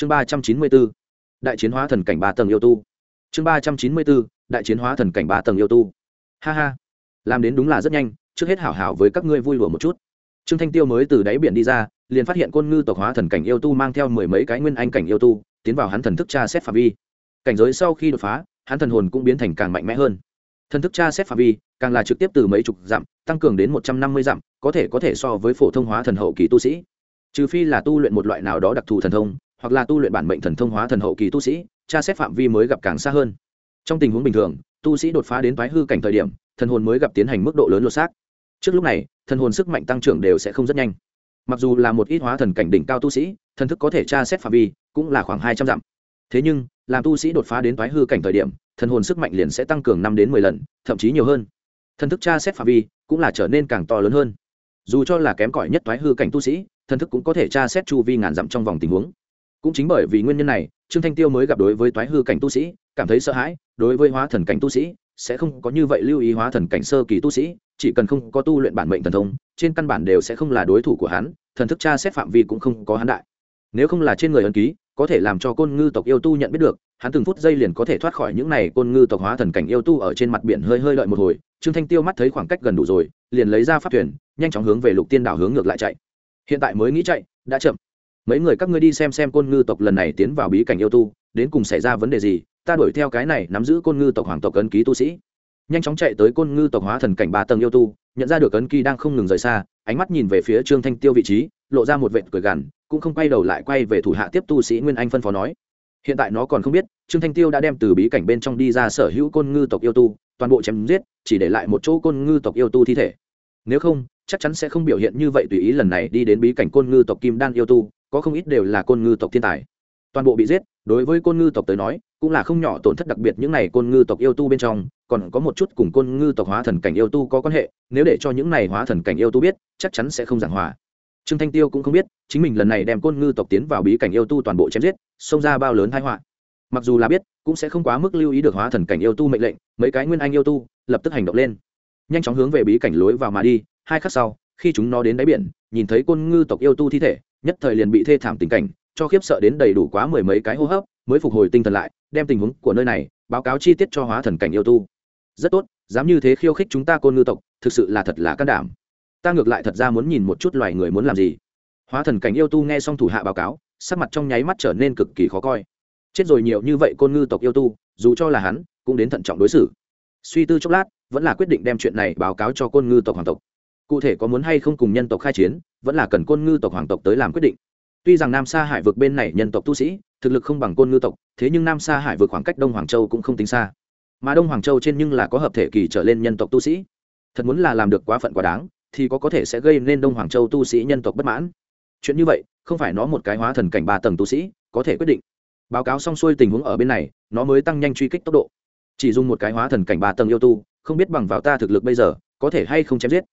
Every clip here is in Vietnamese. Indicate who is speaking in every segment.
Speaker 1: chương ba trăm chín mươi bốn, đại chiến hóa thần cảnh ba tầng yêu tu. Chương ba trăm chín mươi bốn, đại chiến hóa thần cảnh ba tầng yêu tu. Ha ha. Làm đến đúng là rất nhanh, trước hết hảo hảo với các ngươi vui lùa một chút. Trương thanh tiêu mới từ đáy biển đi ra, liền phát hiện côn ngư tộc hóa thần cảnh yêu tu mang theo mười mấy cái nguyên anh cảnh yêu tu, tiến vào hắn thần thức tra xét phạm vi. Cảnh giới sau khi đột phá, hắn thần hồn cũng biến thành càng mạnh mẽ hơn. Thần thức tra xét phạm vi, càng là trực tiếp từ mấy chục dặm, tăng cường đến một trăm năm mươi dặm, có thể có thể so với phổ thông hóa thần hậu kỳ tu sĩ. Trừ phi là tu luyện một loại nào đó đặc thù thần thông hoặc là tu luyện bản mệnh thần thông hóa thần hậu kỳ tu sĩ, tra xét phạm vi mới gặp càng xa hơn. Trong tình huống bình thường, tu sĩ đột phá đến thoái hư cảnh thời điểm, thần hồn mới gặp tiến hành mức độ lớn lột xác. Trước lúc này, thần hồn sức mạnh tăng trưởng đều sẽ không rất nhanh. Mặc dù là một ít hóa thần cảnh đỉnh cao tu sĩ, thần thức có thể tra xét phạm vi cũng là khoảng hai trăm dặm. Thế nhưng, làm tu sĩ đột phá đến thoái hư cảnh thời điểm, thần hồn sức mạnh liền sẽ tăng cường năm đến mười lần, thậm chí nhiều hơn. Thần thức tra xét phạm vi cũng là trở nên càng to lớn hơn. Dù cho là kém cỏi nhất thoái hư cảnh tu sĩ, thần thức cũng có thể tra xét chu vi ngàn dặm trong vòng tình huống cũng chính bởi vì nguyên nhân này, trương thanh tiêu mới gặp đối với toái hư cảnh tu sĩ, cảm thấy sợ hãi, đối với hóa thần cảnh tu sĩ, sẽ không có như vậy lưu ý hóa thần cảnh sơ kỳ tu sĩ, chỉ cần không có tu luyện bản mệnh thần thông, trên căn bản đều sẽ không là đối thủ của hắn, thần thức tra xét phạm vi cũng không có hắn đại. Nếu không là trên người ân ký, có thể làm cho côn ngư tộc yêu tu nhận biết được, hắn từng phút giây liền có thể thoát khỏi những này côn ngư tộc hóa thần cảnh yêu tu ở trên mặt biển hơi hơi lợi một hồi, trương thanh tiêu mắt thấy khoảng cách gần đủ rồi, liền lấy ra pháp thuyền, nhanh chóng hướng về lục tiên đảo hướng ngược lại chạy. Hiện tại mới nghĩ chạy, đã chậm mấy người các ngươi đi xem xem côn ngư tộc lần này tiến vào bí cảnh yêu tu, đến cùng xảy ra vấn đề gì, ta đuổi theo cái này nắm giữ côn ngư tộc hoàng tộc ấn ký tu sĩ. Nhanh chóng chạy tới côn ngư tộc hóa thần cảnh ba tầng yêu tu, nhận ra được ấn ký đang không ngừng rời xa, ánh mắt nhìn về phía trương thanh tiêu vị trí, lộ ra một vệt cười gằn, cũng không quay đầu lại quay về thủ hạ tiếp tu sĩ nguyên anh phân phó nói. Hiện tại nó còn không biết, trương thanh tiêu đã đem từ bí cảnh bên trong đi ra sở hữu côn ngư tộc yêu tu, toàn bộ chém giết, chỉ để lại một chỗ côn ngư tộc yêu tu thi thể. Nếu không, chắc chắn sẽ không biểu hiện như vậy tùy ý lần này đi đến bí cảnh côn ngư tộc kim đan yêu tu có không ít đều là côn ngư tộc thiên tài. Toàn bộ bị giết, đối với côn ngư tộc tới nói, cũng là không nhỏ tổn thất đặc biệt những này côn ngư tộc yêu tu bên trong, còn có một chút cùng côn ngư tộc hóa thần cảnh yêu tu có quan hệ, nếu để cho những này hóa thần cảnh yêu tu biết, chắc chắn sẽ không giảng hòa. Trương thanh tiêu cũng không biết, chính mình lần này đem côn ngư tộc tiến vào bí cảnh yêu tu toàn bộ chém giết, xông ra bao lớn thái họa. Mặc dù là biết, cũng sẽ không quá mức lưu ý được hóa thần cảnh yêu tu mệnh lệnh, mấy cái nguyên anh yêu tu, lập tức hành động lên. Nhanh chóng hướng về bí cảnh lối vào mà đi, hai khắc sau, khi chúng nó đến đáy biển, nhìn thấy côn ngư tộc yêu tu thi thể nhất thời liền bị thê thảm tình cảnh, cho khiếp sợ đến đầy đủ quá mười mấy cái hô hấp, mới phục hồi tinh thần lại, đem tình huống của nơi này báo cáo chi tiết cho hóa thần cảnh yêu tu. Rất tốt, dám như thế khiêu khích chúng ta côn ngư tộc, thực sự là thật là can đảm. Ta ngược lại thật ra muốn nhìn một chút loài người muốn làm gì. Hóa thần cảnh yêu tu nghe xong thủ hạ báo cáo, sắc mặt trong nháy mắt trở nên cực kỳ khó coi. Chết rồi nhiều như vậy côn ngư tộc yêu tu, dù cho là hắn, cũng đến thận trọng đối xử. Suy tư chốc lát, vẫn là quyết định đem chuyện này báo cáo cho côn ngư tộc hoàng tộc cụ thể có muốn hay không cùng nhân tộc khai chiến, vẫn là cần côn ngư tộc hoàng tộc tới làm quyết định. Tuy rằng nam sa hải vực bên này nhân tộc tu sĩ, thực lực không bằng côn ngư tộc, thế nhưng nam sa hải vực khoảng cách đông hoàng châu cũng không tính xa. Mà đông hoàng châu trên nhưng là có hợp thể kỳ trở lên nhân tộc tu sĩ. Thật muốn là làm được quá phận quá đáng, thì có có thể sẽ gây nên đông hoàng châu tu sĩ nhân tộc bất mãn. Chuyện như vậy, không phải nó một cái hóa thần cảnh ba tầng tu sĩ, có thể quyết định. Báo cáo xong xuôi tình huống ở bên này, nó mới tăng nhanh truy kích tốc độ. Chỉ dùng một cái hóa thần cảnh ba tầng yêu tu, không biết bằng vào ta thực lực bây giờ, có thể hay không chém giết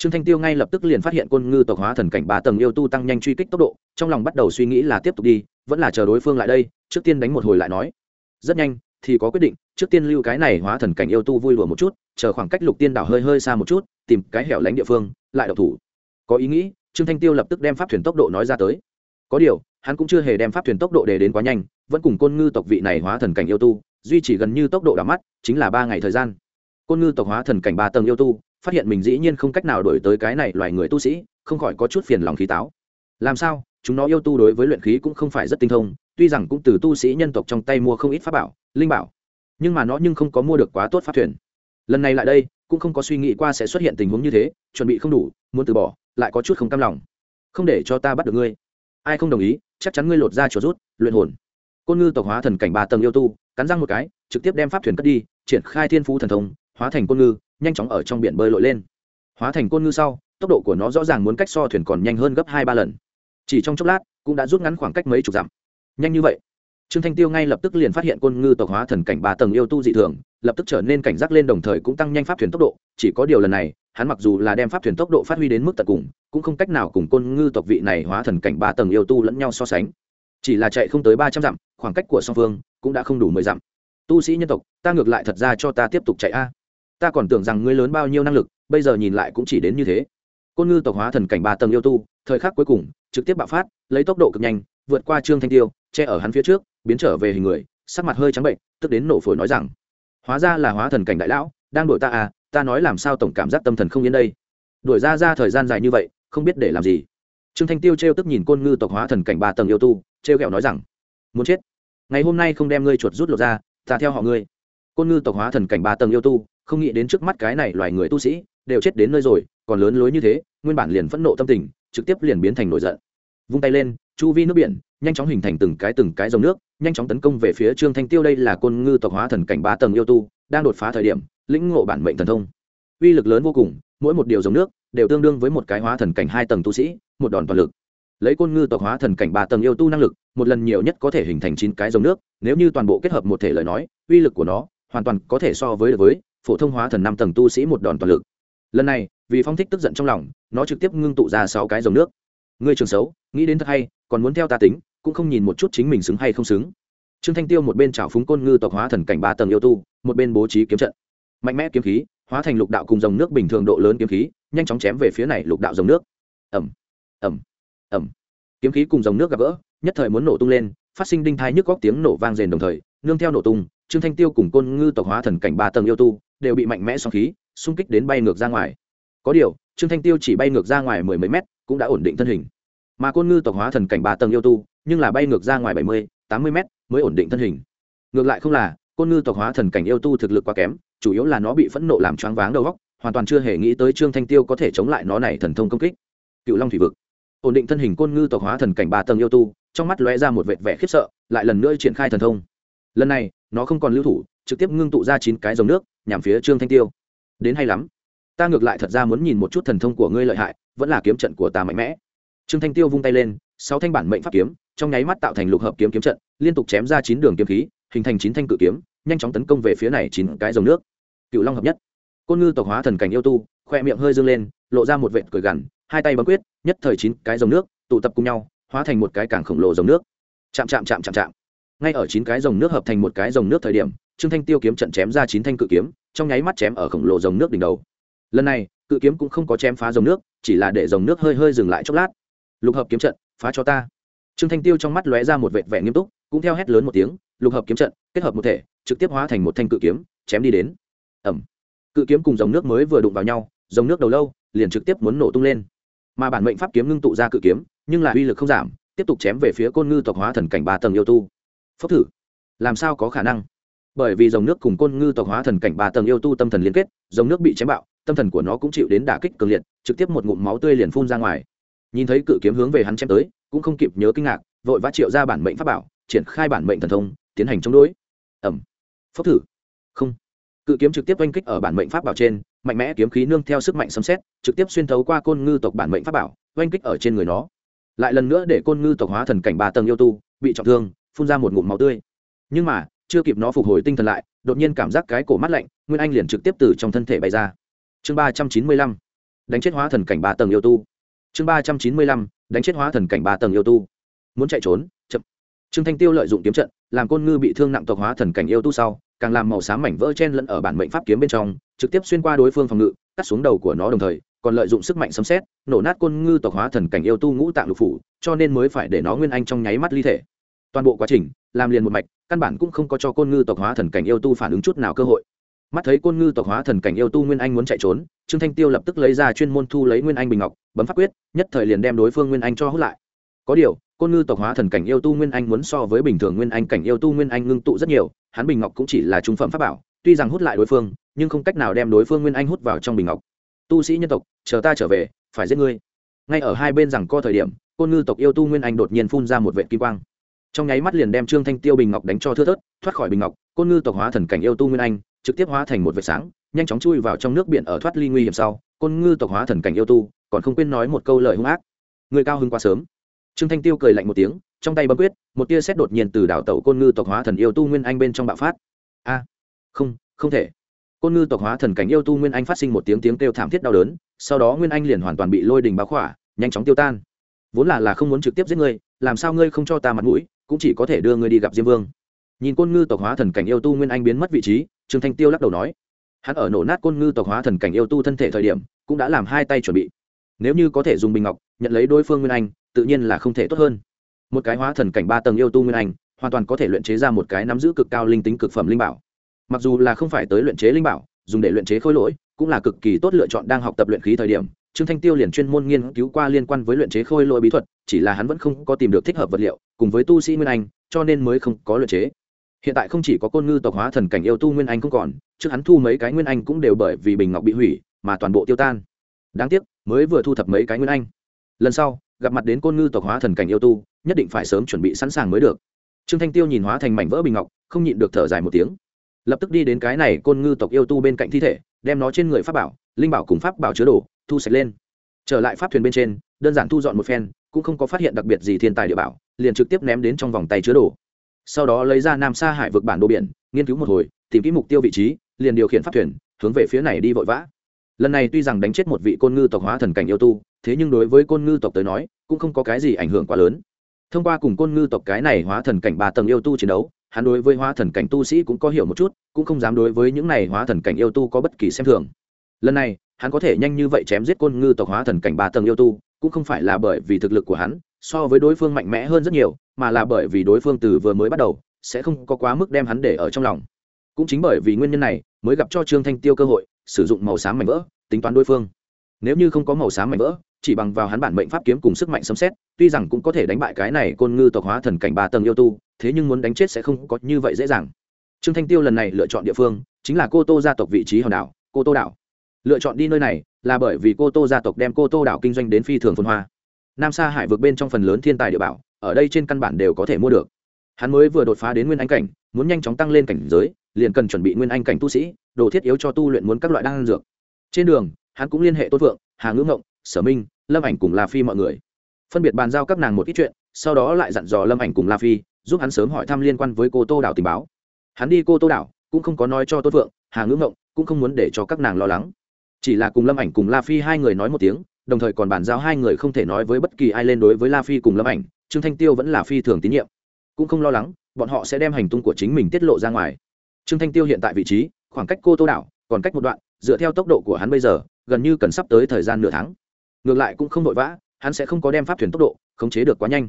Speaker 1: trương thanh tiêu ngay lập tức liền phát hiện côn ngư tộc hóa thần cảnh ba tầng yêu tu tăng nhanh truy kích tốc độ, trong lòng bắt đầu suy nghĩ là tiếp tục đi, vẫn là chờ đối phương lại đây, trước tiên đánh một hồi lại nói. Rất nhanh, thì có quyết định, trước tiên lưu cái này hóa thần cảnh yêu tu vui lùa một chút, chờ khoảng cách lục tiên đảo hơi hơi xa một chút, tìm cái hẻo lánh địa phương, lại đậu thủ. Có ý nghĩ, trương thanh tiêu lập tức đem pháp thuyền tốc độ nói ra tới. Có điều, hắn cũng chưa hề đem pháp thuyền tốc độ để đến quá nhanh, vẫn cùng côn ngư tộc vị này hóa thần cảnh yêu tu, duy trì gần như tốc độ đ mắt, chính là ba ngày thời gian. Côn ngư tộc hóa thần cảnh ba tầng yêu tu phát hiện mình dĩ nhiên không cách nào đổi tới cái này loài người tu sĩ, không khỏi có chút phiền lòng khí táo. Làm sao? Chúng nó yêu tu đối với luyện khí cũng không phải rất tinh thông, tuy rằng cũng từ tu sĩ nhân tộc trong tay mua không ít pháp bảo, linh bảo, nhưng mà nó nhưng không có mua được quá tốt pháp thuyền. Lần này lại đây, cũng không có suy nghĩ qua sẽ xuất hiện tình huống như thế, chuẩn bị không đủ, muốn từ bỏ, lại có chút không cam lòng. Không để cho ta bắt được ngươi. Ai không đồng ý, chắc chắn ngươi lột ra chuột rút, luyện hồn. Côn ngư tộc hóa thần cảnh ba tầng yêu tu, cắn răng một cái, trực tiếp đem pháp thuyền cất đi, triển khai thiên phú thần thông hóa thành côn ngư, nhanh chóng ở trong biển bơi lội lên. Hóa thành côn ngư sau, tốc độ của nó rõ ràng muốn cách so thuyền còn nhanh hơn gấp hai ba lần. Chỉ trong chốc lát, cũng đã rút ngắn khoảng cách mấy chục dặm. Nhanh như vậy, trương thanh tiêu ngay lập tức liền phát hiện côn ngư tộc hóa thần cảnh ba tầng yêu tu dị thường, lập tức trở nên cảnh giác lên đồng thời cũng tăng nhanh pháp thuyền tốc độ. Chỉ có điều lần này, hắn mặc dù là đem pháp thuyền tốc độ phát huy đến mức tận cùng, cũng không cách nào cùng côn ngư tộc vị này hóa thần cảnh ba tầng yêu tu lẫn nhau so sánh. Chỉ là chạy không tới ba trăm dặm, khoảng cách của song phương cũng đã không đủ mười dặm. Tu sĩ nhân tộc, ta ngược lại thật ra cho ta tiếp tục chạy a ta còn tưởng rằng ngươi lớn bao nhiêu năng lực, bây giờ nhìn lại cũng chỉ đến như thế. Côn ngư tộc hóa thần cảnh ba tầng yêu tu, thời khắc cuối cùng, trực tiếp bạo phát, lấy tốc độ cực nhanh, vượt qua trương thanh tiêu, che ở hắn phía trước, biến trở về hình người, sắc mặt hơi trắng bệnh, tức đến nổ phổi nói rằng, hóa ra là hóa thần cảnh đại lão, đang đổi ta à ta nói làm sao tổng cảm giác tâm thần không yên đây? Đổi ra ra thời gian dài như vậy, không biết để làm gì. Trương thanh tiêu t r e o tức nhìn côn ngư tộc hóa thần cảnh ba tầng yêu tu t r e o g ẹ o nói rằng, muốn chết. Ngày hôm nay không đem ngươi chuột rút lột ra, ta theo họ ngươi. Côn ngư tộc hóa thần cảnh ba tầng yêu tu không nghĩ đến trước mắt cái này loài người tu sĩ đều chết đến nơi rồi, còn lớn lối như thế, nguyên bản liền phẫn nộ tâm tình, trực tiếp liền biến thành nổi giận. Vung tay lên, chu vi nước biển nhanh chóng hình thành từng cái từng cái dòng nước, nhanh chóng tấn công về phía trương thanh tiêu đây là côn ngư tộc hóa thần cảnh ba tầng yêu tu, đang đột phá thời điểm, lĩnh ngộ bản mệnh thần thông. Uy lực lớn vô cùng, mỗi một điều dòng nước đều tương đương với một cái hóa thần cảnh hai tầng tu sĩ, một đòn toàn lực. Lấy côn ngư tộc hóa thần cảnh ba tầng yêu tu năng lực, một lần nhiều nhất có thể hình thành chín cái dòng nước, nếu như toàn bộ kết hợp một thể lời nói, uy lực của nó hoàn toàn có thể so với được với phổ thông hóa thần năm tầng tu sĩ một đòn toàn lực. Lần này, vì phong thích tức giận trong lòng, nó trực tiếp ngưng tụ ra sáu cái dòng nước. Ngươi trường xấu, nghĩ đến thật hay, còn muốn theo ta tính, cũng không nhìn một chút chính mình xứng hay không xứng. Trương thanh tiêu một bên trào phúng côn ngư tộc hóa thần cảnh ba tầng yêu tu, một bên bố trí kiếm trận. Mạnh mẽ kiếm khí, hóa thành lục đạo cùng dòng nước bình thường độ lớn kiếm khí, nhanh chóng chém về phía này lục đạo dòng nước. Ẩm ẩm ẩm kiếm khí cùng dòng nước gặp gỡ, nhất thời muốn nổ tung lên, phát sinh đinh thai nhức góc tiếng nổ vang rền đồng thời, nương theo nổ tung, trương thanh tiêu cùng côn ngư tộc hóa thần cảnh ba tầng yêu tu đều bị mạnh mẽ sóng khí, xung kích đến bay ngược ra ngoài. Có điều, trương thanh tiêu chỉ bay ngược ra ngoài mười mấy mét, cũng đã ổn định thân hình. Mà côn ngư tộc hóa thần cảnh ba tầng yêu tu, nhưng là bay ngược ra ngoài bảy mươi, tám mươi mét mới ổn định thân hình. Ngược lại không là, côn ngư tộc hóa thần cảnh yêu tu thực lực quá kém, chủ yếu là nó bị phẫn nộ làm choáng váng đầu góc hoàn toàn chưa hề nghĩ tới trương thanh tiêu có thể chống lại nó này thần thông công kích. Cựu long thủy vực. Ổn định thân hình côn ngư tộc hóa thần cảnh ba tầng yêu tu, trong mắt lóe ra một vệt vẻ khiếp sợ, lại lần nữa triển khai thần thông. Lần này, nó không còn lưu thủ trực tiếp ngưng tụ ra chín cái dòng nước, nhằm phía trương thanh tiêu. Đến hay lắm. Ta ngược lại thật ra muốn nhìn một chút thần thông của ngươi lợi hại, vẫn là kiếm trận của ta mạnh mẽ. Trương thanh tiêu vung tay lên, sáu thanh bản mệnh pháp kiếm, trong nháy mắt tạo thành lục hợp kiếm kiếm trận, liên tục chém ra chín đường kiếm khí, hình thành chín thanh cự kiếm, nhanh chóng tấn công về phía này chín cái dòng nước. Cựu long hợp nhất. Côn ngư tộc hóa thần cảnh yêu tu, khoe miệng hơi dương lên, lộ ra một vệt cười gằn, hai tay bấm quyết, nhất thời chín cái dòng nước tụ tập cùng nhau, hóa thành một cái cảng khổng lồ dòng nước. Chạm chạm chạm chạm chạm ngay ở chín cái dòng nước hợp thành một cái dòng nước thời điểm, trương thanh tiêu kiếm trận chém ra chín thanh cự kiếm, trong nháy mắt chém ở khổng lồ dòng nước đỉnh đầu. Lần này, cự kiếm cũng không có chém phá dòng nước, chỉ là để dòng nước hơi hơi dừng lại chốc lát. Lục hợp kiếm trận, phá cho ta. Trương thanh tiêu trong mắt lóe ra một vệt vẻ nghiêm túc, cũng theo hét lớn một tiếng, lục hợp kiếm trận, kết hợp một thể, trực tiếp hóa thành một thanh cự kiếm, chém đi đến. Ẩm cự kiếm cùng dòng nước mới vừa đụng vào nhau, dòng nước đầu lâu, liền trực tiếp muốn nổ tung lên. Mà bản mệnh pháp kiếm ngưng tụ ra cự kiếm, nhưng là uy lực không giảm, tiếp tục chém về phía côn ngư tộc hóa thần cảnh ba tầng yêu tu phốc thử. Làm sao có khả năng? Bởi vì dòng nước cùng côn ngư tộc hóa thần cảnh ba tầng yêu tu tâm thần liên kết, dòng nước bị chém bạo, tâm thần của nó cũng chịu đến đả kích cường liệt, trực tiếp một ngụm máu tươi liền phun ra ngoài. Nhìn thấy cự kiếm hướng về hắn chém tới, cũng không kịp nhớ kinh ngạc, vội vã triệu ra bản mệnh pháp bảo, triển khai bản mệnh thần thông, tiến hành chống đối. Ẩm phốc thử. Không. Cự kiếm trực tiếp oanh kích ở bản mệnh pháp bảo trên, mạnh mẽ kiếm khí nương theo sức mạnh sấm xét trực tiếp xuyên thấu qua côn ngư tộc bản mệnh pháp bảo, oanh kích ở trên người nó. Lại lần nữa để côn ngư tộc hóa thần cảnh ba tầng yêu tu, bị trọng thương phun ra một ngụm máu tươi. Nhưng mà, chưa kịp nó phục hồi tinh thần lại, đột nhiên cảm giác cái cổ mắt lạnh, nguyên anh liền trực tiếp từ trong thân thể bay ra. Chương ba trăm chín mươi lăm, đánh chết hóa thần cảnh ba tầng yêu tu. Chương ba trăm chín mươi lăm, đánh chết hóa thần cảnh ba tầng yêu tu. Muốn chạy trốn, chậm. Trương thanh tiêu lợi dụng kiếm trận, làm côn ngư bị thương nặng tộc hóa thần cảnh yêu tu sau, càng làm màu xám mảnh vỡ chen lẫn ở bản mệnh pháp kiếm bên trong, trực tiếp xuyên qua đối phương phòng ngự, cắt xuống đầu của nó đồng thời, còn lợi dụng sức mạnh sấm xét nổ nát côn ngư tộc hóa thần cảnh yêu tu ngũ tạng lục phủ, cho nên mới phải để nó nguyên anh trong nháy mắt ly thể toàn bộ quá trình, làm liền một mạch, căn bản cũng không có cho côn ngư tộc hóa thần cảnh yêu tu phản ứng chút nào cơ hội. Mắt thấy côn ngư tộc hóa thần cảnh yêu tu nguyên anh muốn chạy trốn, trương thanh tiêu lập tức lấy ra chuyên môn thu lấy nguyên anh bình ngọc, bấm pháp quyết, nhất thời liền đem đối phương nguyên anh cho hút lại. Có điều, côn ngư tộc hóa thần cảnh yêu tu nguyên anh muốn so với bình thường nguyên anh cảnh yêu tu nguyên anh ngưng tụ rất nhiều, hắn bình ngọc cũng chỉ là trung phẩm pháp bảo, tuy rằng hút lại đối phương, nhưng không cách nào đem đối phương nguyên anh hút vào trong bình ngọc. Tu sĩ nhân tộc, chờ ta trở về, phải giết ngươi. Ngay ở hai bên rằng co thời điểm, côn ngư tộc yêu tu nguyên anh đột nhiên phun ra một vệ kim quang trong nháy mắt liền đem trương thanh tiêu bình ngọc đánh cho thưa thớt, thoát khỏi bình ngọc, côn ngư tộc hóa thần cảnh yêu tu nguyên anh, trực tiếp hóa thành một vệt sáng, nhanh chóng chui vào trong nước biển ở thoát ly nguy hiểm sau, côn ngư tộc hóa thần cảnh yêu tu còn không quên nói một câu lời hung ác. Người cao hưng quá sớm. Trương thanh tiêu cười lạnh một tiếng, trong tay bấm quyết, một tia xét đột nhiên từ đảo tẩu côn ngư tộc hóa thần yêu tu nguyên anh bên trong bạo phát. A, không không thể. Côn ngư tộc hóa thần cảnh yêu tu nguyên anh phát sinh một tiếng tiếng kêu thảm thiết đau đớn, sau đó nguyên anh liền hoàn toàn bị lôi đình báo khỏa, nhanh chóng tiêu tan. Vốn là là không muốn trực tiếp giết ngươi, làm sao ngươi không cho ta mặt mũi cũng chỉ có thể đưa ngươi đi gặp diêm vương. Nhìn côn ngư tộc hóa thần cảnh yêu tu nguyên anh biến mất vị trí, trương thanh tiêu lắc đầu nói. Hắn ở nổ nát côn ngư tộc hóa thần cảnh yêu tu thân thể thời điểm, cũng đã làm hai tay chuẩn bị. Nếu như có thể dùng bình ngọc, nhận lấy đối phương nguyên anh, tự nhiên là không thể tốt hơn. Một cái hóa thần cảnh ba tầng yêu tu nguyên anh, hoàn toàn có thể luyện chế ra một cái nắm giữ cực cao linh tính cực phẩm linh bảo. Mặc dù là không phải tới luyện chế linh bảo, dùng để luyện chế khối lỗi, cũng là cực kỳ tốt lựa chọn đang học tập luyện khí thời điểm trương thanh tiêu liền chuyên môn nghiên cứu qua liên quan với luyện chế khôi lỗi bí thuật, chỉ là hắn vẫn không có tìm được thích hợp vật liệu, cùng với tu sĩ nguyên anh, cho nên mới không có luyện chế. Hiện tại không chỉ có côn ngư tộc hóa thần cảnh yêu tu nguyên anh không còn, trước hắn thu mấy cái nguyên anh cũng đều bởi vì bình ngọc bị hủy, mà toàn bộ tiêu tan. Đáng tiếc, mới vừa thu thập mấy cái nguyên anh. Lần sau, gặp mặt đến côn ngư tộc hóa thần cảnh yêu tu, nhất định phải sớm chuẩn bị sẵn sàng mới được. Trương thanh tiêu nhìn hóa thành mảnh vỡ bình ngọc, không nhịn được thở dài một tiếng. Lập tức đi đến cái này côn ngư tộc yêu tu bên cạnh thi thể, đem nó trên người pháp bảo linh bảo cùng pháp bảo chứa đồ, thu sạch lên. Trở lại pháp thuyền bên trên, đơn giản thu dọn một phen, cũng không có phát hiện đặc biệt gì thiên tài địa bảo, liền trực tiếp ném đến trong vòng tay chứa đồ. Sau đó lấy ra nam sa hải vực bản đồ biển, nghiên cứu một hồi, tìm kiếm mục tiêu vị trí, liền điều khiển pháp thuyền, hướng về phía này đi vội vã. Lần này tuy rằng đánh chết một vị côn ngư tộc hóa thần cảnh yêu tu, thế nhưng đối với côn ngư tộc tới nói, cũng không có cái gì ảnh hưởng quá lớn. Thông qua cùng côn ngư tộc cái này hóa thần cảnh ba tầng yêu tu chiến đấu, hắn đối với hóa thần cảnh tu sĩ cũng có hiểu một chút, cũng không dám đối với những này hóa thần cảnh yêu tu có bất kỳ xem thường lần này, hắn có thể nhanh như vậy chém giết côn ngư tộc hóa thần cảnh ba tầng yêu tu, cũng không phải là bởi vì thực lực của hắn, so với đối phương mạnh mẽ hơn rất nhiều, mà là bởi vì đối phương từ vừa mới bắt đầu, sẽ không có quá mức đem hắn để ở trong lòng. Cũng chính bởi vì nguyên nhân này, mới gặp cho trương thanh tiêu cơ hội, sử dụng màu xám mảnh vỡ, tính toán đối phương. Nếu như không có màu xám mảnh vỡ, chỉ bằng vào hắn bản mệnh pháp kiếm cùng sức mạnh sấm xét tuy rằng cũng có thể đánh bại cái này côn ngư tộc hóa thần cảnh ba tầng yêu tu, thế nhưng muốn đánh chết sẽ không có như vậy dễ dàng. Trương thanh tiêu lần này lựa chọn địa phương, chính là cô tô gia tộc vị trí hòn đảo, cô tô đảo lựa chọn đi nơi này là bởi vì cô tô gia tộc đem cô tô đảo kinh doanh đến phi thường phân hoa. Nam sa hải vượt bên trong phần lớn thiên tài địa bảo, ở đây trên căn bản đều có thể mua được. Hắn mới vừa đột phá đến nguyên anh cảnh, muốn nhanh chóng tăng lên cảnh giới, liền cần chuẩn bị nguyên anh cảnh tu sĩ, đồ thiết yếu cho tu luyện muốn các loại đan dược. Trên đường, hắn cũng liên hệ tốt vượng hà ngữ ngộng, sở minh, lâm ảnh cùng la phi mọi người. Phân biệt bàn giao các nàng một ít chuyện, sau đó lại dặn dò lâm ảnh cùng la phi, giúp hắn sớm hỏi thăm liên quan với cô tô đảo tình báo. Hắn đi cô tô đảo, cũng không có nói cho tốt vượng hà ngữ ngộng, cũng không muốn để cho các nàng lo lắng chỉ là cùng lâm ảnh cùng la phi hai người nói một tiếng, đồng thời còn bàn giao hai người không thể nói với bất kỳ ai lên đối với la phi cùng lâm ảnh, trương thanh tiêu vẫn là phi thường tín nhiệm. Cũng không lo lắng, bọn họ sẽ đem hành tung của chính mình tiết lộ ra ngoài. Trương thanh tiêu hiện tại vị trí, khoảng cách cô tô đảo, còn cách một đoạn, dựa theo tốc độ của hắn bây giờ, gần như cần sắp tới thời gian nửa tháng. Ngược lại cũng không vội vã, hắn sẽ không có đem pháp thuyền tốc độ khống chế được quá nhanh.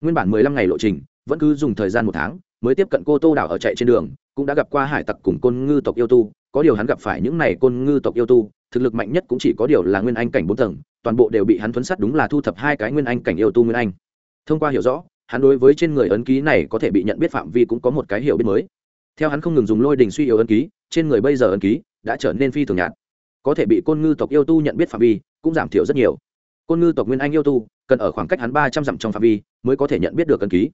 Speaker 1: Nguyên bản mười lăm ngày lộ trình, vẫn cứ dùng thời gian một tháng, mới tiếp cận cô tô đảo ở chạy trên đường, cũng đã gặp qua hải tặc cùng côn ngư tộc yêu tu, có điều hắn gặp phải những này côn ngư tộc yêu tu thực lực mạnh nhất cũng chỉ có điều là nguyên anh cảnh bốn tầng, toàn bộ đều bị hắn thuấn sát đúng là thu thập hai cái nguyên anh cảnh yêu tu nguyên anh. Thông qua hiểu rõ, hắn đối với trên người ấn ký này có thể bị nhận biết phạm vi cũng có một cái hiểu biết mới. Theo hắn không ngừng dùng lôi đình suy yếu ấn ký, trên người bây giờ ấn ký đã trở nên phi thường nhạt. Có thể bị côn ngư tộc yêu tu nhận biết phạm vi cũng giảm thiểu rất nhiều. Côn ngư tộc nguyên anh yêu tu cần ở khoảng cách hắn ba trăm dặm trong phạm vi mới có thể nhận biết được ấn ký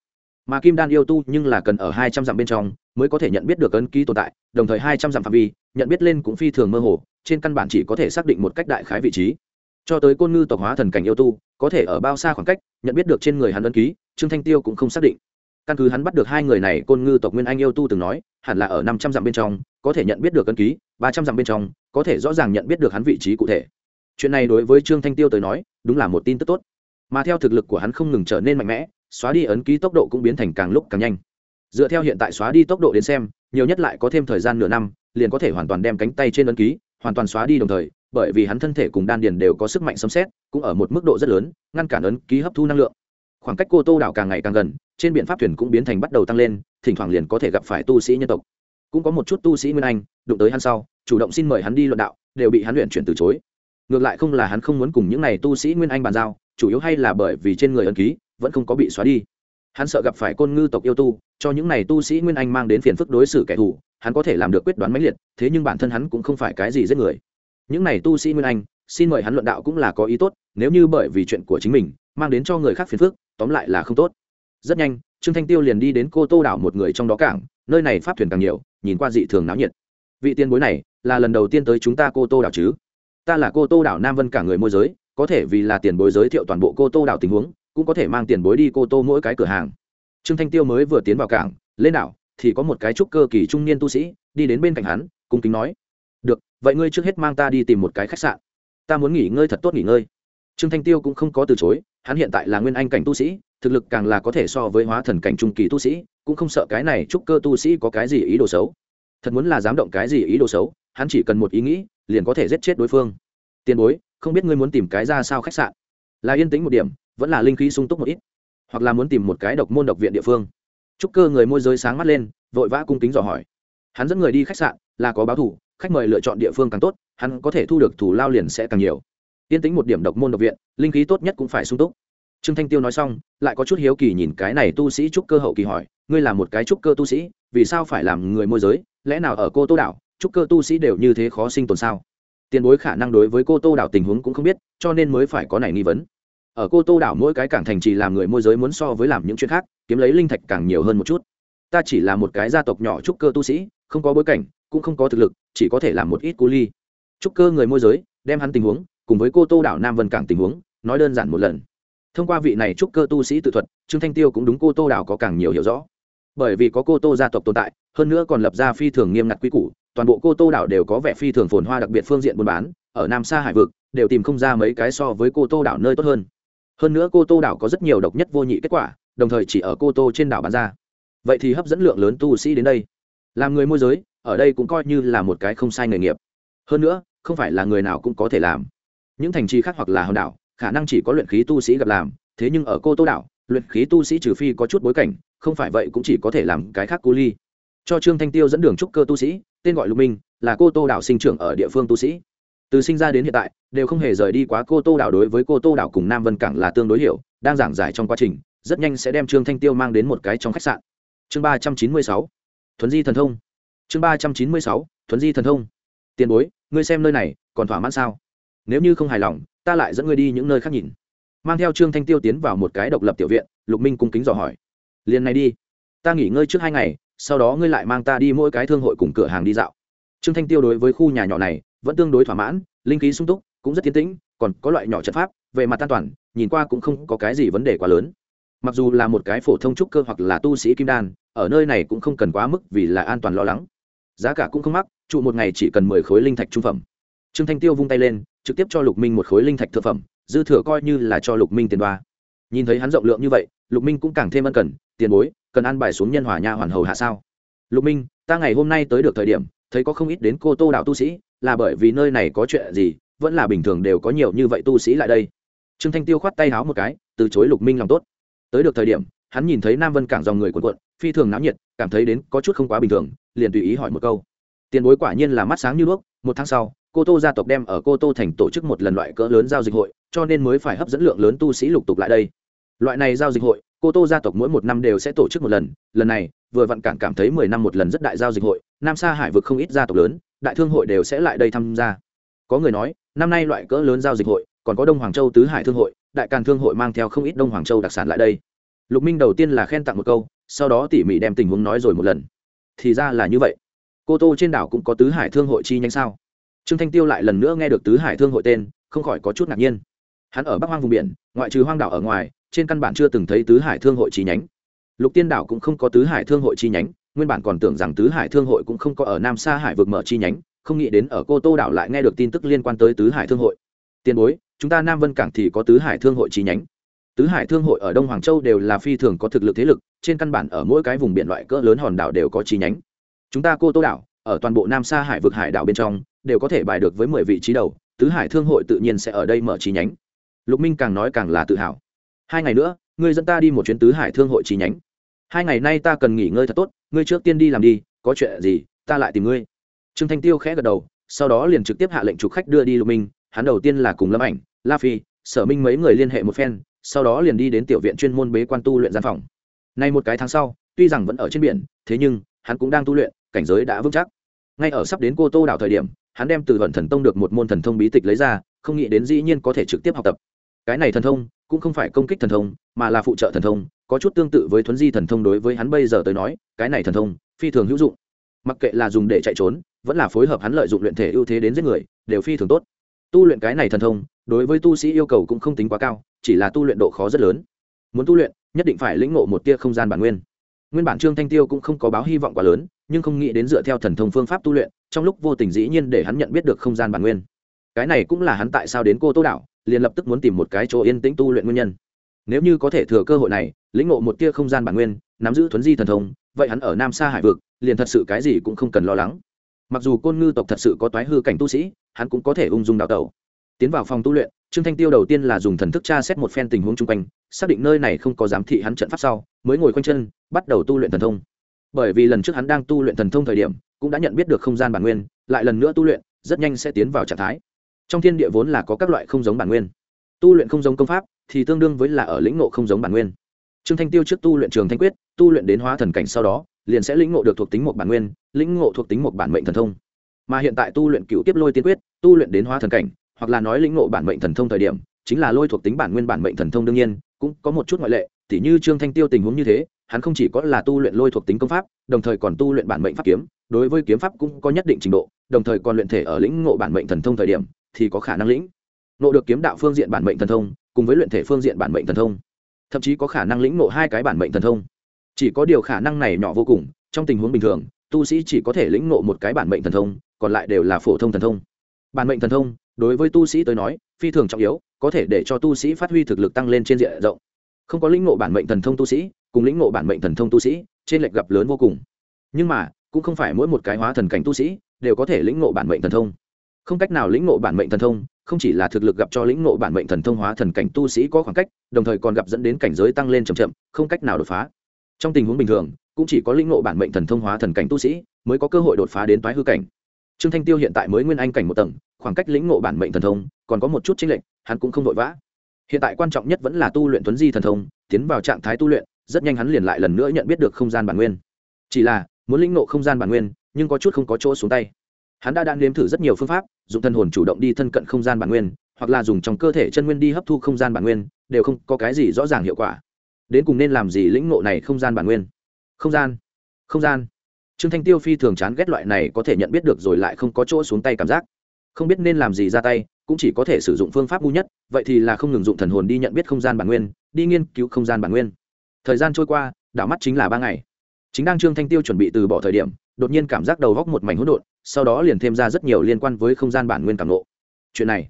Speaker 1: mà kim đan yêu tu nhưng là cần ở hai trăm dặm bên trong mới có thể nhận biết được ấn ký tồn tại, đồng thời hai trăm dặm phạm vi, nhận biết lên cũng phi thường mơ hồ, trên căn bản chỉ có thể xác định một cách đại khái vị trí. Cho tới côn ngư tộc hóa thần cảnh yêu tu, có thể ở bao xa khoảng cách, nhận biết được trên người hắn ấn ký, trương thanh tiêu cũng không xác định. Căn cứ hắn bắt được hai người này, côn ngư tộc nguyên anh yêu tu từng nói, hẳn là ở năm trăm dặm bên trong, có thể nhận biết được ấn ký, ba trăm dặm bên trong, có thể rõ ràng nhận biết được hắn vị trí cụ thể. Chuyện này đối với trương thanh tiêu tới nói, đúng là một tin tức tốt. Mà theo thực lực của hắn không ngừng trở nên mạnh mẽ xóa đi ấn ký tốc độ cũng biến thành càng lúc càng nhanh. Dựa theo hiện tại xóa đi tốc độ đến xem, nhiều nhất lại có thêm thời gian nửa năm, liền có thể hoàn toàn đem cánh tay trên ấn ký, hoàn toàn xóa đi đồng thời, bởi vì hắn thân thể cùng đan điền đều có sức mạnh sấm xét, cũng ở một mức độ rất lớn, ngăn cản ấn ký hấp thu năng lượng. Khoảng cách cô tô đảo càng ngày càng gần, trên biện pháp thuyền cũng biến thành bắt đầu tăng lên, thỉnh thoảng liền có thể gặp phải tu sĩ nhân tộc. Cũng có một chút tu sĩ nguyên anh, đụng tới hắn sau, chủ động xin mời hắn đi luận đạo, đều bị hắn luyện chuyển từ chối. Ngược lại không là hắn không muốn cùng những n à y tu sĩ nguyên anh bàn giao, chủ yếu hay là bởi vì trên người ấn ký vẫn không có bị xóa đi. Hắn sợ gặp phải côn ngư tộc yêu tu, cho những này tu sĩ nguyên anh mang đến phiền phức đối xử kẻ thù, hắn có thể làm được quyết đoán mãnh liệt, thế nhưng bản thân hắn cũng không phải cái gì giết người. Những này tu sĩ nguyên anh, xin mời hắn luận đạo cũng là có ý tốt, nếu như bởi vì chuyện của chính mình, mang đến cho người khác phiền phức, tóm lại là không tốt. Rất nhanh, trương thanh tiêu liền đi đến cô tô đảo một người trong đó cảng, nơi này pháp thuyền càng nhiều, nhìn qua dị thường náo nhiệt. Vị tiên bối này, là lần đầu tiên tới chúng ta cô tô đảo chứ? Ta là cô tô đảo nam vân cả người môi giới, có thể vì là tiền bối giới thiệu toàn bộ cô tô đảo tình huống cũng có thể mang tiền bối đi cô tô mỗi cái cửa hàng. Trương thanh tiêu mới vừa tiến vào cảng, lên đảo, thì có một cái trúc cơ kỳ trung niên tu sĩ, đi đến bên cạnh hắn, cung kính nói, được, vậy ngươi trước hết mang ta đi tìm một cái khách sạn. Ta muốn nghỉ ngơi thật tốt nghỉ ngơi. Trương thanh tiêu cũng không có từ chối, hắn hiện tại là nguyên anh cảnh tu sĩ, thực lực càng là có thể so với hóa thần cảnh trung kỳ tu sĩ, cũng không sợ cái này trúc cơ tu sĩ có cái gì ý đồ xấu. Thật muốn là dám động cái gì ý đồ xấu, hắn chỉ cần một ý nghĩ, liền có thể giết chết đối phương. Tiền bối, không biết ngươi muốn tìm cái ra sao khách sạn? Là yên tĩnh một điểm, vẫn là linh khí sung túc một ít, hoặc là muốn tìm một cái độc môn độc viện địa phương. Trúc cơ người môi giới sáng mắt lên, vội vã cung kính dò hỏi. Hắn dẫn người đi khách sạn, là có báo thủ, khách mời lựa chọn địa phương càng tốt, hắn có thể thu được thủ lao liền sẽ càng nhiều. Yên tĩnh một điểm độc môn độc viện, linh khí tốt nhất cũng phải sung túc. Trương thanh tiêu nói xong, lại có chút hiếu kỳ nhìn cái này tu sĩ trúc cơ hậu kỳ hỏi, ngươi là một cái trúc cơ tu sĩ, vì sao phải làm người môi giới? Lẽ nào ở cô tô đảo, trúc cơ tu sĩ đều như thế khó sinh tồn sao? Tiền bối khả năng đối với cô tô đảo tình huống cũng không biết, cho nên mới phải có này nghi vấn ở cô tô đảo mỗi cái cảng thành trì làm người môi giới muốn so với làm những chuyện khác, kiếm lấy linh thạch càng nhiều hơn một chút. Ta chỉ là một cái gia tộc nhỏ trúc cơ tu sĩ, không có bối cảnh, cũng không có thực lực, chỉ có thể làm một ít cu ly. Trúc cơ người môi giới, đem hắn tình huống, cùng với cô tô đảo nam vân cảng tình huống, nói đơn giản một lần. Thông qua vị này trúc cơ tu sĩ tự thuật, trương thanh tiêu cũng đúng cô tô đảo có càng nhiều hiểu rõ. Bởi vì có cô tô gia tộc tồn tại, hơn nữa còn lập ra phi thường nghiêm ngặt quy củ, toàn bộ cô tô đảo đều có vẻ phi thường phồn hoa đặc biệt phương diện buôn bán, ở nam xa hải vực, đều tìm không ra mấy cái so với cô tô đảo nơi tốt hơn hơn nữa cô tô đảo có rất nhiều độc nhất vô nhị kết quả, đồng thời chỉ ở cô tô trên đảo bán ra. Vậy thì hấp dẫn lượng lớn tu sĩ đến đây. Làm người môi giới, ở đây cũng coi như là một cái không sai nghề nghiệp. Hơn nữa, không phải là người nào cũng có thể làm. Những thành trì khác hoặc là hòn đảo, khả năng chỉ có luyện khí tu sĩ gặp làm, thế nhưng ở cô tô đảo, luyện khí tu sĩ trừ phi có chút bối cảnh, không phải vậy cũng chỉ có thể làm cái khác cu ly. Cho trương thanh tiêu dẫn đường trúc cơ tu sĩ, tên gọi lục minh, là cô tô đảo sinh trưởng ở địa phương tu sĩ từ sinh ra đến hiện tại, đều không hề rời đi quá cô tô đảo đối với cô tô đảo cùng nam vân cảng là tương đối hiểu, đang giảng giải trong quá trình, rất nhanh sẽ đem trương thanh tiêu mang đến một cái trong khách sạn. Chương ba trăm chín mươi sáu, thuấn di thần thông. Chương ba trăm chín mươi sáu, thuấn di thần thông. Tiền bối, ngươi xem nơi này, còn thỏa mãn sao? Nếu như không hài lòng, ta lại dẫn ngươi đi những nơi khác nhìn. Mang theo trương thanh tiêu tiến vào một cái độc lập tiểu viện, lục minh cung kính dò hỏi. Liền này đi. Ta nghỉ ngơi trước hai ngày, sau đó ngươi lại mang ta đi mỗi cái thương hội cùng cửa hàng đi dạo. Trương thanh tiêu đối với khu nhà nhỏ này vẫn tương đối thỏa mãn, linh khí sung túc, cũng rất tiến tĩnh, còn có loại nhỏ trận pháp, về mặt an toàn, nhìn qua cũng không có cái gì vấn đề quá lớn. Mặc dù là một cái phổ thông trúc cơ hoặc là tu sĩ kim đan, ở nơi này cũng không cần quá mức vì là an toàn lo lắng. Giá cả cũng không mắc, trụ một ngày chỉ cần mười khối linh thạch trung phẩm. Trương thanh tiêu vung tay lên, trực tiếp cho lục minh một khối linh thạch thực phẩm, dư thừa coi như là cho lục minh tiền đoa. Nhìn thấy hắn rộng lượng như vậy, lục minh cũng càng thêm ân cần, tiền bối, cần ăn bài xuống nhân hòa nha hoàn hầu hạ sao? Lục minh, ta ngày hôm nay tới được thời điểm, thấy có không ít đến cô tô đạo tu sĩ là bởi vì nơi này có chuyện gì, vẫn là bình thường đều có nhiều như vậy tu sĩ lại đây. Trương thanh tiêu khoát tay háo một cái, từ chối lục minh lòng tốt. Tới được thời điểm, hắn nhìn thấy nam vân cảng dòng người cuộn cuộn, phi thường náo nhiệt, cảm thấy đến có chút không quá bình thường, liền tùy ý hỏi một câu. Tiền bối quả nhiên là mắt sáng như đuốc, một tháng sau, cô tô gia tộc đem ở cô tô thành tổ chức một lần loại cỡ lớn giao dịch hội, cho nên mới phải hấp dẫn lượng lớn tu sĩ lục tục lại đây. Loại này giao dịch hội, cô tô gia tộc mỗi một năm đều sẽ tổ chức một lần lần này, vừa vặn cản cảm thấy mười năm một lần rất đại giao dịch hội, nam sa hải vực không ít gia tộc lớn đại thương hội đều sẽ lại đây tham gia. Có người nói, năm nay loại cỡ lớn giao dịch hội, còn có đông hoàng châu tứ hải thương hội, đại càn thương hội mang theo không ít đông hoàng châu đặc sản lại đây. Lục minh đầu tiên là khen tặng một câu, sau đó tỉ mỉ đem tình huống nói rồi một lần. Thì ra là như vậy. Cô tô trên đảo cũng có tứ hải thương hội chi nhánh sao? Trương thanh tiêu lại lần nữa nghe được tứ hải thương hội tên, không khỏi có chút ngạc nhiên. Hắn ở bắc hoang vùng biển, ngoại trừ hoang đảo ở ngoài, trên căn bản chưa từng thấy tứ hải thương hội chi nhánh. Lục tiên đảo cũng không có tứ hải thương hội chi nhánh nguyên bản còn tưởng rằng tứ hải thương hội cũng không có ở nam sa hải vực mở chi nhánh, không nghĩ đến ở cô tô đảo lại nghe được tin tức liên quan tới tứ hải thương hội. Tiền bối, chúng ta nam vân cảng thì có tứ hải thương hội chi nhánh. Tứ hải thương hội ở đông hoàng châu đều là phi thường có thực lực thế lực, trên căn bản ở mỗi cái vùng biển loại cỡ lớn hòn đảo đều có chi nhánh. Chúng ta cô tô đảo, ở toàn bộ nam sa hải vực hải đảo bên trong, đều có thể bài được với mười vị trí đầu, tứ hải thương hội tự nhiên sẽ ở đây mở chi nhánh. Lục minh càng nói càng là tự hào. Hai ngày nữa, ngươi dẫn ta đi một chuyến tứ hải thương hội chi nhánh. Hai ngày nay ta cần nghỉ ngơi thật tốt ngươi trước tiên đi làm đi, có chuyện gì, ta lại tìm ngươi. Trương thanh tiêu khẽ gật đầu, sau đó liền trực tiếp hạ lệnh trục khách đưa đi lục minh. Hắn đầu tiên là cùng lâm ảnh, la phi, sở minh mấy người liên hệ một phen, sau đó liền đi đến tiểu viện chuyên môn bế quan tu luyện gian phòng. Nay một cái tháng sau, tuy rằng vẫn ở trên biển, thế nhưng, hắn cũng đang tu luyện, cảnh giới đã vững chắc. Ngay ở sắp đến cô tô đảo thời điểm, hắn đem từ vận thần tông được một môn thần thông bí tịch lấy ra, không nghĩ đến dĩ nhiên có thể trực tiếp học tập. Cái này thần thông, cũng không phải công kích thần thông, mà là phụ trợ thần thông có chút tương tự với thuấn di thần thông đối với hắn bây giờ tới nói, cái này thần thông, phi thường hữu dụng. Mặc kệ là dùng để chạy trốn, vẫn là phối hợp hắn lợi dụng luyện thể ưu thế đến giết người, đều phi thường tốt. Tu luyện cái này thần thông, đối với tu sĩ yêu cầu cũng không tính quá cao, chỉ là tu luyện độ khó rất lớn. Muốn tu luyện, nhất định phải lĩnh ngộ một tia không gian bản nguyên. Nguyên bản trương thanh tiêu cũng không có báo hy vọng quá lớn, nhưng không nghĩ đến dựa theo thần thông phương pháp tu luyện, trong lúc vô tình dĩ nhiên để hắn nhận biết được không gian bản nguyên. Cái này cũng là hắn tại sao đến cô tô đảo, liền lập tức muốn tìm một cái chỗ yên tĩnh tu luyện nguyên nhân nếu như có thể thừa cơ hội này, lĩnh ngộ một tia không gian bản nguyên, nắm giữ thuấn di thần thông, vậy hắn ở nam sa hải vực, liền thật sự cái gì cũng không cần lo lắng. Mặc dù côn ngư tộc thật sự có toái hư cảnh tu sĩ, hắn cũng có thể ung dung đào tẩu. Tiến vào phòng tu luyện, trương thanh tiêu đầu tiên là dùng thần thức tra xét một phen tình huống chung quanh, xác định nơi này không có giám thị hắn trận pháp sau, mới ngồi quanh chân, bắt đầu tu luyện thần thông. Bởi vì lần trước hắn đang tu luyện thần thông thời điểm, cũng đã nhận biết được không gian bản nguyên, lại lần nữa tu luyện, rất nhanh sẽ tiến vào trạng thái. Trong thiên địa vốn là có các loại không giống bản nguyên tu luyện không giống công pháp, thì tương đương với là ở lĩnh ngộ không giống bản nguyên. Trương thanh tiêu trước tu luyện trường thanh quyết, tu luyện đến hóa thần cảnh sau đó, liền sẽ lĩnh ngộ được thuộc tính một bản nguyên, lĩnh ngộ thuộc tính một bản mệnh thần thông. Mà hiện tại tu luyện cựu tiếp lôi tiên quyết, tu luyện đến hóa thần cảnh, hoặc là nói lĩnh ngộ bản mệnh thần thông thời điểm, chính là lôi thuộc tính bản nguyên bản mệnh thần thông đương nhiên, cũng có một chút ngoại lệ, tỉ như trương thanh tiêu tình huống như thế, hắn không chỉ có là tu luyện lôi thuộc tính công pháp, đồng thời còn tu luyện bản mệnh pháp kiếm, đối với kiếm pháp cũng có nhất định trình độ, đồng thời còn luyện thể ở lĩnh ngộ bản mệnh thần thông thời điểm, thì có khả năng lĩnh. Nộ được kiếm đạo phương diện bản mệnh thần thông, cùng với luyện thể phương diện bản mệnh thần thông. Thậm chí có khả năng lĩnh nộ hai cái bản mệnh thần thông. Chỉ có điều khả năng này nhỏ vô cùng, trong tình huống bình thường, tu sĩ chỉ có thể lĩnh nộ một cái bản mệnh thần thông, còn lại đều là phổ thông thần thông. Bản mệnh thần thông, đối với tu sĩ tới nói, phi thường trọng yếu, có thể để cho tu sĩ phát huy thực lực tăng lên trên diện rộng. Không có lĩnh nộ bản mệnh thần thông tu sĩ, cùng lĩnh nộ bản mệnh thần thông tu sĩ, trên lệch gặp lớn vô cùng. Nhưng mà, cũng không phải mỗi một cái hóa thần cảnh tu sĩ, đều có thể lĩnh ngộ bản mệnh thần thông không cách nào lĩnh ngộ bản mệnh thần thông, không chỉ là thực lực gặp cho lĩnh ngộ bản mệnh thần thông hóa thần cảnh tu sĩ có khoảng cách, đồng thời còn gặp dẫn đến cảnh giới tăng lên chậm chậm, không cách nào đột phá. Trong tình huống bình thường, cũng chỉ có lĩnh ngộ bản mệnh thần thông hóa thần cảnh tu sĩ mới có cơ hội đột phá đến toái hư cảnh. Trương thanh tiêu hiện tại mới nguyên anh cảnh một tầng, khoảng cách lĩnh ngộ bản mệnh thần thông còn có một chút chính lệch, hắn cũng không vội vã. Hiện tại quan trọng nhất vẫn là tu luyện tuấn di thần thông, tiến vào trạng thái tu luyện, rất nhanh hắn liền lại lần nữa nhận biết được không gian bản nguyên. Chỉ là, muốn lĩnh ngộ không gian bản nguyên, nhưng có chút không có chỗ xuống tay hắn đã đang nếm thử rất nhiều phương pháp, dùng thân hồn chủ động đi thân cận không gian bản nguyên, hoặc là dùng trong cơ thể chân nguyên đi hấp thu không gian bản nguyên, đều không có cái gì rõ ràng hiệu quả. Đến cùng nên làm gì lĩnh ngộ này không gian bản nguyên? Không gian. Không gian. Trương thanh tiêu phi thường chán ghét loại này có thể nhận biết được rồi lại không có chỗ xuống tay cảm giác. Không biết nên làm gì ra tay, cũng chỉ có thể sử dụng phương pháp ngu nhất, vậy thì là không ngừng dụng thần hồn đi nhận biết không gian bản nguyên, đi nghiên cứu không gian bản nguyên. Thời gian trôi qua, đảo mắt chính là ba ngày. Chính đang trương thanh tiêu chuẩn bị từ bỏ thời điểm đột nhiên cảm giác đầu góc một mảnh hỗn độn, sau đó liền thêm ra rất nhiều liên quan với không gian bản nguyên cảm nộ chuyện này,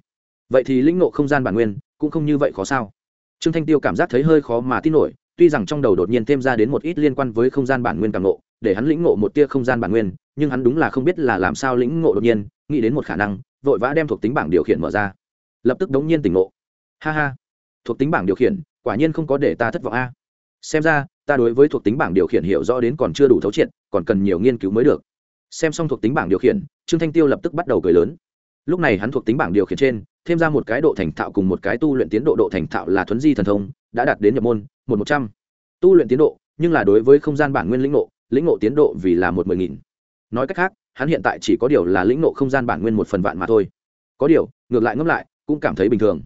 Speaker 1: vậy thì lĩnh ngộ không gian bản nguyên cũng không như vậy khó sao? Trương thanh tiêu cảm giác thấy hơi khó mà tin nổi, tuy rằng trong đầu đột nhiên thêm ra đến một ít liên quan với không gian bản nguyên cảm nộ để hắn lĩnh ngộ một tia không gian bản nguyên, nhưng hắn đúng là không biết là làm sao lĩnh ngộ đột nhiên, nghĩ đến một khả năng, vội vã đem thuộc tính bảng điều khiển mở ra. Lập tức đống nhiên tỉnh ngộ. Ha ha, thuộc tính bảng điều khiển, quả nhiên không có để ta thất vọng a xem ra, ta đối với thuộc tính bảng điều khiển hiểu rõ đến còn chưa đủ thấu triệt, còn cần nhiều nghiên cứu mới được. Xem xong thuộc tính bảng điều khiển, trương thanh tiêu lập tức bắt đầu cười lớn. Lúc này hắn thuộc tính bảng điều khiển trên, thêm ra một cái độ thành thạo cùng một cái tu luyện tiến độ độ thành thạo là thuấn di thần thông, đã đạt đến nhập môn, một một trăm. Tu luyện tiến độ, nhưng là đối với không gian bản nguyên lĩnh ngộ lĩnh ngộ tiến độ vì là một mười nghìn. Nói cách khác, hắn hiện tại chỉ có điều là lĩnh ngộ không gian bản nguyên một phần vạn mà thôi. Có điều, ngược lại ngẫm lại, cũng cảm thấy bình thường.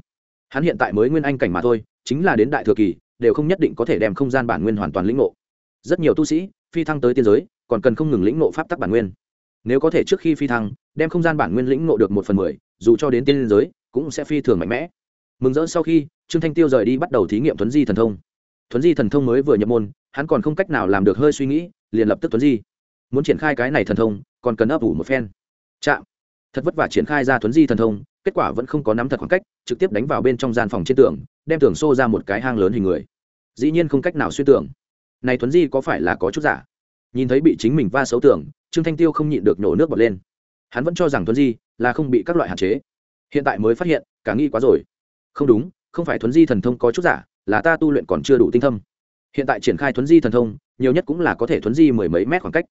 Speaker 1: Hắn hiện tại mới nguyên anh cảnh mà thôi, chính là đến đại thừa kỳ đều không nhất định có thể đem không gian bản nguyên hoàn toàn lĩnh ngộ. Rất nhiều tu sĩ, phi thăng tới tiên giới, còn cần không ngừng lĩnh ngộ pháp tắc bản nguyên. Nếu có thể trước khi phi thăng, đem không gian bản nguyên lĩnh ngộ được một phần mười, dù cho đến tiên giới, cũng sẽ phi thường mạnh mẽ. Mừng rỡ sau khi, trương thanh tiêu rời đi bắt đầu thí nghiệm thuấn di thần thông. Thuấn di thần thông mới vừa nhập môn, hắn còn không cách nào làm được hơi suy nghĩ, liền lập tức thuấn di. Muốn triển khai cái này thần thông, còn cần ấp ủ một phen. Chạm. Thật vất vả triển khai ra thuấn di thần thông, kết quả vẫn không có nắm thật khoảng cách, trực tiếp đánh vào bên trong gian phòng trên tường, đem tường xô ra một cái hang lớn hình người dĩ nhiên không cách nào suy tưởng. Này thuấn di có phải là có chút giả? Nhìn thấy bị chính mình va xấu tưởng, trương thanh tiêu không nhịn được nổ nước bọt lên. Hắn vẫn cho rằng thuấn di là không bị các loại hạn chế. Hiện tại mới phát hiện, cả nghi quá rồi. Không đúng, không phải thuấn di thần thông có chút giả, là ta tu luyện còn chưa đủ tinh thâm. Hiện tại triển khai thuấn di thần thông, nhiều nhất cũng là có thể thuấn di mười mấy mét khoảng cách.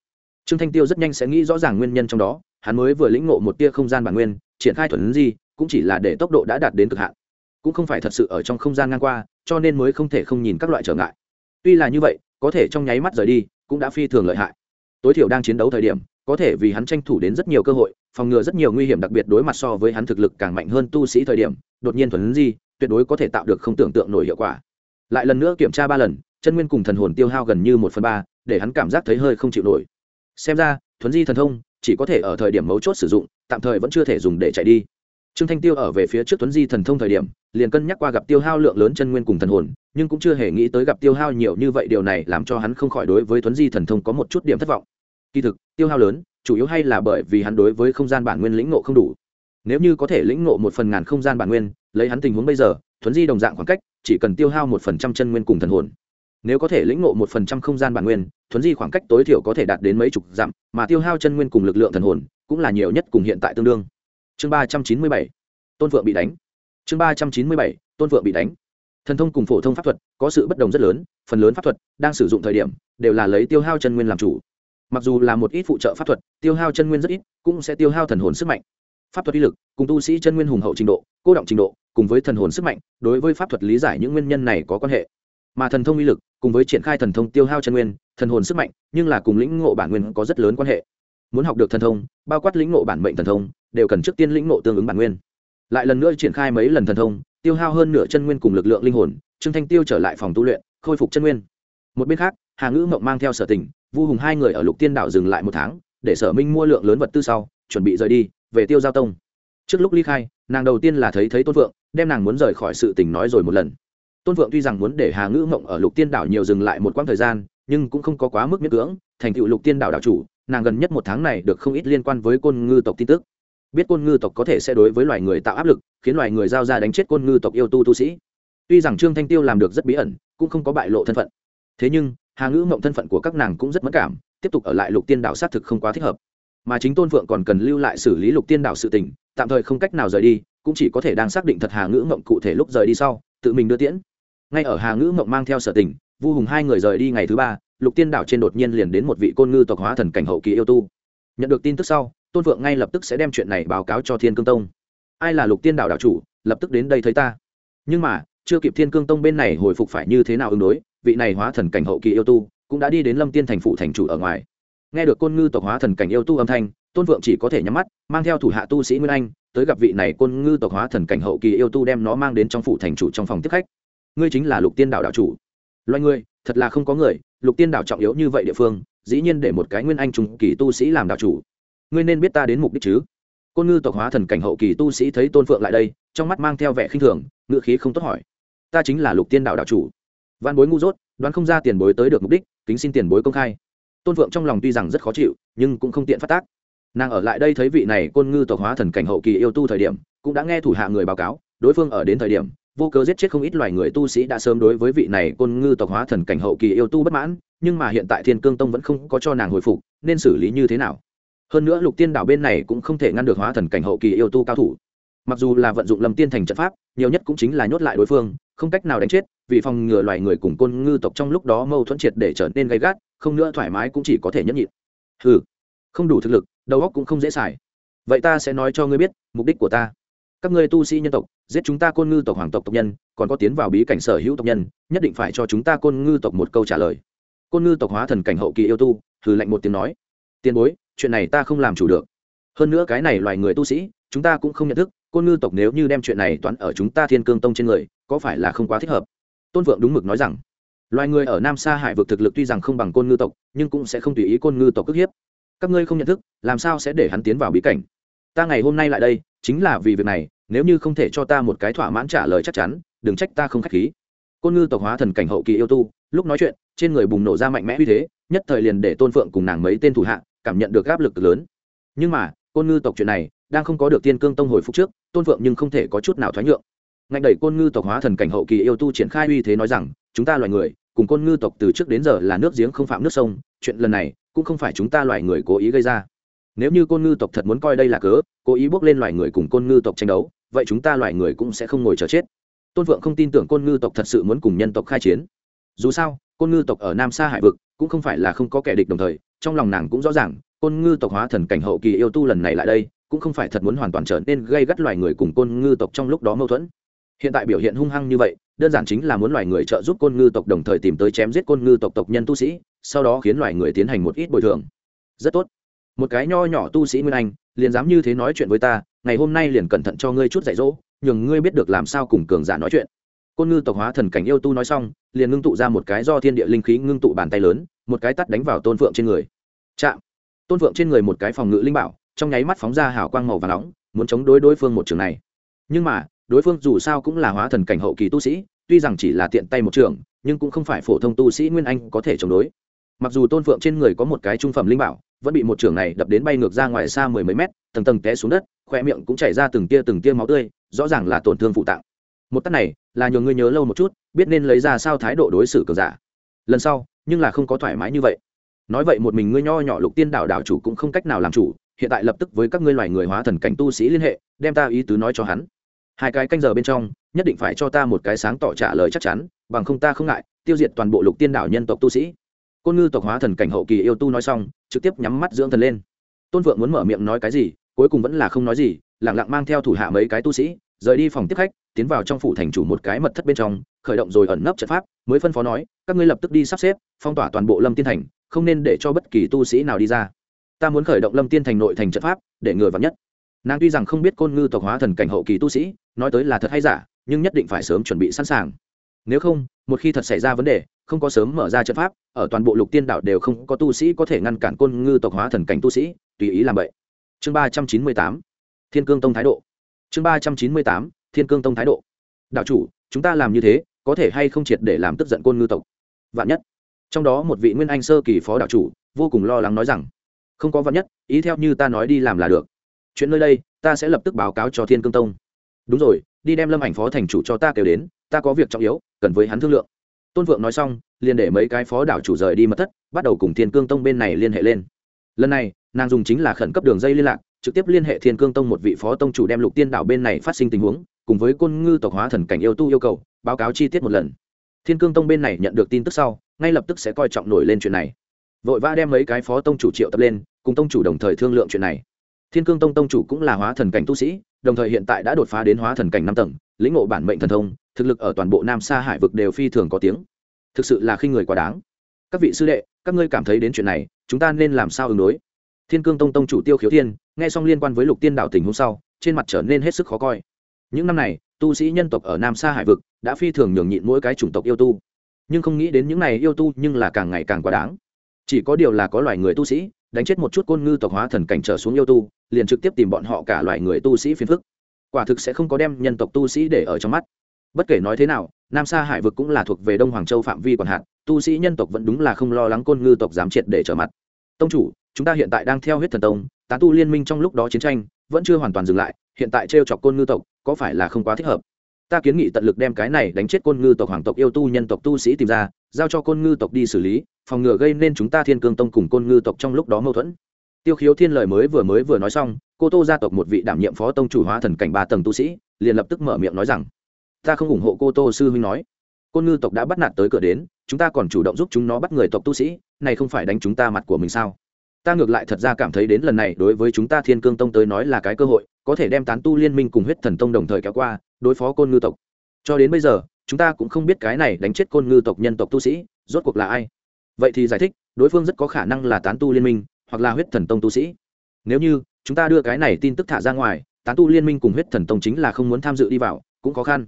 Speaker 1: Trương thanh tiêu rất nhanh sẽ nghĩ rõ ràng nguyên nhân trong đó, hắn mới vừa lĩnh ngộ một tia không gian bản nguyên, triển khai thuấn di cũng chỉ là để tốc độ đã đạt đến cực hạn cũng không phải thật sự ở trong không gian ngang qua, cho nên mới không thể không nhìn các loại trở ngại. Tuy là như vậy, có thể trong nháy mắt rời đi, cũng đã phi thường lợi hại. Tối thiểu đang chiến đấu thời điểm, có thể vì hắn tranh thủ đến rất nhiều cơ hội, phòng ngừa rất nhiều nguy hiểm đặc biệt đối mặt so với hắn thực lực càng mạnh hơn tu sĩ thời điểm, đột nhiên thuần di, tuyệt đối có thể tạo được không tưởng tượng nổi hiệu quả. Lại lần nữa kiểm tra ba lần, chân nguyên cùng thần hồn tiêu hao gần như một phần ba, để hắn cảm giác thấy hơi không chịu nổi. Xem ra thuấn di thần thông chỉ có thể ở thời điểm mấu chốt sử dụng, tạm thời vẫn chưa thể dùng để chạy đi trương thanh tiêu ở về phía trước tuấn di thần thông thời điểm, liền cân nhắc qua gặp tiêu hao lượng lớn chân nguyên cùng thần hồn, nhưng cũng chưa hề nghĩ tới gặp tiêu hao nhiều như vậy điều này làm cho hắn không khỏi đối với tuấn di thần thông có một chút điểm thất vọng. Kỳ thực, tiêu hao lớn, chủ yếu hay là bởi vì hắn đối với không gian bản nguyên lĩnh ngộ không đủ. Nếu như có thể lĩnh ngộ một phần ngàn không gian bản nguyên, lấy hắn tình huống bây giờ thuấn di đồng dạng khoảng cách, chỉ cần tiêu hao một phần trăm chân nguyên cùng thần hồn. Nếu có thể lĩnh ngộ một phần trăm không gian bản nguyên thuấn di khoảng cách tối thiểu có thể đạt đến mấy chục dặm, mà tiêu hao chân nguyên cùng lực lượng thần hồn cũng là nhiều nhất cùng hiện tại tương đương chương ba trăm chín mươi bảy, tôn phượng bị đánh. Chương ba trăm chín mươi bảy, tôn vượng bị đánh. Thần thông cùng phổ thông pháp thuật có sự bất đồng rất lớn, phần lớn pháp thuật đang sử dụng thời điểm đều là lấy tiêu hao chân nguyên làm chủ. Mặc dù là một ít phụ trợ pháp thuật, tiêu hao chân nguyên rất ít, cũng sẽ tiêu hao thần hồn sức mạnh. Pháp thuật uy lực cùng tu sĩ chân nguyên hùng hậu trình độ, cô động trình độ cùng với thần hồn sức mạnh, đối với pháp thuật lý giải những nguyên nhân này có quan hệ. Mà thần thông uy lực cùng với triển khai thần thông tiêu hao chân nguyên, thần hồn sức mạnh, nhưng là cùng lĩnh ngộ bản nguyên có rất lớn quan hệ. Muốn học được thần thông, bao quát lĩnh ngộ bản mệnh thần thông đều cần trước tiên lĩnh ngộ tương ứng bản nguyên. Lại lần nữa triển khai mấy lần thần thông, tiêu hao hơn nửa chân nguyên cùng lực lượng linh hồn, trương thanh tiêu trở lại phòng tu luyện, khôi phục chân nguyên. Một bên khác, hà ngữ mộng mang theo sở tình, vu hùng hai người ở lục tiên đảo dừng lại một tháng, để sở minh mua lượng lớn vật tư sau, chuẩn bị rời đi, về tiêu giao tông. Trước lúc ly khai, nàng đầu tiên là thấy thấy tôn phượng đem nàng muốn rời khỏi sự tình nói rồi một lần. Tôn phượng tuy rằng muốn để hà ngữ mộng ở lục tiên đảo nhiều dừng lại một quãng thời gian, nhưng cũng không có quá mức miễn cưỡng, thành tựu lục tiên đảo đảo chủ, nàng gần nhất một tháng này được không ít liên quan với côn ngư tộc tin tức biết côn ngư tộc có thể sẽ đối với loài người tạo áp lực, khiến loài người giao ra đánh chết côn ngư tộc yêu tu tu sĩ. Tuy rằng trương thanh tiêu làm được rất bí ẩn, cũng không có bại lộ thân phận. Thế nhưng, hà ngữ mộng thân phận của các nàng cũng rất mất cảm, tiếp tục ở lại lục tiên đảo xác thực không quá thích hợp. Mà chính tôn phượng còn cần lưu lại xử lý lục tiên đảo sự tình, tạm thời không cách nào rời đi, cũng chỉ có thể đang xác định thật hà ngữ mộng cụ thể lúc rời đi sau, tự mình đưa tiễn. Ngay ở hà ngữ mộng mang theo sở tình, vu hùng hai người rời đi ngày thứ ba, lục tiên đảo trên đột nhiên liền đến một vị côn ngư tộc hóa thần cảnh hậu kỳ yêu tu. Nhận được tin tức sau tôn phượng ngay lập tức sẽ đem chuyện này báo cáo cho thiên cương tông. Ai là lục tiên đảo đảo chủ, lập tức đến đây thấy ta. Nhưng mà, chưa kịp thiên cương tông bên này hồi phục phải như thế nào ứng đối, vị này hóa thần cảnh hậu kỳ yêu tu cũng đã đi đến lâm tiên thành phụ thành chủ ở ngoài. Nghe được côn ngư tộc hóa thần cảnh yêu tu âm thanh, tôn vượng chỉ có thể nhắm mắt, mang theo thủ hạ tu sĩ nguyên anh, tới gặp vị này côn ngư tộc hóa thần cảnh hậu kỳ yêu tu đem nó mang đến trong phủ thành chủ trong phòng tiếp khách. Ngươi chính là lục tiên đạo đạo chủ. Loài ngươi thật là không có người, lục tiên đạo trọng yếu như vậy địa phương, dĩ nhiên để một cái nguyên anh trùng kỳ tu sĩ làm đạo chủ ngươi nên biết ta đến mục đích chứ? Côn ngư tộc hóa thần cảnh hậu kỳ tu sĩ thấy tôn phượng lại đây, trong mắt mang theo vẻ khinh thường ngự khí không tốt hỏi. Ta chính là lục tiên đạo đạo chủ. Văn bối ngu dốt, đoán không ra tiền bối tới được mục đích, kính xin tiền bối công khai. Tôn phượng trong lòng tuy rằng rất khó chịu, nhưng cũng không tiện phát tác. Nàng ở lại đây thấy vị này côn ngư tộc hóa thần cảnh hậu kỳ yêu tu thời điểm, cũng đã nghe thủ hạ người báo cáo, đối phương ở đến thời điểm, vô cớ giết chết không ít loài người tu sĩ đã sớm đối với vị này côn ngư tộc hóa thần cảnh hậu kỳ yêu tu bất mãn, nhưng mà hiện tại thiên cương tông vẫn không có cho nàng hồi phục, nên xử lý như thế nào? Hơn nữa lục tiên đảo bên này cũng không thể ngăn được hóa thần cảnh hậu kỳ yêu tu cao thủ. Mặc dù là vận dụng lâm tiên thành trận pháp, nhiều nhất cũng chính là nhốt lại đối phương, không cách nào đánh chết, vì phòng ngừa loài người cùng côn ngư tộc trong lúc đó mâu thuẫn triệt để trở nên gay gắt, không nữa thoải mái cũng chỉ có thể nhẫn nhịn. Ừ không đủ thực lực, đầu óc cũng không dễ xài. Vậy ta sẽ nói cho ngươi biết, mục đích của ta. Các ngươi tu sĩ nhân tộc, giết chúng ta côn ngư tộc hoàng tộc tộc nhân, còn có tiến vào bí cảnh sở hữu tộc nhân, nhất định phải cho chúng ta côn ngư tộc một câu trả lời. Côn ngư tộc hóa thần cảnh hậu kỳ yêu tu thử lạnh một tiếng nói. Tiền bối chuyện này ta không làm chủ được. Hơn nữa cái này loài người tu sĩ, chúng ta cũng không nhận thức, côn ngư tộc nếu như đem chuyện này toán ở chúng ta thiên cương tông trên người, có phải là không quá thích hợp? Tôn vượng đúng mực nói rằng, loài người ở nam sa hải vực thực lực tuy rằng không bằng côn ngư tộc, nhưng cũng sẽ không tùy ý côn ngư tộc ức hiếp. Các ngươi không nhận thức, làm sao sẽ để hắn tiến vào bí cảnh? Ta ngày hôm nay lại đây, chính là vì việc này, nếu như không thể cho ta một cái thỏa mãn trả lời chắc chắn, đừng trách ta không k h á c h khí. Côn ngư tộc hóa thần cảnh hậu kỳ yêu tu, lúc nói chuyện, trên người bùng nổ ra mạnh mẽ uy thế, nhất thời liền để tôn phượng cùng nàng mấy tên thủ hạ cảm nhận được áp lực lớn. Nhưng mà, côn ngư tộc chuyện này, đang không có được tiên cương tông hồi phục trước, tôn phượng nhưng không thể có chút nào thoái nhượng. Ngay đẩy côn ngư tộc hóa thần cảnh hậu kỳ yêu tu triển khai uy thế nói rằng, chúng ta loài người, cùng côn ngư tộc từ trước đến giờ là nước giếng không phạm nước sông, chuyện lần này, cũng không phải chúng ta loài người cố ý gây ra. Nếu như côn ngư tộc thật muốn coi đây là cớ, cố ý bước lên loài người cùng côn ngư tộc tranh đấu, vậy chúng ta loài người cũng sẽ không ngồi chờ chết. Tôn phượng không tin tưởng côn ngư tộc thật sự muốn cùng nhân tộc khai chiến. Dù sao, côn ngư tộc ở nam sa hải vực, cũng không phải là không có kẻ địch đồng thời trong lòng nàng cũng rõ ràng, côn ngư tộc hóa thần cảnh hậu kỳ yêu tu lần này lại đây, cũng không phải thật muốn hoàn toàn trở nên gây gắt loài người cùng côn ngư tộc trong lúc đó mâu thuẫn. Hiện tại biểu hiện hung hăng như vậy, đơn giản chính là muốn loài người trợ giúp côn ngư tộc đồng thời tìm tới chém giết côn ngư tộc tộc nhân tu sĩ, sau đó khiến loài người tiến hành một ít bồi thường. Rất tốt. Một cái nho nhỏ tu sĩ nguyên anh, liền dám như thế nói chuyện với ta, ngày hôm nay liền cẩn thận cho ngươi chút dạy dỗ, nhường ngươi biết được làm sao cùng cường giả nói chuyện. Côn ngư tộc hóa thần cảnh yêu tu nói xong, liền ngưng tụ ra một cái do thiên địa linh khí ngưng tụ bàn tay lớn một cái tắt đánh vào tôn phượng trên người chạm tôn phượng trên người một cái phòng ngự linh bảo trong nháy mắt phóng ra hào quang màu và nóng muốn chống đối đối phương một trường này nhưng mà đối phương dù sao cũng là hóa thần cảnh hậu kỳ tu sĩ tuy rằng chỉ là tiện tay một trường nhưng cũng không phải phổ thông tu sĩ nguyên anh có thể chống đối mặc dù tôn phượng trên người có một cái trung phẩm linh bảo vẫn bị một trường này đập đến bay ngược ra ngoài xa mười mấy mét tầng tầng té xuống đất khoe miệng cũng chảy ra từng tia từng tia máu tươi rõ ràng là tổn thương phụ tạng một tắt này là nhờ ngươi nhớ lâu một chút biết nên lấy ra sao thái độ đối xử cờ giả lần sau nhưng là không có thoải mái như vậy. Nói vậy một mình ngươi nho nhỏ lục tiên đảo đảo chủ cũng không cách nào làm chủ, hiện tại lập tức với các ngươi loài người hóa thần cảnh tu sĩ liên hệ, đem ta ý tứ nói cho hắn. Hai cái canh giờ bên trong, nhất định phải cho ta một cái sáng tỏ trả lời chắc chắn, bằng không ta không ngại, tiêu diệt toàn bộ lục tiên đảo nhân tộc tu sĩ. Côn ngư tộc hóa thần cảnh hậu kỳ yêu tu nói xong, trực tiếp nhắm mắt dưỡng thần lên. Tôn vượng muốn mở miệng nói cái gì, cuối cùng vẫn là không nói gì lẳng lặng mang theo thủ hạ mấy cái tu sĩ rời đi phòng tiếp khách, tiến vào trong phủ thành chủ một cái mật thất bên trong, khởi động rồi ẩn nấp trận pháp, mới phân phó nói, các ngươi lập tức đi sắp xếp, phong tỏa toàn bộ lâm tiên thành, không nên để cho bất kỳ tu sĩ nào đi ra. Ta muốn khởi động lâm tiên thành nội thành trận pháp, để ngừa vắn nhất. Nàng tuy rằng không biết côn ngư tộc hóa thần cảnh hậu kỳ tu sĩ, nói tới là thật hay giả, nhưng nhất định phải sớm chuẩn bị sẵn sàng. Nếu không, một khi thật xảy ra vấn đề, không có sớm mở ra trận pháp, ở toàn bộ lục tiên đảo đều không có tu sĩ có thể ngăn cản côn ngư tộc hóa thần cảnh tu sĩ, tùy ý làm vậy. Chương ba trăm chín mươi tám. Thiên cương tông thái độ chương ba trăm chín mươi tám, thiên cương tông thái độ. Đạo chủ, chúng ta làm như thế, có thể hay không triệt để làm tức giận côn ngư tộc? Vạn nhất. Trong đó một vị nguyên anh sơ kỳ phó đạo chủ, vô cùng lo lắng nói rằng, không có vạn nhất, ý theo như ta nói đi làm là được. Chuyện nơi đây, ta sẽ lập tức báo cáo cho thiên cương tông. Đúng rồi, đi đem lâm ảnh phó thành chủ cho ta kêu đến, ta có việc trọng yếu, cần với hắn thương lượng. Tôn vượng nói xong, liền để mấy cái phó đảo chủ rời đi mất thất, bắt đầu cùng thiên cương tông bên này liên hệ lên. Lần này, nàng dùng chính là khẩn cấp đường dây liên lạc trực tiếp liên hệ thiên cương tông một vị phó tông chủ đem lục tiên đảo bên này phát sinh tình huống, cùng với côn ngư tộc hóa thần cảnh yêu tu yêu cầu, báo cáo chi tiết một lần. Thiên cương tông bên này nhận được tin tức sau, ngay lập tức sẽ coi trọng nổi lên chuyện này. Vội vã đem mấy cái phó tông chủ triệu tập lên, cùng tông chủ đồng thời thương lượng chuyện này. Thiên cương tông tông chủ cũng là hóa thần cảnh tu sĩ, đồng thời hiện tại đã đột phá đến hóa thần cảnh năm tầng, lĩnh ngộ bản mệnh thần thông, thực lực ở toàn bộ nam sa hải vực đều phi thường có tiếng. Thực sự là khi người quá đáng. Các vị sư đệ, các ngươi cảm thấy đến chuyện này, chúng ta nên làm sao ứng đối? Thiên cương tông tông chủ tiêu khiếu thiên, nghe xong liên quan với lục tiên đạo tình hôm sau, trên mặt trở nên hết sức khó coi. Những năm này, tu sĩ nhân tộc ở nam sa hải vực đã phi thường nhường nhịn mỗi cái chủng tộc yêu tu. Nhưng không nghĩ đến những này yêu tu nhưng là càng ngày càng quá đáng. Chỉ có điều là có loài người tu sĩ, đánh chết một chút côn ngư tộc hóa thần cảnh trở xuống yêu tu, liền trực tiếp tìm bọn họ cả loài người tu sĩ phiền phức. Quả thực sẽ không có đem nhân tộc tu sĩ để ở trong mắt. Bất kể nói thế nào, nam sa hải vực cũng là thuộc về đông hoàng châu phạm vi còn hạn, tu sĩ nhân tộc vẫn đúng là không lo lắng côn ngư tộc dám triệt để trở mặt. Tông chủ chúng ta hiện tại đang theo huyết thần tông, tán tu liên minh trong lúc đó chiến tranh, vẫn chưa hoàn toàn dừng lại, hiện tại t r e o chọc côn ngư tộc, có phải là không quá thích hợp? Ta kiến nghị tận lực đem cái này đánh chết côn ngư tộc hoàng tộc yêu tu nhân tộc tu sĩ tìm ra, giao cho côn ngư tộc đi xử lý, phòng ngừa gây nên chúng ta thiên cương tông cùng côn ngư tộc trong lúc đó mâu thuẫn. Tiêu khiếu thiên lời mới vừa mới vừa nói xong, cô tô gia tộc một vị đảm nhiệm phó tông chủ hóa thần cảnh ba tầng tu sĩ, liền lập tức mở miệng nói rằng, ta không ủng hộ cô tô sư huynh nói. Côn ngư tộc đã bắt nạt tới cửa đến, chúng ta còn chủ động giúp chúng nó bắt người tộc tu sĩ, này không phải đánh chúng ta mặt của mình sao? Ta ngược lại thật ra cảm thấy đến lần này đối với chúng ta thiên cương tông tới nói là cái cơ hội, có thể đem tán tu liên minh cùng huyết thần tông đồng thời kéo qua, đối phó côn ngư tộc. Cho đến bây giờ, chúng ta cũng không biết cái này đánh chết côn ngư tộc nhân tộc tu sĩ, rốt cuộc là ai. Vậy thì giải thích, đối phương rất có khả năng là tán tu liên minh, hoặc là huyết thần tông tu sĩ. Nếu như, chúng ta đưa cái này tin tức thả ra ngoài, tán tu liên minh cùng huyết thần tông chính là không muốn tham dự đi vào, cũng khó khăn.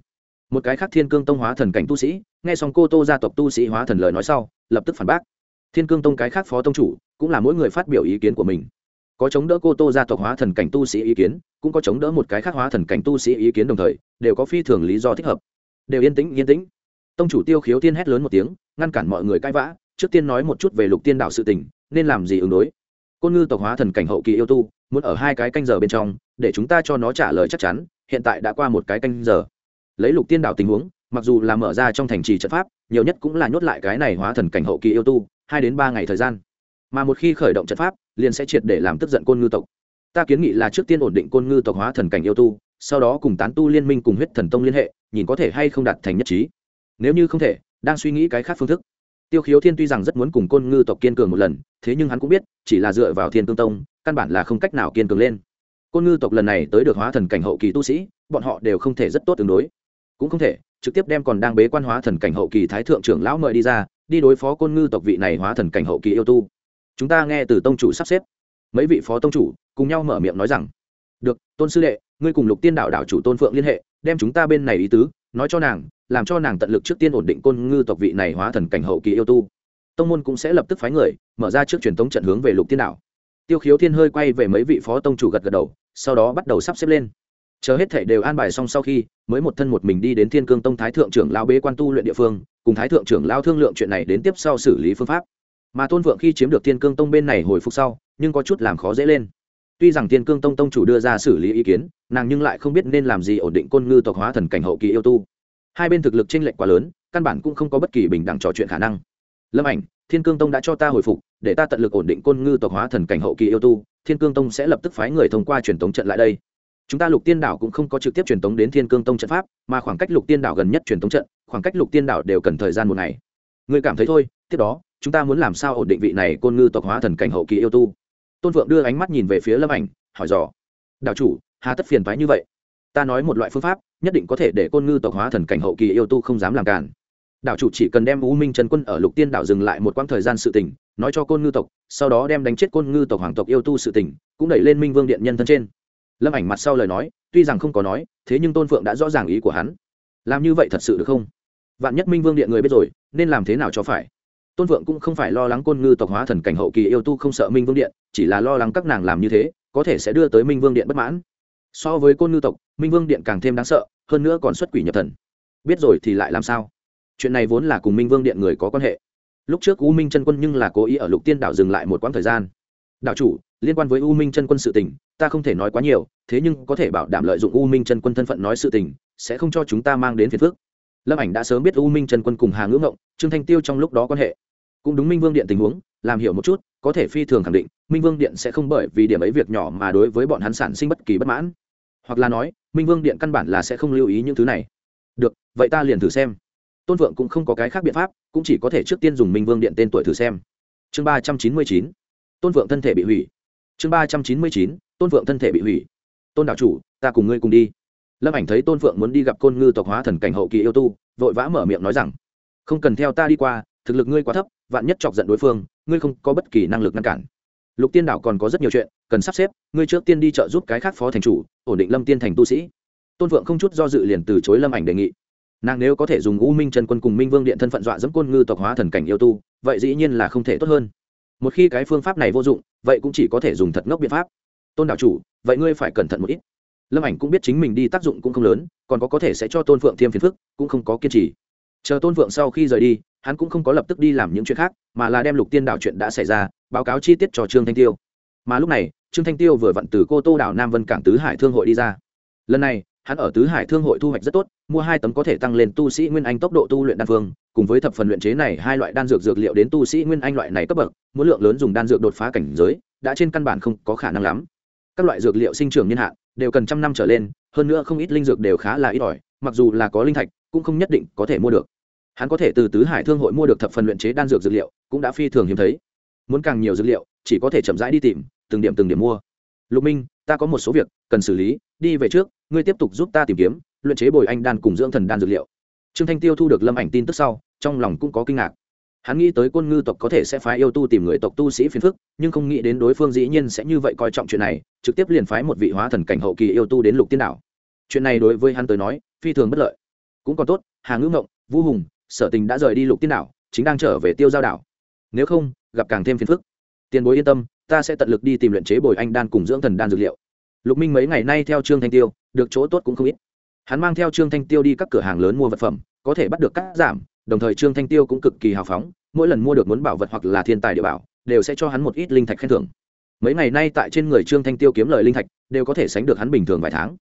Speaker 1: Một cái khác thiên cương tông hóa thần cảnh tu sĩ, nghe xong cô tô gia tộc tu sĩ hóa thần lời nói sau, lập tức phản bác thiên cương tông cái khác phó tông chủ cũng là mỗi người phát biểu ý kiến của mình. Có chống đỡ cô tô gia tộc hóa thần cảnh tu sĩ ý kiến, cũng có chống đỡ một cái khác hóa thần cảnh tu sĩ ý kiến đồng thời, đều có phi thường lý do thích hợp. Đều yên tĩnh yên tĩnh. Tông chủ tiêu khiếu tiên hét lớn một tiếng, ngăn cản mọi người cãi vã, trước tiên nói một chút về lục tiên đạo sự tình, nên làm gì ứng đối? Côn ngư tộc hóa thần cảnh hậu kỳ yêu tu, muốn ở hai cái canh giờ bên trong, để chúng ta cho nó trả lời chắc chắn, hiện tại đã qua một cái canh giờ. Lấy lục tiên đạo tình huống mặc dù là mở ra trong thành trì trận pháp, nhiều nhất cũng là nhốt lại cái này hóa thần cảnh hậu kỳ yêu tu, hai đến ba ngày thời gian. Mà một khi khởi động trận pháp, liền sẽ triệt để làm tức giận côn ngư tộc. Ta kiến nghị là trước tiên ổn định côn ngư tộc hóa thần cảnh yêu tu, sau đó cùng tán tu liên minh cùng huyết thần tông liên hệ, nhìn có thể hay không đạt thành nhất trí. Nếu như không thể, đang suy nghĩ cái khác phương thức. Tiêu khiếu thiên tuy rằng rất muốn cùng côn ngư tộc kiên cường một lần, thế nhưng hắn cũng biết, chỉ là dựa vào thiên cương tông, căn bản là không cách nào kiên cường lên. Côn ngư tộc lần này tới được hóa thần cảnh hậu kỳ tu sĩ, bọn họ đều không thể rất tốt tương đối. Cũng không thể trực tiếp đem còn đang bế quan hóa thần cảnh hậu kỳ thái thượng trưởng lão mời đi ra, đi đối phó côn ngư tộc vị này hóa thần cảnh hậu kỳ yêu tu. Chúng ta nghe từ tông chủ sắp xếp. Mấy vị phó tông chủ cùng nhau mở miệng nói rằng, được, tôn sư đệ, ngươi cùng lục tiên đạo đạo chủ tôn phượng liên hệ, đem chúng ta bên này ý tứ nói cho nàng, làm cho nàng tận lực trước tiên ổn định côn ngư tộc vị này hóa thần cảnh hậu kỳ yêu tu. Tông môn cũng sẽ lập tức phái người, mở ra trước truyền thống trận hướng về lục tiên đạo. Tiêu khiếu thiên hơi quay về mấy vị phó tông chủ gật gật đầu, sau đó bắt đầu sắp xếp lên chờ hết thể đều an bài xong sau khi, mới một thân một mình đi đến thiên cương tông thái thượng trưởng lao bế quan tu luyện địa phương, cùng thái thượng trưởng lao thương lượng chuyện này đến tiếp sau xử lý phương pháp. Mà tôn vượng khi chiếm được thiên cương tông bên này hồi phục sau, nhưng có chút làm khó dễ lên. Tuy rằng thiên cương tông tông chủ đưa ra xử lý ý kiến, nàng nhưng lại không biết nên làm gì ổn định côn ngư tộc hóa thần cảnh hậu kỳ yêu tu. Hai bên thực lực tranh lệch quá lớn, căn bản cũng không có bất kỳ bình đẳng trò chuyện khả năng. Lâm ảnh, thiên cương tông đã cho ta hồi phục, để ta tận lực ổn định côn ngư tộc hóa thần cảnh hậu kỳ yêu tu, thiên cương tông sẽ lập tức phái người thông qua truyền thống trận lại đây chúng ta lục tiên đảo cũng không có trực tiếp truyền tống đến thiên cương tông trận pháp, mà khoảng cách lục tiên đảo gần nhất truyền tống trận, khoảng cách lục tiên đảo đều cần thời gian một ngày. Ngươi cảm thấy thôi, tiếp đó, chúng ta muốn làm sao ổn định vị này côn ngư tộc hóa thần cảnh hậu kỳ yêu tu? Tôn vượng đưa ánh mắt nhìn về phía lâm ảnh, hỏi dò. Đạo chủ, hà tất phiền phái như vậy. Ta nói một loại phương pháp, nhất định có thể để côn ngư tộc hóa thần cảnh hậu kỳ yêu tu không dám làm cản đạo chủ chỉ cần đem u minh trần quân ở lục tiên đảo dừng lại một quãng thời gian sự tình, nói cho côn ngư tộc, sau đó đem đánh chết côn ngư tộc hoàng tộc yêu tu sự tình, cũng đẩy lên minh vương điện nhân thân trên lâm ảnh mặt sau lời nói, tuy rằng không có nói, thế nhưng tôn phượng đã rõ ràng ý của hắn. Làm như vậy thật sự được không? Vạn nhất minh vương điện người biết rồi, nên làm thế nào cho phải? Tôn phượng cũng không phải lo lắng côn ngư tộc hóa thần cảnh hậu kỳ yêu tu không sợ minh vương điện, chỉ là lo lắng các nàng làm như thế, có thể sẽ đưa tới minh vương điện bất mãn. So với côn ngư tộc, minh vương điện càng thêm đáng sợ, hơn nữa còn xuất quỷ nhập thần. Biết rồi thì lại làm sao? Chuyện này vốn là cùng minh vương điện người có quan hệ. Lúc trước u minh chân quân nhưng là cố ý ở lục tiên đảo dừng lại một quãng thời gian. Đạo chủ, liên quan với u minh chân quân sự tình ta không thể nói quá nhiều, thế nhưng có thể bảo đảm lợi dụng u minh chân quân thân phận nói sự tình, sẽ không cho chúng ta mang đến phiền phức. Lâm ảnh đã sớm biết u minh chân quân cùng hà ngữ ngộng, trương thanh tiêu trong lúc đó quan hệ. Cũng đúng minh vương điện tình huống, làm hiểu một chút, có thể phi thường khẳng định, minh vương điện sẽ không bởi vì điểm ấy việc nhỏ mà đối với bọn hắn sản sinh bất kỳ bất mãn. Hoặc là nói, minh vương điện căn bản là sẽ không lưu ý những thứ này. Được, vậy ta liền thử xem. Tôn vượng cũng không có cái khác biện pháp, cũng chỉ có thể trước tiên dùng minh vương điện tên tuổi thử xem. Chương ba trăm chín mươi chín. Tôn vượng thân thể bị hủy chương ba trăm chín mươi chín, tôn vượng thân thể bị hủy. Tôn đạo chủ, ta cùng ngươi cùng đi. Lâm ảnh thấy tôn vượng muốn đi gặp côn ngư tộc hóa thần cảnh hậu kỳ yêu tu, vội vã mở miệng nói rằng, không cần theo ta đi qua, thực lực ngươi quá thấp, vạn nhất chọc giận đối phương, ngươi không có bất kỳ năng lực ngăn cản. Lục tiên đảo còn có rất nhiều chuyện cần sắp xếp, ngươi trước tiên đi trợ giúp cái khác phó thành chủ, ổn định lâm tiên thành tu sĩ. Tôn vượng không chút do dự liền từ chối lâm ảnh đề nghị. Nàng nếu có thể dùng u minh trần quân cùng minh vương điện thân phận dọa dẫm côn ngư tộc hóa thần cảnh yêu tu, vậy dĩ nhiên là không thể tốt hơn một khi cái phương pháp này vô dụng, vậy cũng chỉ có thể dùng thật ngốc biện pháp. Tôn đạo chủ, vậy ngươi phải cẩn thận một ít. Lâm ảnh cũng biết chính mình đi tác dụng cũng không lớn, còn có có thể sẽ cho tôn phượng thêm phiền phức, cũng không có kiên trì. Chờ tôn phượng sau khi rời đi, hắn cũng không có lập tức đi làm những chuyện khác, mà là đem lục tiên đảo chuyện đã xảy ra, báo cáo chi tiết cho trương thanh tiêu. Mà lúc này, trương thanh tiêu vừa vặn từ cô tô đảo nam vân cảng tứ hải thương hội đi ra. Lần này hắn ở tứ hải thương hội thu hoạch rất tốt, mua hai tấm có thể tăng lên tu sĩ nguyên anh tốc độ tu luyện đan phương, cùng với thập phần luyện chế này hai loại đan dược dược liệu đến tu sĩ nguyên anh loại này cấp bậc, muốn lượng lớn dùng đan dược đột phá cảnh giới, đã trên căn bản không có khả năng lắm. Các loại dược liệu sinh trưởng niên hạn đều cần trăm năm trở lên, hơn nữa không ít linh dược đều khá là ít ỏi, mặc dù là có linh thạch, cũng không nhất định có thể mua được. Hắn có thể từ tứ hải thương hội mua được thập phần luyện chế đan dược dược liệu, cũng đã phi thường hiếm thấy. Muốn càng nhiều dược liệu, chỉ có thể chậm rãi đi tìm, từng điểm từng điểm mua. Lục minh, ta có một số việc cần xử lý, đi về trước ngươi tiếp tục giúp ta tìm kiếm, luyện chế bồi anh đan cùng dưỡng thần đan dược liệu. Trương thanh tiêu thu được lâm ảnh tin tức sau, trong lòng cũng có kinh ngạc. Hắn nghĩ tới côn ngư tộc có thể sẽ phái yêu tu tìm người tộc tu sĩ phiền phức, nhưng không nghĩ đến đối phương dĩ nhiên sẽ như vậy coi trọng chuyện này, trực tiếp liền phái một vị hóa thần cảnh hậu kỳ yêu tu đến lục tiên đảo. Chuyện này đối với hắn tới nói, phi thường bất lợi. Cũng còn tốt, hà ngữ ngộng vũ hùng, sở tình đã rời đi lục tiên đảo, chính đang trở về tiêu giao đảo. Nếu không, gặp càng thêm phiền phức. Tiền bối yên tâm, ta sẽ tận lực đi tìm luyện chế bồi anh đan cùng dưỡng thần đan dược liệu. Lục minh mấy ngày nay theo trương thanh tiêu được chỗ tốt cũng không ít. Hắn mang theo trương thanh tiêu đi các cửa hàng lớn mua vật phẩm, có thể bắt được cắt giảm, đồng thời trương thanh tiêu cũng cực kỳ hào phóng, mỗi lần mua được muốn bảo vật hoặc là thiên tài địa bảo, đều sẽ cho hắn một ít linh thạch khen thưởng. Mấy ngày nay tại trên người trương thanh tiêu kiếm lời linh thạch, đều có thể sánh được hắn bình thường vài tháng.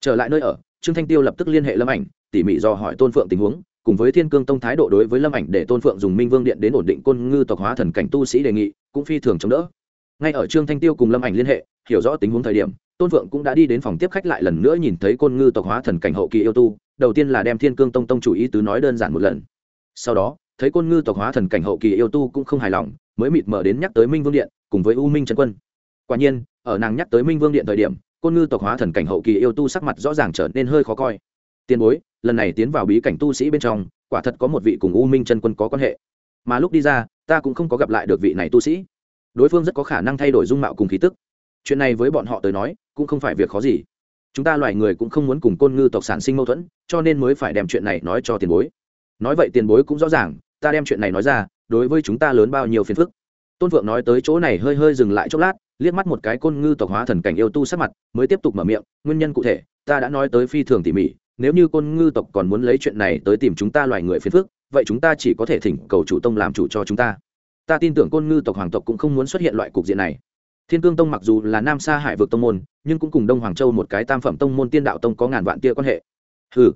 Speaker 1: Trở lại nơi ở, trương thanh tiêu lập tức liên hệ lâm ảnh, tỉ mỉ do hỏi tôn phượng tình huống, cùng với thiên cương tông thái độ đối với lâm ảnh để tôn phượng dùng minh vương điện đến ổn định côn ngư tộc hóa thần cảnh tu sĩ đề nghị, cũng phi thường chống đỡ ngay ở trương thanh tiêu cùng lâm ảnh liên hệ, hiểu rõ tình huống thời điểm, tôn vượng cũng đã đi đến phòng tiếp khách lại lần nữa nhìn thấy côn ngư tộc hóa thần cảnh hậu kỳ yêu tu, đầu tiên là đem thiên cương tông tông chủ ý tứ nói đơn giản một lần. Sau đó, thấy côn ngư tộc hóa thần cảnh hậu kỳ yêu tu cũng không hài lòng, mới mịt mờ đến nhắc tới minh vương điện, cùng với u minh trần quân. Quả nhiên, ở nàng nhắc tới minh vương điện thời điểm, côn ngư tộc hóa thần cảnh hậu kỳ yêu tu sắc mặt rõ ràng trở nên hơi khó coi. Tiền bối, lần này tiến vào bí cảnh tu sĩ bên trong, quả thật có một vị cùng u minh chân quân có quan hệ. Mà lúc đi ra, ta cũng không có gặp lại được vị này tu sĩ đối phương rất có khả năng thay đổi dung mạo cùng khí tức. Chuyện này với bọn họ tới nói, cũng không phải việc khó gì. Chúng ta loài người cũng không muốn cùng côn ngư tộc sản sinh mâu thuẫn, cho nên mới phải đem chuyện này nói cho tiền bối. Nói vậy tiền bối cũng rõ ràng, ta đem chuyện này nói ra, đối với chúng ta lớn bao nhiêu phiền phức. Tôn Vượng nói tới chỗ này hơi hơi dừng lại chốc lát, liếc mắt một cái côn ngư tộc hóa thần cảnh yêu tu sắc mặt, mới tiếp tục mở miệng, nguyên nhân cụ thể, ta đã nói tới phi thường tỉ mỉ, nếu như côn ngư tộc còn muốn lấy chuyện này tới tìm chúng ta loài người phiền phức, vậy chúng ta chỉ có thể thỉnh cầu chủ tông làm chủ cho chúng ta ta tin tưởng côn ngư tộc hoàng tộc cũng không muốn xuất hiện loại cục diện này. Thiên cương tông mặc dù là nam sa hải vực tông môn, nhưng cũng cùng đông hoàng châu một cái tam phẩm tông môn tiên đạo tông có ngàn vạn tia quan hệ. Ừ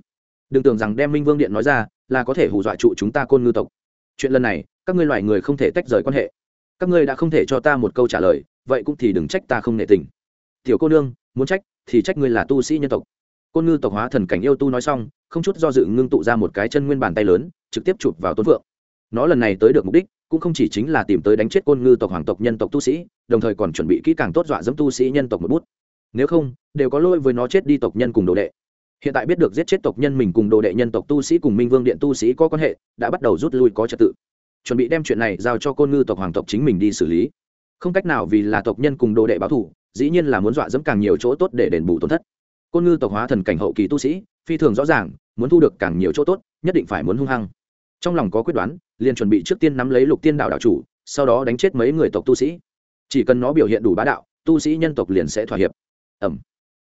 Speaker 1: đừng tưởng rằng đem minh vương điện nói ra, là có thể hù dọa trụ chúng ta côn ngư tộc. Chuyện lần này, các ngươi loài người không thể tách rời quan hệ. Các ngươi đã không thể cho ta một câu trả lời, vậy cũng thì đừng trách ta không nệ tình. Tiểu cô nương, muốn trách, thì trách ngươi là tu sĩ nhân tộc. Côn ngư tộc hóa thần cảnh yêu tu nói xong, không chút do dự ngưng tụ ra một cái chân nguyên bàn tay lớn, trực tiếp chụp vào tôn phượng. Nó lần này tới được mục đích cũng không chỉ chính là tìm tới đánh chết côn ngư tộc hoàng tộc nhân tộc tu sĩ, đồng thời còn chuẩn bị kỹ càng tốt dọa dẫm tu sĩ nhân tộc một bút. Nếu không, đều có lỗi với nó chết đi tộc nhân cùng đồ đệ. Hiện tại biết được giết chết tộc nhân mình cùng đồ đệ nhân tộc tu sĩ cùng minh vương điện tu sĩ có quan hệ, đã bắt đầu rút lui có trật tự. Chuẩn bị đem chuyện này giao cho côn ngư tộc hoàng tộc chính mình đi xử lý. Không cách nào vì là tộc nhân cùng đồ đệ báo thủ dĩ nhiên là muốn dọa dẫm càng nhiều chỗ tốt để đền bù tổn thất. Côn ngư tộc hóa thần cảnh hậu kỳ tu sĩ, phi thường rõ ràng, muốn thu được càng nhiều chỗ tốt, nhất định phải muốn hung hăng trong lòng có quyết đoán, liền chuẩn bị trước tiên nắm lấy lục tiên đạo đạo chủ, sau đó đánh chết mấy người tộc tu sĩ. Chỉ cần nó biểu hiện đủ bá đạo, tu sĩ nhân tộc liền sẽ thỏa hiệp. Ẩm.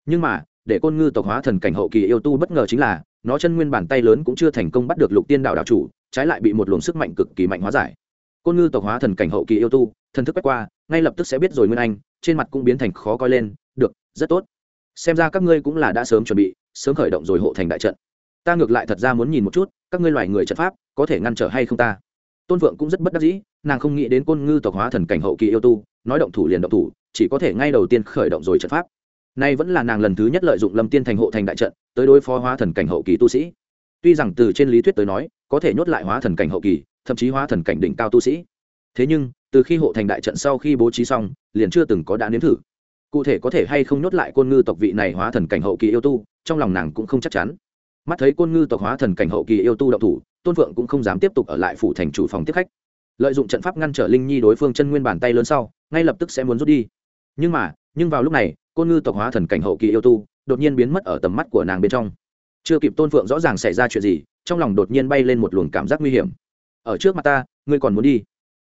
Speaker 1: Nhưng mà, để côn ngư tộc hóa thần cảnh hậu kỳ yêu tu bất ngờ chính là, nó chân nguyên bàn tay lớn cũng chưa thành công bắt được lục tiên đạo đạo chủ, trái lại bị một luồng sức mạnh cực kỳ mạnh hóa giải. Côn ngư tộc hóa thần cảnh hậu kỳ yêu tu, thần thức quét qua, ngay lập tức sẽ biết rồi nguyên anh, trên mặt cũng biến thành khó coi lên, được, rất tốt. Xem ra các ngươi cũng là đã sớm chuẩn bị, sớm khởi động rồi hộ thành đại trận ta ngược lại thật ra muốn nhìn một chút, các ngươi loài người trận pháp, có thể ngăn trở hay không ta? Tôn vượng cũng rất bất đắc dĩ, nàng không nghĩ đến côn ngư tộc hóa thần cảnh hậu kỳ yêu tu, nói động thủ liền động thủ, chỉ có thể ngay đầu tiên khởi động rồi trận pháp. Nay vẫn là nàng lần thứ nhất lợi dụng lâm tiên thành hộ thành đại trận, tới đối phó hóa thần cảnh hậu kỳ tu sĩ. Tuy rằng từ trên lý thuyết tới nói, có thể nhốt lại hóa thần cảnh hậu kỳ, thậm chí hóa thần cảnh đỉnh cao tu sĩ. Thế nhưng, từ khi hộ thành đại trận sau khi bố trí xong, liền chưa từng có đã nếm thử. Cụ thể có thể hay không nhốt lại côn ngư tộc vị này hóa thần cảnh hậu kỳ yêu tu, trong lòng nàng cũng không chắc chắn mắt thấy côn ngư tộc hóa thần cảnh hậu kỳ yêu tu đậu thủ, tôn phượng cũng không dám tiếp tục ở lại phủ thành chủ phòng tiếp khách. Lợi dụng trận pháp ngăn trở linh nhi đối phương chân nguyên bàn tay lớn sau, ngay lập tức sẽ muốn rút đi. Nhưng mà, nhưng vào lúc này, côn ngư tộc hóa thần cảnh hậu kỳ yêu tu đột nhiên biến mất ở tầm mắt của nàng bên trong. Chưa kịp tôn phượng rõ ràng xảy ra chuyện gì, trong lòng đột nhiên bay lên một luồng cảm giác nguy hiểm. Ở trước mặt ta, ngươi còn muốn đi?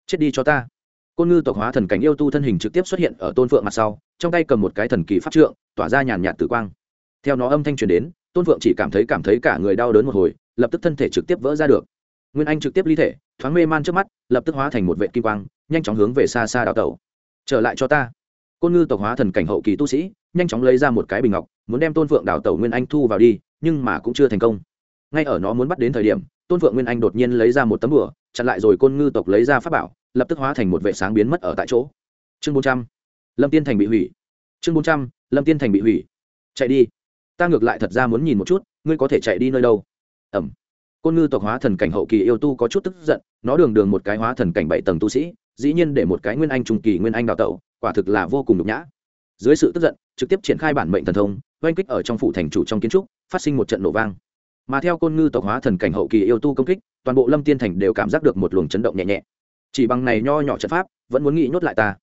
Speaker 1: Chết đi cho ta. Côn ngư tộc hóa thần cảnh yêu tu thân hình trực tiếp xuất hiện ở tôn phượng mặt sau, trong tay cầm một cái thần kỳ pháp trượng, tỏa ra nhàn nhạt tử quang. Theo nó âm thanh truyền đến tôn phượng chỉ cảm thấy cảm thấy cả người đau đớn một hồi, lập tức thân thể trực tiếp vỡ ra được. Nguyên anh trực tiếp ly thể, thoáng mê man trước mắt, lập tức hóa thành một vệ kim quang, nhanh chóng hướng về xa xa đào tẩu. Trở lại cho ta. Côn ngư tộc hóa thần cảnh hậu kỳ tu sĩ, nhanh chóng lấy ra một cái bình ngọc, muốn đem tôn phượng đào tẩu nguyên anh thu vào đi, nhưng mà cũng chưa thành công. Ngay ở nó muốn bắt đến thời điểm, tôn phượng nguyên anh đột nhiên lấy ra một tấm bửa chặn lại rồi côn ngư tộc lấy ra pháp bảo, lập tức hóa thành một vệ sáng biến mất ở tại chỗ. Chương bốn trăm, lâm tiên thành bị hủy. Chương bốn trăm, lâm tiên thành bị hủy. Chạy đi ta ngược lại thật ra muốn nhìn một chút, ngươi có thể chạy đi nơi đâu? Ẩm. Côn ngư tộc hóa thần cảnh hậu kỳ yêu tu có chút tức giận, nó đường đường một cái hóa thần cảnh bảy tầng tu sĩ, dĩ nhiên để một cái nguyên anh trung kỳ nguyên anh đào tẩu, quả thực là vô cùng nhục nhã. Dưới sự tức giận, trực tiếp triển khai bản mệnh thần thông, oanh kích ở trong phủ thành chủ trong kiến trúc, phát sinh một trận nổ vang. Mà theo côn ngư tộc hóa thần cảnh hậu kỳ yêu tu công kích, toàn bộ lâm tiên thành đều cảm giác được một luồng chấn động nhẹ nhẹ. Chỉ bằng này nho nhỏ trận pháp, vẫn muốn nghĩ nhốt lại ta.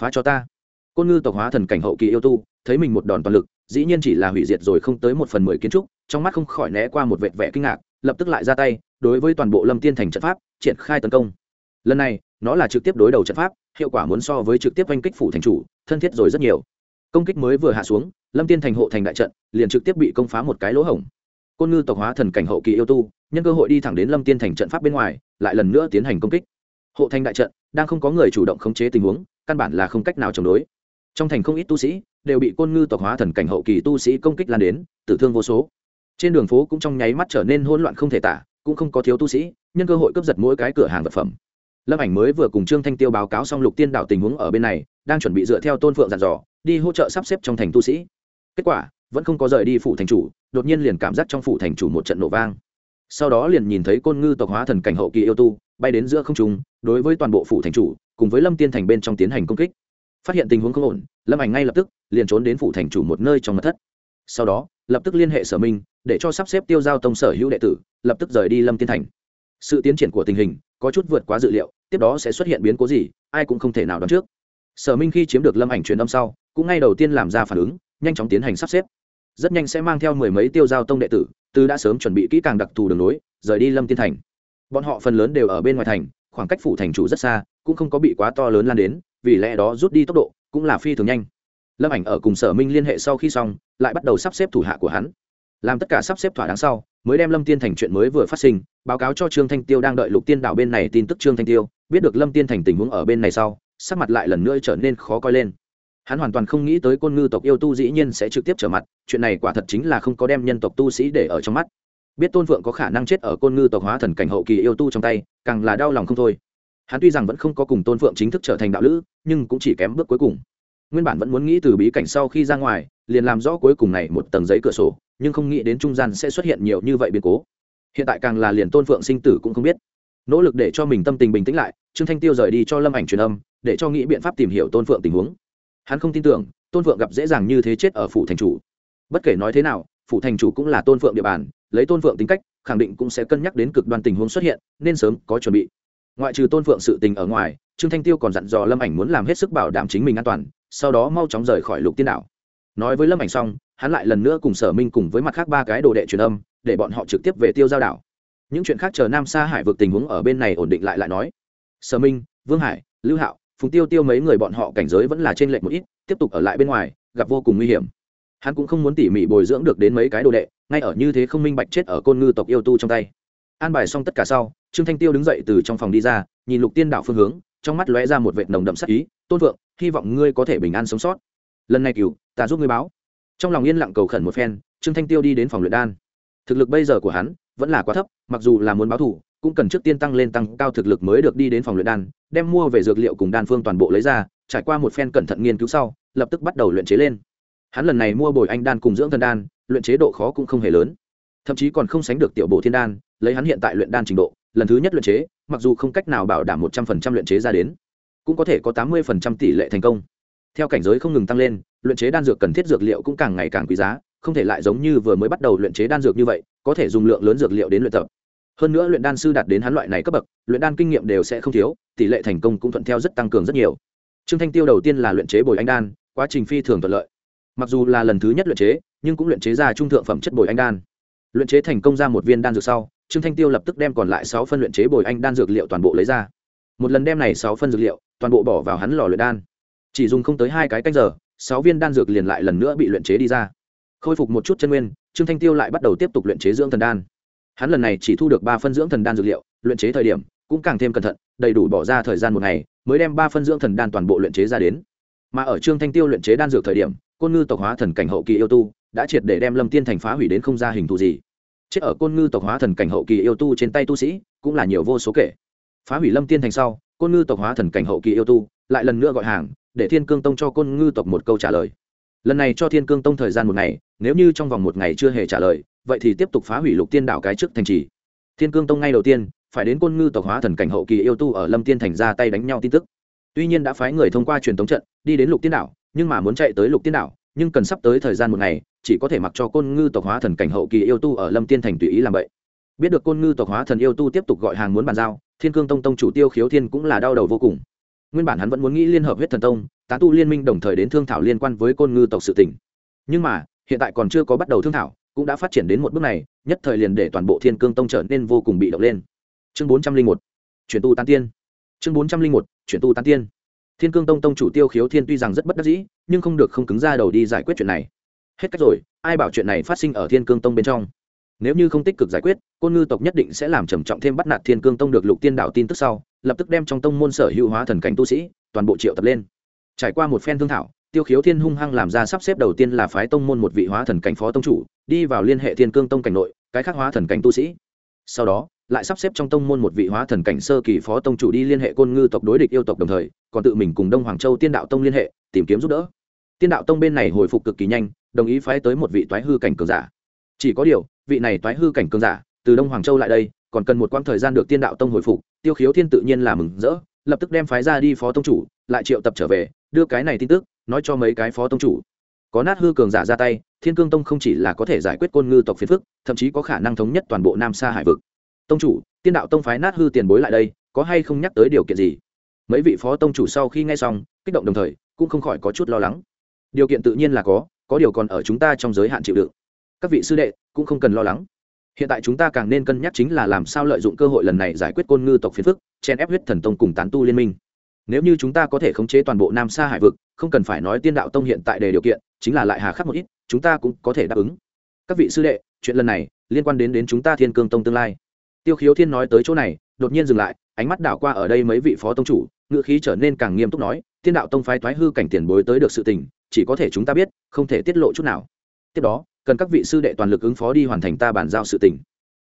Speaker 1: Phá cho ta. Côn ngư tộc hóa thần cảnh hậu kỳ yêu tu, thấy mình một đòn toàn lực dĩ nhiên chỉ là hủy diệt rồi không tới một phần mười kiến trúc, trong mắt không khỏi né qua một vệt vẻ kinh ngạc, lập tức lại ra tay, đối với toàn bộ lâm tiên thành trận pháp, triển khai tấn công. Lần này, nó là trực tiếp đối đầu trận pháp, hiệu quả muốn so với trực tiếp oanh kích phủ thành chủ, thân thiết rồi rất nhiều. Công kích mới vừa hạ xuống, lâm tiên thành hộ thành đại trận, liền trực tiếp bị công phá một cái lỗ hổng. Côn ngư tộc hóa thần cảnh hậu kỳ yêu tu, nhân cơ hội đi thẳng đến lâm tiên thành trận pháp bên ngoài, lại lần nữa tiến hành công kích. Hộ thành đại trận, đang không có người chủ động khống chế tình huống, căn bản là không cách nào chống đối trong thành không ít tu sĩ đều bị côn ngư tộc hóa thần cảnh hậu kỳ tu sĩ công kích lan đến, tử thương vô số. Trên đường phố cũng trong nháy mắt trở nên hỗn loạn không thể tả, cũng không có thiếu tu sĩ, nhân cơ hội cướp giật mỗi cái cửa hàng vật phẩm. Lâm ảnh mới vừa cùng trương thanh tiêu báo cáo xong lục tiên đạo tình huống ở bên này, đang chuẩn bị dựa theo tôn phượng dặn dò, đi hỗ trợ sắp xếp trong thành tu sĩ. Kết quả, vẫn không có rời đi phủ thành chủ, đột nhiên liền cảm giác trong phủ thành chủ một trận nổ vang. Sau đó liền nhìn thấy côn ngư tộc hóa thần cảnh hậu kỳ yêu tu, bay đến giữa không trung, đối với toàn bộ phủ thành chủ, cùng với lâm tiên thành bên trong tiến hành công kích phát hiện tình huống không ổn, lâm ảnh ngay lập tức liền trốn đến phủ thành chủ một nơi trong mật thất. Sau đó, lập tức liên hệ sở minh, để cho sắp xếp tiêu giao tông sở hữu đệ tử, lập tức rời đi lâm tiên thành. Sự tiến triển của tình hình có chút vượt quá dự liệu, tiếp đó sẽ xuất hiện biến cố gì, ai cũng không thể nào đoán trước. Sở minh khi chiếm được lâm ảnh truyền âm sau, cũng ngay đầu tiên làm ra phản ứng, nhanh chóng tiến hành sắp xếp. Rất nhanh sẽ mang theo mười mấy tiêu giao tông đệ tử, từ đã sớm chuẩn bị kỹ càng đặc thù đường lối, rời đi lâm tiên thành. Bọn họ phần lớn đều ở bên ngoài thành khoảng cách phủ thành chủ rất xa, cũng không có bị quá to lớn lan đến, vì lẽ đó rút đi tốc độ cũng là phi thường nhanh. Lâm ảnh ở cùng sở minh liên hệ sau khi xong, lại bắt đầu sắp xếp thủ hạ của hắn. Làm tất cả sắp xếp thỏa đáng sau, mới đem lâm tiên thành chuyện mới vừa phát sinh, báo cáo cho trương thanh tiêu đang đợi lục tiên đảo bên này tin tức trương thanh tiêu, biết được lâm tiên thành tình huống ở bên này sau, sắc mặt lại lần nữa trở nên khó coi lên. Hắn hoàn toàn không nghĩ tới côn ngư tộc yêu tu dĩ nhiên sẽ trực tiếp trở mặt, chuyện này quả thật chính là không có đem nhân tộc tu sĩ để ở trong mắt biết tôn phượng có khả năng chết ở côn ngư tộc hóa thần cảnh hậu kỳ yêu tu trong tay, càng là đau lòng không thôi. Hắn tuy rằng vẫn không có cùng tôn phượng chính thức trở thành đạo lữ, nhưng cũng chỉ kém bước cuối cùng. Nguyên bản vẫn muốn nghĩ từ bí cảnh sau khi ra ngoài, liền làm rõ cuối cùng này một tầng giấy cửa sổ, nhưng không nghĩ đến trung gian sẽ xuất hiện nhiều như vậy biến cố. Hiện tại càng là liền tôn phượng sinh tử cũng không biết. Nỗ lực để cho mình tâm tình bình tĩnh lại, trương thanh tiêu rời đi cho lâm ảnh truyền âm, để cho nghĩ biện pháp tìm hiểu tôn phượng tình huống. Hắn không tin tưởng, tôn phượng gặp dễ dàng như thế chết ở phủ thành chủ. Bất kể nói thế nào, phủ thành chủ cũng là tôn phượng địa bàn lấy tôn phượng tính cách, khẳng định cũng sẽ cân nhắc đến cực đoan tình huống xuất hiện, nên sớm có chuẩn bị. Ngoại trừ tôn phượng sự tình ở ngoài, trương thanh tiêu còn dặn dò lâm ảnh muốn làm hết sức bảo đảm chính mình an toàn, sau đó mau chóng rời khỏi lục tiên đảo. Nói với lâm ảnh xong, hắn lại lần nữa cùng sở minh cùng với mặt khác ba cái đồ đệ truyền âm, để bọn họ trực tiếp về tiêu giao đảo. Những chuyện khác chờ nam sa hải vượt tình huống ở bên này ổn định lại lại nói. Sở minh, vương hải, lưu hạo, phùng tiêu tiêu mấy người bọn họ cảnh giới vẫn là trên lệnh một ít, tiếp tục ở lại bên ngoài, gặp vô cùng nguy hiểm hắn cũng không muốn tỉ mỉ bồi dưỡng được đến mấy cái đồ đệ, ngay ở như thế không minh bạch chết ở côn ngư tộc yêu tu trong tay. An bài xong tất cả sau, trương thanh tiêu đứng dậy từ trong phòng đi ra, nhìn lục tiên đạo phương hướng, trong mắt lóe ra một vệt nồng đậm sắc ý, tôn vượng, hy vọng ngươi có thể bình an sống sót. Lần này cựu ta giúp ngươi báo. Trong lòng yên lặng cầu khẩn một phen, trương thanh tiêu đi đến phòng luyện đan. Thực lực bây giờ của hắn vẫn là quá thấp, mặc dù là muốn báo thủ, cũng cần trước tiên tăng lên tăng cao thực lực mới được đi đến phòng luyện đan, đem mua về dược liệu cùng đan phương toàn bộ lấy ra, trải qua một phen cẩn thận nghiên cứu sau, lập tức bắt đầu luyện chế lên hắn lần này mua bồi anh đan cùng dưỡng thần đan, luyện chế độ khó cũng không hề lớn. Thậm chí còn không sánh được tiểu bộ thiên đan, lấy hắn hiện tại luyện đan trình độ, lần thứ nhất luyện chế, mặc dù không cách nào bảo đảm một trăm phần trăm luyện chế ra đến, cũng có thể có tám mươi phần trăm tỷ lệ thành công. Theo cảnh giới không ngừng tăng lên, luyện chế đan dược cần thiết dược liệu cũng càng ngày càng quý giá, không thể lại giống như vừa mới bắt đầu luyện chế đan dược như vậy, có thể dùng lượng lớn dược liệu đến luyện tập. Hơn nữa luyện đan sư đạt đến hắn loại này cấp bậc, luyện đan kinh nghiệm đều sẽ không thiếu, tỷ lệ thành công cũng thuận theo rất tăng cường rất nhiều. Trương thanh tiêu đầu tiên là luyện chế bồi anh đan, quá trình phi thường thuận lợi mặc dù là lần thứ nhất luyện chế, nhưng cũng luyện chế ra trung thượng phẩm chất bồi anh đan. Luyện chế thành công ra một viên đan dược sau, trương thanh tiêu lập tức đem còn lại sáu phân luyện chế bồi anh đan dược liệu toàn bộ lấy ra. Một lần đem này sáu phân dược liệu, toàn bộ bỏ vào hắn lò luyện đan. Chỉ dùng không tới hai cái canh giờ, sáu viên đan dược liền lại lần nữa bị luyện chế đi ra. Khôi phục một chút chân nguyên, trương thanh tiêu lại bắt đầu tiếp tục luyện chế dưỡng thần đan. Hắn lần này chỉ thu được ba phân dưỡng thần đan dược liệu, luyện chế thời điểm cũng càng thêm cẩn thận, đầy đủ bỏ ra thời gian một ngày, mới đem ba phân dưỡng thần đan toàn bộ luyện chế ra đến mà ở trương thanh tiêu luyện chế đan dược thời điểm, côn ngư tộc hóa thần cảnh hậu kỳ yêu tu đã triệt để đem lâm tiên thành phá hủy đến không ra hình thù gì. Chết ở côn ngư tộc hóa thần cảnh hậu kỳ yêu tu trên tay tu sĩ cũng là nhiều vô số kể. Phá hủy lâm tiên thành sau, côn ngư tộc hóa thần cảnh hậu kỳ yêu tu lại lần nữa gọi hàng, để thiên cương tông cho côn ngư tộc một câu trả lời. Lần này cho thiên cương tông thời gian một ngày, nếu như trong vòng một ngày chưa hề trả lời, vậy thì tiếp tục phá hủy lục tiên đảo cái trước thành trì. Thiên cương tông ngay đầu tiên, phải đến côn ngư tộc hóa thần cảnh hậu kỳ yêu tu ở lâm tiên thành ra tay đánh nhau tin tức. Tuy nhiên đã phái người thông qua truyền thống trận đi đến lục tiên đảo, nhưng mà muốn chạy tới lục tiên đảo, nhưng cần sắp tới thời gian một ngày, chỉ có thể mặc cho côn ngư tộc hóa thần cảnh hậu kỳ yêu tu ở lâm tiên thành tùy ý làm vậy. Biết được côn ngư tộc hóa thần yêu tu tiếp tục gọi hàng muốn bàn giao, thiên cương tông tông chủ tiêu khiếu thiên cũng là đau đầu vô cùng. Nguyên bản hắn vẫn muốn nghĩ liên hợp huyết thần tông, tá tu liên minh đồng thời đến thương thảo liên quan với côn ngư tộc sự tỉnh nhưng mà, hiện tại còn chưa có bắt đầu thương thảo, cũng đã phát triển đến một bước này, nhất thời liền để toàn bộ thiên cương tông trở nên vô cùng bị động lên. Chương bốn trăm linh một, chuyển tu tán tiên. Chương bốn trăm linh một, chuyển tu tán tiên thiên cương tông tông chủ tiêu khiếu thiên tuy rằng rất bất đắc dĩ, nhưng không được không cứng ra đầu đi giải quyết chuyện này. Hết cách rồi, ai bảo chuyện này phát sinh ở thiên cương tông bên trong? Nếu như không tích cực giải quyết, côn ngư tộc nhất định sẽ làm trầm trọng thêm bắt nạt thiên cương tông được lục tiên đạo tin tức sau, lập tức đem trong tông môn sở hữu hóa thần cảnh tu sĩ, toàn bộ triệu tập lên. Trải qua một phen thương thảo, tiêu khiếu thiên hung hăng làm ra sắp xếp đầu tiên là phái tông môn một vị hóa thần cảnh phó tông chủ, đi vào liên hệ thiên cương tông cảnh nội, cái khác hóa thần cảnh tu sĩ. Sau đó lại sắp xếp trong tông môn một vị hóa thần cảnh sơ kỳ phó tông chủ đi liên hệ côn ngư tộc đối địch yêu tộc đồng thời, còn tự mình cùng đông hoàng châu tiên đạo tông liên hệ, tìm kiếm giúp đỡ. Tiên đạo tông bên này hồi phục cực kỳ nhanh, đồng ý phái tới một vị toái hư cảnh cường giả. Chỉ có điều, vị này toái hư cảnh cường giả, từ đông hoàng châu lại đây, còn cần một quãng thời gian được tiên đạo tông hồi phục, tiêu khiếu thiên tự nhiên là mừng rỡ, lập tức đem phái ra đi phó tông chủ, lại triệu tập trở về, đưa cái này tin tức, nói cho mấy cái phó tông chủ. Có nát hư cường giả ra tay, thiên cương tông không chỉ là có thể giải quyết côn ngư tộc phiền phức, thậm chí có khả năng thống nhất toàn bộ nam sa hải vực tông chủ, tiên đạo tông phái nát hư tiền bối lại đây, có hay không nhắc tới điều kiện gì? Mấy vị phó tông chủ sau khi nghe xong, kích động đồng thời, cũng không khỏi có chút lo lắng. Điều kiện tự nhiên là có có điều còn ở chúng ta trong giới hạn chịu đựng. Các vị sư đệ, cũng không cần lo lắng. Hiện tại chúng ta càng nên cân nhắc chính là làm sao lợi dụng cơ hội lần này giải quyết côn ngư tộc phiền phức chen ép huyết thần tông cùng tán tu liên minh. Nếu như chúng ta có thể khống chế toàn bộ nam sa hải vực, không cần phải nói tiên đạo tông hiện tại đề điều kiện, chính là lại hà khắc một ít, chúng ta cũng có thể đáp ứng. Các vị sư đệ, chuyện lần này liên quan đến đến chúng ta thiên cương tông tương lai tiêu khiếu thiên nói tới chỗ này, đột nhiên dừng lại, ánh mắt đảo qua ở đây mấy vị phó tông chủ ngựa khí trở nên càng nghiêm túc nói, thiên đạo tông phái thoái hư cảnh tiền bối tới được sự tình, chỉ có thể chúng ta biết, không thể tiết lộ chút nào. Tiếp đó, cần các vị sư đệ toàn lực ứng phó đi hoàn thành ta bàn giao sự tình.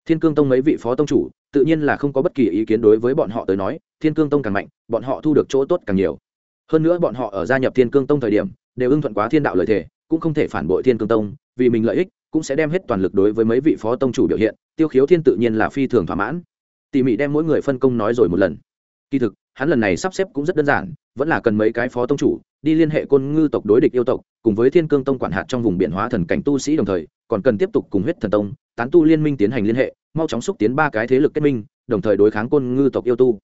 Speaker 1: Thiên cương tông mấy vị phó tông chủ, tự nhiên là không có bất kỳ ý kiến đối với bọn họ tới nói, thiên cương tông càng mạnh, bọn họ thu được chỗ tốt càng nhiều. Hơn nữa bọn họ ở gia nhập thiên cương tông thời điểm, đều ưng thuận quá thiên đạo lời thề, cũng không thể phản bội thiên cương tông, vì mình lợi ích cũng sẽ đem hết toàn lực đối với mấy vị phó tông chủ biểu hiện, tiêu khiếu thiên tự nhiên là phi thường thỏa mãn. Tỉ mỉ đem mỗi người phân công nói rồi một lần. Kỳ thực, hắn lần này sắp xếp cũng rất đơn giản, vẫn là cần mấy cái phó tông chủ, đi liên hệ côn ngư tộc đối địch yêu tộc, cùng với thiên cương tông quản hạt trong vùng biển hóa thần cảnh tu sĩ đồng thời, còn cần tiếp tục cùng huyết thần tông, tán tu liên minh tiến hành liên hệ, mau chóng xúc tiến ba cái thế lực kết minh, đồng thời đối kháng côn ngư tộc yêu tu.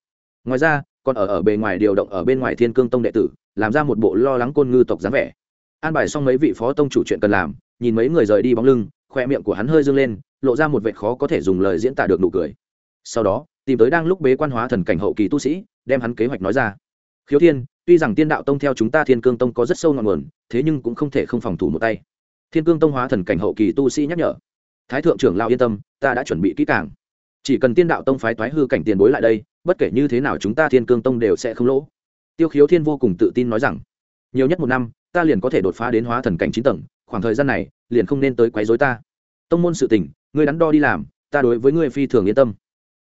Speaker 1: Ngoài ra, còn ở ở bề ngoài điều động ở bên ngoài thiên cương tông đệ tử, làm ra một bộ lo lắng côn ngư tộc dáng vẻ. An bài xong mấy vị phó tông chủ chuyện cần làm nhìn mấy người rời đi bóng lưng, khoe miệng của hắn hơi dâng lên, lộ ra một vệ khó có thể dùng lời diễn tả được nụ cười. Sau đó, tìm tới đang lúc bế quan hóa thần cảnh hậu kỳ tu sĩ, đem hắn kế hoạch nói ra. Khiếu thiên, tuy rằng tiên đạo tông theo chúng ta thiên cương tông có rất sâu ngọn nguồn, thế nhưng cũng không thể không phòng thủ một tay. Thiên cương tông hóa thần cảnh hậu kỳ tu sĩ nhắc nhở. Thái thượng trưởng lao yên tâm, ta đã chuẩn bị kỹ càng. Chỉ cần tiên đạo tông phái thoái hư cảnh tiền bối lại đây, bất kể như thế nào chúng ta thiên cương tông đều sẽ không lỗ. Tiêu khiếu thiên vô cùng tự tin nói rằng, nhiều nhất một năm, ta liền có thể đột phá đến hóa thần cảnh chín tầng khoảng thời gian này, liền không nên tới quấy rối ta. Tông môn sự tình, ngươi đắn đo đi làm, ta đối với ngươi phi thường yên tâm.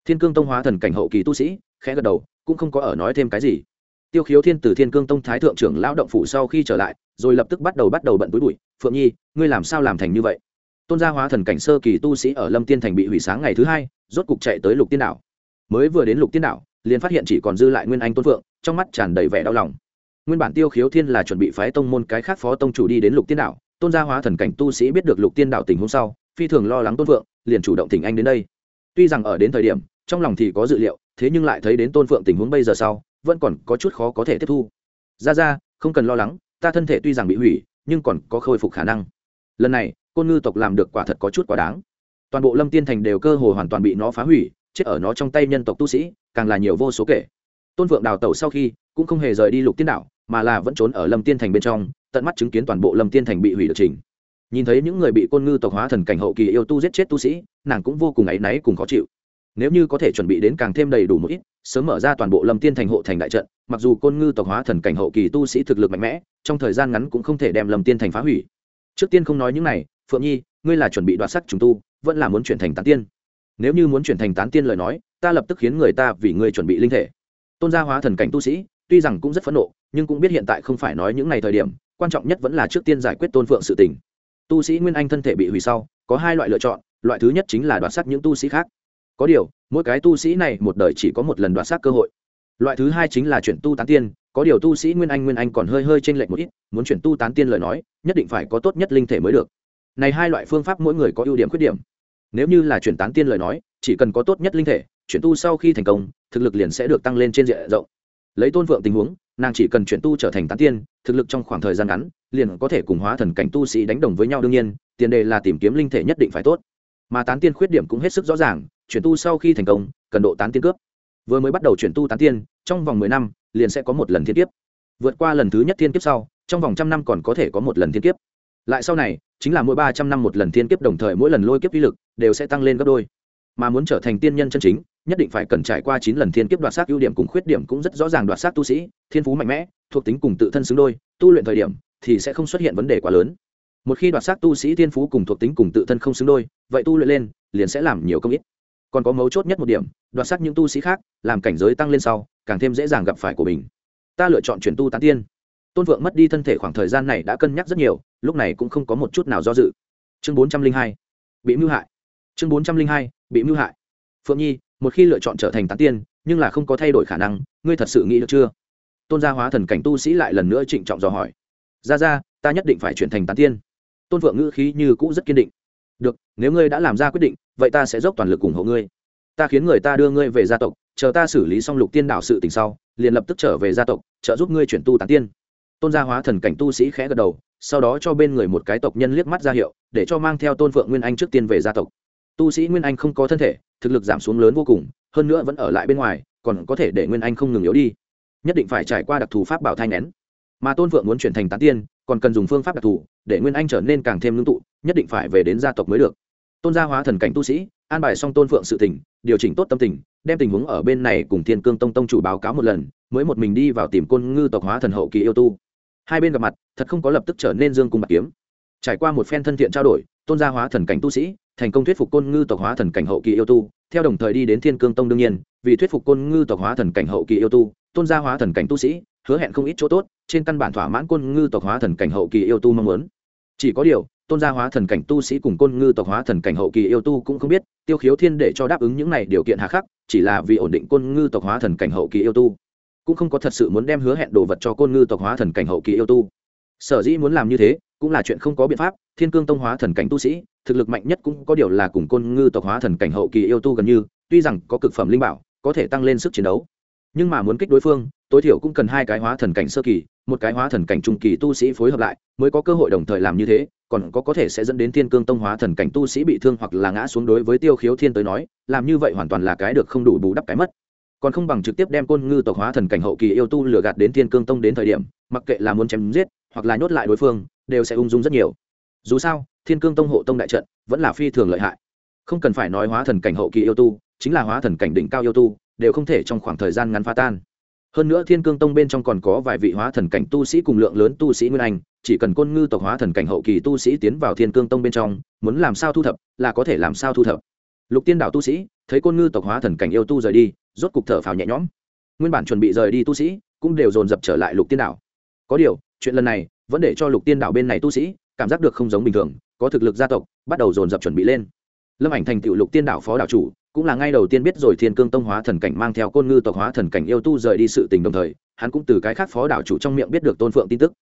Speaker 1: Thiên cương tông hóa thần cảnh hậu kỳ tu sĩ, khẽ gật đầu, cũng không có ở nói thêm cái gì. Tiêu khiếu thiên từ thiên cương tông thái thượng trưởng lão động phủ sau khi trở lại, rồi lập tức bắt đầu bắt đầu bận túi bụi. Phượng nhi, ngươi làm sao làm thành như vậy? Tôn gia hóa thần cảnh sơ kỳ tu sĩ ở lâm tiên thành bị hủy sáng ngày thứ hai, rốt cục chạy tới lục tiên đảo. Mới vừa đến lục tiên đảo, liền phát hiện chỉ còn dư lại nguyên anh tôn phượng, trong mắt tràn đầy vẻ đau lòng. Nguyên bản tiêu khiếu thiên là chuẩn bị phái tông môn cái khác phó tông chủ đi đến lục tiên đảo tôn gia hóa thần cảnh tu sĩ biết được lục tiên đảo tình hôm sau, phi thường lo lắng tôn phượng, liền chủ động thỉnh anh đến đây. Tuy rằng ở đến thời điểm, trong lòng thì có dự liệu, thế nhưng lại thấy đến tôn phượng tình huống bây giờ sau, vẫn còn có chút khó có thể tiếp thu. Ra ra, không cần lo lắng, ta thân thể tuy rằng bị hủy, nhưng còn có khôi phục khả năng. Lần này, côn ngư tộc làm được quả thật có chút quá đáng. Toàn bộ lâm tiên thành đều cơ hồ hoàn toàn bị nó phá hủy, chết ở nó trong tay nhân tộc tu sĩ, càng là nhiều vô số kể. Tôn phượng đào tẩu sau khi, cũng không hề rời đi lục tiên đảo mà là vẫn trốn ở lâm tiên thành bên trong tận mắt chứng kiến toàn bộ lâm tiên thành bị hủy được trình. Nhìn thấy những người bị côn ngư tộc hóa thần cảnh hậu kỳ yêu tu giết chết tu sĩ, nàng cũng vô cùng áy náy cùng khó chịu. Nếu như có thể chuẩn bị đến càng thêm đầy đủ một ít, sớm mở ra toàn bộ lâm tiên thành hộ thành đại trận, mặc dù côn ngư tộc hóa thần cảnh hậu kỳ tu sĩ thực lực mạnh mẽ, trong thời gian ngắn cũng không thể đem lâm tiên thành phá hủy. Trước tiên không nói những này, phượng nhi, ngươi là chuẩn bị đoạt sắc trùng tu, vẫn là muốn chuyển thành tán tiên? Nếu như muốn chuyển thành tán tiên lời nói, ta lập tức khiến người ta vì ngươi chuẩn bị linh thể. Tôn gia hóa thần cảnh tu sĩ, tuy rằng cũng rất phẫn nộ, nhưng cũng biết hiện tại không phải nói những ngày thời điểm quan trọng nhất vẫn là trước tiên giải quyết tôn phượng sự tình. Tu sĩ nguyên anh thân thể bị hủy sau, có hai loại lựa chọn, loại thứ nhất chính là đoạt sắc những tu sĩ khác. Có điều, mỗi cái tu sĩ này một đời chỉ có một lần đoạt sắc cơ hội. Loại thứ hai chính là chuyển tu tán tiên, có điều tu sĩ nguyên anh nguyên anh còn hơi hơi t r ê n lệch một ít, muốn chuyển tu tán tiên lời nói, nhất định phải có tốt nhất linh thể mới được. Này hai loại phương pháp mỗi người có ưu điểm khuyết điểm. Nếu như là chuyển tán tiên lời nói, chỉ cần có tốt nhất linh thể, chuyển tu sau khi thành công, thực lực liền sẽ được tăng lên trên diện rộng lấy tôn vượng tình huống, nàng chỉ cần chuyển tu trở thành tán tiên, thực lực trong khoảng thời gian ngắn, liền có thể cùng hóa thần cảnh tu sĩ đánh đồng với nhau. Đương nhiên, tiền đề là tìm kiếm linh thể nhất định phải tốt. Mà tán tiên khuyết điểm cũng hết sức rõ ràng, chuyển tu sau khi thành công, cần độ tán tiên cướp. Vừa mới bắt đầu chuyển tu tán tiên, trong vòng mười năm, liền sẽ có một lần thiên kiếp. Vượt qua lần thứ nhất thiên kiếp sau, trong vòng trăm năm còn có thể có một lần thiên kiếp. Lại sau này, chính là mỗi ba trăm năm một lần thiên kiếp, đồng thời mỗi lần lôi kiếp uy lực đều sẽ tăng lên gấp đôi. Mà muốn trở thành tiên nhân chân chính nhất định phải cần trải qua chín lần thiên kiếp đoạt xác ưu điểm cùng khuyết điểm cũng rất rõ ràng đoạt xác tu sĩ, thiên phú mạnh mẽ, thuộc tính cùng tự thân xứng đôi, tu luyện thời điểm thì sẽ không xuất hiện vấn đề quá lớn. Một khi đoạt xác tu sĩ thiên phú cùng thuộc tính cùng tự thân không xứng đôi, vậy tu luyện lên liền sẽ làm nhiều công ít. Còn có mấu chốt nhất một điểm, đoạt sắc những tu sĩ khác, làm cảnh giới tăng lên sau, càng thêm dễ dàng gặp phải của mình. Ta lựa chọn chuyển tu tán tiên. Tôn vượng mất đi thân thể khoảng thời gian này đã cân nhắc rất nhiều, lúc này cũng không có một chút nào do dự. Chương bốn trăm linh hai, bị mưu hại. Chương bốn trăm linh hai, bị mưu hại. Phượng nhi một khi lựa chọn trở thành tán tiên, nhưng là không có thay đổi khả năng, ngươi thật sự nghĩ được chưa? Tôn gia hóa thần cảnh tu sĩ lại lần nữa trịnh trọng dò hỏi. Ra ra, ta nhất định phải chuyển thành tán tiên. Tôn vượng ngữ khí như cũ rất kiên định. Được, nếu ngươi đã làm ra quyết định, vậy ta sẽ dốc toàn lực ủng hộ ngươi. Ta khiến người ta đưa ngươi về gia tộc, chờ ta xử lý xong lục tiên đảo sự tình sau, liền lập tức trở về gia tộc, trợ giúp ngươi chuyển tu tán tiên. Tôn gia hóa thần cảnh tu sĩ khẽ gật đầu, sau đó cho bên người một cái tộc nhân liếc mắt ra hiệu, để cho mang theo tôn phượng nguyên anh trước tiên về gia tộc. Tu sĩ nguyên anh không có thân thể thực lực giảm xuống lớn vô cùng, hơn nữa vẫn ở lại bên ngoài, còn có thể để nguyên anh không ngừng yếu đi. Nhất định phải trải qua đặc thù pháp bảo thanh nén. Mà tôn vượng muốn chuyển thành tán tiên, còn cần dùng phương pháp đặc thù, để nguyên anh trở nên càng thêm ngưng tụ, nhất định phải về đến gia tộc mới được. Tôn gia hóa thần cảnh tu sĩ, an bài xong tôn phượng sự tình, điều chỉnh tốt tâm tình, đem tình huống ở bên này cùng thiên cương tông tông chủ báo cáo một lần, mới một mình đi vào tìm côn ngư tộc hóa thần hậu kỳ yêu tu. Hai bên gặp mặt, thật không có lập tức trở nên dương cùng bạc kiếm. Trải qua một phen thân thiện trao đổi, tôn gia hóa thần cảnh tu sĩ thành công thuyết phục côn ngư tộc hóa thần cảnh hậu kỳ yêu tu. Theo đồng thời đi đến thiên cương tông đương nhiên, vì thuyết phục côn ngư tộc hóa thần cảnh hậu kỳ yêu tu, tôn gia hóa thần cảnh tu sĩ, hứa hẹn không ít chỗ tốt, trên căn bản thỏa mãn côn ngư tộc hóa thần cảnh hậu kỳ yêu tu mong muốn. Chỉ có điều, tôn gia hóa thần cảnh tu sĩ cùng côn ngư tộc hóa thần cảnh hậu kỳ yêu tu cũng không biết, tiêu khiếu thiên để cho đáp ứng những này điều kiện hà khắc, chỉ là vì ổn định côn ngư tộc hóa thần cảnh hậu kỳ yêu tu. Cũng không có thật sự muốn đem hứa hẹn đồ vật cho côn ngư tộc hóa thần cảnh hậu kỳ yêu tu. Sở dĩ muốn làm như thế, cũng là chuyện không có biện pháp thiên cương tông hóa thần cảnh tu sĩ, thực lực mạnh nhất cũng có điều là cùng côn ngư tộc hóa thần cảnh hậu kỳ yêu tu gần như, tuy rằng có cực phẩm linh bảo, có thể tăng lên sức chiến đấu. Nhưng mà muốn kích đối phương, tối thiểu cũng cần hai cái hóa thần cảnh sơ kỳ, một cái hóa thần cảnh trung kỳ tu sĩ phối hợp lại, mới có cơ hội đồng thời làm như thế, còn có có thể sẽ dẫn đến thiên cương tông hóa thần cảnh tu sĩ bị thương hoặc là ngã xuống đối với tiêu khiếu thiên tới nói, làm như vậy hoàn toàn là cái được không đủ bù đắp cái mất. Còn không bằng trực tiếp đem côn ngư tộc hóa thần cảnh hậu kỳ yêu tu lừa gạt đến thiên cương tông đến thời điểm, mặc kệ là muốn chém giết, hoặc là nhốt lại đối phương, đều sẽ ung dung rất nhiều dù sao, thiên cương tông hộ tông đại trận vẫn là phi thường lợi hại. Không cần phải nói hóa thần cảnh hậu kỳ yêu tu, chính là hóa thần cảnh đỉnh cao yêu tu, đều không thể trong khoảng thời gian ngắn phá tan. Hơn nữa thiên cương tông bên trong còn có vài vị hóa thần cảnh tu sĩ cùng lượng lớn tu sĩ nguyên anh, chỉ cần côn ngư tộc hóa thần cảnh hậu kỳ tu sĩ tiến vào thiên cương tông bên trong, muốn làm sao thu thập, là có thể làm sao thu thập. Lục tiên đảo tu sĩ, thấy côn ngư tộc hóa thần cảnh yêu tu rời đi, rốt cục thở phào nhẹ nhõm. Nguyên bản chuẩn bị rời đi tu sĩ, cũng đều dồn dập trở lại lục tiên đảo. Có điều, chuyện lần này vẫn để cho lục tiên đảo bên này tu sĩ cảm giác được không giống bình thường, có thực lực gia tộc, bắt đầu dồn dập chuẩn bị lên. Lâm ảnh thành tựu lục tiên đảo phó đảo chủ, cũng là ngay đầu tiên biết rồi thiên cương tông hóa thần cảnh mang theo côn ngư tộc hóa thần cảnh yêu tu rời đi sự tình đồng thời, hắn cũng từ cái khác phó đảo chủ trong miệng biết được tôn phượng tin tức.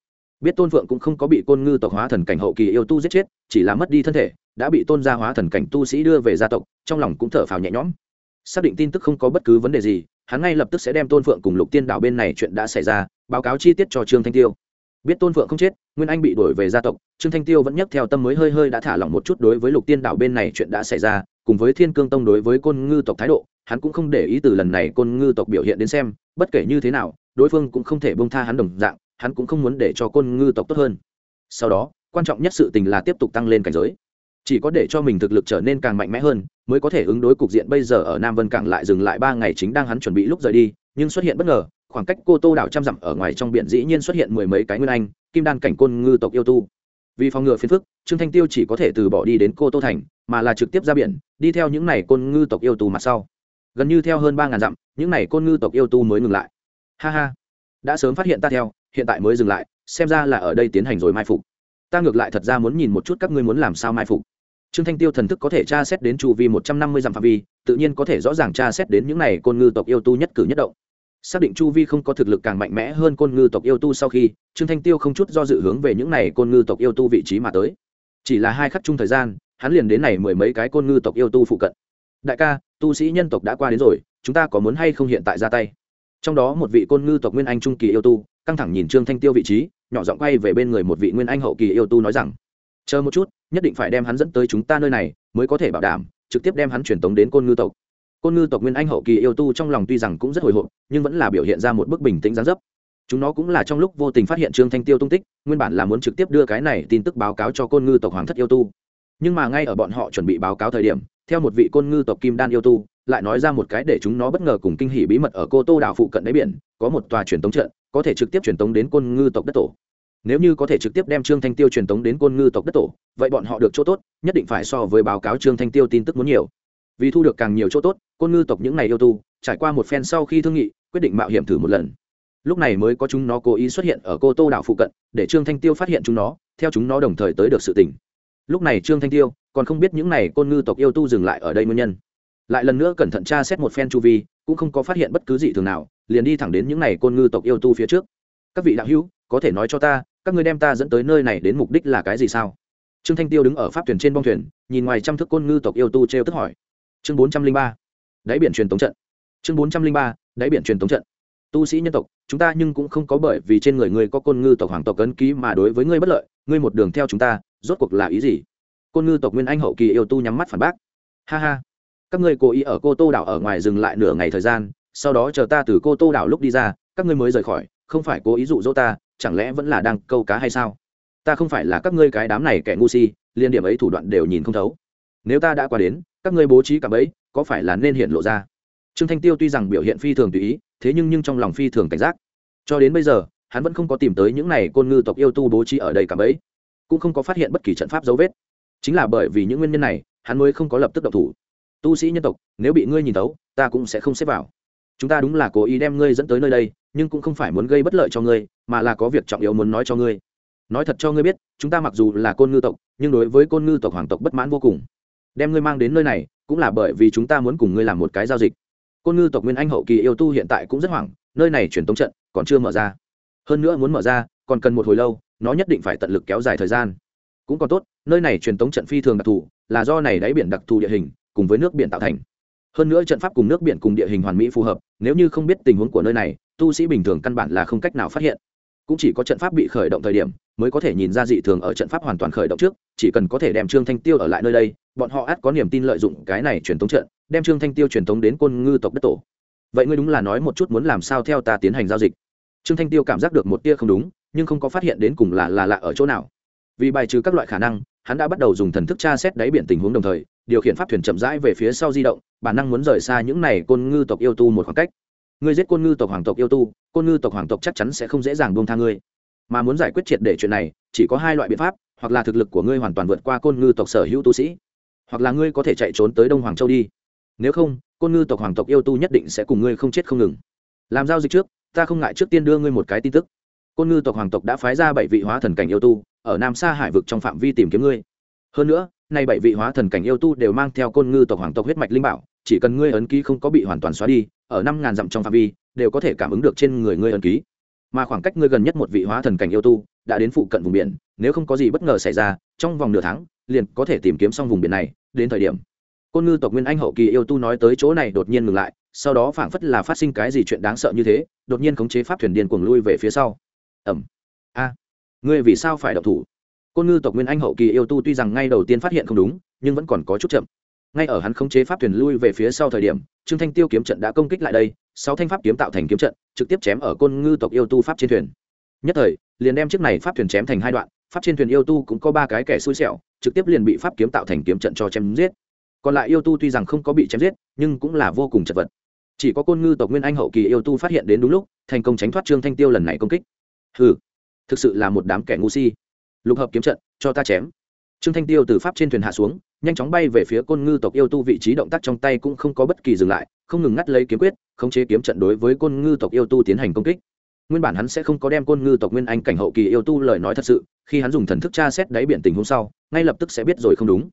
Speaker 1: Biết tôn phượng cũng không có bị côn ngư tộc hóa thần cảnh hậu kỳ yêu tu giết chết, chỉ là mất đi thân thể, đã bị tôn gia hóa thần cảnh tu sĩ đưa về gia tộc, trong lòng cũng thở phào nhẹ nhõm. Xác định tin tức không có bất cứ vấn đề gì, hắn ngay lập tức sẽ đem tôn phượng cùng lục tiên đảo bên này chuyện đã xảy ra, báo cáo chi tiết cho trương thanh tiêu biết tôn phượng không chết, nguyên anh bị đổi về gia tộc, trương thanh tiêu vẫn nhắc theo tâm mới hơi hơi đã thả lỏng một chút đối với lục tiên đảo bên này chuyện đã xảy ra, cùng với thiên cương tông đối với côn ngư tộc thái độ, hắn cũng không để ý từ lần này côn ngư tộc biểu hiện đến xem, bất kể như thế nào, đối phương cũng không thể bông tha hắn đồng dạng, hắn cũng không muốn để cho côn ngư tộc tốt hơn. Sau đó, quan trọng nhất sự tình là tiếp tục tăng lên cảnh giới. Chỉ có để cho mình thực lực trở nên càng mạnh mẽ hơn, mới có thể ứng đối cục diện bây giờ ở nam vân cảng lại dừng lại ba ngày chính đang hắn chuẩn bị lúc rời đi, nhưng xuất hiện bất ngờ khoảng cách cô tô đảo trăm dặm ở ngoài trong biển dĩ nhiên xuất hiện mười mấy cái nguyên anh, kim đan cảnh côn ngư tộc yêu tu. Vì phòng ngừa phiền phức, trương thanh tiêu chỉ có thể từ bỏ đi đến cô tô thành, mà là trực tiếp ra biển, đi theo những n à y côn ngư tộc yêu tu mặt sau. Gần như theo hơn ba ngàn dặm, những n à y côn ngư tộc yêu tu mới ngừng lại. Ha ha, đã sớm phát hiện ta theo, hiện tại mới dừng lại, xem ra là ở đây tiến hành rồi mai phục. Ta ngược lại thật ra muốn nhìn một chút các ngươi muốn làm sao mai phục. Trương thanh tiêu thần thức có thể tra xét đến chu vi một trăm năm mươi dặm phạm vi, tự nhiên có thể rõ ràng tra xét đến những n à y côn ngư tộc yêu tu nhất cử nhất động xác định chu vi không có thực lực càng mạnh mẽ hơn côn ngư tộc yêu tu sau khi, trương thanh tiêu không chút do dự hướng về những n à y côn ngư tộc yêu tu vị trí mà tới. Chỉ là hai khắc chung thời gian, hắn liền đến này mười mấy cái côn ngư tộc yêu tu phụ cận. Đại ca, tu sĩ nhân tộc đã qua đến rồi, chúng ta có muốn hay không hiện tại ra tay? Trong đó một vị côn ngư tộc nguyên anh trung kỳ yêu tu, căng thẳng nhìn trương thanh tiêu vị trí, nhỏ giọng quay về bên người một vị nguyên anh hậu kỳ yêu tu nói rằng, chờ một chút, nhất định phải đem hắn dẫn tới chúng ta nơi này, mới có thể bảo đảm, trực tiếp đem hắn truyền tống đến côn ngư tộc côn ngư tộc nguyên anh hậu kỳ yêu tu trong lòng tuy rằng cũng rất hồi hộp, nhưng vẫn là biểu hiện ra một bức bình tĩnh gián dấp. Chúng nó cũng là trong lúc vô tình phát hiện trương thanh tiêu tung tích, nguyên bản là muốn trực tiếp đưa cái này tin tức báo cáo cho côn ngư tộc hoàng thất yêu tu. Nhưng mà ngay ở bọn họ chuẩn bị báo cáo thời điểm, theo một vị côn ngư tộc kim đan yêu tu, lại nói ra một cái để chúng nó bất ngờ cùng kinh hỉ bí mật ở cô tô đảo phụ cận đáy biển, có một tòa truyền tống trận, có thể trực tiếp truyền tống đến côn ngư tộc đất tổ. Nếu như có thể trực tiếp đem trương thanh tiêu truyền tống đến côn ngư tộc đất tổ, vậy bọn họ được chỗ tốt, nhất định phải so với báo cáo trương thanh tiêu tin tức muốn nhiều vì thu được càng nhiều chỗ tốt, côn ngư tộc những ngày yêu tu, trải qua một phen sau khi thương nghị, quyết định mạo hiểm thử một lần. Lúc này mới có chúng nó cố ý xuất hiện ở cô tô đảo phụ cận, để trương thanh tiêu phát hiện chúng nó, theo chúng nó đồng thời tới được sự tỉnh lúc này trương thanh tiêu còn không biết những n à y côn ngư tộc yêu tu dừng lại ở đây nguyên nhân. Lại lần nữa cẩn thận tra xét một phen chu vi, cũng không có phát hiện bất cứ gì thường nào, liền đi thẳng đến những n à y côn ngư tộc yêu tu phía trước. Các vị đạo hữu, có thể nói cho ta, các người đem ta dẫn tới nơi này đến mục đích là cái gì sao? Trương thanh tiêu đứng ở pháp thuyền trên bong thuyền, nhìn ngoài trăm thức côn ngư tộc yêu tu t r e o tức hỏi chương bốn trăm linh ba, đáy biển truyền tống trận. Chương bốn trăm linh ba, đáy biển truyền tống trận. Tu sĩ nhân tộc, chúng ta nhưng cũng không có bởi vì trên người ngươi có côn ngư tộc, hoàng tộc cấn ký mà đối với ngươi bất lợi. Ngươi một đường theo chúng ta, rốt cuộc là ý gì? Côn ngư tộc nguyên anh hậu kỳ yêu tu nhắm mắt phản bác. Ha ha. Các ngươi cố ý ở cô tô đảo ở ngoài dừng lại nửa ngày thời gian, sau đó chờ ta từ cô tô đảo lúc đi ra, các ngươi mới rời khỏi. Không phải cố ý dụ dỗ ta, chẳng lẽ vẫn là đang câu cá hay sao? Ta không phải là các ngươi cái đám này kẻ ngu si, liên điểm ấy thủ đoạn đều nhìn không thấu nếu ta đã qua đến, các ngươi bố trí cả bẫy, có phải là nên hiện lộ ra? Trương thanh tiêu tuy rằng biểu hiện phi thường tùy ý, thế nhưng nhưng trong lòng phi thường cảnh giác. Cho đến bây giờ, hắn vẫn không có tìm tới những này côn ngư tộc yêu tu bố trí ở đây cả bẫy, cũng không có phát hiện bất kỳ trận pháp dấu vết. Chính là bởi vì những nguyên nhân này, hắn mới không có lập tức độc thủ. Tu sĩ nhân tộc, nếu bị ngươi nhìn tấu ta cũng sẽ không xếp vào. Chúng ta đúng là cố ý đem ngươi dẫn tới nơi đây, nhưng cũng không phải muốn gây bất lợi cho ngươi, mà là có việc trọng yếu muốn nói cho ngươi. Nói thật cho ngươi biết, chúng ta mặc dù là côn ngư tộc, nhưng đối với côn ngư tộc hoàng tộc bất mãn vô cùng đem ngươi mang đến nơi này, cũng là bởi vì chúng ta muốn cùng ngươi làm một cái giao dịch. Côn ngư tộc nguyên anh hậu kỳ yêu tu hiện tại cũng rất hoảng, nơi này truyền tống trận còn chưa mở ra. Hơn nữa muốn mở ra, còn cần một hồi lâu, nó nhất định phải tận lực kéo dài thời gian. Cũng còn tốt, nơi này truyền tống trận phi thường đặc thù, là do này đáy biển đặc thù địa hình, cùng với nước biển tạo thành. Hơn nữa trận pháp cùng nước biển cùng địa hình hoàn mỹ phù hợp, nếu như không biết tình huống của nơi này, tu sĩ bình thường căn bản là không cách nào phát hiện cũng chỉ có trận pháp bị khởi động thời điểm mới có thể nhìn ra dị thường ở trận pháp hoàn toàn khởi động trước, chỉ cần có thể đem trương thanh tiêu ở lại nơi đây, bọn họ ắt có niềm tin lợi dụng cái này truyền tống trận, đem trương thanh tiêu truyền tống đến côn ngư tộc đất tổ. Vậy ngươi đúng là nói một chút muốn làm sao theo ta tiến hành giao dịch. Trương thanh tiêu cảm giác được một tia không đúng, nhưng không có phát hiện đến cùng là là lạ ở chỗ nào. Vì bài trừ các loại khả năng, hắn đã bắt đầu dùng thần thức tra xét đáy biển tình huống đồng thời, điều khiển pháp thuyền chậm rãi về phía sau di động, bản năng muốn rời xa những này côn ngư tộc yêu tu một khoảng cách ngươi giết côn ngư tộc hoàng tộc yêu tu, côn ngư tộc hoàng tộc chắc chắn sẽ không dễ dàng buông tha ngươi. Mà muốn giải quyết triệt để chuyện này, chỉ có hai loại biện pháp, hoặc là thực lực của ngươi hoàn toàn vượt qua côn ngư tộc sở hữu tu sĩ, hoặc là ngươi có thể chạy trốn tới đông hoàng châu đi. Nếu không, côn ngư tộc hoàng tộc yêu tu nhất định sẽ cùng ngươi không chết không ngừng. Làm giao dịch trước, ta không ngại trước tiên đưa ngươi một cái tin tức. Côn ngư tộc hoàng tộc đã phái ra bảy vị hóa thần cảnh yêu tu, ở nam xa hải vực trong phạm vi tìm kiếm ngươi. Hơn nữa, nay bảy vị hóa thần cảnh yêu tu đều mang theo côn ngư tộc hoàng tộc huyết mạch linh bảo chỉ cần ngươi ấn ký không có bị hoàn toàn xóa đi, ở năm ngàn dặm trong phạm vi, đều có thể cảm ứng được trên người ngươi ấn ký. Mà khoảng cách ngươi gần nhất một vị hóa thần cảnh yêu tu, đã đến phụ cận vùng biển, nếu không có gì bất ngờ xảy ra, trong vòng nửa tháng, liền có thể tìm kiếm xong vùng biển này, đến thời điểm. Côn ngư tộc nguyên anh hậu kỳ yêu tu nói tới chỗ này đột nhiên ngừng lại, sau đó phảng phất là phát sinh cái gì chuyện đáng sợ như thế, đột nhiên khống chế pháp thuyền điên cuồng lui về phía sau. Ẩm. A. Ngươi vì sao phải đậu thủ? Côn ngư tộc nguyên anh hậu kỳ yêu tu tuy rằng ngay đầu tiên phát hiện không đúng, nhưng vẫn còn có chút chậm ngay ở hắn khống chế pháp thuyền lui về phía sau thời điểm, trương thanh tiêu kiếm trận đã công kích lại đây, sáu thanh pháp kiếm tạo thành kiếm trận, trực tiếp chém ở côn ngư tộc yêu tu pháp trên thuyền. Nhất thời, liền đem chiếc này pháp thuyền chém thành hai đoạn, pháp trên thuyền yêu tu cũng có ba cái kẻ xui xẻo, trực tiếp liền bị pháp kiếm tạo thành kiếm trận cho chém giết. Còn lại yêu tu tuy rằng không có bị chém giết, nhưng cũng là vô cùng chật vật. Chỉ có côn ngư tộc nguyên anh hậu kỳ yêu tu phát hiện đến đúng lúc, thành công tránh thoát trương thanh tiêu lần này công kích. Hừ, thực sự là một đám kẻ ngu si. Lục hợp kiếm trận, cho ta chém. Trương thanh tiêu từ pháp trên thuyền hạ xuống nhanh chóng bay về phía côn ngư tộc yêu tu vị trí động tác trong tay cũng không có bất kỳ dừng lại, không ngừng ngắt lấy kiếm quyết, khống chế kiếm trận đối với côn ngư tộc yêu tu tiến hành công kích. Nguyên bản hắn sẽ không có đem côn ngư tộc nguyên anh cảnh hậu kỳ yêu tu lời nói thật sự, khi hắn dùng thần thức tra xét đáy biển tình hôm sau, ngay lập tức sẽ biết rồi không đúng.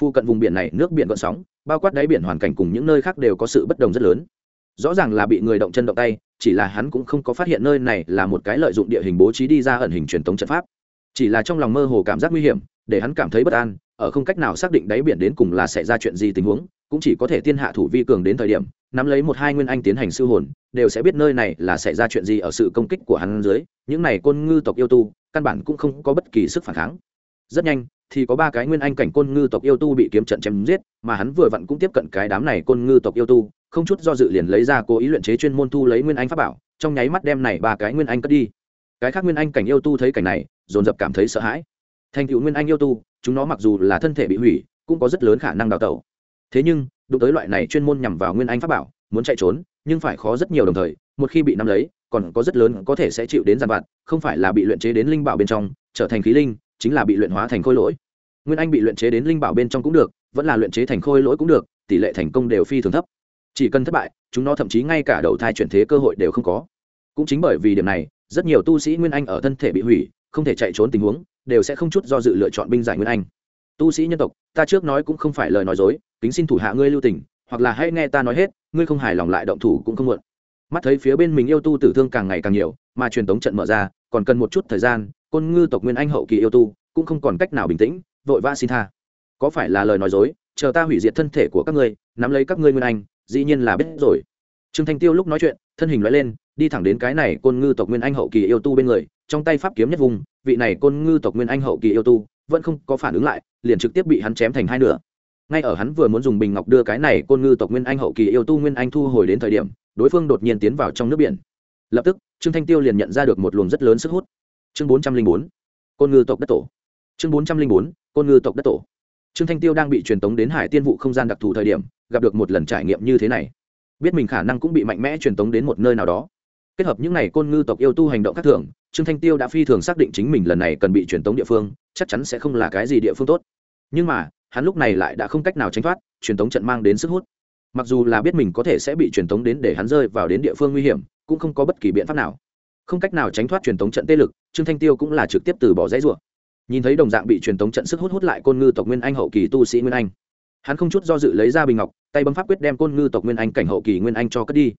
Speaker 1: Phu cận vùng biển này, nước biển gợn sóng, bao quát đáy biển hoàn cảnh cùng những nơi khác đều có sự bất đồng rất lớn. Rõ ràng là bị người động chân động tay, chỉ là hắn cũng không có phát hiện nơi này là một cái lợi dụng địa hình bố trí đi ra ẩn hình truyền thống trận pháp. Chỉ là trong lòng mơ hồ cảm giác nguy hiểm, để hắn cảm thấy bất an ở không cách nào xác định đáy biển đến cùng là xảy ra chuyện gì tình huống, cũng chỉ có thể tiên hạ thủ vi cường đến thời điểm, nắm lấy một hai nguyên anh tiến hành sư hồn, đều sẽ biết nơi này là xảy ra chuyện gì ở sự công kích của hắn dưới, những này côn ngư tộc yêu tu, căn bản cũng không có bất kỳ sức phản kháng. Rất nhanh, thì có ba cái nguyên anh cảnh côn ngư tộc yêu tu bị kiếm trận chém giết, mà hắn vừa vặn cũng tiếp cận cái đám này côn ngư tộc yêu tu, không chút do dự liền lấy ra cố ý luyện chế chuyên môn thu lấy nguyên anh pháp bảo, trong nháy mắt đem này ba cái nguyên anh cất đi. Cái khác nguyên anh cảnh yêu tu thấy cảnh này, dồn dập cảm thấy sợ hãi thành tựu nguyên anh yêu tu, chúng nó mặc dù là thân thể bị hủy, cũng có rất lớn khả năng đào tẩu. Thế nhưng, đụng tới loại này chuyên môn nhằm vào nguyên anh pháp bảo, muốn chạy trốn, nhưng phải khó rất nhiều đồng thời, một khi bị nắm lấy, còn có rất lớn có thể sẽ chịu đến giàn vặt, không phải là bị luyện chế đến linh bảo bên trong, trở thành khí linh, chính là bị luyện hóa thành khôi lỗi. Nguyên anh bị luyện chế đến linh bảo bên trong cũng được, vẫn là luyện chế thành khôi lỗi cũng được, tỷ lệ thành công đều phi thường thấp. Chỉ cần thất bại, chúng nó thậm chí ngay cả đầu thai chuyển thế cơ hội đều không có. Cũng chính bởi vì điểm này, rất nhiều tu sĩ nguyên anh ở thân thể bị hủy không thể chạy trốn tình huống, đều sẽ không chút do dự lựa chọn binh giải nguyên anh. Tu sĩ nhân tộc, ta trước nói cũng không phải lời nói dối, kính xin thủ hạ ngươi lưu tình, hoặc là hãy nghe ta nói hết, ngươi không hài lòng lại động thủ cũng không muộn. Mắt thấy phía bên mình yêu tu tử thương càng ngày càng nhiều, mà truyền tống trận mở ra, còn cần một chút thời gian, côn ngư tộc nguyên anh hậu kỳ yêu tu cũng không còn cách nào bình tĩnh, vội vã xin tha. Có phải là lời nói dối, chờ ta hủy diệt thân thể của các ngươi, nắm lấy các ngươi nguyên anh, dĩ nhiên là biết rồi. Trương thanh tiêu lúc nói chuyện, thân hình loại lên, đi thẳng đến cái này côn ngư tộc nguyên anh hậu kỳ yêu tu bên người trong tay pháp kiếm nhất vùng, vị này côn ngư tộc nguyên anh hậu kỳ yêu tu, vẫn không có phản ứng lại, liền trực tiếp bị hắn chém thành hai nửa. Ngay ở hắn vừa muốn dùng bình ngọc đưa cái này côn ngư tộc nguyên anh hậu kỳ yêu tu nguyên anh thu hồi đến thời điểm, đối phương đột nhiên tiến vào trong nước biển. Lập tức, trương thanh tiêu liền nhận ra được một luồng rất lớn sức hút. Chương bốn trăm linh bốn, côn ngư tộc đất tổ. Chương bốn trăm linh bốn, côn ngư tộc đất tổ. Trương thanh tiêu đang bị truyền tống đến hải tiên vụ không gian đặc thù thời điểm, gặp được một lần trải nghiệm như thế này. Biết mình khả năng cũng bị mạnh mẽ truyền tống đến một nơi nào đó kết hợp những n à y côn ngư tộc yêu tu hành động khác thường, trương thanh tiêu đã phi thường xác định chính mình lần này cần bị truyền tống địa phương, chắc chắn sẽ không là cái gì địa phương tốt. Nhưng mà, hắn lúc này lại đã không cách nào tránh thoát, truyền tống trận mang đến sức hút. Mặc dù là biết mình có thể sẽ bị truyền tống đến để hắn rơi vào đến địa phương nguy hiểm, cũng không có bất kỳ biện pháp nào. Không cách nào tránh thoát truyền tống trận tê lực, trương thanh tiêu cũng là trực tiếp từ bỏ dãy rủa. Nhìn thấy đồng dạng bị truyền tống trận sức hút hút lại côn ngư tộc nguyên anh hậu kỳ tu sĩ nguyên anh. Hắn không chút do dự lấy ra bình ngọc, tay bấm pháp quyết đem côn ngư tộc nguyên anh cảnh hậu kỳ nguyên anh cho cất đi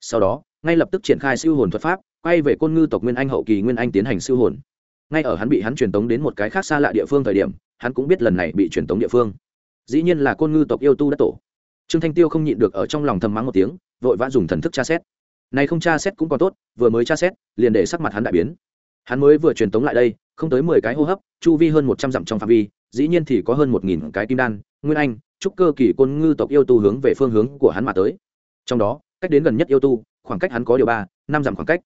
Speaker 1: sau đó, ngay lập tức triển khai siêu hồn thuật pháp, quay về côn ngư tộc nguyên anh hậu kỳ nguyên anh tiến hành siêu hồn. Ngay ở hắn bị hắn truyền tống đến một cái khác xa lạ địa phương thời điểm, hắn cũng biết lần này bị truyền tống địa phương. Dĩ nhiên là côn ngư tộc yêu tu đất tổ. Trương thanh tiêu không nhịn được ở trong lòng thầm mắng một tiếng, vội vã dùng thần thức tra xét. Này không tra xét cũng còn tốt, vừa mới tra xét, liền để sắc mặt hắn đại biến. Hắn mới vừa truyền tống lại đây, không tới mười cái hô hấp, chu vi hơn một trăm dặm trong phạm vi, dĩ nhiên thì có hơn một nghìn cái kim đan, nguyên anh, trúc cơ kỳ côn ngư tộc yêu tu hướng về phương hướng của hắn mà tới. Trong đó cách đến gần nhất yêu tu, khoảng cách hắn có điều ba, năm dặm khoảng cách.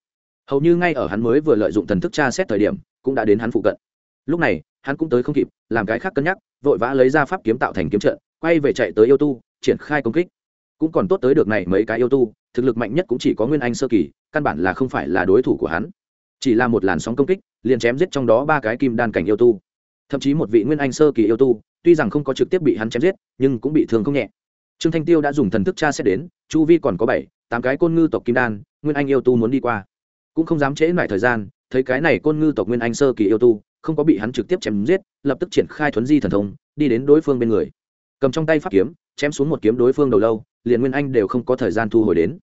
Speaker 1: Hầu như ngay ở hắn mới vừa lợi dụng thần thức tra xét thời điểm, cũng đã đến hắn phụ cận. Lúc này, hắn cũng tới không kịp, làm cái khác cân nhắc, vội vã lấy ra pháp kiếm tạo thành kiếm trận, quay về chạy tới yêu tu, triển khai công kích. Cũng còn tốt tới được này mấy cái yêu tu, thực lực mạnh nhất cũng chỉ có nguyên anh sơ kỳ, căn bản là không phải là đối thủ của hắn. Chỉ là một làn sóng công kích, liền chém giết trong đó ba cái kim đan cảnh yêu tu. Thậm chí một vị nguyên anh sơ kỳ yêu tu, tuy rằng không có trực tiếp bị hắn chém giết, nhưng cũng bị thương không nhẹ trương thanh tiêu đã dùng thần thức tra xét đến, chu vi còn có bảy, tám cái côn ngư tộc kim đan, nguyên anh yêu tu muốn đi qua. Cũng không dám trễ lại thời gian, thấy cái này côn ngư tộc nguyên anh sơ kỳ yêu tu, không có bị hắn trực tiếp chém giết, lập tức triển khai thuấn di thần thông, đi đến đối phương bên người. Cầm trong tay pháp kiếm, chém xuống một kiếm đối phương đầu lâu, liền nguyên anh đều không có thời gian thu hồi đến.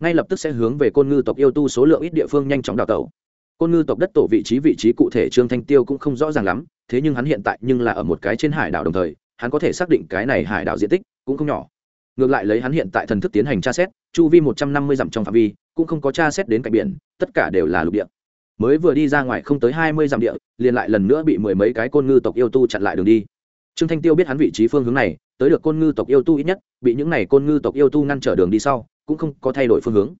Speaker 1: Ngay lập tức sẽ hướng về côn ngư tộc yêu tu số lượng ít địa phương nhanh chóng đào tẩu. Côn ngư tộc đất tổ vị trí vị trí cụ thể trương thanh tiêu cũng không rõ ràng lắm, thế nhưng hắn hiện tại nhưng là ở một cái trên hải đảo đồng thời, hắn có thể xác định cái này hải đảo diện tích cũng không nhỏ ngược lại lấy hắn hiện tại thần thức tiến hành tra xét, chu vi một trăm năm mươi dặm trong phạm vi, cũng không có tra xét đến cạnh biển, tất cả đều là lục địa. Mới vừa đi ra ngoài không tới hai mươi dặm địa, liền lại lần nữa bị mười mấy cái côn ngư tộc yêu tu chặn lại đường đi. Trương thanh tiêu biết hắn vị trí phương hướng này, tới được côn ngư tộc yêu tu ít nhất, bị những này côn ngư tộc yêu tu ngăn trở đường đi sau, cũng không có thay đổi phương hướng,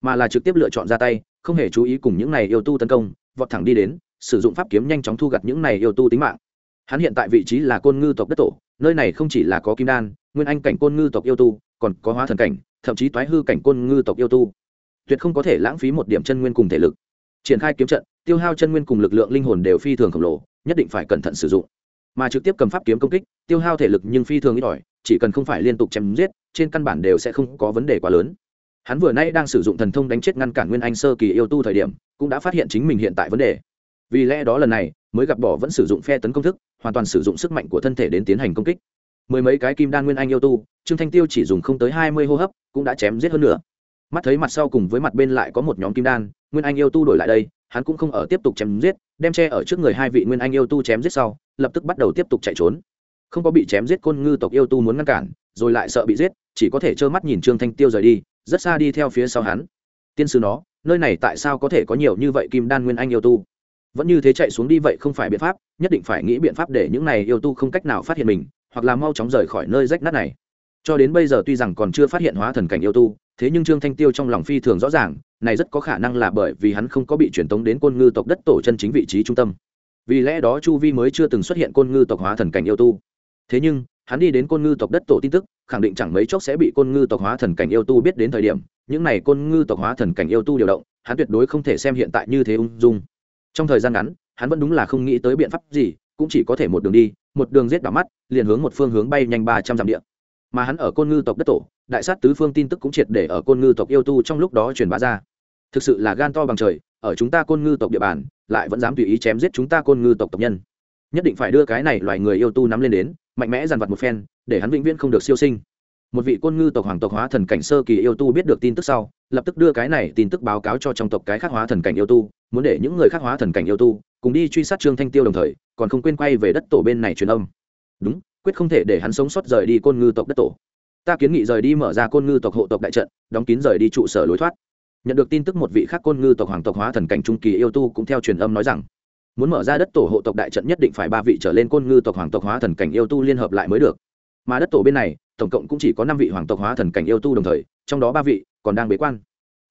Speaker 1: mà là trực tiếp lựa chọn ra tay, không hề chú ý cùng những này yêu tu tấn công, vọt thẳng đi đến, sử dụng pháp kiếm nhanh chóng thu gặt những này yêu tu tính mạng. Hắn hiện tại vị trí là côn ngư tộc đất tổ, nơi này không chỉ là có kim đan nguyên anh cảnh côn ngư tộc yêu tu, còn có hóa thần cảnh, thậm chí toái hư cảnh côn ngư tộc yêu tu. Tuyệt không có thể lãng phí một điểm chân nguyên cùng thể lực. Triển khai kiếm trận, tiêu hao chân nguyên cùng lực lượng linh hồn đều phi thường khổng lồ, nhất định phải cẩn thận sử dụng. Mà trực tiếp cầm pháp kiếm công kích, tiêu hao thể lực nhưng phi thường ít ỏi, chỉ cần không phải liên tục chém giết, trên căn bản đều sẽ không có vấn đề quá lớn. Hắn vừa nay đang sử dụng thần thông đánh chết ngăn cản nguyên anh sơ kỳ yêu tu thời điểm, cũng đã phát hiện chính mình hiện tại vấn đề. Vì lẽ đó lần này, mới gặp bỏ vẫn sử dụng phe tấn công thức, hoàn toàn sử dụng sức mạnh của thân thể đến tiến hành công kích mười mấy cái kim đan nguyên anh yêu tu, trương thanh tiêu chỉ dùng không tới hai mươi hô hấp, cũng đã chém giết hơn nữa mắt thấy mặt sau cùng với mặt bên lại có một nhóm kim đan, nguyên anh yêu tu đổi lại đây, hắn cũng không ở tiếp tục chém giết, đem che ở trước người hai vị nguyên anh yêu tu chém giết sau, lập tức bắt đầu tiếp tục chạy trốn. Không có bị chém giết côn ngư tộc yêu tu muốn ngăn cản, rồi lại sợ bị giết, chỉ có thể trơ mắt nhìn trương thanh tiêu rời đi, rất xa đi theo phía sau hắn. Tiên sư nó, nơi này tại sao có thể có nhiều như vậy kim đan nguyên anh yêu tu? Vẫn như thế chạy xuống đi vậy không phải biện pháp, nhất định phải nghĩ biện pháp để những này yêu tu không cách nào phát hiện mình hoặc là mau chóng rời khỏi nơi rách nát này. Cho đến bây giờ tuy rằng còn chưa phát hiện hóa thần cảnh yêu tu, thế nhưng trương thanh tiêu trong lòng phi thường rõ ràng, này rất có khả năng là bởi vì hắn không có bị truyền tống đến côn ngư tộc đất tổ chân chính vị trí trung tâm. Vì lẽ đó chu vi mới chưa từng xuất hiện côn ngư tộc hóa thần cảnh yêu tu. Thế nhưng, hắn đi đến côn ngư tộc đất tổ tin tức, khẳng định chẳng mấy chốc sẽ bị côn ngư tộc hóa thần cảnh yêu tu biết đến thời điểm, những này côn ngư tộc hóa thần cảnh yêu tu điều động, hắn tuyệt đối không thể xem hiện tại như thế ung dung. Trong thời gian ngắn, hắn vẫn đúng là không nghĩ tới biện pháp gì, cũng chỉ có thể một đường đi một đường giết đỏ mắt, liền hướng một phương hướng bay nhanh ba trăm dặm địa. Mà hắn ở côn ngư tộc đất tổ, đại sát tứ phương tin tức cũng triệt để ở côn ngư tộc yêu tu trong lúc đó truyền bá ra. Thực sự là gan to bằng trời, ở chúng ta côn ngư tộc địa bàn, lại vẫn dám tùy ý chém giết chúng ta côn ngư tộc tộc nhân. Nhất định phải đưa cái này loài người yêu tu nắm lên đến, mạnh mẽ dàn vật một phen, để hắn vĩnh viễn không được siêu sinh. Một vị côn ngư tộc hoàng tộc hóa thần cảnh sơ kỳ yêu tu biết được tin tức sau, lập tức đưa cái này tin tức báo cáo cho trong tộc cái khác hóa thần cảnh yêu tu, muốn để những người khác hóa thần cảnh yêu tu cùng đi truy sát trương thanh tiêu đồng thời, còn không quên quay về đất tổ bên này truyền âm. Đúng, quyết không thể để hắn sống sót rời đi côn ngư tộc đất tổ. Ta kiến nghị rời đi mở ra côn ngư tộc hộ tộc đại trận, đóng kín rời đi trụ sở lối thoát. Nhận được tin tức một vị khác côn ngư tộc hoàng tộc hóa thần cảnh trung kỳ yêu tu cũng theo truyền âm nói rằng, muốn mở ra đất tổ hộ tộc đại trận nhất định phải ba vị trở lên côn ngư tộc hoàng tộc hóa thần cảnh yêu tu liên hợp lại mới được. Mà đất tổ bên này, tổng cộng cũng chỉ có năm vị hoàng tộc hóa thần cảnh yêu tu đồng thời, trong đó ba vị còn đang bế quan.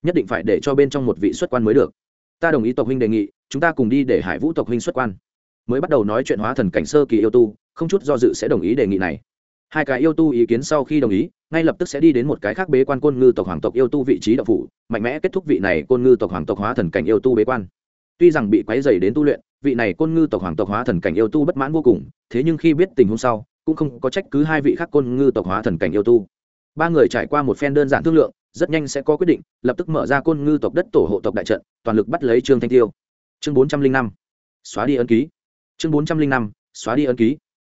Speaker 1: Nhất định phải để cho bên trong một vị xuất quan mới được ta đồng ý tộc huynh đề nghị, chúng ta cùng đi để hải vũ tộc huynh xuất quan. Mới bắt đầu nói chuyện hóa thần cảnh sơ kỳ yêu tu, không chút do dự sẽ đồng ý đề nghị này. Hai cái yêu tu ý kiến sau khi đồng ý, ngay lập tức sẽ đi đến một cái khác bế quan côn ngư tộc hoàng tộc yêu tu vị trí đậu phủ, mạnh mẽ kết thúc vị này côn ngư tộc hoàng tộc hóa thần cảnh yêu tu bế quan. Tuy rằng bị quấy dày đến tu luyện, vị này côn ngư tộc hoàng tộc hóa thần cảnh yêu tu bất mãn vô cùng, thế nhưng khi biết tình huống sau, cũng không có trách cứ hai vị khác côn ngư tộc hóa thần cảnh yêu tu. Ba người trải qua một phen đơn giản thương lượng rất nhanh sẽ có quyết định, lập tức mở ra côn ngư tộc đất tổ hộ tộc đại trận, toàn lực bắt lấy trương thanh tiêu. Chương bốn trăm linh năm, xóa đi ấn ký. Chương bốn trăm linh năm, xóa đi ấn ký.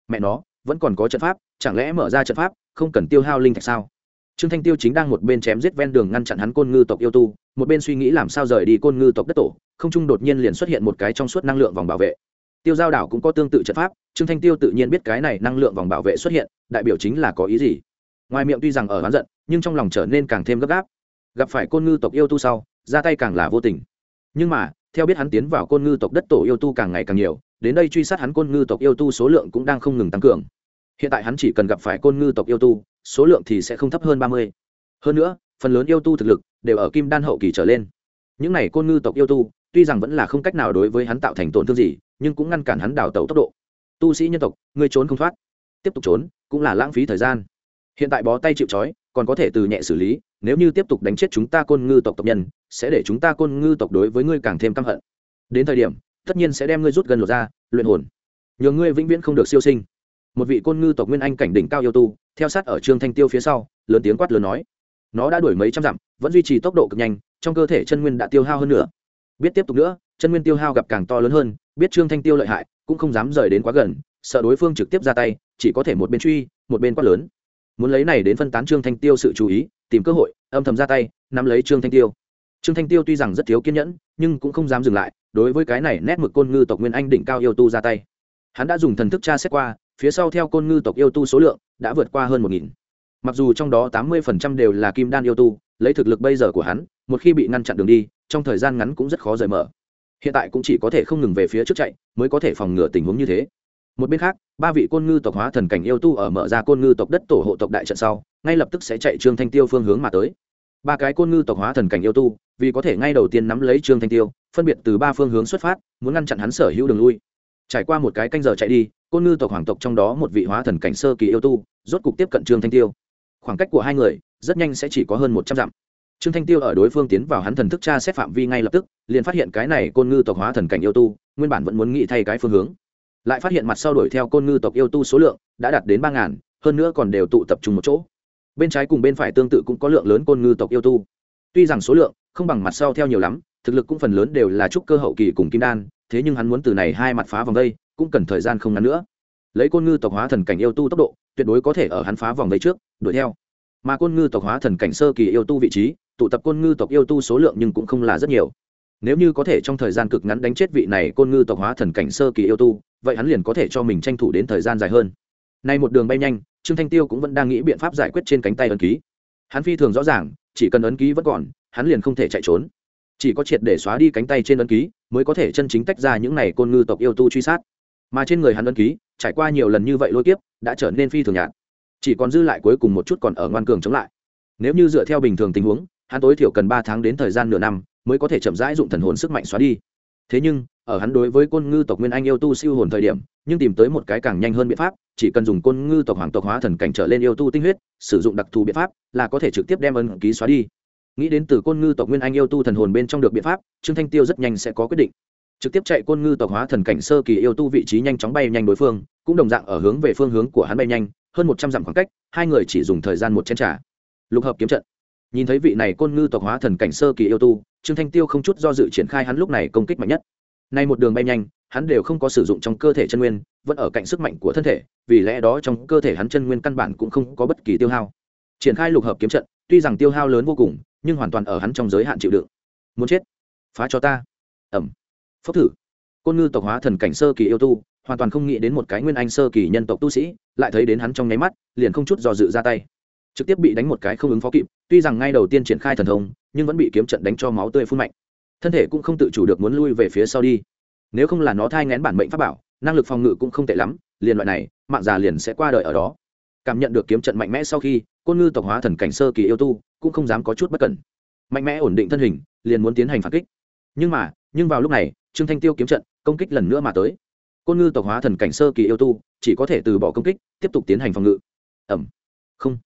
Speaker 1: Mẹ nó, vẫn còn có trận pháp, chẳng lẽ mở ra trận pháp, không cần tiêu hao linh thạch sao? Trương thanh tiêu chính đang một bên chém giết ven đường ngăn chặn hắn côn ngư tộc yêu tu, một bên suy nghĩ làm sao rời đi côn ngư tộc đất tổ, không trung đột nhiên liền xuất hiện một cái trong suốt năng lượng vòng bảo vệ. Tiêu giao đảo cũng có tương tự trận pháp, trương thanh tiêu tự nhiên biết cái này năng lượng vòng bảo vệ xuất hiện, đại biểu chính là có ý gì? Ngoài miệng tuy rằng ở oán giận, nhưng trong lòng trở nên càng thêm gấp gáp. Gặp phải côn ngư tộc yêu tu sau, ra tay càng là vô tình. Nhưng mà, theo biết hắn tiến vào côn ngư tộc đất tổ yêu tu càng ngày càng nhiều, đến đây truy sát hắn côn ngư tộc yêu tu số lượng cũng đang không ngừng tăng cường. Hiện tại hắn chỉ cần gặp phải côn ngư tộc yêu tu, số lượng thì sẽ không thấp hơn ba mươi. Hơn nữa, phần lớn yêu tu thực lực đều ở kim đan hậu kỳ trở lên. Những này côn ngư tộc yêu tu, tuy rằng vẫn là không cách nào đối với hắn tạo thành tổn thương gì, nhưng cũng ngăn cản hắn đào tẩu tốc độ. Tu sĩ nhân tộc, ngươi trốn không thoát. Tiếp tục trốn, cũng là lãng phí thời gian hiện tại bó tay chịu trói, còn có thể từ nhẹ xử lý, nếu như tiếp tục đánh chết chúng ta côn ngư tộc tộc nhân, sẽ để chúng ta côn ngư tộc đối với ngươi càng thêm căm hận. Đến thời điểm, tất nhiên sẽ đem ngươi rút gần lột ra, luyện hồn. Nhờ ngươi vĩnh viễn không được siêu sinh. Một vị côn ngư tộc nguyên anh cảnh đỉnh cao yêu tu, theo sát ở trương thanh tiêu phía sau, lớn tiếng quát lớn nói. Nó đã đuổi mấy trăm dặm, vẫn duy trì tốc độ cực nhanh, trong cơ thể chân nguyên đã tiêu hao hơn nữa biết tiếp tục nữa, chân nguyên tiêu hao gặp càng to lớn hơn, biết trương thanh tiêu lợi hại, cũng không dám rời đến quá gần, sợ đối phương trực tiếp ra tay, chỉ có thể một bên truy, một bên quát lớn muốn lấy này đến phân tán trương thanh tiêu sự chú ý, tìm cơ hội, âm thầm ra tay, nắm lấy trương thanh tiêu. Trương thanh tiêu tuy rằng rất thiếu kiên nhẫn, nhưng cũng không dám dừng lại, đối với cái này nét mực côn ngư tộc nguyên anh đỉnh cao yêu tu ra tay. Hắn đã dùng thần thức tra xét qua, phía sau theo côn ngư tộc yêu tu số lượng, đã vượt qua hơn một nghìn. Mặc dù trong đó tám mươi phần trăm đều là kim đan yêu tu, lấy thực lực bây giờ của hắn, một khi bị ngăn chặn đường đi, trong thời gian ngắn cũng rất khó rời mở. Hiện tại cũng chỉ có thể không ngừng về phía trước chạy, mới có thể phòng ngừa tình huống như thế một bên khác, ba vị côn ngư tộc hóa thần cảnh yêu tu ở mở ra côn ngư tộc đất tổ hộ tộc đại trận sau, ngay lập tức sẽ chạy trương thanh tiêu phương hướng mà tới. Ba cái côn ngư tộc hóa thần cảnh yêu tu, vì có thể ngay đầu tiên nắm lấy trương thanh tiêu, phân biệt từ ba phương hướng xuất phát, muốn ngăn chặn hắn sở hữu đường lui. Trải qua một cái canh giờ chạy đi, côn ngư tộc hoàng tộc trong đó một vị hóa thần cảnh sơ kỳ yêu tu, rốt cục tiếp cận trương thanh tiêu. Khoảng cách của hai người, rất nhanh sẽ chỉ có hơn một trăm dặm. Trương thanh tiêu ở đối phương tiến vào hắn thần thức tra xét phạm vi ngay lập tức, liền phát hiện cái này côn ngư tộc hóa thần cảnh yêu tu, nguyên bản vẫn muốn nghĩ thay cái phương hướng lại phát hiện mặt sau đuổi theo côn ngư tộc yêu tu số lượng đã đạt đến ba ngàn, hơn nữa còn đều tụ tập trung một chỗ. Bên trái cùng bên phải tương tự cũng có lượng lớn côn ngư tộc yêu tu. Tuy rằng số lượng không bằng mặt sau theo nhiều lắm, thực lực cũng phần lớn đều là trúc cơ hậu kỳ cùng kim đan, thế nhưng hắn muốn từ này hai mặt phá vòng vây cũng cần thời gian không ngắn nữa. Lấy côn ngư tộc hóa thần cảnh yêu tu tốc độ, tuyệt đối có thể ở hắn phá vòng vây trước, đuổi theo. Mà côn ngư tộc hóa thần cảnh sơ kỳ yêu tu vị trí, tụ tập côn ngư tộc yêu tu số lượng nhưng cũng không là rất nhiều nếu như có thể trong thời gian cực ngắn đánh chết vị này côn ngư tộc hóa thần cảnh sơ kỳ yêu tu, vậy hắn liền có thể cho mình tranh thủ đến thời gian dài hơn. Nay một đường bay nhanh, trương thanh tiêu cũng vẫn đang nghĩ biện pháp giải quyết trên cánh tay ấn ký. Hắn phi thường rõ ràng, chỉ cần ấn ký vẫn còn, hắn liền không thể chạy trốn. Chỉ có triệt để xóa đi cánh tay trên ấn ký, mới có thể chân chính tách ra những này côn ngư tộc yêu tu truy sát. Mà trên người hắn ấn ký, trải qua nhiều lần như vậy lôi kiếp, đã trở nên phi thường nhạt. Chỉ còn dư lại cuối cùng một chút còn ở ngoan cường chống lại. Nếu như dựa theo bình thường tình huống, hắn tối thiểu cần ba tháng đến thời gian nửa năm mới có thể chậm rãi dụng thần hồn sức mạnh xóa đi. Thế nhưng, ở hắn đối với côn ngư tộc nguyên anh yêu tu siêu hồn thời điểm, nhưng tìm tới một cái càng nhanh hơn biện pháp, chỉ cần dùng côn ngư tộc hoàng tộc hóa thần cảnh trở lên yêu tu tinh huyết, sử dụng đặc thù biện pháp là có thể trực tiếp đem ân ký xóa đi. Nghĩ đến từ côn ngư tộc nguyên anh yêu tu thần hồn bên trong được biện pháp, trương thanh tiêu rất nhanh sẽ có quyết định. Trực tiếp chạy côn ngư tộc hóa thần cảnh sơ kỳ yêu tu vị trí nhanh chóng bay nhanh đối phương, cũng đồng dạng ở hướng về phương hướng của hắn bay nhanh, hơn một trăm dặm khoảng cách, hai người chỉ dùng thời gian một chén trà. lục hợp kiếm trận nhìn thấy vị này côn ngư tộc hóa thần cảnh sơ kỳ yêu tu, trương thanh tiêu không chút do dự triển khai hắn lúc này công kích mạnh nhất. Nay một đường bay nhanh, hắn đều không có sử dụng trong cơ thể chân nguyên, vẫn ở cạnh sức mạnh của thân thể, vì lẽ đó trong cơ thể hắn chân nguyên căn bản cũng không có bất kỳ tiêu hao. Triển khai lục hợp kiếm trận, tuy rằng tiêu hao lớn vô cùng, nhưng hoàn toàn ở hắn trong giới hạn chịu đựng. Muốn chết? Phá cho ta. Ẩm. Phốc thử. Côn ngư tộc hóa thần cảnh sơ kỳ yêu tu, hoàn toàn không nghĩ đến một cái nguyên anh sơ kỳ nhân tộc tu sĩ, lại thấy đến hắn trong nháy mắt, liền không chút do dự ra tay. Trực tiếp bị đánh một cái không ứng phó kịp tuy rằng ngay đầu tiên triển khai thần thông, nhưng vẫn bị kiếm trận đánh cho máu tươi phun mạnh. Thân thể cũng không tự chủ được muốn lui về phía sau đi. Nếu không là nó thai ngén bản mệnh pháp bảo, năng lực phòng ngự cũng không tệ lắm, liền loại này, mạng già liền sẽ qua đời ở đó. Cảm nhận được kiếm trận mạnh mẽ sau khi, côn ngư tộc hóa thần cảnh sơ kỳ yêu tu, cũng không dám có chút bất cẩn. Mạnh mẽ ổn định thân hình, liền muốn tiến hành phản kích. Nhưng mà, nhưng vào lúc này, trương thanh tiêu kiếm trận công kích lần nữa mà tới. Côn ngư tộc hóa thần cảnh sơ kỳ yêu tu, chỉ có thể từ bỏ công kích, tiếp tục tiến hành phòng ngự. Ẩm không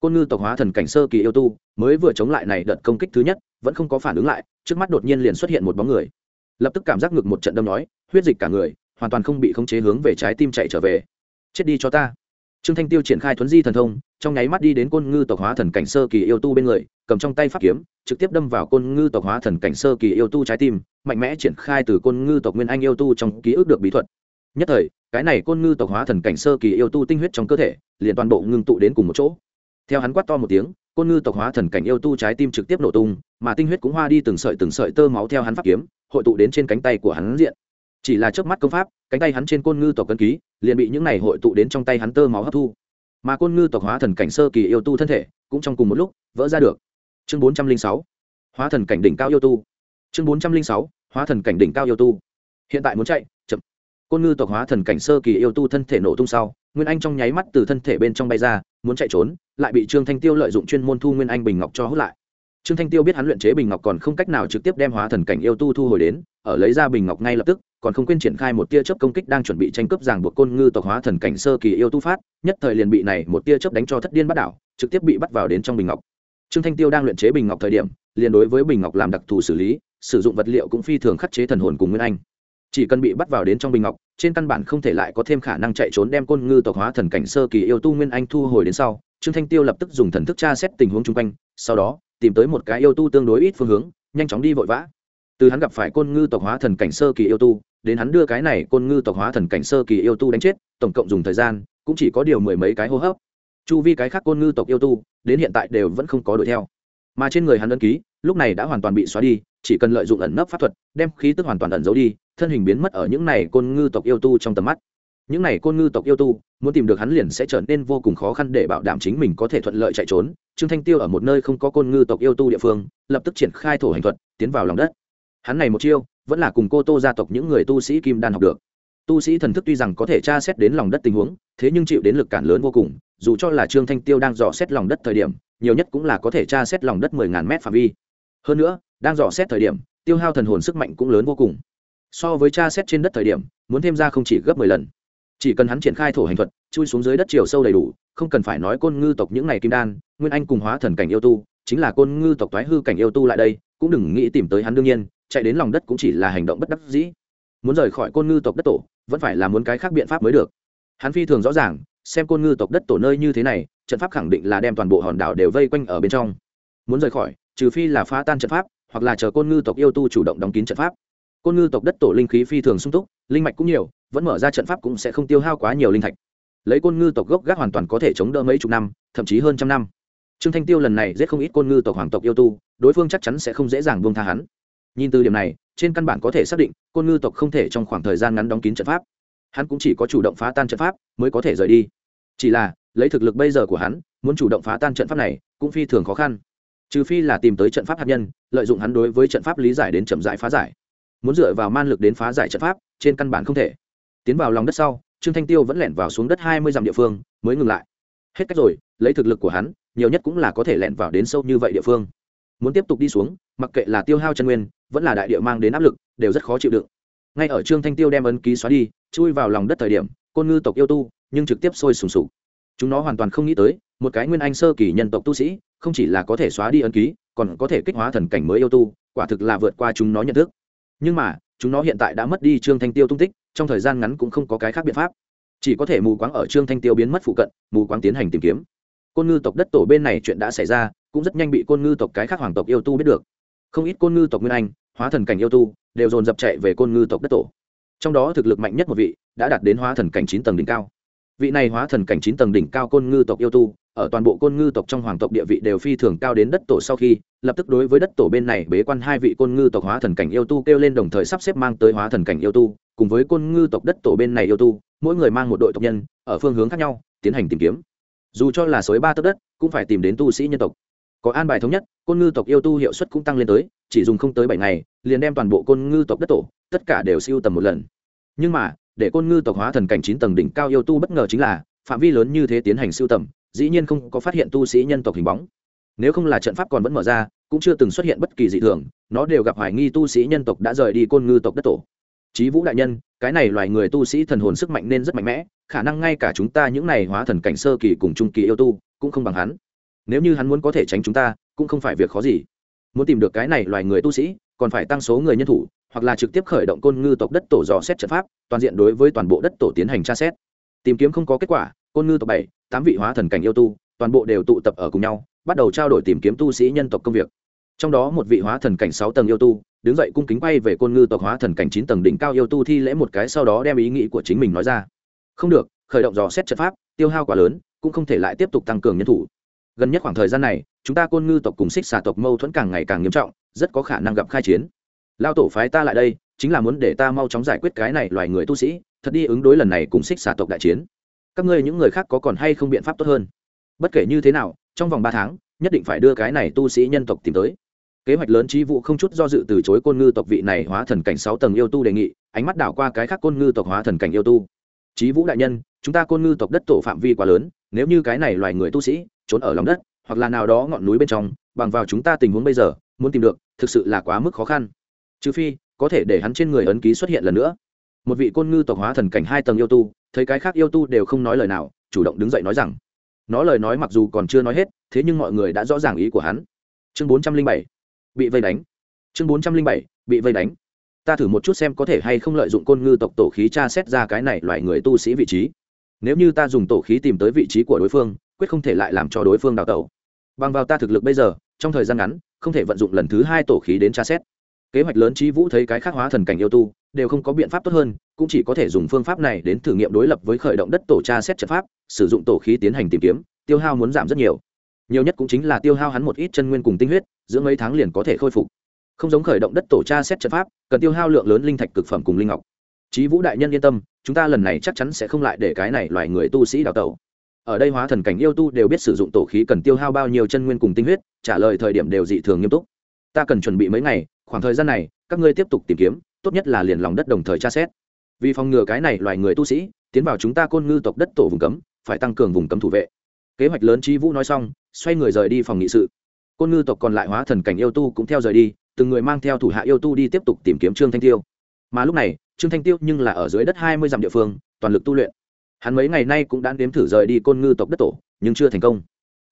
Speaker 1: côn ngư tộc hóa thần cảnh sơ kỳ yêu tu, mới vừa chống lại này đợt công kích thứ nhất, vẫn không có phản ứng lại, trước mắt đột nhiên liền xuất hiện một bóng người. Lập tức cảm giác ngực một trận đâm nói, huyết dịch cả người, hoàn toàn không bị khống chế hướng về trái tim chạy trở về. Chết đi cho ta. Trương thanh tiêu triển khai thuấn di thần thông, trong nháy mắt đi đến côn ngư tộc hóa thần cảnh sơ kỳ yêu tu bên người, cầm trong tay pháp kiếm, trực tiếp đâm vào côn ngư tộc hóa thần cảnh sơ kỳ yêu tu trái tim, mạnh mẽ triển khai từ côn ngư tộc nguyên anh yêu tu trong ký ức được bí thuật. Nhất thời, cái này côn ngư tộc hóa thần cảnh sơ kỳ yêu tu tinh huyết trong cơ thể, liền toàn bộ ngưng tụ đến cùng một chỗ theo hắn quát to một tiếng, côn ngư tộc hóa thần cảnh yêu tu trái tim trực tiếp nổ tung, mà tinh huyết cũng hoa đi từng sợi từng sợi tơ máu theo hắn pháp kiếm, hội tụ đến trên cánh tay của hắn diện. Chỉ là trước mắt công pháp, cánh tay hắn trên côn ngư tộc cân ký, liền bị những này hội tụ đến trong tay hắn tơ máu hấp thu. Mà côn ngư tộc hóa thần cảnh sơ kỳ yêu tu thân thể, cũng trong cùng một lúc, vỡ ra được. Chương bốn trăm linh sáu, hóa thần cảnh đỉnh cao yêu tu. Chương bốn trăm linh sáu, hóa thần cảnh đỉnh cao yêu tu. Hiện tại muốn chạy, chậm. Côn ngư tộc hóa thần cảnh sơ kỳ yêu tu thân thể nổ tung sau, nguyên anh trong nháy mắt từ thân thể bên trong bay ra muốn chạy trốn, lại bị trương thanh tiêu lợi dụng chuyên môn thu nguyên anh bình ngọc cho hút lại. Trương thanh tiêu biết hắn luyện chế bình ngọc còn không cách nào trực tiếp đem hóa thần cảnh yêu tu thu hồi đến, ở lấy ra bình ngọc ngay lập tức, còn không quên triển khai một tia chớp công kích đang chuẩn bị tranh cướp giảng buộc côn ngư tộc hóa thần cảnh sơ kỳ yêu tu phát, nhất thời liền bị này một tia chớp đánh cho thất điên bắt đảo, trực tiếp bị bắt vào đến trong bình ngọc. Trương thanh tiêu đang luyện chế bình ngọc thời điểm, liền đối với bình ngọc làm đặc thù xử lý, sử dụng vật liệu cũng phi thường khắc chế thần hồn cùng nguyên anh chỉ cần bị bắt vào đến trong bình ngọc, trên căn bản không thể lại có thêm khả năng chạy trốn đem côn ngư tộc hóa thần cảnh sơ kỳ yêu tu nguyên anh thu hồi đến sau, trương thanh tiêu lập tức dùng thần thức tra xét tình huống chung quanh, sau đó, tìm tới một cái yêu tu tương đối ít phương hướng, nhanh chóng đi vội vã. Từ hắn gặp phải côn ngư tộc hóa thần cảnh sơ kỳ yêu tu, đến hắn đưa cái này côn ngư tộc hóa thần cảnh sơ kỳ yêu tu đánh chết, tổng cộng dùng thời gian, cũng chỉ có điều mười mấy cái hô hấp. Chu vi cái khác côn ngư tộc yêu tu, đến hiện tại đều vẫn không có đuổi theo. Mà trên người hắn ấn ký, lúc này đã hoàn toàn bị xóa đi, chỉ cần lợi dụng ẩn nấp pháp thuật, đem khí tức hoàn toàn ẩn giấu đi thân hình biến mất ở những này côn ngư tộc yêu tu trong tầm mắt. Những này côn ngư tộc yêu tu, muốn tìm được hắn liền sẽ trở nên vô cùng khó khăn để bảo đảm chính mình có thể thuận lợi chạy trốn. Trương thanh tiêu ở một nơi không có côn ngư tộc yêu tu địa phương, lập tức triển khai thổ hành thuật, tiến vào lòng đất. Hắn này một chiêu, vẫn là cùng cô tô gia tộc những người tu sĩ kim đan học được. Tu sĩ thần thức tuy rằng có thể tra xét đến lòng đất tình huống, thế nhưng chịu đến lực cản lớn vô cùng, dù cho là trương thanh tiêu đang dò xét lòng đất thời điểm, nhiều nhất cũng là có thể tra xét lòng đất mười ngàn mét phạm vi. Hơn nữa, đang dò xét thời điểm, tiêu hao thần hồn sức mạnh cũng lớn vô cùng so với tra xét trên đất thời điểm, muốn thêm ra không chỉ gấp mười lần. Chỉ cần hắn triển khai thổ hành thuật, chui xuống dưới đất chiều sâu đầy đủ, không cần phải nói côn ngư tộc những này kim đan, nguyên anh cùng hóa thần cảnh yêu tu, chính là côn ngư tộc toái hư cảnh yêu tu lại đây, cũng đừng nghĩ tìm tới hắn đương nhiên, chạy đến lòng đất cũng chỉ là hành động bất đắc dĩ. Muốn rời khỏi côn ngư tộc đất tổ, vẫn phải là muốn cái khác biện pháp mới được. Hắn phi thường rõ ràng, xem côn ngư tộc đất tổ nơi như thế này, trận pháp khẳng định là đem toàn bộ hòn đảo đều vây quanh ở bên trong. Muốn rời khỏi, trừ phi là phá tan trận pháp, hoặc là chờ côn ngư tộc yêu tu chủ động đóng kín trận pháp côn ngư tộc đất tổ linh khí phi thường sung túc, linh mạch cũng nhiều, vẫn mở ra trận pháp cũng sẽ không tiêu hao quá nhiều linh thạch. Lấy côn ngư tộc gốc gác hoàn toàn có thể chống đỡ mấy chục năm, thậm chí hơn trăm năm. Trương thanh tiêu lần này giết không ít côn ngư tộc hoàng tộc yêu tu, đối phương chắc chắn sẽ không dễ dàng buông tha hắn. Nhìn từ điểm này, trên căn bản có thể xác định, côn ngư tộc không thể trong khoảng thời gian ngắn đóng kín trận pháp. Hắn cũng chỉ có chủ động phá tan trận pháp mới có thể rời đi. Chỉ là, lấy thực lực bây giờ của hắn, muốn chủ động phá tan trận pháp này cũng phi thường khó khăn. Trừ phi là tìm tới trận pháp hạt nhân, lợi dụng hắn đối với trận pháp lý giải đến chậm giải phá giải muốn dựa vào man lực đến phá giải trận pháp, trên căn bản không thể. Tiến vào lòng đất sau, trương thanh tiêu vẫn lẻn vào xuống đất hai mươi dặm địa phương, mới ngừng lại. Hết cách rồi, lấy thực lực của hắn, nhiều nhất cũng là có thể lẻn vào đến sâu như vậy địa phương. Muốn tiếp tục đi xuống, mặc kệ là tiêu hao chân nguyên, vẫn là đại địa mang đến áp lực, đều rất khó chịu đựng. Ngay ở trương thanh tiêu đem ấn ký xóa đi, chui vào lòng đất thời điểm, côn ngư tộc yêu tu, nhưng trực tiếp sôi sùng sục. Chúng nó hoàn toàn không nghĩ tới, một cái nguyên anh sơ kỳ nhân tộc tu sĩ, không chỉ là có thể xóa đi ấn ký, còn có thể kích hóa thần cảnh mới yêu tu, quả thực là vượt qua chúng nó nhận thức nhưng mà, chúng nó hiện tại đã mất đi trương thanh tiêu tung tích, trong thời gian ngắn cũng không có cái khác biện pháp. Chỉ có thể mù quáng ở trương thanh tiêu biến mất phụ cận, mù quáng tiến hành tìm kiếm. Côn ngư tộc đất tổ bên này chuyện đã xảy ra, cũng rất nhanh bị côn ngư tộc cái khác hoàng tộc yêu tu biết được. Không ít côn ngư tộc nguyên anh, hóa thần cảnh yêu tu, đều dồn dập chạy về côn ngư tộc đất tổ. Trong đó thực lực mạnh nhất một vị, đã đạt đến hóa thần cảnh chín tầng đỉnh cao vị này hóa thần cảnh chín tầng đỉnh cao côn ngư tộc yêu tu, ở toàn bộ côn ngư tộc trong hoàng tộc địa vị đều phi thường cao đến đất tổ sau khi, lập tức đối với đất tổ bên này bế quan hai vị côn ngư tộc hóa thần cảnh yêu tu kêu lên đồng thời sắp xếp mang tới hóa thần cảnh yêu tu, cùng với côn ngư tộc đất tổ bên này yêu tu, mỗi người mang một đội tộc nhân, ở phương hướng khác nhau, tiến hành tìm kiếm. Dù cho là suối ba tấc đất, cũng phải tìm đến tu sĩ nhân tộc. Có an bài thống nhất, côn ngư tộc yêu tu hiệu suất cũng tăng lên tới, chỉ dùng không tới bảy ngày, liền đem toàn bộ côn ngư tộc đất tổ, tất cả đều siêu tầm một lần. Nhưng mà để côn ngư tộc hóa thần cảnh chín tầng đỉnh cao yêu tu bất ngờ chính là phạm vi lớn như thế tiến hành siêu tầm dĩ nhiên không có phát hiện tu sĩ nhân tộc hình bóng nếu không là trận pháp còn vẫn mở ra cũng chưa từng xuất hiện bất kỳ dị thường nó đều gặp hoài nghi tu sĩ nhân tộc đã rời đi côn ngư tộc đất tổ Chí Vũ đại nhân, cái này loài người tu sĩ thần hồn sức mạnh nên rất mạnh mẽ, khả năng ngay cả chúng ta những này hóa thần cảnh sơ kỳ cùng trung kỳ yêu tu, cũng không bằng hắn. Nếu như hắn muốn có thể tránh chúng ta, cũng không phải việc khó gì. Muốn tìm được cái này loài người tu sĩ, còn phải tăng số người nhân thủ, hoặc là trực tiếp khởi động côn ngư tộc đất tổ dò xét trận pháp, toàn diện đối với toàn bộ đất tổ tiến hành tra xét. Tìm kiếm không có kết quả, côn ngư tộc bảy tám vị hóa thần cảnh yêu tu toàn bộ đều tụ tập ở cùng nhau bắt đầu trao đổi tìm kiếm tu sĩ nhân tộc công việc. Trong đó một vị hóa thần cảnh sáu tầng yêu tu đứng dậy cung kính quay về côn ngư tộc hóa thần cảnh chín tầng đỉnh cao yêu tu thi lễ một cái sau đó đem ý nghĩ của chính mình nói ra. Không được khởi động dò xét trận pháp tiêu hao quá lớn cũng không thể lại tiếp tục tăng cường nhân thủ. Gần nhất khoảng thời gian này chúng ta côn ngư tộc cùng xích xà tộc mâu thuẫn càng ngày càng nghiêm trọng rất có khả năng gặp khai chiến lao tổ phái ta lại đây, chính là muốn để ta mau chóng giải quyết cái này loài người tu sĩ, thật đi ứng đối lần này cùng xích xà tộc đại chiến. Các ngươi những người khác có còn hay không biện pháp tốt hơn? Bất kể như thế nào, trong vòng ba tháng, nhất định phải đưa cái này tu sĩ nhân tộc tìm tới. Kế hoạch lớn trí vụ không chút do dự từ chối côn ngư tộc vị này hóa thần cảnh sáu tầng yêu tu đề nghị, ánh mắt đảo qua cái khác côn ngư tộc hóa thần cảnh yêu tu. Trí vũ đại nhân, chúng ta côn ngư tộc đất tổ phạm vi quá lớn, nếu như cái này loài người tu sĩ trốn ở lòng đất, hoặc là nào đó ngọn núi bên trong, bằng vào chúng ta tình huống bây giờ, muốn tìm được, thực sự là quá mức khó khăn trừ phi, có thể để hắn trên người ấn ký xuất hiện lần nữa. Một vị côn ngư tộc hóa thần cảnh hai tầng yêu tu, thấy cái khác yêu tu đều không nói lời nào, chủ động đứng dậy nói rằng, nó lời nói mặc dù còn chưa nói hết, thế nhưng mọi người đã rõ ràng ý của hắn. Chương bốn trăm linh bảy, bị vây đánh. Chương bốn trăm linh bảy, bị vây đánh. Ta thử một chút xem có thể hay không lợi dụng côn ngư tộc tổ khí tra xét ra cái này loại người tu sĩ vị trí. Nếu như ta dùng tổ khí tìm tới vị trí của đối phương, quyết không thể lại làm cho đối phương đào tẩu. Bằng vào ta thực lực bây giờ, trong thời gian ngắn, không thể vận dụng lần thứ hai tổ khí đến tra xét kế hoạch lớn trí vũ thấy cái khắc hóa thần cảnh yêu tu, đều không có biện pháp tốt hơn, cũng chỉ có thể dùng phương pháp này đến thử nghiệm đối lập với khởi động đất tổ tra xét trận pháp, sử dụng tổ khí tiến hành tìm kiếm, tiêu hao muốn giảm rất nhiều. Nhiều nhất cũng chính là tiêu hao hắn một ít chân nguyên cùng tinh huyết, giữa mấy tháng liền có thể khôi phục. Không giống khởi động đất tổ tra xét trận pháp, cần tiêu hao lượng lớn linh thạch cực phẩm cùng linh ngọc. Trí vũ đại nhân yên tâm, chúng ta lần này chắc chắn sẽ không lại để cái này loài người tu sĩ đào tẩu. Ở đây hóa thần cảnh yêu tu đều biết sử dụng tổ khí cần tiêu hao bao nhiêu chân nguyên cùng tinh huyết, trả lời thời điểm đều dị thường nghiêm túc. Ta cần chuẩn bị mấy ngày khoảng thời gian này, các ngươi tiếp tục tìm kiếm, tốt nhất là liền lòng đất đồng thời tra xét. Vì phòng ngừa cái này loài người tu sĩ, tiến vào chúng ta côn ngư tộc đất tổ vùng cấm, phải tăng cường vùng cấm thủ vệ. Kế hoạch lớn trí vũ nói xong, xoay người rời đi phòng nghị sự. Côn ngư tộc còn lại hóa thần cảnh yêu tu cũng theo rời đi, từng người mang theo thủ hạ yêu tu đi tiếp tục tìm kiếm trương thanh tiêu. Mà lúc này, trương thanh tiêu nhưng là ở dưới đất hai mươi dặm địa phương, toàn lực tu luyện. Hắn mấy ngày nay cũng đã nếm thử rời đi côn ngư tộc đất tổ, nhưng chưa thành công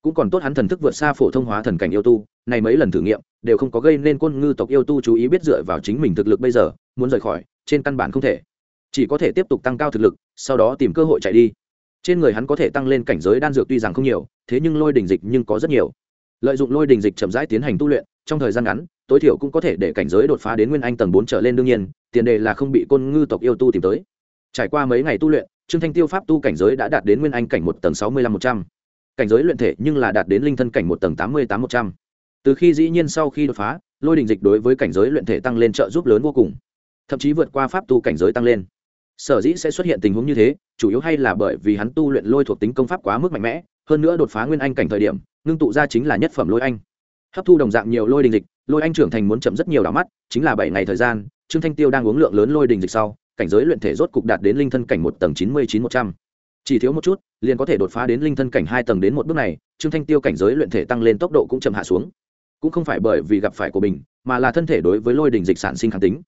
Speaker 1: cũng còn tốt hắn thần thức vượt xa phổ thông hóa thần cảnh yêu tu này mấy lần thử nghiệm, đều không có gây nên côn ngư tộc yêu tu chú ý biết dựa vào chính mình thực lực bây giờ, muốn rời khỏi, trên căn bản không thể. Chỉ có thể tiếp tục tăng cao thực lực, sau đó tìm cơ hội chạy đi. Trên người hắn có thể tăng lên cảnh giới đan dược tuy rằng không nhiều, thế nhưng lôi đình dịch nhưng có rất nhiều. Lợi dụng lôi đình dịch chậm rãi tiến hành tu luyện, trong thời gian ngắn, tối thiểu cũng có thể để cảnh giới đột phá đến nguyên anh tầng bốn trở lên đương nhiên, tiền đề là không bị côn ngư tộc yêu tu tìm tới. Trải qua mấy ngày tu luyện, trương thanh tiêu pháp tu cảnh giới đã đạt đến nguyên anh cảnh một tầng sáu mươi lăm một trăm cảnh giới luyện thể nhưng là đạt đến linh thân cảnh một tầng tám mươi tám một trăm. Từ khi dĩ nhiên sau khi đột phá, lôi đình dịch đối với cảnh giới luyện thể tăng lên trợ giúp lớn vô cùng. Thậm chí vượt qua pháp tu cảnh giới tăng lên. Sở dĩ sẽ xuất hiện tình huống như thế, chủ yếu hay là bởi vì hắn tu luyện lôi thuộc tính công pháp quá mức mạnh mẽ, hơn nữa đột phá nguyên anh cảnh thời điểm, ngưng tụ ra chính là nhất phẩm lôi anh. Hấp thu đồng dạng nhiều lôi đình dịch, lôi anh trưởng thành muốn chậm rất nhiều đảo mắt, chính là bảy ngày thời gian, trương thanh tiêu đang uống lượng lớn lôi đình dịch sau, cảnh giới luyện thể rốt cục đạt đến linh thân cảnh một tầng chín mươi chín một trăm chỉ thiếu một chút, liền có thể đột phá đến linh thân cảnh hai tầng đến một bước này, trương thanh tiêu cảnh giới luyện thể tăng lên tốc độ cũng chậm hạ xuống. Cũng không phải bởi vì gặp phải của mình, mà là thân thể đối với lôi đình dịch sản sinh kháng tính.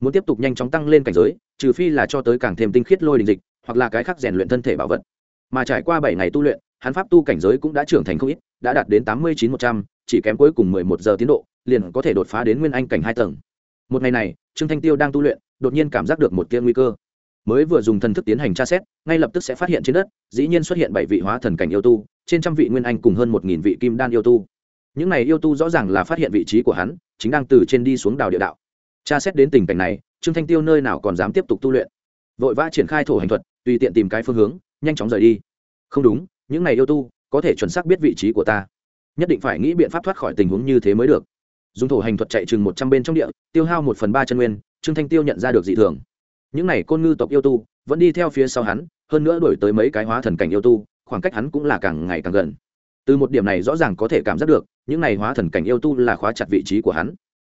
Speaker 1: Muốn tiếp tục nhanh chóng tăng lên cảnh giới, trừ phi là cho tới càng thêm tinh khiết lôi đình dịch, hoặc là cái khác rèn luyện thân thể bảo vật. Mà trải qua bảy ngày tu luyện, hắn pháp tu cảnh giới cũng đã trưởng thành không ít, đã đạt đến tám mươi chín một trăm, chỉ kém cuối cùng mười một giờ tiến độ, liền có thể đột phá đến nguyên anh cảnh hai tầng. Một ngày này, trương thanh tiêu đang tu luyện, đột nhiên cảm giác được một tia nguy cơ mới vừa dùng thần thức tiến hành tra xét, ngay lập tức sẽ phát hiện trên đất, dĩ nhiên xuất hiện bảy vị hóa thần cảnh yêu tu, trên trăm vị nguyên anh cùng hơn một nghìn vị kim đan yêu tu. Những này yêu tu rõ ràng là phát hiện vị trí của hắn, chính đang từ trên đi xuống đào địa đạo. Tra xét đến tình cảnh này, trương thanh tiêu nơi nào còn dám tiếp tục tu luyện. Vội vã triển khai thổ hành thuật, tùy tiện tìm cái phương hướng, nhanh chóng rời đi. Không đúng, những này yêu tu, có thể chuẩn xác biết vị trí của ta. Nhất định phải nghĩ biện pháp thoát khỏi tình huống như thế mới được. Dùng thổ hành thuật chạy chừng một trăm bên trong địa, tiêu hao một phần ba chân nguyên, trương thanh tiêu nhận ra được dị thường những này côn ngư tộc yêu tu vẫn đi theo phía sau hắn, hơn nữa đổi tới mấy cái hóa thần cảnh yêu tu, khoảng cách hắn cũng là càng ngày càng gần. Từ một điểm này rõ ràng có thể cảm giác được, những này hóa thần cảnh yêu tu là khóa chặt vị trí của hắn.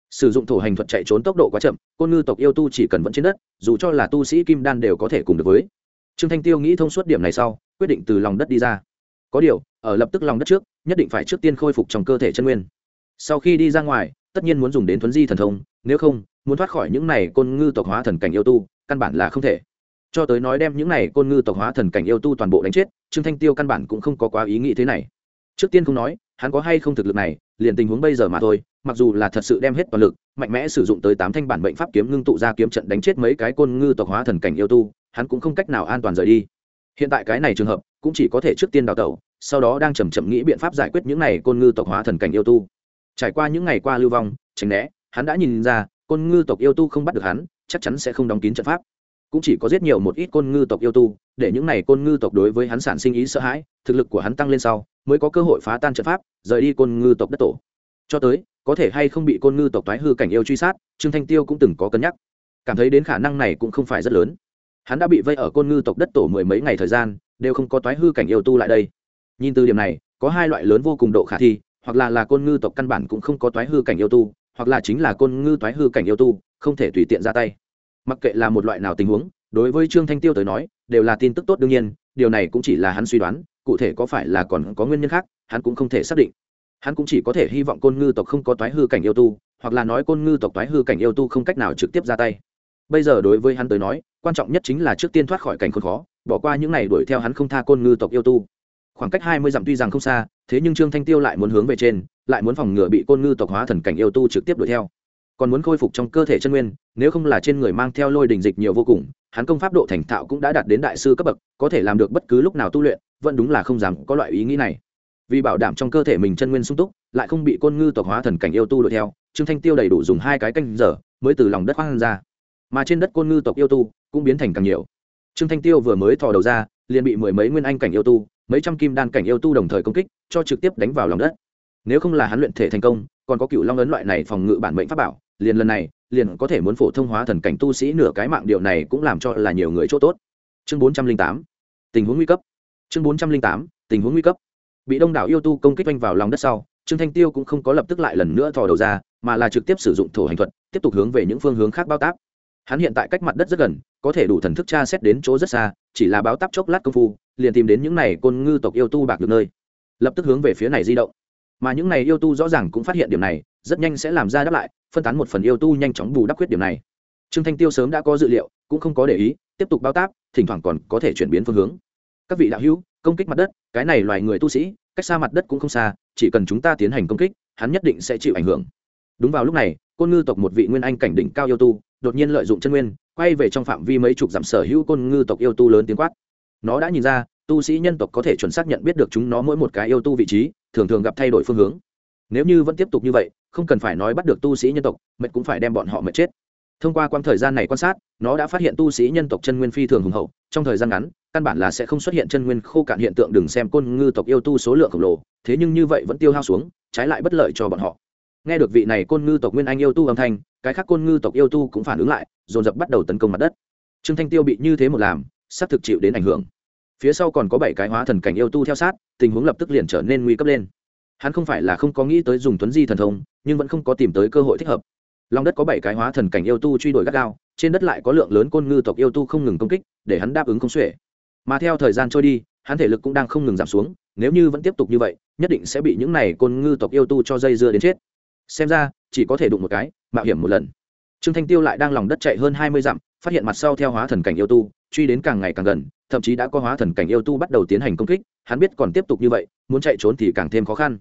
Speaker 1: Sử dụng thổ hành thuật chạy trốn tốc độ quá chậm, côn ngư tộc yêu tu chỉ cần vẫn trên đất, dù cho là tu sĩ kim đan đều có thể cùng được với. Trương thanh tiêu nghĩ thông suốt điểm này sau, quyết định từ lòng đất đi ra. Có điều, ở lập tức lòng đất trước, nhất định phải trước tiên khôi phục trong cơ thể chân nguyên. Sau khi đi ra ngoài, tất nhiên muốn dùng đến thuấn di thần thông, nếu không, muốn thoát khỏi những này côn ngư tộc hóa thần cảnh yêu tu căn bản là không thể. Cho tới nói đem những này côn ngư tộc hóa thần cảnh yêu tu toàn bộ đánh chết, trương thanh tiêu căn bản cũng không có quá ý nghĩ thế này. Trước tiên không nói, hắn có hay không thực lực này, liền tình huống bây giờ mà thôi, mặc dù là thật sự đem hết toàn lực, mạnh mẽ sử dụng tới tám thanh bản bệnh pháp kiếm ngưng tụ ra kiếm trận đánh chết mấy cái côn ngư tộc hóa thần cảnh yêu tu, hắn cũng không cách nào an toàn rời đi. Hiện tại cái này trường hợp, cũng chỉ có thể trước tiên đào tẩu, sau đó đang chầm chậm nghĩ biện pháp giải quyết những này côn ngư tộc hóa thần cảnh yêu tu. Trải qua những ngày qua lưu vong, tránh né, hắn đã nhìn ra, côn ngư tộc yêu tu không bắt được hắn chắc chắn sẽ không đóng kín trận pháp. Cũng chỉ có giết nhiều một ít côn ngư tộc yêu tu, để những này côn ngư tộc đối với hắn sản sinh ý sợ hãi, thực lực của hắn tăng lên sau, mới có cơ hội phá tan trận pháp, rời đi côn ngư tộc đất tổ. Cho tới, có thể hay không bị côn ngư tộc thoái hư cảnh yêu truy sát, trương thanh tiêu cũng từng có cân nhắc. Cảm thấy đến khả năng này cũng không phải rất lớn. Hắn đã bị vây ở côn ngư tộc đất tổ mười mấy ngày thời gian, đều không có toái hư cảnh yêu tu lại đây. Nhìn từ điểm này, có hai loại lớn vô cùng độ khả thi, hoặc là là côn ngư tộc căn bản cũng không có toái hư cảnh yêu tu, hoặc là chính là côn ngư toái hư cảnh yêu tu, không thể tùy tiện ra tay mặc kệ là một loại nào tình huống, đối với trương thanh tiêu tới nói, đều là tin tức tốt đương nhiên, điều này cũng chỉ là hắn suy đoán, cụ thể có phải là còn có nguyên nhân khác, hắn cũng không thể xác định. Hắn cũng chỉ có thể hy vọng côn ngư tộc không có toái hư cảnh yêu tu, hoặc là nói côn ngư tộc toái hư cảnh yêu tu không cách nào trực tiếp ra tay. Bây giờ đối với hắn tới nói, quan trọng nhất chính là trước tiên thoát khỏi cảnh khốn khó, bỏ qua những này đuổi theo hắn không tha côn ngư tộc yêu tu. Khoảng cách hai mươi dặm tuy rằng không xa, thế nhưng trương thanh tiêu lại muốn hướng về trên, lại muốn phòng ngừa bị côn ngư tộc hóa thần cảnh yêu tu trực tiếp đuổi theo còn muốn khôi phục trong cơ thể chân nguyên, nếu không là trên người mang theo lôi đình dịch nhiều vô cùng, hắn công pháp độ thành thạo cũng đã đạt đến đại sư cấp bậc, có thể làm được bất cứ lúc nào tu luyện, vẫn đúng là không dám có loại ý nghĩ này. Vì bảo đảm trong cơ thể mình chân nguyên sung túc, lại không bị côn ngư tộc hóa thần cảnh yêu tu đuổi theo, trương thanh tiêu đầy đủ dùng hai cái canh giờ mới từ lòng đất hoang ra. Mà trên đất côn ngư tộc yêu tu cũng biến thành càng nhiều. Trương thanh tiêu vừa mới thò đầu ra, liền bị mười mấy nguyên anh cảnh yêu tu, mấy trăm kim đan cảnh yêu tu đồng thời công kích, cho trực tiếp đánh vào lòng đất. Nếu không là hắn luyện thể thành công, còn có cựu long ấn loại này phòng ngự bản mệnh pháp bảo liền lần này, liền có thể muốn phổ thông hóa thần cảnh tu sĩ nửa cái mạng điệu này cũng làm cho là nhiều người chỗ tốt. Chương bốn trăm linh tám, tình huống nguy cấp. Chương bốn trăm linh tám, tình huống nguy cấp. Bị đông đảo yêu tu công kích oanh vào lòng đất sau, trương thanh tiêu cũng không có lập tức lại lần nữa thò đầu ra, mà là trực tiếp sử dụng thổ hành thuật, tiếp tục hướng về những phương hướng khác bao tác hắn hiện tại cách mặt đất rất gần, có thể đủ thần thức tra xét đến chỗ rất xa, chỉ là báo táp chốc lát công phu, liền tìm đến những này côn ngư tộc yêu tu bạc được nơi. Lập tức hướng về phía này di động. Mà những này yêu tu rõ ràng cũng phát hiện điểm này, rất nhanh sẽ làm ra đáp lại phân tán một phần yêu tu nhanh chóng bù đắp khuyết điểm này. Trương thanh tiêu sớm đã có dự liệu, cũng không có để ý, tiếp tục bao táp, thỉnh thoảng còn có thể chuyển biến phương hướng. Các vị đạo hữu, công kích mặt đất, cái này loài người tu sĩ, cách xa mặt đất cũng không xa, chỉ cần chúng ta tiến hành công kích, hắn nhất định sẽ chịu ảnh hưởng. Đúng vào lúc này, côn ngư tộc một vị nguyên anh cảnh đỉnh cao yêu tu, đột nhiên lợi dụng chân nguyên, quay về trong phạm vi mấy chục dặm sở hữu côn ngư tộc yêu tu lớn tiếng quát. Nó đã nhìn ra, tu sĩ nhân tộc có thể chuẩn xác nhận biết được chúng nó mỗi một cái yêu tu vị trí, thường thường gặp thay đổi phương hướng. Nếu như vẫn tiếp tục như vậy không cần phải nói bắt được tu sĩ nhân tộc, mệt cũng phải đem bọn họ mệt chết. Thông qua quãng thời gian này quan sát, nó đã phát hiện tu sĩ nhân tộc chân nguyên phi thường hùng hậu, trong thời gian ngắn, căn bản là sẽ không xuất hiện chân nguyên khô cạn hiện tượng đừng xem côn ngư tộc yêu tu số lượng khổng lồ, thế nhưng như vậy vẫn tiêu hao xuống, trái lại bất lợi cho bọn họ. Nghe được vị này côn ngư tộc nguyên anh yêu tu âm thanh, cái khác côn ngư tộc yêu tu cũng phản ứng lại, dồn dập bắt đầu tấn công mặt đất. Trương thanh tiêu bị như thế một làm, sắp thực chịu đến ảnh hưởng. Phía sau còn có bảy cái hóa thần cảnh yêu tu theo sát, tình huống lập tức liền trở nên nguy cấp lên hắn không phải là không có nghĩ tới dùng tuấn di thần thông, nhưng vẫn không có tìm tới cơ hội thích hợp. Lòng đất có bảy cái hóa thần cảnh yêu tu truy đuổi gắt gao, trên đất lại có lượng lớn côn ngư tộc yêu tu không ngừng công kích, để hắn đáp ứng không xuể. Mà theo thời gian trôi đi, hắn thể lực cũng đang không ngừng giảm xuống, nếu như vẫn tiếp tục như vậy, nhất định sẽ bị những này côn ngư tộc yêu tu cho dây dưa đến chết. Xem ra, chỉ có thể đụng một cái, mạo hiểm một lần. Trương thanh tiêu lại đang lòng đất chạy hơn hai mươi dặm, phát hiện mặt sau theo hóa thần cảnh yêu tu, truy đến càng ngày càng gần, thậm chí đã có hóa thần cảnh yêu tu bắt đầu tiến hành công kích, hắn biết còn tiếp tục như vậy, muốn chạy trốn thì càng thêm khó khăn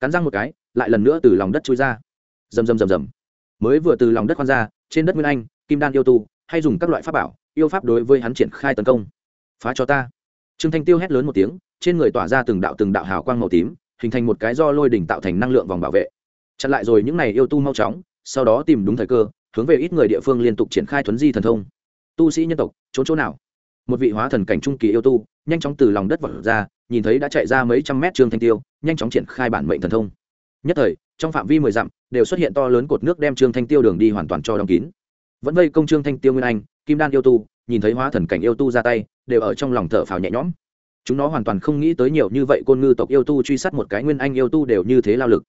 Speaker 1: cắn răng một cái, lại lần nữa từ lòng đất chui ra. Rầm rầm rầm rầm. Mới vừa từ lòng đất khoan ra, trên đất nguyên anh, kim đan yêu tu, hay dùng các loại pháp bảo, yêu pháp đối với hắn triển khai tấn công. Phá cho ta. Trương thanh tiêu hét lớn một tiếng, trên người tỏa ra từng đạo từng đạo hào quang màu tím, hình thành một cái do lôi đỉnh tạo thành năng lượng vòng bảo vệ. Chặn lại rồi những này yêu tu mau chóng, sau đó tìm đúng thời cơ, hướng về ít người địa phương liên tục triển khai thuấn di thần thông. Tu sĩ nhân tộc, trốn chỗ nào? Một vị hóa thần cảnh trung kỳ yêu tu, nhanh chóng từ lòng đất vật ra nhìn thấy đã chạy ra mấy trăm mét trương thanh tiêu, nhanh chóng triển khai bản mệnh thần thông. Nhất thời, trong phạm vi mười dặm, đều xuất hiện to lớn cột nước đem trương thanh tiêu đường đi hoàn toàn cho đóng kín. Vẫn vây công trương thanh tiêu nguyên anh, kim đan yêu tu, nhìn thấy hóa thần cảnh yêu tu ra tay, đều ở trong lòng thở phào nhẹ nhõm. Chúng nó hoàn toàn không nghĩ tới nhiều như vậy côn ngư tộc yêu tu truy sát một cái nguyên anh yêu tu đều như thế lao lực.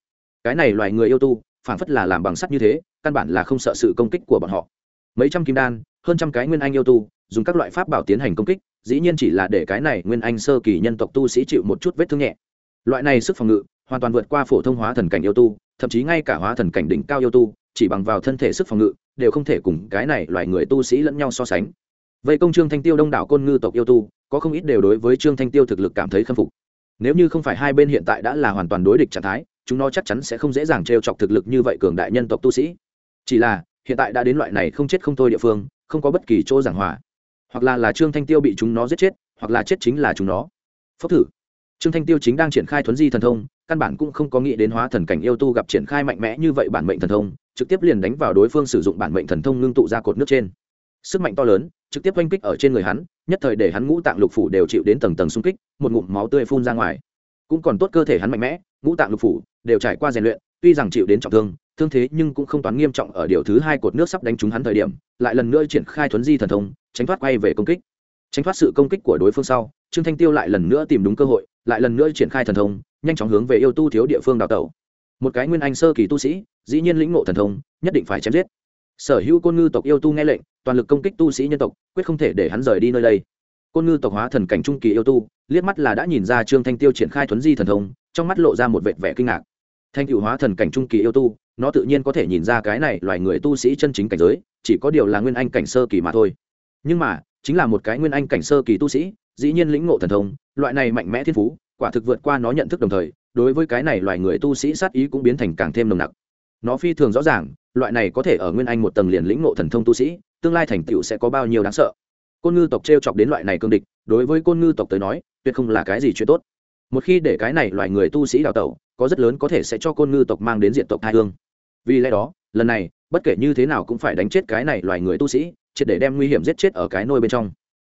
Speaker 1: Cái này loài người yêu tu phản phất là làm bằng sắt như thế, căn bản là không sợ sự công kích của bọn họ. Mấy trăm kim đan, hơn trăm cái nguyên anh yêu tu dùng các loại pháp bảo tiến hành công kích, dĩ nhiên chỉ là để cái này nguyên anh sơ kỳ nhân tộc tu sĩ chịu một chút vết thương nhẹ. Loại này sức phòng ngự, hoàn toàn vượt qua phổ thông hóa thần cảnh yêu tu, thậm chí ngay cả hóa thần cảnh đỉnh cao yêu tu, chỉ bằng vào thân thể sức phòng ngự, đều không thể cùng cái này loại người tu sĩ lẫn nhau so sánh. Vậy công trương thanh tiêu đông đảo côn ngư tộc yêu tu, có không ít đều đối với trương thanh tiêu thực lực cảm thấy khâm phục. Nếu như không phải hai bên hiện tại đã là hoàn toàn đối địch trạng thái, chúng nó chắc chắn sẽ không dễ dàng trêu chọc thực lực như vậy cường đại nhân tộc tu sĩ. Chỉ là, hiện tại đã đến loại này không chết không thôi địa phương, không có bất kỳ chỗ giảng hòa hoặc là là trương thanh tiêu bị chúng nó giết chết, hoặc là chết chính là chúng nó. Phốc thử. Trương thanh tiêu chính đang triển khai thuấn di thần thông, căn bản cũng không có nghĩ đến hóa thần cảnh yêu tu gặp triển khai mạnh mẽ như vậy bản mệnh thần thông, trực tiếp liền đánh vào đối phương sử dụng bản mệnh thần thông ngưng tụ ra cột nước trên. Sức mạnh to lớn, trực tiếp oanh kích ở trên người hắn, nhất thời để hắn ngũ tạng lục phủ đều chịu đến tầng tầng xung kích, một ngụm máu tươi phun ra ngoài. Cũng còn tốt cơ thể hắn mạnh mẽ, ngũ tạng lục phủ đều trải qua rèn luyện tuy rằng chịu đến trọng thương thương thế nhưng cũng không toán nghiêm trọng ở điều thứ hai cột nước sắp đánh trúng hắn thời điểm, lại lần nữa triển khai thuấn di thần thông, tránh thoát quay về công kích. Tránh thoát sự công kích của đối phương sau, trương thanh tiêu lại lần nữa tìm đúng cơ hội, lại lần nữa triển khai thần thông, nhanh chóng hướng về yêu tu thiếu địa phương đào tẩu. Một cái nguyên anh sơ kỳ tu sĩ, dĩ nhiên lĩnh ngộ thần thông, nhất định phải chém giết. Sở hữu côn ngư tộc yêu tu nghe lệnh, toàn lực công kích tu sĩ nhân tộc, quyết không thể để hắn rời đi nơi đây. Côn ngư tộc hóa thần cảnh trung kỳ yêu tu, liếc mắt là đã nhìn ra trương thanh tiêu triển khai thuấn di thần thông, trong mắt lộ ra một vệt vẻ kinh ngạc thanh cựu hóa thần cảnh trung kỳ yêu tu, nó tự nhiên có thể nhìn ra cái này loài người tu sĩ chân chính cảnh giới, chỉ có điều là nguyên anh cảnh sơ kỳ mà thôi. Nhưng mà, chính là một cái nguyên anh cảnh sơ kỳ tu sĩ, dĩ nhiên lĩnh ngộ thần thông, loại này mạnh mẽ thiên phú, quả thực vượt qua nó nhận thức đồng thời, đối với cái này loài người tu sĩ sát ý cũng biến thành càng thêm nồng nặc. Nó phi thường rõ ràng, loại này có thể ở nguyên anh một tầng liền lĩnh ngộ thần thông tu sĩ, tương lai thành tựu sẽ có bao nhiêu đáng sợ. Côn ngư tộc t r e o chọc đến loại này cương địch, đối với côn ngư tộc tới nói, tuyệt không là cái gì chuyện tốt một khi để cái này loài người tu sĩ đào tẩu, có rất lớn có thể sẽ cho côn ngư tộc mang đến diện tộc thai hương. Vì lẽ đó, lần này, bất kể như thế nào cũng phải đánh chết cái này loài người tu sĩ, triệt để đem nguy hiểm giết chết ở cái nôi bên trong.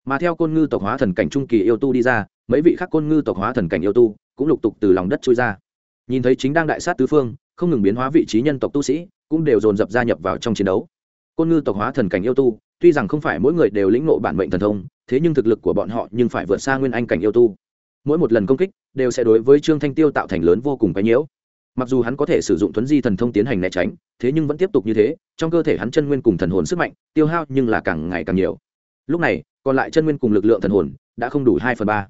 Speaker 1: Mà theo côn ngư tộc hóa thần cảnh trung kỳ yêu tu đi ra, mấy vị khác côn ngư tộc hóa thần cảnh yêu tu cũng lục tục từ lòng đất trôi ra. Nhìn thấy chính đang đại sát tứ phương, không ngừng biến hóa vị trí nhân tộc tu sĩ, cũng đều dồn dập gia nhập vào trong chiến đấu. Côn ngư tộc hóa thần cảnh yêu tu, tuy rằng không phải mỗi người đều lĩnh nộ bản mệnh thần thông, thế nhưng thực lực của bọn họ nhưng phải vượt xa nguyên anh cảnh yêu tu mỗi một lần công kích đều sẽ đối với trương thanh tiêu tạo thành lớn vô cùng cái nhiễu. Mặc dù hắn có thể sử dụng thuấn di thần thông tiến hành né tránh, thế nhưng vẫn tiếp tục như thế, trong cơ thể hắn chân nguyên cùng thần hồn sức mạnh, tiêu hao nhưng là càng ngày càng nhiều. Lúc này, còn lại chân nguyên cùng lực lượng thần hồn đã không đủ hai phần ba.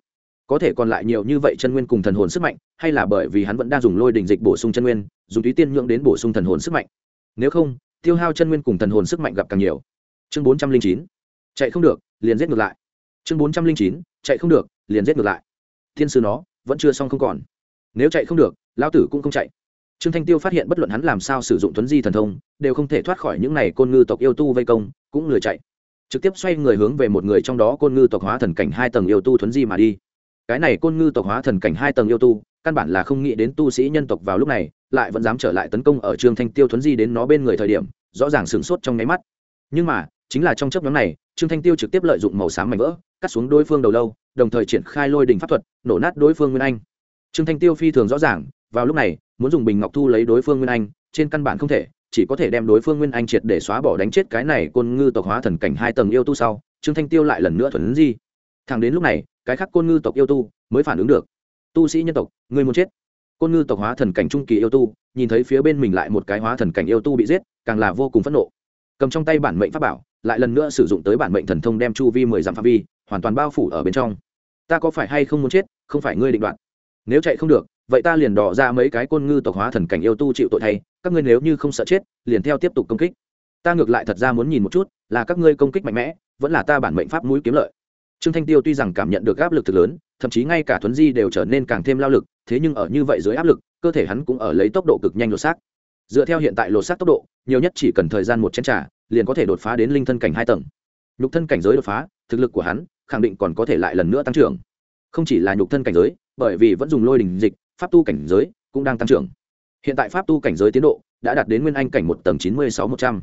Speaker 1: Có thể còn lại nhiều như vậy chân nguyên cùng thần hồn sức mạnh, hay là bởi vì hắn vẫn đang dùng lôi đình dịch bổ sung chân nguyên, dùng túy tiên nhượng đến bổ sung thần hồn sức mạnh. Nếu không, tiêu hao chân nguyên cùng thần hồn sức mạnh gặp càng nhiều. Chương bốn trăm linh chín. Chạy không được, liền giết ngược lại. Chương bốn trăm linh chín. Chạy không được, liền giết ngược lại thiên sư nó, vẫn chưa xong không còn. Nếu chạy không được lao tử cũng không chạy. Trương thanh tiêu phát hiện bất luận hắn làm sao sử dụng thuấn di thần thông, đều không thể thoát khỏi những n à y côn ngư tộc yêu tu vây công, cũng lười chạy. Trực tiếp xoay người hướng về một người trong đó côn ngư tộc hóa thần cảnh hai tầng yêu tu thuấn di mà đi. Cái này côn ngư tộc hóa thần cảnh hai tầng yêu tu, căn bản là không nghĩ đến tu sĩ nhân tộc vào lúc này, lại vẫn dám trở lại tấn công ở trương thanh tiêu thuấn di đến nó bên người thời điểm, rõ ràng sửng sốt trong nháy mắt. Nhưng mà, chính là trong chấp nhóm này, trương thanh tiêu trực tiếp lợi dụng màu xám mảnh vỡ cắt xuống đối phương đầu lâu, đồng thời triển khai lôi đình pháp thuật, nổ nát đối phương nguyên anh. Trương thanh tiêu phi thường rõ ràng, vào lúc này, muốn dùng bình ngọc thu lấy đối phương nguyên anh, trên căn bản không thể, chỉ có thể đem đối phương nguyên anh triệt để xóa bỏ đánh chết cái này côn ngư tộc hóa thần cảnh hai tầng yêu tu sau, trương thanh tiêu lại lần nữa thuần di. Thẳng đến lúc này, cái khác côn ngư tộc yêu tu mới phản ứng được. Tu sĩ nhân tộc, người muốn chết. Côn ngư tộc hóa thần cảnh trung kỳ yêu tu, nhìn thấy phía bên mình lại một cái hóa thần cảnh yêu tu bị giết, càng là vô cùng phẫn nộ. Cầm trong tay bản mệnh pháp bảo lại lần nữa sử dụng tới bản mệnh thần thông đem chu vi mười dặm phạm vi hoàn toàn bao phủ ở bên trong. Ta có phải hay không muốn chết? Không phải ngươi định đoạt. Nếu chạy không được, vậy ta liền đỏ ra mấy cái côn ngư tộc hóa thần cảnh yêu tu chịu tội thay, các ngươi nếu như không sợ chết, liền theo tiếp tục công kích. Ta ngược lại thật ra muốn nhìn một chút, là các ngươi công kích mạnh mẽ, vẫn là ta bản mệnh pháp mũi kiếm lợi. Trương thanh tiêu tuy rằng cảm nhận được áp lực thực lớn, thậm chí ngay cả thuấn di đều trở nên càng thêm lao lực, thế nhưng ở như vậy dưới áp lực, cơ thể hắn cũng ở lấy tốc độ cực nhanh lột xác. Dựa theo hiện tại lột xác tốc độ, nhiều nhất chỉ cần thời gian một chén t r à liền có thể đột phá đến linh thân cảnh hai tầng. Nhục thân cảnh giới đột phá, thực lực của hắn khẳng định còn có thể lại lần nữa tăng trưởng. Không chỉ là nhục thân cảnh giới, bởi vì vẫn dùng lôi đình dịch, pháp tu cảnh giới cũng đang tăng trưởng. Hiện tại pháp tu cảnh giới tiến độ đã đạt đến nguyên anh cảnh một tầng chín mươi sáu một trăm.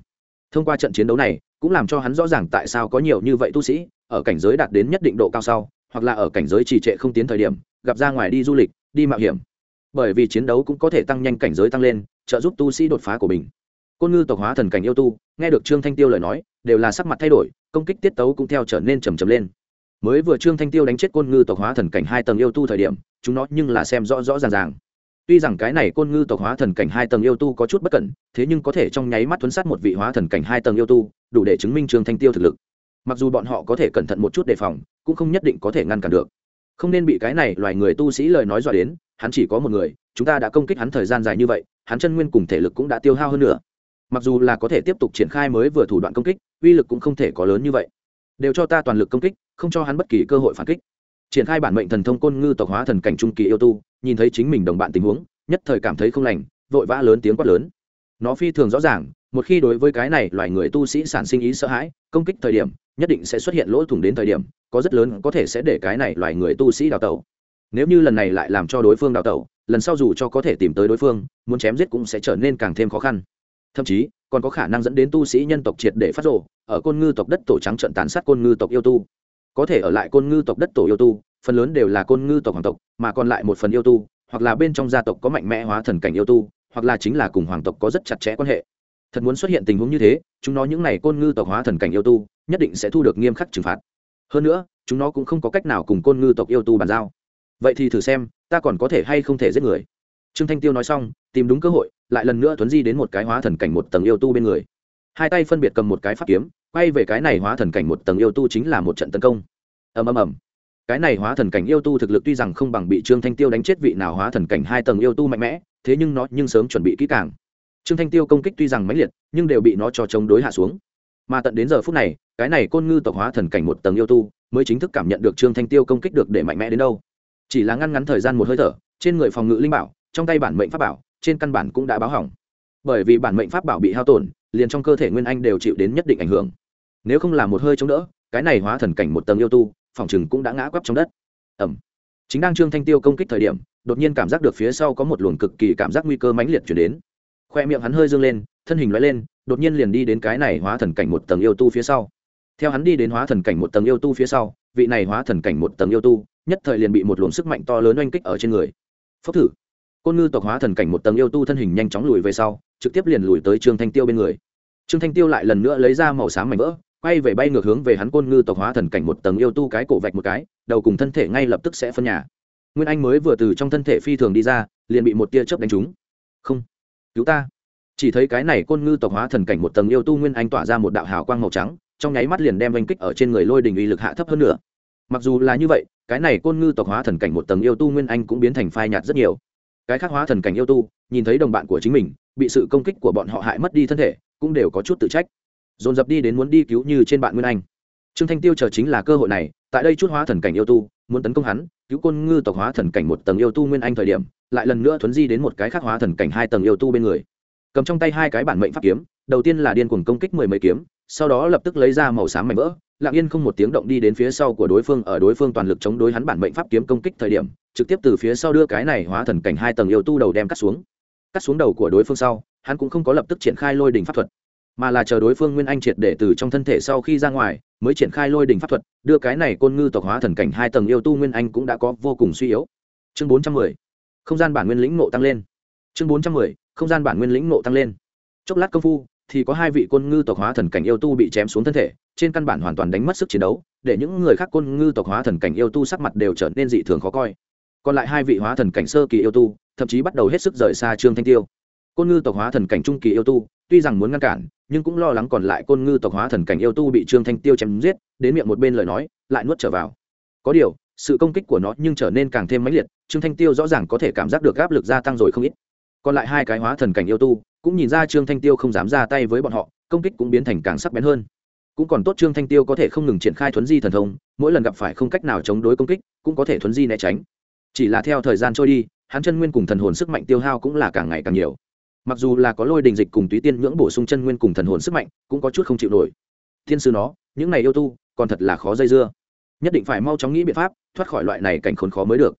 Speaker 1: Thông qua trận chiến đấu này, cũng làm cho hắn rõ ràng tại sao có nhiều như vậy tu sĩ ở cảnh giới đạt đến nhất định độ cao sau, hoặc là ở cảnh giới trì trệ không tiến thời điểm, gặp ra ngoài đi du lịch, đi mạo hiểm. Bởi vì chiến đấu cũng có thể tăng nhanh cảnh giới tăng lên, trợ giúp tu sĩ đột phá của mình côn ngư tộc hóa thần cảnh yêu tu, nghe được trương thanh tiêu lời nói, đều là sắc mặt thay đổi, công kích tiết tấu cũng theo trở nên trầm trầm lên. Mới vừa trương thanh tiêu đánh chết côn ngư tộc hóa thần cảnh hai tầng yêu tu thời điểm, chúng nó nhưng là xem rõ rõ ràng ràng. Tuy rằng cái này côn ngư tộc hóa thần cảnh hai tầng yêu tu có chút bất cẩn, thế nhưng có thể trong nháy mắt thuấn sát một vị hóa thần cảnh hai tầng yêu tu, đủ để chứng minh trương thanh tiêu thực lực. Mặc dù bọn họ có thể cẩn thận một chút đề phòng, cũng không nhất định có thể ngăn cản được. Không nên bị cái này loài người tu sĩ lời nói dọa đến, hắn chỉ có một người, chúng ta đã công kích hắn thời gian dài như vậy, hắn chân nguyên cùng thể lực cũng đã tiêu hao hơn nữa mặc dù là có thể tiếp tục triển khai mới vừa thủ đoạn công kích, uy lực cũng không thể có lớn như vậy. Đều cho ta toàn lực công kích, không cho hắn bất kỳ cơ hội phản kích. Triển khai bản mệnh thần thông côn ngư tộc hóa thần cảnh trung kỳ yêu tu, nhìn thấy chính mình đồng bạn tình huống, nhất thời cảm thấy không lành, vội vã lớn tiếng quát lớn. Nó phi thường rõ ràng, một khi đối với cái này loài người tu sĩ sản sinh ý sợ hãi, công kích thời điểm, nhất định sẽ xuất hiện lỗ thủng đến thời điểm, có rất lớn có thể sẽ để cái này loài người tu sĩ đào tẩu. Nếu như lần này lại làm cho đối phương đào tẩu, lần sau dù cho có thể tìm tới đối phương, muốn chém giết cũng sẽ trở nên càng thêm khó khăn thậm chí, còn có khả năng dẫn đến tu sĩ nhân tộc triệt để phát rộ ở côn ngư tộc đất tổ trắng trận tàn sát côn ngư tộc yêu tu. Có thể ở lại côn ngư tộc đất tổ yêu tu, phần lớn đều là côn ngư tộc hoàng tộc, mà còn lại một phần yêu tu, hoặc là bên trong gia tộc có mạnh mẽ hóa thần cảnh yêu tu, hoặc là chính là cùng hoàng tộc có rất chặt chẽ quan hệ. Thật muốn xuất hiện tình huống như thế, chúng nó những n à y côn ngư tộc hóa thần cảnh yêu tu, nhất định sẽ thu được nghiêm khắc trừng phạt. Hơn nữa, chúng nó cũng không có cách nào cùng côn ngư tộc yêu tu bàn giao. Vậy thì thử xem, ta còn có thể hay không thể giết người? Trương thanh tiêu nói xong tìm đúng cơ hội, lại lần nữa tuấn di đến một cái hóa thần cảnh một tầng yêu tu bên người. Hai tay phân biệt cầm một cái pháp kiếm, quay về cái này hóa thần cảnh một tầng yêu tu chính là một trận tấn công. Ầm ầm ầm. Cái này hóa thần cảnh yêu tu thực lực tuy rằng không bằng bị trương thanh tiêu đánh chết vị nào hóa thần cảnh hai tầng yêu tu mạnh mẽ, thế nhưng nó nhưng sớm chuẩn bị kỹ càng. Trương thanh tiêu công kích tuy rằng mãnh liệt, nhưng đều bị nó cho chống đối hạ xuống. Mà tận đến giờ phút này, cái này côn ngư tộc hóa thần cảnh một tầng yêu tu mới chính thức cảm nhận được trương thanh tiêu công kích được để mạnh mẽ đến đâu. Chỉ là ngăn ngắn thời gian một hơi thở, trên người phòng ngự linh bảo, trong tay bản mệnh pháp bảo trên căn bản cũng đã báo hỏng. Bởi vì bản mệnh pháp bảo bị hao tổn, liền trong cơ thể nguyên anh đều chịu đến nhất định ảnh hưởng. Nếu không làm một hơi chống đỡ, cái này hóa thần cảnh một tầng yêu tu, phòng chừng cũng đã ngã quắp trong đất. Ẩm. Chính đang trương thanh tiêu công kích thời điểm, đột nhiên cảm giác được phía sau có một luồng cực kỳ cảm giác nguy cơ mãnh liệt chuyển đến. Khoe miệng hắn hơi dương lên, thân hình loại lên, đột nhiên liền đi đến cái này hóa thần cảnh một tầng yêu tu phía sau. Theo hắn đi đến hóa thần cảnh một tầng yêu tu phía sau, vị này hóa thần cảnh một tầng yêu tu, nhất thời liền bị một luồng sức mạnh to lớn oanh kích ở trên người. Phốc thử côn ngư tộc hóa thần cảnh một tầng yêu tu thân hình nhanh chóng lùi về sau, trực tiếp liền lùi tới trương thanh tiêu bên người. Trương thanh tiêu lại lần nữa lấy ra màu xám mảnh vỡ, quay về bay ngược hướng về hắn côn ngư tộc hóa thần cảnh một tầng yêu tu cái cổ vạch một cái, đầu cùng thân thể ngay lập tức sẽ phân nhà. Nguyên anh mới vừa từ trong thân thể phi thường đi ra, liền bị một tia chớp đánh trúng. Không, cứu ta. Chỉ thấy cái này côn ngư tộc hóa thần cảnh một tầng yêu tu nguyên anh tỏa ra một đạo hào quang màu trắng, trong nháy mắt liền đem oanh kích ở trên người lôi đình uy lực hạ thấp hơn nữa. Mặc dù là như vậy, cái này côn ngư tộc hóa thần cảnh một tầng yêu tu nguyên anh cũng biến thành phai nhạt rất nhiều cái khác hóa thần cảnh yêu tu, nhìn thấy đồng bạn của chính mình, bị sự công kích của bọn họ hại mất đi thân thể, cũng đều có chút tự trách. Dồn dập đi đến muốn đi cứu như trên bạn nguyên anh. Trương thanh tiêu chờ chính là cơ hội này, tại đây chút hóa thần cảnh yêu tu, muốn tấn công hắn, cứu côn ngư tộc hóa thần cảnh một tầng yêu tu nguyên anh thời điểm, lại lần nữa thuấn di đến một cái khác hóa thần cảnh hai tầng yêu tu bên người. Cầm trong tay hai cái bản mệnh pháp kiếm đầu tiên là điên cuồng công kích mười mấy kiếm, sau đó lập tức lấy ra màu xám mảnh vỡ, lặng yên không một tiếng động đi đến phía sau của đối phương, ở đối phương toàn lực chống đối hắn bản mệnh pháp kiếm công kích thời điểm, trực tiếp từ phía sau đưa cái này hóa thần cảnh hai tầng yêu tu đầu đem cắt xuống. Cắt xuống đầu của đối phương sau, hắn cũng không có lập tức triển khai lôi đình pháp thuật, mà là chờ đối phương nguyên anh triệt để từ trong thân thể sau khi ra ngoài, mới triển khai lôi đình pháp thuật, đưa cái này côn ngư tộc hóa thần cảnh hai tầng yêu tu nguyên anh cũng đã có vô cùng suy yếu. Chương bốn trăm mười, không gian bản nguyên lĩnh nộ tăng lên. Chương bốn trăm mười, không gian bản nguyên lĩnh nộ tăng lên. Chốc lát công phu thì có hai vị côn ngư tộc hóa thần cảnh yêu tu bị chém xuống thân thể, trên căn bản hoàn toàn đánh mất sức chiến đấu, để những người khác côn ngư tộc hóa thần cảnh yêu tu sắc mặt đều trở nên dị thường khó coi. Còn lại hai vị hóa thần cảnh sơ kỳ yêu tu, thậm chí bắt đầu hết sức rời xa trương thanh tiêu. Côn ngư tộc hóa thần cảnh trung kỳ yêu tu, tuy rằng muốn ngăn cản, nhưng cũng lo lắng còn lại côn ngư tộc hóa thần cảnh yêu tu bị trương thanh tiêu chém giết, đến miệng một bên lời nói, lại nuốt trở vào. Có điều, sự công kích của nó nhưng trở nên càng thêm mãnh liệt, trương thanh tiêu rõ ràng có thể cảm giác được áp lực gia tăng rồi không ít còn lại hai cái hóa thần cảnh yêu tu, cũng nhìn ra trương thanh tiêu không dám ra tay với bọn họ, công kích cũng biến thành càng sắc bén hơn. Cũng còn tốt trương thanh tiêu có thể không ngừng triển khai thuấn di thần thông, mỗi lần gặp phải không cách nào chống đối công kích, cũng có thể thuấn di né tránh. Chỉ là theo thời gian trôi đi, hắn chân nguyên cùng thần hồn sức mạnh tiêu hao cũng là càng ngày càng nhiều. Mặc dù là có lôi đình dịch cùng túy tiên nhưỡng bổ sung chân nguyên cùng thần hồn sức mạnh, cũng có chút không chịu nổi. Thiên sư nó, những này yêu tu, còn thật là khó dây dưa. Nhất định phải mau chóng nghĩ biện pháp, thoát khỏi loại này cảnh khốn khó mới được.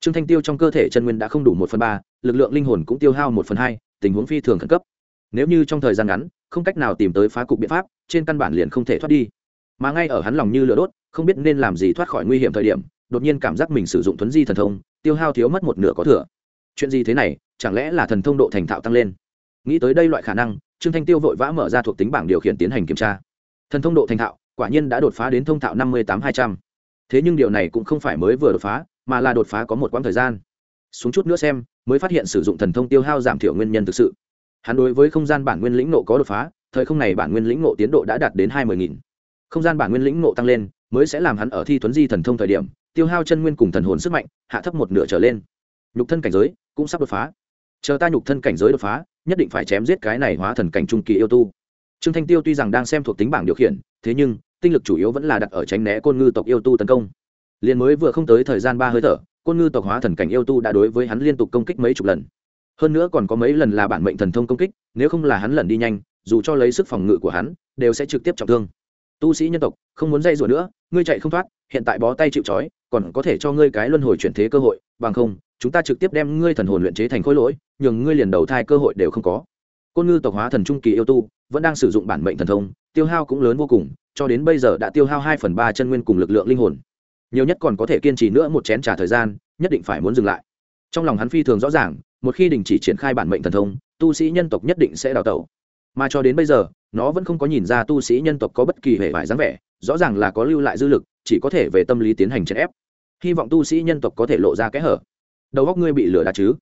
Speaker 1: Trương thanh tiêu trong cơ thể chân nguyên đã không đủ một phần ba lực lượng linh hồn cũng tiêu hao một phần hai, tình huống phi thường khẩn cấp. Nếu như trong thời gian ngắn, không cách nào tìm tới phá cục biện pháp, trên căn bản liền không thể thoát đi. Mà ngay ở hắn lòng như lửa đốt, không biết nên làm gì thoát khỏi nguy hiểm thời điểm, đột nhiên cảm giác mình sử dụng thuấn di thần thông, tiêu hao thiếu mất một nửa có thừa. Chuyện gì thế này, chẳng lẽ là thần thông độ thành thạo tăng lên? Nghĩ tới đây loại khả năng, trương thanh tiêu vội vã mở ra thuộc tính bảng điều khiển tiến hành kiểm tra. Thần thông độ thành thạo, quả nhiên đã đột phá đến thông thạo năm mươi tám hai trăm. Thế nhưng điều này cũng không phải mới vừa đột phá, mà là đột phá có một quãng thời gian. Xuống chút nữa xem mới phát hiện sử dụng thần thông tiêu hao giảm thiểu nguyên nhân thực sự. Hắn đối với không gian bản nguyên lĩnh nộ có đột phá, thời không này bản nguyên lĩnh nộ tiến độ đã đạt đến hai mươi nghìn. Không gian bản nguyên lĩnh nộ tăng lên, mới sẽ làm hắn ở thi tuấn di thần thông thời điểm, tiêu hao chân nguyên cùng thần hồn sức mạnh, hạ thấp một nửa trở lên. Nhục thân cảnh giới cũng sắp đột phá. Chờ ta nhục thân cảnh giới đột phá, nhất định phải chém giết cái này hóa thần cảnh trung kỳ yêu tu. Trương thanh tiêu tuy rằng đang xem thuộc tính bảng điều khiển, thế nhưng, tinh lực chủ yếu vẫn là đặt ở tránh né côn ngư tộc yêu tu tấn công. Liền mới vừa không tới thời gian ba hơi thở côn ngư tộc hóa thần cảnh yêu tu đã đối với hắn liên tục công kích mấy chục lần. Hơn nữa còn có mấy lần là bản mệnh thần thông công kích, nếu không là hắn lần đi nhanh, dù cho lấy sức phòng ngự của hắn, đều sẽ trực tiếp trọng thương. Tu sĩ nhân tộc, không muốn dây rủa nữa, ngươi chạy không thoát, hiện tại bó tay chịu trói, còn có thể cho ngươi cái luân hồi chuyển thế cơ hội, bằng không, chúng ta trực tiếp đem ngươi thần hồn luyện chế thành khối lỗi, nhường ngươi liền đầu thai cơ hội đều không có. Côn ngư tộc hóa thần trung kỳ yêu tu, vẫn đang sử dụng bản mệnh thần thông, tiêu hao cũng lớn vô cùng, cho đến bây giờ đã tiêu hao hai phần ba chân nguyên cùng lực lượng linh hồn nhiều nhất còn có thể kiên trì nữa một chén t thời gian, nhất định phải muốn dừng lại. Trong lòng hắn phi thường rõ ràng, một khi đình chỉ triển khai bản mệnh thần thông, tu sĩ nhân tộc nhất định sẽ đào tẩu. Mà cho đến bây giờ, nó vẫn không có nhìn ra tu sĩ nhân tộc có bất kỳ hệ vải dáng vẻ, rõ ràng là có lưu lại dư lực, chỉ có thể về tâm lý tiến hành chèn ép. Hy vọng tu sĩ nhân tộc có thể lộ ra kẽ hở. Đầu góc ngươi bị lửa đá chứ?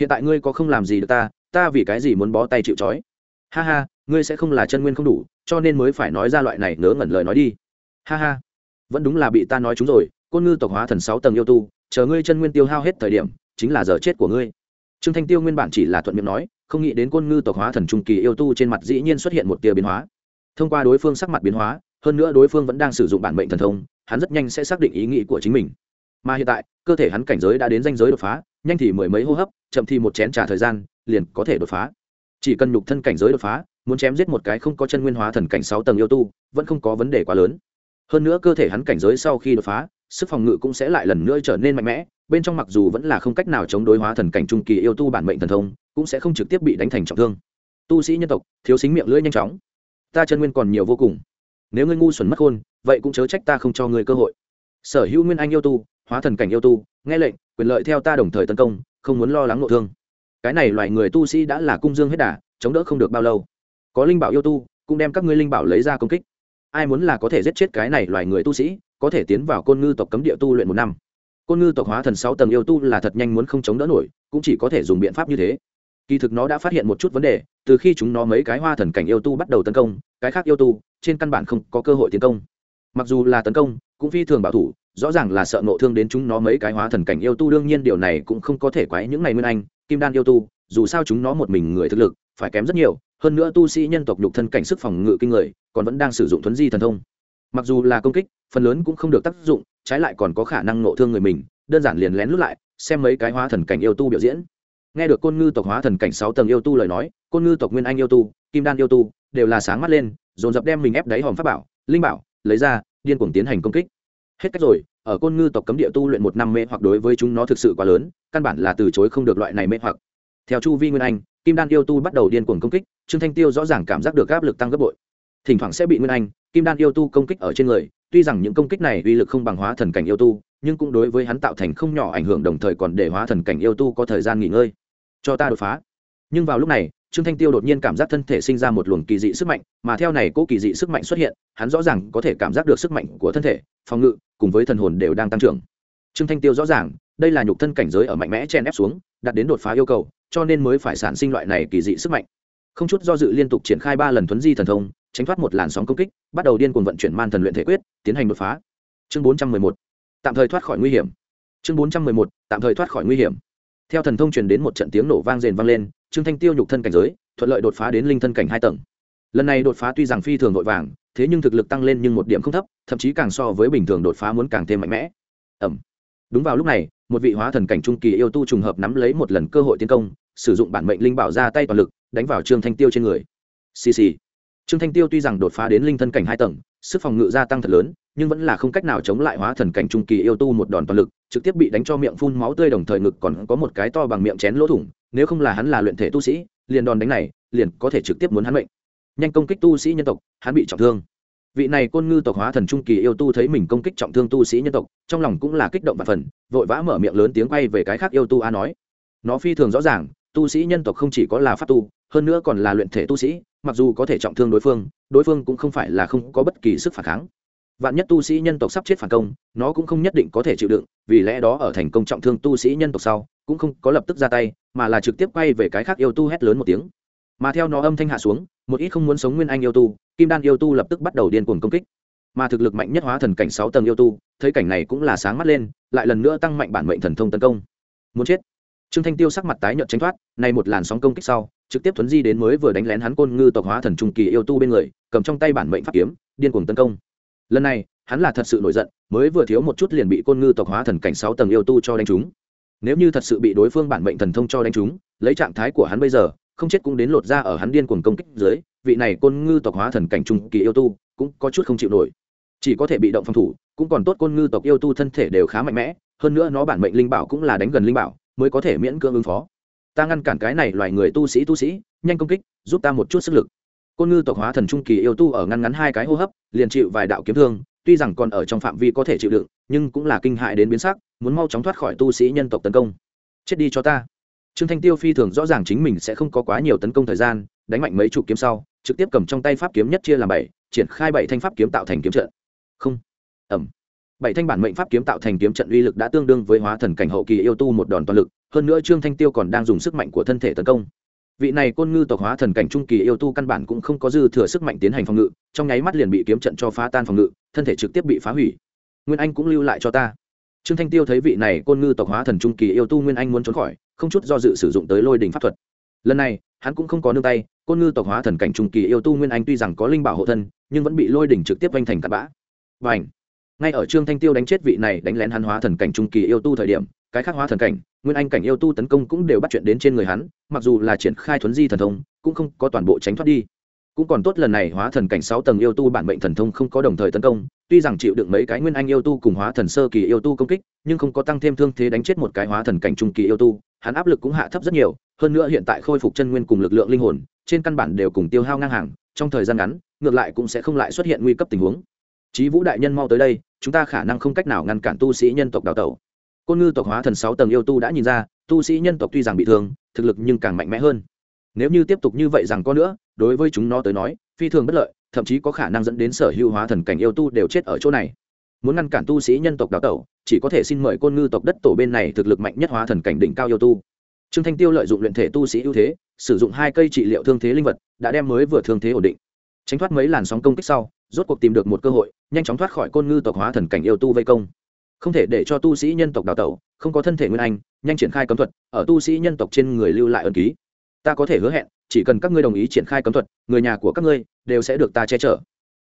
Speaker 1: Hiện tại ngươi có không làm gì được ta ta vì cái gì muốn bó tay chịu trói? Ha ha, ngươi sẽ không là chân nguyên không đủ, cho nên mới phải nói ra loại này nớ ngẩn lời nói đi. Ha ha vẫn đúng là bị ta nói chúng rồi, côn ngư tộc hóa thần sáu tầng yêu tu, chờ ngươi chân nguyên tiêu hao hết thời điểm, chính là giờ chết của ngươi. Trương thanh tiêu nguyên bản chỉ là thuận miệng nói, không nghĩ đến côn ngư tộc hóa thần trung kỳ yêu tu trên mặt dĩ nhiên xuất hiện một tia biến hóa. Thông qua đối phương sắc mặt biến hóa, hơn nữa đối phương vẫn đang sử dụng bản mệnh thần thông, hắn rất nhanh sẽ xác định ý nghĩ của chính mình. Mà hiện tại, cơ thể hắn cảnh giới đã đến danh giới đột phá, nhanh thì mười mấy hô hấp, chậm thì một chén t thời gian, liền có thể đột phá. Chỉ cần nhục thân cảnh giới đột phá, muốn chém giết một cái không có chân nguyên hóa thần cảnh sáu tầng yêu tu, vẫn không có vấn đề quá lớn hơn nữa cơ thể hắn cảnh giới sau khi đột phá, sức phòng ngự cũng sẽ lại lần nữa trở nên mạnh mẽ, bên trong mặc dù vẫn là không cách nào chống đối hóa thần cảnh trung kỳ yêu tu bản mệnh thần thông, cũng sẽ không trực tiếp bị đánh thành trọng thương. Tu sĩ nhân tộc, thiếu xính miệng lưỡi nhanh chóng. Ta chân nguyên còn nhiều vô cùng. Nếu ngươi ngu xuẩn mất khôn, vậy cũng chớ trách ta không cho ngươi cơ hội. Sở hữu nguyên anh yêu tu, hóa thần cảnh yêu tu, nghe lệnh, quyền lợi theo ta đồng thời tấn công, không muốn lo lắng nội thương. Cái này loài người tu sĩ đã là cung dương hết đà, chống đỡ không được bao lâu. Có linh bảo yêu tu, cũng đem các ngươi linh bảo lấy ra công kích ai muốn là có thể giết chết cái này loài người tu sĩ, có thể tiến vào côn ngư tộc cấm địa tu luyện một năm. Côn ngư tộc hóa thần sáu tầng yêu tu là thật nhanh muốn không chống đỡ nổi, cũng chỉ có thể dùng biện pháp như thế. Kỳ thực nó đã phát hiện một chút vấn đề, từ khi chúng nó mấy cái hoa thần cảnh yêu tu bắt đầu tấn công, cái khác yêu tu, trên căn bản không có cơ hội tiến công. Mặc dù là tấn công, cũng phi thường bảo thủ, rõ ràng là sợ nộ thương đến chúng nó mấy cái hóa thần cảnh yêu tu, đương nhiên điều này cũng không có thể quái những này nguyên anh, kim đan yêu tu, dù sao chúng nó một mình người thực lực, phải kém rất nhiều, hơn nữa tu sĩ nhân tộc nhục thân cảnh sức phòng ngự kinh người còn vẫn đang sử dụng thuấn di thần thông. Mặc dù là công kích, phần lớn cũng không được tác dụng, trái lại còn có khả năng nộ thương người mình, đơn giản liền lén lút lại, xem mấy cái hóa thần cảnh yêu tu biểu diễn. Nghe được côn ngư tộc hóa thần cảnh sáu tầng yêu tu lời nói, côn ngư tộc nguyên anh yêu tu, kim đan yêu tu, đều là sáng mắt lên, dồn dập đem mình ép đáy hòm pháp bảo, linh bảo, lấy ra, điên cuồng tiến hành công kích. Hết cách rồi, ở côn ngư tộc cấm địa tu luyện một năm mê hoặc đối với chúng nó thực sự quá lớn, căn bản là từ chối không được loại này mê hoặc. Theo chu vi nguyên anh, kim đan yêu tu bắt đầu điên cuồng công kích, trương thanh tiêu rõ ràng cảm giác được áp lực tăng gấp bội thỉnh thoảng sẽ bị nguyên anh, kim đan yêu tu công kích ở trên người, tuy rằng những công kích này uy lực không bằng hóa thần cảnh yêu tu, nhưng cũng đối với hắn tạo thành không nhỏ ảnh hưởng đồng thời còn để hóa thần cảnh yêu tu có thời gian nghỉ ngơi. Cho ta đột phá. Nhưng vào lúc này, trương thanh tiêu đột nhiên cảm giác thân thể sinh ra một luồng kỳ dị sức mạnh, mà theo này cố kỳ dị sức mạnh xuất hiện, hắn rõ ràng có thể cảm giác được sức mạnh của thân thể, phòng ngự cùng với thần hồn đều đang tăng trưởng. Trương thanh tiêu rõ ràng, đây là nhục thân cảnh giới ở mạnh mẽ chen ép xuống, đạt đến đột phá yêu cầu, cho nên mới phải sản sinh loại này kỳ dị sức mạnh. Không chút do dự liên tục triển khai ba lần thuấn di thần thông tránh thoát một làn sóng công kích, bắt đầu điên cuồng vận chuyển man thần luyện thể quyết, tiến hành đột phá. Chương bốn trăm mười một, tạm thời thoát khỏi nguy hiểm. Chương bốn trăm mười một, tạm thời thoát khỏi nguy hiểm. Theo thần thông truyền đến một trận tiếng nổ vang rền vang lên, trương thanh tiêu nhục thân cảnh giới, thuận lợi đột phá đến linh thân cảnh hai tầng. Lần này đột phá tuy rằng phi thường vội vàng, thế nhưng thực lực tăng lên nhưng một điểm không thấp, thậm chí càng so với bình thường đột phá muốn càng thêm mạnh mẽ. Ẩm. Đúng vào lúc này, một vị hóa thần cảnh trung kỳ yêu tu trùng hợp nắm lấy một lần cơ hội tiến công, sử dụng bản mệnh linh bảo ra tay toàn lực, đánh vào trương thanh tiêu trên người. Xì xì trương thanh tiêu tuy rằng đột phá đến linh thân cảnh hai tầng, sức phòng ngự gia tăng thật lớn, nhưng vẫn là không cách nào chống lại hóa thần cảnh trung kỳ yêu tu một đòn toàn lực, trực tiếp bị đánh cho miệng phun máu tươi đồng thời ngực còn có một cái to bằng miệng chén lỗ thủng, nếu không là hắn là luyện thể tu sĩ, liền đòn đánh này, liền có thể trực tiếp muốn hắn mệnh. Nhanh công kích tu sĩ nhân tộc, hắn bị trọng thương. Vị này côn ngư tộc hóa thần trung kỳ yêu tu thấy mình công kích trọng thương tu sĩ nhân tộc, trong lòng cũng là kích động và phần, vội vã mở miệng lớn tiếng quay về cái khác yêu tu a nói. Nó phi thường rõ ràng, tu sĩ nhân tộc không chỉ có là pháp tu, hơn nữa còn là luyện thể tu sĩ mặc dù có thể trọng thương đối phương đối phương cũng không phải là không có bất kỳ sức phản kháng. Vạn nhất tu sĩ nhân tộc sắp chết phản công, nó cũng không nhất định có thể chịu đựng, vì lẽ đó ở thành công trọng thương tu sĩ nhân tộc sau, cũng không có lập tức ra tay, mà là trực tiếp quay về cái khác yêu tu hét lớn một tiếng. Mà theo nó âm thanh hạ xuống, một ít không muốn sống nguyên anh yêu tu, kim đan yêu tu lập tức bắt đầu điên cuồng công kích. Mà thực lực mạnh nhất hóa thần cảnh sáu tầng yêu tu, thấy cảnh này cũng là sáng mắt lên, lại lần nữa tăng mạnh bản mệnh thần thông tấn công. Muốn chết trương thanh tiêu sắc mặt tái nhợt tránh thoát nay một làn sóng công kích sau, trực tiếp thuấn di đến mới vừa đánh lén hắn côn ngư tộc hóa thần trung kỳ yêu tu bên người, cầm trong tay bản mệnh pháp kiếm, điên cuồng tấn công. Lần này, hắn là thật sự nổi giận, mới vừa thiếu một chút liền bị côn ngư tộc hóa thần cảnh sáu tầng yêu tu cho đánh trúng. Nếu như thật sự bị đối phương bản mệnh thần thông cho đánh trúng, lấy trạng thái của hắn bây giờ, không chết cũng đến lột ra ở hắn điên cuồng công kích dưới, vị này côn ngư tộc hóa thần cảnh trung kỳ yêu tu, cũng có chút không chịu nổi. Chỉ có thể bị động phòng thủ, cũng còn tốt côn ngư tộc yêu tu thân thể đều khá mạnh mẽ, hơn nữa nó bản mệnh linh bảo cũng là đánh gần linh bảo mới có thể miễn cưỡng ứng phó. Ta ngăn cản cái này loài người tu sĩ tu sĩ, nhanh công kích, giúp ta một chút sức lực. Côn ngư tộc hóa thần trung kỳ yêu tu ở ngăn ngắn hai cái hô hấp, liền chịu vài đạo kiếm thương, tuy rằng còn ở trong phạm vi có thể chịu đựng, nhưng cũng là kinh hại đến biến sắc, muốn mau chóng thoát khỏi tu sĩ nhân tộc tấn công. Chết đi cho ta. Trương thanh tiêu phi thường rõ ràng chính mình sẽ không có quá nhiều tấn công thời gian, đánh mạnh mấy chục kiếm sau, trực tiếp cầm trong tay pháp kiếm nhất chia làm bảy, triển khai bảy thanh pháp kiếm tạo thành kiếm trận. Không. Ẩm bảy thanh bản mệnh pháp kiếm tạo thành kiếm trận uy lực đã tương đương với hóa thần cảnh hậu kỳ yêu tu một đòn toàn lực, hơn nữa trương thanh tiêu còn đang dùng sức mạnh của thân thể tấn công. Vị này côn ngư tộc hóa thần cảnh trung kỳ yêu tu căn bản cũng không có dư thừa sức mạnh tiến hành phòng ngự, trong nháy mắt liền bị kiếm trận cho phá tan phòng ngự, thân thể trực tiếp bị phá hủy. Nguyên anh cũng lưu lại cho ta. Trương thanh tiêu thấy vị này côn ngư tộc hóa thần trung kỳ yêu tu nguyên anh muốn trốn khỏi, không chút do dự sử dụng tới lôi đình pháp thuật. Lần này, hắn cũng không có nương tay, côn ngư tộc hóa thần cảnh trung kỳ yêu tu nguyên anh tuy rằng có linh bảo hộ thân, nhưng vẫn bị lôi đỉnh trực tiếp vanh thành tạt bã. Và ảnh ngay ở trương thanh tiêu đánh chết vị này đánh lén hắn hóa thần cảnh trung kỳ yêu tu thời điểm, cái khác hóa thần cảnh, nguyên anh cảnh yêu tu tấn công cũng đều bắt chuyện đến trên người hắn, mặc dù là triển khai thuấn di thần thông, cũng không có toàn bộ tránh thoát đi. Cũng còn tốt lần này hóa thần cảnh sáu tầng yêu tu bản mệnh thần thông không có đồng thời tấn công, tuy rằng chịu đựng mấy cái nguyên anh yêu tu cùng hóa thần sơ kỳ yêu tu công kích, nhưng không có tăng thêm thương thế đánh chết một cái hóa thần cảnh trung kỳ yêu tu, hắn áp lực cũng hạ thấp rất nhiều, hơn nữa hiện tại khôi phục chân nguyên cùng lực lượng linh hồn, trên căn bản đều cùng tiêu hao ngang hàng, trong thời gian ngắn, ngược lại cũng sẽ không lại xuất hiện nguy cấp tình huống chí vũ đại nhân mau tới đây, chúng ta khả năng không cách nào ngăn cản tu sĩ nhân tộc đào tẩu. Côn ngư tộc hóa thần sáu tầng yêu tu đã nhìn ra, tu sĩ nhân tộc tuy rằng bị thương, thực lực nhưng càng mạnh mẽ hơn. Nếu như tiếp tục như vậy rằng có nữa, đối với chúng nó tới nói, phi thường bất lợi, thậm chí có khả năng dẫn đến sở hữu hóa thần cảnh yêu tu đều chết ở chỗ này. Muốn ngăn cản tu sĩ nhân tộc đào tẩu, chỉ có thể xin mời côn ngư tộc đất tổ bên này thực lực mạnh nhất hóa thần cảnh đỉnh cao yêu tu. Trương thanh tiêu lợi dụng luyện thể tu sĩ ưu thế, sử dụng hai cây trị liệu thương thế linh vật, đã đem mới vừa thương thế ổn định. Tránh thoát mấy làn sóng công kích sau rốt cuộc tìm được một cơ hội, nhanh chóng thoát khỏi côn ngư tộc hóa thần cảnh yêu tu vây công. Không thể để cho tu sĩ nhân tộc đào tẩu, không có thân thể nguyên anh, nhanh triển khai cấm thuật, ở tu sĩ nhân tộc trên người lưu lại ân ký. Ta có thể hứa hẹn, chỉ cần các ngươi đồng ý triển khai cấm thuật, người nhà của các ngươi đều sẽ được ta che chở.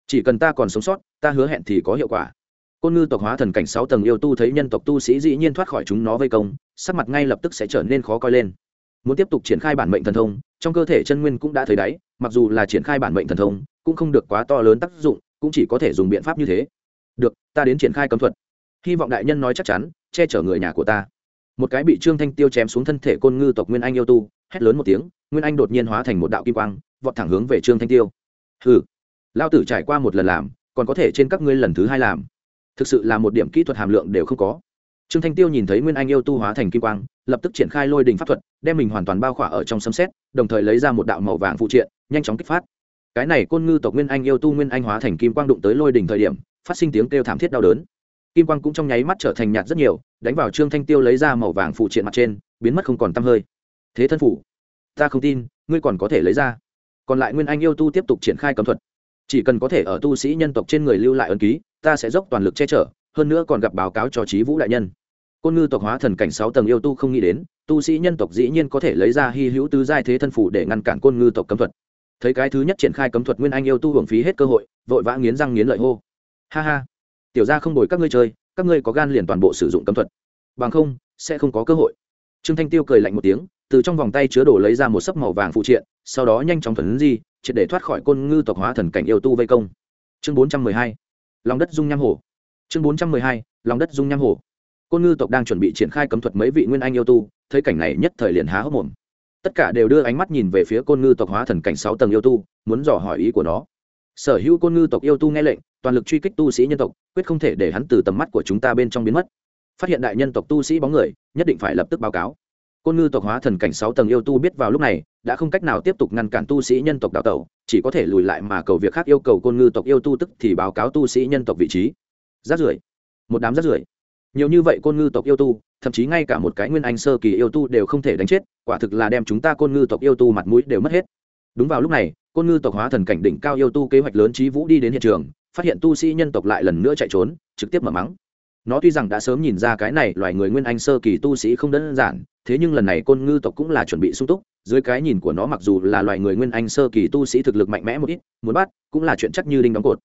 Speaker 1: Chỉ cần ta còn sống sót, ta hứa hẹn thì có hiệu quả. Côn ngư tộc hóa thần cảnh sáu tầng yêu tu thấy nhân tộc tu sĩ dĩ nhiên thoát khỏi chúng nó vây công, sắc mặt ngay lập tức sẽ trở nên khó coi lên. Muốn tiếp tục triển khai bản mệnh thần thông, trong cơ thể chân nguyên cũng đã thấy đáy, mặc dù là triển khai bản mệnh thần thông cũng không được quá to lớn tác dụng, cũng chỉ có thể dùng biện pháp như thế. Được, ta đến triển khai cấm thuật. Hy vọng đại nhân nói chắc chắn, che chở người nhà của ta. Một cái bị trương thanh tiêu chém xuống thân thể côn ngư tộc nguyên anh yêu tu, hét lớn một tiếng, nguyên anh đột nhiên hóa thành một đạo kim quang, vọt thẳng hướng về trương thanh tiêu. Hừ lao tử trải qua một lần làm, còn có thể trên các ngươi lần thứ hai làm. Thực sự là một điểm kỹ thuật hàm lượng đều không có. Trương thanh tiêu nhìn thấy nguyên anh yêu tu hóa thành kim quang, lập tức triển khai lôi đình pháp thuật, đem mình hoàn toàn bao khỏa ở trong sấm xét đồng thời lấy ra một đạo màu vàng phụ triện, nhanh chóng kích phát cái này côn ngư tộc nguyên anh yêu tu nguyên anh hóa thành kim quang đụng tới lôi đỉnh thời điểm, phát sinh tiếng kêu thảm thiết đau đớn. Kim quang cũng trong nháy mắt trở thành nhạt rất nhiều, đánh vào trương thanh tiêu lấy ra màu vàng phụ triện mặt trên, biến mất không còn tăm hơi. Thế thân phủ, ta không tin, ngươi còn có thể lấy ra. Còn lại nguyên anh yêu tu tiếp tục triển khai cấm thuật. Chỉ cần có thể ở tu sĩ nhân tộc trên người lưu lại ân ký, ta sẽ dốc toàn lực che chở, hơn nữa còn gặp báo cáo cho trí vũ đại nhân. Côn ngư tộc hóa thần cảnh sáu tầng yêu tu không nghĩ đến, tu sĩ nhân tộc dĩ nhiên có thể lấy ra hy hữu tứ giai thế thân phủ để ngăn cản côn ngư tộc cấm thuật thấy cái thứ nhất triển khai cấm thuật nguyên anh yêu tu hưởng phí hết cơ hội, vội vã nghiến răng nghiến lợi hô. Ha ha, tiểu ra không đổi các ngươi chơi, các ngươi có gan liền toàn bộ sử dụng cấm thuật. Bằng không, sẽ không có cơ hội. Trương thanh tiêu cười lạnh một tiếng, từ trong vòng tay chứa đồ lấy ra một sấp màu vàng phụ triện, sau đó nhanh chóng thuần di, triệt để thoát khỏi côn ngư tộc hóa thần cảnh yêu tu vây công. Chương bốn trăm mười hai, lòng đất dung nham hồ. Chương bốn trăm mười hai, lòng đất dung nham hồ. Côn ngư tộc đang chuẩn bị triển khai cấm thuật mấy vị nguyên anh yêu tu, thấy cảnh này nhất thời liền há hốc mồm tất cả đều đưa ánh mắt nhìn về phía côn ngư tộc hóa thần cảnh sáu tầng yêu tu, muốn dò hỏi ý của nó. Sở hữu côn ngư tộc yêu tu nghe lệnh, toàn lực truy kích tu sĩ nhân tộc, quyết không thể để hắn từ tầm mắt của chúng ta bên trong biến mất. Phát hiện đại nhân tộc tu sĩ bóng người, nhất định phải lập tức báo cáo. Côn ngư tộc hóa thần cảnh sáu tầng yêu tu biết vào lúc này, đã không cách nào tiếp tục ngăn cản tu sĩ nhân tộc đào tẩu, chỉ có thể lùi lại mà cầu việc khác yêu cầu côn ngư tộc yêu tu tức thì báo cáo tu sĩ nhân tộc vị trí. Rát rưởi. Một đám rát rưởi. Nhiều như vậy côn ngư tộc yêu tu thậm chí ngay cả một cái nguyên anh sơ kỳ yêu tu đều không thể đánh chết, quả thực là đem chúng ta côn ngư tộc yêu tu mặt mũi đều mất hết. Đúng vào lúc này, côn ngư tộc hóa thần cảnh đỉnh cao yêu tu kế hoạch lớn trí vũ đi đến hiện trường, phát hiện tu sĩ nhân tộc lại lần nữa chạy trốn, trực tiếp mở mắng. Nó tuy rằng đã sớm nhìn ra cái này loài người nguyên anh sơ kỳ tu sĩ không đơn giản, thế nhưng lần này côn ngư tộc cũng là chuẩn bị sung túc, dưới cái nhìn của nó mặc dù là loài người nguyên anh sơ kỳ tu sĩ thực lực mạnh mẽ một ít, muốn bắt, cũng là chuyện chắc như đinh đóng cột.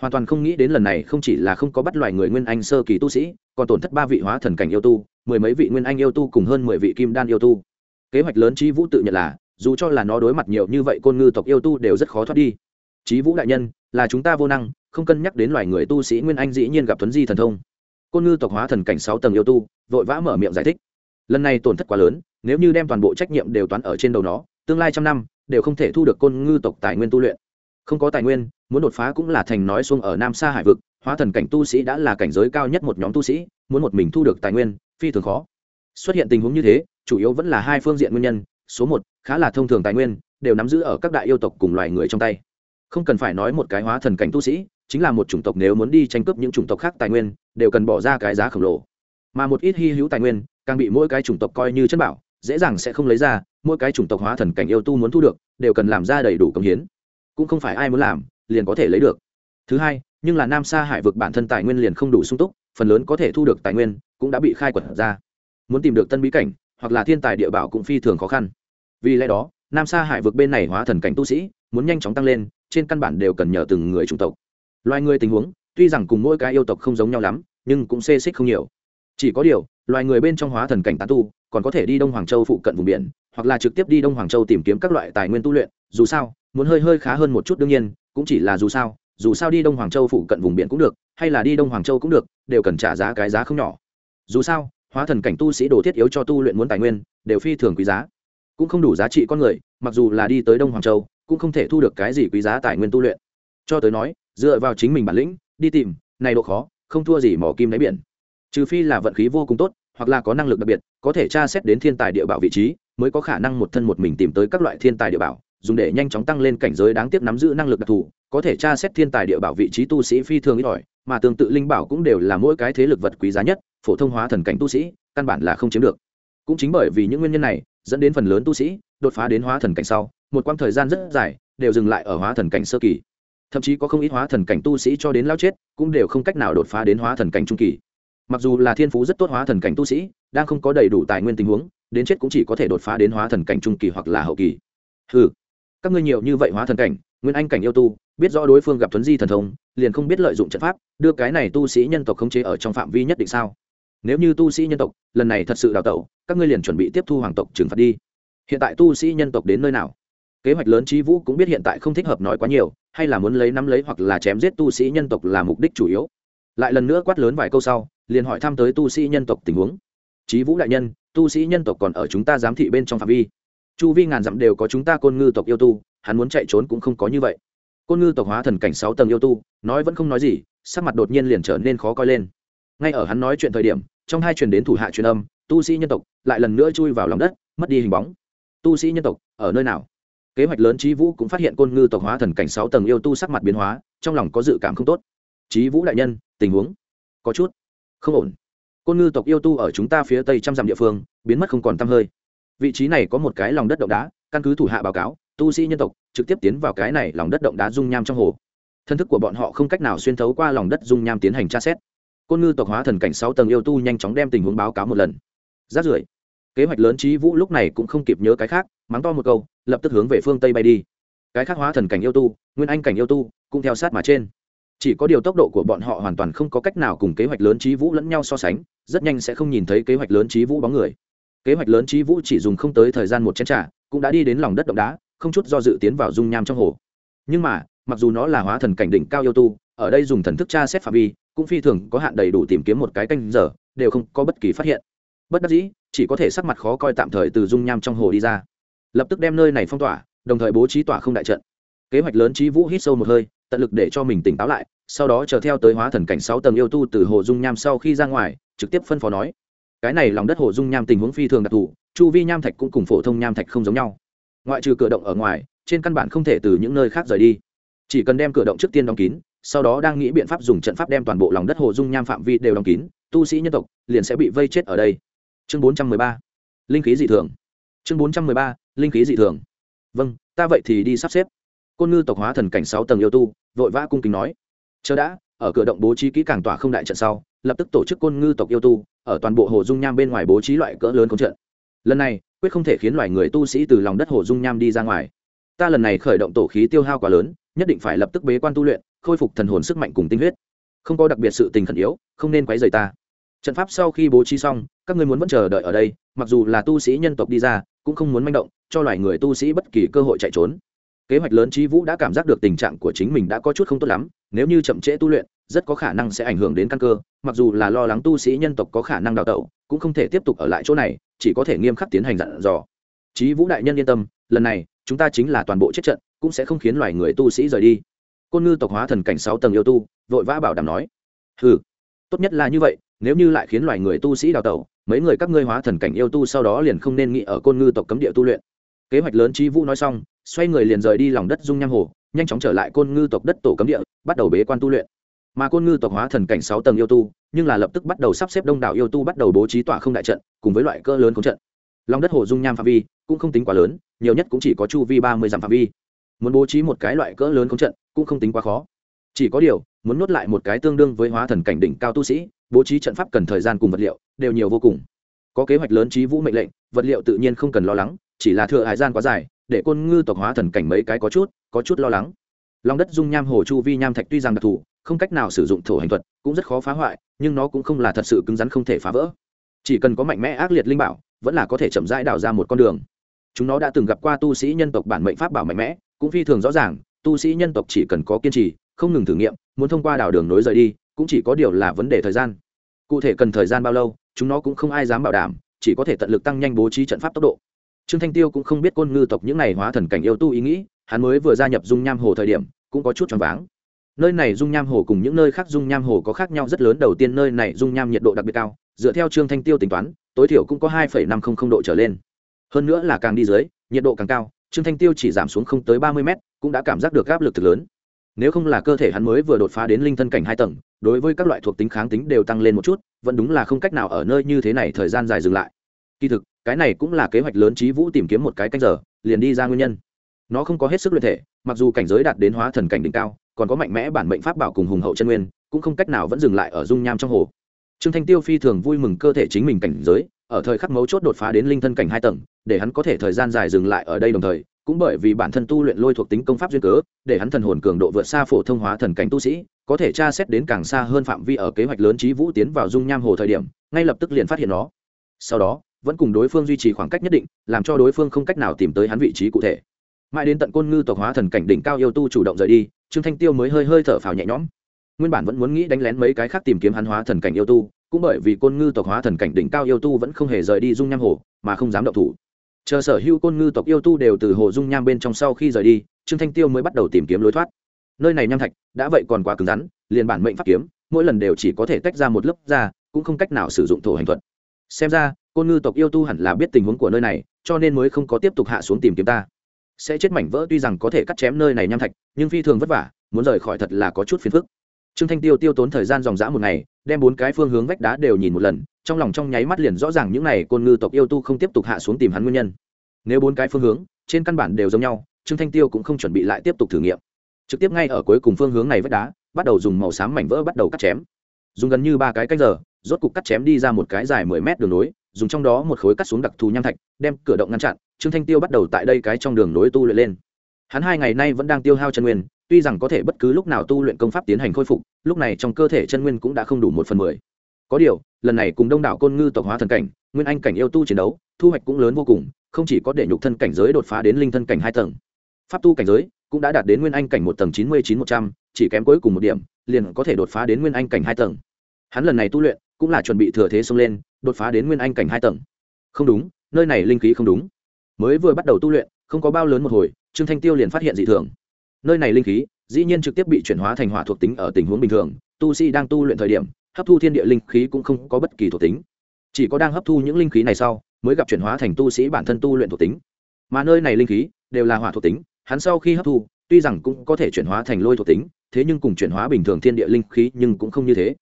Speaker 1: Hoàn toàn không nghĩ đến lần này không chỉ là không có bắt loài người nguyên anh sơ kỳ tu sĩ, còn tổn thất ba vị hóa thần cảnh yêu tu mười mấy vị nguyên anh yêu tu cùng hơn mười vị kim đan yêu tu. Kế hoạch lớn chi vũ tự nhận là, dù cho là nó đối mặt nhiều như vậy côn ngư tộc yêu tu đều rất khó thoát đi. Trí vũ đại nhân, là chúng ta vô năng, không cân nhắc đến loài người tu sĩ nguyên anh dĩ nhiên gặp tuấn di thần thông. Côn ngư tộc hóa thần cảnh sáu tầng yêu tu, vội vã mở miệng giải thích. Lần này tổn thất quá lớn, nếu như đem toàn bộ trách nhiệm đều toán ở trên đầu nó, tương lai trăm năm, đều không thể thu được côn ngư tộc tài nguyên tu luyện. Không có tài nguyên, muốn đột phá cũng là thành nói xuông ở nam xa hải vực, hóa thần cảnh tu sĩ đã là cảnh giới cao nhất một nhóm tu sĩ, muốn một mình thu được tài nguyên phi thường khó. Xuất hiện tình huống như thế, chủ yếu vẫn là hai phương diện nguyên nhân. Số một, khá là thông thường tài nguyên, đều nắm giữ ở các đại yêu tộc cùng loài người trong tay. Không cần phải nói một cái hóa thần cảnh tu sĩ, chính là một chủng tộc nếu muốn đi tranh cướp những chủng tộc khác tài nguyên, đều cần bỏ ra cái giá khổng lồ. Mà một ít hy hữu tài nguyên, càng bị mỗi cái chủng tộc coi như chất bảo, dễ dàng sẽ không lấy ra, mỗi cái chủng tộc hóa thần cảnh yêu tu muốn thu được, đều cần làm ra đầy đủ công hiến. Cũng không phải ai muốn làm, liền có thể lấy được. Thứ hai, nhưng là nam sa hải vực bản thân tài nguyên liền không đủ sung túc phần lớn có thể thu được tài nguyên, cũng đã bị khai quật ra. Muốn tìm được tân bí cảnh, hoặc là thiên tài địa bảo cũng phi thường khó khăn. Vì lẽ đó, nam sa hải vực bên này hóa thần cảnh tu sĩ, muốn nhanh chóng tăng lên, trên căn bản đều cần nhờ từng người chủng tộc. Loài người tình huống, tuy rằng cùng mỗi cái yêu tộc không giống nhau lắm, nhưng cũng xê xích không nhiều. Chỉ có điều, loài người bên trong hóa thần cảnh tán tu, còn có thể đi đông hoàng châu phụ cận vùng biển, hoặc là trực tiếp đi đông hoàng châu tìm kiếm các loại tài nguyên tu luyện, dù sao, muốn hơi hơi khá hơn một chút đương nhiên, cũng chỉ là dù sao dù sao đi đông hoàng châu phụ cận vùng biển cũng được hay là đi đông hoàng châu cũng được, đều cần trả giá cái giá không nhỏ. Dù sao, hóa thần cảnh tu sĩ đồ thiết yếu cho tu luyện muốn tài nguyên, đều phi thường quý giá. Cũng không đủ giá trị con người, mặc dù là đi tới đông hoàng châu, cũng không thể thu được cái gì quý giá tài nguyên tu luyện. Cho tới nói, dựa vào chính mình bản lĩnh, đi tìm, này độ khó, không thua gì mỏ kim đáy biển. Trừ phi là vận khí vô cùng tốt, hoặc là có năng lực đặc biệt, có thể tra xét đến thiên tài địa bảo vị trí, mới có khả năng một thân một mình tìm tới các loại thiên tài địa bảo dùng để nhanh chóng tăng lên cảnh giới đáng tiếc nắm giữ năng lực đặc thù, có thể tra xét thiên tài địa bảo vị trí tu sĩ phi thường ít ỏi, mà tương tự linh bảo cũng đều là mỗi cái thế lực vật quý giá nhất, phổ thông hóa thần cảnh tu sĩ, căn bản là không chiếm được. Cũng chính bởi vì những nguyên nhân này, dẫn đến phần lớn tu sĩ đột phá đến hóa thần cảnh sau, một quãng thời gian rất dài, đều dừng lại ở hóa thần cảnh sơ kỳ. Thậm chí có không ít hóa thần cảnh tu sĩ cho đến lao chết, cũng đều không cách nào đột phá đến hóa thần cảnh trung kỳ. Mặc dù là thiên phú rất tốt hóa thần cảnh tu sĩ, đang không có đầy đủ tài nguyên tình huống, đến chết cũng chỉ có thể đột phá đến hóa thần cảnh trung kỳ hoặc là hậu kỳ. Ừ các ngươi nhiều như vậy hóa thần cảnh, nguyên anh cảnh yêu tu, biết rõ đối phương gặp tuấn di thần thông, liền không biết lợi dụng trận pháp, đưa cái này tu sĩ nhân tộc khống chế ở trong phạm vi nhất định sao? Nếu như tu sĩ nhân tộc, lần này thật sự đào tẩu, các ngươi liền chuẩn bị tiếp thu hoàng tộc trừng phạt đi. Hiện tại tu sĩ nhân tộc đến nơi nào? Kế hoạch lớn trí vũ cũng biết hiện tại không thích hợp nói quá nhiều, hay là muốn lấy nắm lấy hoặc là chém giết tu sĩ nhân tộc là mục đích chủ yếu. Lại lần nữa quát lớn vài câu sau, liền hỏi thăm tới tu sĩ nhân tộc tình huống. Trí vũ đại nhân, tu sĩ nhân tộc còn ở chúng ta giám thị bên trong phạm vi chu vi ngàn dặm đều có chúng ta côn ngư tộc yêu tu, hắn muốn chạy trốn cũng không có như vậy. Côn ngư tộc hóa thần cảnh sáu tầng yêu tu, nói vẫn không nói gì, sắc mặt đột nhiên liền trở nên khó coi lên. Ngay ở hắn nói chuyện thời điểm, trong hai truyền đến thủ hạ truyền âm, tu sĩ nhân tộc lại lần nữa chui vào lòng đất, mất đi hình bóng. Tu sĩ nhân tộc, ở nơi nào? Kế hoạch lớn trí vũ cũng phát hiện côn ngư tộc hóa thần cảnh sáu tầng yêu tu sắc mặt biến hóa, trong lòng có dự cảm không tốt. Trí vũ đại nhân, tình huống có chút không ổn. Côn ngư tộc yêu tu ở chúng ta phía tây trăm dặm địa phương, biến mất không còn t hơi vị trí này có một cái lòng đất động đá, căn cứ thủ hạ báo cáo, tu sĩ nhân tộc trực tiếp tiến vào cái này lòng đất động đá dung nham trong hồ. Thân thức của bọn họ không cách nào xuyên thấu qua lòng đất dung nham tiến hành tra xét. Côn ngư tộc hóa thần cảnh sáu tầng yêu tu nhanh chóng đem tình huống báo cáo một lần. Rát rưởi, kế hoạch lớn trí vũ lúc này cũng không kịp nhớ cái khác, mắng to một câu, lập tức hướng về phương tây bay đi. Cái khác hóa thần cảnh yêu tu, nguyên anh cảnh yêu tu, cũng theo sát mà trên. Chỉ có điều tốc độ của bọn họ hoàn toàn không có cách nào cùng kế hoạch lớn trí vũ lẫn nhau so sánh, rất nhanh sẽ không nhìn thấy kế hoạch lớn trí vũ bóng người kế hoạch lớn trí vũ chỉ dùng không tới thời gian một chén t r à cũng đã đi đến lòng đất động đá, không chút do dự tiến vào dung nham trong hồ. Nhưng mà, mặc dù nó là hóa thần cảnh đỉnh cao yêu tu, ở đây dùng thần thức tra xét phạm vi, cũng phi thường có hạn đầy đủ tìm kiếm một cái canh giờ, đều không có bất kỳ phát hiện. Bất đắc dĩ, chỉ có thể sắc mặt khó coi tạm thời từ dung nham trong hồ đi ra. Lập tức đem nơi này phong tỏa, đồng thời bố trí tỏa không đại trận. Kế hoạch lớn trí vũ hít sâu một hơi, tận lực để cho mình tỉnh táo lại, sau đó chờ theo tới hóa thần cảnh sáu tầng yêu tu từ hồ dung nham sau khi ra ngoài, trực tiếp phân phó nói cái này lòng đất hồ dung nham tình huống phi thường đặc thù, chu vi nham thạch cũng cùng phổ thông nham thạch không giống nhau. ngoại trừ cửa động ở ngoài, trên căn bản không thể từ những nơi khác rời đi. chỉ cần đem cửa động trước tiên đóng kín, sau đó đang nghĩ biện pháp dùng trận pháp đem toàn bộ lòng đất hồ dung nham phạm vi đều đóng kín, tu sĩ nhân tộc liền sẽ bị vây chết ở đây. chương bốn trăm mười ba, linh khí dị thường. chương bốn trăm mười ba, linh khí dị thường. vâng ta vậy thì đi sắp xếp. côn ngư tộc hóa thần cảnh sáu tầng yêu tu, vội vã cung kính nói. chờ đã, ở cửa động bố trí kỹ càng tỏa không đại trận sau lập tức tổ chức côn ngư tộc yêu tu, ở toàn bộ hồ dung nham bên ngoài bố trí loại cỡ lớn công trận. Lần này, quyết không thể khiến loài người tu sĩ từ lòng đất hồ dung nham đi ra ngoài. Ta lần này khởi động tổ khí tiêu hao quá lớn, nhất định phải lập tức bế quan tu luyện, khôi phục thần hồn sức mạnh cùng tinh huyết. Không có đặc biệt sự tình khẩn yếu, không nên quấy rầy ta. Trận pháp sau khi bố trí xong, các ngươi muốn vẫn chờ đợi ở đây, mặc dù là tu sĩ nhân tộc đi ra, cũng không muốn manh động, cho loài người tu sĩ bất kỳ cơ hội chạy trốn. Kế hoạch lớn trí vũ đã cảm giác được tình trạng của chính mình đã có chút không tốt lắm, nếu như chậm trễ tu luyện rất có khả năng sẽ ảnh hưởng đến căn cơ, mặc dù là lo lắng tu sĩ nhân tộc có khả năng đào tẩu, cũng không thể tiếp tục ở lại chỗ này, chỉ có thể nghiêm khắc tiến hành dặn dò. Chí vũ đại nhân yên tâm, lần này, chúng ta chính là toàn bộ chết trận, cũng sẽ không khiến loài người tu sĩ rời đi. Côn ngư tộc hóa thần cảnh sáu tầng yêu tu, vội vã bảo đảm nói. Ừ tốt nhất là như vậy, nếu như lại khiến loài người tu sĩ đào tẩu, mấy người các ngươi hóa thần cảnh yêu tu sau đó liền không nên nghĩ ở côn ngư tộc cấm địa tu luyện. Kế hoạch lớn trí vũ nói xong, xoay người liền rời đi lòng đất dung nham hồ, nhanh chóng trở lại côn ngư tộc đất tổ cấm địa, bắt đầu bế quan tu luyện mà côn ngư tộc hóa thần cảnh sáu tầng yêu tu, nhưng là lập tức bắt đầu sắp xếp đông đảo yêu tu bắt đầu bố trí tỏa không đại trận, cùng với loại cỡ lớn không trận. Lòng đất hồ dung nham phạm vi cũng không tính quá lớn, nhiều nhất cũng chỉ có chu vi ba mươi dặm phạm vi. Muốn bố trí một cái loại cỡ lớn không trận cũng không tính quá khó. Chỉ có điều, muốn nuốt lại một cái tương đương với hóa thần cảnh đỉnh cao tu sĩ, bố trí trận pháp cần thời gian cùng vật liệu, đều nhiều vô cùng. Có kế hoạch lớn trí vũ mệnh lệnh, vật liệu tự nhiên không cần lo lắng, chỉ là thừa hải gian quá dài, để côn ngư tộc hóa thần cảnh mấy cái có chút có chút lo lắng. Lòng đất dung nham hồ chu vi nham thạch tuy rằng đặc thù không cách nào sử dụng thổ hành thuật, cũng rất khó phá hoại, nhưng nó cũng không là thật sự cứng rắn không thể phá vỡ. Chỉ cần có mạnh mẽ ác liệt linh bảo, vẫn là có thể chậm rãi đào ra một con đường. Chúng nó đã từng gặp qua tu sĩ nhân tộc bản mệnh pháp bảo mạnh mẽ, cũng phi thường rõ ràng, tu sĩ nhân tộc chỉ cần có kiên trì, không ngừng thử nghiệm, muốn thông qua đào đường nối rời đi, cũng chỉ có điều là vấn đề thời gian. Cụ thể cần thời gian bao lâu, chúng nó cũng không ai dám bảo đảm, chỉ có thể tận lực tăng nhanh bố trí trận pháp tốc độ. Trương thanh tiêu cũng không biết côn ngư tộc những này hóa thần cảnh yêu tu ý nghĩ, hắn mới vừa gia nhập dung nham hồ thời điểm, cũng có chút choáng váng nơi này dung nham hồ cùng những nơi khác dung nham hồ có khác nhau rất lớn. Đầu tiên nơi này dung nham nhiệt độ đặc biệt cao, dựa theo trương thanh tiêu tính toán, tối thiểu cũng có hai năm trăm linh độ trở lên. Hơn nữa là càng đi dưới, nhiệt độ càng cao, trương thanh tiêu chỉ giảm xuống không tới ba mươi mét, cũng đã cảm giác được áp lực thực lớn. Nếu không là cơ thể hắn mới vừa đột phá đến linh thân cảnh hai tầng, đối với các loại thuộc tính kháng tính đều tăng lên một chút, vẫn đúng là không cách nào ở nơi như thế này thời gian dài dừng lại. Kỳ thực, cái này cũng là kế hoạch lớn trí vũ tìm kiếm một cái canh giờ, liền đi ra nguyên nhân. Nó không có hết sức luyện thể, mặc dù cảnh giới đạt đến hóa thần cảnh đỉnh cao còn có mạnh mẽ bản mệnh pháp bảo cùng hùng hậu chân nguyên, cũng không cách nào vẫn dừng lại ở dung nham trong hồ. Trương thanh tiêu phi thường vui mừng cơ thể chính mình cảnh giới, ở thời khắc mấu chốt đột phá đến linh thân cảnh hai tầng, để hắn có thể thời gian dài dừng lại ở đây đồng thời, cũng bởi vì bản thân tu luyện lôi thuộc tính công pháp duyên cớ, để hắn thần hồn cường độ vượt xa phổ thông hóa thần cảnh tu sĩ, có thể tra xét đến càng xa hơn phạm vi ở kế hoạch lớn trí vũ tiến vào dung nham hồ thời điểm, ngay lập tức liền phát hiện nó. Sau đó, vẫn cùng đối phương duy trì khoảng cách nhất định, làm cho đối phương không cách nào tìm tới hắn vị trí cụ thể mãi đến tận côn ngư tộc hóa thần cảnh đỉnh cao yêu tu chủ động rời đi, trương thanh tiêu mới hơi hơi thở phào nhẹ nhõm. Nguyên bản vẫn muốn nghĩ đánh lén mấy cái khác tìm kiếm hắn hóa thần cảnh yêu tu, cũng bởi vì côn ngư tộc hóa thần cảnh đỉnh cao yêu tu vẫn không hề rời đi dung nham hồ, mà không dám động thủ. Chờ sở hữu côn ngư tộc yêu tu đều từ hồ dung nham bên trong sau khi rời đi, trương thanh tiêu mới bắt đầu tìm kiếm lối thoát. Nơi này nham thạch, đã vậy còn quá cứng rắn, liền bản mệnh pháp kiếm, mỗi lần đều chỉ có thể tách ra một lớp ra, cũng không cách nào sử dụng thổ hành thuật. Xem ra, côn ngư tộc yêu tu hẳn là biết tình huống của nơi này, cho nên mới không có tiếp tục hạ xuống tìm kiếm ta sẽ chết mảnh vỡ tuy rằng có thể cắt chém nơi này nham thạch, nhưng phi thường vất vả, muốn rời khỏi thật là có chút phiền phức. Trương thanh tiêu tiêu tốn thời gian dòng dã một ngày, đem bốn cái phương hướng vách đá đều nhìn một lần, trong lòng trong nháy mắt liền rõ ràng những n à y côn ngư tộc yêu tu không tiếp tục hạ xuống tìm hắn nguyên nhân. Nếu bốn cái phương hướng, trên căn bản đều giống nhau, trương thanh tiêu cũng không chuẩn bị lại tiếp tục thử nghiệm. Trực tiếp ngay ở cuối cùng phương hướng này vách đá, bắt đầu dùng màu xám mảnh vỡ bắt đầu cắt chém. Dùng gần như ba cái cách giờ, rốt cục cắt chém đi ra một cái dài mười mét đường nối, dùng trong đó một khối cắt xuống đặc thù nham thạch, đem cửa động ngăn chặn trương thanh tiêu bắt đầu tại đây cái trong đường nối tu luyện lên. Hắn hai ngày nay vẫn đang tiêu hao chân nguyên, tuy rằng có thể bất cứ lúc nào tu luyện công pháp tiến hành khôi phục, lúc này trong cơ thể chân nguyên cũng đã không đủ một phần mười. Có điều, lần này cùng đông đảo côn ngư tộc hóa thần cảnh, nguyên anh cảnh yêu tu chiến đấu, thu hoạch cũng lớn vô cùng, không chỉ có để nhục thân cảnh giới đột phá đến linh thân cảnh hai tầng. Pháp tu cảnh giới cũng đã đạt đến nguyên anh cảnh một tầng chín mươi chín một trăm, chỉ kém cuối cùng một điểm, liền có thể đột phá đến nguyên anh cảnh hai tầng. Hắn lần này tu luyện cũng là chuẩn bị thừa thế xông lên, đột phá đến nguyên anh cảnh hai tầng. Không đúng, nơi này linh khí không đúng mới vừa bắt đầu tu luyện, không có bao lớn một hồi, trương thanh tiêu liền phát hiện dị thường. Nơi này linh khí, dĩ nhiên trực tiếp bị chuyển hóa thành hỏa thuộc tính ở tình huống bình thường, tu sĩ đang tu luyện thời điểm, hấp thu thiên địa linh khí cũng không có bất kỳ thuộc tính. Chỉ có đang hấp thu những linh khí này sau, mới gặp chuyển hóa thành tu sĩ bản thân tu luyện thuộc tính. Mà nơi này linh khí, đều là hỏa thuộc tính, hắn sau khi hấp thu, tuy rằng cũng có thể chuyển hóa thành lôi thuộc tính, thế nhưng cùng chuyển hóa bình thường thiên địa linh khí nhưng cũng không như thế.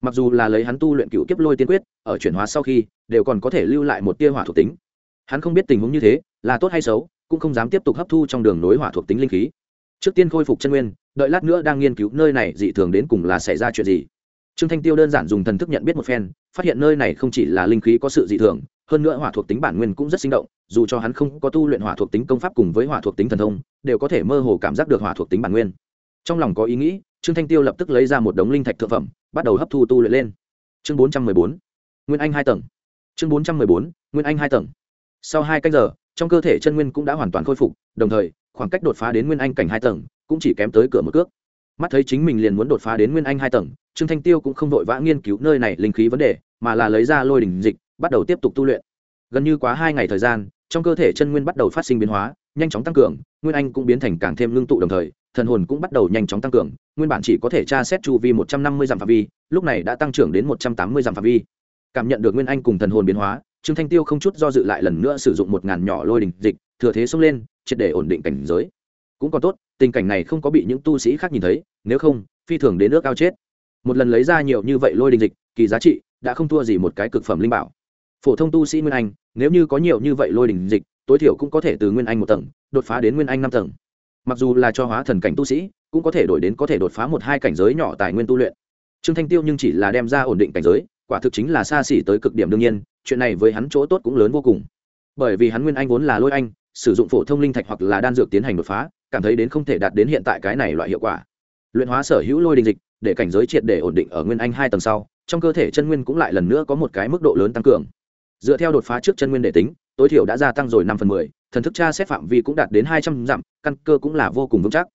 Speaker 1: Mặc dù là lấy hắn tu luyện cựu kiếp lôi tiên quyết, ở chuyển hóa sau khi, đều còn có thể lưu lại một tia hỏa thuộc tính hắn không biết tình huống như thế, là tốt hay xấu, cũng không dám tiếp tục hấp thu trong đường nối hỏa thuộc tính linh khí. Trước tiên khôi phục chân nguyên, đợi lát nữa đang nghiên cứu nơi này dị thường đến cùng là xảy ra chuyện gì. Trương thanh tiêu đơn giản dùng thần thức nhận biết một phen, phát hiện nơi này không chỉ là linh khí có sự dị thường, hơn nữa hỏa thuộc tính bản nguyên cũng rất sinh động, dù cho hắn không có tu luyện hỏa thuộc tính công pháp cùng với hỏa thuộc tính thần thông, đều có thể mơ hồ cảm giác được hỏa thuộc tính bản nguyên. Trong lòng có ý nghĩ, trương thanh tiêu lập tức lấy ra một đống linh thạch thượng phẩm, bắt đầu hấp thu tu luyện lên. Chương bốn trăm mười bốn, nguyên anh hai tầng. Chương bốn trăm mười bốn, nguyên anh hai tầng sau hai canh giờ, trong cơ thể chân nguyên cũng đã hoàn toàn khôi phục, đồng thời, khoảng cách đột phá đến nguyên anh cảnh hai tầng cũng chỉ kém tới cửa một cước. Mắt thấy chính mình liền muốn đột phá đến nguyên anh hai tầng, trương thanh tiêu cũng không vội vã nghiên cứu nơi này linh khí vấn đề, mà là lấy ra lôi đỉnh dịch, bắt đầu tiếp tục tu luyện. Gần như quá hai ngày thời gian, trong cơ thể chân nguyên bắt đầu phát sinh biến hóa, nhanh chóng tăng cường, nguyên anh cũng biến thành càng thêm ngưng tụ đồng thời, thần hồn cũng bắt đầu nhanh chóng tăng cường, nguyên bản chỉ có thể tra xét chu vi một trăm năm mươi dặm phạm vi, lúc này đã tăng trưởng đến một trăm tám mươi dặm phạm vi. Cảm nhận được nguyên anh cùng thần hồn biến hóa trương thanh tiêu không chút do dự lại lần nữa sử dụng một ngàn nhỏ lôi đình dịch, thừa thế xông lên, triệt để ổn định cảnh giới. Cũng còn tốt, tình cảnh này không có bị những tu sĩ khác nhìn thấy, nếu không, phi thường đến nước cao chết. Một lần lấy ra nhiều như vậy lôi đình dịch, kỳ giá trị đã không thua gì một cái cực phẩm linh bảo. Phổ thông tu sĩ nguyên anh, nếu như có nhiều như vậy lôi đình dịch, tối thiểu cũng có thể từ nguyên anh một tầng, đột phá đến nguyên anh năm tầng. Mặc dù là cho hóa thần cảnh tu sĩ, cũng có thể đổi đến có thể đột phá một hai cảnh giới nhỏ tài nguyên tu luyện. Trương thanh tiêu nhưng chỉ là đem ra ổn định cảnh giới, quả thực chính là xa xỉ tới cực điểm đương nhiên chuyện này với hắn chỗ tốt cũng lớn vô cùng. Bởi vì hắn nguyên anh vốn là lôi anh, sử dụng phổ thông linh thạch hoặc là đan dược tiến hành đột phá, cảm thấy đến không thể đạt đến hiện tại cái này loại hiệu quả. Luyện hóa sở hữu lôi đình dịch, để cảnh giới triệt để ổn định ở nguyên anh hai tầng sau, trong cơ thể chân nguyên cũng lại lần nữa có một cái mức độ lớn tăng cường. Dựa theo đột phá trước chân nguyên để tính, tối thiểu đã gia tăng rồi năm phần mười, thần thức tra xét phạm vi cũng đạt đến hai trăm dặm, căn cơ cũng là vô cùng vững chắc.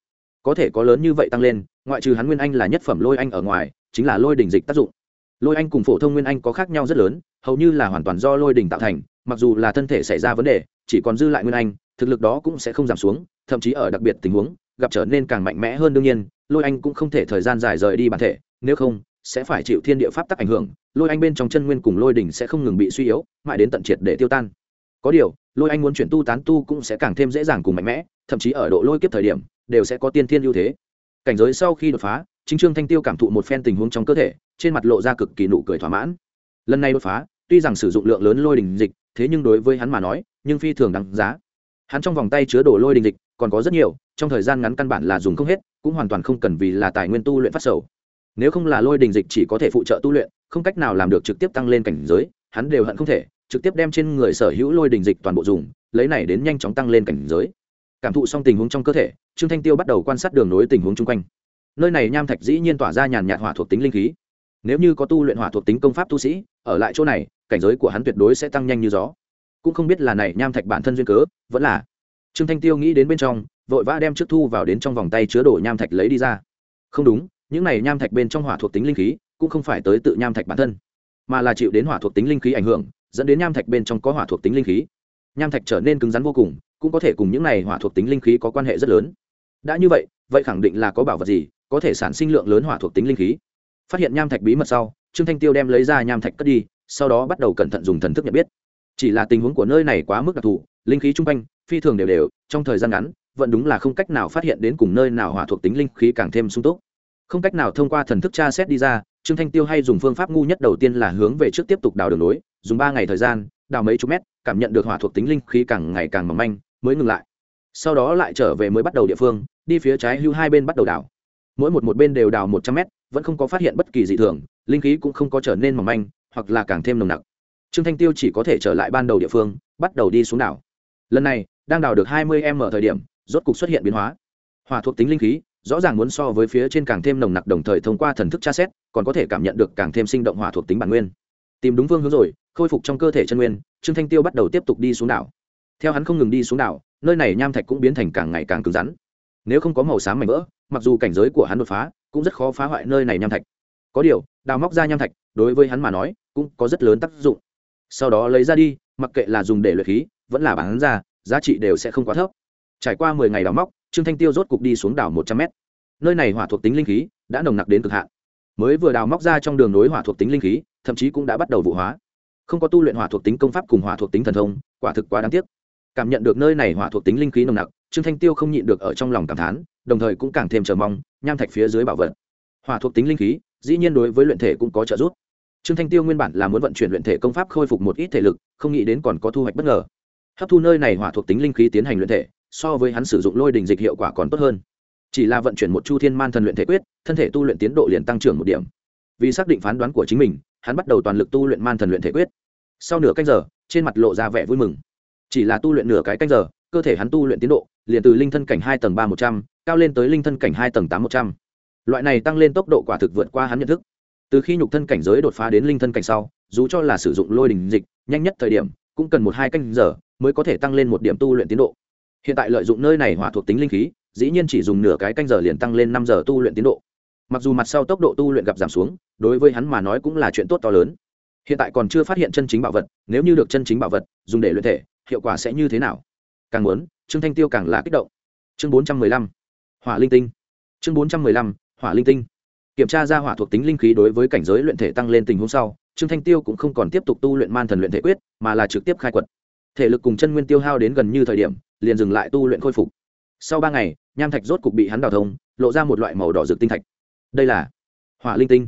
Speaker 1: Có thể có lớn như vậy tăng lên, ngoại trừ hắn nguyên anh là nhất phẩm lôi anh ở ngoài, chính là lôi đỉnh dịch tác dụng lôi anh cùng phổ thông nguyên anh có khác nhau rất lớn, hầu như là hoàn toàn do lôi đỉnh tạo thành, mặc dù là thân thể xảy ra vấn đề, chỉ còn dư lại nguyên anh, thực lực đó cũng sẽ không giảm xuống, thậm chí ở đặc biệt tình huống, gặp trở nên càng mạnh mẽ hơn đương nhiên, lôi anh cũng không thể thời gian dài rời đi bản thể, nếu không, sẽ phải chịu thiên địa pháp tắc ảnh hưởng, lôi anh bên trong chân nguyên cùng lôi đỉnh sẽ không ngừng bị suy yếu, mãi đến tận triệt để tiêu tan. Có điều, lôi anh muốn chuyển tu tán tu cũng sẽ càng thêm dễ dàng cùng mạnh mẽ, thậm chí ở độ lôi kiếp thời điểm, đều sẽ có tiên thiên ưu thế. Cảnh giới sau khi đột phá chính trương thanh tiêu cảm thụ một phen tình huống trong cơ thể, trên mặt lộ ra cực kỳ nụ cười thỏa mãn. Lần này đột phá, tuy rằng sử dụng lượng lớn lôi đình dịch, thế nhưng đối với hắn mà nói, nhưng phi thường đáng giá. Hắn trong vòng tay chứa đồ lôi đình dịch còn có rất nhiều, trong thời gian ngắn căn bản là dùng không hết, cũng hoàn toàn không cần vì là tài nguyên tu luyện phát sầu. Nếu không là lôi đình dịch chỉ có thể phụ trợ tu luyện, không cách nào làm được trực tiếp tăng lên cảnh giới, hắn đều hận không thể, trực tiếp đem trên người sở hữu lôi đình dịch toàn bộ dùng, lấy này đến nhanh chóng tăng lên cảnh giới. Cảm thụ xong tình huống trong cơ thể, trương thanh tiêu bắt đầu quan sát đường nối tình huống chung quanh nơi này nham thạch dĩ nhiên tỏa ra nhàn nhạt hỏa thuộc tính linh khí. Nếu như có tu luyện hỏa thuộc tính công pháp tu sĩ, ở lại chỗ này, cảnh giới của hắn tuyệt đối sẽ tăng nhanh như gió. Cũng không biết là này nham thạch bản thân duyên cớ, vẫn là. Trương thanh tiêu nghĩ đến bên trong, vội vã đem trước thu vào đến trong vòng tay chứa đồ nham thạch lấy đi ra. Không đúng, những này nham thạch bên trong hỏa thuộc tính linh khí, cũng không phải tới tự nham thạch bản thân, mà là chịu đến hỏa thuộc tính linh khí ảnh hưởng, dẫn đến nham thạch bên trong có hỏa thuộc tính linh khí. Nham thạch trở nên cứng rắn vô cùng, cũng có thể cùng những này hỏa thuộc tính linh khí có quan hệ rất lớn. Đã như vậy vậy khẳng định là có bảo vật gì có thể sản sinh lượng lớn hỏa thuộc tính linh khí. Phát hiện nham thạch bí mật sau, trương thanh tiêu đem lấy ra nham thạch cất đi, sau đó bắt đầu cẩn thận dùng thần thức nhận biết. Chỉ là tình huống của nơi này quá mức đặc thù, linh khí chung quanh, phi thường đều đều, trong thời gian ngắn, vẫn đúng là không cách nào phát hiện đến cùng nơi nào hỏa thuộc tính linh khí càng thêm sung túc. Không cách nào thông qua thần thức tra xét đi ra, trương thanh tiêu hay dùng phương pháp ngu nhất đầu tiên là hướng về trước tiếp tục đào đường nối dùng ba ngày thời gian, đào mấy chục mét, cảm nhận được hỏa thuộc tính linh khí càng ngày càng mỏng manh, mới ngừng lại. Sau đó lại trở về mới bắt đầu địa phương, đi phía trái hưu hai bên bắt đầu đào mỗi một một bên đều đào một trăm mét, vẫn không có phát hiện bất kỳ dị thường, linh khí cũng không có trở nên mỏng manh, hoặc là càng thêm nồng nặc. Trương thanh tiêu chỉ có thể trở lại ban đầu địa phương, bắt đầu đi xuống đảo. Lần này, đang đào được hai mươi m ở thời điểm, rốt cục xuất hiện biến hóa. Hòa thuộc tính linh khí, rõ ràng muốn so với phía trên càng thêm nồng nặc đồng thời thông qua thần thức tra xét, còn có thể cảm nhận được càng thêm sinh động hòa thuộc tính bản nguyên. Tìm đúng phương hướng rồi, khôi phục trong cơ thể chân nguyên, trương thanh tiêu bắt đầu tiếp tục đi xuống đảo. Theo hắn không ngừng đi xuống đảo, nơi này nham thạch cũng biến thành càng ngày càng cứng rắn. Nếu không có màu xám mảnh vỡ mặc dù cảnh giới của hắn đột phá cũng rất khó phá hoại nơi này nham thạch. Có điều, đào móc ra nham thạch, đối với hắn mà nói, cũng có rất lớn tác dụng. Sau đó lấy ra đi, mặc kệ là dùng để luyện khí, vẫn là bán ra, giá trị đều sẽ không quá thấp. Trải qua mười ngày đào móc, trương thanh tiêu rốt cục đi xuống đảo một trăm mét. Nơi này hỏa thuộc tính linh khí đã nồng nặc đến cực hạn. Mới vừa đào móc ra trong đường nối hỏa thuộc tính linh khí, thậm chí cũng đã bắt đầu vụ hóa. Không có tu luyện hỏa thuộc tính công pháp cùng hỏa thuộc tính thần thông, quả thực quá đáng tiếc. Cảm nhận được nơi này hỏa thuộc tính linh khí nồng nặc, trương thanh tiêu không nhịn được ở trong lòng cảm thán đồng thời cũng càng thêm chờ mong, nham thạch phía dưới bảo vật. Hỏa thuộc tính linh khí, dĩ nhiên đối với luyện thể cũng có trợ giúp. Trương thanh tiêu nguyên bản là muốn vận chuyển luyện thể công pháp khôi phục một ít thể lực, không nghĩ đến còn có thu hoạch bất ngờ. Hấp thu nơi này hỏa thuộc tính linh khí tiến hành luyện thể, so với hắn sử dụng lôi đình dịch hiệu quả còn tốt hơn. Chỉ là vận chuyển một chu thiên man thần luyện thể quyết, thân thể tu luyện tiến độ liền tăng trưởng một điểm. Vì xác định phán đoán của chính mình, hắn bắt đầu toàn lực tu luyện man thần luyện thể quyết. Sau nửa canh giờ, trên mặt lộ ra vẻ vui mừng. Chỉ là tu luyện nửa cái canh giờ cơ thể hắn tu luyện tiến độ, liền từ linh thân cảnh hai tầng ba một trăm, cao lên tới linh thân cảnh hai tầng tám một trăm. Loại này tăng lên tốc độ quả thực vượt qua hắn nhận thức. Từ khi nhục thân cảnh giới đột phá đến linh thân cảnh sau, dù cho là sử dụng lôi đình dịch, nhanh nhất thời điểm, cũng cần một hai canh giờ mới có thể tăng lên một điểm tu luyện tiến độ. Hiện tại lợi dụng nơi này hỏa thuộc tính linh khí, dĩ nhiên chỉ dùng nửa cái canh giờ liền tăng lên năm giờ tu luyện tiến độ. Mặc dù mặt sau tốc độ tu luyện gặp giảm xuống, đối với hắn mà nói cũng là chuyện tốt to lớn. Hiện tại còn chưa phát hiện chân chính bảo vật, nếu như được chân chính bảo vật, dùng để luyện thể, hiệu quả sẽ như thế nào? Càng muốn, trương thanh tiêu càng là kích động. Chương bốn trăm mười lăm, hỏa linh tinh. Chương bốn trăm mười lăm, hỏa linh tinh. Kiểm tra ra hỏa thuộc tính linh khí đối với cảnh giới luyện thể tăng lên tình huống sau, trương thanh tiêu cũng không còn tiếp tục tu luyện man thần luyện thể quyết, mà là trực tiếp khai quật. Thể lực cùng chân nguyên tiêu hao đến gần như thời điểm, liền dừng lại tu luyện khôi phục. Sau ba ngày, nham thạch rốt cục bị hắn đào thông, lộ ra một loại màu đỏ rực tinh thạch. Đây là hỏa linh tinh.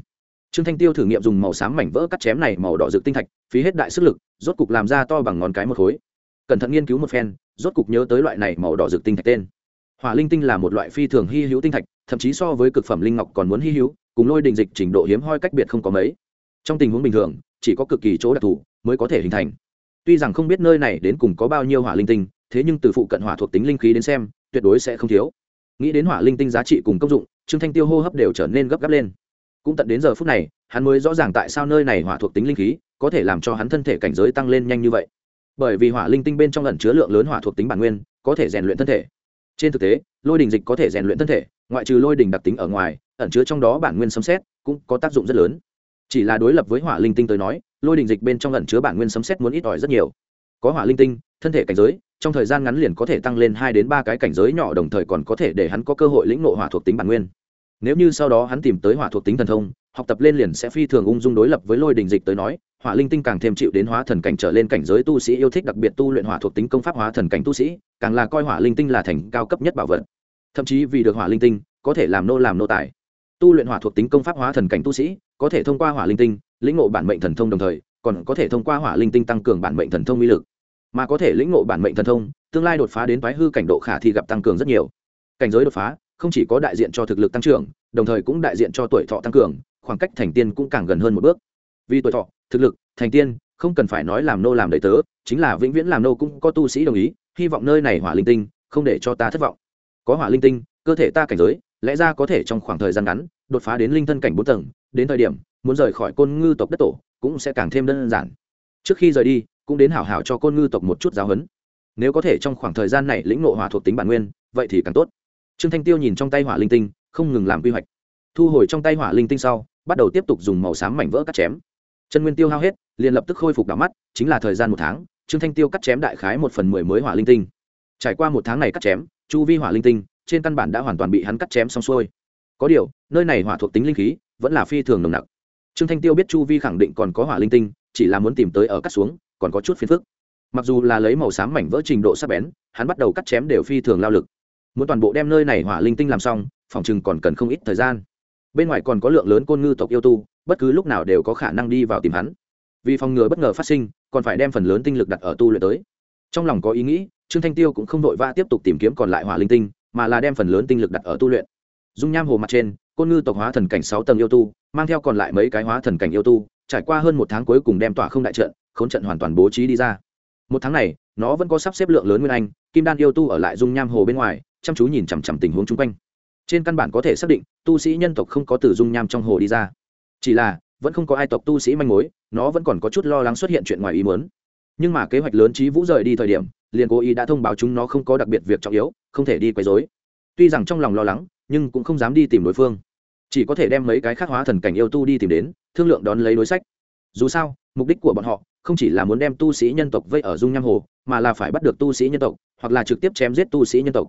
Speaker 1: Trương thanh tiêu thử nghiệm dùng màu xám mảnh vỡ cắt chém này màu đỏ rực tinh thạch, phí hết đại sức lực, rốt cục làm ra to bằng ngón cái một khối. Cẩn thận nghiên cứu một phen rốt cục nhớ tới loại này màu đỏ rực tinh thạch tên. Hỏa linh tinh là một loại phi thường hy hữu tinh thạch, thậm chí so với cực phẩm linh ngọc còn muốn hy hữu, cùng lôi đình dịch trình độ hiếm hoi cách biệt không có mấy. Trong tình huống bình thường, chỉ có cực kỳ chỗ đặc thù mới có thể hình thành. Tuy rằng không biết nơi này đến cùng có bao nhiêu hỏa linh tinh, thế nhưng từ phụ cận hỏa thuộc tính linh khí đến xem, tuyệt đối sẽ không thiếu. Nghĩ đến hỏa linh tinh giá trị cùng công dụng, trương thanh tiêu hô hấp đều trở nên gấp gáp lên. Cũng tận đến giờ phút này, hắn mới rõ ràng tại sao nơi này hỏa thuộc tính linh khí có thể làm cho hắn thân thể cảnh giới tăng lên nhanh như vậy bởi vì hỏa linh tinh bên trong ẩn chứa lượng lớn hỏa thuộc tính bản nguyên, có thể rèn luyện thân thể. Trên thực tế, lôi đình dịch có thể rèn luyện thân thể, ngoại trừ lôi đình đặc tính ở ngoài, ẩn chứa trong đó bản nguyên sấm xét cũng có tác dụng rất lớn. Chỉ là đối lập với hỏa linh tinh tới nói, lôi đình dịch bên trong ẩn chứa bản nguyên sấm xét muốn ít ỏi rất nhiều. Có hỏa linh tinh, thân thể cảnh giới trong thời gian ngắn liền có thể tăng lên hai đến ba cái cảnh giới nhỏ, đồng thời còn có thể để hắn có cơ hội lĩnh ngộ hỏa thuộc tính bản nguyên. Nếu như sau đó hắn tìm tới hỏa thuộc tính thần thông, học tập lên liền sẽ phi thường ung dung đối lập với lôi đình dịch tới nói hỏa linh tinh càng thêm chịu đến hóa thần cảnh trở lên cảnh giới tu sĩ yêu thích đặc biệt tu luyện hỏa thuộc tính công pháp hóa thần cảnh tu sĩ, càng là coi hỏa linh tinh là thành cao cấp nhất bảo vật. Thậm chí vì được hỏa linh tinh, có thể làm nô làm nô tài. Tu luyện hỏa thuộc tính công pháp hóa thần cảnh tu sĩ, có thể thông qua hỏa linh tinh, lĩnh ngộ bản mệnh thần thông đồng thời, còn có thể thông qua hỏa linh tinh tăng cường bản mệnh thần thông uy lực. Mà có thể lĩnh ngộ bản mệnh thần thông, tương lai đột phá đến thoái hư cảnh độ khả thi gặp tăng cường rất nhiều. Cảnh giới đột phá, không chỉ có đại diện cho thực lực tăng trưởng, đồng thời cũng đại diện cho tuổi thọ tăng cường, khoảng cách thành tiên cũng càng gần hơn một bước. Vì tuổi thọ thực lực, thành tiên, không cần phải nói làm nô làm đầy tớ, chính là vĩnh viễn làm nô cũng có tu sĩ đồng ý, hy vọng nơi này hỏa linh tinh không để cho ta thất vọng. Có hỏa linh tinh, cơ thể ta cảnh giới, lẽ ra có thể trong khoảng thời gian ngắn đột phá đến linh thân cảnh bốn tầng, đến thời điểm, muốn rời khỏi côn ngư tộc đất tổ, cũng sẽ càng thêm đơn giản. Trước khi rời đi, cũng đến hảo hảo cho côn ngư tộc một chút giáo huấn. Nếu có thể trong khoảng thời gian này lĩnh ngộ hỏa thuộc tính bản nguyên, vậy thì càng tốt. Trương thanh tiêu nhìn trong tay hỏa linh tinh, không ngừng làm quy hoạch. Thu hồi trong tay hỏa linh tinh sau, bắt đầu tiếp tục dùng màu xám mảnh vỡ cắt chém chân nguyên tiêu hao hết, liền lập tức khôi phục đỏ mắt, chính là thời gian một tháng, trương thanh tiêu cắt chém đại khái một phần mười mới hỏa linh tinh. Trải qua một tháng này cắt chém, chu vi hỏa linh tinh, trên căn bản đã hoàn toàn bị hắn cắt chém xong xuôi. Có điều, nơi này hỏa thuộc tính linh khí vẫn là phi thường nồng nặc. Trương thanh tiêu biết chu vi khẳng định còn có hỏa linh tinh, chỉ là muốn tìm tới ở cắt xuống, còn có chút phiền phức. Mặc dù là lấy màu xám mảnh vỡ trình độ sắc bén, hắn bắt đầu cắt chém đều phi thường lao lực. Muốn toàn bộ đem nơi này hỏa linh tinh làm xong, phòng chừng còn cần không ít thời gian. Bên ngoài còn có lượng lớn côn ngư tộc yêu tu bất cứ lúc nào đều có khả năng đi vào tìm hắn. Vì phòng ngừa bất ngờ phát sinh, còn phải đem phần lớn tinh lực đặt ở tu luyện tới. Trong lòng có ý nghĩ, trương thanh tiêu cũng không vội vã tiếp tục tìm kiếm còn lại hỏa linh tinh, mà là đem phần lớn tinh lực đặt ở tu luyện. Dung nham hồ mặt trên, côn ngư tộc hóa thần cảnh sáu tầng yêu tu, mang theo còn lại mấy cái hóa thần cảnh yêu tu, trải qua hơn một tháng cuối cùng đem tỏa không đại trận, khốn trận hoàn toàn bố trí đi ra. Một tháng này, nó vẫn có sắp xếp lượng lớn nguyên anh, kim đan yêu tu ở lại dung nham hồ bên ngoài, chăm chú nhìn chằm chằm tình huống chung quanh. Trên căn bản có thể xác định, tu sĩ nhân tộc không có từ dung nham trong hồ đi ra chỉ là, vẫn không có ai tộc tu sĩ manh mối, nó vẫn còn có chút lo lắng xuất hiện chuyện ngoài ý muốn. Nhưng mà kế hoạch lớn trí vũ rời đi thời điểm, liền cố ý đã thông báo chúng nó không có đặc biệt việc trọng yếu, không thể đi quấy rối. Tuy rằng trong lòng lo lắng, nhưng cũng không dám đi tìm đối phương. Chỉ có thể đem mấy cái khác hóa thần cảnh yêu tu đi tìm đến, thương lượng đón lấy đối sách. Dù sao, mục đích của bọn họ không chỉ là muốn đem tu sĩ nhân tộc vây ở dung nham hồ, mà là phải bắt được tu sĩ nhân tộc, hoặc là trực tiếp chém giết tu sĩ nhân tộc.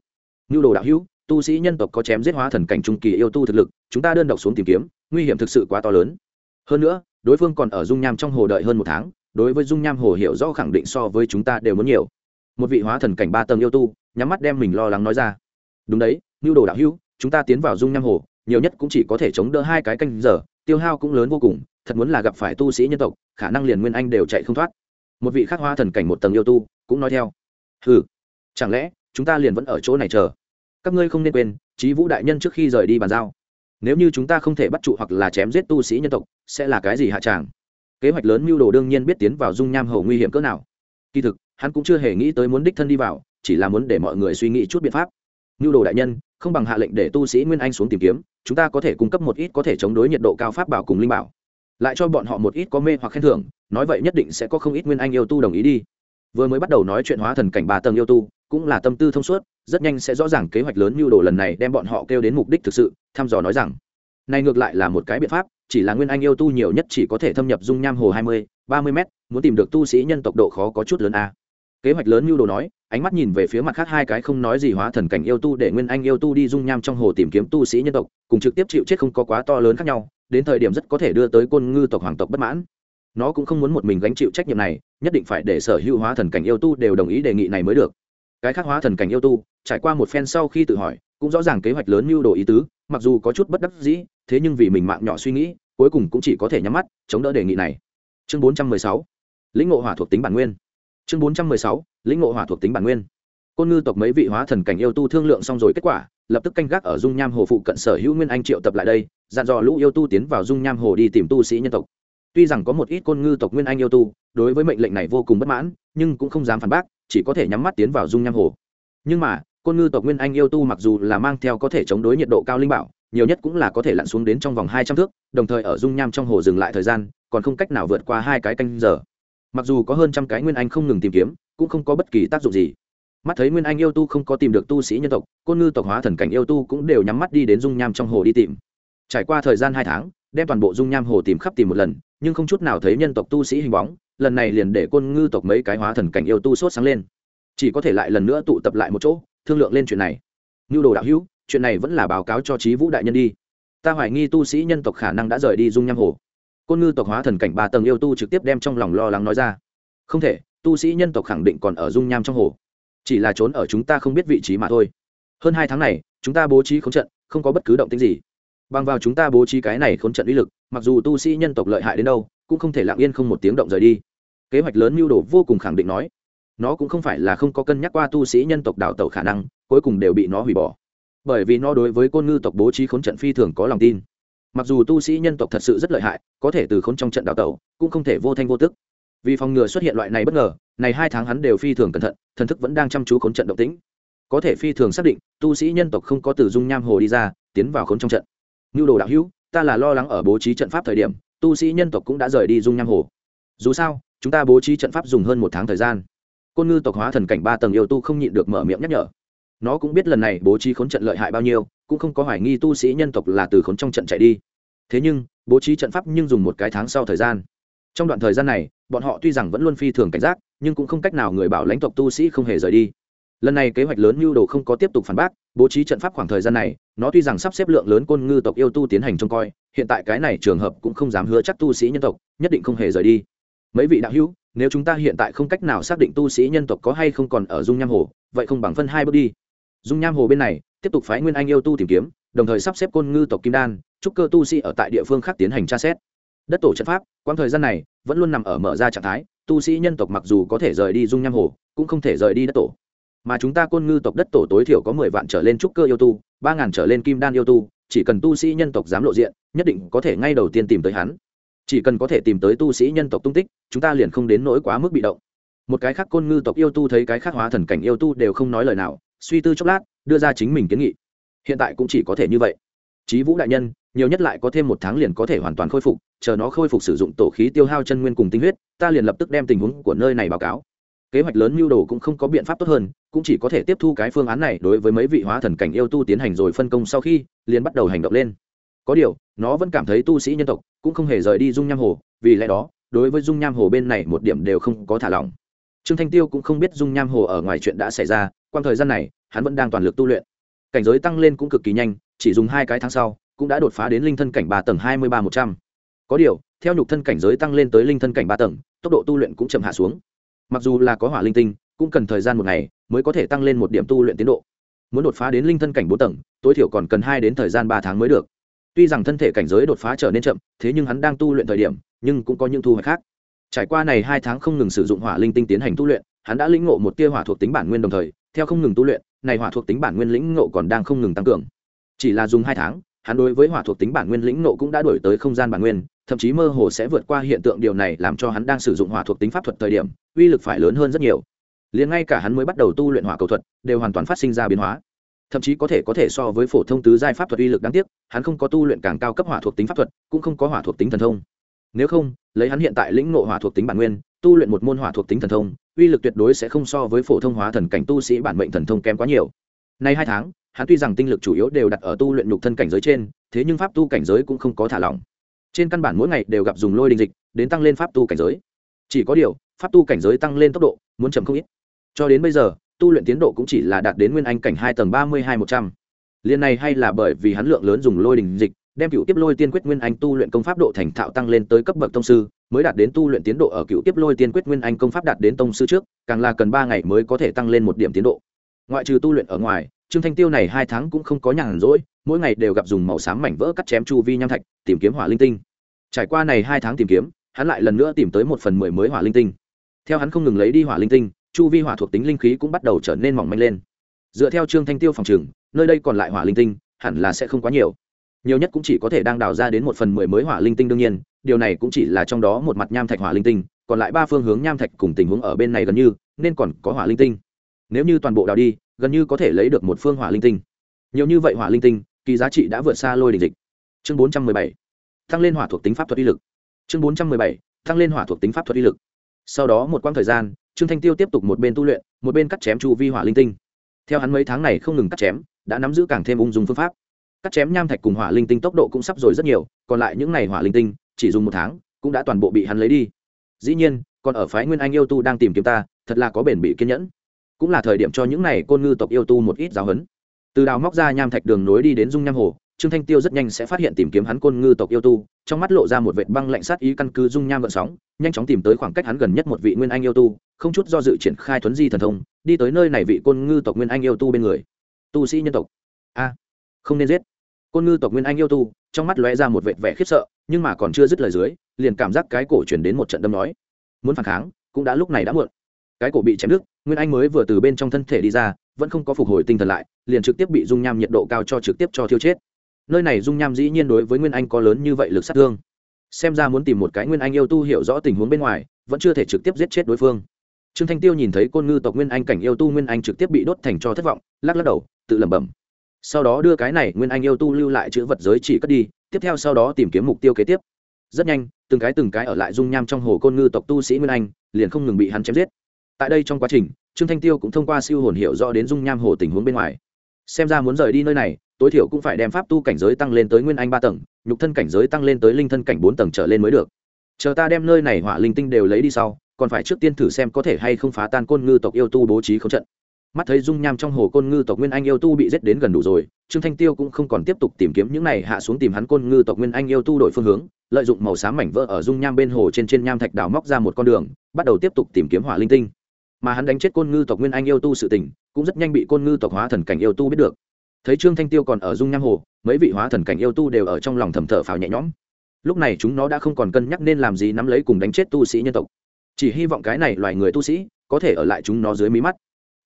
Speaker 1: Như đồ đạo hữu tu sĩ nhân tộc có chém giết hóa thần cảnh trung kỳ yêu tu thực lực, chúng ta đơn độc xuống tìm kiếm, nguy hiểm thực sự quá to lớn. Hơn nữa, đối phương còn ở dung nham trong hồ đợi hơn một tháng, đối với dung nham hồ hiểu rõ khẳng định so với chúng ta đều muốn nhiều. Một vị hóa thần cảnh ba tầng yêu tu, nhắm mắt đem mình lo lắng nói ra. Đúng đấy như đồ đạo hữu, chúng ta tiến vào dung nham hồ, nhiều nhất cũng chỉ có thể chống đỡ hai cái canh giờ, tiêu hao cũng lớn vô cùng, thật muốn là gặp phải tu sĩ nhân tộc, khả năng liền nguyên anh đều chạy không thoát. Một vị khác hóa thần cảnh một tầng yêu tu cũng nói theo. Ừ chẳng lẽ chúng ta liền vẫn ở chỗ này chờ? Các ngươi không nên quên trí vũ đại nhân trước khi rời đi bàn giao. Nếu như chúng ta không thể bắt trụ hoặc là chém giết tu sĩ nhân tộc, sẽ là cái gì hạ tràng? Kế hoạch lớn mưu đồ đương nhiên biết tiến vào dung nham hầu nguy hiểm cỡ nào. Kỳ thực, hắn cũng chưa hề nghĩ tới muốn đích thân đi vào, chỉ là muốn để mọi người suy nghĩ chút biện pháp. Mưu đồ đại nhân, không bằng hạ lệnh để tu sĩ nguyên anh xuống tìm kiếm, chúng ta có thể cung cấp một ít có thể chống đối nhiệt độ cao pháp bảo cùng linh bảo. Lại cho bọn họ một ít có mê hoặc khen thưởng, nói vậy nhất định sẽ có không ít nguyên anh yêu tu đồng ý đi vừa mới bắt đầu nói chuyện hóa thần cảnh ba tầng yêu tu, cũng là tâm tư thông suốt, rất nhanh sẽ rõ ràng kế hoạch lớn mưu đồ lần này đem bọn họ kêu đến mục đích thực sự, thăm dò nói rằng, này ngược lại là một cái biện pháp, chỉ là nguyên anh yêu tu nhiều nhất chỉ có thể thâm nhập dung nham hồ hai mươi, ba mươi m muốn tìm được tu sĩ nhân tộc độ khó có chút lớn a. Kế hoạch lớn mưu đồ nói, ánh mắt nhìn về phía mặt khác hai cái không nói gì hóa thần cảnh yêu tu để nguyên anh yêu tu đi dung nham trong hồ tìm kiếm tu sĩ nhân tộc, cùng trực tiếp chịu chết không có quá to lớn khác nhau, đến thời điểm rất có thể đưa tới côn ngư tộc hoàng tộc bất mãn nó cũng không muốn một mình gánh chịu trách nhiệm này, nhất định phải để sở hữu hóa thần cảnh yêu tu đều đồng ý đề nghị này mới được. Cái khác hóa thần cảnh yêu tu, trải qua một phen sau khi tự hỏi, cũng rõ ràng kế hoạch lớn mưu đồ ý tứ, mặc dù có chút bất đắc dĩ, thế nhưng vì mình mạng nhỏ suy nghĩ, cuối cùng cũng chỉ có thể nhắm mắt, chống đỡ đề nghị này. Chương 416 lĩnh ngộ hỏa thuộc tính bản nguyên. Chương 416 lĩnh ngộ hỏa thuộc tính bản nguyên. Côn ngư tộc mấy vị hóa thần cảnh yêu tu thương lượng xong rồi kết quả, lập tức canh gác ở dung nham hồ phụ cận sở hữu nguyên anh triệu tập lại đây, dặn dò lũ yêu tu tiến vào dung nham hồ đi tìm tu sĩ nhân tộc tuy rằng có một ít côn ngư tộc nguyên anh yêu tu, đối với mệnh lệnh này vô cùng bất mãn, nhưng cũng không dám phản bác, chỉ có thể nhắm mắt tiến vào dung nham hồ. Nhưng mà, côn ngư tộc nguyên anh yêu tu mặc dù là mang theo có thể chống đối nhiệt độ cao linh bảo, nhiều nhất cũng là có thể lặn xuống đến trong vòng hai trăm thước, đồng thời ở dung nham trong hồ dừng lại thời gian, còn không cách nào vượt qua hai cái canh giờ. Mặc dù có hơn trăm cái nguyên anh không ngừng tìm kiếm, cũng không có bất kỳ tác dụng gì. Mắt thấy nguyên anh yêu tu không có tìm được tu sĩ nhân tộc, côn ngư tộc hóa thần cảnh yêu tu cũng đều nhắm mắt đi đến dung nham trong hồ đi tìm. Trải qua thời gian hai tháng đem toàn bộ dung nham hồ tìm khắp tìm một lần, nhưng không chút nào thấy nhân tộc tu sĩ hình bóng, lần này liền để côn ngư tộc mấy cái hóa thần cảnh yêu tu sốt sáng lên. Chỉ có thể lại lần nữa tụ tập lại một chỗ, thương lượng lên chuyện này. Như đồ đạo hữu, chuyện này vẫn là báo cáo cho trí vũ đại nhân đi. Ta hoài nghi tu sĩ nhân tộc khả năng đã rời đi dung nham hồ. Côn ngư tộc hóa thần cảnh ba tầng yêu tu trực tiếp đem trong lòng lo lắng nói ra. Không thể, tu sĩ nhân tộc khẳng định còn ở dung nham trong hồ. Chỉ là trốn ở chúng ta không biết vị trí mà thôi. Hơn hai tháng này, chúng ta bố trí khốn trận, không có bất cứ động tính gì bằng vào chúng ta bố trí cái này khốn trận uy lực, mặc dù tu sĩ nhân tộc lợi hại đến đâu, cũng không thể lặng yên không một tiếng động rời đi. Kế hoạch lớn mưu đồ vô cùng khẳng định nói, nó cũng không phải là không có cân nhắc qua tu sĩ nhân tộc đào tẩu khả năng, cuối cùng đều bị nó hủy bỏ. Bởi vì nó đối với côn ngư tộc bố trí khốn trận phi thường có lòng tin. Mặc dù tu sĩ nhân tộc thật sự rất lợi hại, có thể từ khốn trong trận đào tẩu, cũng không thể vô thanh vô tức. Vì phòng ngừa xuất hiện loại này bất ngờ, này hai tháng hắn đều phi thường cẩn thận, thần thức vẫn đang chăm chú khốn trận động tĩnh. Có thể phi thường xác định, tu sĩ nhân tộc không có từ dung nham hồ đi ra, tiến vào khốn trong trận nhu đồ đạo hữu, ta là lo lắng ở bố trí trận pháp thời điểm, tu sĩ nhân tộc cũng đã rời đi dung nham hồ. Dù sao, chúng ta bố trí trận pháp dùng hơn một tháng thời gian. Côn ngư tộc hóa thần cảnh ba tầng yêu tu không nhịn được mở miệng nhắc nhở. Nó cũng biết lần này bố trí khốn trận lợi hại bao nhiêu, cũng không có hoài nghi tu sĩ nhân tộc là từ khốn trong trận chạy đi. Thế nhưng, bố trí trận pháp nhưng dùng một cái tháng sau thời gian. Trong đoạn thời gian này, bọn họ tuy rằng vẫn luôn phi thường cảnh giác, nhưng cũng không cách nào người bảo lãnh tộc tu sĩ không hề rời đi. Lần này kế hoạch lớn mưu đồ không có tiếp tục phản bác, bố trí trận pháp khoảng thời gian này nó tuy rằng sắp xếp lượng lớn côn ngư tộc yêu tu tiến hành trông coi, hiện tại cái này trường hợp cũng không dám hứa chắc tu sĩ nhân tộc, nhất định không hề rời đi. Mấy vị đạo hữu, nếu chúng ta hiện tại không cách nào xác định tu sĩ nhân tộc có hay không còn ở dung nham hồ, vậy không bằng phân hai bước đi. Dung nham hồ bên này, tiếp tục phái nguyên anh yêu tu tìm kiếm, đồng thời sắp xếp côn ngư tộc kim đan trúc cơ tu sĩ ở tại địa phương khác tiến hành tra xét. Đất tổ trận pháp, quãng thời gian này vẫn luôn nằm ở mở ra trạng thái, tu sĩ nhân tộc mặc dù có thể rời đi dung nham hồ, cũng không thể rời đi đất tổ mà chúng ta côn ngư tộc đất tổ tối thiểu có mười vạn trở lên trúc cơ yêu tu, ba ngàn trở lên kim đan yêu tu, chỉ cần tu sĩ nhân tộc dám lộ diện, nhất định có thể ngay đầu tiên tìm tới hắn. Chỉ cần có thể tìm tới tu sĩ nhân tộc tung tích, chúng ta liền không đến nỗi quá mức bị động. Một cái khác côn ngư tộc yêu tu thấy cái khác hóa thần cảnh yêu tu đều không nói lời nào, suy tư chốc lát, đưa ra chính mình kiến nghị. Hiện tại cũng chỉ có thể như vậy. Chí vũ đại nhân, nhiều nhất lại có thêm một tháng liền có thể hoàn toàn khôi phục, chờ nó khôi phục sử dụng tổ khí tiêu hao chân nguyên cùng tinh huyết, ta liền lập tức đem tình huống của nơi này báo cáo. Kế hoạch lớn mưu đồ cũng không có biện pháp tốt hơn cũng chỉ có thể tiếp thu cái phương án này đối với mấy vị hóa thần cảnh yêu tu tiến hành rồi phân công sau khi, liền bắt đầu hành động lên. Có điều, nó vẫn cảm thấy tu sĩ nhân tộc cũng không hề rời đi dung nham hồ, vì lẽ đó, đối với dung nham hồ bên này một điểm đều không có thả lỏng. Trương thanh tiêu cũng không biết dung nham hồ ở ngoài chuyện đã xảy ra quanh thời gian này, hắn vẫn đang toàn lực tu luyện. Cảnh giới tăng lên cũng cực kỳ nhanh, chỉ dùng hai cái tháng sau, cũng đã đột phá đến linh thân cảnh ba tầng hai mươi ba một trăm. Có điều, theo nhục thân cảnh giới tăng lên tới linh thân cảnh ba tầng, tốc độ tu luyện cũng chậm hạ xuống. Mặc dù là có hỏa linh tinh, cũng cần thời gian một ngày mới có thể tăng lên một điểm tu luyện tiến độ. Muốn đột phá đến linh thân cảnh bốn tầng, tối thiểu còn cần hai đến thời gian ba tháng mới được. Tuy rằng thân thể cảnh giới đột phá trở nên chậm, thế nhưng hắn đang tu luyện thời điểm, nhưng cũng có những thu hoạch khác. Trải qua này hai tháng không ngừng sử dụng hỏa linh tinh tiến hành tu luyện, hắn đã lĩnh ngộ một tia hỏa thuộc tính bản nguyên đồng thời, theo không ngừng tu luyện, này hỏa thuộc tính bản nguyên lĩnh ngộ còn đang không ngừng tăng cường. Chỉ là dùng hai tháng, hắn đối với hỏa thuộc tính bản nguyên lĩnh ngộ cũng đã đổi tới không gian bản nguyên, thậm chí mơ hồ sẽ vượt qua hiện tượng điều này làm cho hắn đang sử dụng hỏa thuộc tính pháp thuật thời điểm, uy lực phải lớn hơn rất nhiều liền ngay cả hắn mới bắt đầu tu luyện hỏa cầu thuật, đều hoàn toàn phát sinh ra biến hóa. Thậm chí có thể có thể so với phổ thông tứ giai pháp thuật uy lực đáng tiếc, hắn không có tu luyện càng cao cấp hỏa thuộc tính pháp thuật, cũng không có hỏa thuộc tính thần thông. Nếu không, lấy hắn hiện tại lĩnh ngộ hỏa thuộc tính bản nguyên, tu luyện một môn hỏa thuộc tính thần thông, uy lực tuyệt đối sẽ không so với phổ thông hóa thần cảnh tu sĩ bản mệnh thần thông kém quá nhiều. Nay hai tháng, hắn tuy rằng tinh lực chủ yếu đều đặt ở tu luyện nhục thân cảnh giới trên, thế nhưng pháp tu cảnh giới cũng không có thả lỏng. Trên căn bản mỗi ngày đều gặp dùng lôi đình dịch, đến tăng lên pháp tu cảnh giới. Chỉ có điều, pháp tu cảnh giới tăng lên tốc độ, muốn chậm không ít cho đến bây giờ, tu luyện tiến độ cũng chỉ là đạt đến nguyên anh cảnh hai tầng ba mươi hai một trăm. Liên này hay là bởi vì hắn lượng lớn dùng lôi đình dịch, đem cựu tiếp lôi tiên quyết nguyên anh tu luyện công pháp độ thành thạo tăng lên tới cấp bậc tông sư, mới đạt đến tu luyện tiến độ ở cựu tiếp lôi tiên quyết nguyên anh công pháp đạt đến tông sư trước, càng là cần ba ngày mới có thể tăng lên một điểm tiến độ. Ngoại trừ tu luyện ở ngoài, trương thanh tiêu này hai tháng cũng không có nhàn rỗi, mỗi ngày đều gặp dùng màu xám mảnh vỡ cắt chém chu vi nham thạch, tìm kiếm hỏa linh tinh. Trải qua này hai tháng tìm kiếm, hắn lại lần nữa tìm tới một phần mười mới hỏa linh tinh. Theo hắn không ngừng lấy đi hỏa linh tinh chu vi hỏa thuộc tính linh khí cũng bắt đầu trở nên mỏng manh lên. Dựa theo trương thanh tiêu phòng trừng nơi đây còn lại hỏa linh tinh, hẳn là sẽ không quá nhiều. Nhiều nhất cũng chỉ có thể đang đào ra đến một phần mười mới hỏa linh tinh đương nhiên, điều này cũng chỉ là trong đó một mặt nham thạch hỏa linh tinh, còn lại ba phương hướng nham thạch cùng tình huống ở bên này gần như, nên còn có hỏa linh tinh. Nếu như toàn bộ đào đi, gần như có thể lấy được một phương hỏa linh tinh. Nhiều như vậy hỏa linh tinh, kỳ giá trị đã vượt xa lôi đình dịch. Chương bốn trăm mười bảy. Tăng lên hỏa thuộc tính pháp thuật uy lực. Chương bốn trăm mười bảy. Tăng lên hỏa thuộc tính pháp thuật uy lực. Sau đó một quãng thời gian trương thanh tiêu tiếp tục một bên tu luyện, một bên cắt chém chu vi hỏa linh tinh. Theo hắn mấy tháng này không ngừng cắt chém, đã nắm giữ càng thêm ung dung phương pháp. Cắt chém nham thạch cùng hỏa linh tinh tốc độ cũng sắp rồi rất nhiều, còn lại những ngày hỏa linh tinh, chỉ dùng một tháng, cũng đã toàn bộ bị hắn lấy đi. Dĩ nhiên, còn ở phái nguyên anh yêu tu đang tìm kiếm ta, thật là có bền bị kiên nhẫn. Cũng là thời điểm cho những này côn ngư tộc yêu tu một ít giáo huấn. Từ đào móc ra nham thạch đường nối đi đến dung nham hồ trương thanh tiêu rất nhanh sẽ phát hiện tìm kiếm hắn côn ngư tộc yêu tu, trong mắt lộ ra một vệt băng lạnh sát ý căn cứ dung nham gợn sóng, nhanh chóng tìm tới khoảng cách hắn gần nhất một vị nguyên anh yêu tu, không chút do dự triển khai thuấn di thần thông, đi tới nơi này vị côn ngư tộc nguyên anh yêu tu bên người. Tu sĩ nhân tộc. A, không nên giết. Côn ngư tộc nguyên anh yêu tu, trong mắt lóe ra một vệt vẻ khiếp sợ, nhưng mà còn chưa dứt lời dưới, liền cảm giác cái cổ chuyển đến một trận đâm nói. Muốn phản kháng, cũng đã lúc này đã muộn. Cái cổ bị chém đứt, nguyên anh mới vừa từ bên trong thân thể đi ra, vẫn không có phục hồi tinh thần lại, liền trực tiếp bị dung nham nhiệt độ cao cho trực tiếp cho thiêu chết nơi này dung nham dĩ nhiên đối với nguyên anh có lớn như vậy lực sát thương. Xem ra muốn tìm một cái nguyên anh yêu tu hiểu rõ tình huống bên ngoài, vẫn chưa thể trực tiếp giết chết đối phương. Trương thanh tiêu nhìn thấy côn ngư tộc nguyên anh cảnh yêu tu nguyên anh trực tiếp bị đốt thành cho thất vọng, lắc lắc đầu, tự lẩm bẩm. Sau đó đưa cái này nguyên anh yêu tu lưu lại chữ vật giới chỉ cất đi, tiếp theo sau đó tìm kiếm mục tiêu kế tiếp. Rất nhanh, từng cái từng cái ở lại dung nham trong hồ côn ngư tộc tu sĩ nguyên anh, liền không ngừng bị hắn chém giết. Tại đây trong quá trình, trương thanh tiêu cũng thông qua siêu hồn hiểu rõ đến dung nham hồ tình huống bên ngoài. Xem ra muốn rời đi nơi này tối thiểu cũng phải đem pháp tu cảnh giới tăng lên tới nguyên anh ba tầng, nhục thân cảnh giới tăng lên tới linh thân cảnh bốn tầng trở lên mới được. Chờ ta đem nơi này hỏa linh tinh đều lấy đi sau, còn phải trước tiên thử xem có thể hay không phá tan côn ngư tộc yêu tu bố trí không trận. Mắt thấy dung nham trong hồ côn ngư tộc nguyên anh yêu tu bị giết đến gần đủ rồi, trương thanh tiêu cũng không còn tiếp tục tìm kiếm những này hạ xuống tìm hắn côn ngư tộc nguyên anh yêu tu đổi phương hướng, lợi dụng màu xám mảnh vỡ ở dung nham bên hồ trên trên nham thạch đào móc ra một con đường, bắt đầu tiếp tục tìm kiếm hỏa linh tinh. Mà hắn đánh chết côn ngư tộc nguyên anh yêu tu sự tình, cũng rất nhanh bị côn ngư tộc hóa thần cảnh yêu tu biết được thấy trương thanh tiêu còn ở dung nham hồ, mấy vị hóa thần cảnh yêu tu đều ở trong lòng thầm thở phào nhẹ nhõm. Lúc này chúng nó đã không còn cân nhắc nên làm gì nắm lấy cùng đánh chết tu sĩ nhân tộc. Chỉ hy vọng cái này loài người tu sĩ có thể ở lại chúng nó dưới mí mắt.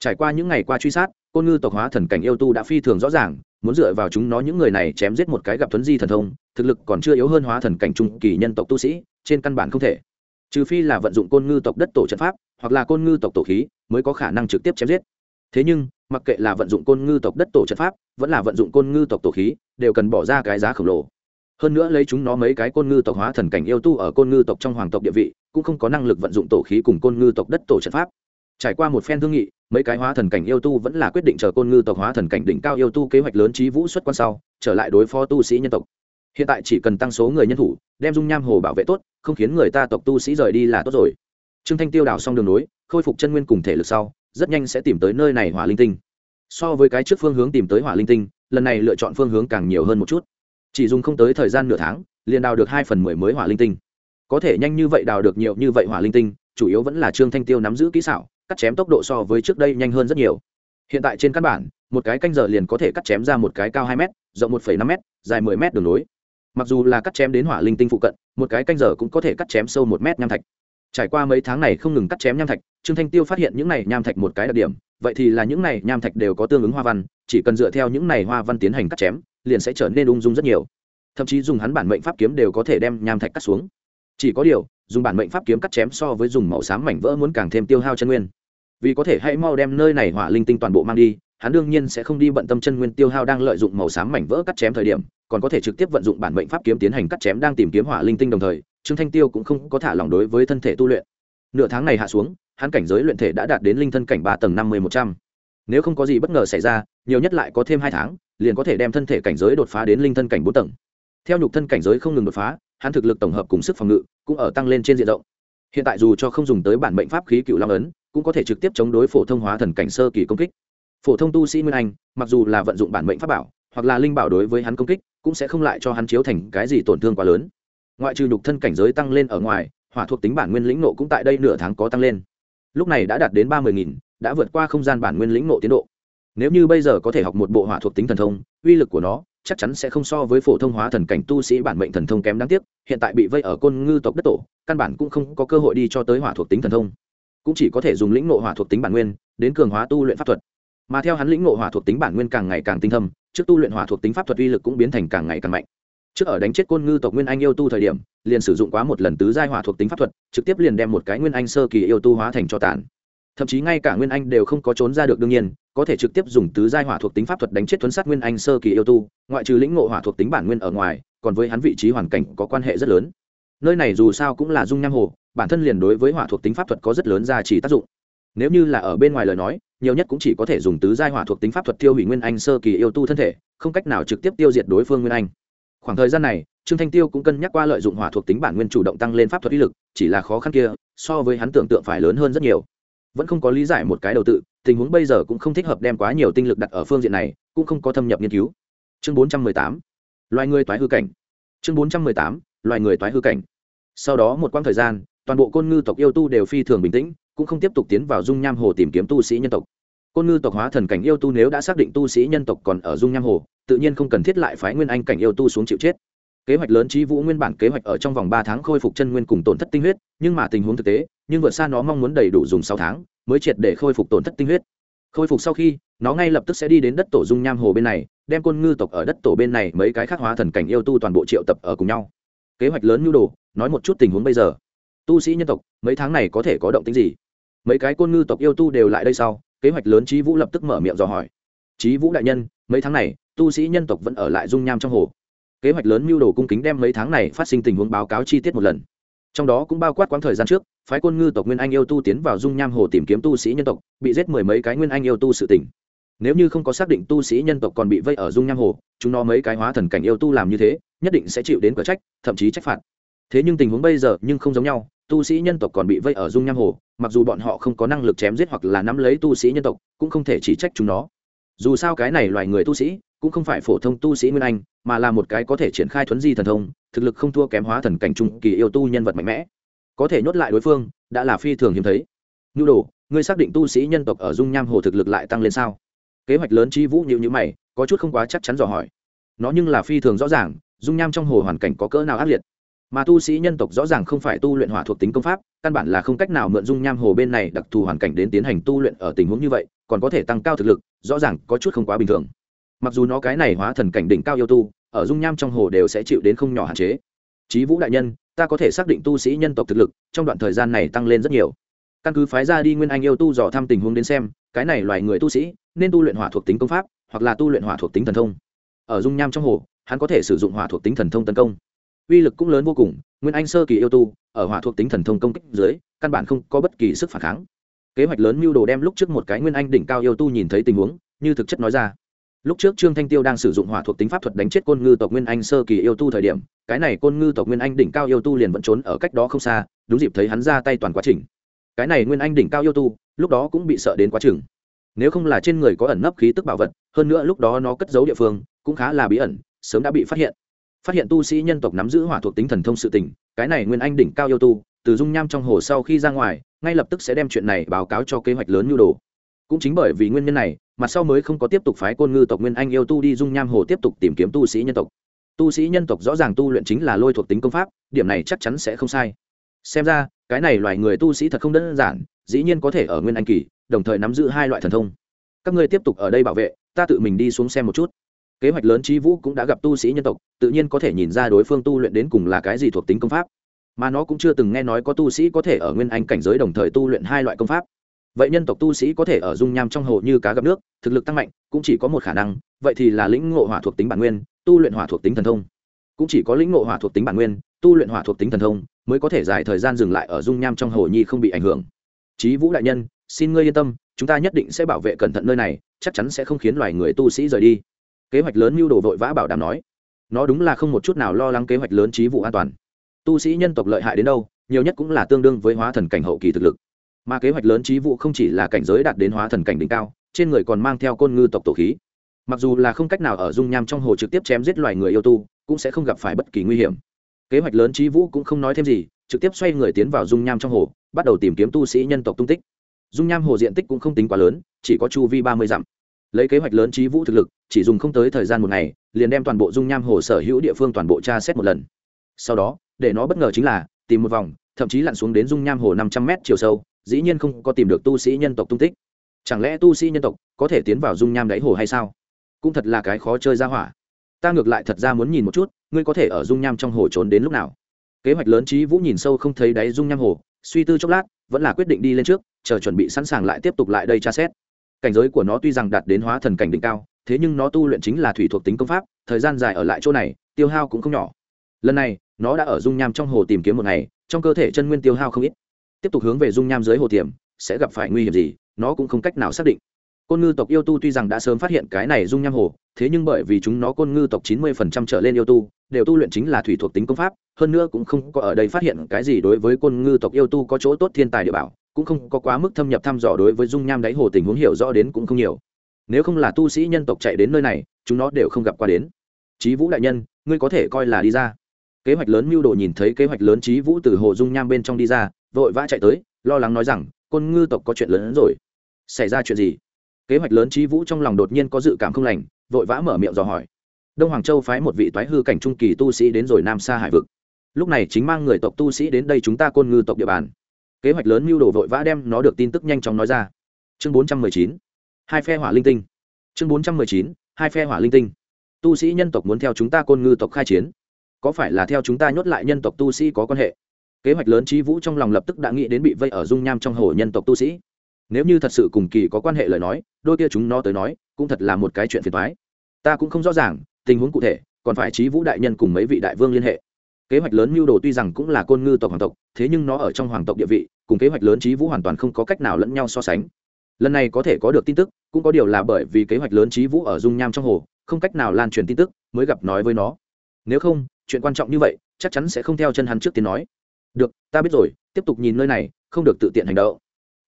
Speaker 1: Trải qua những ngày qua truy sát, côn ngư tộc hóa thần cảnh yêu tu đã phi thường rõ ràng, muốn dựa vào chúng nó những người này chém giết một cái gặp thuấn di thần thông, thực lực còn chưa yếu hơn hóa thần cảnh trung kỳ nhân tộc tu sĩ, trên căn bản không thể. Trừ phi là vận dụng côn ngư tộc đất tổ trận pháp, hoặc là côn ngư tộc tổ khí, mới có khả năng trực tiếp chém giết. Thế nhưng, mặc kệ là vận dụng côn ngư tộc đất tổ trận pháp vẫn là vận dụng côn ngư tộc tổ khí, đều cần bỏ ra cái giá khổng lồ. Hơn nữa lấy chúng nó mấy cái côn ngư tộc hóa thần cảnh yêu tu ở côn ngư tộc trong hoàng tộc địa vị, cũng không có năng lực vận dụng tổ khí cùng côn ngư tộc đất tổ trận pháp. Trải qua một phen thương nghị, mấy cái hóa thần cảnh yêu tu vẫn là quyết định chờ côn ngư tộc hóa thần cảnh đỉnh cao yêu tu kế hoạch lớn trí vũ xuất quan sau, trở lại đối phó tu sĩ nhân tộc. Hiện tại chỉ cần tăng số người nhân thủ, đem dung nham hồ bảo vệ tốt, không khiến người ta tộc tu sĩ rời đi là tốt rồi. Trương thanh tiêu đảo xong đường nối, khôi phục chân nguyên cùng thể lực sau, rất nhanh sẽ tìm tới nơi này hỏa linh tinh so với cái trước phương hướng tìm tới hỏa linh tinh, lần này lựa chọn phương hướng càng nhiều hơn một chút. Chỉ dùng không tới thời gian nửa tháng, liền đào được hai phần mười mới hỏa linh tinh. Có thể nhanh như vậy đào được nhiều như vậy hỏa linh tinh, chủ yếu vẫn là trương thanh tiêu nắm giữ kỹ xảo, cắt chém tốc độ so với trước đây nhanh hơn rất nhiều. Hiện tại trên căn bản, một cái canh giờ liền có thể cắt chém ra một cái cao hai m rộng một năm m dài mười m đường nối. Mặc dù là cắt chém đến hỏa linh tinh phụ cận, một cái canh giờ cũng có thể cắt chém sâu một mét nham thạch. Trải qua mấy tháng này không ngừng cắt chém nham thạch, trương thanh tiêu phát hiện những này nham thạch một cái đặc điểm vậy thì là những này nham thạch đều có tương ứng hoa văn, chỉ cần dựa theo những này hoa văn tiến hành cắt chém, liền sẽ trở nên ung dung rất nhiều. Thậm chí dùng hắn bản mệnh pháp kiếm đều có thể đem nham thạch cắt xuống. Chỉ có điều, dùng bản mệnh pháp kiếm cắt chém so với dùng màu xám mảnh vỡ muốn càng thêm tiêu hao chân nguyên. Vì có thể hãy mau đem nơi này hỏa linh tinh toàn bộ mang đi, hắn đương nhiên sẽ không đi bận tâm chân nguyên tiêu hao đang lợi dụng màu xám mảnh vỡ cắt chém thời điểm, còn có thể trực tiếp vận dụng bản mệnh pháp kiếm tiến hành cắt chém đang tìm kiếm hỏa linh tinh đồng thời, trương thanh tiêu cũng không có thả lỏng đối với thân thể tu luyện. Nửa tháng này hạ xuống hắn cảnh giới luyện thể đã đạt đến linh thân cảnh ba tầng năm mươi một trăm. Nếu không có gì bất ngờ xảy ra, nhiều nhất lại có thêm hai tháng, liền có thể đem thân thể cảnh giới đột phá đến linh thân cảnh bốn tầng. Theo nhục thân cảnh giới không ngừng đột phá, hắn thực lực tổng hợp cùng sức phòng ngự cũng ở tăng lên trên diện rộng. Hiện tại dù cho không dùng tới bản mệnh pháp khí cựu long ấn, cũng có thể trực tiếp chống đối phổ thông hóa thần cảnh sơ kỳ công kích. Phổ thông tu sĩ nguyên anh, mặc dù là vận dụng bản mệnh pháp bảo, hoặc là linh bảo đối với hắn công kích, cũng sẽ không lại cho hắn chiếu thành cái gì tổn thương quá lớn. Ngoại trừ nhục thân cảnh giới tăng lên ở ngoài, hỏa thuộc tính bản nguyên lĩnh nộ cũng tại đây nửa tháng có tăng lên lúc này đã đạt đến ba mươi nghìn, đã vượt qua không gian bản nguyên lĩnh nộ tiến độ. Nếu như bây giờ có thể học một bộ hỏa thuộc tính thần thông, uy lực của nó chắc chắn sẽ không so với phổ thông hóa thần cảnh tu sĩ bản mệnh thần thông kém đáng tiếc, hiện tại bị vây ở côn ngư tộc đất tổ, căn bản cũng không có cơ hội đi cho tới hỏa thuộc tính thần thông. Cũng chỉ có thể dùng lĩnh nộ hỏa thuộc tính bản nguyên, đến cường hóa tu luyện pháp thuật. Mà theo hắn lĩnh nộ hỏa thuộc tính bản nguyên càng ngày càng tinh thâm, trước tu luyện hỏa thuộc tính pháp thuật uy lực cũng biến thành càng ngày càng mạnh trước ở đánh chết côn ngư tộc nguyên anh yêu tu thời điểm, liền sử dụng quá một lần tứ giai hỏa thuộc tính pháp thuật, trực tiếp liền đem một cái nguyên anh sơ kỳ yêu tu hóa thành cho tàn. Thậm chí ngay cả nguyên anh đều không có trốn ra được đương nhiên, có thể trực tiếp dùng tứ giai hỏa thuộc tính pháp thuật đánh chết thuấn sát nguyên anh sơ kỳ yêu tu, ngoại trừ lĩnh ngộ hỏa thuộc tính bản nguyên ở ngoài, còn với hắn vị trí hoàn cảnh có quan hệ rất lớn. Nơi này dù sao cũng là dung nham hồ, bản thân liền đối với hỏa thuộc tính pháp thuật có rất lớn ra chỉ tác dụng. Nếu như là ở bên ngoài lời nói, nhiều nhất cũng chỉ có thể dùng tứ giai hỏa thuộc tính pháp thuật tiêu hủy nguyên anh sơ kỳ yêu tu thân thể, không cách nào trực tiếp tiêu diệt đối phương nguyên anh khoảng thời gian này, trương thanh tiêu cũng cân nhắc qua lợi dụng hỏa thuộc tính bản nguyên chủ động tăng lên pháp thuật uy lực, chỉ là khó khăn kia, so với hắn tưởng tượng phải lớn hơn rất nhiều. Vẫn không có lý giải một cái đầu tự, tình huống bây giờ cũng không thích hợp đem quá nhiều tinh lực đặt ở phương diện này, cũng không có thâm nhập nghiên cứu. Chương 418 loài người toái hư cảnh. Chương 418 loài người toái hư cảnh. Sau đó một quãng thời gian, toàn bộ côn ngư tộc yêu tu đều phi thường bình tĩnh, cũng không tiếp tục tiến vào dung nham hồ tìm kiếm tu sĩ nhân tộc. Côn ngư tộc hóa thần cảnh yêu tu nếu đã xác định tu sĩ nhân tộc còn ở dung nham hồ tự nhiên không cần thiết lại phái nguyên anh cảnh yêu tu xuống chịu chết. Kế hoạch lớn trí vũ nguyên bản kế hoạch ở trong vòng ba tháng khôi phục chân nguyên cùng tổn thất tinh huyết, nhưng mà tình huống thực tế, nhưng vượt xa nó mong muốn đầy đủ dùng sáu tháng, mới triệt để khôi phục tổn thất tinh huyết. Khôi phục sau khi, nó ngay lập tức sẽ đi đến đất tổ dung nham hồ bên này, đem côn ngư tộc ở đất tổ bên này mấy cái khác hóa thần cảnh yêu tu toàn bộ triệu tập ở cùng nhau. Kế hoạch lớn nhu đồ, nói một chút tình huống bây giờ. Tu sĩ nhân tộc, mấy tháng này có thể có động tính gì? Mấy cái côn ngư tộc yêu tu đều lại đây sau, kế hoạch lớn trí vũ lập tức mở miệng dò hỏi. Trí vũ đại nhân, mấy tháng này tu sĩ nhân tộc vẫn ở lại dung nham trong hồ. Kế hoạch lớn mưu đồ cung kính đem mấy tháng này phát sinh tình huống báo cáo chi tiết một lần. Trong đó cũng bao quát quãng thời gian trước, phái quân ngư tộc nguyên anh yêu tu tiến vào dung nham hồ tìm kiếm tu sĩ nhân tộc, bị giết mười mấy cái nguyên anh yêu tu sự tỉnh nếu như không có xác định tu sĩ nhân tộc còn bị vây ở dung nham hồ, chúng nó mấy cái hóa thần cảnh yêu tu làm như thế, nhất định sẽ chịu đến cửa trách, thậm chí trách phạt. Thế nhưng tình huống bây giờ nhưng không giống nhau, tu sĩ nhân tộc còn bị vây ở dung nham hồ, mặc dù bọn họ không có năng lực chém giết hoặc là nắm lấy tu sĩ nhân tộc, cũng không thể chỉ trách chúng nó dù sao cái này loài người tu sĩ cũng không phải phổ thông tu sĩ nguyên anh, mà là một cái có thể triển khai thuấn di thần thông, thực lực không thua kém hóa thần cảnh trung kỳ yêu tu nhân vật mạnh mẽ. Có thể nhốt lại đối phương, đã là phi thường hiếm thấy. Nhu đồ, ngươi xác định tu sĩ nhân tộc ở dung nham hồ thực lực lại tăng lên sao? Kế hoạch lớn chi vũ nhịu nhữ mày, có chút không quá chắc chắn dò hỏi. Nó nhưng là phi thường rõ ràng, dung nham trong hồ hoàn cảnh có cỡ nào ác liệt mà tu sĩ nhân tộc rõ ràng không phải tu luyện hỏa thuộc tính công pháp, căn bản là không cách nào mượn dung nham hồ bên này đặc thù hoàn cảnh đến tiến hành tu luyện ở tình huống như vậy, còn có thể tăng cao thực lực, rõ ràng có chút không quá bình thường. Mặc dù nó cái này hóa thần cảnh đỉnh cao yêu tu, ở dung nham trong hồ đều sẽ chịu đến không nhỏ hạn chế. Chí vũ đại nhân, ta có thể xác định tu sĩ nhân tộc thực lực trong đoạn thời gian này tăng lên rất nhiều. Căn cứ phái ra đi nguyên anh yêu tu dò thăm tình huống đến xem, cái này loài người tu sĩ nên tu luyện hỏa thuộc tính công pháp hoặc là tu luyện hỏa thuộc tính thần thông. Ở dung nham trong hồ, hắn có thể sử dụng hỏa thuộc tính thần thông tấn công uy lực cũng lớn vô cùng, nguyên anh sơ kỳ yêu tu, ở hỏa thuộc tính thần thông công kích dưới, căn bản không có bất kỳ sức phản kháng. Kế hoạch lớn mưu đồ đem lúc trước một cái nguyên anh đỉnh cao yêu tu nhìn thấy tình huống, như thực chất nói ra. Lúc trước trương thanh tiêu đang sử dụng hỏa thuộc tính pháp thuật đánh chết côn ngư tộc nguyên anh sơ kỳ yêu tu thời điểm, cái này côn ngư tộc nguyên anh đỉnh cao yêu tu liền vẫn trốn ở cách đó không xa, đúng dịp thấy hắn ra tay toàn quá trình. Cái này nguyên anh đỉnh cao yêu tu, lúc đó cũng bị sợ đến quá chừng. Nếu không là trên người có ẩn nấp khí tức bảo vật, hơn nữa lúc đó nó cất giấu địa phương, cũng khá là bí ẩn, sớm đã bị phát hiện phát hiện tu sĩ nhân tộc nắm giữ hỏa thuộc tính thần thông sự tình, cái này nguyên anh đỉnh cao yêu tu, từ dung nham trong hồ sau khi ra ngoài, ngay lập tức sẽ đem chuyện này báo cáo cho kế hoạch lớn nhu đồ. Cũng chính bởi vì nguyên nhân này mặt sau mới không có tiếp tục phái côn ngư tộc nguyên anh yêu tu đi dung nham hồ tiếp tục tìm kiếm tu sĩ nhân tộc. Tu sĩ nhân tộc rõ ràng tu luyện chính là lôi thuộc tính công pháp, điểm này chắc chắn sẽ không sai. Xem ra, cái này loài người tu sĩ thật không đơn giản, dĩ nhiên có thể ở nguyên anh kỳ, đồng thời nắm giữ hai loại thần thông. Các ngươi tiếp tục ở đây bảo vệ, ta tự mình đi xuống xem một chút kế hoạch lớn trí vũ cũng đã gặp tu sĩ nhân tộc, tự nhiên có thể nhìn ra đối phương tu luyện đến cùng là cái gì thuộc tính công pháp. Mà nó cũng chưa từng nghe nói có tu sĩ có thể ở nguyên anh cảnh giới đồng thời tu luyện hai loại công pháp. Vậy nhân tộc tu sĩ có thể ở dung nham trong hồ như cá gặp nước, thực lực tăng mạnh, cũng chỉ có một khả năng, vậy thì là lĩnh ngộ hỏa thuộc tính bản nguyên, tu luyện hỏa thuộc tính thần thông. Cũng chỉ có lĩnh ngộ hỏa thuộc tính bản nguyên, tu luyện hỏa thuộc tính thần thông, mới có thể dài thời gian dừng lại ở dung nham trong hồ nhi không bị ảnh hưởng. Chí vũ đại nhân, xin ngươi yên tâm, chúng ta nhất định sẽ bảo vệ cẩn thận nơi này, chắc chắn sẽ không khiến loài người tu sĩ rời đi kế hoạch lớn mưu đồ vội vã bảo đảm nói, nó đúng là không một chút nào lo lắng kế hoạch lớn trí vụ an toàn. Tu sĩ nhân tộc lợi hại đến đâu, nhiều nhất cũng là tương đương với hóa thần cảnh hậu kỳ thực lực. Mà kế hoạch lớn trí vụ không chỉ là cảnh giới đạt đến hóa thần cảnh đỉnh cao, trên người còn mang theo côn ngư tộc tổ khí. Mặc dù là không cách nào ở dung nham trong hồ trực tiếp chém giết loài người yêu tu, cũng sẽ không gặp phải bất kỳ nguy hiểm. Kế hoạch lớn trí vũ cũng không nói thêm gì, trực tiếp xoay người tiến vào dung nham trong hồ, bắt đầu tìm kiếm tu sĩ nhân tộc tung tích. Dung nham hồ diện tích cũng không tính quá lớn, chỉ có chu vi ba mươi dặm lấy kế hoạch lớn trí vũ thực lực, chỉ dùng không tới thời gian một ngày, liền đem toàn bộ dung nham hồ sở hữu địa phương toàn bộ tra xét một lần. Sau đó, để nó bất ngờ chính là, tìm một vòng, thậm chí lặn xuống đến dung nham hồ năm trăm mét chiều sâu, dĩ nhiên không có tìm được tu sĩ nhân tộc tung tích. Chẳng lẽ tu sĩ nhân tộc có thể tiến vào dung nham đáy hồ hay sao? Cũng thật là cái khó chơi ra hỏa. Ta ngược lại thật ra muốn nhìn một chút, ngươi có thể ở dung nham trong hồ trốn đến lúc nào? Kế hoạch lớn trí vũ nhìn sâu không thấy đáy dung nham hồ, suy tư chốc lát, vẫn là quyết định đi lên trước, chờ chuẩn bị sẵn sàng lại tiếp tục lại đây tra xét cảnh giới của nó tuy rằng đạt đến hóa thần cảnh đỉnh cao, thế nhưng nó tu luyện chính là thủy thuộc tính công pháp, thời gian dài ở lại chỗ này, tiêu hao cũng không nhỏ. Lần này, nó đã ở dung nham trong hồ tìm kiếm một ngày, trong cơ thể chân nguyên tiêu hao không ít. Tiếp tục hướng về dung nham dưới hồ tiềm, sẽ gặp phải nguy hiểm gì, nó cũng không cách nào xác định. Côn ngư tộc yêu tu tuy rằng đã sớm phát hiện cái này dung nham hồ, thế nhưng bởi vì chúng nó côn ngư tộc chín mươi phần trăm trở lên yêu tu, đều tu luyện chính là thủy thuộc tính công pháp, hơn nữa cũng không có ở đây phát hiện cái gì đối với côn ngư tộc yêu tu có chỗ tốt thiên tài địa bảo cũng không có quá mức thâm nhập thăm dò đối với dung nham đáy hồ tình huống hiểu rõ đến cũng không nhiều. Nếu không là tu sĩ nhân tộc chạy đến nơi này, chúng nó đều không gặp qua đến. Trí vũ đại nhân, ngươi có thể coi là đi ra. Kế hoạch lớn mưu đồ nhìn thấy kế hoạch lớn trí vũ từ hồ dung nham bên trong đi ra, vội vã chạy tới, lo lắng nói rằng, côn ngư tộc có chuyện lớn hơn rồi. Xảy ra chuyện gì? Kế hoạch lớn trí vũ trong lòng đột nhiên có dự cảm không lành, vội vã mở miệng dò hỏi. Đông hoàng châu phái một vị toái hư cảnh trung kỳ tu sĩ đến rồi nam xa hải vực. Lúc này chính mang người tộc tu sĩ đến đây chúng ta côn ngư tộc địa bàn kế hoạch lớn mưu đồ vội vã đem nó được tin tức nhanh chóng nói ra. Chương bốn trăm mười chín, hai phe hỏa linh tinh. Chương bốn trăm mười chín, hai phe hỏa linh tinh. Tu sĩ nhân tộc muốn theo chúng ta côn ngư tộc khai chiến. Có phải là theo chúng ta nhốt lại nhân tộc tu sĩ có quan hệ? Kế hoạch lớn trí vũ trong lòng lập tức đã nghĩ đến bị vây ở dung nham trong hồ nhân tộc tu sĩ. Nếu như thật sự cùng kỳ có quan hệ lời nói, đôi kia chúng nó tới nói, cũng thật là một cái chuyện phiền thoái ta cũng không rõ ràng, tình huống cụ thể, còn phải trí vũ đại nhân cùng mấy vị đại vương liên hệ kế hoạch lớn mưu đồ tuy rằng cũng là côn ngư tộc hoàng tộc, thế nhưng nó ở trong hoàng tộc địa vị, cùng kế hoạch lớn trí vũ hoàn toàn không có cách nào lẫn nhau so sánh. Lần này có thể có được tin tức, cũng có điều là bởi vì kế hoạch lớn trí vũ ở dung nham trong hồ, không cách nào lan truyền tin tức, mới gặp nói với nó. Nếu không, chuyện quan trọng như vậy, chắc chắn sẽ không theo chân hắn trước tiên nói. Được, ta biết rồi, tiếp tục nhìn nơi này, không được tự tiện hành động.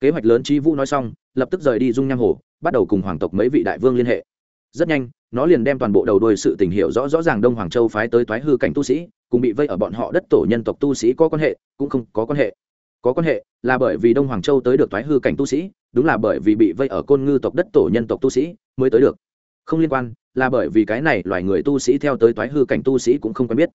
Speaker 1: Kế hoạch lớn trí vũ nói xong, lập tức rời đi dung nham hồ, bắt đầu cùng hoàng tộc mấy vị đại vương liên hệ. Rất nhanh, nó liền đem toàn bộ đầu đuôi sự tình hiểu rõ rõ ràng đông hoàng châu phái tới thoái hư cảnh tu sĩ cùng bị vây ở bọn họ đất tổ nhân tộc tu sĩ có quan hệ, cũng không có quan hệ. Có quan hệ là bởi vì đông hoàng châu tới được thoái hư cảnh tu sĩ, đúng là bởi vì bị vây ở côn ngư tộc đất tổ nhân tộc tu sĩ mới tới được. Không liên quan, là bởi vì cái này loài người tu sĩ theo tới thoái hư cảnh tu sĩ cũng không quen biết.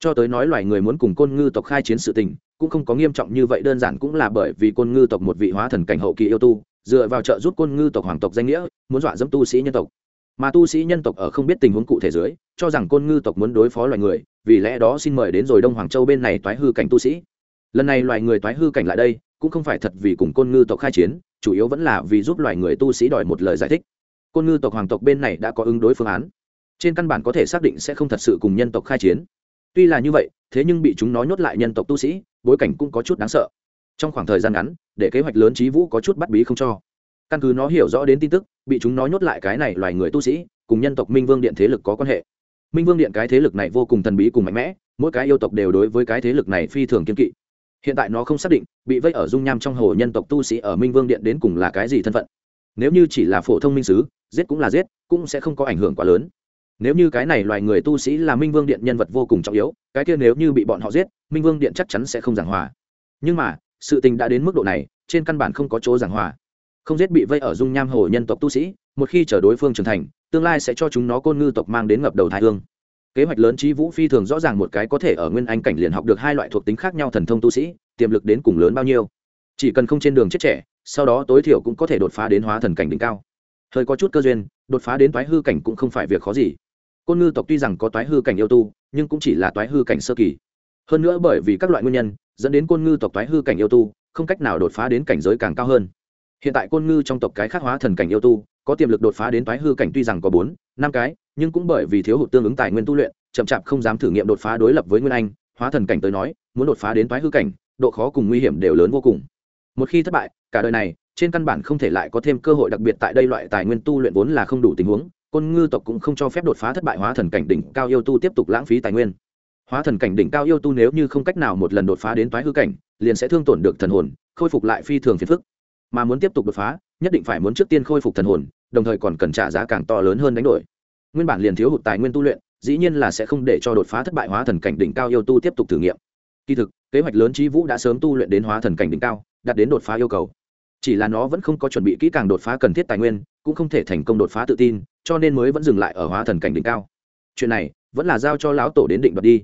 Speaker 1: Cho tới nói loài người muốn cùng côn ngư tộc khai chiến sự tình, cũng không có nghiêm trọng như vậy, đơn giản cũng là bởi vì côn ngư tộc một vị hóa thần cảnh hậu kỳ yêu tu, dựa vào trợ giúp côn ngư tộc hoàng tộc danh nghĩa, muốn dọa dẫm tu sĩ nhân tộc. Mà tu sĩ nhân tộc ở không biết tình huống cụ thể dưới, cho rằng côn ngư tộc muốn đối phó loài người vì lẽ đó xin mời đến rồi đông hoàng châu bên này toái hư cảnh tu sĩ. Lần này loài người toái hư cảnh lại đây, cũng không phải thật vì cùng côn ngư tộc khai chiến, chủ yếu vẫn là vì giúp loài người tu sĩ đòi một lời giải thích. Côn ngư tộc hoàng tộc bên này đã có ứng đối phương án. Trên căn bản có thể xác định sẽ không thật sự cùng nhân tộc khai chiến. Tuy là như vậy, thế nhưng bị chúng nói nhốt lại nhân tộc tu sĩ, bối cảnh cũng có chút đáng sợ. Trong khoảng thời gian ngắn, để kế hoạch lớn trí vũ có chút bắt bí không cho. Căn cứ nó hiểu rõ đến tin tức, bị chúng nói nhốt lại cái này loài người tu sĩ, cùng nhân tộc minh vương điện thế lực có quan hệ minh vương điện cái thế lực này vô cùng thần bí cùng mạnh mẽ, mỗi cái yêu tộc đều đối với cái thế lực này phi thường kiên kỵ. Hiện tại nó không xác định, bị vây ở dung nham trong hồ nhân tộc tu sĩ ở minh vương điện đến cùng là cái gì thân phận. Nếu như chỉ là phổ thông minh sứ, giết cũng là giết, cũng sẽ không có ảnh hưởng quá lớn. Nếu như cái này loài người tu sĩ là minh vương điện nhân vật vô cùng trọng yếu, cái kia nếu như bị bọn họ giết, minh vương điện chắc chắn sẽ không giảng hòa. Nhưng mà, sự tình đã đến mức độ này, trên căn bản không có chỗ giảng hòa. Không giết bị vây ở dung nham hồ nhân tộc tu sĩ, một khi chở đối phương trưởng thành tương lai sẽ cho chúng nó côn ngư tộc mang đến ngập đầu thái hương. Kế hoạch lớn trí vũ phi thường rõ ràng một cái có thể ở nguyên anh cảnh liền học được hai loại thuộc tính khác nhau thần thông tu sĩ, tiềm lực đến cùng lớn bao nhiêu. Chỉ cần không trên đường chết trẻ, sau đó tối thiểu cũng có thể đột phá đến hóa thần cảnh đỉnh cao. Hơi có chút cơ duyên, đột phá đến toái hư cảnh cũng không phải việc khó gì. Côn ngư tộc tuy rằng có toái hư cảnh yêu tu, nhưng cũng chỉ là toái hư cảnh sơ kỳ. Hơn nữa bởi vì các loại nguyên nhân, dẫn đến côn ngư tộc toái hư cảnh yêu tu, không cách nào đột phá đến cảnh giới càng cao hơn. Hiện tại côn ngư trong tộc cái khác hóa thần cảnh yêu tu có tiềm lực đột phá đến toái hư cảnh tuy rằng có bốn, năm cái, nhưng cũng bởi vì thiếu hụt tương ứng tài nguyên tu luyện, chậm chạp không dám thử nghiệm đột phá đối lập với nguyên anh, hóa thần cảnh tới nói, muốn đột phá đến toái hư cảnh, độ khó cùng nguy hiểm đều lớn vô cùng. Một khi thất bại, cả đời này, trên căn bản không thể lại có thêm cơ hội đặc biệt tại đây loại tài nguyên tu luyện vốn là không đủ tình huống, côn ngư tộc cũng không cho phép đột phá thất bại hóa thần cảnh đỉnh cao yêu tu tiếp tục lãng phí tài nguyên. Hóa thần cảnh đỉnh cao yêu tu nếu như không cách nào một lần đột phá đến toái hư cảnh, liền sẽ thương tổn được thần hồn, khôi phục lại phi thường phiền phức. Mà muốn tiếp tục đột phá, nhất định phải muốn trước tiên khôi phục thần hồn đồng thời còn cần trả giá càng to lớn hơn đánh đổi. Nguyên bản liền thiếu hụt tài nguyên tu luyện, dĩ nhiên là sẽ không để cho đột phá thất bại hóa thần cảnh đỉnh cao yêu tu tiếp tục thử nghiệm. Kỳ thực, kế hoạch lớn trí vũ đã sớm tu luyện đến hóa thần cảnh đỉnh cao, đạt đến đột phá yêu cầu. Chỉ là nó vẫn không có chuẩn bị kỹ càng đột phá cần thiết tài nguyên, cũng không thể thành công đột phá tự tin, cho nên mới vẫn dừng lại ở hóa thần cảnh đỉnh cao. Chuyện này vẫn là giao cho lão tổ đến định đoạt đi.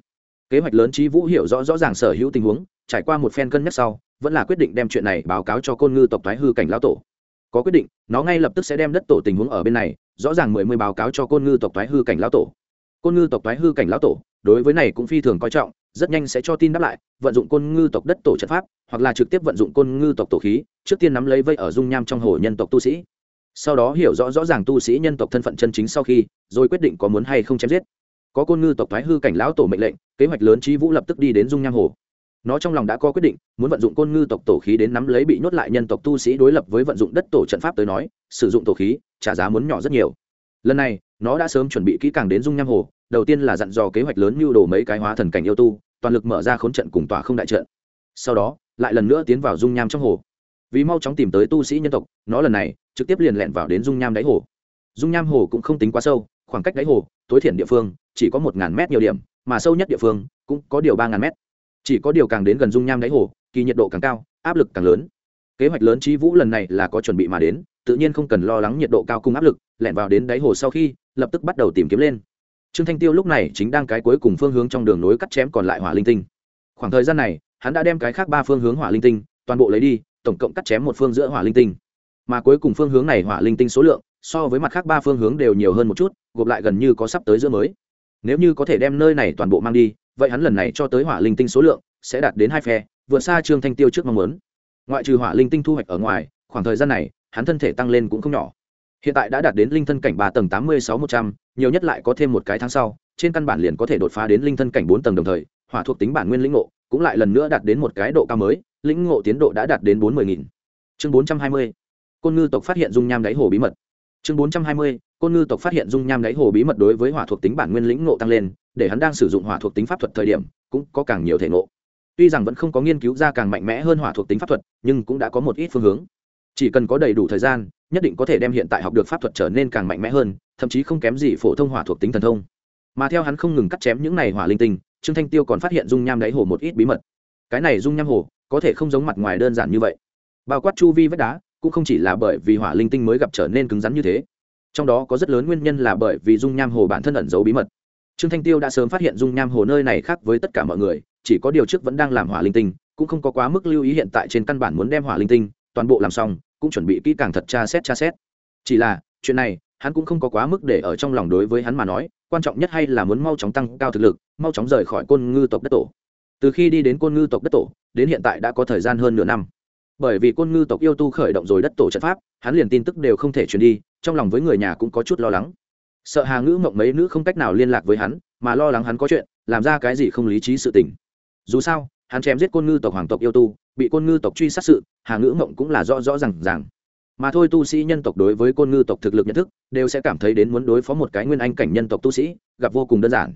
Speaker 1: Kế hoạch lớn trí vũ hiểu rõ rõ ràng sở hữu tình huống, trải qua một phen cân nhắc sau, vẫn là quyết định đem chuyện này báo cáo cho côn ngư tộc thoái hư cảnh lão tổ có quyết định, nó ngay lập tức sẽ đem đất tổ tình huống ở bên này, rõ ràng mười mươi báo cáo cho côn ngư tộc thoái hư cảnh lão tổ. Côn ngư tộc thoái hư cảnh lão tổ, đối với này cũng phi thường coi trọng, rất nhanh sẽ cho tin đáp lại, vận dụng côn ngư tộc đất tổ trận pháp, hoặc là trực tiếp vận dụng côn ngư tộc tổ khí, trước tiên nắm lấy vây ở dung nham trong hồ nhân tộc tu sĩ. Sau đó hiểu rõ rõ ràng tu sĩ nhân tộc thân phận chân chính sau khi, rồi quyết định có muốn hay không chém giết. Có côn ngư tộc thoái hư cảnh lão tổ mệnh lệnh, kế hoạch lớn trí vũ lập tức đi đến dung nham hồ nó trong lòng đã có quyết định, muốn vận dụng côn ngư tộc tổ khí đến nắm lấy bị nhốt lại nhân tộc tu sĩ đối lập với vận dụng đất tổ trận pháp tới nói, sử dụng tổ khí, trả giá muốn nhỏ rất nhiều. Lần này, nó đã sớm chuẩn bị kỹ càng đến dung nham hồ, đầu tiên là dặn dò kế hoạch lớn mưu đồ mấy cái hóa thần cảnh yêu tu, toàn lực mở ra khốn trận cùng tòa không đại trận. Sau đó, lại lần nữa tiến vào dung nham trong hồ. Vì mau chóng tìm tới tu sĩ nhân tộc, nó lần này, trực tiếp liền lẹn vào đến dung nham đáy hồ. Dung nham hồ cũng không tính quá sâu, khoảng cách đáy hồ, tối thiện địa phương, chỉ có một ngàn mét nhiều điểm, mà sâu nhất địa phương, cũng có điều ba ngàn mét chỉ có điều càng đến gần dung nham đáy hồ, kỳ nhiệt độ càng cao, áp lực càng lớn. Kế hoạch lớn trí vũ lần này là có chuẩn bị mà đến, tự nhiên không cần lo lắng nhiệt độ cao cùng áp lực, Lẻn vào đến đáy hồ sau khi, lập tức bắt đầu tìm kiếm lên. Trương thanh tiêu lúc này chính đang cái cuối cùng phương hướng trong đường nối cắt chém còn lại hỏa linh tinh. Khoảng thời gian này, hắn đã đem cái khác ba phương hướng hỏa linh tinh, toàn bộ lấy đi, tổng cộng cắt chém một phương giữa hỏa linh tinh. Mà cuối cùng phương hướng này hỏa linh tinh số lượng, so với mặt khác ba phương hướng đều nhiều hơn một chút, gộp lại gần như có sắp tới giữa mới. Nếu như có thể đem nơi này toàn bộ mang đi vậy hắn lần này cho tới hỏa linh tinh số lượng sẽ đạt đến hai phe, vượt xa trương thanh tiêu trước mong muốn. Ngoại trừ hỏa linh tinh thu hoạch ở ngoài, khoảng thời gian này, hắn thân thể tăng lên cũng không nhỏ. Hiện tại đã đạt đến linh thân cảnh ba tầng tám mươi sáu một trăm, nhiều nhất lại có thêm một cái tháng sau, trên căn bản liền có thể đột phá đến linh thân cảnh bốn tầng đồng thời, hỏa thuộc tính bản nguyên lĩnh ngộ cũng lại lần nữa đạt đến một cái độ cao mới, lĩnh ngộ tiến độ đã đạt đến bốn mươi nghìn. Chương bốn trăm hai mươi, côn ngư tộc phát hiện dung nham đáy hồ bí mật chương bốn trăm hai mươi, côn ngư tộc phát hiện dung nham đáy hồ bí mật đối với hỏa thuộc tính bản nguyên lĩnh ngộ tăng lên, để hắn đang sử dụng hỏa thuộc tính pháp thuật thời điểm, cũng có càng nhiều thể ngộ. Tuy rằng vẫn không có nghiên cứu ra càng mạnh mẽ hơn hỏa thuộc tính pháp thuật, nhưng cũng đã có một ít phương hướng. Chỉ cần có đầy đủ thời gian, nhất định có thể đem hiện tại học được pháp thuật trở nên càng mạnh mẽ hơn, thậm chí không kém gì phổ thông hỏa thuộc tính thần thông. Mà theo hắn không ngừng cắt chém những này hỏa linh tinh, trương thanh tiêu còn phát hiện dung nham đáy hồ một ít bí mật. Cái này dung nham hồ, có thể không giống mặt ngoài đơn giản như vậy. Bao quát chu vi vách đá cũng không chỉ là bởi vì hỏa linh tinh mới gặp trở nên cứng rắn như thế. Trong đó có rất lớn nguyên nhân là bởi vì dung nham hồ bản thân ẩn giấu bí mật. Trương thanh tiêu đã sớm phát hiện dung nham hồ nơi này khác với tất cả mọi người, chỉ có điều trước vẫn đang làm hỏa linh tinh, cũng không có quá mức lưu ý hiện tại trên căn bản muốn đem hỏa linh tinh toàn bộ làm xong, cũng chuẩn bị kỹ càng thật tra xét tra xét. Chỉ là, chuyện này, hắn cũng không có quá mức để ở trong lòng đối với hắn mà nói, quan trọng nhất hay là muốn mau chóng tăng cao thực lực, mau chóng rời khỏi côn ngư tộc đất tổ. Từ khi đi đến côn ngư tộc đất tổ, đến hiện tại đã có thời gian hơn nửa năm bởi vì côn ngư tộc yêu tu khởi động rồi đất tổ trận pháp, hắn liền tin tức đều không thể truyền đi, trong lòng với người nhà cũng có chút lo lắng. Sợ hà ngữ mộng mấy nữ không cách nào liên lạc với hắn, mà lo lắng hắn có chuyện, làm ra cái gì không lý trí sự tình. Dù sao, hắn chém giết côn ngư tộc hoàng tộc yêu tu, bị côn ngư tộc truy sát sự, hà ngữ mộng cũng là rõ rõ r à n g rằng mà thôi tu sĩ nhân tộc đối với côn ngư tộc thực lực nhận thức, đều sẽ cảm thấy đến muốn đối phó một cái nguyên anh cảnh nhân tộc tu sĩ, gặp vô cùng đơn giản.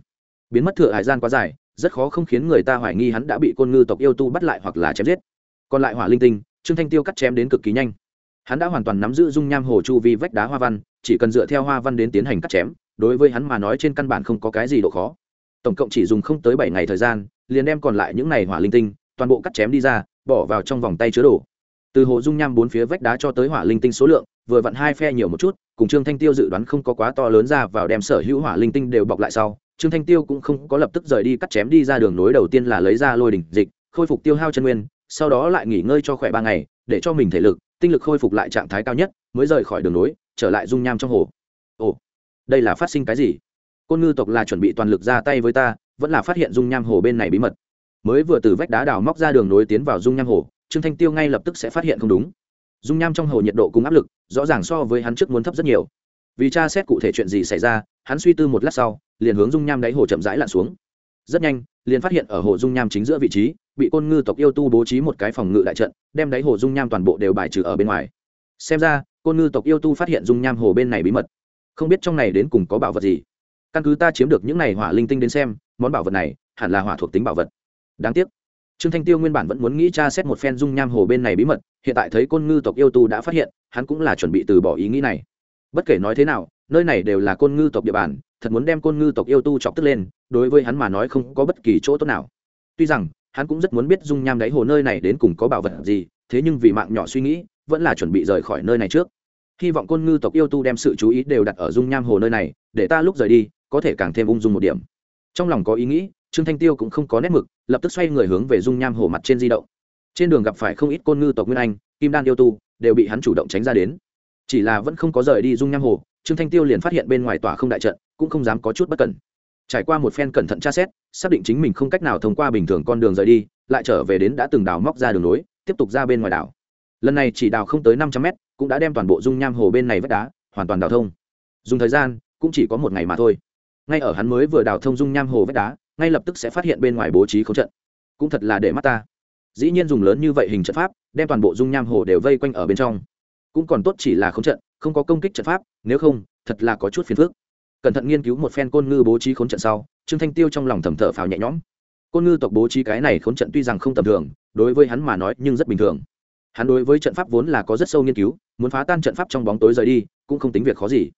Speaker 1: Biến mất thừa hải gian quá dài, rất khó không khiến người ta hoài nghi hắn đã bị côn ngư tộc yêu tu bắt lại hoặc là chém giết. Còn lại hỏa linh tinh trương thanh tiêu cắt chém đến cực kỳ nhanh. Hắn đã hoàn toàn nắm giữ dung nham hồ chu vi vách đá hoa văn, chỉ cần dựa theo hoa văn đến tiến hành cắt chém, đối với hắn mà nói trên căn bản không có cái gì độ khó. Tổng cộng chỉ dùng không tới bảy ngày thời gian, liền đem còn lại những này hỏa linh tinh, toàn bộ cắt chém đi ra, bỏ vào trong vòng tay chứa đồ. Từ hồ dung nham bốn phía vách đá cho tới hỏa linh tinh số lượng, vừa vặn hai phe nhiều một chút, cùng trương thanh tiêu dự đoán không có quá to lớn ra vào đem sở hữu hỏa linh tinh đều bọc lại sau, trương thanh tiêu cũng không có lập tức rời đi cắt chém đi ra đường nối đầu tiên là lấy ra lôi đỉnh dịch, khôi phục tiêu hao chân nguyên sau đó lại nghỉ ngơi cho khỏe ba ngày, để cho mình thể lực, tinh lực khôi phục lại trạng thái cao nhất, mới rời khỏi đường nối trở lại dung nham trong hồ. Ồ, đây là phát sinh cái gì? Côn ngư tộc là chuẩn bị toàn lực ra tay với ta, vẫn là phát hiện dung nham hồ bên này bí mật. Mới vừa từ vách đá đào móc ra đường nối tiến vào dung nham hồ, trương thanh tiêu ngay lập tức sẽ phát hiện không đúng. Dung nham trong hồ nhiệt độ cùng áp lực, rõ ràng so với hắn trước muốn thấp rất nhiều. Vì tra xét cụ thể chuyện gì xảy ra, hắn suy tư một lát sau, liền hướng dung nham đáy hồ chậm rãi lặn xuống. Rất nhanh liền phát hiện ở hồ dung nham chính giữa vị trí, bị côn ngư tộc yêu tu bố trí một cái phòng ngự đại trận, đem đáy hồ dung nham toàn bộ đều bài trừ ở bên ngoài. Xem ra, côn ngư tộc yêu tu phát hiện dung nham hồ bên này bí mật. Không biết trong này đến cùng có bảo vật gì. Căn cứ ta chiếm được những này hỏa linh tinh đến xem, món bảo vật này hẳn là hỏa thuộc tính bảo vật. Đáng tiếc, trương thanh tiêu nguyên bản vẫn muốn nghĩ tra xét một phen dung nham hồ bên này bí mật, hiện tại thấy côn ngư tộc yêu tu đã phát hiện, hắn cũng là chuẩn bị từ bỏ ý nghĩ này. Bất kể nói thế nào nơi này đều là côn ngư tộc địa bàn, thật muốn đem côn ngư tộc yêu tu chọc tức lên, đối với hắn mà nói không có bất kỳ chỗ tốt nào. Tuy rằng, hắn cũng rất muốn biết dung nham đáy hồ nơi này đến cùng có bảo vật gì, thế nhưng vì mạng nhỏ suy nghĩ, vẫn là chuẩn bị rời khỏi nơi này trước. Hy vọng côn ngư tộc yêu tu đem sự chú ý đều đặt ở dung nham hồ nơi này, để ta lúc rời đi, có thể càng thêm ung dung một điểm. Trong lòng có ý nghĩ, trương thanh tiêu cũng không có nét mực, lập tức xoay người hướng về dung nham hồ mặt trên di động. Trên đường gặp phải không ít côn ngư tộc nguyên anh, kim đan yêu tu, đều bị hắn chủ động tránh ra đến. Chỉ là vẫn không có rời đi dung nham hồ trương thanh tiêu liền phát hiện bên ngoài tòa không đại trận, cũng không dám có chút bất cẩn. Trải qua một phen cẩn thận tra xét, xác định chính mình không cách nào thông qua bình thường con đường rời đi, lại trở về đến đã từng đào móc ra đường nối tiếp tục ra bên ngoài đảo. Lần này chỉ đào không tới năm trăm mét, cũng đã đem toàn bộ dung nham hồ bên này vách đá, hoàn toàn đào thông. Dùng thời gian, cũng chỉ có một ngày mà thôi. Ngay ở hắn mới vừa đào thông dung nham hồ vách đá, ngay lập tức sẽ phát hiện bên ngoài bố trí không trận. Cũng thật là để mắt ta. Dĩ nhiên dùng lớn như vậy hình trận pháp, đem toàn bộ dung nham hồ đều vây quanh ở bên trong. Cũng còn tốt chỉ là không trận không có công kích trận pháp, nếu không, thật là có chút phiền phức. Cẩn thận nghiên cứu một phen côn ngư bố trí khốn trận sau, trương thanh tiêu trong lòng thầm thở phào nhẹ nhõm. Côn ngư tộc bố trí cái này khốn trận tuy rằng không tầm thường, đối với hắn mà nói nhưng rất bình thường. Hắn đối với trận pháp vốn là có rất sâu nghiên cứu, muốn phá tan trận pháp trong bóng tối rời đi, cũng không tính việc khó gì.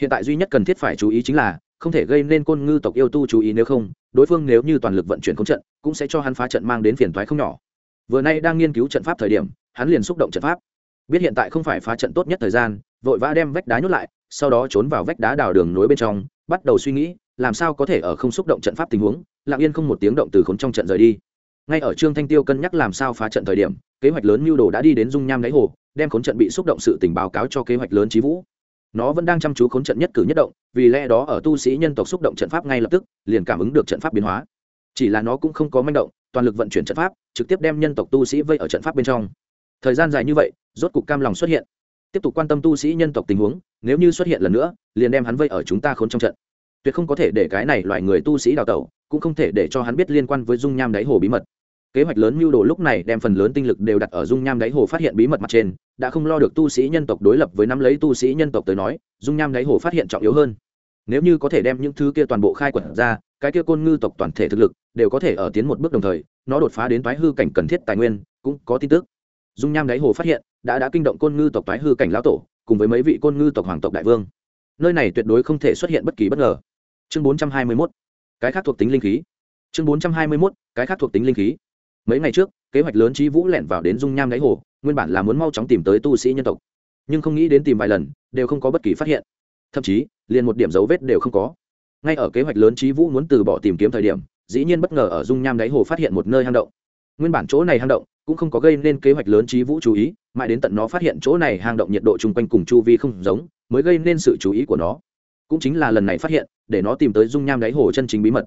Speaker 1: Hiện tại duy nhất cần thiết phải chú ý chính là, không thể gây nên côn ngư tộc yêu tu chú ý nếu không, đối phương nếu như toàn lực vận chuyển khốn trận, cũng sẽ cho hắn phá trận mang đến phiền toái không nhỏ. Vừa nay đang nghiên cứu trận pháp thời điểm, hắn liền xúc động trận pháp. Biết hiện tại không phải phá trận tốt nhất thời gian vội vã đem vách đá nhốt lại, sau đó trốn vào vách đá đào đường nối bên trong, bắt đầu suy nghĩ, làm sao có thể ở không xúc động trận pháp tình huống, lặng yên không một tiếng động từ khốn trong trận rời đi. Ngay ở trương thanh tiêu cân nhắc làm sao phá trận thời điểm, kế hoạch lớn mưu đồ đã đi đến dung nham đáy hồ, đem khốn trận bị xúc động sự tình báo cáo cho kế hoạch lớn trí vũ. Nó vẫn đang chăm chú khốn trận nhất cử nhất động, vì lẽ đó ở tu sĩ nhân tộc xúc động trận pháp ngay lập tức, liền cảm ứng được trận pháp biến hóa. Chỉ là nó cũng không có manh động, toàn lực vận chuyển trận pháp, trực tiếp đem nhân tộc tu sĩ vây ở trận pháp bên trong. Thời gian dài như vậy, rốt cục cam lòng xuất hiện tiếp tục quan tâm tu sĩ nhân tộc tình huống, nếu như xuất hiện lần nữa, liền đem hắn vây ở chúng ta khốn trong trận. Tuyệt không có thể để cái này loại người tu sĩ đào tẩu, cũng không thể để cho hắn biết liên quan với dung nham đáy hồ bí mật. Kế hoạch lớn mưu đồ lúc này đem phần lớn tinh lực đều đặt ở dung nham đáy hồ phát hiện bí mật mặt trên, đã không lo được tu sĩ nhân tộc đối lập với nắm lấy tu sĩ nhân tộc tới nói, dung nham đáy hồ phát hiện trọng yếu hơn. Nếu như có thể đem những thứ kia toàn bộ khai quẩn ra, cái kia côn ngư tộc toàn thể thực lực đều có thể ở tiến một bước đồng thời, nó đột phá đến toái hư cảnh cần thiết tài nguyên, cũng có tin tức dung nham đáy hồ phát hiện đã đã kinh động côn ngư tộc toái hư cảnh lão tổ cùng với mấy vị côn ngư tộc hoàng tộc đại vương. Nơi này tuyệt đối không thể xuất hiện bất kỳ bất ngờ. Chương 421, cái khác thuộc tính linh khí. Chương 421, cái khác thuộc tính linh khí. Mấy ngày trước kế hoạch lớn trí vũ lẻn vào đến dung nham đáy hồ nguyên bản là muốn mau chóng tìm tới tu sĩ nhân tộc. Nhưng không nghĩ đến tìm vài lần đều không có bất kỳ phát hiện. Thậm chí liền một điểm dấu vết đều không có. Ngay ở kế hoạch lớn trí vũ muốn từ bỏ tìm kiếm thời điểm dĩ nhiên bất ngờ ở dung nham đáy hồ phát hiện một nơi hang động. Nguyên bản chỗ này hang động cũng không có gây nên kế hoạch lớn trí vũ chú ý, mãi đến tận nó phát hiện chỗ này hang động nhiệt độ chung quanh cùng chu vi không giống, mới gây nên sự chú ý của nó. Cũng chính là lần này phát hiện, để nó tìm tới dung nham đáy hồ chân chính bí mật.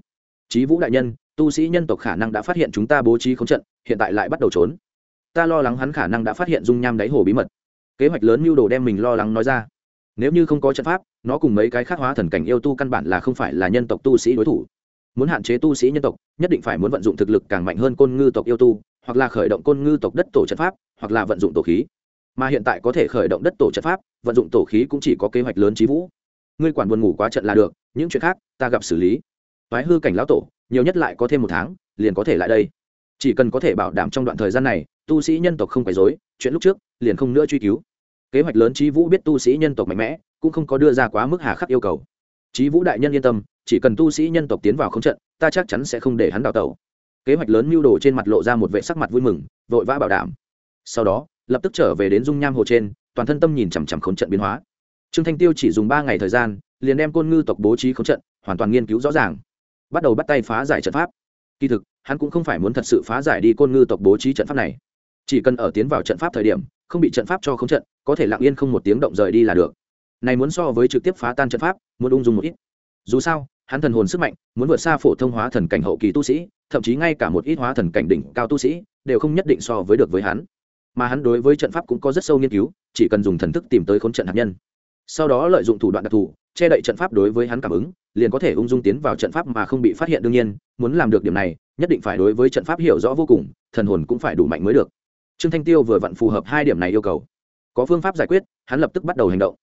Speaker 1: Trí vũ đại nhân, tu sĩ nhân tộc khả năng đã phát hiện chúng ta bố trí không trận, hiện tại lại bắt đầu trốn. Ta lo lắng hắn khả năng đã phát hiện dung nham đáy hồ bí mật. Kế hoạch lớn mưu đồ đem mình lo lắng nói ra. Nếu như không có trận pháp, nó cùng mấy cái khác hóa thần cảnh yêu tu căn bản là không phải là nhân tộc tu sĩ đối thủ. Muốn hạn chế tu sĩ nhân tộc, nhất định phải muốn vận dụng thực lực càng mạnh hơn côn ngư tộc yêu tu hoặc là khởi động côn ngư tộc đất tổ trận pháp, hoặc là vận dụng tổ khí. Mà hiện tại có thể khởi động đất tổ trận pháp, vận dụng tổ khí cũng chỉ có kế hoạch lớn trí vũ. Ngươi quản buồn ngủ quá trận là được, những chuyện khác ta gặp xử lý. Thoái hư cảnh lão tổ, nhiều nhất lại có thêm một tháng, liền có thể lại đây. Chỉ cần có thể bảo đảm trong đoạn thời gian này, tu sĩ nhân tộc không phải dối chuyện lúc trước, liền không nữa truy cứu. Kế hoạch lớn trí vũ biết tu sĩ nhân tộc mạnh mẽ, cũng không có đưa ra quá mức hà khắc yêu cầu. Trí vũ đại nhân yên tâm, chỉ cần tu sĩ nhân tộc tiến vào không trận, ta chắc chắn sẽ không để hắn đào tẩu kế hoạch lớn mưu đồ trên mặt lộ ra một vệ sắc mặt vui mừng, vội vã bảo đảm. Sau đó, lập tức trở về đến dung nham hồ trên, toàn thân tâm nhìn chằm chằm khốn trận biến hóa. Trương thanh tiêu chỉ dùng ba ngày thời gian, liền đem côn ngư tộc bố trí khốn trận, hoàn toàn nghiên cứu rõ ràng. Bắt đầu bắt tay phá giải trận pháp. Kỳ thực, hắn cũng không phải muốn thật sự phá giải đi côn ngư tộc bố trí trận pháp này. Chỉ cần ở tiến vào trận pháp thời điểm, không bị trận pháp cho khốn trận, có thể lặng yên không một tiếng động rời đi là được. Này muốn so với trực tiếp phá tan trận pháp, muốn ung dung một ít. Dù sao hắn thần hồn sức mạnh, muốn vượt xa phổ thông hóa thần cảnh hậu kỳ tu sĩ, thậm chí ngay cả một ít hóa thần cảnh đỉnh cao tu sĩ, đều không nhất định so với được với hắn. Mà hắn đối với trận pháp cũng có rất sâu nghiên cứu, chỉ cần dùng thần thức tìm tới khốn trận hạt nhân. Sau đó lợi dụng thủ đoạn đặc thù, che đậy trận pháp đối với hắn cảm ứng, liền có thể ung dung tiến vào trận pháp mà không bị phát hiện đương nhiên, muốn làm được điểm này, nhất định phải đối với trận pháp hiểu rõ vô cùng, thần hồn cũng phải đủ mạnh mới được. Trương thanh tiêu vừa vặn phù hợp hai điểm này yêu cầu. Có phương pháp giải quyết, hắn lập tức bắt đầu hành động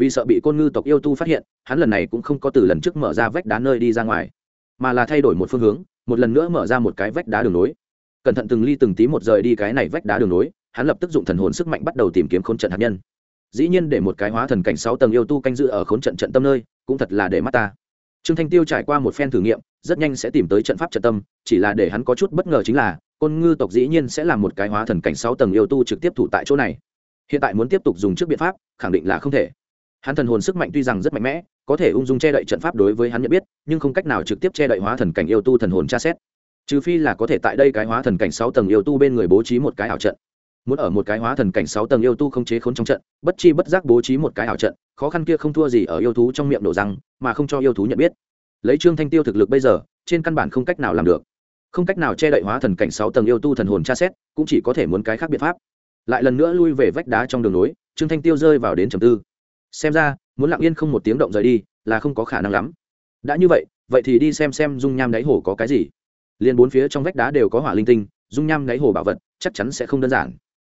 Speaker 1: vì sợ bị côn ngư tộc yêu tu phát hiện, hắn lần này cũng không có từ lần trước mở ra vách đá nơi đi ra ngoài, mà là thay đổi một phương hướng, một lần nữa mở ra một cái vách đá đường nối. Cẩn thận từng ly từng tí một rời đi cái này vách đá đường nối, hắn lập tức dụng thần hồn sức mạnh bắt đầu tìm kiếm khốn trận hạt nhân. Dĩ nhiên để một cái hóa thần cảnh sáu tầng yêu tu canh giữ ở khốn trận trận tâm nơi, cũng thật là để mắt ta. Trương thanh tiêu trải qua một phen thử nghiệm, rất nhanh sẽ tìm tới trận pháp trận tâm, chỉ là để hắn có chút bất ngờ chính là, côn ngư tộc dĩ nhiên sẽ là một cái hóa thần cảnh sáu tầng yêu tu trực tiếp thủ tại chỗ này. Hiện tại muốn tiếp tục dùng trước biện pháp, khẳng định là không thể hắn thần hồn sức mạnh tuy rằng rất mạnh mẽ, có thể ung dung che đậy trận pháp đối với hắn nhận biết, nhưng không cách nào trực tiếp che đậy hóa thần cảnh yêu tu thần hồn tra xét. Trừ phi là có thể tại đây cái hóa thần cảnh sáu tầng yêu tu bên người bố trí một cái ảo trận. Muốn ở một cái hóa thần cảnh sáu tầng yêu tu không chế khốn trong trận, bất chi bất giác bố trí một cái ảo trận, khó khăn kia không thua gì ở yêu thú trong miệng đổ răng, mà không cho yêu thú nhận biết. Lấy trương thanh tiêu thực lực bây giờ, trên căn bản không cách nào làm được. Không cách nào che đậy hóa thần cảnh sáu tầng yêu tu thần hồn tra xét, cũng chỉ có thể muốn cái khác biện pháp. Lại lần nữa lui về vách đá trong đường nối, trương thanh tiêu rơi vào đến trầm tư xem ra, muốn lặng yên không một tiếng động rời đi, là không có khả năng lắm. Đã như vậy vậy thì đi xem xem dung nham đáy hồ có cái gì. Liền bốn phía trong vách đá đều có hỏa linh tinh, dung nham đáy hồ bảo vật chắc chắn sẽ không đơn giản.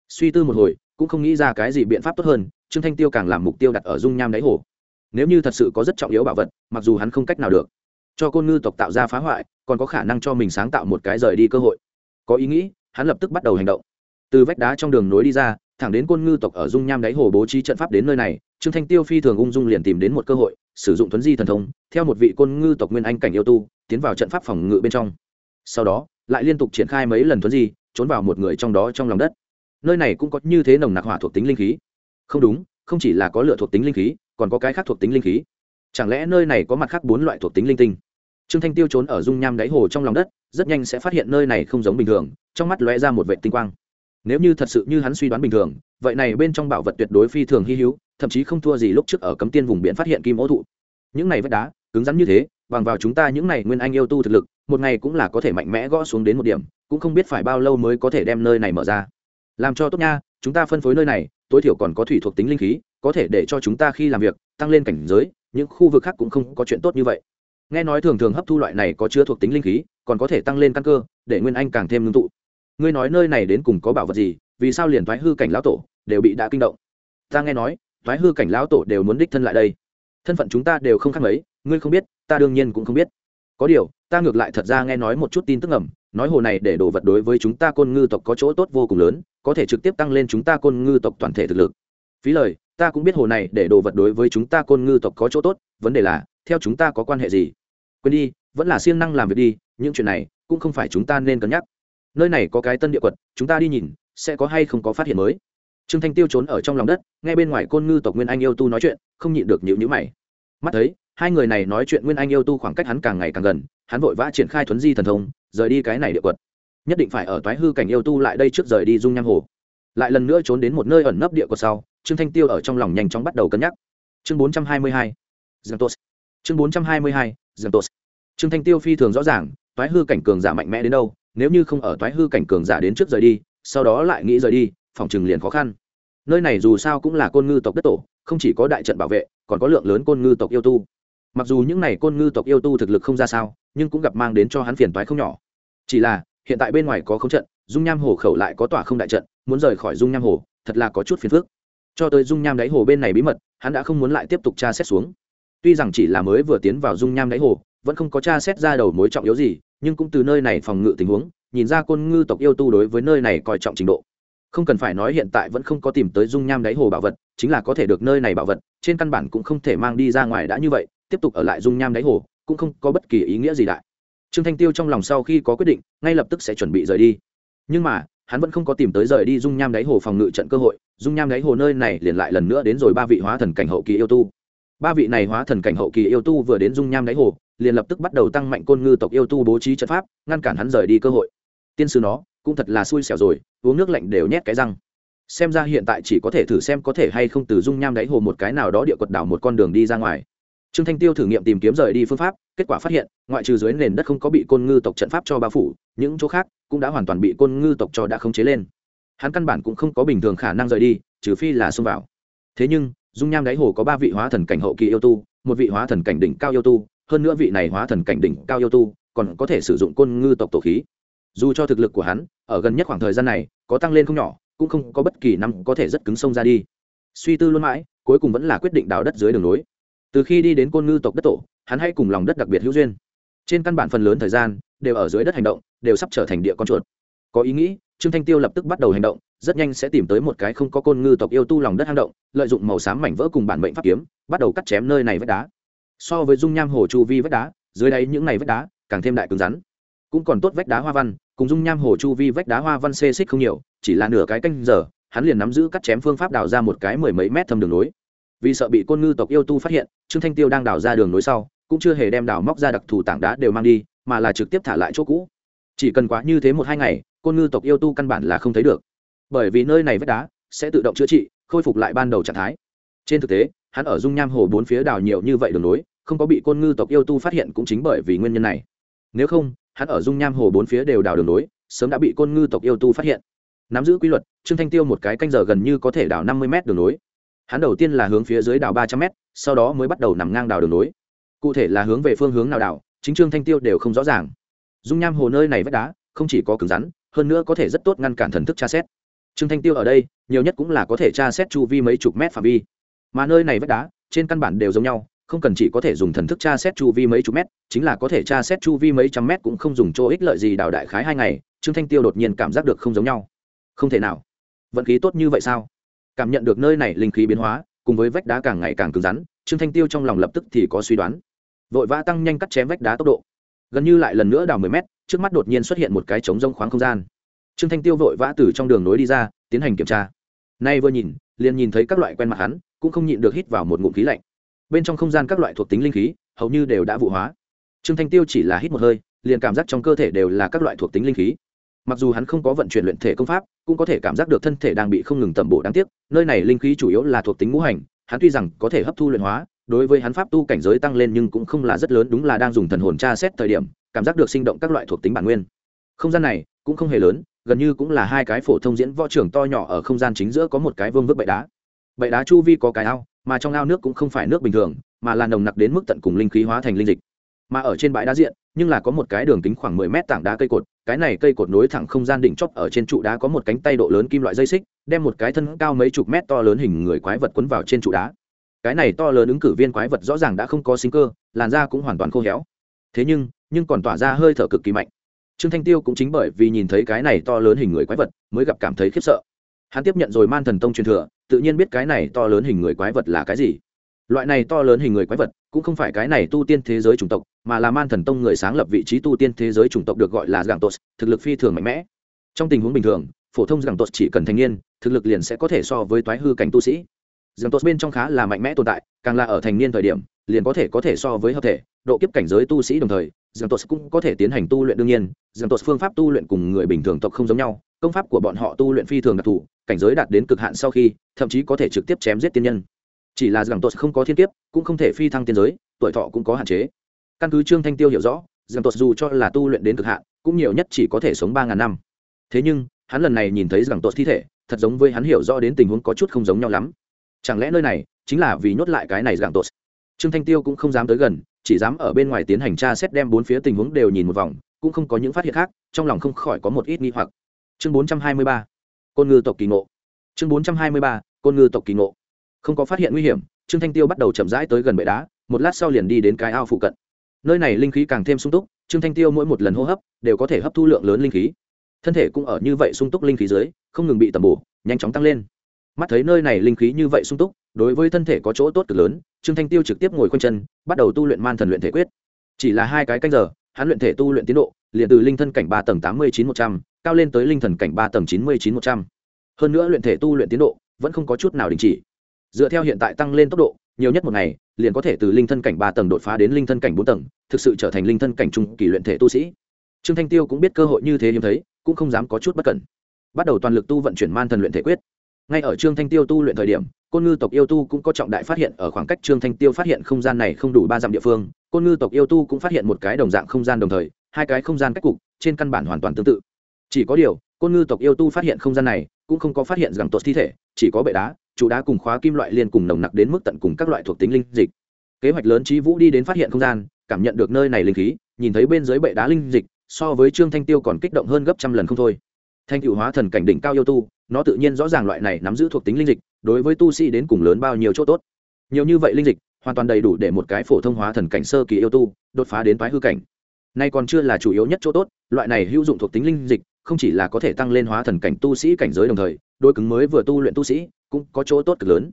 Speaker 1: Suy tư một hồi, cũng không nghĩ ra cái gì biện pháp tốt hơn, trương thanh tiêu càng làm mục tiêu đặt ở dung nham đáy hồ. Nếu như thật sự có rất trọng yếu bảo vật, mặc dù hắn không cách nào được, cho côn ngư tộc tạo ra phá hoại, còn có khả năng cho mình sáng tạo một cái rời đi cơ hội. Có ý nghĩ, hắn lập tức bắt đầu hành động. Từ vách đá trong đường nối đi ra thẳng đến côn ngư tộc ở dung nham đáy hồ bố trí trận pháp đến nơi này, trương thanh tiêu phi thường ung dung liền tìm đến một cơ hội, sử dụng thuấn di thần thông, theo một vị côn ngư tộc nguyên anh cảnh yêu tu, tiến vào trận pháp phòng ngự bên trong. Sau đó, lại liên tục triển khai mấy lần thuấn di, trốn vào một người trong đó trong lòng đất. Nơi này cũng có như thế nồng nặc hỏa thuộc tính linh khí. Không đúng, không chỉ là có lựa thuộc tính linh khí, còn có cái khác thuộc tính linh khí. Chẳng lẽ nơi này có mặt khác bốn loại thuộc tính linh tinh? Trương thanh tiêu trốn ở dung nham đáy hồ trong lòng đất, rất nhanh sẽ phát hiện nơi này không giống bình thường, trong mắt lóe ra một vệ tinh quang nếu như thật sự như hắn suy đoán bình thường, vậy này bên trong bảo vật tuyệt đối phi thường hy hữu, thậm chí không thua gì lúc trước ở cấm tiên vùng biển phát hiện kim ố thụ. Những này vách đá, cứng rắn như thế, bằng vào chúng ta những này nguyên anh yêu tu thực lực, một ngày cũng là có thể mạnh mẽ gõ xuống đến một điểm, cũng không biết phải bao lâu mới có thể đem nơi này mở ra. Làm cho tốt nha, chúng ta phân phối nơi này, tối thiểu còn có thủy thuộc tính linh khí, có thể để cho chúng ta khi làm việc, tăng lên cảnh giới, những khu vực khác cũng không có chuyện tốt như vậy. Nghe nói thường thường hấp thu loại này có chứa thuộc tính linh khí, còn có thể tăng lên căn cơ, để nguyên anh càng thêm ngưng tụ ngươi nói nơi này đến cùng có bảo vật gì vì sao liền thoái hư cảnh lão tổ đều bị đã kinh động? Ta nghe nói thoái hư cảnh lão tổ đều muốn đích thân lại đây. Thân phận chúng ta đều không khác mấy ngươi không biết ta đương nhiên cũng không biết. Có điều ta ngược lại thật ra nghe nói một chút tin tức ngầm, nói hồ này để đồ vật đối với chúng ta côn ngư tộc có chỗ tốt vô cùng lớn có thể trực tiếp tăng lên chúng ta côn ngư tộc toàn thể thực lực. Phí lời ta cũng biết hồ này để đồ vật đối với chúng ta côn ngư tộc có chỗ tốt vấn đề là theo chúng ta có quan hệ gì? Quên đi vẫn là siêng năng làm việc đi những chuyện này cũng không phải chúng ta nên cân nhắc nơi này có cái tân địa quật, chúng ta đi nhìn, sẽ có hay không có phát hiện mới. Trương thanh tiêu trốn ở trong lòng đất ngay bên ngoài côn ngư tộc nguyên anh yêu tu nói chuyện, không nhịn được nhịu nhữ mày. Mắt thấy, hai người này nói chuyện nguyên anh yêu tu khoảng cách hắn càng ngày càng gần, hắn vội vã triển khai thuấn di thần thông, rời đi cái này địa quật. Nhất định phải ở toái hư cảnh yêu tu lại đây trước rời đi dung nham hồ. Lại lần nữa trốn đến một nơi ẩn nấp địa quật sau, trương thanh tiêu ở trong lòng nhanh chóng bắt đầu cân nhắc. Chương bốn trăm hai mươi hai Zentos. chương bốn trăm hai mươi hai Zentos. trương thanh tiêu phi thường rõ ràng, toái hư cảnh cường giả mạnh mẽ đến đâu nếu như không ở toái hư cảnh cường giả đến trước rời đi, sau đó lại nghĩ rời đi, phòng trừng liền khó khăn. Nơi này dù sao cũng là côn ngư tộc đất tổ, không chỉ có đại trận bảo vệ, còn có lượng lớn côn ngư tộc yêu tu. Mặc dù những n à y côn ngư tộc yêu tu thực lực không ra sao, nhưng cũng gặp mang đến cho hắn phiền toái không nhỏ. Chỉ là, hiện tại bên ngoài có không trận, dung nham hồ khẩu lại có tỏa không đại trận, muốn rời khỏi dung nham hồ, thật là có chút phiền phức. Cho tới dung nham đáy hồ bên này bí mật, hắn đã không muốn lại tiếp tục tra xét xuống. Tuy rằng chỉ là mới vừa tiến vào dung nham đáy hồ, vẫn không có tra xét ra đầu mối trọng yếu gì nhưng cũng từ nơi này phòng ngự tình huống, nhìn ra côn ngư tộc yêu tu đối với nơi này coi trọng trình độ. Không cần phải nói hiện tại vẫn không có tìm tới dung nham đáy hồ bảo vật, chính là có thể được nơi này bảo vật, trên căn bản cũng không thể mang đi ra ngoài đã như vậy, tiếp tục ở lại dung nham đáy hồ, cũng không có bất kỳ ý nghĩa gì đại. Trương thanh tiêu trong lòng sau khi có quyết định, ngay lập tức sẽ chuẩn bị rời đi. Nhưng mà, hắn vẫn không có tìm tới rời đi dung nham đáy hồ phòng ngự trận cơ hội, dung nham đáy hồ nơi này liền lại lần nữa đến rồi ba vị hóa thần cảnh hậu kỳ yêu tu. Ba vị này hóa thần cảnh hậu kỳ yêu tu vừa đến dung nham đáy hồ liền lập tức bắt đầu tăng mạnh côn ngư tộc yêu tu bố trí trận pháp, ngăn cản hắn rời đi cơ hội. Tiên sư nó, cũng thật là xui xẻo rồi, uống nước lạnh đều nhét cái răng. Xem ra hiện tại chỉ có thể thử xem có thể hay không từ dung nham đáy hồ một cái nào đó địa quật đảo một con đường đi ra ngoài. Trương thanh tiêu thử nghiệm tìm kiếm rời đi phương pháp, kết quả phát hiện, ngoại trừ dưới nền đất không có bị côn ngư tộc trận pháp cho bao phủ, những chỗ khác cũng đã hoàn toàn bị côn ngư tộc cho đã khống chế lên. Hắn căn bản cũng không có bình thường khả năng rời đi, trừ phi là xông vào. Thế nhưng, dung nham đáy hồ có ba vị hóa thần cảnh hậu kỳ yêu tu, một vị hóa thần cảnh đỉnh cao yêu tu hơn nữa vị này hóa thần cảnh đỉnh cao yêu tu, còn có thể sử dụng côn ngư tộc tổ khí. Dù cho thực lực của hắn, ở gần nhất khoảng thời gian này, có tăng lên không nhỏ, cũng không có bất kỳ năm có thể rất cứng sông ra đi. Suy tư luôn mãi, cuối cùng vẫn là quyết định đào đất dưới đường núi từ khi đi đến côn ngư tộc đất tổ, hắn hay cùng lòng đất đặc biệt hữu duyên. Trên căn bản phần lớn thời gian, đều ở dưới đất hành động, đều sắp trở thành địa con chuột. Có ý nghĩ, trương thanh tiêu lập tức bắt đầu hành động, rất nhanh sẽ tìm tới một cái không có côn ngư tộc yêu tu lòng đất hang động, lợi dụng màu xám mảnh vỡ cùng bản mệnh pháp kiếm, bắt đầu cắt chém nơi này vách đá so với dung nham hồ chu vi vách đá, dưới đáy những này vách đá càng thêm đại cứng rắn. Cũng còn tốt vách đá hoa văn, cùng dung nham hồ chu vi vách đá hoa văn xê xích không nhiều, chỉ là nửa cái canh giờ, hắn liền nắm giữ cắt chém phương pháp đào ra một cái mười mấy mét thâm đường nối. Vì sợ bị côn ngư tộc yêu tu phát hiện, trương thanh tiêu đang đào ra đường nối sau, cũng chưa hề đem đào móc ra đặc thù tảng đá đều mang đi, mà là trực tiếp thả lại chỗ cũ. Chỉ cần quá như thế một hai ngày, côn ngư tộc yêu tu căn bản là không thấy được. Bởi vì nơi này vách đá sẽ tự động chữa trị, khôi phục lại ban đầu trạng thái. Trên thực tế, hắn ở dung nham hồ bốn phía đào nhiều như vậy đường nối không có bị côn ngư tộc yêu tu phát hiện cũng chính bởi vì nguyên nhân này. Nếu không, hắn ở dung nham hồ bốn phía đều đào đường lối, sớm đã bị côn ngư tộc yêu tu phát hiện. Nắm giữ quy luật, trương thanh tiêu một cái canh giờ gần như có thể đào năm mươi m đường lối. Hắn đầu tiên là hướng phía dưới đào ba trăm m sau đó mới bắt đầu nằm ngang đào đường lối. Cụ thể là hướng về phương hướng nào đào, chính trương thanh tiêu đều không rõ ràng. Dung nham hồ nơi này vách đá, không chỉ có cứng rắn, hơn nữa có thể rất tốt ngăn cản thần thức tra xét. Trương thanh tiêu ở đây, nhiều nhất cũng là có thể tra xét chu vi mấy chục mét phạm vi. Mà nơi này vách đá, trên căn bản đều giống nhau không cần chỉ có thể dùng thần thức tra xét chu vi mấy chục mét, chính là có thể tra xét chu vi mấy trăm mét cũng không dùng chỗ ích lợi gì đào đại khái hai ngày, trương thanh tiêu đột nhiên cảm giác được không giống nhau. Không thể nào. Vận khí tốt như vậy sao? Cảm nhận được nơi này linh khí biến hóa, cùng với vách đá càng ngày càng cứng rắn, trương thanh tiêu trong lòng lập tức thì có suy đoán. Vội vã tăng nhanh cắt chém vách đá tốc độ. Gần như lại lần nữa đào mười mét, trước mắt đột nhiên xuất hiện một cái trống rông khoáng không gian. Trương thanh tiêu vội vã từ trong đường nối đi ra, tiến hành kiểm tra. Nay vừa nhìn, liền nhìn thấy các loại quen mặt hắn, cũng không nhịn được hít vào một ngụm khí lạnh bên trong không gian các loại thuộc tính linh khí, hầu như đều đã vụ hóa. Trương thanh tiêu chỉ là hít một hơi, liền cảm giác trong cơ thể đều là các loại thuộc tính linh khí. Mặc dù hắn không có vận chuyển luyện thể công pháp, cũng có thể cảm giác được thân thể đang bị không ngừng tẩm bổ đáng tiếc, nơi này linh khí chủ yếu là thuộc tính ngũ hành, hắn tuy rằng có thể hấp thu luyện hóa, đối với hắn pháp tu cảnh giới tăng lên nhưng cũng không là rất lớn, đúng là đang dùng thần hồn tra xét thời điểm, cảm giác được sinh động các loại thuộc tính bản nguyên. Không gian này cũng không hề lớn, gần như cũng là hai cái phổ thông diễn võ trưởng to nhỏ ở không gian chính giữa có một cái vương vức bậy đá. Bậy đá chu vi có cái ao mà trong ao nước cũng không phải nước bình thường, mà là nồng nặc đến mức tận cùng linh khí hóa thành linh dịch. Mà ở trên bãi đá diện, nhưng là có một cái đường kính khoảng mười mét tảng đá cây cột, cái này cây cột nối thẳng không gian đỉnh chóp ở trên trụ đá có một cánh tay độ lớn kim loại dây xích, đem một cái thân cao mấy chục mét to lớn hình người quái vật quấn vào trên trụ đá. Cái này to lớn ứng cử viên quái vật rõ ràng đã không có sinh cơ, làn da cũng hoàn toàn khô héo. Thế nhưng nhưng còn tỏa ra hơi thở cực kỳ mạnh. Trương thanh tiêu cũng chính bởi vì nhìn thấy cái này to lớn hình người quái vật, mới gặp cảm thấy khiếp sợ. Hắn tiếp nhận rồi man thần tông truyền thừa tự nhiên biết cái này to lớn hình người quái vật là cái gì. Loại này to lớn hình người quái vật cũng không phải cái này tu tiên thế giới chủng tộc, mà là man thần tông người sáng lập vị trí tu tiên thế giới chủng tộc được gọi là giảng tos thực lực phi thường mạnh mẽ. Trong tình huống bình thường, phổ thông giảng tos chỉ cần thành niên, thực lực liền sẽ có thể so với toái hư cảnh tu sĩ. Giảng tos bên trong khá là mạnh mẽ tồn tại, càng là ở thành niên thời điểm, liền có thể có thể so với hợp thể, độ kiếp cảnh giới tu sĩ đồng thời giảng tos cũng có thể tiến hành tu luyện đương nhiên giảng tos phương pháp tu luyện cùng người bình thường tộc không giống nhau, công pháp của bọn họ tu luyện phi thường đặc thù, cảnh giới đạt đến cực hạn sau khi, thậm chí có thể trực tiếp chém giết tiên nhân. Chỉ là rằng tuột không có thiên kiếp, cũng không thể phi thăng tiên giới, tuổi thọ cũng có hạn chế. Căn cứ trương thanh tiêu hiểu rõ rằng tuột dù cho là tu luyện đến cực hạn, cũng nhiều nhất chỉ có thể sống ba ngàn năm. Thế nhưng, hắn lần này nhìn thấy rằng tuột thi thể, thật giống với hắn hiểu rõ đến tình huống có chút không giống nhau lắm. Chẳng lẽ nơi này chính là vì nhốt lại cái này dạng tuột trương thanh tiêu cũng không dám tới gần chỉ dám ở bên ngoài tiến hành tra xét đem bốn phía tình huống đều nhìn một vòng, cũng không có những phát hiện khác, trong lòng không khỏi có một ít nghi hoặc. Chương bốn trăm hai mươi ba, côn ngư tộc kỳ ngộ. Chương bốn trăm hai mươi ba, côn ngư tộc kỳ ngộ. Không có phát hiện nguy hiểm, trương thanh tiêu bắt đầu chậm rãi tới gần bệ đá, một lát sau liền đi đến cái ao phụ cận. Nơi này linh khí càng thêm sung túc, trương thanh tiêu mỗi một lần hô hấp đều có thể hấp thu lượng lớn linh khí. Thân thể cũng ở như vậy sung túc linh khí dưới, không ngừng bị tầm bổ, nhanh chóng tăng lên. Mắt thấy nơi này linh khí như vậy sung túc đối với thân thể có chỗ tốt cực lớn, trương thanh tiêu trực tiếp ngồi khoanh chân, bắt đầu tu luyện man thần luyện thể quyết. Chỉ là hai cái canh giờ, hắn luyện thể tu luyện tiến độ, liền từ linh thân cảnh ba tầng tám mươi chín một trăm, cao lên tới linh thần cảnh ba tầng chín mươi chín một trăm. Hơn nữa luyện thể tu luyện tiến độ, vẫn không có chút nào đình chỉ. Dựa theo hiện tại tăng lên tốc độ, nhiều nhất một ngày, liền có thể từ linh thân cảnh ba tầng đột phá đến linh thân cảnh bốn tầng, thực sự trở thành linh thân cảnh trung kỳ luyện thể tu sĩ. Trương thanh tiêu cũng biết cơ hội như thế hiếm thấy, cũng không dám có chút bất cẩn. Bắt đầu toàn lực tu vận chuyển man thần luyện thể quyết. Ngay ở trương thanh tiêu tu luyện thời điểm côn ngư tộc yêu tu cũng có trọng đại phát hiện, ở khoảng cách trương thanh tiêu phát hiện không gian này không đủ ba dặm địa phương, côn ngư tộc yêu tu cũng phát hiện một cái đồng dạng không gian đồng thời, hai cái không gian cách cục, trên căn bản hoàn toàn tương tự. Chỉ có điều, côn ngư tộc yêu tu phát hiện không gian này, cũng không có phát hiện rằng tuột thi thể, chỉ có bệ đá, trụ đá cùng khóa kim loại liên cùng nồng nặc đến mức tận cùng các loại thuộc tính linh dịch. Kế hoạch lớn trí vũ đi đến phát hiện không gian, cảm nhận được nơi này linh khí, nhìn thấy bên dưới bệ đá linh dịch, so với trương thanh tiêu còn kích động hơn gấp trăm lần không thôi. Thanh cựu hóa thần cảnh đỉnh cao yêu tu, nó tự nhiên rõ ràng loại này nắm giữ thuộc tính linh dịch đối với tu sĩ đến cùng lớn bao nhiêu chỗ tốt. Nhiều như vậy linh dịch, hoàn toàn đầy đủ để một cái phổ thông hóa thần cảnh sơ kỳ yêu tu, đột phá đến toái hư cảnh. Nay còn chưa là chủ yếu nhất chỗ tốt, loại này hữu dụng thuộc tính linh dịch, không chỉ là có thể tăng lên hóa thần cảnh tu sĩ cảnh giới đồng thời đôi cứng mới vừa tu luyện tu sĩ, cũng có chỗ tốt cực lớn.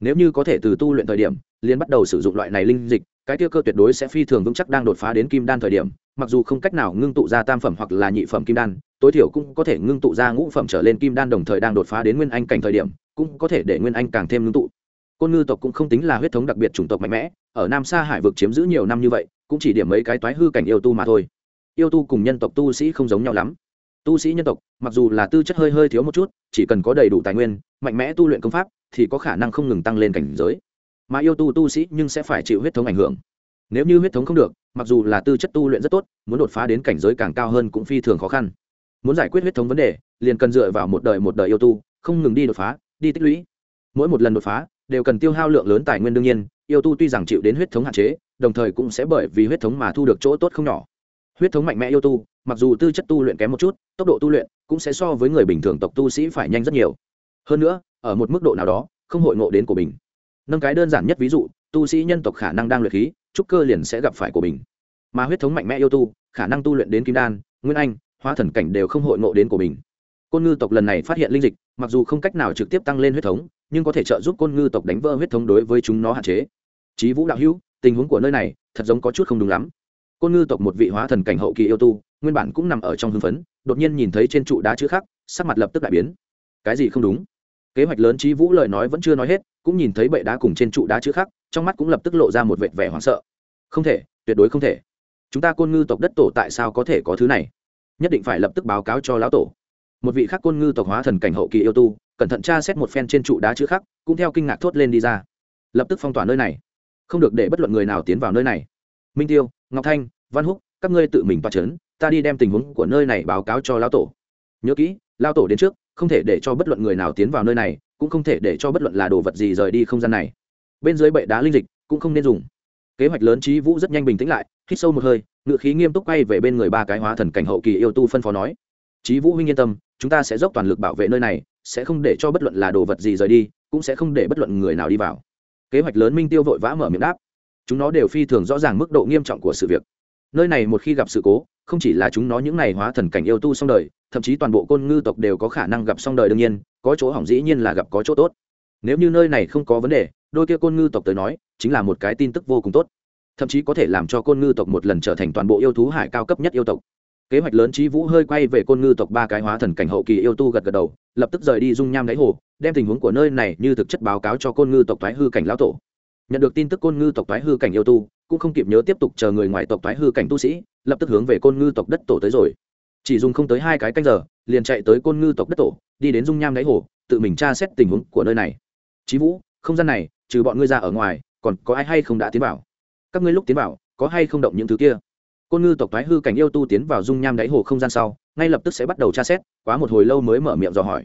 Speaker 1: Nếu như có thể từ tu luyện thời điểm, liền bắt đầu sử dụng loại này linh dịch, cái tiêu cơ tuyệt đối sẽ phi thường vững chắc đang đột phá đến kim đan thời điểm, mặc dù không cách nào ngưng tụ ra tam phẩm hoặc là nhị phẩm kim đan, tối thiểu cũng có thể ngưng tụ ra ngũ phẩm trở lên kim đan đồng thời đang đột phá đến nguyên anh cảnh thời điểm cũng có thể để nguyên anh càng thêm ngưng tụ. Côn ngư tộc cũng không tính là huyết thống đặc biệt chủng tộc mạnh mẽ, ở nam sa hải vực chiếm giữ nhiều năm như vậy, cũng chỉ điểm mấy cái toái hư cảnh yêu tu mà thôi. Yêu tu cùng nhân tộc tu sĩ không giống nhau lắm. Tu sĩ nhân tộc, mặc dù là tư chất hơi hơi thiếu một chút, chỉ cần có đầy đủ tài nguyên, mạnh mẽ tu luyện công pháp, thì có khả năng không ngừng tăng lên cảnh giới. Mà yêu tu tu sĩ nhưng sẽ phải chịu huyết thống ảnh hưởng. Nếu như huyết thống không được, mặc dù là tư chất tu luyện rất tốt, muốn đột phá đến cảnh giới càng cao hơn cũng phi thường khó khăn. Muốn giải quyết huyết thống vấn đề, liền cần dựa vào một đời một đời yêu tu, không ngừng đi đột phá đi tích lũy. Mỗi một lần đột phá, đều cần tiêu hao lượng lớn tài nguyên đương nhiên, yêu tu tuy rằng chịu đến huyết thống hạn chế, đồng thời cũng sẽ bởi vì huyết thống mà thu được chỗ tốt không nhỏ. Huyết thống mạnh mẽ yêu tu, mặc dù tư chất tu luyện kém một chút, tốc độ tu luyện cũng sẽ so với người bình thường tộc tu sĩ phải nhanh rất nhiều. Hơn nữa, ở một mức độ nào đó, không hội ngộ đến của mình. Nâng cái đơn giản nhất ví dụ, tu sĩ nhân tộc khả năng đang luyện khí, trúc cơ liền sẽ gặp phải của mình. Mà huyết thống mạnh mẽ yêu tu, khả năng tu luyện đến kim đan, nguyên anh, hóa thần cảnh đều không hội ngộ đến của mình côn ngư tộc lần này phát hiện linh dịch, mặc dù không cách nào trực tiếp tăng lên huyết thống, nhưng có thể trợ giúp côn ngư tộc đánh vỡ huyết thống đối với chúng nó hạn chế. Chí vũ đạo hữu, tình huống của nơi này thật giống có chút không đúng lắm. Côn ngư tộc một vị hóa thần cảnh hậu kỳ yêu tu, nguyên bản cũng nằm ở trong hưng phấn, đột nhiên nhìn thấy trên trụ đá chữ khắc, sắc mặt lập tức đại biến. Cái gì không đúng? Kế hoạch lớn Chí vũ lời nói vẫn chưa nói hết, cũng nhìn thấy bệ đá cùng trên trụ đá chữ khắc, trong mắt cũng lập tức lộ ra một vệt vẻ hoảng sợ. Không thể, tuyệt đối không thể. Chúng ta côn ngư tộc đất tổ tại sao có thể có thứ này? Nhất định phải lập tức báo cáo cho lão tổ một vị khắc côn ngư tộc hóa thần cảnh hậu kỳ yêu tu, cẩn thận tra xét một phen trên trụ đá chữ khắc, cũng theo kinh ngạc thốt lên đi ra. Lập tức phong tỏa nơi này. Không được để bất luận người nào tiến vào nơi này. Minh tiêu, ngọc thanh, văn húc, các ngươi tự mình toa c ta đi đem tình huống của nơi này báo cáo cho lão tổ. Nhớ kỹ, lão tổ đến trước, không thể để cho bất luận người nào tiến vào nơi này, cũng không thể để cho bất luận là đồ vật gì rời đi không gian này. Bên dưới bệ đá linh dịch cũng không nên dùng. Kế hoạch lớn trí vũ rất nhanh bình tĩnh lại, hít sâu một hơi ngự khí nghiêm túc quay về bên người ba cái hóa thần cảnh hậu kỳ yêu tu phân phó nói. Trí vũ huynh yên tâm chúng ta sẽ dốc toàn lực bảo vệ nơi này, sẽ không để cho bất luận là đồ vật gì rời đi, cũng sẽ không để bất luận người nào đi vào. Kế hoạch lớn minh tiêu vội vã mở miệng đáp. Chúng nó đều phi thường rõ ràng mức độ nghiêm trọng của sự việc. Nơi này một khi gặp sự cố, không chỉ là chúng nó những này hóa thần cảnh yêu tu xong đời, thậm chí toàn bộ côn ngư tộc đều có khả năng gặp xong đời đương nhiên, có chỗ hỏng dĩ nhiên là gặp có chỗ tốt. Nếu như nơi này không có vấn đề, đôi kia côn ngư tộc tới nói, chính là một cái tin tức vô cùng tốt. Thậm chí có thể làm cho côn ngư tộc một lần trở thành toàn bộ yêu thú hải cao cấp nhất yêu tộc kế hoạch lớn trí vũ hơi quay về côn ngư tộc ba cái hóa thần cảnh hậu kỳ yêu tu gật gật đầu, lập tức rời đi dung nham đáy hồ, đem tình huống của nơi này như thực chất báo cáo cho côn ngư tộc thoái hư cảnh lão tổ. Nhận được tin tức côn ngư tộc thoái hư cảnh yêu tu, cũng không kịp nhớ tiếp tục chờ người ngoài tộc thoái hư cảnh tu sĩ, lập tức hướng về côn ngư tộc đất tổ tới rồi. Chỉ dùng không tới hai cái canh giờ, liền chạy tới côn ngư tộc đất tổ, đi đến dung nham đáy hồ, tự mình tra xét tình huống của nơi này. Trí vũ, không gian này, trừ bọn ngươi ra ở ngoài, còn có ai hay không đã tiến vào? Các ngươi lúc tiến vào, có hay không động những thứ kia? Côn ngư tộc thoái hư cảnh yêu tu tiến vào dung nham đáy hồ không gian sau, ngay lập tức sẽ bắt đầu tra xét, quá một hồi lâu mới mở miệng dò hỏi.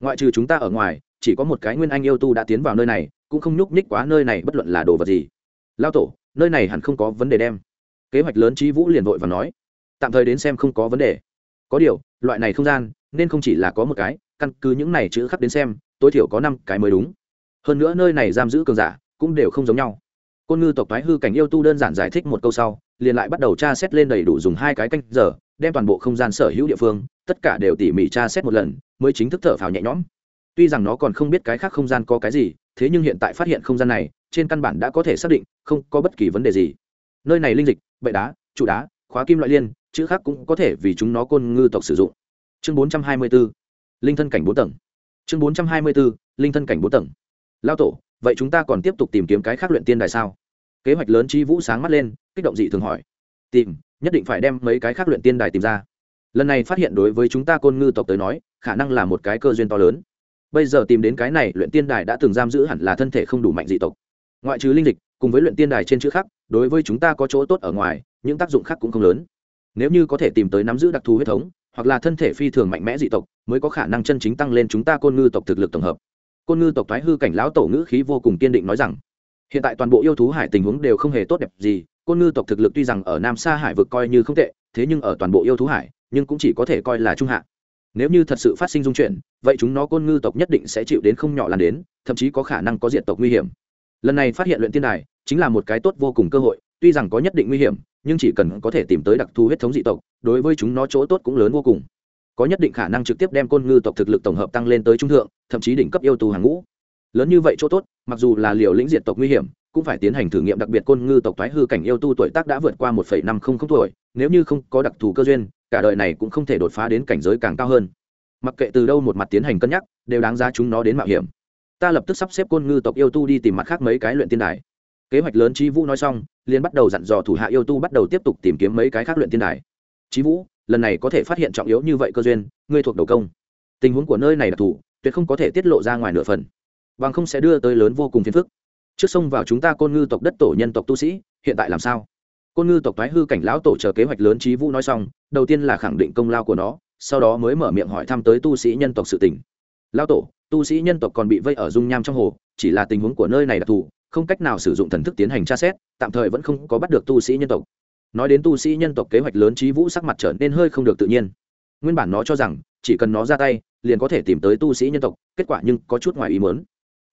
Speaker 1: Ngoại trừ chúng ta ở ngoài, chỉ có một cái nguyên anh yêu tu đã tiến vào nơi này, cũng không nhúc nhích quá nơi này bất luận là đồ vật gì. Lao tổ, nơi này hẳn không có vấn đề đem. Kế hoạch lớn trí vũ liền vội và nói. Tạm thời đến xem không có vấn đề. Có điều, loại này không gian, nên không chỉ là có một cái, căn cứ những này chữ khắc đến xem, tối thiểu có năm cái mới đúng. Hơn nữa nơi này giam giữ cường giả, cũng đều không giống nhau côn ngư tộc Thái hư cảnh yêu tu đơn giản giải thích một câu sau, liền lại bắt đầu tra xét lên đầy đủ dùng hai cái canh giờ, đem toàn bộ không gian sở hữu địa phương, tất cả đều tỉ mỉ tra xét một lần, mới chính thức thở phào nhẹ nhõm. Tuy rằng nó còn không biết cái khác không gian có cái gì, thế nhưng hiện tại phát hiện không gian này, trên căn bản đã có thể xác định, không có bất kỳ vấn đề gì. Nơi này linh dịch bậy đá, trụ đá, khóa kim loại liên, chữ khác cũng có thể vì chúng nó côn ngư tộc sử dụng. Chương bốn trăm hai mươi 424 linh thân cảnh bốn tầng. Chương bốn trăm hai mươi 424 linh thân cảnh bốn tầng. Lao tổ vậy chúng ta còn tiếp tục tìm kiếm cái khác luyện tiên đài sao? Kế hoạch lớn chi vũ sáng mắt lên, kích động dị thường hỏi. Tìm, nhất định phải đem mấy cái khác luyện tiên đài tìm ra. Lần này phát hiện đối với chúng ta côn ngư tộc tới nói, khả năng là một cái cơ duyên to lớn. Bây giờ tìm đến cái này luyện tiên đài đã từng giam giữ hẳn là thân thể không đủ mạnh dị tộc. Ngoại trừ linh dịch, cùng với luyện tiên đài trên chữ khác, đối với chúng ta có chỗ tốt ở ngoài, những tác dụng khác cũng không lớn. Nếu như có thể tìm tới nắm giữ đặc thù huyết thống, hoặc là thân thể phi thường mạnh mẽ dị tộc, mới có khả năng chân chính tăng lên chúng ta côn ngư tộc thực lực tổng hợp côn ngư tộc thoái hư cảnh lão tổ ngữ khí vô cùng kiên định nói rằng, hiện tại toàn bộ yêu thú hải tình huống đều không hề tốt đẹp gì, côn ngư tộc thực lực tuy rằng ở nam sa hải vực coi như không tệ, thế nhưng ở toàn bộ yêu thú hải, nhưng cũng chỉ có thể coi là trung hạ. Nếu như thật sự phát sinh dung chuyển, vậy chúng nó côn ngư tộc nhất định sẽ chịu đến không nhỏ lan đến, thậm chí có khả năng có diện tộc nguy hiểm. Lần này phát hiện luyện tiên đài, chính là một cái tốt vô cùng cơ hội, tuy rằng có nhất định nguy hiểm, nhưng chỉ cần có thể tìm tới đặc thù huyết thống dị tộc, đối với chúng nó chỗ tốt cũng lớn vô cùng có nhất định khả năng trực tiếp đem côn ngư tộc thực lực tổng hợp tăng lên tới trung thượng, thậm chí đỉnh cấp yêu tù hàng ngũ. Lớn như vậy chỗ tốt, mặc dù là liều lĩnh diệt tộc nguy hiểm, cũng phải tiến hành thử nghiệm đặc biệt côn ngư tộc thoái hư cảnh yêu tu tuổi tác đã vượt qua một năm không không tuổi, nếu như không có đặc thù cơ duyên, cả đời này cũng không thể đột phá đến cảnh giới càng cao hơn. Mặc kệ từ đâu một mặt tiến hành cân nhắc, đều đáng giá chúng nó đến mạo hiểm. Ta lập tức sắp xếp côn ngư tộc yêu tu đi tìm mặt khác mấy cái luyện tiên đài. Kế hoạch lớn trí vũ nói xong, liền bắt đầu dặn dò thủ hạ yêu tu bắt đầu tiếp tục tìm kiếm mấy cái khác luyện tiên đài. Trí vũ lần này có thể phát hiện trọng yếu như vậy cơ duyên, ngươi thuộc đầu công. Tình huống của nơi này đặc thù tuyệt không có thể tiết lộ ra ngoài nửa phần. Bằng không sẽ đưa tới lớn vô cùng phiền phức. Trước sông vào chúng ta côn ngư tộc đất tổ nhân tộc tu sĩ, hiện tại làm sao? Côn ngư tộc thoái hư cảnh lão tổ chờ kế hoạch lớn trí vũ nói xong, đầu tiên là khẳng định công lao của nó, sau đó mới mở miệng hỏi thăm tới tu sĩ nhân tộc sự tỉnh lão tổ, tu sĩ nhân tộc còn bị vây ở dung nham trong hồ, chỉ là tình huống của nơi này đặc thù không cách nào sử dụng thần thức tiến hành tra xét, tạm thời vẫn không có bắt được tu sĩ nhân tộc nói đến tu sĩ nhân tộc kế hoạch lớn trí vũ sắc mặt trở nên hơi không được tự nhiên. Nguyên bản nó cho rằng, chỉ cần nó ra tay, liền có thể tìm tới tu sĩ nhân tộc, kết quả nhưng có chút ngoài ý mớn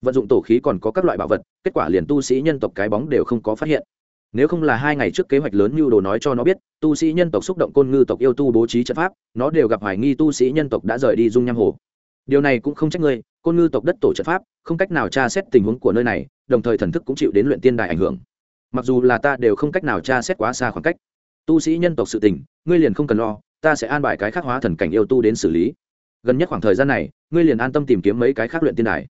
Speaker 1: vận dụng tổ khí còn có các loại bảo vật, kết quả liền tu sĩ nhân tộc cái bóng đều không có phát hiện. Nếu không là hai ngày trước kế hoạch lớn như đồ nói cho nó biết, tu sĩ nhân tộc xúc động côn ngư tộc yêu tu bố trí trận pháp, nó đều gặp hoài nghi tu sĩ nhân tộc đã rời đi dung nham hồ. Điều này cũng không trách ngươi, côn ngư tộc đất tổ trận pháp, không cách nào tra xét tình huống của nơi này, đồng thời thần thức cũng chịu đến luyện tiên đài ảnh hưởng mặc dù là ta đều không cách nào tra xét quá xa khoảng cách. Tu sĩ nhân tộc sự tình, ngươi liền không cần lo, ta sẽ an bài cái khắc hóa thần cảnh yêu tu đến xử lý. Gần nhất khoảng thời gian này, ngươi liền an tâm tìm kiếm mấy cái khác luyện tiên đài.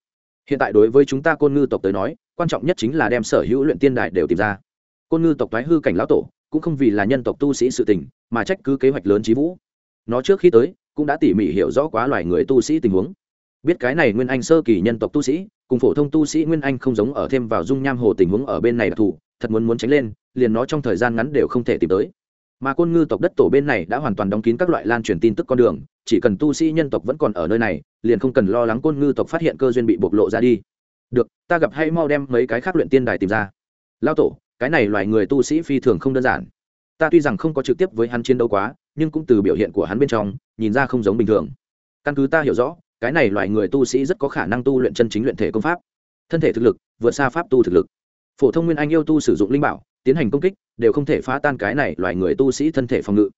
Speaker 1: Hiện tại đối với chúng ta côn ngư tộc tới nói, quan trọng nhất chính là đem sở hữu luyện tiên đài đều tìm ra. Côn ngư tộc thoái hư cảnh lão tổ, cũng không vì là nhân tộc tu sĩ sự tình, mà trách cứ kế hoạch lớn trí vũ. Nó trước khi tới, cũng đã tỉ mỉ hiểu rõ quá loài người tu sĩ tình huống. Biết cái này nguyên anh sơ kỳ nhân tộc tu sĩ, cùng phổ thông tu sĩ nguyên anh không giống ở thêm vào dung nham hồ tình huống ở bên này đặc thù thật muốn muốn tránh lên, liền nó trong thời gian ngắn đều không thể tìm tới. Mà côn ngư tộc đất tổ bên này đã hoàn toàn đóng kín các loại lan truyền tin tức con đường, chỉ cần tu sĩ nhân tộc vẫn còn ở nơi này, liền không cần lo lắng côn ngư tộc phát hiện cơ duyên bị bộc lộ ra đi. Được, ta gặp hay mau đem mấy cái khác luyện tiên đài tìm ra. Lao tổ, cái này loài người tu sĩ phi thường không đơn giản. Ta tuy rằng không có trực tiếp với hắn chiến đấu quá, nhưng cũng từ biểu hiện của hắn bên trong, nhìn ra không giống bình thường. Căn cứ ta hiểu rõ, cái này loài người tu sĩ rất có khả năng tu luyện chân chính luyện thể công pháp. Thân thể thực lực, vượt xa pháp tu thực lực phổ thông nguyên anh yêu tu sử dụng linh bảo, tiến hành công kích, đều không thể phá tan cái này loài người tu sĩ thân thể phòng ngự.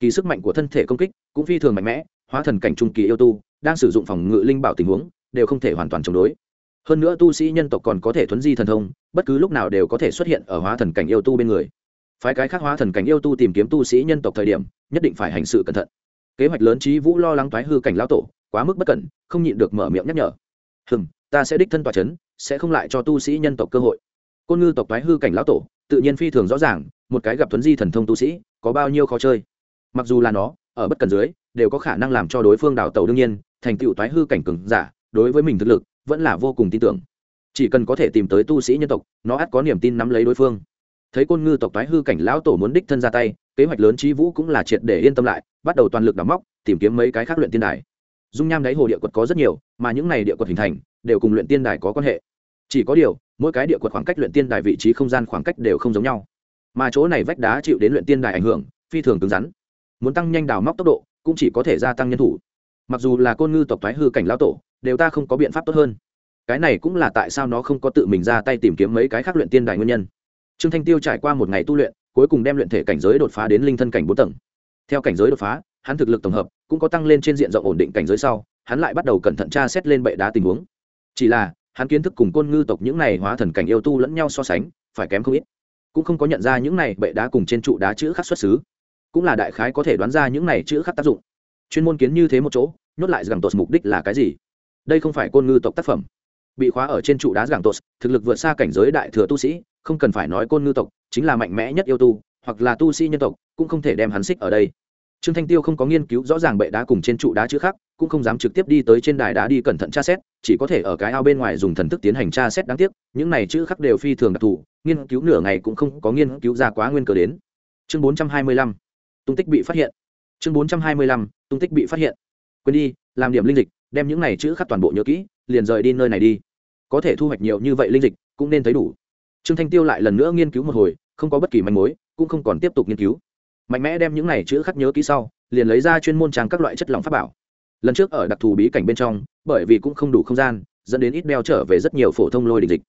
Speaker 1: Kỳ sức mạnh của thân thể công kích cũng phi thường mạnh mẽ, hóa thần cảnh trung kỳ yêu tu đang sử dụng phòng ngự linh bảo tình huống đều không thể hoàn toàn chống đối. Hơn nữa tu sĩ nhân tộc còn có thể thuấn di thần thông, bất cứ lúc nào đều có thể xuất hiện ở hóa thần cảnh yêu tu bên người. Phái cái khác hóa thần cảnh yêu tu tìm kiếm tu sĩ nhân tộc thời điểm, nhất định phải hành sự cẩn thận. Kế hoạch lớn trí vũ lo lắng thoái hư cảnh lão tổ, quá mức bất cẩn, không nhịn được mở miệng nhắc nhở. Hừng ta sẽ đích thân tòa c h ấ n sẽ không lại cho tu sĩ nhân tộc cơ hội côn ngư tộc thoái hư cảnh lão tổ, tự nhiên phi thường rõ ràng, một cái gặp thuấn di thần thông tu sĩ, có bao nhiêu khó chơi. Mặc dù là nó, ở bất cần dưới, đều có khả năng làm cho đối phương đào tẩu đương nhiên, thành tựu thoái hư cảnh cường giả, đối với mình thực lực, vẫn là vô cùng tin tưởng. Chỉ cần có thể tìm tới tu sĩ nhân tộc, nó ắt có niềm tin nắm lấy đối phương. Thấy côn ngư tộc thoái hư cảnh lão tổ muốn đích thân ra tay, kế hoạch lớn trí vũ cũng là triệt để yên tâm lại, bắt đầu toàn lực đắm móc, tìm kiếm mấy cái khác luyện tiên đài. Dung nham đáy hồ địa quật có rất nhiều, mà những này địa quật hình thành, đều cùng luyện tiên đài có quan hệ. Chỉ có điều mỗi cái địa quật khoảng cách luyện tiên đài vị trí không gian khoảng cách đều không giống nhau. Mà chỗ này vách đá chịu đến luyện tiên đài ảnh hưởng, phi thường cứng rắn. Muốn tăng nhanh đào móc tốc độ, cũng chỉ có thể gia tăng nhân thủ. Mặc dù là côn ngư tộc thoái hư cảnh lao tổ, đều ta không có biện pháp tốt hơn. Cái này cũng là tại sao nó không có tự mình ra tay tìm kiếm mấy cái khác luyện tiên đài nguyên nhân. Trương thanh tiêu trải qua một ngày tu luyện, cuối cùng đem luyện thể cảnh giới đột phá đến linh thân cảnh bốn tầng. Theo cảnh giới đột phá, hắn thực lực tổng hợp cũng có tăng lên trên diện rộng ổn định cảnh giới sau, hắn lại bắt đầu cẩn thận tra xét lên bệ đá tình huống. Chỉ là hắn kiến thức cùng côn ngư tộc những này hóa thần cảnh yêu tu lẫn nhau so sánh, phải kém không ít. Cũng không có nhận ra những này bệ đá cùng trên trụ đá chữ khắc xuất xứ, cũng là đại khái có thể đoán ra những này chữ khắc tác dụng. Chuyên môn kiến như thế một chỗ, nhốt lại rằng tột mục đích là cái gì? Đây không phải côn ngư tộc tác phẩm. Bị khóa ở trên trụ đá giảng tột, thực lực vượt xa cảnh giới đại thừa tu sĩ, không cần phải nói côn ngư tộc, chính là mạnh mẽ nhất yêu tu, hoặc là tu sĩ nhân tộc, cũng không thể đem hắn xích ở đây trương thanh tiêu không có nghiên cứu rõ ràng bệ đá cùng trên trụ đá chữ khác, cũng không dám trực tiếp đi tới trên đài đá đi cẩn thận tra xét, chỉ có thể ở cái ao bên ngoài dùng thần thức tiến hành tra xét đáng tiếc, những này chữ khắc đều phi thường đặc thù, nghiên cứu nửa ngày cũng không có nghiên cứu ra quá nguyên cờ đến. Chương 425 tung tích bị phát hiện. Chương 425 tung tích bị phát hiện. Quên đi, làm điểm linh dịch, đem những này chữ khắc toàn bộ nhớ kỹ, liền rời đi nơi này đi. Có thể thu hoạch nhiều như vậy linh dịch, cũng nên thấy đủ. Trương thanh tiêu lại lần nữa nghiên cứu một hồi, không có bất kỳ manh mối, cũng không còn tiếp tục nghiên cứu mạnh mẽ đem những này chữ khắc nhớ kỹ sau, liền lấy ra chuyên môn trang các loại chất lỏng pháp bảo. Lần trước ở đặc thù bí cảnh bên trong, bởi vì cũng không đủ không gian, dẫn đến ít đeo trở về rất nhiều phổ thông lôi đỉnh dịch.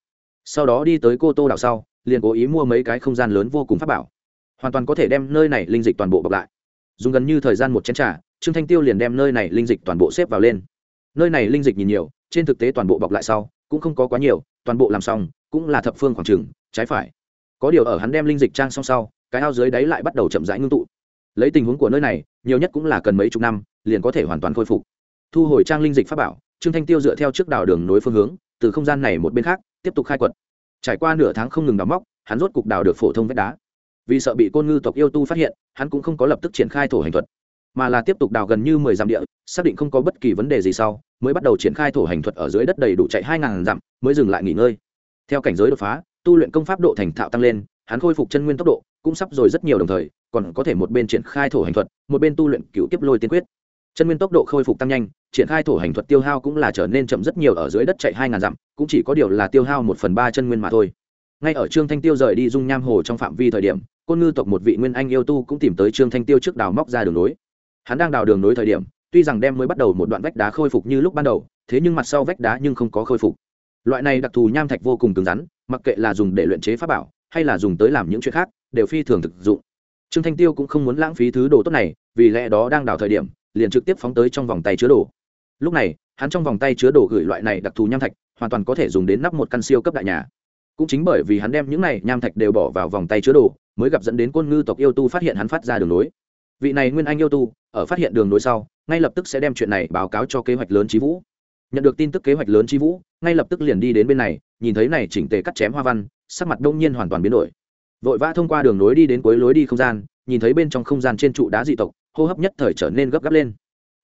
Speaker 1: Sau đó đi tới cô tô đảo sau, liền cố ý mua mấy cái không gian lớn vô cùng pháp bảo. Hoàn toàn có thể đem nơi này linh dịch toàn bộ bọc lại. Dùng gần như thời gian một chén t r à trương thanh tiêu liền đem nơi này linh dịch toàn bộ xếp vào lên. Nơi này linh dịch nhìn nhiều, trên thực tế toàn bộ bọc lại sau, cũng không có quá nhiều, toàn bộ làm xong, cũng là thập phương khoảng trừng trái phải. Có điều ở hắn đem linh dịch trang xong sau cái ao dưới đáy lại bắt đầu chậm rãi ngưng tụ. Lấy tình huống của nơi này, nhiều nhất cũng là cần mấy chục năm, liền có thể hoàn toàn khôi phục. Thu hồi trang linh dịch pháp bảo, trương thanh tiêu dựa theo trước đảo đường nối phương hướng, từ không gian này một bên khác, tiếp tục khai quật. Trải qua nửa tháng không ngừng đào móc, hắn rốt cục đào được phổ thông vách đá. Vì sợ bị côn ngư tộc yêu tu phát hiện, hắn cũng không có lập tức triển khai thổ hành thuật, mà là tiếp tục đào gần như mười dặm địa, xác định không có bất kỳ vấn đề gì sau, mới bắt đầu triển khai thổ hành thuật ở dưới đất đầy đủ chạy hai ngàn dặm, mới dừng lại nghỉ ngơi. Theo cảnh giới đột phá, tu luyện công pháp độ thành thạo tăng lên, hắn khôi phục chân nguyên tốc độ cũng sắp rồi rất nhiều đồng thời, còn có thể một bên triển khai thổ hành thuật, một bên tu luyện cựu kiếp lôi tiên quyết. Chân nguyên tốc độ khôi phục tăng nhanh, triển khai thổ hành thuật tiêu hao cũng là trở nên chậm rất nhiều ở dưới đất chạy hai ngàn dặm, cũng chỉ có điều là tiêu hao một phần ba chân nguyên mà thôi. Ngay ở trương thanh tiêu rời đi dung nham hồ trong phạm vi thời điểm, côn ngư tộc một vị nguyên anh yêu tu cũng tìm tới trương thanh tiêu trước đào móc ra đường nối. Hắn đang đào đường nối thời điểm, tuy rằng đem mới bắt đầu một đoạn vách đá khôi phục như lúc ban đầu, thế nhưng mặt sau vách đá nhưng không có khôi phục. Loại này đặc thù nham thạch vô cùng cứng rắn, mặc kệ là dùng để luyện chế pháp bảo, hay là dùng tới làm những chuyện khác đều phi thường thực dụng. Trương thanh tiêu cũng không muốn lãng phí thứ đồ tốt này, vì lẽ đó đang đảo thời điểm, liền trực tiếp phóng tới trong vòng tay chứa đồ. Lúc này, hắn trong vòng tay chứa đồ gửi loại này đặc thù nham thạch, hoàn toàn có thể dùng đến nắp một căn siêu cấp đại nhà. Cũng chính bởi vì hắn đem những này nham thạch đều bỏ vào vòng tay chứa đồ, mới gặp dẫn đến côn ngư tộc yêu tu phát hiện hắn phát ra đường lối vị này nguyên anh yêu tu, ở phát hiện đường lối sau, ngay lập tức sẽ đem chuyện này báo cáo cho kế hoạch lớn trí vũ. Nhận được tin tức kế hoạch lớn trí vũ, ngay lập tức liền đi đến bên này, nhìn thấy này chỉnh tề cắt chém hoa văn, sắc mặt đông nhiên hoàn toàn biến đổi vội vã thông qua đường lối đi đến cuối lối đi không gian, nhìn thấy bên trong không gian trên trụ đá dị tộc, hô hấp nhất thời trở nên gấp gáp lên.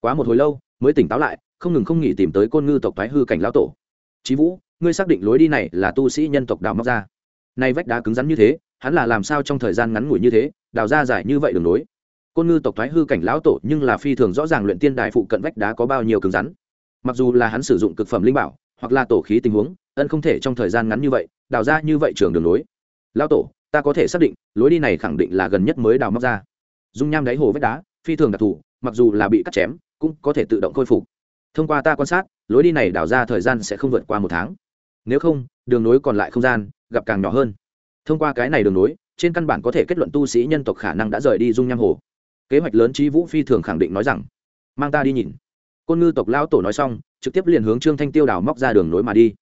Speaker 1: Quá một hồi lâu, mới tỉnh táo lại, không ngừng không nghỉ tìm tới côn ngư tộc thái hư cảnh lão tổ. Chí vũ, ngươi xác định lối đi này là tu sĩ nhân tộc đào móc ra. Nay vách đá cứng rắn như thế, hắn là làm sao trong thời gian ngắn ngủi như thế, đào ra dài như vậy đường lối côn ngư tộc thái hư cảnh lão tổ nhưng là phi thường rõ ràng luyện tiên đài phụ cận vách đá có bao nhiêu cứng rắn. Mặc dù là hắn sử dụng cực phẩm linh bảo, hoặc là tổ khí tình huống, ân không thể trong thời gian ngắn như vậy, đào ra như vậy trường đường lối lão tổ ta có thể xác định, lối đi này khẳng định là gần nhất mới đào móc ra. Dung nham đáy hồ vách đá, phi thường đặc thù, mặc dù là bị cắt chém, cũng có thể tự động khôi phục. Thông qua ta quan sát, lối đi này đào ra thời gian sẽ không vượt qua một tháng. Nếu không, đường nối còn lại không gian, gặp càng nhỏ hơn. Thông qua cái này đường nối, trên căn bản có thể kết luận tu sĩ nhân tộc khả năng đã rời đi dung nham hồ. Kế hoạch lớn trí vũ phi thường khẳng định nói rằng, mang ta đi nhìn. Côn ngư tộc lão tổ nói xong, trực tiếp liền hướng trương thanh tiêu đào móc ra đường nối mà đi.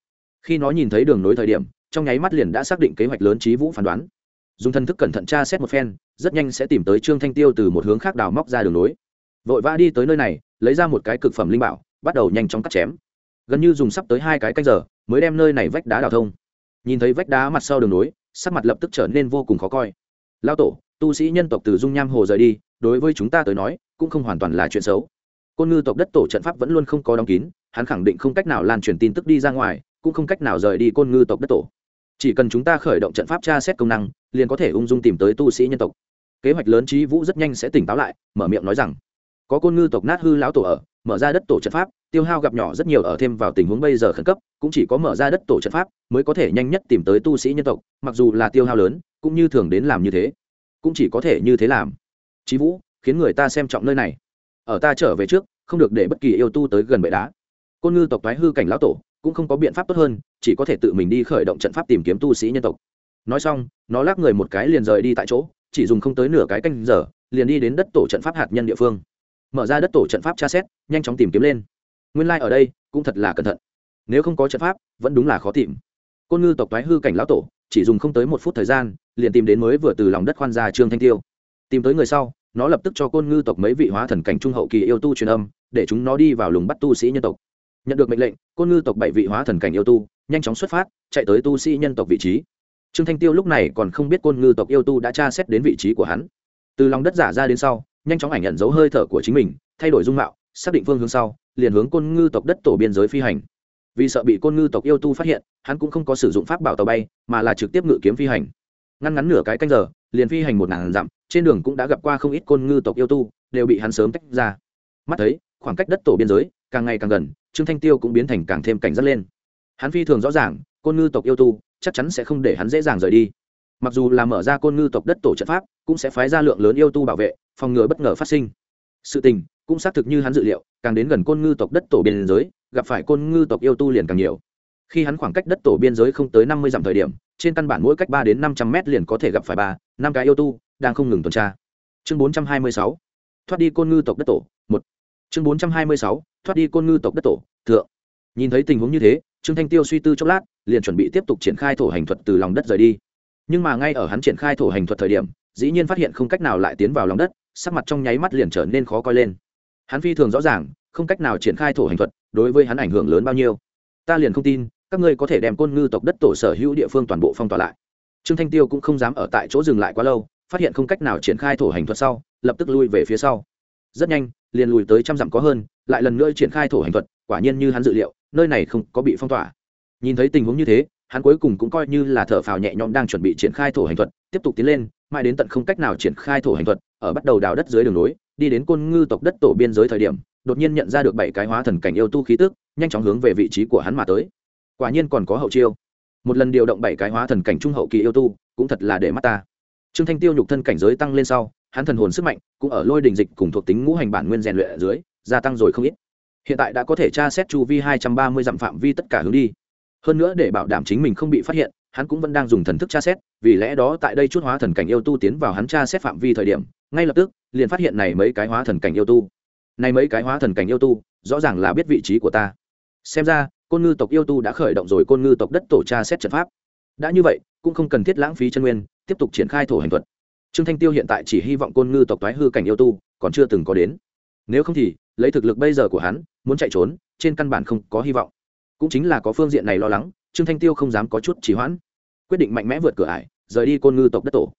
Speaker 1: Khi nó nhìn thấy đường nối thời điểm, trong nháy mắt liền đã xác định kế hoạch lớn trí vũ phán đoán dùng thân thức cẩn thận tra xét một phen, rất nhanh sẽ tìm tới trương thanh tiêu từ một hướng khác đào móc ra đường lối. Vội vã đi tới nơi này, lấy ra một cái cực phẩm linh bảo, bắt đầu nhanh chóng cắt chém. Gần như dùng sắp tới hai cái canh giờ, mới đem nơi này vách đá đào thông. Nhìn thấy vách đá mặt sau đường nối sắc mặt lập tức trở nên vô cùng khó coi. Lao tổ, tu sĩ nhân tộc từ dung nham hồ rời đi, đối với chúng ta tới nói, cũng không hoàn toàn là chuyện xấu. Côn ngư tộc đất tổ trận pháp vẫn luôn không có đóng kín, hắn khẳng định không cách nào lan truyền tin tức đi ra ngoài, cũng không cách nào rời đi côn ngư tộc đất tổ chỉ cần chúng ta khởi động trận pháp tra xét công năng, liền có thể ung dung tìm tới tu sĩ nhân tộc. Kế hoạch lớn trí vũ rất nhanh sẽ tỉnh táo lại, mở miệng nói rằng, có côn ngư tộc nát hư lão tổ ở, mở ra đất tổ trận pháp, tiêu hao gặp nhỏ rất nhiều ở thêm vào tình huống bây giờ khẩn cấp, cũng chỉ có mở ra đất tổ trận pháp mới có thể nhanh nhất tìm tới tu sĩ nhân tộc, mặc dù là tiêu hao lớn, cũng như thường đến làm như thế. Cũng chỉ có thể như thế làm. Trí vũ, khiến người ta xem trọng nơi này. Ở ta trở về trước, không được để bất kỳ yêu tu tới gần bệ đá. Côn ngư tộc thoái hư cảnh lão tổ cũng không có biện pháp tốt hơn, chỉ có thể tự mình đi khởi động trận pháp tìm kiếm tu sĩ nhân tộc. Nói xong, nó lắc người một cái liền rời đi tại chỗ, chỉ dùng không tới nửa cái canh giờ, liền đi đến đất tổ trận pháp hạt nhân địa phương. Mở ra đất tổ trận pháp tra xét, nhanh chóng tìm kiếm lên. Nguyên lai、like、ở đây, cũng thật là cẩn thận. Nếu không có trận pháp, vẫn đúng là khó tìm. Côn ngư tộc thoái hư cảnh lão tổ, chỉ dùng không tới một phút thời gian, liền tìm đến mới vừa từ lòng đất khoan ra trương thanh tiêu. Tìm tới người sau, nó lập tức cho côn ngư tộc mấy vị hóa thần cảnh trung hậu kỳ yêu tu truyền âm, để chúng nó đi vào lùng bắt tu sĩ nhân tộc nhận được mệnh lệnh, côn ngư tộc bảy vị hóa thần cảnh yêu tu nhanh chóng xuất phát, chạy tới tu sĩ nhân tộc vị trí. Trương thanh tiêu lúc này còn không biết côn ngư tộc yêu tu đã tra xét đến vị trí của hắn. Từ lòng đất giả ra đến sau, nhanh chóng ảnh nhận dấu hơi thở của chính mình, thay đổi dung mạo, xác định phương hướng sau, liền hướng côn ngư tộc đất tổ biên giới phi hành. Vì sợ bị côn ngư tộc yêu tu phát hiện, hắn cũng không có sử dụng pháp bảo tàu bay, mà là trực tiếp ngự kiếm phi hành. Ngăn ngắn nửa cái canh giờ, liền phi hành một ngàn dặm, trên đường cũng đã gặp qua không ít côn ngư tộc yêu tu, đều bị hắn sớm tách ra. Mắt thấy, khoảng cách đất tổ biên giới càng ngày càng gần trương thanh tiêu cũng biến thành càng thêm cảnh giác lên. Hắn phi thường rõ ràng, côn ngư tộc yêu tu chắc chắn sẽ không để hắn dễ dàng rời đi. Mặc dù là mở ra côn ngư tộc đất tổ trận pháp, cũng sẽ phái ra lượng lớn yêu tu bảo vệ, phòng ngừa bất ngờ phát sinh. Sự tình cũng xác thực như hắn dự liệu, càng đến gần côn ngư tộc đất tổ biên giới, gặp phải côn ngư tộc yêu tu liền càng nhiều. Khi hắn khoảng cách đất tổ biên giới không tới năm mươi dặm thời điểm, trên căn bản mỗi cách ba đến năm trăm mét liền có thể gặp phải ba, năm cái yêu tu đang không ngừng tuần tra. Chương bốn trăm hai mươi sáu, thoát đi côn ngư tộc đất tổ, một. Chương bốn trăm hai mươi sáu thoát đi côn ngư tộc đất tổ, thượng. Nhìn thấy tình huống như thế, trương thanh tiêu suy tư chốc lát, liền chuẩn bị tiếp tục triển khai thổ hành thuật từ lòng đất rời đi. Nhưng mà ngay ở hắn triển khai thổ hành thuật thời điểm, dĩ nhiên phát hiện không cách nào lại tiến vào lòng đất, sắc mặt trong nháy mắt liền trở nên khó coi lên. Hắn phi thường rõ ràng, không cách nào triển khai thổ hành thuật, đối với hắn ảnh hưởng lớn bao nhiêu. Ta liền không tin, các ngươi có thể đem côn ngư tộc đất tổ sở hữu địa phương toàn bộ phong tỏa lại. Trương thanh tiêu cũng không dám ở tại chỗ dừng lại quá lâu, phát hiện không cách nào triển khai thổ hành thuật sau, lập tức lui về phía sau. Rất nhanh, liền lùi tới trăm dặm có hơn lại lần nữa triển khai thổ hành thuật, quả nhiên như hắn dự liệu, nơi này không có bị phong tỏa. Nhìn thấy tình huống như thế, hắn cuối cùng cũng coi như là thở phào nhẹ nhõm đang chuẩn bị triển khai thổ hành thuật, tiếp tục tiến lên, mãi đến tận không cách nào triển khai thổ hành thuật, ở bắt đầu đào đất dưới đường nối, đi đến côn ngư tộc đất tổ biên giới thời điểm, đột nhiên nhận ra được bảy cái hóa thần cảnh yêu tu khí tức, nhanh chóng hướng về vị trí của hắn mà tới. Quả nhiên còn có hậu chiêu. Một lần điều động bảy cái hóa thần cảnh trung hậu kỳ yêu tu, cũng thật là để mắt ta. Trương thanh tiêu nhục thân cảnh giới tăng lên sau, hắn thần hồn sức mạnh cũng ở lôi đình dịch cùng thuộc tính ngũ hành bản nguyên rèn luyện ở dưới gia tăng rồi không ít. Hiện tại đã có thể tra xét chu vi hai trăm ba mươi dặm phạm vi tất cả hướng đi. Hơn nữa để bảo đảm chính mình không bị phát hiện, hắn cũng vẫn đang dùng thần thức tra xét, vì lẽ đó tại đây chút hóa thần cảnh yêu tu tiến vào hắn tra xét phạm vi thời điểm, ngay lập tức, liền phát hiện này mấy cái hóa thần cảnh yêu tu. Này mấy cái hóa thần cảnh yêu tu, rõ ràng là biết vị trí của ta. Xem ra, côn ngư tộc yêu tu đã khởi động rồi côn ngư tộc đất tổ tra xét trận pháp. Đã như vậy, cũng không cần thiết lãng phí chân nguyên, tiếp tục triển khai thổ hành thuật. Trương thanh tiêu hiện tại chỉ hy vọng côn ngư tộc toái hư cảnh yêu tu còn chưa từng có đến. Nếu không thì lấy thực lực bây giờ của hắn, muốn chạy trốn, trên căn bản không có hy vọng. Cũng chính là có phương diện này lo lắng, trương thanh tiêu không dám có chút trì hoãn. Quyết định mạnh mẽ vượt cửa ải, rời đi côn ngư tộc đất tổ.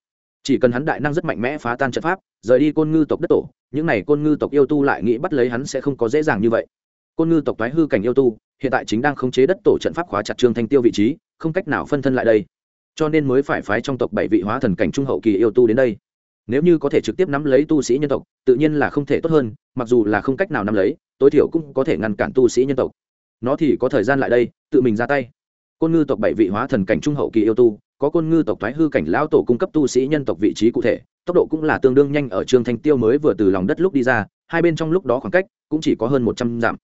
Speaker 1: Chỉ cần hắn đại năng rất mạnh mẽ phá tan trận pháp, rời đi côn ngư tộc đất tổ, những n à y côn ngư tộc yêu tu lại nghĩ bắt lấy hắn sẽ không có dễ dàng như vậy. Côn ngư tộc thoái hư cảnh yêu tu, hiện tại chính đang khống chế đất tổ trận pháp khóa chặt trương thanh tiêu vị trí, không cách nào phân thân lại đây. Cho nên mới phải phái trong tộc bảy vị hóa thần cảnh trung hậu kỳ yêu tu đến đây nếu như có thể trực tiếp nắm lấy tu sĩ nhân tộc, tự nhiên là không thể tốt hơn, mặc dù là không cách nào nắm lấy, tối thiểu cũng có thể ngăn cản tu sĩ nhân tộc. Nó thì có thời gian lại đây, tự mình ra tay. Côn ngư tộc bảy vị hóa thần cảnh trung hậu kỳ yêu tu, có côn ngư tộc thoái hư cảnh lão tổ cung cấp tu sĩ nhân tộc vị trí cụ thể, tốc độ cũng là tương đương nhanh ở trường thanh tiêu mới vừa từ lòng đất lúc đi ra, hai bên trong lúc đó khoảng cách cũng chỉ có hơn một trăm dặm.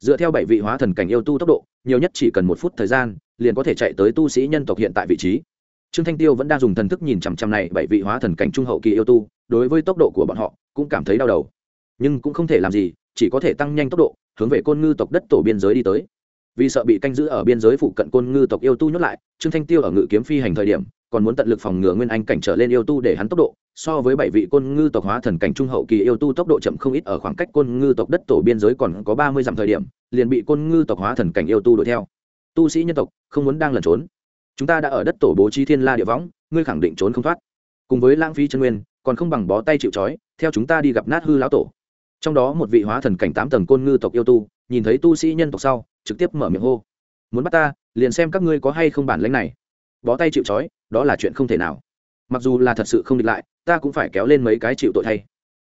Speaker 1: Dựa theo bảy vị hóa thần cảnh yêu tu tốc độ, nhiều nhất chỉ cần một phút thời gian, liền có thể chạy tới tu sĩ nhân tộc hiện tại vị trí trương thanh tiêu vẫn đang dùng thần thức nhìn chằm chằm này bảy vị hóa thần cảnh trung hậu kỳ yêu tu, đối với tốc độ của bọn họ cũng cảm thấy đau đầu. Nhưng cũng không thể làm gì, chỉ có thể tăng nhanh tốc độ, hướng về côn ngư tộc đất tổ biên giới đi tới. Vì sợ bị canh giữ ở biên giới phụ cận côn ngư tộc yêu tu nhốt lại, trương thanh tiêu ở ngự kiếm phi hành thời điểm, còn muốn tận lực phòng ngừa nguyên anh cảnh trở lên yêu tu để hắn tốc độ, so với bảy vị côn ngư tộc hóa thần cảnh trung hậu kỳ yêu tu tốc độ chậm không ít ở khoảng cách côn ngư tộc đất tổ biên giới còn có ba mươi dặm thời điểm, liền bị côn ngư tộc hóa thần cảnh yêu tu đuổi theo. Tu sĩ nhân tộc không muốn đang lẩn trốn chúng ta đã ở đất tổ bố trí thiên la địa võng, ngươi khẳng định trốn không thoát. Cùng với lãng phí chân nguyên, còn không bằng bó tay chịu trói, theo chúng ta đi gặp nát hư lão tổ. Trong đó một vị hóa thần cảnh tám tầng côn ngư tộc yêu tu, nhìn thấy tu sĩ nhân tộc sau, trực tiếp mở miệng hô. Muốn bắt ta, liền xem các ngươi có hay không bản lãnh này. Bó tay chịu trói, đó là chuyện không thể nào. Mặc dù là thật sự không địch lại, ta cũng phải kéo lên mấy cái chịu tội thay.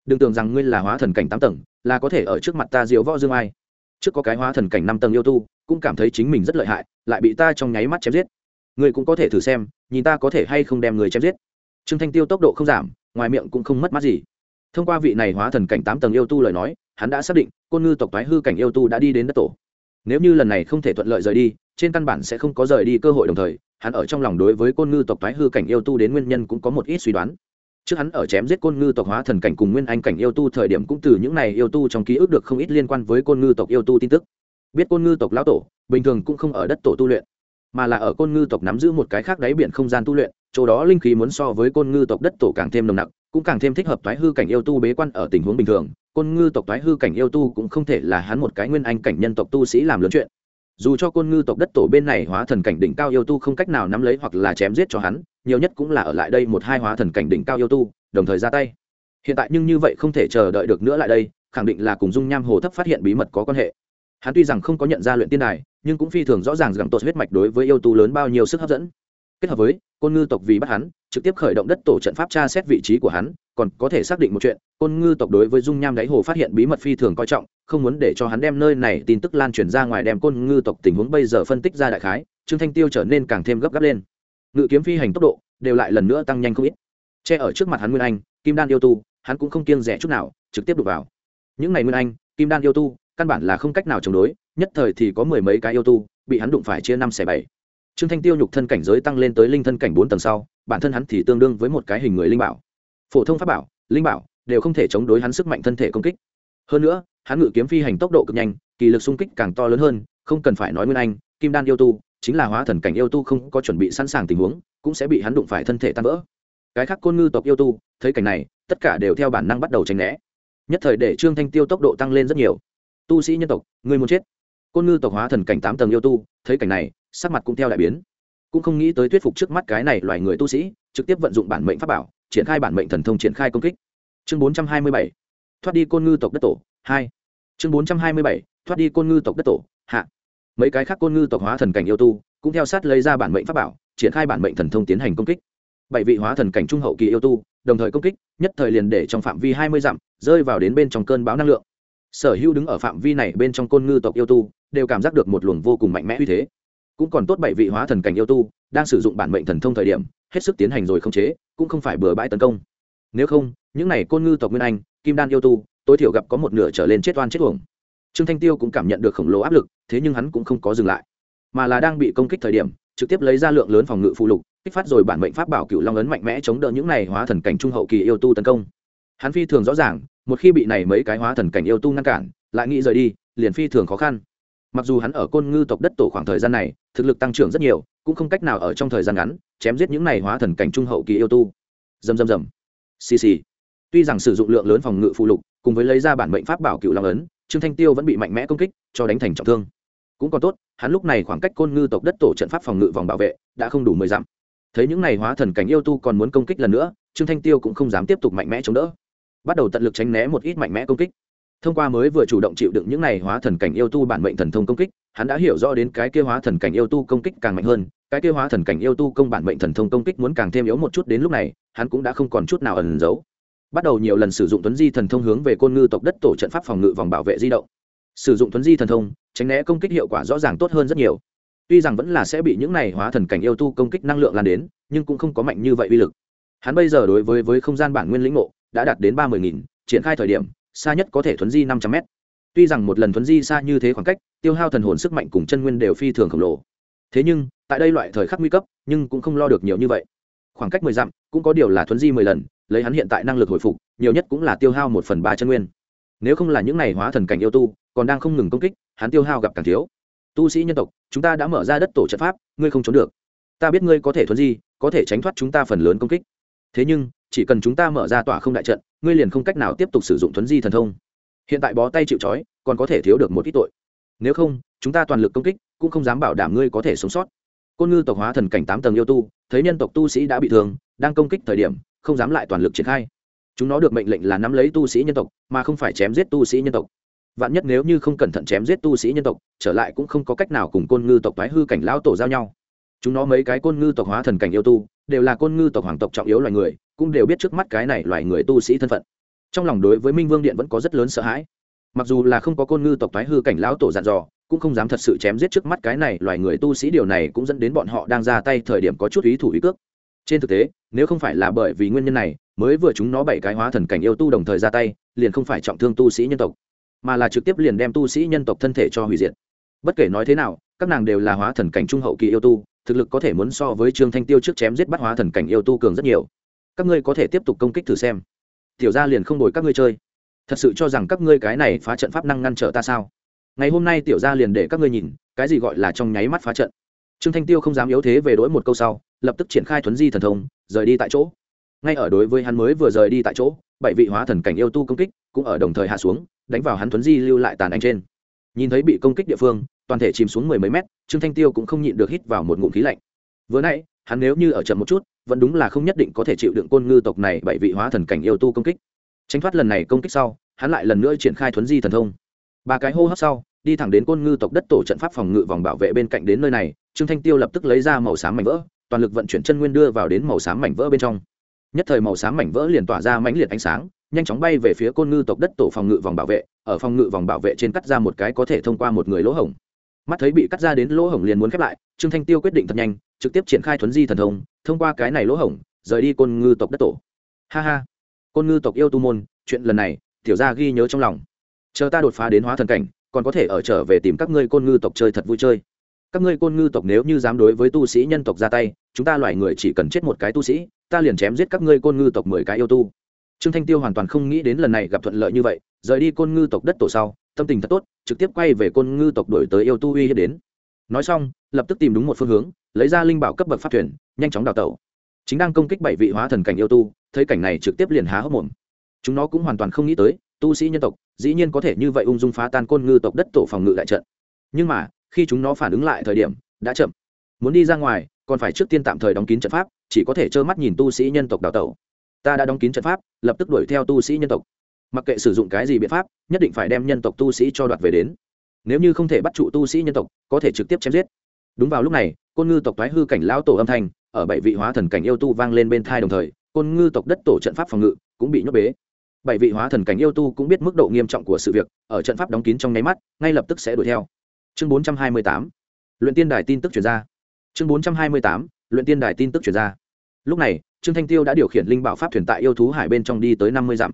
Speaker 1: Đừng tưởng rằng ngươi là hóa thần cảnh tám tầng, là có thể ở trước mặt ta diếu võ dương ai. Trước có cái hóa thần cảnh năm tầng yêu tu, cũng cảm thấy chính mình rất lợi hại, lại bị ta trong nháy mắt chém giết ngươi cũng có thể thử xem, nhìn ta có thể hay không đem người chém giết. Trương thanh tiêu tốc độ không giảm, ngoài miệng cũng không mất mát gì. Thông qua vị này hóa thần cảnh tám tầng yêu tu lời nói, hắn đã xác định, côn ngư tộc thoái hư cảnh yêu tu đã đi đến đất tổ. Nếu như lần này không thể thuận lợi rời đi, trên căn bản sẽ không có rời đi cơ hội đồng thời, hắn ở trong lòng đối với côn ngư tộc thoái hư cảnh yêu tu đến nguyên nhân cũng có một ít suy đoán. Trước hắn ở chém giết côn ngư tộc hóa thần cảnh cùng nguyên anh cảnh yêu tu thời điểm cũng từ những này yêu tu trong ký ức được không ít liên quan với côn ngư tộc yêu tu tin tức. Biết côn ngư tộc lão tổ, bình thường cũng không ở đất tổ tu luyện mà là ở côn ngư tộc nắm giữ một cái khác đáy biển không gian tu luyện, chỗ đó linh khí muốn so với côn ngư tộc đất tổ càng thêm nồng nặc, cũng càng thêm thích hợp thoái hư cảnh yêu tu bế quan ở tình huống bình thường. Côn ngư tộc thoái hư cảnh yêu tu cũng không thể là hắn một cái nguyên anh cảnh nhân tộc tu sĩ làm lớn chuyện. Dù cho côn ngư tộc đất tổ bên này hóa thần cảnh đỉnh cao yêu tu không cách nào nắm lấy hoặc là chém giết cho hắn, nhiều nhất cũng là ở lại đây một hai hóa thần cảnh đỉnh cao yêu tu, đồng thời ra tay. Hiện tại nhưng như vậy không thể chờ đợi được nữa lại đây, khẳng định là cùng dung nham hồ thấp phát hiện bí mật có quan hệ hắn tuy rằng không có nhận ra luyện tiên đài, nhưng cũng phi thường rõ ràng rằng tột huyết mạch đối với yêu tu lớn bao nhiêu sức hấp dẫn. Kết hợp với, côn ngư tộc vì bắt hắn, trực tiếp khởi động đất tổ trận pháp tra xét vị trí của hắn, còn có thể xác định một chuyện, côn ngư tộc đối với dung nham đáy hồ phát hiện bí mật phi thường coi trọng, không muốn để cho hắn đem nơi này tin tức lan truyền ra ngoài đem côn ngư tộc tình huống bây giờ phân tích ra đại khái, trương thanh tiêu trở nên càng thêm gấp gáp lên. Ngự kiếm phi hành tốc độ đều lại lần nữa tăng nhanh không ít. Che ở trước mặt hắn nguyên anh, kim đan yêu tu, hắn cũng không kiêng rẻ chút nào, trực tiếp đục vào. Những ngày nguyên anh, kim đan yêu tu căn bản là không cách nào chống đối, nhất thời thì có mười mấy cái yêu tu, bị hắn đụng phải chia năm xẻ bảy. Trương thanh tiêu nhục thân cảnh giới tăng lên tới linh thân cảnh bốn tầng sau, bản thân hắn thì tương đương với một cái hình người linh bảo. Phổ thông pháp bảo, linh bảo đều không thể chống đối hắn sức mạnh thân thể công kích. Hơn nữa, hắn ngự kiếm phi hành tốc độ cực nhanh, kỳ lực xung kích càng to lớn hơn, không cần phải nói nguyên anh, kim đan yêu tu, chính là hóa thần cảnh yêu tu không có chuẩn bị sẵn sàng tình huống, cũng sẽ bị hắn đụng phải thân thể tan vỡ. Cái khác côn ngư tộc yêu tu, thấy cảnh này, tất cả đều theo bản năng bắt đầu tránh né. Nhất thời để trương thanh tiêu tốc độ tăng lên rất nhiều tu sĩ nhân tộc người muốn chết. Côn ngư tộc hóa thần cảnh tám tầng yêu tu, thấy cảnh này, sắc mặt cũng theo đại biến. Cũng không nghĩ tới thuyết phục trước mắt cái này loài người tu sĩ, trực tiếp vận dụng bản mệnh pháp bảo, triển khai bản mệnh thần thông triển khai công kích. Chương bốn trăm hai mươi bảy. Thoát đi côn ngư tộc đất tổ, hai. Chương bốn trăm hai mươi bảy. Thoát đi côn ngư tộc đất tổ, hạ. Mấy cái khác côn ngư tộc hóa thần cảnh yêu tu, cũng theo sát lấy ra bản mệnh pháp bảo, triển khai bản mệnh thần thông tiến hành công kích. Bảy vị hóa thần cảnh trung hậu kỳ yêu tu, đồng thời công kích, nhất thời liền để trong phạm vi hai mươi dặm, rơi vào đến bên trong cơn bão năng lượng sở hữu đứng ở phạm vi này bên trong côn ngư tộc yêu tu, đều cảm giác được một luồng vô cùng mạnh mẽ uy thế. Cũng còn tốt bảy vị hóa thần cảnh yêu tu đang sử dụng bản mệnh thần thông thời điểm, hết sức tiến hành rồi không chế, cũng không phải bừa bãi tấn công. Nếu không, những này côn ngư tộc nguyên anh, kim đan yêu tu, tối thiểu gặp có một nửa trở lên chết oan chết uổng. Trương thanh tiêu cũng cảm nhận được khổng lồ áp lực, thế nhưng hắn cũng không có dừng lại, mà là đang bị công kích thời điểm, trực tiếp lấy ra lượng lớn phòng ngự phụ lục, kích phát rồi bản mệnh pháp bảo cựu long ấn mạnh mẽ chống đỡ những này hóa thần cảnh trung hậu kỳ yêu tu tấn công. Hắn phi thường rõ ràng một khi bị này mấy cái hóa thần cảnh yêu tu ngăn cản, lại nghĩ rời đi, liền phi thường khó khăn. Mặc dù hắn ở côn ngư tộc đất tổ khoảng thời gian này, thực lực tăng trưởng rất nhiều, cũng không cách nào ở trong thời gian ngắn, chém giết những này hóa thần cảnh trung hậu kỳ yêu tu. Dầm dầm dầm xì xì. Tuy rằng sử dụng lượng lớn phòng ngự phụ lục, cùng với lấy ra bản mệnh pháp bảo cựu long ấn, trương thanh tiêu vẫn bị mạnh mẽ công kích, cho đánh thành trọng thương. Cũng còn tốt, hắn lúc này khoảng cách côn ngư tộc đất tổ trận pháp phòng ngự vòng bảo vệ, đã không đủ mười dặm. Thấy những này hóa thần cảnh yêu tu còn muốn công kích lần nữa, trương thanh tiêu cũng không dám tiếp tục mạnh mẽ chống đỡ bắt đầu tận lực tránh né một ít mạnh mẽ công kích. Thông qua mới vừa chủ động chịu đựng những này hóa thần cảnh yêu tu bản mệnh thần thông công kích, hắn đã hiểu rõ đến cái kia hóa thần cảnh yêu tu công kích càng mạnh hơn, cái kia hóa thần cảnh yêu tu công bản mệnh thần thông công kích muốn càng thêm yếu một chút đến lúc này, hắn cũng đã không còn chút nào ẩn giấu. Bắt đầu nhiều lần sử dụng tuấn di thần thông hướng về côn ngư tộc đất tổ trận pháp phòng ngự vòng bảo vệ di động. Sử dụng tuấn di thần thông, tránh né công kích hiệu quả rõ ràng tốt hơn rất nhiều. Tuy rằng vẫn là sẽ bị những này hóa thần cảnh yêu tu công kích năng lượng lan đến, nhưng cũng không có mạnh như vậy uy lực. Hắn bây giờ đối với với không gian bản nguyên lĩnh ngộ đã đạt đến ba mươi nghìn, triển khai thời điểm, xa nhất có thể thuấn di năm trăm mét. Tuy rằng một lần thuấn di xa như thế khoảng cách, tiêu hao thần hồn sức mạnh cùng chân nguyên đều phi thường khổng lồ. Thế nhưng, tại đây loại thời khắc nguy cấp, nhưng cũng không lo được nhiều như vậy. Khoảng cách mười dặm, cũng có điều là thuấn di mười lần, lấy hắn hiện tại năng lực hồi phục, nhiều nhất cũng là tiêu hao một phần ba chân nguyên. Nếu không là những này hóa thần cảnh yêu tu, còn đang không ngừng công kích, hắn tiêu hao gặp càng thiếu. Tu sĩ nhân tộc, chúng ta đã mở ra đất tổ trận pháp, ngươi không trốn được. Ta biết ngươi có thể thuấn di, có thể tránh thoát chúng ta phần lớn công kích. Thế nhưng chỉ cần chúng ta mở ra tỏa không đại trận, ngươi liền không cách nào tiếp tục sử dụng thuấn di thần thông. Hiện tại bó tay chịu c còn có thể thiếu được một ít tội. Nếu không, chúng ta toàn lực công kích, cũng không dám bảo đảm ngươi có thể sống sót. Côn ngư tộc hóa thần cảnh tám tầng yêu tu, thấy nhân tộc tu sĩ đã bị thương, đang công kích thời điểm, không dám lại toàn lực triển khai. Chúng nó được mệnh lệnh là nắm lấy tu sĩ nhân tộc, mà không phải chém giết tu sĩ nhân tộc. Vạn nhất nếu như không cẩn thận chém giết tu sĩ nhân tộc, trở lại cũng không có cách nào cùng côn ngư tộc tái hư cảnh lão tổ giao nhau. Chúng nó mấy cái côn ngư tộc hóa thần cảnh yêu tu, đều là côn ngư tộc hoàng tộc trọng yếu loài người cũng đều biết trước mắt cái này loài người tu sĩ thân phận. Trong lòng đối với minh vương điện vẫn có rất lớn sợ hãi. Mặc dù là không có côn ngư tộc thái hư cảnh lão tổ dặn dò, cũng không dám thật sự chém giết trước mắt cái này loài người tu sĩ, điều này cũng dẫn đến bọn họ đang ra tay thời điểm có chút ý thủ ý cước. Trên thực tế, nếu không phải là bởi vì nguyên nhân này, mới vừa chúng nó bảy cái hóa thần cảnh yêu tu đồng thời ra tay, liền không phải trọng thương tu sĩ nhân tộc, mà là trực tiếp liền đem tu sĩ nhân tộc thân thể cho hủy diệt. Bất kể nói thế nào, các nàng đều là hóa thần cảnh trung hậu kỳ yêu tu, thực lực có thể muốn so với trương thanh tiêu trước chém giết bắt hóa thần cảnh yêu tu cường rất nhiều các ngươi có thể tiếp tục công kích thử xem. Tiểu ra liền không đổi các ngươi chơi. Thật sự cho rằng các ngươi cái này phá trận pháp năng ngăn trở ta sao? Ngày hôm nay tiểu ra liền để các ngươi nhìn, cái gì gọi là trong nháy mắt phá trận. Trương thanh tiêu không dám yếu thế về đỗi một câu sau, lập tức triển khai thuấn di thần thông, rời đi tại chỗ. Ngay ở đối với hắn mới vừa rời đi tại chỗ, bảy vị hóa thần cảnh yêu tu công kích cũng ở đồng thời hạ xuống, đánh vào hắn thuấn di lưu lại tàn anh trên. Nhìn thấy bị công kích địa phương, toàn thể chìm xuống mười mấy mét, trương thanh tiêu cũng không nhịn được hít vào một ngụm khí lạnh. Vừa nãy hắn nếu như ở chậm một chút, vẫn đúng là không nhất định có thể chịu đựng côn ngư tộc này bảy vị hóa thần cảnh yêu tu công kích. Tránh thoát lần này công kích sau, hắn lại lần nữa triển khai thuấn di thần thông. Ba cái hô hấp sau, đi thẳng đến côn ngư tộc đất tổ trận pháp phòng ngự vòng bảo vệ bên cạnh đến nơi này, trương thanh tiêu lập tức lấy ra màu xám mảnh vỡ, toàn lực vận chuyển chân nguyên đưa vào đến màu xám mảnh vỡ bên trong. Nhất thời màu xám mảnh vỡ liền tỏa ra mãnh liệt ánh sáng, nhanh chóng bay về phía côn ngư tộc đất tổ phòng ngự vòng bảo vệ, ở phòng ngự vòng bảo vệ trên cắt ra một cái có thể thông qua một người lỗ hổng mắt thấy bị cắt ra đến lỗ hổng liền muốn khép lại, trương thanh tiêu quyết định thật nhanh, trực tiếp triển khai thuấn di thần thông thông qua cái này lỗ hổng, rời đi côn ngư tộc đất tổ. Ha ha. Côn ngư tộc yêu tu môn, chuyện lần này, tiểu ra ghi nhớ trong lòng. Chờ ta đột phá đến hóa thần cảnh, còn có thể ở trở về tìm các ngươi côn ngư tộc chơi thật vui chơi. Các ngươi côn ngư tộc nếu như dám đối với tu sĩ nhân tộc ra tay, chúng ta loại người chỉ cần chết một cái tu sĩ, ta liền chém giết các ngươi côn ngư tộc mười cái yêu tu. Trương thanh tiêu hoàn toàn không nghĩ đến lần này gặp thuận lợi như vậy, rời đi côn ngư tộc đất tổ sau tâm tình thật tốt, trực tiếp quay về côn ngư tộc đổi tới yêu tu uy hiếp đến. Nói xong, lập tức tìm đúng một phương hướng, lấy ra linh bảo cấp bậc phát thuyền, nhanh chóng đào tẩu. Chính đang công kích bảy vị hóa thần cảnh yêu tu, thấy cảnh này trực tiếp liền há hốc mồm. Chúng nó cũng hoàn toàn không nghĩ tới, tu sĩ nhân tộc, dĩ nhiên có thể như vậy ung dung phá tan côn ngư tộc đất tổ phòng ngự đại trận. Nhưng mà, khi chúng nó phản ứng lại thời điểm, đã chậm. Muốn đi ra ngoài, còn phải trước tiên tạm thời đóng kín trận pháp, chỉ có thể trơ mắt nhìn tu sĩ nhân tộc đào tẩu. Ta đã đóng kín trận pháp, lập tức đuổi theo tu sĩ nhân tộc mặc kệ sử dụng cái gì biện pháp, nhất định phải đem nhân tộc tu sĩ cho đoạt về đến. Nếu như không thể bắt trụ tu sĩ nhân tộc, có thể trực tiếp chém giết. Đúng vào lúc này, côn ngư tộc thoái hư cảnh lão tổ âm thanh, ở bảy vị hóa thần cảnh yêu tu vang lên bên thai đồng thời, côn ngư tộc đất tổ trận pháp phòng ngự cũng bị nhốt bế. Bảy vị hóa thần cảnh yêu tu cũng biết mức độ nghiêm trọng của sự việc, ở trận pháp đóng kín trong nháy mắt, ngay lập tức sẽ đuổi theo. Chương bốn trăm hai mươi tám, luyện tiên đài tin tức chuyển ra. Chương bốn trăm hai mươi tám, luyện tiên đài tin tức chuyển ra. Lúc này, trương thanh tiêu đã điều khiển linh bảo pháp thuyền tại yêu thú hải bên trong đi tới năm mươi dặm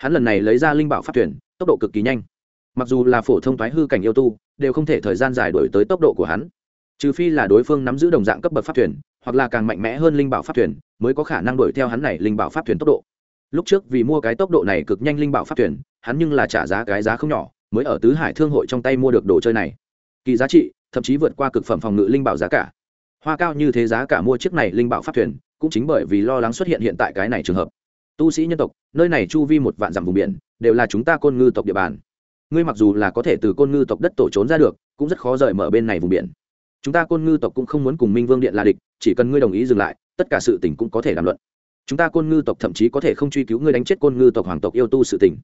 Speaker 1: hắn lần này lấy ra linh bảo pháp thuyền, tốc độ cực kỳ nhanh. Mặc dù là phổ thông thoái hư cảnh yêu tu, đều không thể thời gian dài đổi tới tốc độ của hắn. Trừ phi là đối phương nắm giữ đồng dạng cấp bậc pháp thuyền, hoặc là càng mạnh mẽ hơn linh bảo pháp thuyền, mới có khả năng đuổi theo hắn này linh bảo pháp thuyền tốc độ. Lúc trước vì mua cái tốc độ này cực nhanh linh bảo pháp thuyền, hắn nhưng là trả giá cái giá không nhỏ, mới ở tứ hải thương hội trong tay mua được đồ chơi này. Kỳ giá trị, thậm chí vượt qua cực phẩm phòng ngự linh bảo giá cả. Hoa cao như thế giá cả mua chiếc này linh bảo pháp thuyền, cũng chính bởi vì lo lắng xuất hiện hiện tại cái này trường hợp tu sĩ nhân tộc, nơi này chu vi một vạn dặm vùng biển, đều là chúng ta côn ngư tộc địa bàn. Ngươi mặc dù là có thể từ côn ngư tộc đất tổ trốn ra được, cũng rất khó rời mở bên này vùng biển. Chúng ta côn ngư tộc cũng không muốn cùng minh vương điện là địch, chỉ cần ngươi đồng ý dừng lại, tất cả sự tình cũng có thể làm luận. Chúng ta côn ngư tộc thậm chí có thể không truy cứu ngươi đánh chết côn ngư tộc hoàng tộc yêu tu sự tình.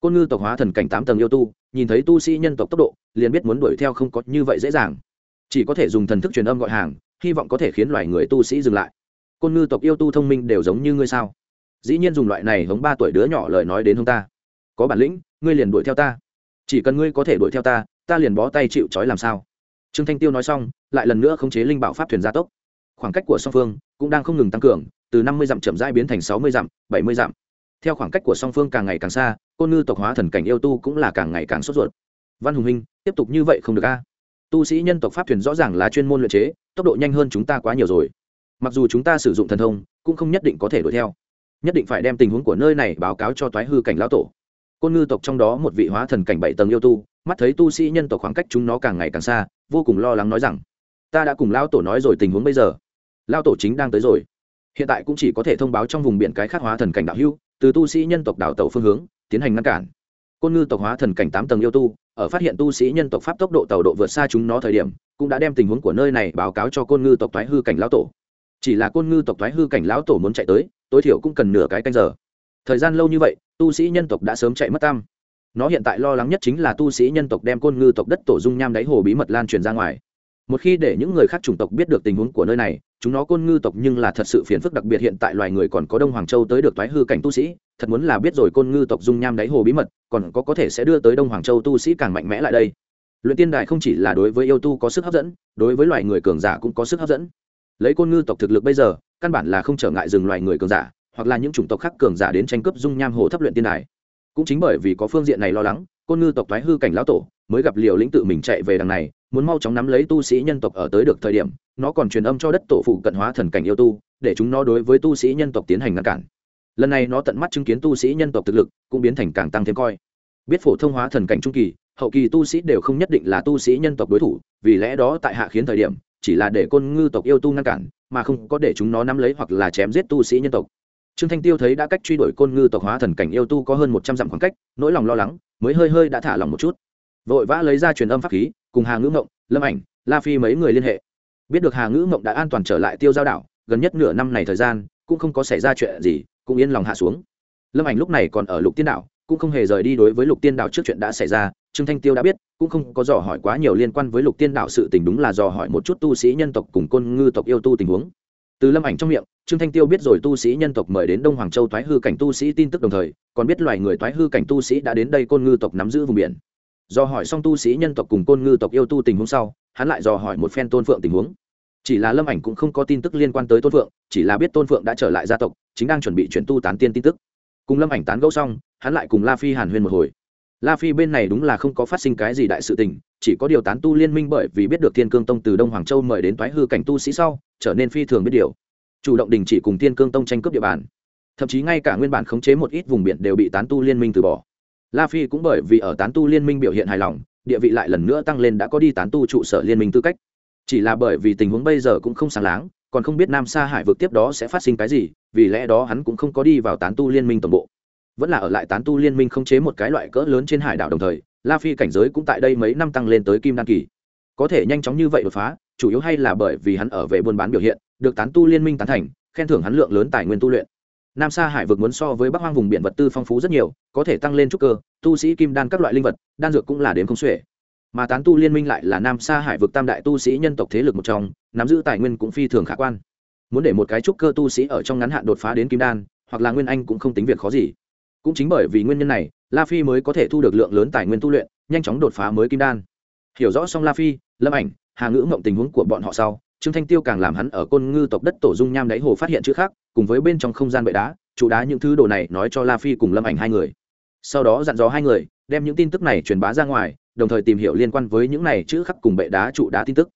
Speaker 1: Côn ngư tộc hóa thần cảnh tám tầng yêu tu, nhìn thấy tu sĩ nhân tộc tốc độ, liền biết muốn đuổi theo không có như vậy dễ dàng. Chỉ có thể dùng thần thức truyền âm gọi hàng, hy vọng có thể khiến loài người tu sĩ dừng lại. Côn ngư tộc yêu tu thông minh đều giống như ngươi sao? Dĩ nhiên dùng loại này hống ba tuổi đứa nhỏ lời nói đến hông ta. Có bản lĩnh, ngươi liền đuổi theo ta. Chỉ cần ngươi có thể đuổi theo ta ta liền bó tay chịu trói làm sao? Trương thanh tiêu nói xong, lại lần nữa khống chế linh bảo pháp thuyền gia tốc. Khoảng cách của song phương cũng đang không ngừng tăng cường, từ năm mươi dặm chậm rãi biến thành sáu mươi dặm, bảy mươi dặm. Theo khoảng cách của song phương càng ngày càng xa, côn ngư tộc hóa thần cảnh yêu tu cũng là càng ngày càng sốt ruột. Văn hùng minh tiếp tục như vậy không được a? Tu sĩ nhân tộc pháp thuyền rõ ràng là chuyên môn luyện chế, tốc độ nhanh hơn chúng ta quá nhiều rồi. Mặc dù chúng ta sử dụng thần thông, cũng không nhất định có thể đuổi theo nhất định phải đem tình huống của nơi này báo cáo cho toái hư cảnh lão tổ. Côn ngư tộc trong đó một vị hóa thần cảnh bảy tầng yêu tu, mắt thấy tu sĩ nhân tộc khoảng cách chúng nó càng ngày càng xa, vô cùng lo lắng nói rằng, ta đã cùng lão tổ nói rồi tình huống bây giờ. Lão tổ chính đang tới rồi. Hiện tại cũng chỉ có thể thông báo trong vùng biển cái khác hóa thần cảnh đạo hưu từ tu sĩ nhân tộc đảo tàu phương hướng, tiến hành ngăn cản. Côn ngư tộc hóa thần cảnh tám tầng yêu tu, ở phát hiện tu sĩ nhân tộc pháp tốc độ tàu độ vượt xa chúng nó thời điểm, cũng đã đem tình huống của nơi này báo cáo cho côn ngư tộc thoái hư cảnh lão tổ. Chỉ là côn ngư tộc thoái hư cảnh lão tổ muốn chạy tới tối thiểu cũng cần nửa cái canh giờ. Thời gian lâu như vậy, tu sĩ nhân tộc đã sớm chạy mất tam nó hiện tại lo lắng nhất chính là tu sĩ nhân tộc đem côn ngư tộc đất tổ dung nham đáy hồ bí mật lan truyền ra ngoài. Một khi để những người khác chủng tộc biết được tình huống của nơi này, chúng nó côn ngư tộc nhưng là thật sự phiền phức, đặc biệt hiện tại loài người còn có đông hoàng châu tới được thoái hư cảnh tu sĩ, thật muốn là biết rồi côn ngư tộc dung nham đáy hồ bí mật, còn có có thể sẽ đưa tới đông hoàng châu tu sĩ càng mạnh mẽ lại đây. Luyện tiên đài không chỉ là đối với yêu tu có sức hấp dẫn, đối với loài người cường giả cũng có sức hấp dẫn. Lấy côn ngư tộc thực lực bây giờ căn bản là không trở ngại dừng loài người cường giả, hoặc là những chủng tộc khác cường giả đến tranh cướp dung nham hồ thấp luyện tiên đài. Cũng chính bởi vì có phương diện này lo lắng, côn ngư tộc thoái hư cảnh lão tổ mới gặp liều lĩnh tự mình chạy về đằng này, muốn mau chóng nắm lấy tu sĩ nhân tộc ở tới được thời điểm, nó còn truyền âm cho đất tổ phụ cận hóa thần cảnh yêu tu, để chúng nó đối với tu sĩ nhân tộc tiến hành ngăn cản. Lần này nó tận mắt chứng kiến tu sĩ nhân tộc thực lực cũng biến thành càng tăng thêm coi. Biết phổ thông hóa thần cảnh trung kỳ, hậu kỳ tu sĩ đều không nhất định là tu sĩ nhân tộc đối thủ, vì lẽ đó tại hạ khiến thời điểm chỉ là để côn ngư tộc yêu tu ngăn cản, mà không có để chúng nó nắm lấy hoặc là chém giết tu sĩ nhân tộc. Trương thanh tiêu thấy đã cách truy đuổi côn ngư tộc hóa thần cảnh yêu tu có hơn một trăm dặm khoảng cách, nỗi lòng lo lắng mới hơi hơi đã thả lòng một chút. Vội vã lấy ra truyền âm pháp khí, cùng hà ngữ mộng lâm ảnh, la phi mấy người liên hệ. Biết được hà ngữ mộng đã an toàn trở lại tiêu giao đảo, gần nhất nửa năm này thời gian, cũng không có xảy ra chuyện gì, cũng yên lòng hạ xuống. Lâm ảnh lúc này còn ở lục tiên đảo, cũng không hề rời đi đối với lục tiên đảo trước chuyện đã xảy ra, trương thanh tiêu đã biết cũng không có dò hỏi quá nhiều liên quan với lục tiên đạo sự tình, đúng là dò hỏi một chút tu sĩ nhân tộc cùng côn ngư tộc yêu tu tình huống. Từ lâm ảnh trong miệng, trương thanh tiêu biết rồi tu sĩ nhân tộc mời đến đông hoàng châu thoái hư cảnh tu sĩ tin tức đồng thời, còn biết loài người thoái hư cảnh tu sĩ đã đến đây côn ngư tộc nắm giữ vùng biển. Do hỏi xong tu sĩ nhân tộc cùng côn ngư tộc yêu tu tình huống sau, hắn lại dò hỏi một phen tôn phượng tình huống. Chỉ là lâm ảnh cũng không có tin tức liên quan tới tôn phượng, chỉ là biết tôn phượng đã trở lại gia tộc, chính đang chuẩn bị chuyển tu tán tiên tin tức. Cùng lâm ảnh tán gẫu xong, hắn lại cùng la phi hàn huyên một hồi la phi bên này đúng là không có phát sinh cái gì đại sự tình, chỉ có điều tán tu liên minh bởi vì biết được thiên cương tông từ đông hoàng châu mời đến toái hư cảnh tu sĩ sau, trở nên phi thường biết điều. Chủ động đình chỉ cùng thiên cương tông tranh cướp địa bàn. Thậm chí ngay cả nguyên bản khống chế một ít vùng biển đều bị tán tu liên minh từ bỏ. La phi cũng bởi vì ở tán tu liên minh biểu hiện hài lòng, địa vị lại lần nữa tăng lên đã có đi tán tu trụ sở liên minh tư cách. Chỉ là bởi vì tình huống bây giờ cũng không sáng láng, còn không biết nam sa hải vực tiếp đó sẽ phát sinh cái gì, vì lẽ đó hắn cũng không có đi vào tán tu liên minh tổng bộ vẫn là ở lại tán tu liên minh không chế một cái loại cỡ lớn trên hải đảo đồng thời, la phi cảnh giới cũng tại đây mấy năm tăng lên tới kim đan kỳ. Có thể nhanh chóng như vậy đột phá, chủ yếu hay là bởi vì hắn ở về buôn bán biểu hiện, được tán tu liên minh tán thành, khen thưởng hắn lượng lớn tài nguyên tu luyện. Nam sa hải vực muốn so với bắc hoang vùng biển vật tư phong phú rất nhiều, có thể tăng lên trúc cơ, tu sĩ kim đan các loại linh vật, đan dược cũng là đến không xuể. Mà tán tu liên minh lại là nam sa hải vực tam đại tu sĩ nhân tộc thế lực một trong, nắm giữ tài nguyên cũng phi thường khả quan. Muốn để một cái trúc cơ tu sĩ ở trong ngắn hạn đột phá đến kim đan, hoặc là nguyên anh cũng không tính việc khó gì cũng chính bởi vì nguyên nhân này, la phi mới có thể thu được lượng lớn tài nguyên tu luyện, nhanh chóng đột phá mới kim đan. Hiểu rõ xong la phi, lâm ảnh, hà ngữ mộng tình huống của bọn họ sau, trương thanh tiêu càng làm hắn ở côn ngư tộc đất tổ dung nham đáy hồ phát hiện chữ khác, cùng với bên trong không gian bệ đá, trụ đá những thứ đồ này nói cho la phi cùng lâm ảnh hai người. Sau đó dặn dò hai người, đem những tin tức này truyền bá ra ngoài, đồng thời tìm hiểu liên quan với những này chữ khắc cùng bệ đá trụ đá tin tức.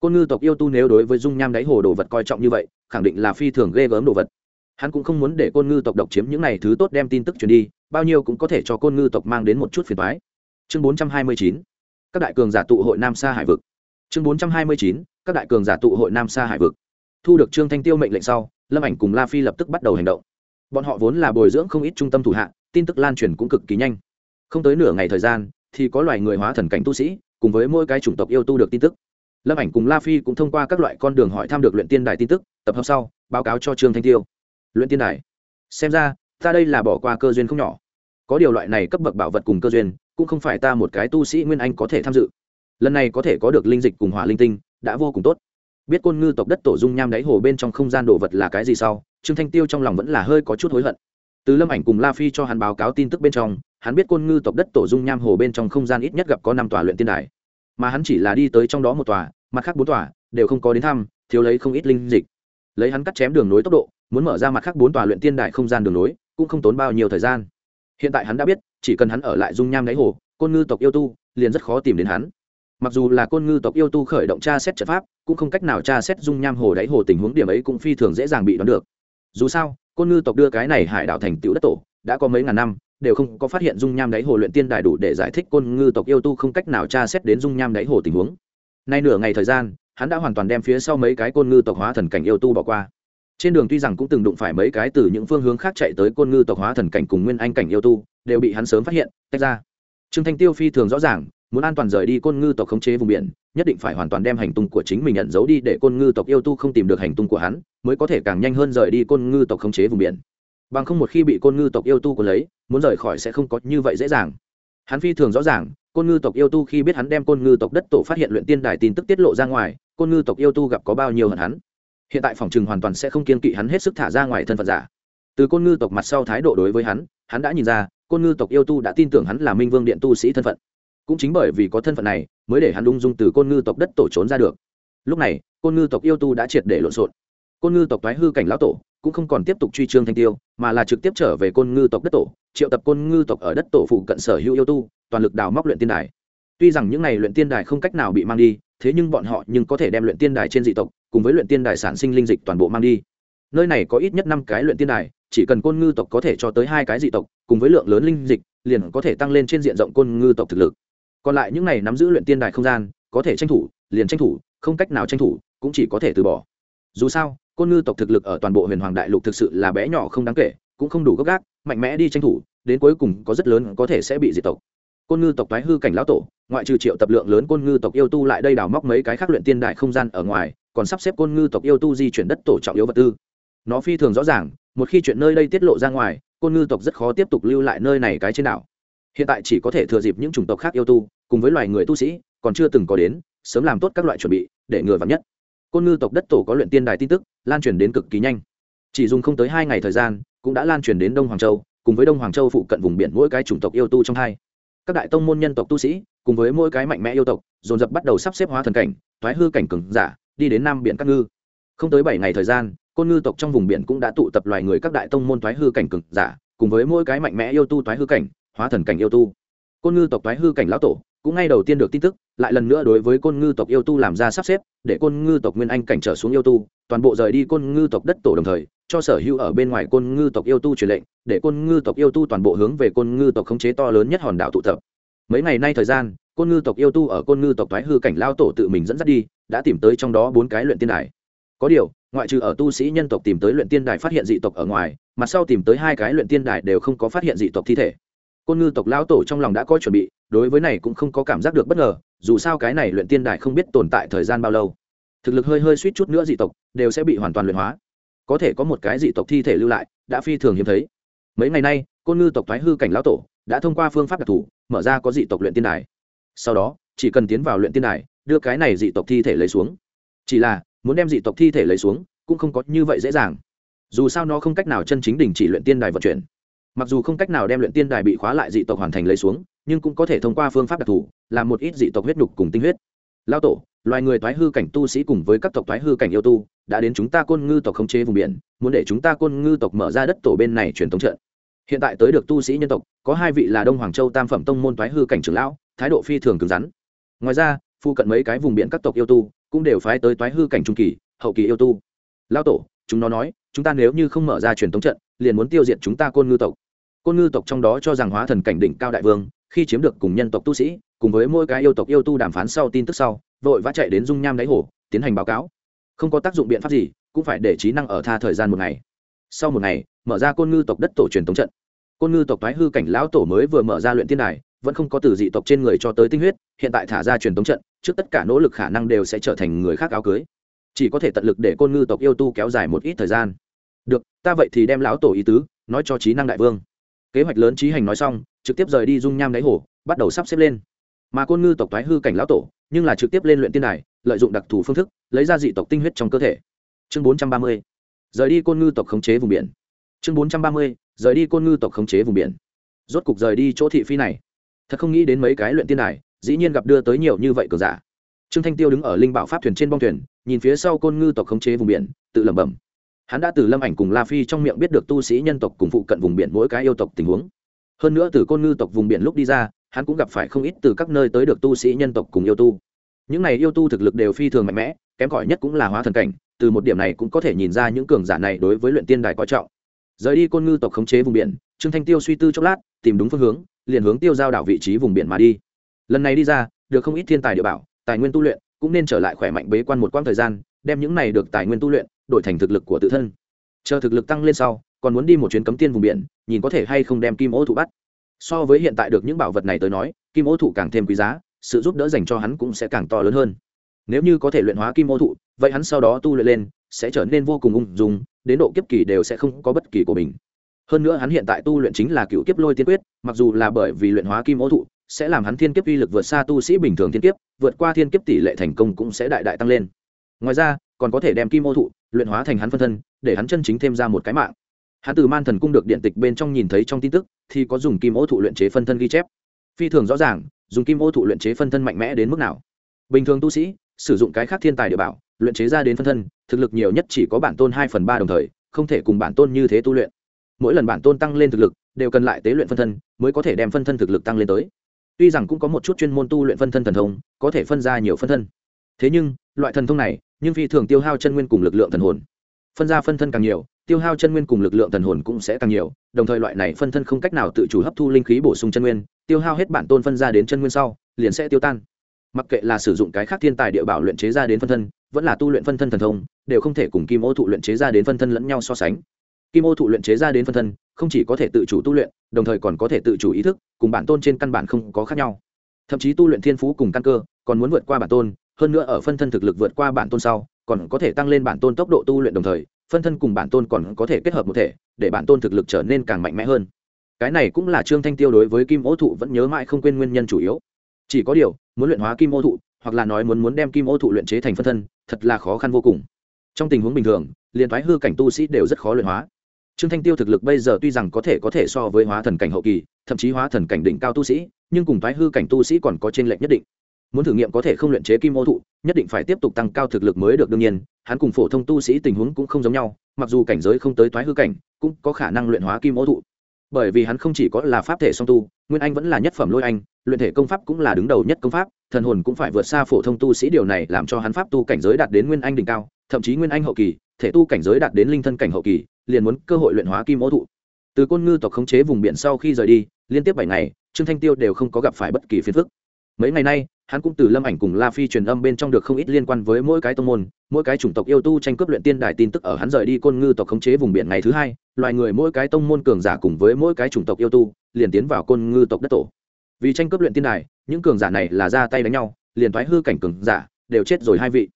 Speaker 1: Côn ngư tộc yêu tu nếu đối với dung nham đáy hồ đồ vật coi trọng như vậy, khẳng định là phi thường ghê gớm đồ vật hắn cũng không muốn để côn ngư tộc độc chiếm những này thứ tốt đem tin tức truyền đi, bao nhiêu cũng có thể cho côn ngư tộc mang đến một chút phiền toái. Chương 429 các đại cường giả tụ hội nam sa hải vực. Chương 429 các đại cường giả tụ hội nam sa hải vực. Thu được trương thanh tiêu mệnh lệnh sau, lâm ảnh cùng la phi lập tức bắt đầu hành động. Bọn họ vốn là bồi dưỡng không ít trung tâm thủ hạ, tin tức lan truyền cũng cực kỳ nhanh. Không tới nửa ngày thời gian, thì có loài người hóa thần cảnh tu sĩ, cùng với mỗi cái chủng tộc yêu tu được tin tức. Lâm ảnh cùng la phi cũng thông qua các loại con đường hỏi thăm được luyện tiên đài tin tức, tập hợp sau, báo cáo cho trương thanh tiêu luyện tiên đài. Xem ra, ta đây là bỏ qua cơ duyên không nhỏ. Có điều loại này cấp bậc bảo vật cùng cơ duyên, cũng không phải ta một cái tu sĩ nguyên anh có thể tham dự. Lần này có thể có được linh dịch cùng hỏa linh tinh, đã vô cùng tốt. Biết côn ngư tộc đất tổ dung nham đáy hồ bên trong không gian đồ vật là cái gì sau, trương thanh tiêu trong lòng vẫn là hơi có chút hối hận. Từ lâm ảnh cùng la phi cho hắn báo cáo tin tức bên trong, hắn biết côn ngư tộc đất tổ dung nham hồ bên trong không gian ít nhất gặp có năm tòa luyện tiên đài. Mà hắn chỉ là đi tới trong đó một tòa, mặt khác bốn tòa, đều không có đến thăm, thiếu lấy không ít linh dịch. Lấy hắn cắt chém đường nối tốc độ muốn mở ra mặt khác bốn tòa luyện tiên đài không gian đường nối cũng không tốn bao nhiêu thời gian. Hiện tại hắn đã biết, chỉ cần hắn ở lại dung nham đáy hồ, côn ngư tộc yêu tu liền rất khó tìm đến hắn. Mặc dù là côn ngư tộc yêu tu khởi động tra xét trận pháp, cũng không cách nào tra xét dung nham hồ đáy hồ tình huống điểm ấy cũng phi thường dễ dàng bị đoán được. Dù sao, côn ngư tộc đưa cái này hải đảo thành tựu đất tổ, đã có mấy ngàn năm, đều không có phát hiện dung nham đáy hồ luyện tiên đài đủ để giải thích côn ngư tộc yêu tu không cách nào tra xét đến dung nham đáy hồ tình huống. Nay nửa ngày thời gian, hắn đã hoàn toàn đem phía sau mấy cái côn ngư tộc hóa thần cảnh yêu tu bỏ qua trên đường tuy rằng cũng từng đụng phải mấy cái từ những phương hướng khác chạy tới côn ngư tộc hóa thần cảnh cùng nguyên anh cảnh yêu tu, đều bị hắn sớm phát hiện, tách ra. Trương thanh tiêu phi thường rõ ràng, muốn an toàn rời đi côn ngư tộc khống chế vùng biển, nhất định phải hoàn toàn đem hành tung của chính mình nhận giấu đi để côn ngư tộc yêu tu không tìm được hành tung của hắn, mới có thể càng nhanh hơn rời đi côn ngư tộc khống chế vùng biển. Bằng không một khi bị côn ngư tộc yêu tu của lấy, muốn rời khỏi sẽ không có như vậy dễ dàng. Hắn phi thường rõ ràng, côn ngư tộc yêu tu khi biết hắn đem côn ngư tộc đất tổ phát hiện luyện tiên đài tin tức tiết lộ ra ngoài, côn ngư tộc yêu tu gặp có bao nhiêu hận hắn hiện tại phòng trừng hoàn toàn sẽ không kiên kỵ hắn hết sức thả ra ngoài thân phận giả. Từ côn ngư tộc mặt sau thái độ đối với hắn hắn đã nhìn ra, côn ngư tộc yêu tu đã tin tưởng hắn là minh vương điện tu sĩ thân phận. Cũng chính bởi vì có thân phận này, mới để hắn ung dung từ côn ngư tộc đất tổ trốn ra được. Lúc này, côn ngư tộc yêu tu đã triệt để lộn xộn. Côn ngư tộc thoái hư cảnh lão tổ, cũng không còn tiếp tục truy trương thanh tiêu, mà là trực tiếp trở về côn ngư tộc đất tổ, triệu tập côn ngư tộc ở đất tổ phụ cận sở hữu yêu tu, toàn lực đào móc luyện tiên đài. Tuy rằng những n à y luyện tiên đài không cách nào bị mang đi thế nhưng bọn họ nhưng có thể đem luyện tiên đài trên dị tộc cùng với luyện tiên đài sản sinh linh dịch toàn bộ mang đi. Nơi này có ít nhất năm cái luyện tiên đài, chỉ cần côn ngư tộc có thể cho tới hai cái dị tộc cùng với lượng lớn linh dịch, liền có thể tăng lên trên diện rộng côn ngư tộc thực lực. Còn lại những này nắm giữ luyện tiên đài không gian, có thể tranh thủ, liền tranh thủ, không cách nào tranh thủ, cũng chỉ có thể từ bỏ. Dù sao, côn ngư tộc thực lực ở toàn bộ huyền hoàng đại lục thực sự là bé nhỏ không đáng kể, cũng không đủ gấp gác, mạnh mẽ đi tranh thủ, đến cuối cùng có rất lớn có thể sẽ bị diệt tộc côn ngư tộc Thái hư cảnh lão tổ, ngoại trừ triệu tập lượng lớn côn ngư tộc yêu tu lại đây đào móc mấy cái khác luyện tiên đại không gian ở ngoài, còn sắp xếp côn ngư tộc yêu tu di chuyển đất tổ trọng yếu vật tư. Nó phi thường rõ ràng, một khi chuyện nơi đây tiết lộ ra ngoài, côn ngư tộc rất khó tiếp tục lưu lại nơi này cái trên đảo. Hiện tại chỉ có thể thừa dịp những chủng tộc khác yêu tu, cùng với loài người tu sĩ, còn chưa từng có đến, sớm làm tốt các loại chuẩn bị, để ngừa vắng nhất. Côn ngư tộc đất tổ có luyện tiên đài tin tức, lan truyền đến cực kỳ nhanh. Chỉ dùng không tới hai ngày thời gian, cũng đã lan truyền đến đông hoàng châu, cùng với đông hoàng châu phụ cận vùng biển mỗi cái chủng tộc yêu tu trong hai các đại tông môn nhân tộc tu sĩ, cùng với mỗi cái mạnh mẽ yêu tộc, dồn dập bắt đầu sắp xếp hóa thần cảnh, thoái hư cảnh cừng giả, đi đến nam biển các ngư. Không tới bảy ngày thời gian, côn ngư tộc trong vùng biển cũng đã tụ tập loài người các đại tông môn thoái hư cảnh cừng giả, cùng với mỗi cái mạnh mẽ yêu tu thoái hư cảnh, hóa thần cảnh yêu tu. Côn ngư tộc thoái hư cảnh lão tổ cũng ngay đầu tiên được tin tức, lại lần nữa đối với côn ngư tộc yêu tu làm ra sắp xếp, để côn ngư tộc nguyên anh cảnh trở xuống yêu tu, toàn bộ rời đi côn ngư tộc đất tổ đồng thời cho sở hữu ở bên ngoài côn ngư tộc yêu tu truyền lệnh, để côn ngư tộc yêu tu toàn bộ hướng về côn ngư tộc khống chế to lớn nhất hòn đảo tụ tập. Mấy ngày nay thời gian, côn ngư tộc yêu tu ở côn ngư tộc thoái hư cảnh lao tổ tự mình dẫn dắt đi, đã tìm tới trong đó bốn cái luyện tiên đài. Có điều, ngoại trừ ở tu sĩ nhân tộc tìm tới luyện tiên đài phát hiện dị tộc ở ngoài mặt sau tìm tới hai cái luyện tiên đài đều không có phát hiện dị tộc thi thể. Côn ngư tộc lao tổ trong lòng đã có chuẩn bị, đối với này cũng không có cảm giác được bất ngờ, dù sao cái này luyện tiên đài không biết tồn tại thời gian bao lâu. Thực lực hơi hơi suýt chút nữa dị tộc, đều sẽ bị hoàn toàn luyện hóa có thể có một cái dị tộc thi thể lưu lại, đã phi thường hiếm thấy. Mấy ngày nay, côn ngư tộc thoái hư cảnh lão tổ đã thông qua phương pháp đặc thù, mở ra có dị tộc luyện tiên đài. Sau đó, chỉ cần tiến vào luyện tiên đài, đưa cái này dị tộc thi thể lấy xuống. Chỉ là, muốn đem dị tộc thi thể lấy xuống, cũng không có như vậy dễ dàng. Dù sao nó không cách nào chân chính đình chỉ luyện tiên đài vận chuyển. Mặc dù không cách nào đem luyện tiên đài bị khóa lại dị tộc hoàn thành lấy xuống, nhưng cũng có thể thông qua phương pháp đặc thù, làm một ít dị tộc huyết nhục cùng tinh huyết. Lao tổ loài người thoái hư cảnh tu sĩ cùng với các tộc thoái hư cảnh yêu tu, đã đến chúng ta côn ngư tộc khống chế vùng biển, muốn để chúng ta côn ngư tộc mở ra đất tổ bên này truyền thống trận. Hiện tại tới được tu sĩ nhân tộc, có hai vị là đông hoàng châu tam phẩm tông môn thoái hư cảnh trưởng lão, thái độ phi thường cứng rắn. Ngoài ra phụ cận mấy cái vùng biển các tộc yêu tu cũng đều phái tới thoái hư cảnh trung kỳ, hậu kỳ yêu tu. Lao tổ, chúng nó nói, chúng ta nếu như không mở ra truyền thống trận, liền muốn tiêu diệt chúng ta côn ngư tộc côn ngư tộc trong đó cho rằng hóa thần cảnh đỉnh cao đại vương, khi chiếm được cùng nhân tộc tu sĩ, cùng với mỗi cái yêu tộc yêu tu đàm phán sau tin tức sau, vội vã chạy đến dung nham đáy hồ, tiến hành báo cáo. Không có tác dụng biện pháp gì, cũng phải để trí năng ở tha thời gian một ngày. Sau một ngày, mở ra côn ngư tộc đất tổ truyền thống trận. Côn ngư tộc thoái hư cảnh lão tổ mới vừa mở ra luyện thiên đài, vẫn không có từ dị tộc trên người cho tới tinh huyết, hiện tại thả ra truyền thống trận, trước tất cả nỗ lực khả năng đều sẽ trở thành người khác áo cưới. Chỉ có thể tận lực để côn ngư tộc yêu tu kéo dài một ít thời gian. Được, ta vậy thì đem lão tổ ý tứ, nói cho trí năng đại vương kế hoạch lớn trí hành nói xong, trực tiếp rời đi dung nham đáy hồ, bắt đầu sắp xếp lên. Mà côn ngư tộc thoái hư cảnh lão tổ, nhưng là trực tiếp lên luyện tiên đài, lợi dụng đặc thù phương thức, lấy ra dị tộc tinh huyết trong cơ thể. Chương bốn trăm ba mươi, rời đi côn ngư tộc khống chế vùng biển. Chương bốn trăm ba mươi, rời đi côn ngư tộc khống chế vùng biển. Rốt cục rời đi chỗ thị phi này. Thật không nghĩ đến mấy cái luyện tiên đài, dĩ nhiên gặp đưa tới nhiều như vậy cờ giả. Trương thanh tiêu đứng ở linh bảo pháp thuyền trên bong thuyền, nhìn phía sau côn ngư tộc khống chế vùng biển, tự lẩm bẩm hắn đã từ lâm ảnh cùng la phi trong miệng biết được tu sĩ nhân tộc cùng phụ cận vùng biển mỗi cái yêu tộc tình huống. Hơn nữa từ côn ngư tộc vùng biển lúc đi ra, hắn cũng gặp phải không ít từ các nơi tới được tu sĩ nhân tộc cùng yêu tu. Những này yêu tu thực lực đều phi thường mạnh mẽ, kém cỏi nhất cũng là hóa thần cảnh, từ một điểm này cũng có thể nhìn ra những cường giả này đối với luyện tiên đài coi trọng. Rời đi côn ngư tộc khống chế vùng biển, trương thanh tiêu suy tư chốc lát, tìm đúng phương hướng, liền hướng tiêu giao đảo vị trí vùng biển mà đi. Lần này đi ra, được không ít thiên tài địa bảo, tài nguyên tu luyện, cũng nên trở lại khỏe mạnh bế quan một quãng thời gian, đem những này được tài nguyên tu luyện đổi thành thực lực của tự thân. Chờ thực lực tăng lên sau, còn muốn đi một chuyến cấm tiên vùng biển, nhìn có thể hay không đem kim ô thụ bắt. So với hiện tại được những bảo vật này tới nói, kim ô thụ càng thêm quý giá, sự giúp đỡ dành cho hắn cũng sẽ càng to lớn hơn. Nếu như có thể luyện hóa kim ô thụ, vậy hắn sau đó tu luyện lên, sẽ trở nên vô cùng ung dung, đến độ kiếp kỳ đều sẽ không có bất kỳ của mình. Hơn nữa hắn hiện tại tu luyện chính là cựu kiếp lôi tiên quyết, mặc dù là bởi vì luyện hóa kim ô thụ, sẽ làm hắn thiên kiếp uy lực vượt xa tu sĩ bình thường thiên kiếp, vượt qua thiên kiếp tỷ lệ thành công cũng sẽ đại đại tăng lên. Ngoài ra còn có thể đem kim ô thụ luyện hóa thành hắn phân thân, để hắn chân chính thêm ra một cái mạng. Hắn từ man thần cung được điện tịch bên trong nhìn thấy trong tin tức, thì có dùng kim ô thụ luyện chế phân thân ghi chép. Phi thường rõ ràng, dùng kim ô thụ luyện chế phân thân mạnh mẽ đến mức nào. Bình thường tu sĩ, sử dụng cái khác thiên tài địa bảo, luyện chế ra đến phân thân, thực lực nhiều nhất chỉ có bản tôn hai phần ba đồng thời, không thể cùng bản tôn như thế tu luyện. Mỗi lần bản tôn tăng lên thực lực, đều cần lại tế luyện phân thân, mới có thể đem phân thân thực lực tăng lên tới. Tuy rằng cũng có một chút chuyên môn tu luyện phân thân thần thông, có thể phân ra nhiều phân thân. Thế nhưng, loại thần thông này nhưng phi thường tiêu hao chân nguyên cùng lực lượng thần hồn. Phân ra phân thân càng nhiều, tiêu hao chân nguyên cùng lực lượng thần hồn cũng sẽ càng nhiều, đồng thời loại này phân thân không cách nào tự chủ hấp thu linh khí bổ sung chân nguyên, tiêu hao hết bản tôn phân ra đến chân nguyên sau, liền sẽ tiêu tan. Mặc kệ là sử dụng cái khác thiên tài địa bảo luyện chế ra đến phân thân, vẫn là tu luyện phân thân thần thông, đều không thể cùng kim ô thụ luyện chế ra đến phân thân lẫn nhau so sánh. Kim ô thụ luyện chế ra đến phân thân, không chỉ có thể tự chủ tu luyện, đồng thời còn có thể tự chủ ý thức, cùng bản tôn trên căn bản không có khác nhau. Thậm chí tu luyện thiên phú cùng căn cơ, còn muốn vượt qua bản tôn hơn nữa ở phân thân thực lực vượt qua bản tôn sau, còn có thể tăng lên bản tôn tốc độ tu luyện đồng thời, phân thân cùng bản tôn còn có thể kết hợp một thể, để bản tôn thực lực trở nên càng mạnh mẽ hơn. Cái này cũng là trương thanh tiêu đối với kim ô thụ vẫn nhớ mãi không quên nguyên nhân chủ yếu. Chỉ có điều, muốn luyện hóa kim ô thụ, hoặc là nói muốn muốn đem kim ô thụ luyện chế thành phân thân, thật là khó khăn vô cùng. Trong tình huống bình thường, liền thoái hư cảnh tu sĩ đều rất khó luyện hóa. Trương thanh tiêu thực lực bây giờ tuy rằng có thể có thể so với hóa thần cảnh hậu kỳ, thậm chí hóa thần cảnh đỉnh cao tu sĩ, nhưng cùng thoái hư cảnh tu sĩ còn có t r ê n lệch nhất định muốn thử nghiệm có thể không luyện chế kim ô thụ, nhất định phải tiếp tục tăng cao thực lực mới được đương nhiên, hắn cùng phổ thông tu sĩ tình huống cũng không giống nhau, mặc dù cảnh giới không tới thoái hư cảnh, cũng có khả năng luyện hóa kim ô thụ. Bởi vì hắn không chỉ có là pháp thể song tu, nguyên anh vẫn là nhất phẩm lôi anh, luyện thể công pháp cũng là đứng đầu nhất công pháp, thần hồn cũng phải vượt xa phổ thông tu sĩ, điều này làm cho hắn pháp tu cảnh giới đạt đến nguyên anh đỉnh cao, thậm chí nguyên anh hậu kỳ, thể tu cảnh giới đạt đến linh thân cảnh hậu kỳ, liền muốn cơ hội luyện hóa kim ô thụ. Từ côn ngư tộc khống chế vùng biển sau khi rời đi, liên tiếp bảy ngày, trương thanh tiêu đều không có gặp phải bất kỳ phiền phức mấy ngày nay, hắn cũng từ lâm ảnh cùng la phi truyền âm bên trong được không ít liên quan với mỗi cái tông môn, mỗi cái chủng tộc yêu tu tranh cướp luyện tiên đài tin tức ở hắn rời đi côn ngư tộc khống chế vùng biển ngày thứ hai, loài người mỗi cái tông môn cường giả cùng với mỗi cái chủng tộc yêu tu, liền tiến vào côn ngư tộc đất tổ. Vì tranh cướp luyện tiên đài, những cường giả này là ra tay đánh nhau, liền thoái hư cảnh cường giả, đều chết rồi hai vị.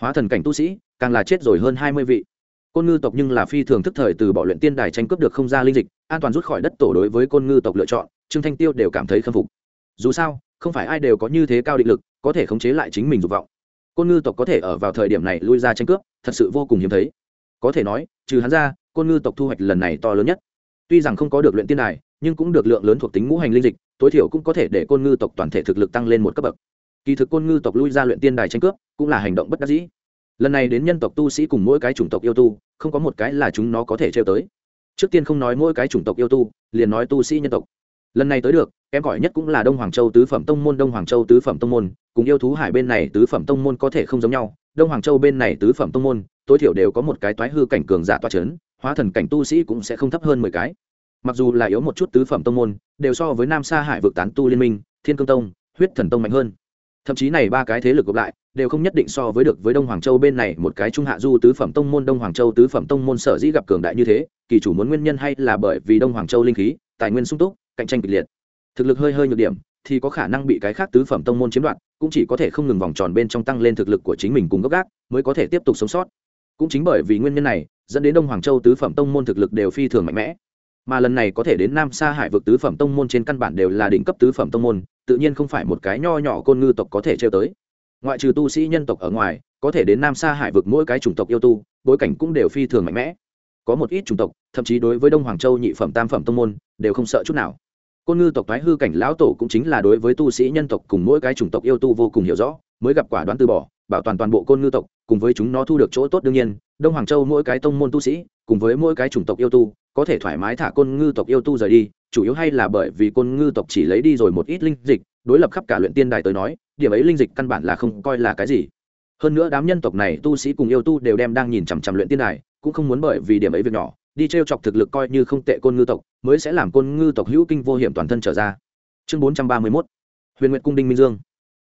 Speaker 1: Hóa thần cảnh tu sĩ, càng là chết rồi hơn hai mươi vị. Côn ngư tộc nhưng là phi thường thức thời từ bỏ luyện tiên đài tranh cướp được không ra linh dịch, an toàn rút khỏi đất tổ đối với côn ngư tộc lựa chọn, trương thanh tiêu đều cảm thấy khâm phục. Dù sao không phải ai đều có như thế cao định lực, có thể khống chế lại chính mình dục vọng. Côn ngư tộc có thể ở vào thời điểm này lui ra tranh cướp, thật sự vô cùng hiếm thấy. Có thể nói, trừ hắn ra, côn ngư tộc thu hoạch lần này to lớn nhất. Tuy rằng không có được luyện tiên đài, nhưng cũng được lượng lớn thuộc tính ngũ hành linh dịch, tối thiểu cũng có thể để côn ngư tộc toàn thể thực lực tăng lên một cấp bậc. Kỳ thực côn ngư tộc lui ra luyện tiên đài tranh cướp, cũng là hành động bất đắc dĩ. Lần này đến nhân tộc tu sĩ cùng mỗi cái chủng tộc yêu tu, không có một cái là chúng nó có thể trêu tới. Trước tiên không nói mỗi cái chủng tộc yêu tu, liền nói tu sĩ nhân tộc lần này tới được, kém cỏi nhất cũng là đông hoàng châu tứ phẩm tông môn, đông hoàng châu tứ phẩm tông môn, cùng yêu thú hải bên này tứ phẩm tông môn có thể không giống nhau. Đông hoàng châu bên này tứ phẩm tông môn, tối thiểu đều có một cái toái hư cảnh cường giả toa c h ấ n hóa thần cảnh tu sĩ cũng sẽ không thấp hơn mười cái. Mặc dù là yếu một chút tứ phẩm tông môn, đều so với nam sa hải vực tán tu liên minh, thiên cương tông, huyết thần tông mạnh hơn. Thậm chí này ba cái thế lực gộp lại, đều không nhất định so với được với đông hoàng châu bên này một cái trung hạ du tứ phẩm tông môn, đông hoàng châu tứ phẩm tông môn sở dĩ gặp cường đại như thế, kỳ chủ muốn nguyên nhân hay là bởi vì đông hoàng châu linh khí tài nguyên sung túc, cạnh tranh kịch liệt. Thực lực hơi hơi nhược điểm, thì có khả năng bị cái khác tứ phẩm tông môn chiếm đoạt, cũng chỉ có thể không ngừng vòng tròn bên trong tăng lên thực lực của chính mình cùng gốc gác, mới có thể tiếp tục sống sót. Cũng chính bởi vì nguyên nhân này, dẫn đến đông hoàng châu tứ phẩm tông môn thực lực đều phi thường mạnh mẽ. Mà lần này có thể đến nam sa hải vực tứ phẩm tông môn trên căn bản đều là đỉnh cấp tứ phẩm tông môn, tự nhiên không phải một cái nho nhỏ côn ngư tộc có thể trêu tới. Ngoại trừ tu sĩ nhân tộc ở ngoài, có thể đến nam sa hải vực mỗi cái chủng tộc yêu tu, bối cảnh cũng đều phi thường mạnh mẽ có một ít chủng tộc, thậm chí đối với đông hoàng châu nhị phẩm, tam phẩm tông môn, đều không sợ chút nào. Côn ngư tộc thoái hư cảnh lão tổ cũng chính là đối với tu sĩ nhân tộc cùng mỗi cái chủng tộc yêu tu vô cùng hiểu rõ, mới gặp quả đoán từ bỏ, bảo toàn toàn bộ côn ngư tộc, cùng với chúng nó thu được chỗ tốt đương nhiên, đông hoàng châu mỗi cái tông môn tu sĩ, cùng với mỗi cái chủng tộc yêu tu, có thể thoải mái thả côn ngư tộc yêu tu rời đi, chủ yếu hay là bởi vì côn ngư tộc chỉ lấy đi rồi một ít linh dịch, đối lập khắp cả luyện tiên đài tới nói, điểm ấy linh dịch căn bản là không coi là cái gì. Hơn nữa đám nhân tộc này tu sĩ cùng yêu tu đều đem đang nhìn chằm chằm luyện tiên đài cũng không muốn bởi vì điểm ấy việc nhỏ, đi t r e o chọc thực lực coi như không tệ côn ngư tộc, mới sẽ làm côn ngư tộc hữu kinh vô hiểm toàn thân trở ra. Chương bốn trăm ba mươi mốt, huyền nguyệt cung đinh minh dương.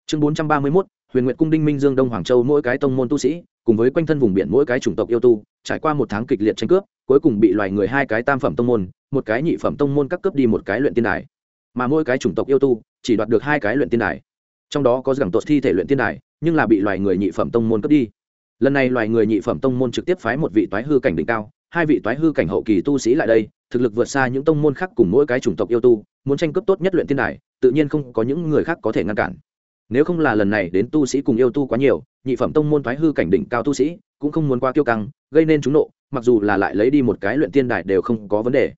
Speaker 1: Chương bốn trăm ba mươi mốt, huyền nguyệt cung đinh minh dương đông hoàng châu mỗi cái tông môn tu sĩ, cùng với quanh thân vùng biển mỗi cái chủng tộc yêu tu, trải qua một tháng kịch liệt tranh cướp, cuối cùng bị loài người hai cái tam phẩm tông môn, một cái nhị phẩm tông môn các cướp đi một cái luyện tiên đài. Mà mỗi cái chủng tộc yêu tu, chỉ đoạt được hai cái luyện tiên đài. Trong đó có rằng tột thi thể luyện tiên đài, nhưng là bị loài người nhị phẩm tông môn cướp đi lần này loài người nhị phẩm tông môn trực tiếp phái một vị toái hư cảnh đỉnh cao, hai vị toái hư cảnh hậu kỳ tu sĩ lại đây, thực lực vượt xa những tông môn khác cùng mỗi cái chủng tộc yêu tu, muốn tranh cướp tốt nhất luyện tiên đài, tự nhiên không có những người khác có thể ngăn cản. Nếu không là lần này đến tu sĩ cùng yêu tu quá nhiều, nhị phẩm tông môn thoái hư cảnh đỉnh cao tu sĩ cũng không muốn qua tiêu căng, gây nên chúng nộ, mặc dù là lại lấy đi một cái luyện tiên đài đều không có vấn đề.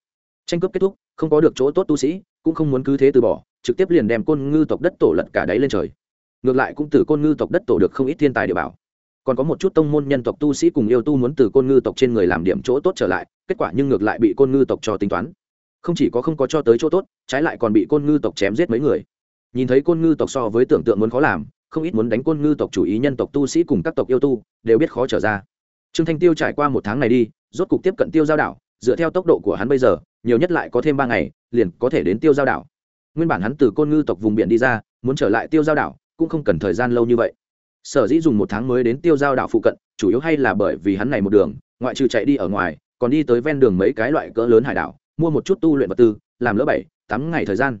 Speaker 1: Tranh cướp kết thúc, không có được chỗ tốt tu sĩ, cũng không muốn cứ thế từ bỏ, trực tiếp liền đem côn ngư tộc đất tổ lật cả đáy lên trời. Ngược lại cũng từ côn ngư tộc đất tổ được không ít thiên tài địa bảo còn có một chút tông môn nhân tộc tu sĩ cùng yêu tu muốn từ côn ngư tộc trên người làm điểm chỗ tốt trở lại, kết quả nhưng ngược lại bị côn ngư tộc cho tính toán. Không chỉ có không có cho tới chỗ tốt, trái lại còn bị côn ngư tộc chém giết mấy người. Nhìn thấy côn ngư tộc so với tưởng tượng muốn khó làm, không ít muốn đánh côn ngư tộc chủ ý nhân tộc tu sĩ cùng các tộc yêu tu, đều biết khó trở ra. Trương thanh tiêu trải qua một tháng này đi, rốt cục tiếp cận tiêu giao đảo, dựa theo tốc độ của hắn bây giờ, nhiều nhất lại có thêm ba ngày, liền có thể đến tiêu giao đảo. Nguyên bản hắn từ côn ngư tộc vùng biển đi ra, muốn trở lại tiêu giao đảo, cũng không cần thời gian lâu như vậy sở dĩ dùng một tháng mới đến tiêu giao đảo phụ cận, chủ yếu hay là bởi vì hắn này một đường, ngoại trừ chạy đi ở ngoài, còn đi tới ven đường mấy cái loại cỡ lớn hải đảo, mua một chút tu luyện vật tư, làm lỡ bảy, tám ngày thời gian.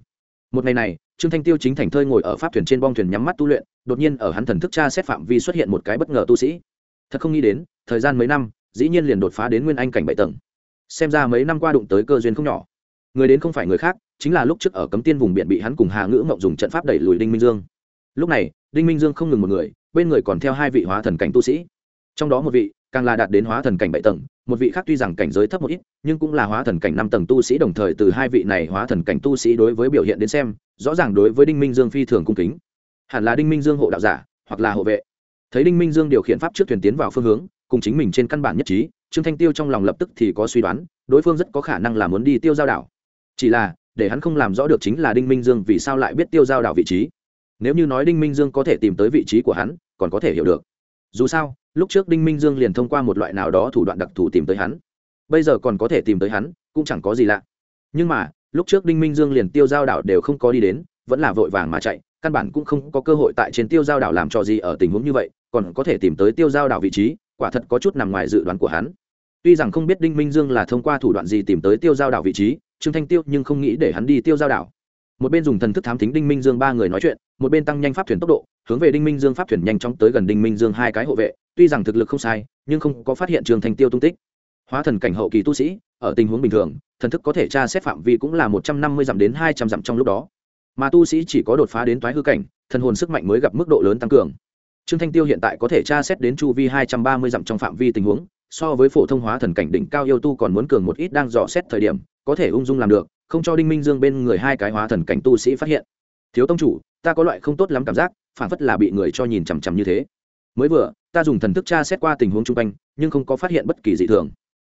Speaker 1: Một ngày này, trương thanh tiêu chính thành thơi ngồi ở pháp thuyền trên bong thuyền nhắm mắt tu luyện, đột nhiên ở hắn thần thức tra xét phạm vi xuất hiện một cái bất ngờ tu sĩ. Thật không nghĩ đến, thời gian mấy năm, dĩ nhiên liền đột phá đến nguyên anh cảnh bảy tầng. Xem ra mấy năm qua đụng tới cơ duyên không nhỏ. Người đến không phải người khác, chính là lúc trước ở cấm tiên vùng biển bị hắn cùng hà ngữ mộng dùng trận pháp đẩy lùi đinh minh dương. Lúc này, đinh minh dương không ngừng một người bên người còn theo hai vị hóa thần cảnh tu sĩ. Trong đó một vị, càng là đạt đến hóa thần cảnh bảy tầng, một vị khác tuy rằng cảnh giới thấp một ít, nhưng cũng là hóa thần cảnh năm tầng tu sĩ đồng thời từ hai vị này hóa thần cảnh tu sĩ đối với biểu hiện đến xem, rõ ràng đối với đinh minh dương phi thường cung kính. Hẳn là đinh minh dương hộ đạo giả, hoặc là hộ vệ. Thấy đinh minh dương điều khiển pháp trước thuyền tiến vào phương hướng, cùng chính mình trên căn bản nhất trí, trương thanh tiêu trong lòng lập tức thì có suy đoán, đối phương rất có khả năng là muốn đi tiêu giao đảo. Chỉ là, để hắn không làm rõ được chính là đinh minh dương vì sao lại biết tiêu giao đảo vị trí nếu như nói đinh minh dương có thể tìm tới vị trí của hắn, còn có thể hiểu được. Dù sao, lúc trước đinh minh dương liền thông qua một loại nào đó thủ đoạn đặc thù tìm tới hắn. Bây giờ còn có thể tìm tới hắn, cũng chẳng có gì lạ. Nhưng mà, lúc trước đinh minh dương liền tiêu giao đảo đều không có đi đến, vẫn là vội vàng mà chạy, căn bản cũng không có cơ hội tại trên tiêu giao đảo làm trò gì ở tình huống như vậy, còn có thể tìm tới tiêu giao đảo vị trí, quả thật có chút nằm ngoài dự đoán của hắn. Tuy rằng không biết đinh minh dương là thông qua thủ đoạn gì tìm tới tiêu giao đảo vị trí, trương thanh tiêu nhưng không nghĩ để hắn đi tiêu giao đảo một bên dùng thần thức thám thính đinh minh dương ba người nói chuyện, một bên tăng nhanh pháp thuyền tốc độ, hướng về đinh minh dương pháp thuyền nhanh chóng tới gần đinh minh dương hai cái hộ vệ. Tuy rằng thực lực không sai, nhưng không có phát hiện Trường thanh tiêu tung tích. Hóa thần cảnh hậu kỳ tu sĩ, ở tình huống bình thường, thần thức có thể tra xét phạm vi cũng là một trăm năm mươi dặm đến hai trăm dặm trong lúc đó. Mà tu sĩ chỉ có đột phá đến toái hư cảnh, thần hồn sức mạnh mới gặp mức độ lớn tăng cường. Trương thanh tiêu hiện tại có thể tra xét đến chu vi hai trăm ba mươi dặm trong phạm vi tình huống, so với phổ thông hóa thần cảnh đỉnh cao yêu tu còn muốn cường một ít đang dò xét thời điểm, có thể ung dung làm được không cho đinh minh dương bên người hai cái hóa thần cảnh tu sĩ phát hiện. Thiếu tông chủ, ta có loại không tốt lắm cảm giác, phản phất là bị người cho nhìn chằm chằm như thế. Mới vừa, ta dùng thần thức tra xét qua tình huống chung quanh, nhưng không có phát hiện bất kỳ dị thường.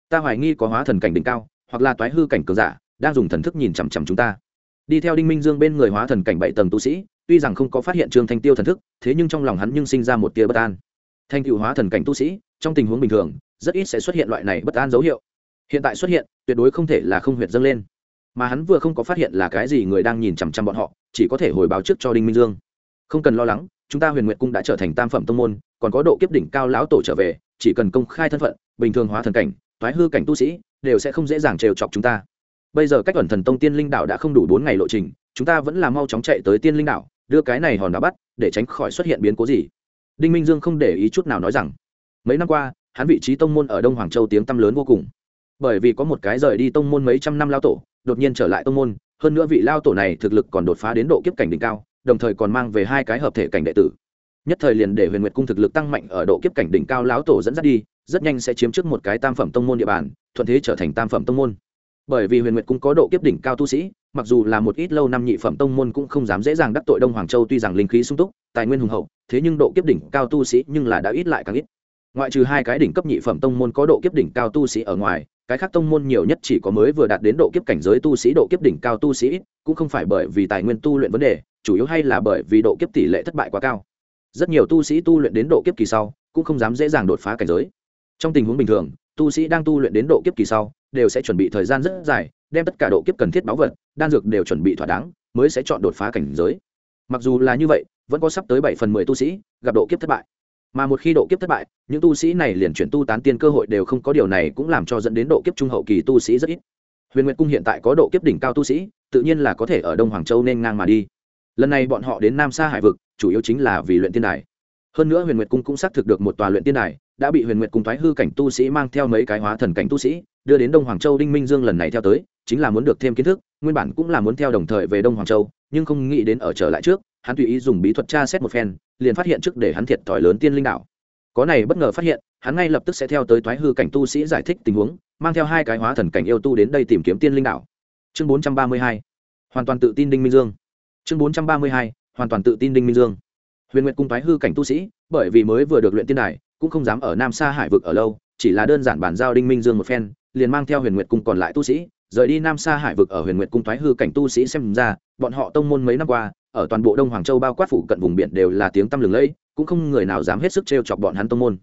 Speaker 1: Ta hoài nghi có hóa thần cảnh đỉnh cao, hoặc là toái hư cảnh cường giả, đang dùng thần thức nhìn chằm chằm chúng ta. Đi theo đinh minh dương bên người hóa thần cảnh bảy tầng tu sĩ, tuy rằng không có phát hiện trương thanh tiêu thần thức, thế nhưng trong lòng hắn nhưng sinh ra một tia bất an. Thanh cựu hóa thần cảnh tu sĩ, trong tình huống bình thường, rất ít sẽ xuất hiện loại này bất an dấu hiệu. Hiện tại xuất hiện, tuyệt đối không thể là không huyệt dâng lên mà hắn vừa không có phát hiện là cái gì người đang nhìn chằm chằm bọn họ, chỉ có thể hồi báo trước cho đinh minh dương. Không cần lo lắng, chúng ta huyền Nguyệt cung đã trở thành tam phẩm tông môn, còn có độ kiếp đỉnh cao lão tổ trở về, chỉ cần công khai thân phận, bình thường hóa thần cảnh thoái hư cảnh tu sĩ, đều sẽ không dễ dàng trêu chọc chúng ta. Bây giờ cách ẩn thần tông tiên linh đảo đã không đủ bốn ngày lộ trình, chúng ta vẫn là mau chóng chạy tới tiên linh đảo, đưa cái này hòn đá bắt, để tránh khỏi xuất hiện biến cố gì. Đinh minh dương không để ý chút nào nói rằng, mấy năm qua, hắn vị trí tông môn ở đông hoàng châu tiếng tăm lớn vô cùng. Bởi vì có một cái rời đi tông môn mấy trăm năm lao tổ đột nhiên trở lại tông môn, hơn nữa vị lao tổ này thực lực còn đột phá đến độ kiếp cảnh đỉnh cao, đồng thời còn mang về hai cái hợp thể cảnh đệ tử. Nhất thời liền để huyền nguyệt cung thực lực tăng mạnh ở độ kiếp cảnh đỉnh cao lão tổ dẫn dắt đi, rất nhanh sẽ chiếm trước một cái tam phẩm tông môn địa bàn, thuận thế trở thành tam phẩm tông môn. Bởi vì huyền nguyệt cung có độ kiếp đỉnh cao tu sĩ, mặc dù là một ít lâu năm nhị phẩm tông môn cũng không dám dễ dàng đắc tội đông hoàng châu, tuy rằng linh khí sung túc, tài nguyên hùng hậu, thế nhưng độ kiếp đỉnh cao tu sĩ nhưng là đã ít lại càng ít ngoại trừ hai cái đỉnh cấp nhị phẩm tông môn có độ kiếp đỉnh cao tu sĩ ở ngoài, cái khác tông môn nhiều nhất chỉ có mới vừa đạt đến độ kiếp cảnh giới tu sĩ độ kiếp đỉnh cao tu sĩ cũng không phải bởi vì tài nguyên tu luyện vấn đề, chủ yếu hay là bởi vì độ kiếp tỷ lệ thất bại quá cao. Rất nhiều tu sĩ tu luyện đến độ kiếp kỳ sau, cũng không dám dễ dàng đột phá cảnh giới. Trong tình huống bình thường, tu sĩ đang tu luyện đến độ kiếp kỳ sau, đều sẽ chuẩn bị thời gian rất dài, đem tất cả độ kiếp cần thiết báu vật, đan dược đều chuẩn bị thỏa đáng, mới sẽ chọn đột phá cảnh giới. Mặc dù là như vậy, vẫn có sắp tới bảy phần mười tu sĩ gặp độ kiếp thất bại mà một khi độ kiếp thất bại, những tu sĩ này liền chuyển tu tán tiên cơ hội đều không có điều này cũng làm cho dẫn đến độ kiếp trung hậu kỳ tu sĩ rất ít. Huyền nguyệt cung hiện tại có độ kiếp đỉnh cao tu sĩ, tự nhiên là có thể ở đông hoàng châu nên ngang mà đi. Lần này bọn họ đến nam sa hải vực, chủ yếu chính là vì luyện tiên đài. Hơn nữa huyền nguyệt cung cũng xác thực được một tòa luyện tiên đài, đã bị huyền nguyệt cung thoái hư cảnh tu sĩ mang theo mấy cái hóa thần cảnh tu sĩ, đưa đến đông hoàng châu đinh minh dương lần này theo tới, chính là muốn được thêm kiến thức, nguyên bản cũng là muốn theo đồng thời về đông hoàng châu, nhưng không nghĩ đến ở trở lại trước hắn tùy ý dùng bí thuật tra xét một phen, liền phát hiện trước để hắn thiệt thòi lớn tiên linh Đạo. có này bất ngờ phát hiện, hắn ngay lập tức sẽ theo tới thoái hư cảnh tu sĩ giải thích tình huống, mang theo hai cái hóa thần cảnh yêu tu đến đây tìm kiếm tiên linh Đạo. chương bốn trăm ba mươi hai, hoàn toàn tự tin đinh minh dương chương bốn trăm ba mươi hai, hoàn toàn tự tin đinh minh dương huyền nguyệt cung thoái hư cảnh tu sĩ, bởi vì mới vừa được luyện tiên đài, cũng không dám ở nam sa hải vực ở lâu, chỉ là đơn giản bàn giao đinh minh dương một phen, liền mang theo huyền nguyệt cung còn lại tu sĩ rời đi nam sa hải vực ở huyền nguyệt cung thoái hư cảnh tu sĩ xem ra, bọn họ tông môn mấy năm qua, ở toàn bộ đông hoàng châu bao quát phủ cận vùng biển đều là tiếng tăm lừng lẫy, cũng không người nào dám hết sức t chọc bọn hắn tông môn.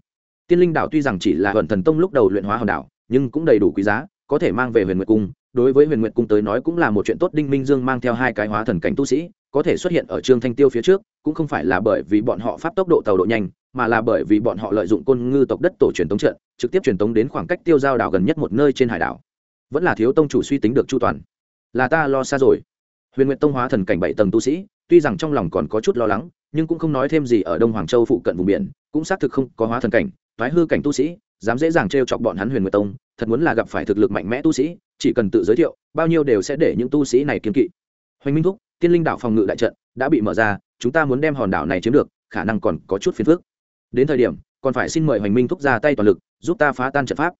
Speaker 1: Tiên linh đảo tuy rằng chỉ là hận thần tông lúc đầu luyện hóa hòn đảo, nhưng cũng đầy đủ quý giá, có thể mang về huyền nguyệt cung. Đối với huyền nguyệt cung tới nói cũng là một chuyện tốt, đinh minh dương mang theo hai cái hóa thần cảnh tu sĩ, có thể xuất hiện ở trương thanh tiêu phía trước, cũng không phải là bởi vì bọn họ pháp tốc độ tàu độ nhanh, mà là bởi vì bọn họ lợi dụng côn ngư tộc đất tổ truyền tống trận, trực tiếp truyền tống đến khoảng cách tiêu giao đảo gần nhất một nơi trên hải đảo vẫn là thiếu tông chủ suy tính được chu toàn. Là ta lo xa rồi. Huyền nguyện tông hóa thần cảnh bảy tầng tu sĩ, tuy rằng trong lòng còn có chút lo lắng, nhưng cũng không nói thêm gì ở đông hoàng châu phụ cận vùng biển, cũng xác thực không có hóa thần cảnh thoái hư cảnh tu sĩ, dám dễ dàng t chọc bọn hắn huyền nguyệt tông, thật muốn là gặp phải thực lực mạnh mẽ tu sĩ, chỉ cần tự giới thiệu, bao nhiêu đều sẽ để những tu sĩ này kiếm kỵ. Hoành minh thúc, tiên linh đảo phòng ngự đại trận đã bị mở ra, chúng ta muốn đem hòn đảo này chiếm được, khả năng còn có chút phiền phức. Đến thời điểm, còn phải xin mời hoành minh thúc ra tay toàn lực, giúp ta phá tan trận pháp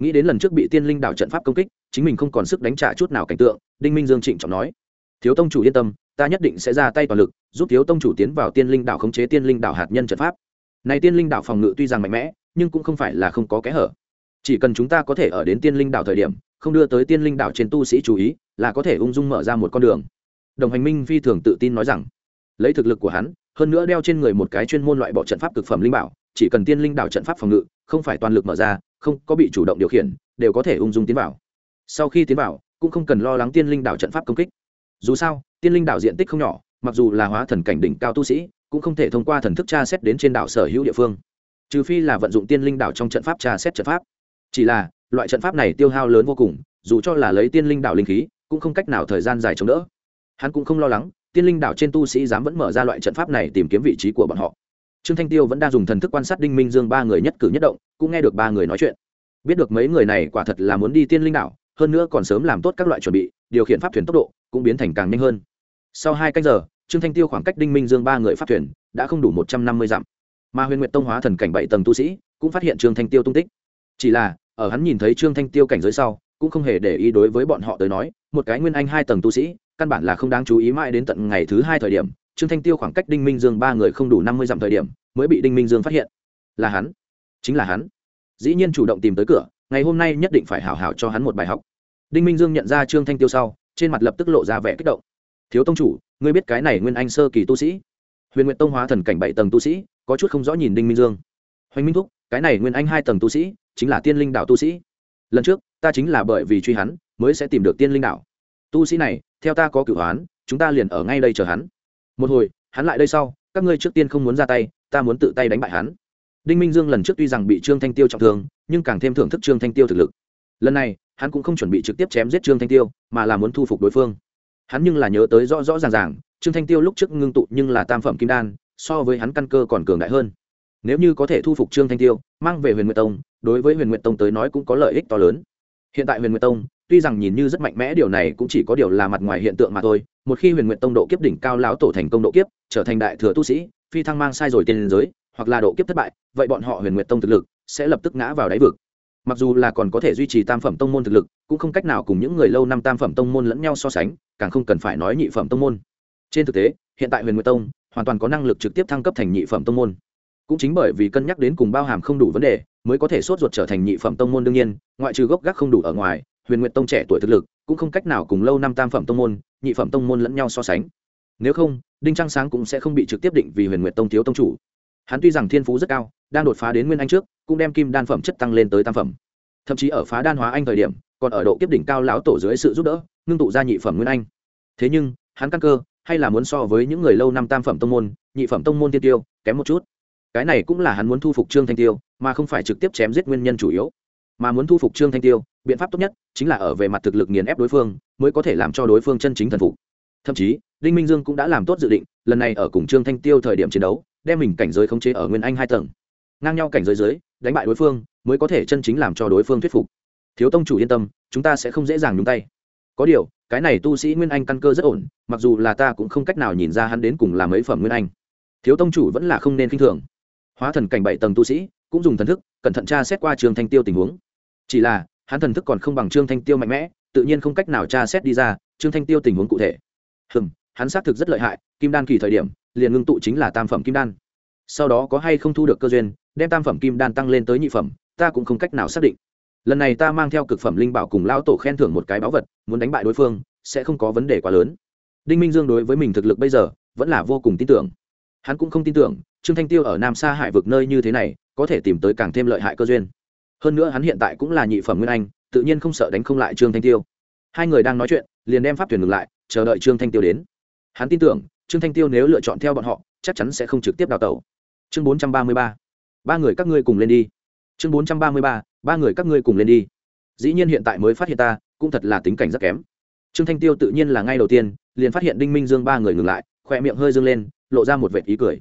Speaker 1: nghĩ đến lần trước bị tiên linh đảo trận pháp công kích, chính mình không còn sức đánh trả chút nào cảnh tượng, đinh minh dương trịnh trọng nói. Thiếu tông chủ yên tâm, ta nhất định sẽ ra tay toàn lực, giúp thiếu tông chủ tiến vào tiên linh đảo khống chế tiên linh đảo hạt nhân trận pháp. Này tiên linh đảo phòng ngự tuy rằng mạnh mẽ, nhưng cũng không phải là không có kẽ hở. Chỉ cần chúng ta có thể ở đến tiên linh đảo thời điểm, không đưa tới tiên linh đảo trên tu sĩ chú ý, là có thể ung dung mở ra một con đường. Đồng hành minh phi thường tự tin nói rằng, lấy thực lực của hắn, hơn nữa đeo trên người một cái chuyên môn loại bỏ trận pháp cực phẩm linh bảo, chỉ cần tiên linh đảo trận pháp phòng ngự, không phải toàn lực mở ra không có bị chủ động điều khiển, đều có thể ung dung tiến vào. Sau khi tiến vào, cũng không cần lo lắng tiên linh đảo trận pháp công kích. Dù sao, tiên linh đảo diện tích không nhỏ, mặc dù là hóa thần cảnh đỉnh cao tu sĩ, cũng không thể thông qua thần thức tra xét đến trên đảo sở hữu địa phương. Trừ phi là vận dụng tiên linh đảo trong trận pháp tra xét trận pháp. Chỉ là, loại trận pháp này tiêu hao lớn vô cùng, dù cho là lấy tiên linh đảo linh khí, cũng không cách nào thời gian dài chống đỡ. Hắn cũng không lo lắng, tiên linh đảo trên tu sĩ dám vẫn mở ra loại trận pháp này tìm kiếm vị trí của bọn họ trương thanh tiêu vẫn đang dùng thần thức quan sát đinh minh dương ba người nhất cử nhất động, cũng nghe được ba người nói chuyện. Biết được mấy người này quả thật là muốn đi tiên linh đảo, hơn nữa còn sớm làm tốt các loại chuẩn bị, điều khiển pháp thuyền tốc độ cũng biến thành càng nhanh hơn. Sau hai canh giờ, trương thanh tiêu khoảng cách đinh minh dương ba người pháp thuyền đã không đủ một trăm năm mươi dặm. Mà huyền nguyệt tông hóa thần cảnh bảy tầng tu sĩ cũng phát hiện trương thanh tiêu tung tích. Chỉ là, ở hắn nhìn thấy trương thanh tiêu cảnh giới sau, cũng không hề để ý đối với bọn họ tới nói, một cái nguyên anh hai tầng tu sĩ, căn bản là không đáng chú ý mãi đến tận ngày thứ hai thời điểm trương thanh tiêu khoảng cách đinh minh dương ba người không đủ năm mươi dặm thời điểm, mới bị đinh minh dương phát hiện. Là hắn. Chính là hắn. Dĩ nhiên chủ động tìm tới cửa, ngày hôm nay nhất định phải hảo hảo cho hắn một bài học. Đinh minh dương nhận ra trương thanh tiêu sau, trên mặt lập tức lộ ra vẻ kích động. Thiếu tông chủ, ngươi biết cái này nguyên anh sơ kỳ tu sĩ? Huyền nguyện tông hóa thần cảnh bảy tầng tu sĩ, có chút không rõ nhìn đinh minh dương. Hoành minh thúc, cái này nguyên anh hai tầng tu sĩ, chính là tiên linh đạo tu sĩ. Lần trước, ta chính là bởi vì truy hắn, mới sẽ tìm được tiên linh đạo tu sĩ này, theo ta có cửu hoán, chúng ta liền ở ngay đây chờ hắn một hồi, hắn lại đây sau, các ngươi trước tiên không muốn ra tay, ta muốn tự tay đánh bại hắn. Đinh minh dương lần trước tuy rằng bị trương thanh tiêu trọng thương, nhưng càng thêm thưởng thức trương thanh tiêu thực lực. Lần này, hắn cũng không chuẩn bị trực tiếp chém giết trương thanh tiêu, mà là muốn thu phục đối phương. Hắn nhưng là nhớ tới rõ rõ ràng ràng, trương thanh tiêu lúc trước ngưng tụ nhưng là tam phẩm kim đan, so với hắn căn cơ còn cường đại hơn. Nếu như có thể thu phục trương thanh tiêu, mang về huyền nguyệt tông, đối với huyền nguyệt tông tới nói cũng có lợi ích to lớn. Hiện tại huyền nguyệt tông tuy rằng nhìn như rất mạnh mẽ, điều này cũng chỉ có điều là mặt ngoài hiện tượng mà thôi. Một khi huyền nguyện tông độ kiếp đỉnh cao lão tổ thành công độ kiếp, trở thành đại thừa tu sĩ, phi thăng mang sai rồi tiền giới, hoặc là độ kiếp thất bại, vậy bọn họ huyền nguyện tông thực lực sẽ lập tức ngã vào đáy vực. Mặc dù là còn có thể duy trì tam phẩm tông môn thực lực, cũng không cách nào cùng những người lâu năm tam phẩm tông môn lẫn nhau so sánh, càng không cần phải nói nhị phẩm tông môn. Trên thực tế, hiện tại huyền nguyện tông hoàn toàn có năng lực trực tiếp thăng cấp thành nhị phẩm tông môn. Cũng chính bởi vì cân nhắc đến cùng bao hàm không đủ vấn đề, mới có thể sốt ruột trở thành nhị phẩm tông môn đương nhiên, ngoại trừ gốc gác không đủ ở ngoài huyền nguyệt tông trẻ tuổi thực lực cũng không cách nào cùng lâu năm tam phẩm tông môn, nhị phẩm tông môn lẫn nhau so sánh. Nếu không, đinh trăng sáng cũng sẽ không bị trực tiếp định vì huyền nguyệt tông thiếu tông chủ. Hắn tuy rằng thiên phú rất cao, đang đột phá đến nguyên anh trước, cũng đem kim đan phẩm chất tăng lên tới tam phẩm. Thậm chí ở phá đan hóa anh thời điểm, còn ở độ kiếp đỉnh cao lão tổ dưới sự giúp đỡ, ngưng tụ ra nhị phẩm nguyên anh. Thế nhưng, hắn căn cơ, hay là muốn so với những người lâu năm tam phẩm tông môn, nhị phẩm tông môn tiên tiêu, kém một chút. Cái này cũng là hắn muốn thu phục trương thanh tiêu, mà không phải trực tiếp chém giết nguyên nhân chủ yếu mà muốn thu phục trương thanh tiêu, biện pháp tốt nhất chính là ở về mặt thực lực nghiền ép đối phương, mới có thể làm cho đối phương chân chính thần phục. Thậm chí, đinh minh dương cũng đã làm tốt dự định, lần này ở cùng trương thanh tiêu thời điểm chiến đấu, đem mình cảnh giới khống chế ở nguyên anh hai tầng. Ngang nhau cảnh giới dưới, đánh bại đối phương, mới có thể chân chính làm cho đối phương thuyết phục. Thiếu tông chủ yên tâm, chúng ta sẽ không dễ dàng nhúng tay. Có điều, cái này tu sĩ nguyên anh căn cơ rất ổn, mặc dù là ta cũng không cách nào nhìn ra hắn đến cùng làm mấy phẩm nguyên anh. Thiếu tông chủ vẫn là không nên k i n h thường. Hóa thần cảnh bảy tầng tu sĩ cũng dùng thần thức, cẩn thận tra xét qua trường thanh tiêu tình huống chỉ là, hắn thần thức còn không bằng trương thanh tiêu mạnh mẽ, tự nhiên không cách nào tra xét đi ra trương thanh tiêu tình huống cụ thể. Hừm, hắn xác thực rất lợi hại, kim đan kỳ thời điểm, liền ngưng tụ chính là tam phẩm kim đan. Sau đó có hay không thu được cơ duyên, đem tam phẩm kim đan tăng lên tới nhị phẩm, ta cũng không cách nào xác định. Lần này ta mang theo cực phẩm linh bảo cùng lão tổ khen thưởng một cái báu vật, muốn đánh bại đối phương, sẽ không có vấn đề quá lớn. Đinh minh dương đối với mình thực lực bây giờ, vẫn là vô cùng tin tưởng. Hắn cũng không tin tưởng, trương thanh tiêu ở nam sa hải vực nơi như thế này, có thể tìm tới càng thêm lợi hại cơ duyên hơn nữa hắn hiện tại cũng là nhị phẩm nguyên anh, tự nhiên không sợ đánh không lại trương thanh tiêu. Hai người đang nói chuyện, liền đem pháp thuyền ngừng lại, chờ đợi trương thanh tiêu đến. Hắn tin tưởng, trương thanh tiêu nếu lựa chọn theo bọn họ, chắc chắn sẽ không trực tiếp đào tẩu. Chương bốn trăm ba mươi ba. Ba người các ngươi cùng lên đi. Chương bốn trăm ba mươi ba. Ba người các ngươi cùng lên đi. Dĩ nhiên hiện tại mới phát hiện ta, cũng thật là tính cảnh rất kém. Trương thanh tiêu tự nhiên là ngay đầu tiên, liền phát hiện đinh minh dương ba người ngừng lại khoe miệng hơi dương lên, lộ ra một vệt ý cười.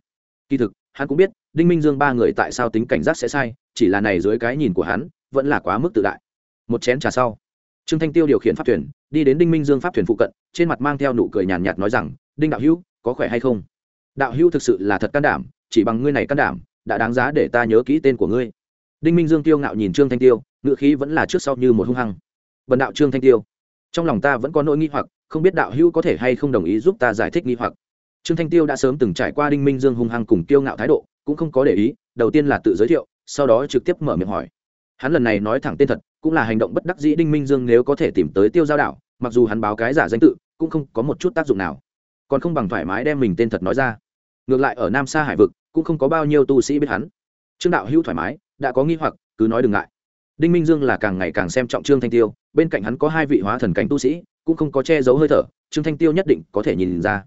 Speaker 1: Kỳ thực, hắn cũng biết đinh minh dương ba người tại sao tính cảnh giác sẽ sai, chỉ là này dưới cái nhìn của hắn, vẫn là quá mức tự đại. Một chén trà sau, trương thanh tiêu điều khiển pháp thuyền, đi đến đinh minh dương pháp thuyền phụ cận, trên mặt mang theo nụ cười nhàn nhạt nói rằng, đinh đạo hữu, có khỏe hay không? Đạo hữu thực sự là thật can đảm, chỉ bằng ngươi này can đảm, đã đáng giá để ta nhớ kỹ tên của ngươi. Đinh minh dương tiêu ngạo nhìn trương thanh tiêu ngựa khí vẫn là trước sau như một hung hăng. Bần đạo trương thanh tiêu, trong lòng ta vẫn có nỗi nghi hoặc, không biết đạo hữu có thể hay không đồng ý giúp ta giải thích nghi hoặc. Trương thanh tiêu đã sớm từng trải qua đinh minh dương hung hăng cùng Tiêu ngạo thái độ cũng không có để ý, đầu tiên là tự giới thiệu, sau đó trực tiếp mở miệng hỏi. Hắn lần này nói thẳng tên thật, cũng là hành động bất đắc dĩ đinh minh dương nếu có thể tìm tới tiêu giao đạo mặc dù hắn báo cái giả danh tự, cũng không có một chút tác dụng nào. Còn không bằng thoải mái đem mình tên thật nói ra. Ngược lại ở nam sa hải vực, cũng không có bao nhiêu tu sĩ biết hắn. Trương đạo hữu thoải mái, đã có nghi hoặc, cứ nói đừng ngại. Đinh minh dương là càng ngày càng xem trọng trương thanh tiêu, bên cạnh hắn có hai vị hóa thần cảnh tu sĩ, cũng không có che giấu hơi thở, trương thanh tiêu nhất định có thể nhìn ra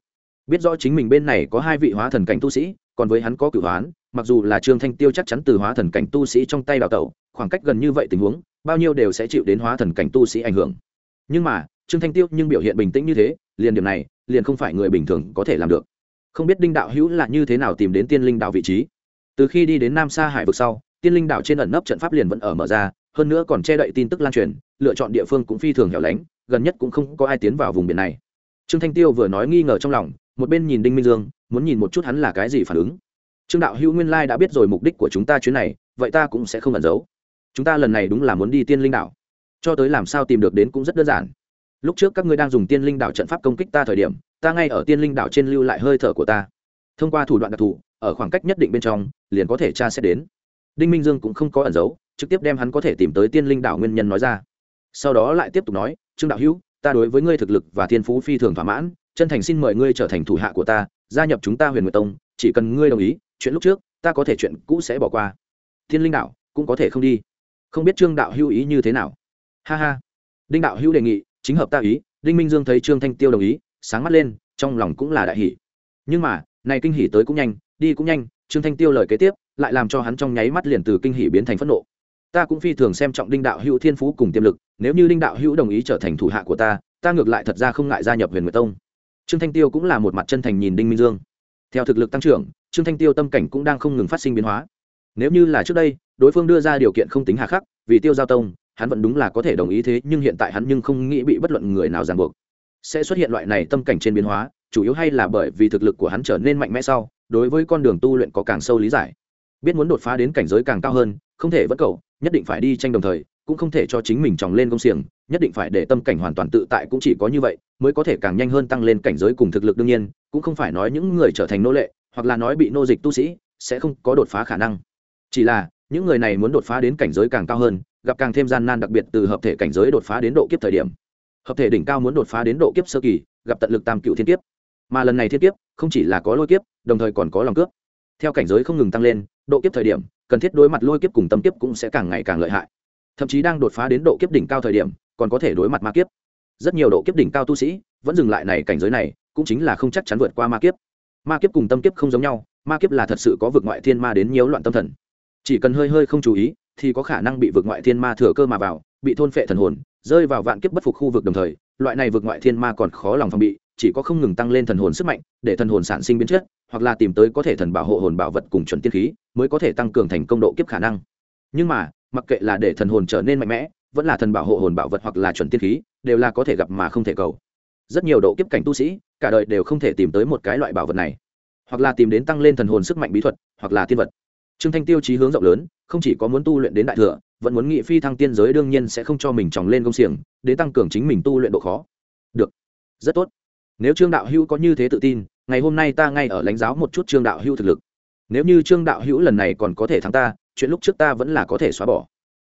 Speaker 1: biết rõ chính mình bên này có hai vị hóa thần cảnh tu sĩ, còn với hắn có cửu hoán, mặc dù là trương thanh tiêu chắc chắn từ hóa thần cảnh tu sĩ trong tay đào tẩu, khoảng cách gần như vậy tình huống, bao nhiêu đều sẽ chịu đến hóa thần cảnh tu sĩ ảnh hưởng. Nhưng mà, trương thanh tiêu nhưng biểu hiện bình tĩnh như thế, liền điểm này, liền không phải người bình thường có thể làm được. Không biết đinh đạo hữu là như thế nào tìm đến tiên linh đạo vị trí. Từ khi đi đến nam sa hải vực sau, tiên linh đạo trên ẩn nấp trận pháp liền vẫn ở mở ra, hơn nữa còn che đậy tin tức lan truyền, lựa chọn địa phương cũng phi thường hẻo lánh, gần nhất cũng không có ai tiến vào vùng biển này. Trương thanh tiêu vừa nói nghi ngờ trong lòng một bên nhìn đinh minh dương, muốn nhìn một chút hắn là cái gì phản ứng. Trương đạo hữu nguyên lai đã biết rồi mục đích của chúng ta chuyến này, vậy ta cũng sẽ không ẩn giấu. Chúng ta lần này đúng là muốn đi tiên linh Đảo. Cho tới làm sao tìm được đến cũng rất đơn giản. Lúc trước các ngươi đang dùng tiên linh Đảo trận pháp công kích ta thời điểm, ta ngay ở tiên linh Đảo trên lưu lại hơi thở của ta. Thông qua thủ đoạn đặc thù, ở khoảng cách nhất định bên trong, liền có thể tra xét đến. Đinh minh dương cũng không có ẩn giấu, trực tiếp đem hắn có thể tìm tới tiên linh Đảo nguyên nhân nói ra. Sau đó lại tiếp tục nói, trương đạo hữu, ta đối với ngươi thực lực và thiên phú phi thường thỏa mãn chân thành xin mời ngươi trở thành thủ hạ của ta, gia nhập chúng ta huyền nguyệt tông, chỉ cần ngươi đồng ý, chuyện lúc trước, ta có thể chuyện cũ sẽ bỏ qua. Thiên linh đạo, cũng có thể không đi. Không biết trương đạo hữu ý như thế nào. Ha ha. Đinh đạo hữu đề nghị, chính hợp ta ý, đinh minh dương thấy trương thanh tiêu đồng ý, sáng mắt lên, trong lòng cũng là đại hỷ nhưng mà, này kinh hỉ tới cũng nhanh, đi cũng nhanh, trương thanh tiêu lời kế tiếp, lại làm cho hắn trong nháy mắt liền từ kinh hỉ biến thành phẫn nộ. Ta cũng phi thường xem trọng đinh đạo hữu thiên phú cùng tiềm lực, nếu như đinh đạo hữu đồng ý trở thành thủ hạ của ta ta ngược lại thật ra không ngại gia nhập huyền nguyệt tông trương thanh tiêu cũng là một mặt chân thành nhìn đinh minh dương. Theo thực lực tăng trưởng, trương thanh tiêu tâm cảnh cũng đang không ngừng phát sinh biến hóa. Nếu như là trước đây, đối phương đưa ra điều kiện không tính hà khắc, vì tiêu giao tông, hắn vẫn đúng là có thể đồng ý thế, nhưng hiện tại hắn nhưng không nghĩ bị bất luận người nào ràng buộc. Sẽ xuất hiện loại này tâm cảnh trên biến hóa, chủ yếu hay là bởi vì thực lực của hắn trở nên mạnh mẽ sau, đối với con đường tu luyện có càng sâu lý giải. Biết muốn đột phá đến cảnh giới càng cao hơn, không thể vẫn cầu, nhất định phải đi tranh đồng thời cũng không thể cho chính mình tròng lên công xiềng, nhất định phải để tâm cảnh hoàn toàn tự tại cũng chỉ có như vậy, mới có thể càng nhanh hơn tăng lên cảnh giới cùng thực lực đương nhiên, cũng không phải nói những người trở thành nô lệ, hoặc là nói bị nô dịch tu sĩ, sẽ không có đột phá khả năng. Chỉ là, những người này muốn đột phá đến cảnh giới càng cao hơn, gặp càng thêm gian nan đặc biệt từ hợp thể cảnh giới đột phá đến độ kiếp thời điểm. Hợp thể đỉnh cao muốn đột phá đến độ kiếp sơ kỳ, gặp tận lực tam cựu thiên kiếp. Mà lần này thiên kiếp, không chỉ là có lôi kiếp, đồng thời còn có lòng cướp. Theo cảnh giới không ngừng tăng lên, độ kiếp thời điểm, cần thiết đối mặt lôi kiếp cùng tâm kiếp cũng sẽ càng ngày càng lợi hại thậm chí đang đột phá đến độ kiếp đỉnh cao thời điểm, còn có thể đối mặt ma kiếp. Rất nhiều độ kiếp đỉnh cao tu sĩ vẫn dừng lại này cảnh giới này, cũng chính là không chắc chắn vượt qua ma kiếp. Ma kiếp cùng tâm kiếp không giống nhau, ma kiếp là thật sự có vượt ngoại thiên ma đến nhiễu loạn tâm thần. Chỉ cần hơi hơi không chú ý, thì có khả năng bị vượt ngoại thiên ma thừa cơ mà vào, bị thôn phệ thần hồn, rơi vào vạn kiếp bất phục khu vực đồng thời, loại này vượt ngoại thiên ma còn khó lòng phòng bị, chỉ có không ngừng tăng lên thần hồn sức mạnh, để thần hồn sản sinh biến chất, hoặc là tìm tới có thể thần bảo hộ hồn bảo vật cùng chuẩn tiên khí, mới có thể tăng cường thành công độ kiếp khả năng. Nhưng mà mặc kệ là để thần hồn trở nên mạnh mẽ, vẫn là thần bảo hộ hồn bảo vật hoặc là chuẩn tiên khí, đều là có thể gặp mà không thể cầu. Rất nhiều độ kiếp cảnh tu sĩ, cả đời đều không thể tìm tới một cái loại bảo vật này. Hoặc là tìm đến tăng lên thần hồn sức mạnh bí thuật, hoặc là tiên vật. Trương thanh tiêu chí hướng rộng lớn, không chỉ có muốn tu luyện đến đại thừa, vẫn muốn nghị phi thăng tiên giới đương nhiên sẽ không cho mình tròng lên công xiềng để tăng cường chính mình tu luyện độ khó. Được. Rất tốt. Nếu trương đạo hữu có như thế tự tin, ngày hôm nay ta ngay ở lãnh giáo một chút trương đạo hữu thực lực. Nếu như trương đạo hữu lần này còn có thể thắng ta chuyện lúc trước ta vẫn là có thể xóa bỏ.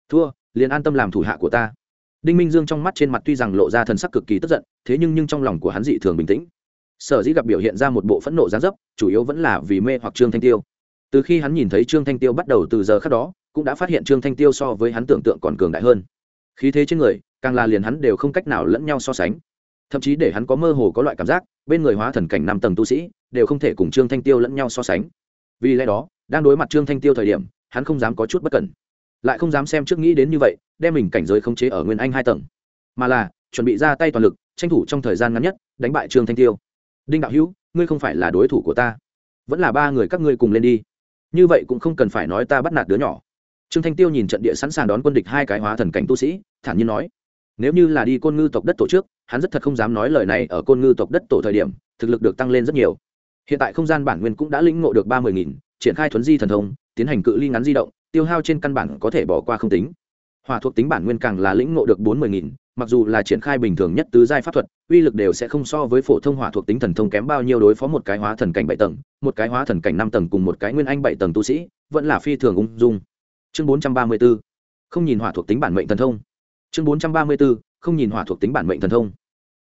Speaker 1: Thua, liền an tâm làm thủ hạ của ta. Đinh minh dương trong mắt trên mặt tuy rằng lộ ra thần sắc cực kỳ tức giận, thế nhưng nhưng trong lòng của hắn dị thường bình tĩnh. Sở dĩ gặp biểu hiện ra một bộ phẫn nộ gián dấp, chủ yếu vẫn là vì mê hoặc trương thanh tiêu. Từ khi hắn nhìn thấy trương thanh tiêu bắt đầu từ giờ khác đó, cũng đã phát hiện trương thanh tiêu so với hắn tưởng tượng còn cường đại hơn. Khí thế trên người, càng là liền hắn đều không cách nào lẫn nhau so sánh. Thậm chí để hắn có mơ hồ có loại cảm giác, bên người hóa thần cảnh năm tầng tu sĩ, đều không thể cùng trương thanh tiêu lẫn nhau so sánh. Vì lẽ đó, đang đối mặt trương thanh tiêu thời điểm hắn không dám có chút bất cẩn. Lại không dám xem trước nghĩ đến như vậy, đem mình cảnh giới khống chế ở nguyên anh hai tầng. Mà là, chuẩn bị ra tay toàn lực, tranh thủ trong thời gian ngắn nhất, đánh bại trương thanh tiêu. Đinh đạo hữu, ngươi không phải là đối thủ của ta. Vẫn là ba người các ngươi cùng lên đi. Như vậy cũng không cần phải nói ta bắt nạt đứa nhỏ. Trương thanh tiêu nhìn trận địa sẵn sàng đón quân địch hai cái hóa thần cảnh tu sĩ, thản nhiên nói. Nếu như là đi côn ngư tộc đất tổ trước, hắn rất thật không dám nói lời này ở côn ngư tộc đất tổ thời điểm, thực lực được tăng lên rất nhiều. Hiện tại không gian bản nguyên cũng đã lĩnh ngộ được ba mươi nghìn, triển khai thuấn di thần thông tiến hành cự ly ngắn di động, tiêu hao trên căn bản có thể bỏ qua không tính. Hỏa thuộc tính bản nguyên càng là lĩnh ngộ được bốn mươi nghìn, mặc dù là triển khai bình thường nhất tứ giai pháp thuật, uy lực đều sẽ không so với phổ thông hỏa thuộc tính thần thông kém bao nhiêu đối phó một cái hóa thần cảnh bảy tầng, một cái hóa thần cảnh năm tầng cùng một cái nguyên anh bảy tầng tu sĩ, vẫn là phi thường ung dung. Chương bốn trăm ba mươi b ố không nhìn hỏa thuộc tính bản mệnh thần thông. Chương bốn trăm ba mươi b ố không nhìn hỏa thuộc tính bản mệnh thần thông.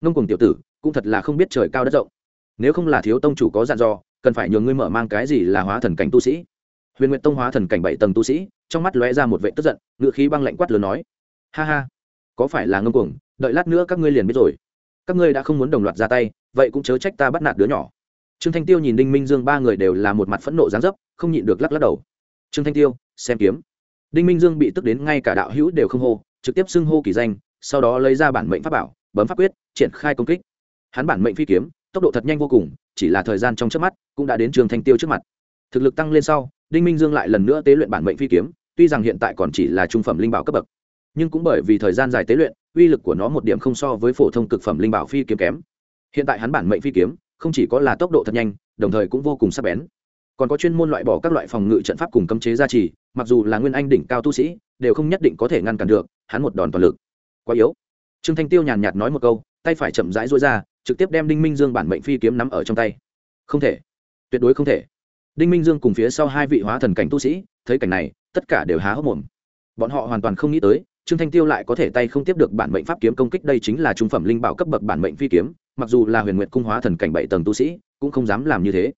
Speaker 1: Ngông cùng tiểu tử, cũng thật là không biết trời cao đất rộng. Nếu không là thiếu tông chủ có dặn dò, cần phải nhường ngươi mở mang cái gì là hóa thần cảnh tu sĩ huyền nguyện tông hóa thần cảnh bảy tầng tu sĩ, trong mắt lóe ra một vệ tức giận ngự khí băng lạnh quát lớn nói, ha ha, có phải là ngâm cuồng, đợi lát nữa các ngươi liền biết rồi. Các ngươi đã không muốn đồng loạt ra tay, vậy cũng chớ trách ta bắt nạt đứa nhỏ. Trương thanh tiêu nhìn đinh minh dương ba người đều là một mặt phẫn nộ dáng dấp, không nhịn được lắc lắc đầu. Trương thanh tiêu, xem kiếm. Đinh minh dương bị tức đến ngay cả đạo hữu đều không hô, trực tiếp xưng hô kỳ danh, sau đó lấy ra bản mệnh pháp bảo, bấm pháp quyết, triển khai công kích. Hắn bản mệnh phi kiếm, tốc độ thật nhanh vô cùng, chỉ là thời gian trong trước mắt, cũng đã đến trường thanh tiêu trước mặt. Thực lực tăng lên sau đinh minh dương lại lần nữa tế luyện bản mệnh phi kiếm, tuy rằng hiện tại còn chỉ là trung phẩm linh bảo cấp bậc, nhưng cũng bởi vì thời gian dài tế luyện, uy lực của nó một điểm không so với phổ thông cực phẩm linh bảo phi kiếm kém. Hiện tại hắn bản mệnh phi kiếm, không chỉ có là tốc độ thật nhanh, đồng thời cũng vô cùng sắc bén. Còn có chuyên môn loại bỏ các loại phòng ngự trận pháp cùng cấm chế gia trì, mặc dù là nguyên anh đỉnh cao tu sĩ, đều không nhất định có thể ngăn cản được, hắn một đòn toàn lực. Quá yếu. Trương thanh tiêu nhàn nhạt nói một câu, tay phải chậm rãi rối ra, trực tiếp đem đinh minh dương bản mệnh phi kiếm nắm ở trong tay. Không thể. Tuyệt đối không thể đinh minh dương cùng phía sau hai vị hóa thần cảnh tu sĩ, thấy cảnh này, tất cả đều há hốc mồm. Bọn họ hoàn toàn không nghĩ tới, trương thanh tiêu lại có thể tay không tiếp được bản mệnh pháp kiếm công kích đây chính là trung phẩm linh bảo cấp bậc bản mệnh phi kiếm, mặc dù là huyền nguyệt cung hóa thần cảnh bảy tầng tu sĩ, cũng không dám làm như thế.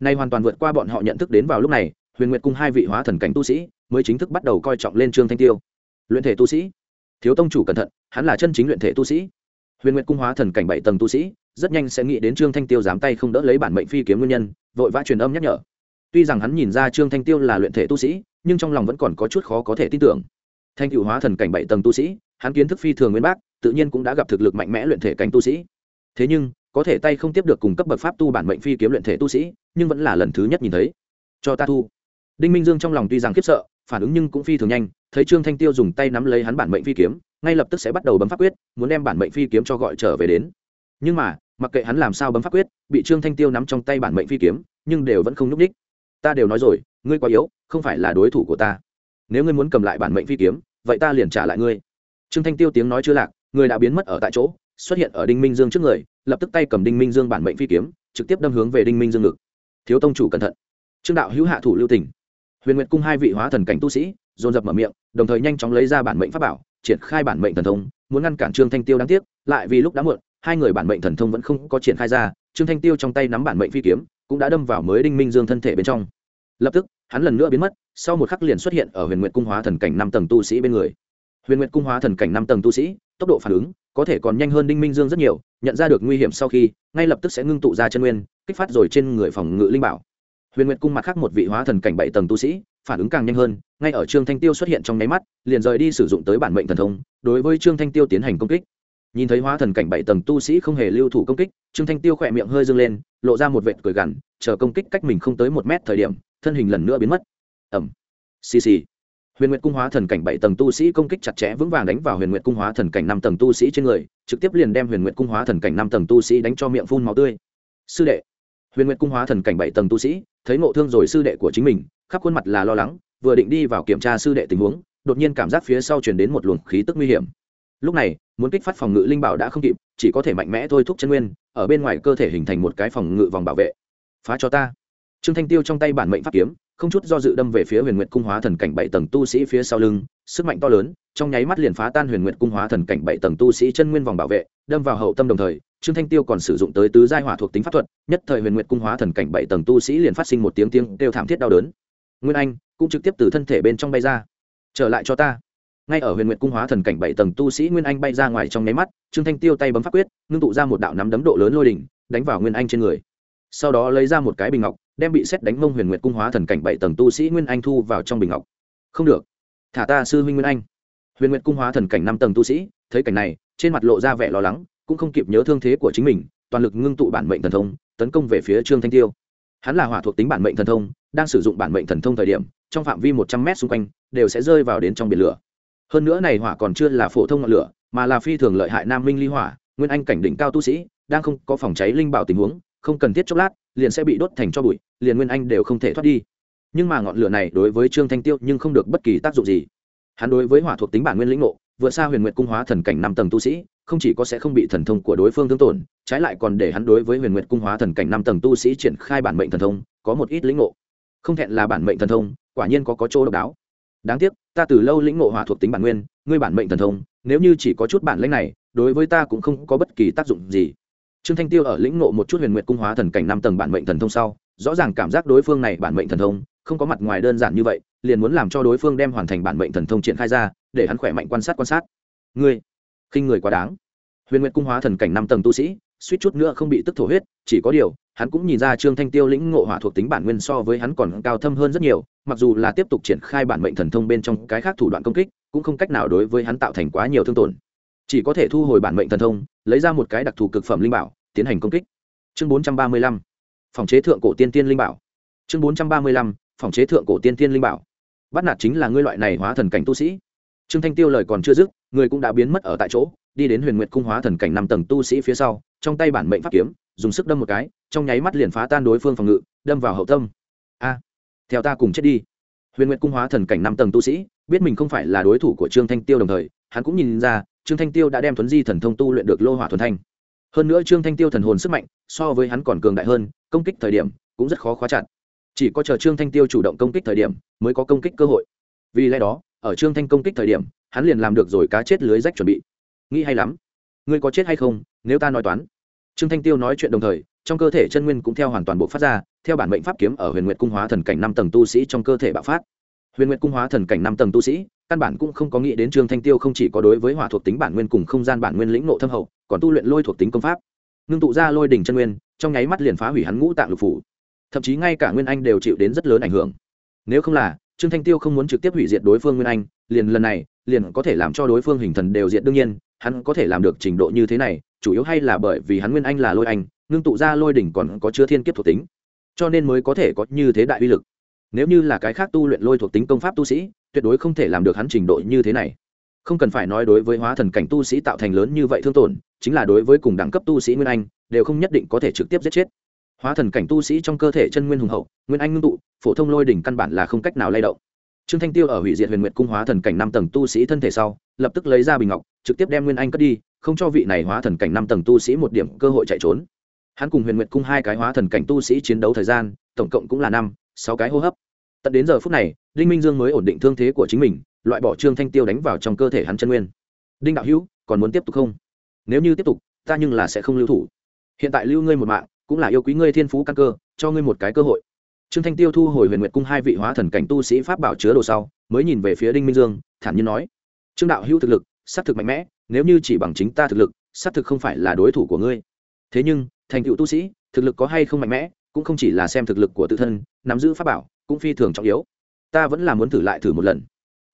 Speaker 1: Nay hoàn toàn vượt qua bọn họ nhận thức đến vào lúc này, huyền nguyệt cung hai vị hóa thần cảnh tu sĩ mới chính thức bắt đầu coi trọng lên trương thanh tiêu. Luyện thể tu sĩ. Thiếu tông chủ cẩn thận, hắn là chân chính luyện thể tu sĩ. Huyền nguyệt cung hóa thần cảnh bảy tầng tu sĩ, rất nhanh sẽ nghĩ đến trương thanh tiêu dám tay không đỡ lấy bản mệnh phi kiếm nguyên nhân, vội vã truyền âm nhắc nhở tuy rằng hắn nhìn ra trương thanh tiêu là luyện thể tu sĩ, nhưng trong lòng vẫn còn có chút khó có thể tin tưởng. Thanh cựu hóa thần cảnh bảy tầng tu sĩ, hắn kiến thức phi thường nguyên bác, tự nhiên cũng đã gặp thực lực mạnh mẽ luyện thể cảnh tu sĩ. Thế nhưng, có thể tay không tiếp được cùng cấp bậc pháp tu bản mệnh phi kiếm luyện thể tu sĩ, nhưng vẫn là lần thứ nhất nhìn thấy. Cho ta thu. Đinh minh dương trong lòng tuy rằng khiếp sợ, phản ứng nhưng cũng phi thường nhanh, thấy trương thanh tiêu dùng tay nắm lấy hắn bản mệnh phi kiếm, ngay lập tức sẽ bắt đầu bấm pháp quyết, muốn đem bản mệnh phi kiếm cho gọi trở về đến. Nhưng mà, mặc kệ hắn làm sao bấm pháp quyết, bị trương thanh tiêu nắm trong tay bản mệnh phi kiếm, nhưng đều vẫn không n ú c ních ta đều nói rồi, ngươi quá yếu, không phải là đối thủ của ta. Nếu ngươi muốn cầm lại bản mệnh phi kiếm, vậy ta liền trả lại ngươi. Trương thanh tiêu tiếng nói chưa lạc, người đã biến mất ở tại chỗ, xuất hiện ở đinh minh dương trước người, lập tức tay cầm đinh minh dương bản mệnh phi kiếm, trực tiếp đâm hướng về đinh minh dương ngực. Thiếu tông chủ cẩn thận. Trương đạo hữu hạ thủ lưu tỉnh huyền nguyệt cung hai vị hóa thần cảnh tu sĩ, dồn dập mở miệng, đồng thời nhanh chóng lấy ra bản mệnh pháp bảo, triển khai bản mệnh thần thông, muốn ngăn cản trương thanh tiêu đáng tiếc, lại vì lúc đã muộn, hai người bản mệnh thần thông vẫn không có triển khai ra, trương thanh tiêu trong tay nắm bản mệnh phi kiếm cũng đã đâm vào mới đinh minh dương thân thể bên trong. Lập tức, hắn lần nữa biến mất, sau một khắc liền xuất hiện ở huyền nguyệt cung hóa thần cảnh năm tầng tu sĩ bên người. Huyền nguyệt cung hóa thần cảnh năm tầng tu sĩ, tốc độ phản ứng có thể còn nhanh hơn đinh minh dương rất nhiều, nhận ra được nguy hiểm sau khi, ngay lập tức sẽ ngưng tụ ra chân nguyên, kích phát rồi trên người phòng ngự linh bảo. Huyền nguyệt cung mặt khác một vị hóa thần cảnh bảy tầng tu sĩ, phản ứng càng nhanh hơn, ngay ở trương thanh tiêu xuất hiện trong nháy mắt, liền rời đi sử dụng tới bản mệnh thần thông, đối với trương thanh tiêu tiến hành công kích. Nhìn thấy hóa thần cảnh bảy tầng tu sĩ không hề lưu thủ công kích, trương thanh tiêu khỏe miệng hơi dâng lên lộ ra một vệt cười gằn, chờ công kích cách mình không tới một mét thời điểm, thân hình lần nữa biến mất. Ẩm xì xì. Huyền nguyệt cung hóa thần cảnh bảy tầng tu sĩ công kích chặt chẽ, vững vàng đánh vào huyền nguyệt cung hóa thần cảnh năm tầng tu sĩ trên người, trực tiếp liền đem huyền nguyệt cung hóa thần cảnh năm tầng tu sĩ đánh cho miệng phun máu tươi. Sư đệ. Huyền nguyệt cung hóa thần cảnh bảy tầng tu sĩ, thấy ngộ thương rồi sư đệ của chính mình, khắp khuôn mặt là lo lắng, vừa định đi vào kiểm tra sư đệ tình huống, đột nhiên cảm giác phía sau chuyển đến một luồng khí tức nguy hiểm. Lúc này muốn kích phát phòng ngự linh bảo đã không kịp, chỉ có thể mạnh mẽ thôi thúc chân nguyên, ở bên ngoài cơ thể hình thành một cái phòng ngự vòng bảo vệ. Phá cho ta. Trương thanh tiêu trong tay bản mệnh pháp kiếm, không chút do dự đâm về phía huyền nguyệt cung hóa thần cảnh bảy tầng tu sĩ phía sau lưng, sức mạnh to lớn, trong nháy mắt liền phá tan huyền nguyệt cung hóa thần cảnh bảy tầng tu sĩ chân nguyên vòng bảo vệ, đâm vào hậu tâm đồng thời, trương thanh tiêu còn sử dụng tới tứ giai hỏa thuộc tính pháp thuật, nhất thời huyền nguyệt cung hóa thần cảnh bảy tầng tu sĩ liền phát sinh một tiếng tiếng kêu thảm thiết đau đớn. Nguyên anh cũng trực tiếp từ thân thể bên trong bay ra. Trở lại cho ta ngay ở huyền nguyệt cung hóa thần cảnh bảy tầng tu sĩ nguyên anh bay ra ngoài trong nháy mắt, trương thanh tiêu tay bấm pháp quyết, ngưng tụ ra một đạo nắm đấm độ lớn lôi đỉnh, đánh vào nguyên anh trên người. Sau đó lấy ra một cái bình ngọc, đem bị xét đánh mông huyền nguyệt cung hóa thần cảnh bảy tầng tu sĩ nguyên anh thu vào trong bình ngọc. Không được. Thả ta sư huynh nguyên anh. Huyền nguyệt cung hóa thần cảnh năm tầng tu sĩ, thấy cảnh này, trên mặt lộ ra vẻ lo lắng, cũng không kịp nhớ thương thế của chính mình, toàn lực ngưng tụ bản mệnh thần thông, tấn công về phía trương thanh tiêu. Hắn là hỏa thuộc tính bản mệnh thần thông, đang sử dụng bản mệnh thần thông thời điểm, trong phạm vi một trăm m xung quanh, đều sẽ rơi vào đến trong biển lửa hơn nữa này hỏa còn chưa là phổ thông ngọn lửa, mà là phi thường lợi hại nam minh ly hỏa, nguyên anh cảnh đỉnh cao tu sĩ, đang không có phòng cháy linh bảo tình huống, không cần thiết chốc lát, liền sẽ bị đốt thành cho bụi, liền nguyên anh đều không thể thoát đi. Nhưng mà ngọn lửa này đối với trương thanh tiêu nhưng không được bất kỳ tác dụng gì. Hắn đối với hỏa thuộc tính bản nguyên lĩnh ngộ, vượt xa huyền nguyệt cung hóa thần cảnh năm tầng tu sĩ, không chỉ có sẽ không bị thần thông của đối phương thương tổn, trái lại còn để hắn đối với huyền nguyệt cung hóa thần cảnh năm tầng tu sĩ triển khai bản mệnh thần thông, có một ít lĩnh ngộ. Không thẹn là bản mệnh thần thông, quả nhiên có có chỗ độc đáo đáng tiếc, ta từ lâu lĩnh ngộ hỏa thuộc tính bản nguyên, ngươi bản mệnh thần thông, nếu như chỉ có chút bản lĩnh này, đối với ta cũng không có bất kỳ tác dụng gì. Trương thanh tiêu ở lĩnh ngộ một chút huyền nguyệt cung hóa thần cảnh năm tầng bản mệnh thần thông sau, rõ ràng cảm giác đối phương này bản mệnh thần thông, không có mặt ngoài đơn giản như vậy, liền muốn làm cho đối phương đem hoàn thành bản mệnh thần thông triển khai ra, để hắn khỏe mạnh quan sát quan sát. Ngươi, khinh người quá đáng. Huyền nguyệt cung hóa thần cảnh năm tầng tu sĩ, suýt chút nữa không bị tức thổ huyết, chỉ có điều hắn cũng nhìn ra trương thanh tiêu lĩnh ngộ hỏa thuộc tính bản nguyên so với hắn còn cao thâm hơn rất nhiều, mặc dù là tiếp tục triển khai bản mệnh thần thông bên trong cái khác thủ đoạn công kích, cũng không cách nào đối với hắn tạo thành quá nhiều thương tổn. Chỉ có thể thu hồi bản mệnh thần thông, lấy ra một cái đặc thù cực phẩm linh bảo, tiến hành công kích. Chương bốn trăm ba mươi lăm, phòng chế thượng cổ tiên tiên linh bảo. Chương bốn trăm ba mươi lăm, phòng chế thượng cổ tiên tiên linh bảo. Bắt nạt chính là ngươi loại này hóa thần cảnh tu sĩ. Trương thanh tiêu lời còn chưa dứt, người cũng đã biến mất ở tại chỗ, đi đến huyền nguyệt cung hóa thần cảnh năm tầng tu sĩ phía sau, trong tay bản mệnh pháp kiếm dùng sức đâm một cái, trong nháy mắt liền phá tan đối phương phòng ngự, đâm vào hậu tâm. A, theo ta cùng chết đi. Huyền nguyệt cung hóa thần cảnh năm tầng tu sĩ, biết mình không phải là đối thủ của trương thanh tiêu đồng thời, hắn cũng nhìn ra, trương thanh tiêu đã đem thuấn di thần thông tu luyện được lô hỏa thuần thanh. Hơn nữa trương thanh tiêu thần hồn sức mạnh, so với hắn còn cường đại hơn, công kích thời điểm cũng rất khó khóa chặt. Chỉ có chờ trương thanh tiêu chủ động công kích thời điểm mới có công kích cơ hội. Vì lẽ đó, ở trương thanh công kích thời điểm, hắn liền làm được rồi cá chết lưới rách chuẩn bị. Nghĩ hay lắm. Ngươi có chết hay không, nếu ta nói toán trương thanh tiêu nói chuyện đồng thời, trong cơ thể chân nguyên cũng theo hoàn toàn bộ phát ra, theo bản mệnh pháp kiếm ở huyền nguyệt cung hóa thần cảnh năm tầng tu sĩ trong cơ thể bạo phát. Huyền nguyệt cung hóa thần cảnh năm tầng tu sĩ, căn bản cũng không có nghĩ đến trương thanh tiêu không chỉ có đối với hỏa thuộc tính bản nguyên cùng không gian bản nguyên lĩnh nộ thâm hậu, còn tu luyện lôi thuộc tính công pháp. Ngưng tụ ra lôi đỉnh chân nguyên, trong nháy mắt liền phá hủy hắn ngũ tạng lục phủ. Thậm chí ngay cả nguyên anh đều chịu đến rất lớn ảnh hưởng. Nếu không là, trương thanh tiêu không muốn trực tiếp hủy diệt đối phương nguyên anh, liền lần này, liền có thể làm cho đối phương hình thần đều diệt đương nhiên, hắn có thể làm được trình độ như thế này chủ yếu hay là bởi vì hắn nguyên anh là lôi anh, ngưng tụ ra lôi đỉnh còn có chứa thiên kiếp thuộc tính, cho nên mới có thể có như thế đại uy lực. Nếu như là cái khác tu luyện lôi thuộc tính công pháp tu sĩ, tuyệt đối không thể làm được hắn trình độ như thế này. Không cần phải nói đối với hóa thần cảnh tu sĩ tạo thành lớn như vậy thương tổn, chính là đối với cùng đẳng cấp tu sĩ nguyên anh, đều không nhất định có thể trực tiếp giết chết. Hóa thần cảnh tu sĩ trong cơ thể chân nguyên hùng hậu, nguyên anh ngưng tụ, phổ thông lôi đỉnh căn bản là không cách nào lay động. Trương thanh tiêu ở hủy diệt huyền nguyệt cung hóa thần cảnh năm tầng tu sĩ thân thể sau, lập tức lấy ra bình ngọc, trực tiếp đem nguyên anh cất đi không cho vị này hóa thần cảnh năm tầng tu sĩ một điểm cơ hội chạy trốn. Hắn cùng huyền nguyệt cung hai cái hóa thần cảnh tu sĩ chiến đấu thời gian, tổng cộng cũng là năm, sáu cái hô hấp. Tận đến giờ phút này, đinh minh dương mới ổn định thương thế của chính mình, loại bỏ trương thanh tiêu đánh vào trong cơ thể hắn chân nguyên. Đinh đạo hữu, còn muốn tiếp tục không? Nếu như tiếp tục, ta nhưng là sẽ không lưu thủ. Hiện tại lưu ngươi một mạng, cũng là yêu quý ngươi thiên phú căn cơ, cho ngươi một cái cơ hội. Trương thanh tiêu thu hồi huyền nguyệt cung hai vị hóa thần cảnh tu sĩ pháp bảo chứa đồ sau, mới nhìn về phía đinh minh dương, thản nhiên nói. Trương đạo hữu thực lực s á c thực mạnh mẽ nếu như chỉ bằng chính ta thực lực, xác thực không phải là đối thủ của ngươi. Thế nhưng, thành tựu tu sĩ, thực lực có hay không mạnh mẽ, cũng không chỉ là xem thực lực của tự thân, nắm giữ pháp bảo, cũng phi thường trọng yếu. Ta vẫn là muốn thử lại thử một lần.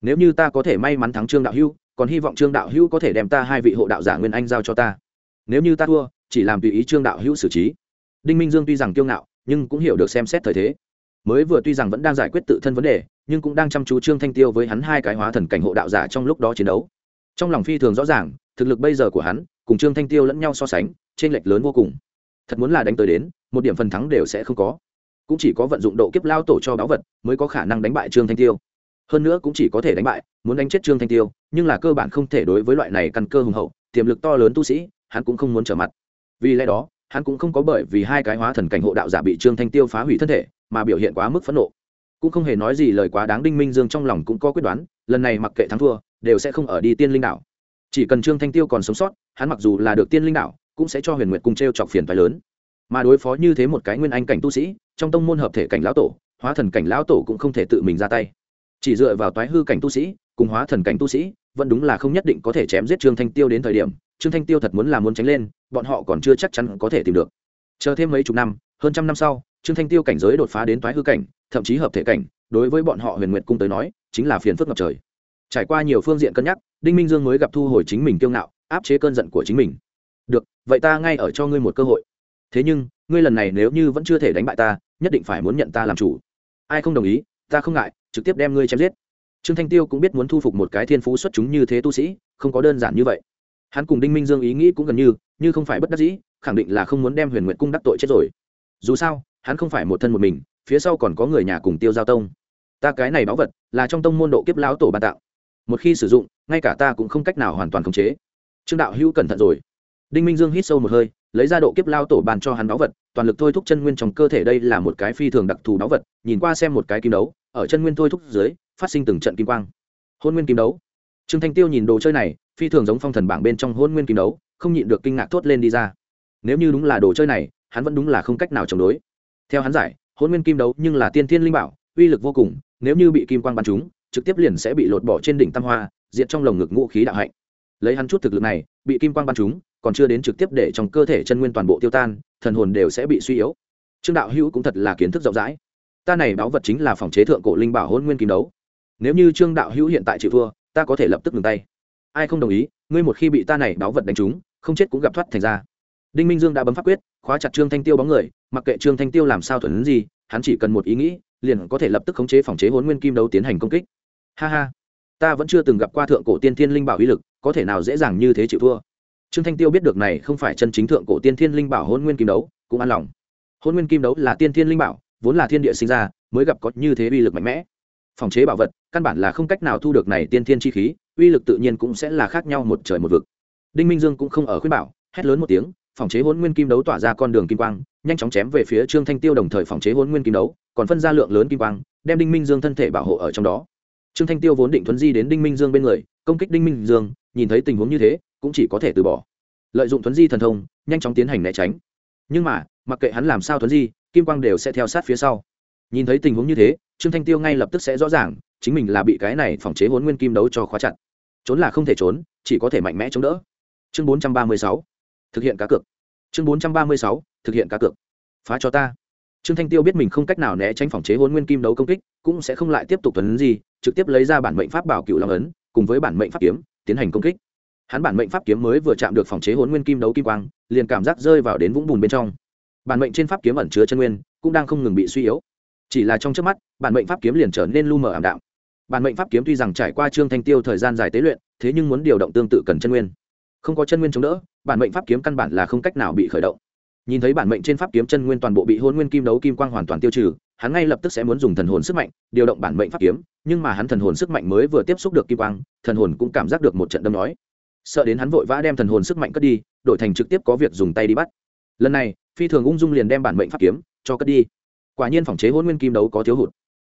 Speaker 1: Nếu như ta có thể may mắn thắng trương đạo hữu còn hy vọng trương đạo hữu có thể đem ta hai vị hộ đạo giả nguyên anh giao cho ta. Nếu như ta thua, chỉ làm tùy ý trương đạo hữu xử trí. Đinh minh dương tuy rằng kiêu ngạo, nhưng cũng hiểu được xem xét thời thế. Mới vừa tuy rằng vẫn đang giải quyết tự thân vấn đề, nhưng cũng đang chăm chú trương thanh tiêu với hắn hai cái hóa thần cảnh hộ đạo giả trong lúc đó chiến đấu trong lòng phi thường rõ ràng, thực lực bây giờ của hắn, cùng trương thanh tiêu lẫn nhau so sánh trên lệch lớn vô cùng. Thật muốn là đánh tới đến, một điểm phần thắng đều sẽ không có. Cũng chỉ có vận dụng độ kiếp lao tổ cho báu vật mới có khả năng đánh bại trương thanh tiêu. Hơn nữa cũng chỉ có thể đánh bại, muốn đánh chết trương thanh tiêu, nhưng là cơ bản không thể đối với loại này căn cơ hùng hậu, tiềm lực to lớn tu sĩ, hắn cũng không muốn trở mặt. Vì lẽ đó, hắn cũng không có bởi vì hai cái hóa thần cảnh hộ đạo giả bị trương thanh tiêu phá hủy thân thể, mà biểu hiện quá mức phẫn nộ. Cũng không hề nói gì lời quá đáng đinh minh dương trong lòng cũng có quyết đoán, lần này mặc kệ thắng thua đều sẽ không ở đi tiên linh đảo. Chỉ cần trương thanh tiêu còn sống sót, hắn mặc dù là được tiên linh đảo, cũng sẽ cho huyền nguyệt cùng t r e o chọc phiền phái lớn. Mà đối phó như thế một cái nguyên anh cảnh tu sĩ, trong tông môn hợp thể cảnh lão tổ, hóa thần cảnh lão tổ cũng không thể tự mình ra tay. Chỉ dựa vào toái hư cảnh tu sĩ, cùng hóa thần cảnh tu sĩ, vẫn đúng là không nhất định có thể chém giết trương thanh tiêu đến thời điểm, trương thanh tiêu thật muốn là muốn tránh lên, bọn họ còn chưa chắc chắn có thể tìm được. Chờ thêm mấy chục năm, hơn trăm năm sau, trương thanh tiêu cảnh giới đột phá đến toái hư cảnh, thậm chí hợp thể cảnh, đối với bọn họ huyền nguyệt cung tới nói, chính là phiền phức ngập trời trải qua nhiều phương diện cân nhắc, đinh minh dương mới gặp thu hồi chính mình kiêu ngạo, áp chế cơn giận của chính mình. Được, vậy ta ngay ở cho ngươi một cơ hội. Thế nhưng, ngươi lần này nếu như vẫn chưa thể đánh bại ta, nhất định phải muốn nhận ta làm chủ. Ai không đồng ý, ta không ngại, trực tiếp đem ngươi chém giết. Trương thanh tiêu cũng biết muốn thu phục một cái thiên phú xuất chúng như thế tu sĩ, không có đơn giản như vậy. Hắn cùng đinh minh dương ý nghĩ cũng gần như như không phải bất đắc dĩ, khẳng định là không muốn đem huyền nguyện cung đắc tội chết rồi. Dù sao, hắn không phải một thân một mình, phía sau còn có người nhà cùng tiêu giao tông. Ta cái này báu vật là trong tông môn độ kiếp lão tổ ban tạo một khi sử dụng, ngay cả ta cũng không cách nào hoàn toàn khống chế. Trương đạo hữu cẩn thận rồi. Đinh minh dương hít sâu một hơi, lấy ra độ kiếp lao tổ bàn cho hắn báu vật, toàn lực thôi thúc chân nguyên trong cơ thể đây là một cái phi thường đặc thù báu vật, nhìn qua xem một cái kim đấu, ở chân nguyên thôi thúc dưới, phát sinh từng trận kim quang. Hôn nguyên kim đấu. Trương thanh tiêu nhìn đồ chơi này, phi thường giống phong thần bảng bên trong hôn nguyên kim đấu, không nhịn được kinh ngạc thốt lên đi ra. Nếu như đúng là đồ chơi này, hắn vẫn đúng là không cách nào chống đối. Theo hắn giải, hôn nguyên kim đấu nhưng là tiên thiên linh bảo, uy lực vô cùng, nếu như bị kim quang bắn chúng trực tiếp liền sẽ bị lột bỏ trên đỉnh tam hoa diện trong lồng ngực ngũ khí đạo hạnh. Lấy hắn chút thực lực này, bị kim quang ban chúng còn chưa đến trực tiếp để trong cơ thể chân nguyên toàn bộ tiêu tan, thần hồn đều sẽ bị suy yếu. Trương đạo hữu cũng thật là kiến thức rộng rãi. Ta này báo vật chính là phòng chế thượng cổ linh bảo hôn nguyên kim đấu. Nếu như trương đạo hữu hiện tại chịu thua, ta có thể lập tức ngừng tay. Ai không đồng ý, ngươi một khi bị ta này báo vật đánh trúng, không chết cũng gặp thoát thành ra. Đinh minh dương đã bấm pháp quyết, khóa chặt trương thanh tiêu bóng người, mặc kệ trương thanh tiêu làm sao thuần gì, hắn chỉ cần một ý nghĩ, liền có thể lập tức khống chế phòng chế hôn nguyên kim đấu tiến hành công kích ha ha. Ta vẫn chưa từng gặp qua thượng cổ tiên thiên linh bảo uy lực, có thể nào dễ dàng như thế chịu thua? Trương thanh tiêu biết được này không phải chân chính thượng cổ tiên thiên linh bảo hôn nguyên kim đấu, cũng an lòng. Hôn nguyên kim đấu là tiên thiên linh bảo, vốn là thiên địa sinh ra, mới gặp có như thế uy lực mạnh mẽ. Phòng chế bảo vật, căn bản là không cách nào thu được này tiên thiên chi khí, uy lực tự nhiên cũng sẽ là khác nhau một trời một vực. Đinh minh dương cũng không ở khuyên bảo, hét lớn một tiếng, phòng chế hôn nguyên kim đấu tỏa ra con đường kim quang, nhanh chóng chém về phía trương thanh tiêu đồng thời phòng chế hôn nguyên kim đấu, còn phân ra lượng lớn kim quang, đem đinh minh dương thân thể bảo hộ ở trong đó trương thanh tiêu vốn định thuấn di đến đinh minh dương bên người, công kích đinh minh dương, nhìn thấy tình huống như thế, cũng chỉ có thể từ bỏ. Lợi dụng thuấn di thần thông, nhanh chóng tiến hành né tránh. Nhưng mà, mặc kệ hắn làm sao thuấn di, kim quang đều sẽ theo sát phía sau. Nhìn thấy tình huống như thế, trương thanh tiêu ngay lập tức sẽ rõ ràng, chính mình là bị cái này phòng chế hôn nguyên kim đấu cho khóa chặt. Trốn là không thể trốn, chỉ có thể mạnh mẽ chống đỡ. Chương bốn trăm ba mươi sáu. Thực hiện cá cược. Chương bốn trăm ba mươi sáu. Thực hiện cá cược. Phá cho ta trương thanh tiêu biết mình không cách nào né tránh phòng chế hôn nguyên kim đấu công kích, cũng sẽ không lại tiếp tục tuấn gì trực tiếp lấy ra bản mệnh pháp bảo cựu long ấn, cùng với bản mệnh pháp kiếm, tiến hành công kích. Hắn bản mệnh pháp kiếm mới vừa chạm được phòng chế hôn nguyên kim đấu kim quang, liền cảm giác rơi vào đến vũng bùn bên trong. Bản mệnh trên pháp kiếm ẩn chứa chân nguyên, cũng đang không ngừng bị suy yếu. Chỉ là trong trước mắt, bản mệnh pháp kiếm liền trở nên lu mờ ảm đạm. Bản mệnh pháp kiếm tuy rằng trải qua trương thanh tiêu thời gian dài tế luyện, thế nhưng muốn điều động tương tự cần chân nguyên. Không có chân nguyên chống đỡ, bản mệnh pháp kiếm căn bản là không cách nào bị khởi động nhìn thấy bản mệnh trên pháp kiếm chân nguyên toàn bộ bị hôn nguyên kim đấu kim quang hoàn toàn tiêu trừ, hắn ngay lập tức sẽ muốn dùng thần hồn sức mạnh điều động bản mệnh pháp kiếm, nhưng mà hắn thần hồn sức mạnh mới vừa tiếp xúc được kim quang, thần hồn cũng cảm giác được một trận đâm nói. Sợ đến hắn vội vã đem thần hồn sức mạnh cất đi, đổi thành trực tiếp có việc dùng tay đi bắt. Lần này, phi thường ung dung liền đem bản mệnh pháp kiếm cho cất đi. Quả nhiên phòng chế hôn nguyên kim đấu có thiếu hụt.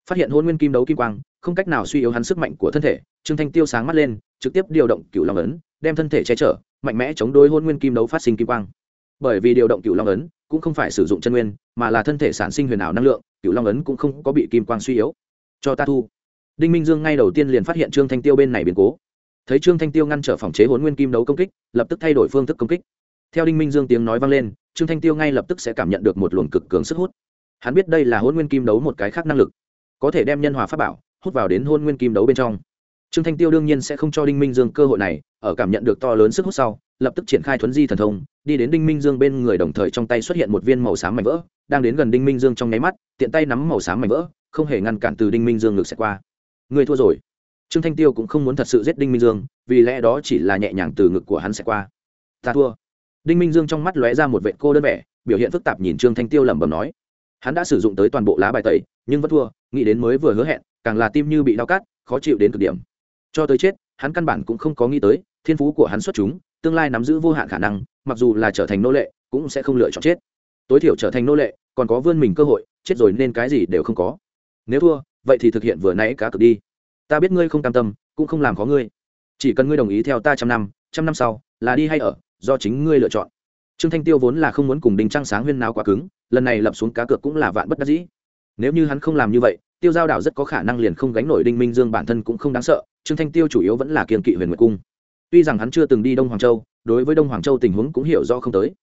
Speaker 1: Phát hiện hôn nguyên kim đấu kim quang, không cách nào suy yếu hắn sức mạnh của thân thể, trương thanh tiêu sáng mắt lên, trực tiếp điều động cựu long ấn, đem thân thể che chở, mạnh mẽ chống đối hôn nguyên kim đấu phát sinh kim quang bởi vì điều động cựu long ấn cũng không phải sử dụng chân nguyên, mà là thân thể sản sinh huyền ảo năng lượng cựu long ấn cũng không có bị kim quang suy yếu. Cho ta thu. Đinh minh dương ngay đầu tiên liền phát hiện trương thanh tiêu bên này biến cố. Thấy trương thanh tiêu ngăn trở phòng chế hồn nguyên kim đấu công kích, lập tức thay đổi phương thức công kích. Theo đinh minh dương tiếng nói vang lên, trương thanh tiêu ngay lập tức sẽ cảm nhận được một luồng cực cường sức hút. Hắn biết đây là hôn nguyên kim đấu một cái khác năng lực, có thể đem nhân hòa pháp bảo hút vào đến hôn nguyên kim đấu bên trong trương thanh tiêu đương nhiên sẽ không cho đinh minh dương cơ hội này, ở cảm nhận được to lớn sức hút sau, lập tức triển khai thuấn di thần thông, đi đến đinh minh dương bên người đồng thời trong tay xuất hiện một viên màu xám mảnh vỡ, đang đến gần đinh minh dương trong nháy mắt, tiện tay nắm màu xám mảnh vỡ, không hề ngăn cản từ đinh minh dương ngược sẽ qua. Người thua rồi. Trương thanh tiêu cũng không muốn thật sự giết đinh minh dương, vì lẽ đó chỉ là nhẹ nhàng từ ngực của hắn sẽ qua. Ta thua. Đinh minh dương trong mắt lóe ra một vệ cô đơn vẻ, biểu hiện phức tạp nhìn trương thanh tiêu lẩm bẩm nói. Hắn đã sử dụng tới toàn bộ lá bài tẩy, nhưng vẫn thua, nghĩ đến mới vừa hứa hẹn, càng là tim như bị đau cát khó chịu đến cực điểm cho tới chết, hắn căn bản cũng không có nghĩ tới, thiên phú của hắn xuất chúng, tương lai nắm giữ vô hạn khả năng, mặc dù là trở thành nô lệ, cũng sẽ không lựa chọn chết. Tối thiểu trở thành nô lệ, còn có vươn mình cơ hội, chết rồi nên cái gì đều không có. Nếu thua, vậy thì thực hiện vừa nãy cá cược đi. Ta biết ngươi không cam tâm, cũng không làm khó ngươi. Chỉ cần ngươi đồng ý theo ta trăm năm trăm năm sau, là đi hay ở, do chính ngươi lựa chọn. Trương thanh tiêu vốn là không muốn cùng đình trăng sáng huyên nào quá cứng, lần này lập xuống cá cược cũng là vạn bất đắc dĩ. Nếu như hắn không làm như vậy tiêu giao đảo rất có khả năng liền không gánh nổi đinh minh dương bản thân cũng không đáng sợ, trương thanh tiêu chủ yếu vẫn là kiên kỵ huyền nguyệt cung. Tuy rằng hắn chưa từng đi đông hoàng châu, đối với đông hoàng châu tình huống cũng hiểu rõ không tới.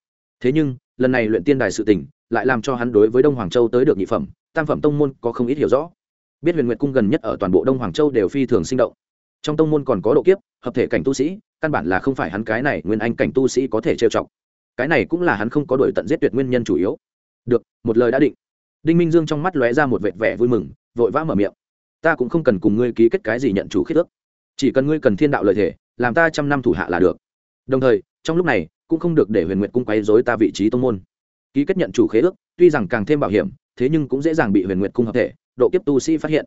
Speaker 1: Thế nhưng, lần này luyện tiên đài sự tỉnh lại làm cho hắn đối với đông hoàng châu tới được nhị phẩm, tam phẩm tông môn có không ít hiểu rõ. Biết huyền nguyệt cung gần nhất ở toàn bộ đông hoàng châu đều phi thường sinh động. Trong tông môn còn có độ kiếp, hợp thể cảnh tu sĩ, căn bản là không phải hắn cái này nguyên anh cảnh tu sĩ có thể trêu chọc. Cái này cũng là hắn không có đổi tận giết tuyệt nguyên nhân chủ yếu. Được, một lời đã định. Đinh minh dương trong mắt lóe ra một vệt vẻ vui mừng vội vã mở miệng. Ta cũng không cần cùng ngươi ký kết cái gì nhận chủ khiết ước. Chỉ cần ngươi cần thiên đạo lợi thể, làm ta trăm năm thủ hạ là được. Đồng thời, trong lúc này, cũng không được để huyền nguyện cung quấy dối ta vị trí tông môn. Ký kết nhận chủ khế ước, tuy rằng càng thêm bảo hiểm, thế nhưng cũng dễ dàng bị huyền nguyện cung hợp thể, độ kiếp tu sĩ phát hiện.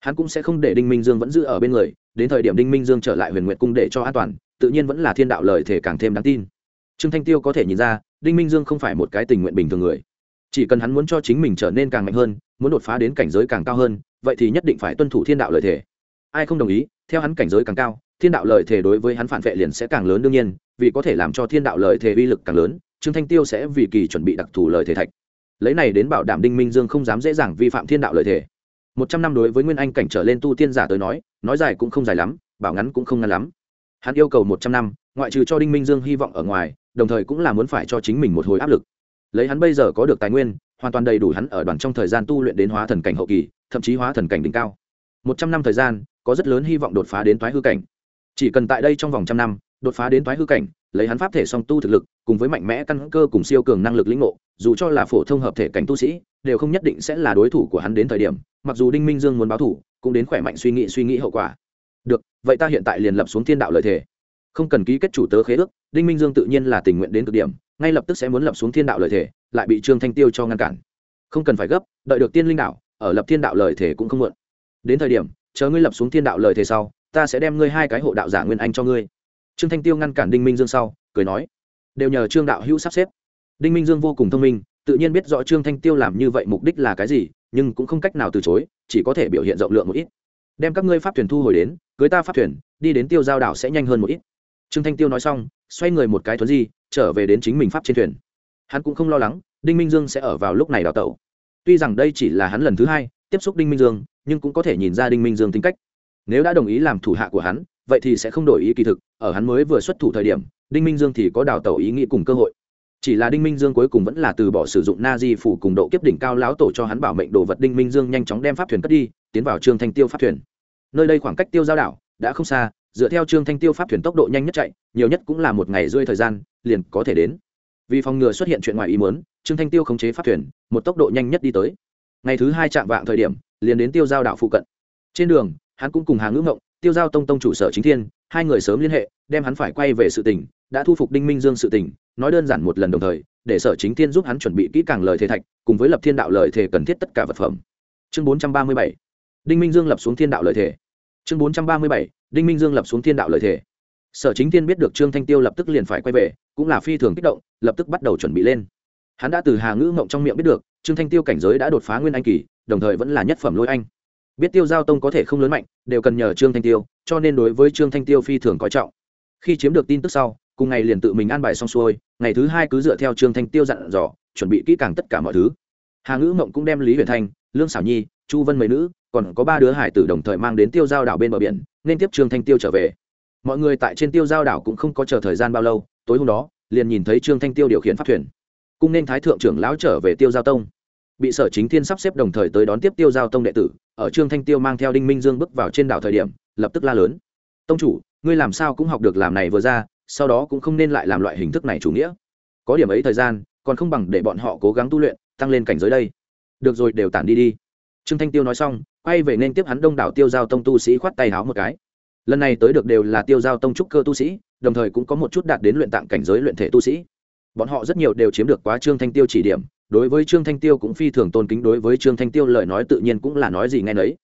Speaker 1: Hắn cũng sẽ không để đinh minh dương vẫn giữ ở bên người, đến thời điểm đinh minh dương trở lại huyền nguyện cung để cho an toàn, tự nhiên vẫn là thiên đạo lời thể càng thêm đáng tin. Trương thanh tiêu có thể nhìn ra, đinh minh dương không phải một cái tình nguyện bình thường người chỉ cần hắn muốn cho chính mình trở nên càng mạnh hơn, muốn đột phá đến cảnh giới càng cao hơn, vậy thì nhất định phải tuân thủ thiên đạo lợi thể ai không đồng ý, theo hắn cảnh giới càng cao, thiên đạo lợi thể đối với hắn phản vệ liền sẽ càng lớn đương nhiên, vì có thể làm cho thiên đạo lợi thể uy lực càng lớn, trương thanh tiêu sẽ vì kỳ chuẩn bị đặc thù lợi thể thạch. Lấy này đến bảo đảm đinh minh dương không dám dễ dàng vi phạm thiên đạo lợi thể một trăm năm đối với nguyên anh cảnh trở lên tu tiên giả tới nói nói dài cũng không dài lắm, bảo ngắn cũng không ngắn lắm. Hắn yêu cầu một trăm năm, ngoại trừ cho đinh minh dương hy vọng ở ngoài, đồng thời cũng là muốn phải cho chính mình một hồi áp lực lấy hắn bây giờ có được tài nguyên, hoàn toàn đầy đủ hắn ở đoàn trong thời gian tu luyện đến hóa thần cảnh hậu kỳ, thậm chí hóa thần cảnh đỉnh cao. Một trăm năm thời gian, có rất lớn hy vọng đột phá đến thoái hư cảnh. Chỉ cần tại đây trong vòng trăm năm, đột phá đến thoái hư cảnh, lấy hắn pháp thể song tu thực lực, cùng với mạnh mẽ căn cơ cùng siêu cường năng lực lĩnh ngộ, dù cho là phổ thông hợp thể cảnh tu sĩ, đều không nhất định sẽ là đối thủ của hắn đến thời điểm, mặc dù đinh minh dương muốn báo thủ, cũng đến khỏe mạnh suy nghĩ suy nghĩ hậu quả. Được, vậy ta hiện tại liền lập xuống thiên đạo lợi thể không cần ký kết chủ tớ khế ước, đinh minh dương tự nhiên là tình nguyện đến cực điểm ngay lập tức sẽ muốn lập xuống thiên đạo lợi thể lại bị trương thanh tiêu cho ngăn cản. Không cần phải gấp, đợi được tiên linh đạo, ở lập thiên đạo lợi thể cũng không muộn. Đến thời điểm, chờ ngươi lập xuống thiên đạo lợi thể sau, ta sẽ đem ngươi hai cái hộ đạo giả nguyên anh cho ngươi. Trương thanh tiêu ngăn cản đinh minh dương sau, cười nói, đều nhờ trương đạo hữu sắp xếp. Đinh minh dương vô cùng thông minh, tự nhiên biết rõ trương thanh tiêu làm như vậy mục đích là cái gì, nhưng cũng không cách nào từ chối, chỉ có thể biểu hiện rộng lượng một ít. Đem các ngươi pháp thuyền thu hồi đến, cưới ta pháp thuyền, đi đến tiêu giao đảo sẽ nhanh hơn một ít. Trương thanh tiêu nói xong, xoay người một cái thuấn di trở về đến chính mình pháp trên thuyền. Hắn cũng không lo lắng, đinh minh dương sẽ ở vào lúc này đào tẩu. Tuy rằng đây chỉ là hắn lần thứ hai tiếp xúc đinh minh dương, nhưng cũng có thể nhìn ra đinh minh dương tính cách. Nếu đã đồng ý làm thủ hạ của hắn, vậy thì sẽ không đổi ý kỳ thực, ở hắn mới vừa xuất thủ thời điểm, đinh minh dương thì có đào tẩu ý nghĩ cùng cơ hội. Chỉ là đinh minh dương cuối cùng vẫn là từ bỏ sử dụng na di phủ cùng độ kiếp đỉnh cao lão tổ cho hắn bảo mệnh đồ vật, đinh minh dương nhanh chóng đem pháp thuyền cất đi, tiến vào trương thanh tiêu pháp thuyền. Nơi đây khoảng cách tiêu giao đảo đã không xa dựa theo trương thanh tiêu pháp thuyền tốc độ nhanh nhất chạy nhiều nhất cũng là một ngày rơi thời gian liền có thể đến. Vì phòng ngừa xuất hiện chuyện ngoài ý muốn trương thanh tiêu khống chế pháp thuyền một tốc độ nhanh nhất đi tới. Ngày thứ hai chạm vạng thời điểm liền đến tiêu giao đạo phụ cận. Trên đường hắn cũng cùng hà ngữ ngộng tiêu giao tông tông chủ sở chính thiên hai người sớm liên hệ đem hắn phải quay về sự tỉnh, đã thu phục đinh minh dương sự tỉnh, nói đơn giản một lần đồng thời để sở chính thiên giúp hắn chuẩn bị kỹ càng lời thề thạch cùng với lập thiên đạo lời thề cần thiết tất cả vật phẩm. Chương bốn trăm ba mươi bảy. Đinh minh dương lập xuống thiên đạo lời thề. Chương bốn trăm ba mươi bảy đinh minh dương lập xuống thiên đạo lợi thế sở chính thiên biết được trương thanh tiêu lập tức liền phải quay về, cũng là phi thường kích động, lập tức bắt đầu chuẩn bị lên. Hắn đã từ hà ngữ mộng trong miệng biết được, trương thanh tiêu cảnh giới đã đột phá nguyên anh kỳ, đồng thời vẫn là nhất phẩm lôi anh. Biết tiêu giao tông có thể không lớn mạnh, đều cần nhờ trương thanh tiêu, cho nên đối với trương thanh tiêu phi thường coi trọng. Khi chiếm được tin tức sau, cùng ngày liền tự mình an bài xong xuôi, ngày thứ hai cứ dựa theo trương thanh tiêu dặn dò, chuẩn bị kỹ càng tất cả mọi thứ. Hà ngữ mộng cũng đem lý huyền thanh, lương xảo nhi, chu vân mấy nữ còn có ba đứa hải tử đồng thời mang đến tiêu giao đảo bên bờ biển, nên tiếp trương thanh tiêu trở về. Mọi người tại trên tiêu giao đảo cũng không có chờ thời gian bao lâu, tối hôm đó, liền nhìn thấy trương thanh tiêu điều khiển pháp thuyền. Cung nên thái thượng trưởng lão trở về tiêu giao tông. Bị sở chính thiên sắp xếp đồng thời tới đón tiếp tiêu giao tông đệ tử, ở trương thanh tiêu mang theo đinh minh dương bước vào trên đảo thời điểm, lập tức la lớn. Tông chủ, ngươi làm sao cũng học được làm này vừa ra, sau đó cũng không nên lại làm loại hình thức này chủ nghĩa. Có điểm ấy thời gian, còn không bằng để bọn họ cố gắng tu luyện, tăng lên cảnh giới đây. Được rồi, đều tản đi đi. Trương thanh tiêu nói xong quay về nên tiếp hắn đông đảo tiêu giao tông tu sĩ khoát tay háo một cái. Lần này tới được đều là tiêu giao tông trúc cơ tu sĩ, đồng thời cũng có một chút đạt đến luyện tạng cảnh giới luyện thể tu sĩ. Bọn họ rất nhiều đều chiếm được quá trương thanh tiêu chỉ điểm, đối với trương thanh tiêu cũng phi thường tôn kính, đối với trương thanh tiêu lời nói tự nhiên cũng là nói gì nghe nấy.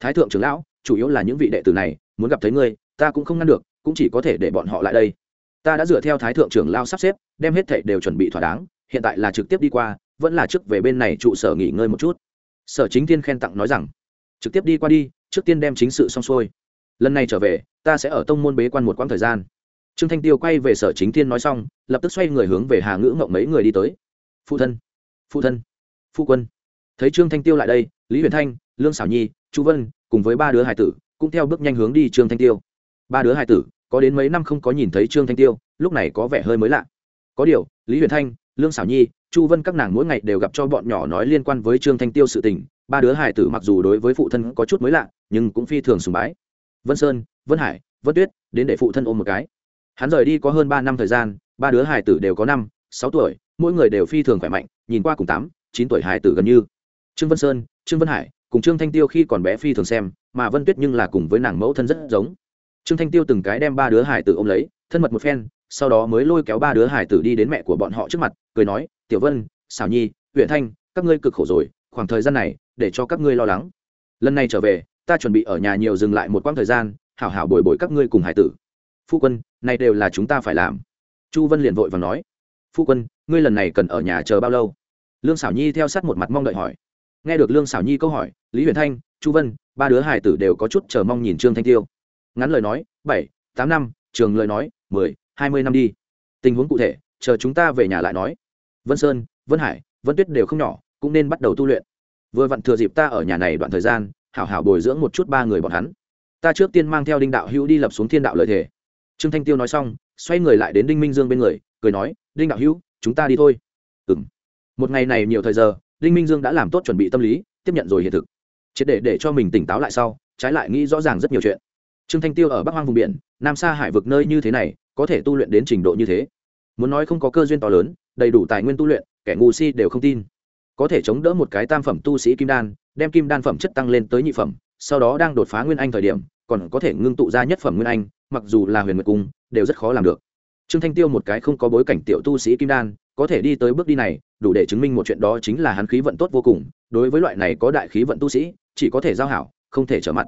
Speaker 1: Thái thượng trưởng lão, chủ yếu là những vị đệ tử này, muốn gặp thấy ngươi, ta cũng không ngăn được, cũng chỉ có thể để bọn họ lại đây. Ta đã dựa theo thái thượng trưởng lao sắp xếp, đem hết thệ đều chuẩn bị thỏa đáng, hiện tại là trực tiếp đi qua, vẫn là trước về bên này trụ sở nghỉ ngơi một chút. Sở chính Thiên khen tặng nói rằng trực tiếp đi qua đi, trước tiên đem chính sự xong xuôi. Lần này trở về, ta sẽ ở tông môn bế quan một quãng thời gian. Trương thanh tiêu quay về sở chính thiên nói xong, lập tức xoay người hướng về hà ngữ ngộng mấy người đi tới. Phụ thân phụ thân phụ quân. Thấy trương thanh tiêu lại đây, lý huyền thanh, lương xảo nhi, chu vân, cùng với ba đứa hải tử, cũng theo bước nhanh hướng đi trương thanh tiêu. Ba đứa hải tử, có đến mấy năm không có nhìn thấy trương thanh tiêu, lúc này có vẻ hơi mới lạ. Có điều, lý huyền thanh, lương xảo nhi, chu vân các nàng mỗi ngày đều gặp cho bọn nhỏ nói liên quan với trương thanh tiêu sự tình ba đứa hải tử mặc dù đối với phụ thân có chút mới lạ, nhưng cũng phi thường sùng bái. Vân sơn, vân hải, vân tuyết, đến để phụ thân ôm một cái. Hắn rời đi có hơn ba năm thời gian, ba đứa hải tử đều có năm, sáu tuổi, mỗi người đều phi thường khỏe mạnh, nhìn qua cùng tám, chín tuổi hải tử gần như. Trương vân sơn, trương vân hải cùng trương thanh tiêu khi còn bé phi thường xem, mà vân tuyết nhưng là cùng với nàng mẫu thân rất giống. Trương thanh tiêu từng cái đem ba đứa hải tử ôm lấy, thân mật một phen, sau đó mới lôi kéo ba đứa hải tử đi đến mẹ của bọn họ trước mặt, cười nói, tiểu vân xảo nhi huyện thanh, các ngươi cực khổ rồi, khoảng thời gian này để cho các ngươi lo lắng. Lần này trở về, ta chuẩn bị ở nhà nhiều dừng lại một quãng thời gian, hảo hảo bồi bồi các ngươi cùng hải tử. Phu quân, này đều là chúng ta phải làm. Chu vân liền vội và nói. Phu quân, ngươi lần này cần ở nhà chờ bao lâu? Lương xảo nhi theo sát một mặt mong đợi hỏi. Nghe được lương xảo nhi câu hỏi, lý huyền thanh, chu vân, ba đứa hải tử đều có chút chờ mong nhìn trương thanh tiêu. Ngắn lời nói, bảy, tám năm, trường lời nói, mười, hai mươi năm đi. Tình huống cụ thể, chờ chúng ta về nhà lại nói. Vân sơn, vân hải, vân tuyết đều không nhỏ, cũng nên bắt đầu tu luyện vừa vặn thừa dịp ta ở nhà này đoạn thời gian, hảo hảo bồi dưỡng một chút ba người bọn hắn. Ta trước tiên mang theo đinh đạo hữu đi lập xuống thiên đạo lợi thể. Trương thanh tiêu nói xong, xoay người lại đến đinh minh dương bên người, cười nói, đinh đạo hữu, chúng ta đi thôi. Ừ m một ngày này nhiều thời giờ, đinh minh dương đã làm tốt chuẩn bị tâm lý, tiếp nhận rồi hiện thực. Triệt để để cho mình tỉnh táo lại sau, trái lại nghĩ rõ ràng rất nhiều chuyện. Trương thanh tiêu ở bắc hoang vùng biển, nam xa hải vực nơi như thế này, có thể tu luyện đến trình độ như thế. Muốn nói không có cơ duyên to lớn, đầy đủ tài nguyên tu luyện, kẻ ngu si đều không tin có thể chống đỡ một cái tam phẩm tu sĩ kim đan, đem kim đan phẩm chất tăng lên tới nhị phẩm, sau đó đang đột phá nguyên anh thời điểm, còn có thể ngưng tụ ra nhất phẩm nguyên anh, mặc dù là huyền nguyệt cung, đều rất khó làm được. Trương thanh tiêu một cái không có bối cảnh tiểu tu sĩ kim đan, có thể đi tới bước đi này, đủ để chứng minh một chuyện đó chính là hắn khí vận tốt vô cùng, đối với loại này có đại khí vận tu sĩ, chỉ có thể giao hảo, không thể trở mặt.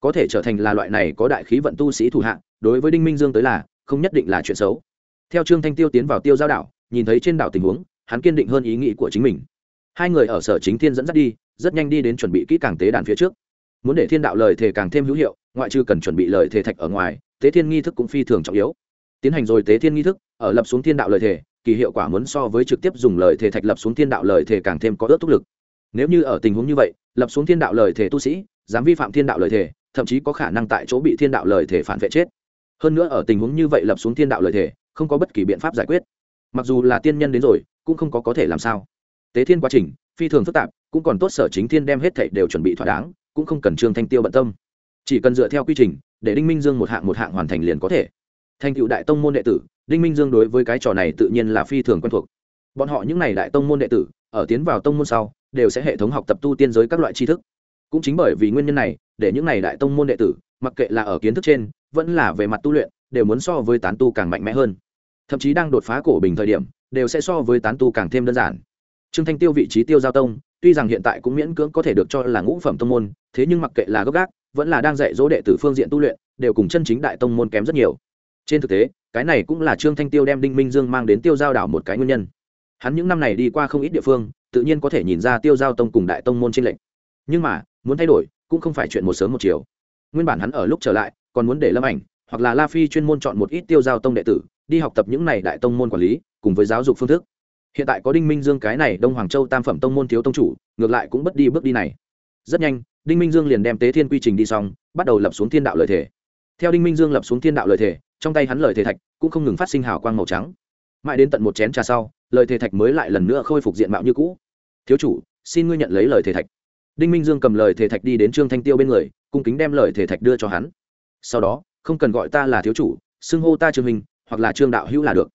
Speaker 1: Có thể trở thành là loại này có đại khí vận tu sĩ thủ hạng. đối với đinh minh dương tới là, không nhất định là chuyện xấu. Theo trương thanh tiêu tiến vào tiêu giao đảo, nhìn thấy trên đảo tình huống, hắn kiên định hơn ý nghĩ của chính mình hai người ở sở chính thiên dẫn dắt đi, rất nhanh đi đến chuẩn bị kỹ càng tế đàn phía trước. Muốn để thiên đạo lời thề càng thêm hữu hiệu, ngoại trừ cần chuẩn bị lời thề thạch ở ngoài, tế thiên nghi thức cũng phi thường trọng yếu. Tiến hành rồi tế thiên nghi thức, ở lập xuống thiên đạo lời thề, kỳ hiệu quả muốn so với trực tiếp dùng lời thề thạch lập xuống thiên đạo lời thề càng thêm có ước thúc lực. Nếu như ở tình huống như vậy, lập xuống thiên đạo lời thề tu sĩ, dám vi phạm thiên đạo lời thề, thậm chí có khả năng tại chỗ bị thiên đạo lời thề phản vệ chết. Hơn nữa ở tình huống như vậy lập xuống thiên đạo lời thề, không có bất kỳ biện pháp giải quyết. Mặc dù là tiên nhân đến rồi, cũng không có có thể làm sao tế thiên quá trình, phi thường phức tạp, cũng còn tốt sở chính thiên đem hết thảy đều chuẩn bị thỏa đáng, cũng không cần trương thanh tiêu bận tâm. Chỉ cần dựa theo quy trình, để đinh minh dương một hạng một hạng hoàn thành liền có thể. Thành cựu đại tông môn đệ tử, đinh minh dương đối với cái trò này tự nhiên là phi thường quen thuộc. Bọn họ những n à y đại tông môn đệ tử, ở tiến vào tông môn sau, đều sẽ hệ thống học tập tu tiên giới các loại tri thức. Cũng chính bởi vì nguyên nhân này, để những n à y đại tông môn đệ tử, mặc kệ là ở kiến thức trên, vẫn là về mặt tu luyện, đều muốn so với tán tu càng mạnh mẽ hơn. Thậm chí đang đột phá cổ bình thời điểm, đều sẽ so với tán tu càng thêm đơn giản trương thanh tiêu vị trí tiêu giao tông, tuy rằng hiện tại cũng miễn cưỡng có thể được cho là ngũ phẩm tông môn, thế nhưng mặc kệ là gốc gác, vẫn là đang dạy dỗ đệ tử phương diện tu luyện, đều cùng chân chính đại tông môn kém rất nhiều. Trên thực tế, cái này cũng là trương thanh tiêu đem đinh minh dương mang đến tiêu giao đảo một cái nguyên nhân. Hắn những năm này đi qua không ít địa phương, tự nhiên có thể nhìn ra tiêu giao tông cùng đại tông môn trên lệnh nhưng mà, muốn thay đổi, cũng không phải chuyện một sớm một chiều. Nguyên bản hắn ở lúc trở lại, còn muốn để lâm ảnh, hoặc là la phi chuyên môn chọn một ít tiêu giao tông đệ tử, đi học tập những này đại tông môn quản lý, cùng với giáo dục phương thức hiện tại có đinh minh dương cái này đông hoàng châu tam phẩm tông môn thiếu tông chủ, ngược lại cũng bất đi bước đi này. Rất nhanh, đinh minh dương liền đem tế thiên quy trình đi xong, bắt đầu lập xuống thiên đạo lợi thể theo đinh minh dương lập xuống thiên đạo lợi thể trong tay hắn lời thể thạch cũng không ngừng phát sinh hào quang màu trắng. Mãi đến tận một chén trà sau, lời thể thạch mới lại lần nữa khôi phục diện mạo như cũ. Thiếu chủ, xin ngươi nhận lấy lời thể thạch. Đinh minh dương cầm lời thể thạch đi đến trương thanh tiêu bên người, cung kính đem lời thể thạch đưa cho hắn. Sau đó, không cần gọi ta là thiếu chủ, xưng hô ta trương minh, hoặc là trương đạo hữu là được.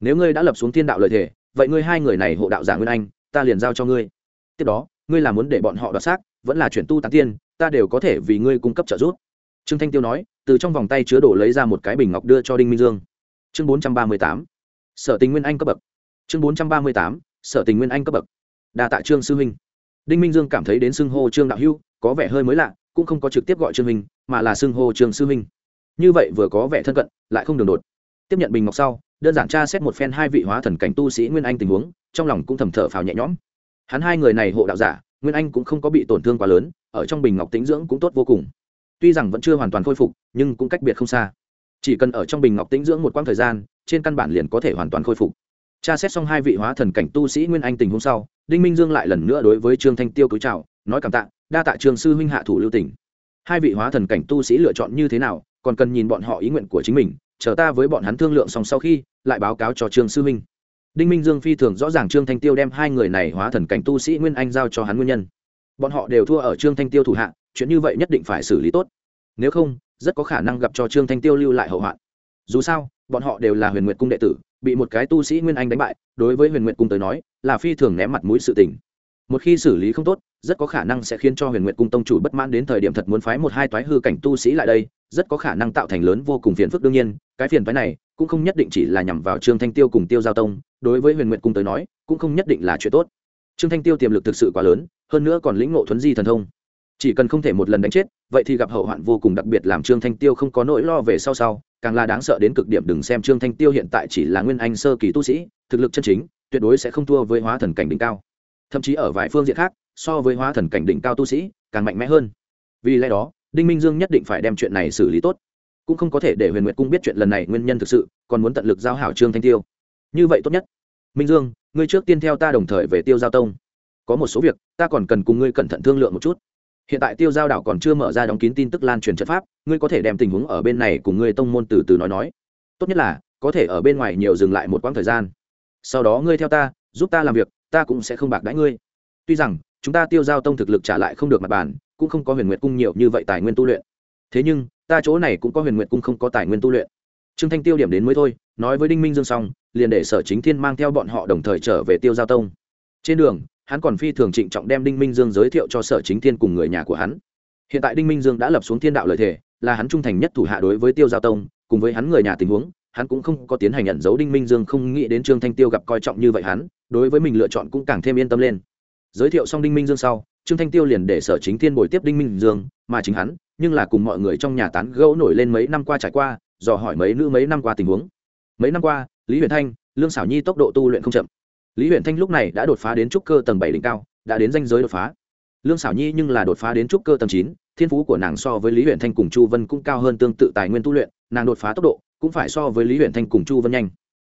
Speaker 1: Nếu ngươi đã lập xuống thiên đạo lời thể vậy ngươi hai người này hộ đạo giả nguyên anh, ta liền giao cho ngươi. Tiếp đó, ngươi là muốn để bọn họ đoạt xác, vẫn là chuyển tu tán tiên, ta đều có thể vì ngươi cung cấp trợ giúp. Trương thanh tiêu nói, từ trong vòng tay chứa đổ lấy ra một cái bình ngọc đưa cho đinh minh dương. Chương bốn trăm ba mươi tám, sở tình nguyên anh cấp bậc. Chương bốn trăm ba mươi tám, sở tình nguyên anh cấp bậc. Đa tạ trương sư huynh. Đinh minh dương cảm thấy đến xưng hô trương đạo hưu, có vẻ hơi mới lạ, cũng không có trực tiếp gọi trương minh mà là xưng hô trương sư huynh. Như vậy vừa có vẻ thân cận, lại không đường đột tiếp nhận bình ngọc sau, đơn giản tra xét một phen hai vị hóa thần cảnh tu sĩ nguyên anh tình huống, trong lòng cũng thầm thở phào nhẹ nhõm. Hắn hai người này hộ đạo giả, nguyên anh cũng không có bị tổn thương quá lớn, ở trong bình ngọc tính dưỡng cũng tốt vô cùng. Tuy rằng vẫn chưa hoàn toàn khôi phục, nhưng cũng cách biệt không xa. Chỉ cần ở trong bình ngọc tính dưỡng một quãng thời gian, trên căn bản liền có thể hoàn toàn khôi phục. Tra xét xong hai vị hóa thần cảnh tu sĩ nguyên anh tình hôm sau, đinh minh dương lại lần nữa đối với trương thanh tiêu cúi chào, nói cảm tạ, đa tạ trường sư huynh hạ thủ lưu tỉnh hai vị hóa thần cảnh tu sĩ lựa chọn như thế nào, còn cần nhìn bọn họ ý nguyện của chính mình chờ ta với bọn hắn thương lượng xong sau khi lại báo cáo cho trương sư minh, đinh minh dương phi thường rõ ràng trương thanh tiêu đem hai người này hóa thần cảnh tu sĩ nguyên anh giao cho hắn nguyên nhân. Bọn họ đều thua ở trương thanh tiêu thủ hạ chuyện như vậy nhất định phải xử lý tốt. Nếu không rất có khả năng gặp cho trương thanh tiêu lưu lại hậu hoạn. Dù sao bọn họ đều là huyền nguyệt cung đệ tử bị một cái tu sĩ nguyên anh đánh bại đối với huyền nguyệt cung tới nói là phi thường ném mặt mũi sự tình. Một khi xử lý không tốt rất có khả năng sẽ khiến cho huyền nguyệt cung tông chủ bất mãn đến thời điểm thật muốn phái một hai toái hư cảnh tu sĩ lại đây, rất có khả năng tạo thành lớn vô cùng phiền phức đương nhiên, cái phiền phái này cũng không nhất định chỉ là nhằm vào trương thanh tiêu cùng tiêu giao tông, đối với huyền nguyệt cung tới nói, cũng không nhất định là chuyện tốt. Trương thanh tiêu tiềm lực thực sự quá lớn, hơn nữa còn lĩnh ngộ thuấn di thần thông. Chỉ cần không thể một lần đánh chết, vậy thì gặp hậu hoạn vô cùng đặc biệt làm trương thanh tiêu không có nỗi lo về sau sau, càng là đáng sợ đến cực điểm đừng xem trương thanh tiêu hiện tại chỉ là nguyên anh sơ kỳ tu sĩ, thực lực chân chính, tuyệt đối sẽ không thua với hóa thần cảnh đỉnh cao. Thậm chí ở vài phương diện khác so với hóa thần cảnh đỉnh cao tu sĩ, càng mạnh mẽ hơn. Vì lẽ đó, đinh minh dương nhất định phải đem chuyện này xử lý tốt. Cũng không có thể để huyền nguyệt cung biết chuyện lần này nguyên nhân thực sự, còn muốn tận lực giao hảo trương thanh tiêu. Như vậy tốt nhất. Minh dương, ngươi trước tiên theo ta đồng thời về tiêu giao tông. Có một số việc, ta còn cần cùng ngươi cẩn thận thương lượng một chút. Hiện tại tiêu giao đảo còn chưa mở ra đóng kín tin tức lan truyền trận pháp, ngươi có thể đem tình huống ở bên này cùng ngươi tông môn từ từ nói nói. Tốt nhất là, có thể ở bên ngoài nhiều dừng lại một quãng thời gian. Sau đó ngươi theo ta, giúp ta làm việc, ta cũng sẽ không bạc đãi ngươi. Tuy rằng chúng ta tiêu giao tông thực lực trả lại không được mặt bàn, cũng không có huyền nguyệt cung nhiều như vậy tài nguyên tu luyện. Thế nhưng, ta chỗ này cũng có huyền nguyệt cung không có tài nguyên tu luyện. Trương thanh tiêu điểm đến mới thôi, nói với đinh minh dương xong, liền để sở chính thiên mang theo bọn họ đồng thời trở về tiêu giao tông. Trên đường, hắn còn phi thường trịnh trọng đem đinh minh dương giới thiệu cho sở chính thiên cùng người nhà của hắn. Hiện tại đinh minh dương đã lập xuống thiên đạo lợi thể, là hắn trung thành nhất thủ hạ đối với tiêu giao tông, cùng với hắn người nhà tình huống, hắn cũng không có tiến hành nhận dấu đinh minh dương không nghĩ đến trương thanh tiêu gặp coi trọng như vậy hắn, đối với mình lựa chọn cũng càng thêm yên tâm lên giới thiệu xong đinh minh dương sau, trương thanh tiêu liền để sở chính thiên bồi tiếp đinh minh dương, mà chính hắn, nhưng là cùng mọi người trong nhà tán gẫu nổi lên mấy năm qua trải qua, dò hỏi mấy nữ mấy năm qua tình huống. Mấy năm qua, lý huyền thanh, lương xảo nhi tốc độ tu luyện không chậm. Lý huyền thanh lúc này đã đột phá đến trúc cơ tầng bảy đỉnh cao, đã đến danh giới đột phá. Lương xảo nhi nhưng là đột phá đến trúc cơ tầng chín, thiên phú của nàng so với lý huyền thanh cùng chu vân cũng cao hơn tương tự tài nguyên tu luyện, nàng đột phá tốc độ cũng phải so với lý huyền thanh cùng chu vân nhanh.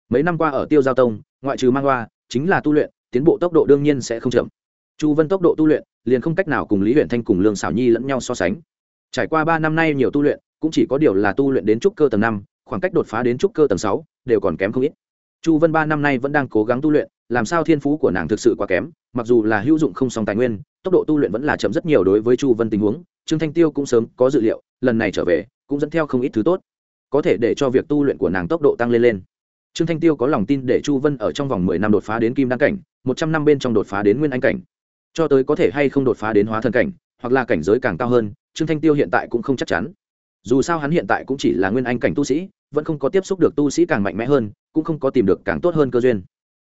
Speaker 1: Mấy năm qua ở tiêu giao tông, ngoại trừ mang hoa, chính là tu luyện, tiến bộ tốc độ đương nhiên sẽ không chậm chu vân tốc độ tu luyện, liền không cách nào cùng lý huyền thanh cùng lương xảo nhi lẫn nhau so sánh. Trải qua ba năm nay nhiều tu luyện, cũng chỉ có điều là tu luyện đến trúc cơ tầng năm, khoảng cách đột phá đến trúc cơ tầng sáu đều còn kém không ít. Chu vân ba năm nay vẫn đang cố gắng tu luyện, làm sao thiên phú của nàng thực sự quá kém, mặc dù là hữu dụng không song tài nguyên, tốc độ tu luyện vẫn là chậm rất nhiều đối với chu vân tình huống, trương thanh tiêu cũng sớm có dự liệu, lần này trở về, cũng dẫn theo không ít thứ tốt, có thể để cho việc tu luyện của nàng tốc độ tăng lên lên. Trương thanh tiêu có lòng tin để chu vân ở trong vòng mười năm đột phá đến kim đăng cảnh, một trăm năm bên trong đột phá đến nguyên anh cảnh cho tới có thể hay không đột phá đến hóa thần cảnh, hoặc là cảnh giới càng cao hơn, trương thanh tiêu hiện tại cũng không chắc chắn. Dù sao hắn hiện tại cũng chỉ là nguyên anh cảnh tu sĩ, vẫn không có tiếp xúc được tu sĩ càng mạnh mẽ hơn, cũng không có tìm được càng tốt hơn cơ duyên.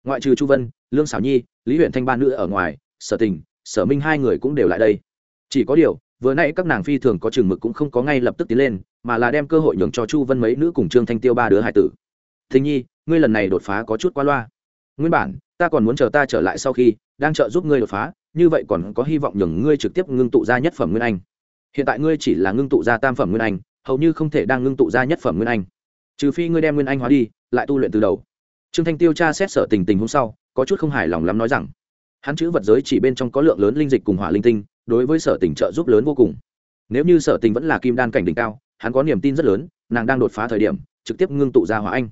Speaker 1: Ngoại trừ chu vân, lương xảo nhi, lý huyện thanh ba nữ ở ngoài, sở tình, sở minh hai người cũng đều lại đây. Chỉ có điều, vừa nãy các nàng phi thường có chừng mực cũng không có ngay lập tức tiến lên, mà là đem cơ hội nhường cho chu vân mấy nữ cùng trương thanh tiêu ba đứa hải tử. Thình nhi, ngươi lần này đột phá có chút quá loa. Nguyên bản, ta còn muốn chờ ta trở lại sau khi, đang trợ giúp ngươi đột phá như vậy còn có hy vọng nhường ngươi trực tiếp ngưng tụ ra nhất phẩm nguyên anh. Hiện tại ngươi chỉ là ngưng tụ ra tam phẩm nguyên anh, hầu như không thể đang ngưng tụ ra nhất phẩm nguyên anh. Trừ phi ngươi đem nguyên anh hóa đi, lại tu luyện từ đầu. Trương thanh tiêu tra xét sở tình tình hôm sau, có chút không hài lòng lắm nói rằng, hắn chữ vật giới chỉ bên trong có lượng lớn linh dịch cùng hỏa linh tinh, đối với sở tình trợ giúp lớn vô cùng. Nếu như sở tình vẫn là kim đan cảnh đỉnh cao, hắn có niềm tin rất lớn, nàng đang đột phá thời điểm, trực tiếp ngưng tụ ra hỏa anh.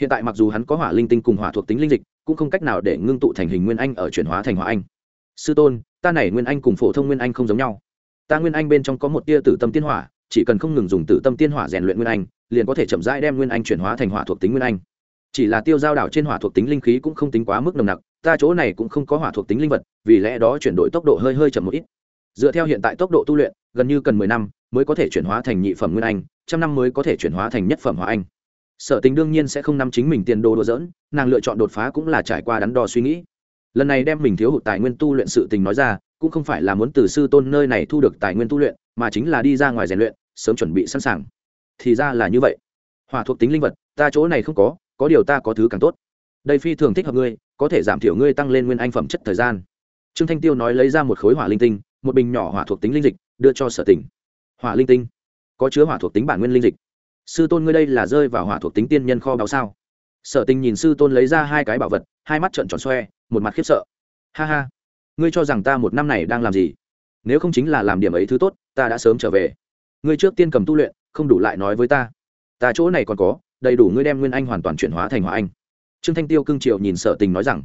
Speaker 1: Hiện tại mặc dù hắn có hỏa linh tinh cùng hỏa thuộc tính linh dịch, cũng không cách nào để ngưng tụ thành hình nguyên anh ở chuyển hóa thành hỏa anh sư tôn, ta này nguyên anh cùng phổ thông nguyên anh không giống nhau. Ta nguyên anh bên trong có một tia tử tâm tiên hỏa, chỉ cần không ngừng dùng tử tâm tiên hỏa rèn luyện nguyên anh, liền có thể chậm rãi đem nguyên anh chuyển hóa thành hỏa thuộc tính nguyên anh. Chỉ là tiêu giao đảo trên hỏa thuộc tính linh khí cũng không tính quá mức nồng nặc, ta chỗ này cũng không có hỏa thuộc tính linh vật, vì lẽ đó chuyển đổi tốc độ hơi hơi chậm một ít. Dựa theo hiện tại tốc độ tu luyện, gần như cần mười năm mới có thể chuyển hóa thành nhị phẩm nguyên anh, trăm năm mới có thể chuyển hóa thành nhất phẩm hỏa anh. Sở tính đương nhiên sẽ không nắm chính mình tiền đồ đùa dỡn nàng lựa chọn đột phá cũng là trải qua đắn đo suy nghĩ lần này đem mình thiếu hụt tài nguyên tu luyện sự tình nói ra, cũng không phải là muốn từ sư tôn nơi này thu được tài nguyên tu luyện, mà chính là đi ra ngoài rèn luyện, sớm chuẩn bị sẵn sàng. Thì ra là như vậy. Hỏa thuộc tính linh vật, ta chỗ này không có có điều ta có thứ càng tốt. Đây phi thường thích hợp ngươi, có thể giảm thiểu ngươi tăng lên nguyên anh phẩm chất thời gian. Trương thanh tiêu nói lấy ra một khối hỏa linh tinh, một bình nhỏ hỏa thuộc tính linh dịch, đưa cho sở tỉnh. Hỏa linh tinh? Có chứa hỏa thuộc tính bản nguyên linh dịch. Sư tôn ngươi đây là rơi vào hỏa thuộc tính tiên nhân kho báo sao? Sở tình nhìn sư tôn lấy ra hai cái bảo vật, hai mắt trợn tròn xoe, một mặt khiếp sợ. Ha ha, ngươi cho rằng ta một năm này đang làm gì? Nếu không chính là làm điểm ấy thứ tốt, ta đã sớm trở về. Ngươi trước tiên cầm tu luyện, không đủ lại nói với ta. Ta chỗ này còn có, đầy đủ ngươi đem nguyên anh hoàn toàn chuyển hóa thành hỏa anh. Trương thanh tiêu cưng triệu nhìn sở tình nói rằng,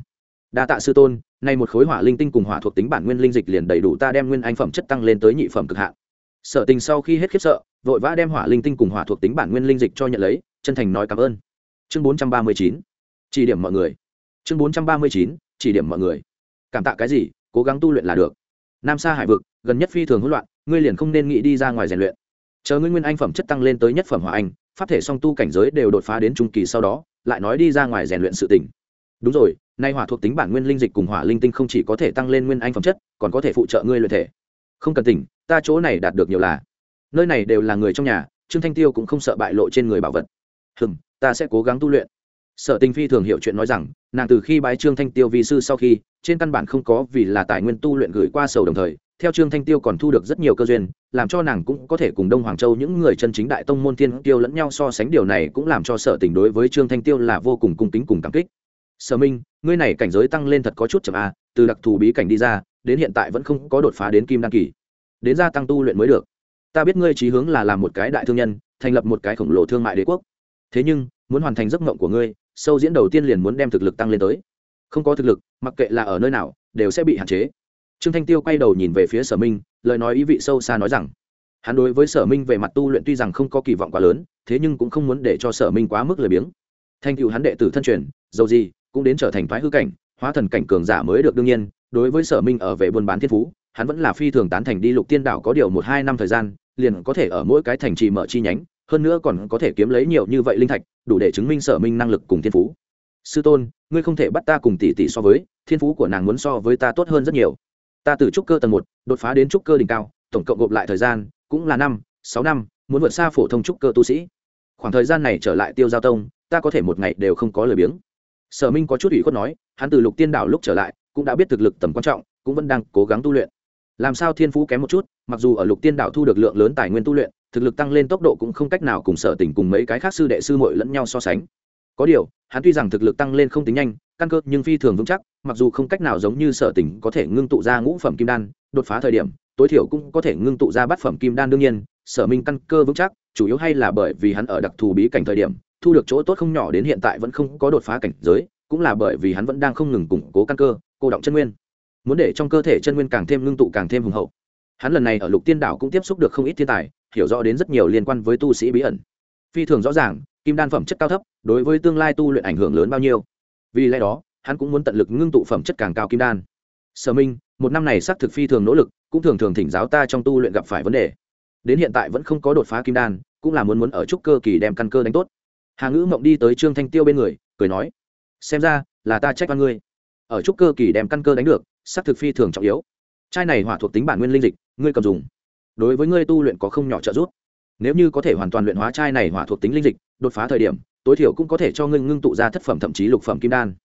Speaker 1: đa tạ sư tôn, nay một khối hỏa linh tinh cùng hỏa thuộc tính bản nguyên linh dịch liền đầy đủ ta đem nguyên anh phẩm chất tăng lên tới nhị phẩm cực hạn. Sở tình sau khi hết khiếp sợ, vội vã đem hỏa linh tinh cùng hỏa thuộc tính bản nguyên linh dịch cho nhận lấy, chân thành nói cảm ơn chương bốn trăm ba mươi chín. Chỉ điểm mọi người. Chương bốn trăm ba mươi chín, chỉ điểm mọi người. Cảm tạ cái gì, cố gắng tu luyện là được. Nam sa hải vực, gần nhất phi thường hỗn loạn, ngươi liền không nên nghĩ đi ra ngoài rèn luyện. Chờ ngươi nguyên anh phẩm chất tăng lên tới nhất phẩm hỏa anh, pháp thể song tu cảnh giới đều đột phá đến trung kỳ sau đó, lại nói đi ra ngoài rèn luyện sự tỉnh đúng rồi, nay hỏa thuộc tính bản nguyên linh dịch cùng hỏa linh tinh không chỉ có thể tăng lên nguyên anh phẩm chất, còn có thể phụ trợ ngươi luyện thể. Không cần tỉnh, ta chỗ này đạt được nhiều là. Nơi này đều là người trong nhà, trương thanh tiêu cũng không sợ bại lộ trên người bảo vật. Hừng ta sẽ cố gắng tu luyện. Sở tình phi thường hiểu chuyện nói rằng, nàng từ khi bái trương thanh tiêu vi sư sau khi, trên căn bản không có vì là tài nguyên tu luyện gửi qua sầu đồng thời, theo trương thanh tiêu còn thu được rất nhiều cơ duyên, làm cho nàng cũng có thể cùng đông hoàng châu những người chân chính đại tông môn thiên tiêu lẫn nhau so sánh điều này cũng làm cho sở tình đối với trương thanh tiêu là vô cùng cung kính cùng cảm kích. Sở minh, ngươi này cảnh giới tăng lên thật có chút chậm a từ đặc thù bí cảnh đi ra, đến hiện tại vẫn không có đột phá đến kim đăng kỳ. Đến gia tăng tu luyện mới được. Ta biết ngươi trí hướng là làm một cái đại thương nhân, thành lập một cái khổng lồ thương mại đế quốc thế nhưng, muốn hoàn thành giấc mộng của ngươi, sâu diễn đầu tiên liền muốn đem thực lực tăng lên tới. Không có thực lực, mặc kệ là ở nơi nào, đều sẽ bị hạn chế. Trương thanh tiêu quay đầu nhìn về phía sở minh, lời nói ý vị sâu xa nói rằng, hắn đối với sở minh về mặt tu luyện tuy rằng không có kỳ vọng quá lớn, thế nhưng cũng không muốn để cho sở minh quá mức lười biếng. Thanh cựu hắn đệ tử thân truyền, dầu gì, cũng đến trở thành thoái hư cảnh, hóa thần cảnh cường giả mới được đương nhiên, đối với sở minh ở về buôn bán thiên phú, hắn vẫn là phi thường tán thành đi lục tiên đảo có điều một hai năm thời gian, liền có thể ở mỗi cái thành trì mở chi nhánh hơn nữa còn có thể kiếm lấy nhiều như vậy linh thạch, đủ để chứng minh sở minh năng lực cùng thiên phú. Sư tôn, ngươi không thể bắt ta cùng tỷ tỷ so với, thiên phú của nàng muốn so với ta tốt hơn rất nhiều. Ta từ trúc cơ tầng một, đột phá đến trúc cơ đỉnh cao, tổng cộng gộp lại thời gian, cũng là năm, sáu năm, muốn vượt xa phổ thông trúc cơ tu sĩ. Khoảng thời gian này trở lại tiêu giao tông, ta có thể một ngày đều không có lời biếng. Sở minh có chút ủy khuất nói, hắn từ lục tiên đảo lúc trở lại, cũng đã biết thực lực tầm quan trọng, cũng vẫn đang cố gắng tu luyện. Làm sao thiên phú kém một chút, mặc dù ở lục tiên đảo thu được lượng lớn tài nguyên tu luyện thực lực tăng lên tốc độ cũng không cách nào cùng sở tình cùng mấy cái khác sư đệ sư muội lẫn nhau so sánh. Có điều, hắn tuy rằng thực lực tăng lên không tính nhanh, căn cơ nhưng phi thường vững chắc, mặc dù không cách nào giống như sở tình có thể ngưng tụ ra ngũ phẩm kim đan, đột phá thời điểm, tối thiểu cũng có thể ngưng tụ ra bát phẩm kim đan đương nhiên, sở minh căn cơ vững chắc, chủ yếu hay là bởi vì hắn ở đặc thù bí cảnh thời điểm, thu được chỗ tốt không nhỏ đến hiện tại vẫn không có đột phá cảnh giới, cũng là bởi vì hắn vẫn đang không ngừng củng cố căn cơ, cô động chân nguyên. Muốn để trong cơ thể chân nguyên càng thêm ngưng tụ càng thêm hùng hậu. Hắn lần này ở lục tiên đảo cũng tiếp xúc được không ít thiên tài hiểu rõ đến rất nhiều liên quan với tu sĩ bí ẩn. Phi thường rõ ràng, kim đan phẩm chất cao thấp, đối với tương lai tu luyện ảnh hưởng lớn bao nhiêu. Vì lẽ đó, hắn cũng muốn tận lực ngưng tụ phẩm chất càng cao kim đan. Sở minh, một năm này xác thực phi thường nỗ lực, cũng thường thường thỉnh giáo ta trong tu luyện gặp phải vấn đề. Đến hiện tại vẫn không có đột phá kim đan, cũng là muốn muốn ở trúc cơ kỳ đem căn cơ đánh tốt. Hà ngữ mộng đi tới trương thanh tiêu bên người, cười nói, xem ra, là ta trách văn ngươi. Ở trúc cơ kỳ đem căn cơ đánh được, xác thực phi thường trọng yếu. Chai này hỏa thuộc tính bản nguyên linh dịch, ngươi cầm dùng đối với ngươi tu luyện có không nhỏ trợ giúp. Nếu như có thể hoàn toàn luyện hóa chai này hỏa thuộc tính linh dịch, đột phá thời điểm, tối thiểu cũng có thể cho ngươi ngưng tụ ra thất phẩm thậm chí lục phẩm kim đan.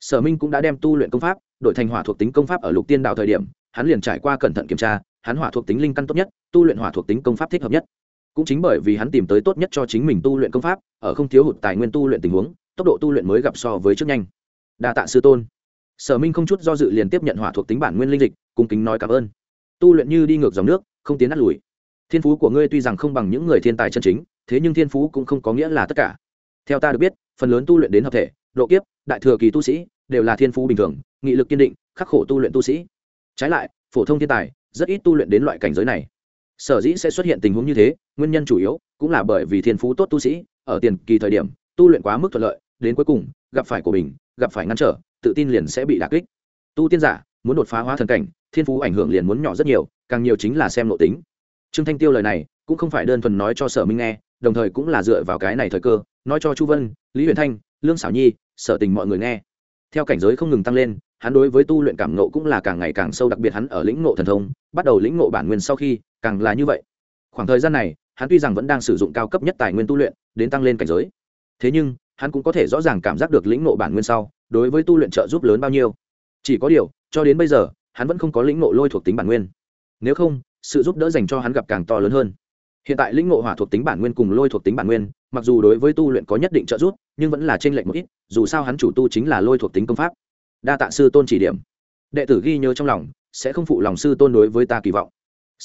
Speaker 1: Sở minh cũng đã đem tu luyện công pháp, đổi thành hỏa thuộc tính công pháp ở lục tiên đạo thời điểm, hắn liền trải qua cẩn thận kiểm tra, hắn hỏa thuộc tính linh căn tốt nhất, tu luyện hỏa thuộc tính công pháp thích hợp nhất. Cũng chính bởi vì hắn tìm tới tốt nhất cho chính mình tu luyện công pháp, ở không thiếu hụt tài nguyên tu luyện tình huống, tốc độ tu luyện mới gặp so với trước nhanh. Đa tạ sư tôn. Sở minh không chút do dự liền tiếp nhận hỏa thuộc tính bản nguyên linh dịch, cung kính nói cảm ơn. Tu luyện như đi ngược dòng nước không tiến nát lùi. Thiên phú của ngươi tuy rằng không bằng những người thiên tài chân chính, thế nhưng thiên phú cũng không có nghĩa là tất cả. Theo ta được biết, phần lớn tu luyện đến hợp thể, độ kiếp, đại thừa kỳ tu sĩ, đều là thiên phú bình thường, nghị lực kiên định, khắc khổ tu luyện tu sĩ. Trái lại, phổ thông thiên tài, rất ít tu luyện đến loại cảnh giới này. Sở dĩ sẽ xuất hiện tình huống như thế, nguyên nhân chủ yếu cũng là bởi vì thiên phú tốt tu sĩ, ở tiền kỳ thời điểm, tu luyện quá mức thuận lợi, đến cuối cùng, gặp phải của mình, gặp phải ngăn trở, tự tin liền sẽ bị đà kích. Tu tiên giả muốn đột phá hóa thần cảnh, thiên phú ảnh hưởng liền muốn nhỏ rất nhiều, càng nhiều chính là xem nội tính. Trương thanh tiêu lời này, cũng không phải đơn thuần nói cho sở minh nghe, đồng thời cũng là dựa vào cái này thời cơ, nói cho chu vân, lý huyền thanh, lương xảo nhi, sở tình mọi người nghe. Theo cảnh giới không ngừng tăng lên, hắn đối với tu luyện cảm nộ cũng là càng ngày càng sâu, đặc biệt hắn ở lĩnh nộ thần thông, bắt đầu lĩnh nộ bản nguyên sau khi, càng là như vậy. Khoảng thời gian này, hắn tuy rằng vẫn đang sử dụng cao cấp nhất tài nguyên tu luyện, đến tăng lên cảnh giới. Thế nhưng, hắn cũng có thể rõ ràng cảm giác được lĩnh nộ bản nguyên sau, đối với tu luyện trợ giúp lớn bao nhiêu. Chỉ có điều cho đến bây giờ, hắn vẫn không có lĩnh ngộ lôi thuộc tính bản nguyên. Nếu không, sự giúp đỡ dành cho hắn gặp càng to lớn hơn. Hiện tại lĩnh ngộ hỏa thuộc tính bản nguyên cùng lôi thuộc tính bản nguyên, mặc dù đối với tu luyện có nhất định trợ giúp, nhưng vẫn là t r ê n lệch một ít, dù sao hắn chủ tu chính là lôi thuộc tính công pháp. Đa tạ sư tôn chỉ điểm. Đệ tử ghi nhớ trong lòng, sẽ không phụ lòng sư tôn đối với ta kỳ vọng.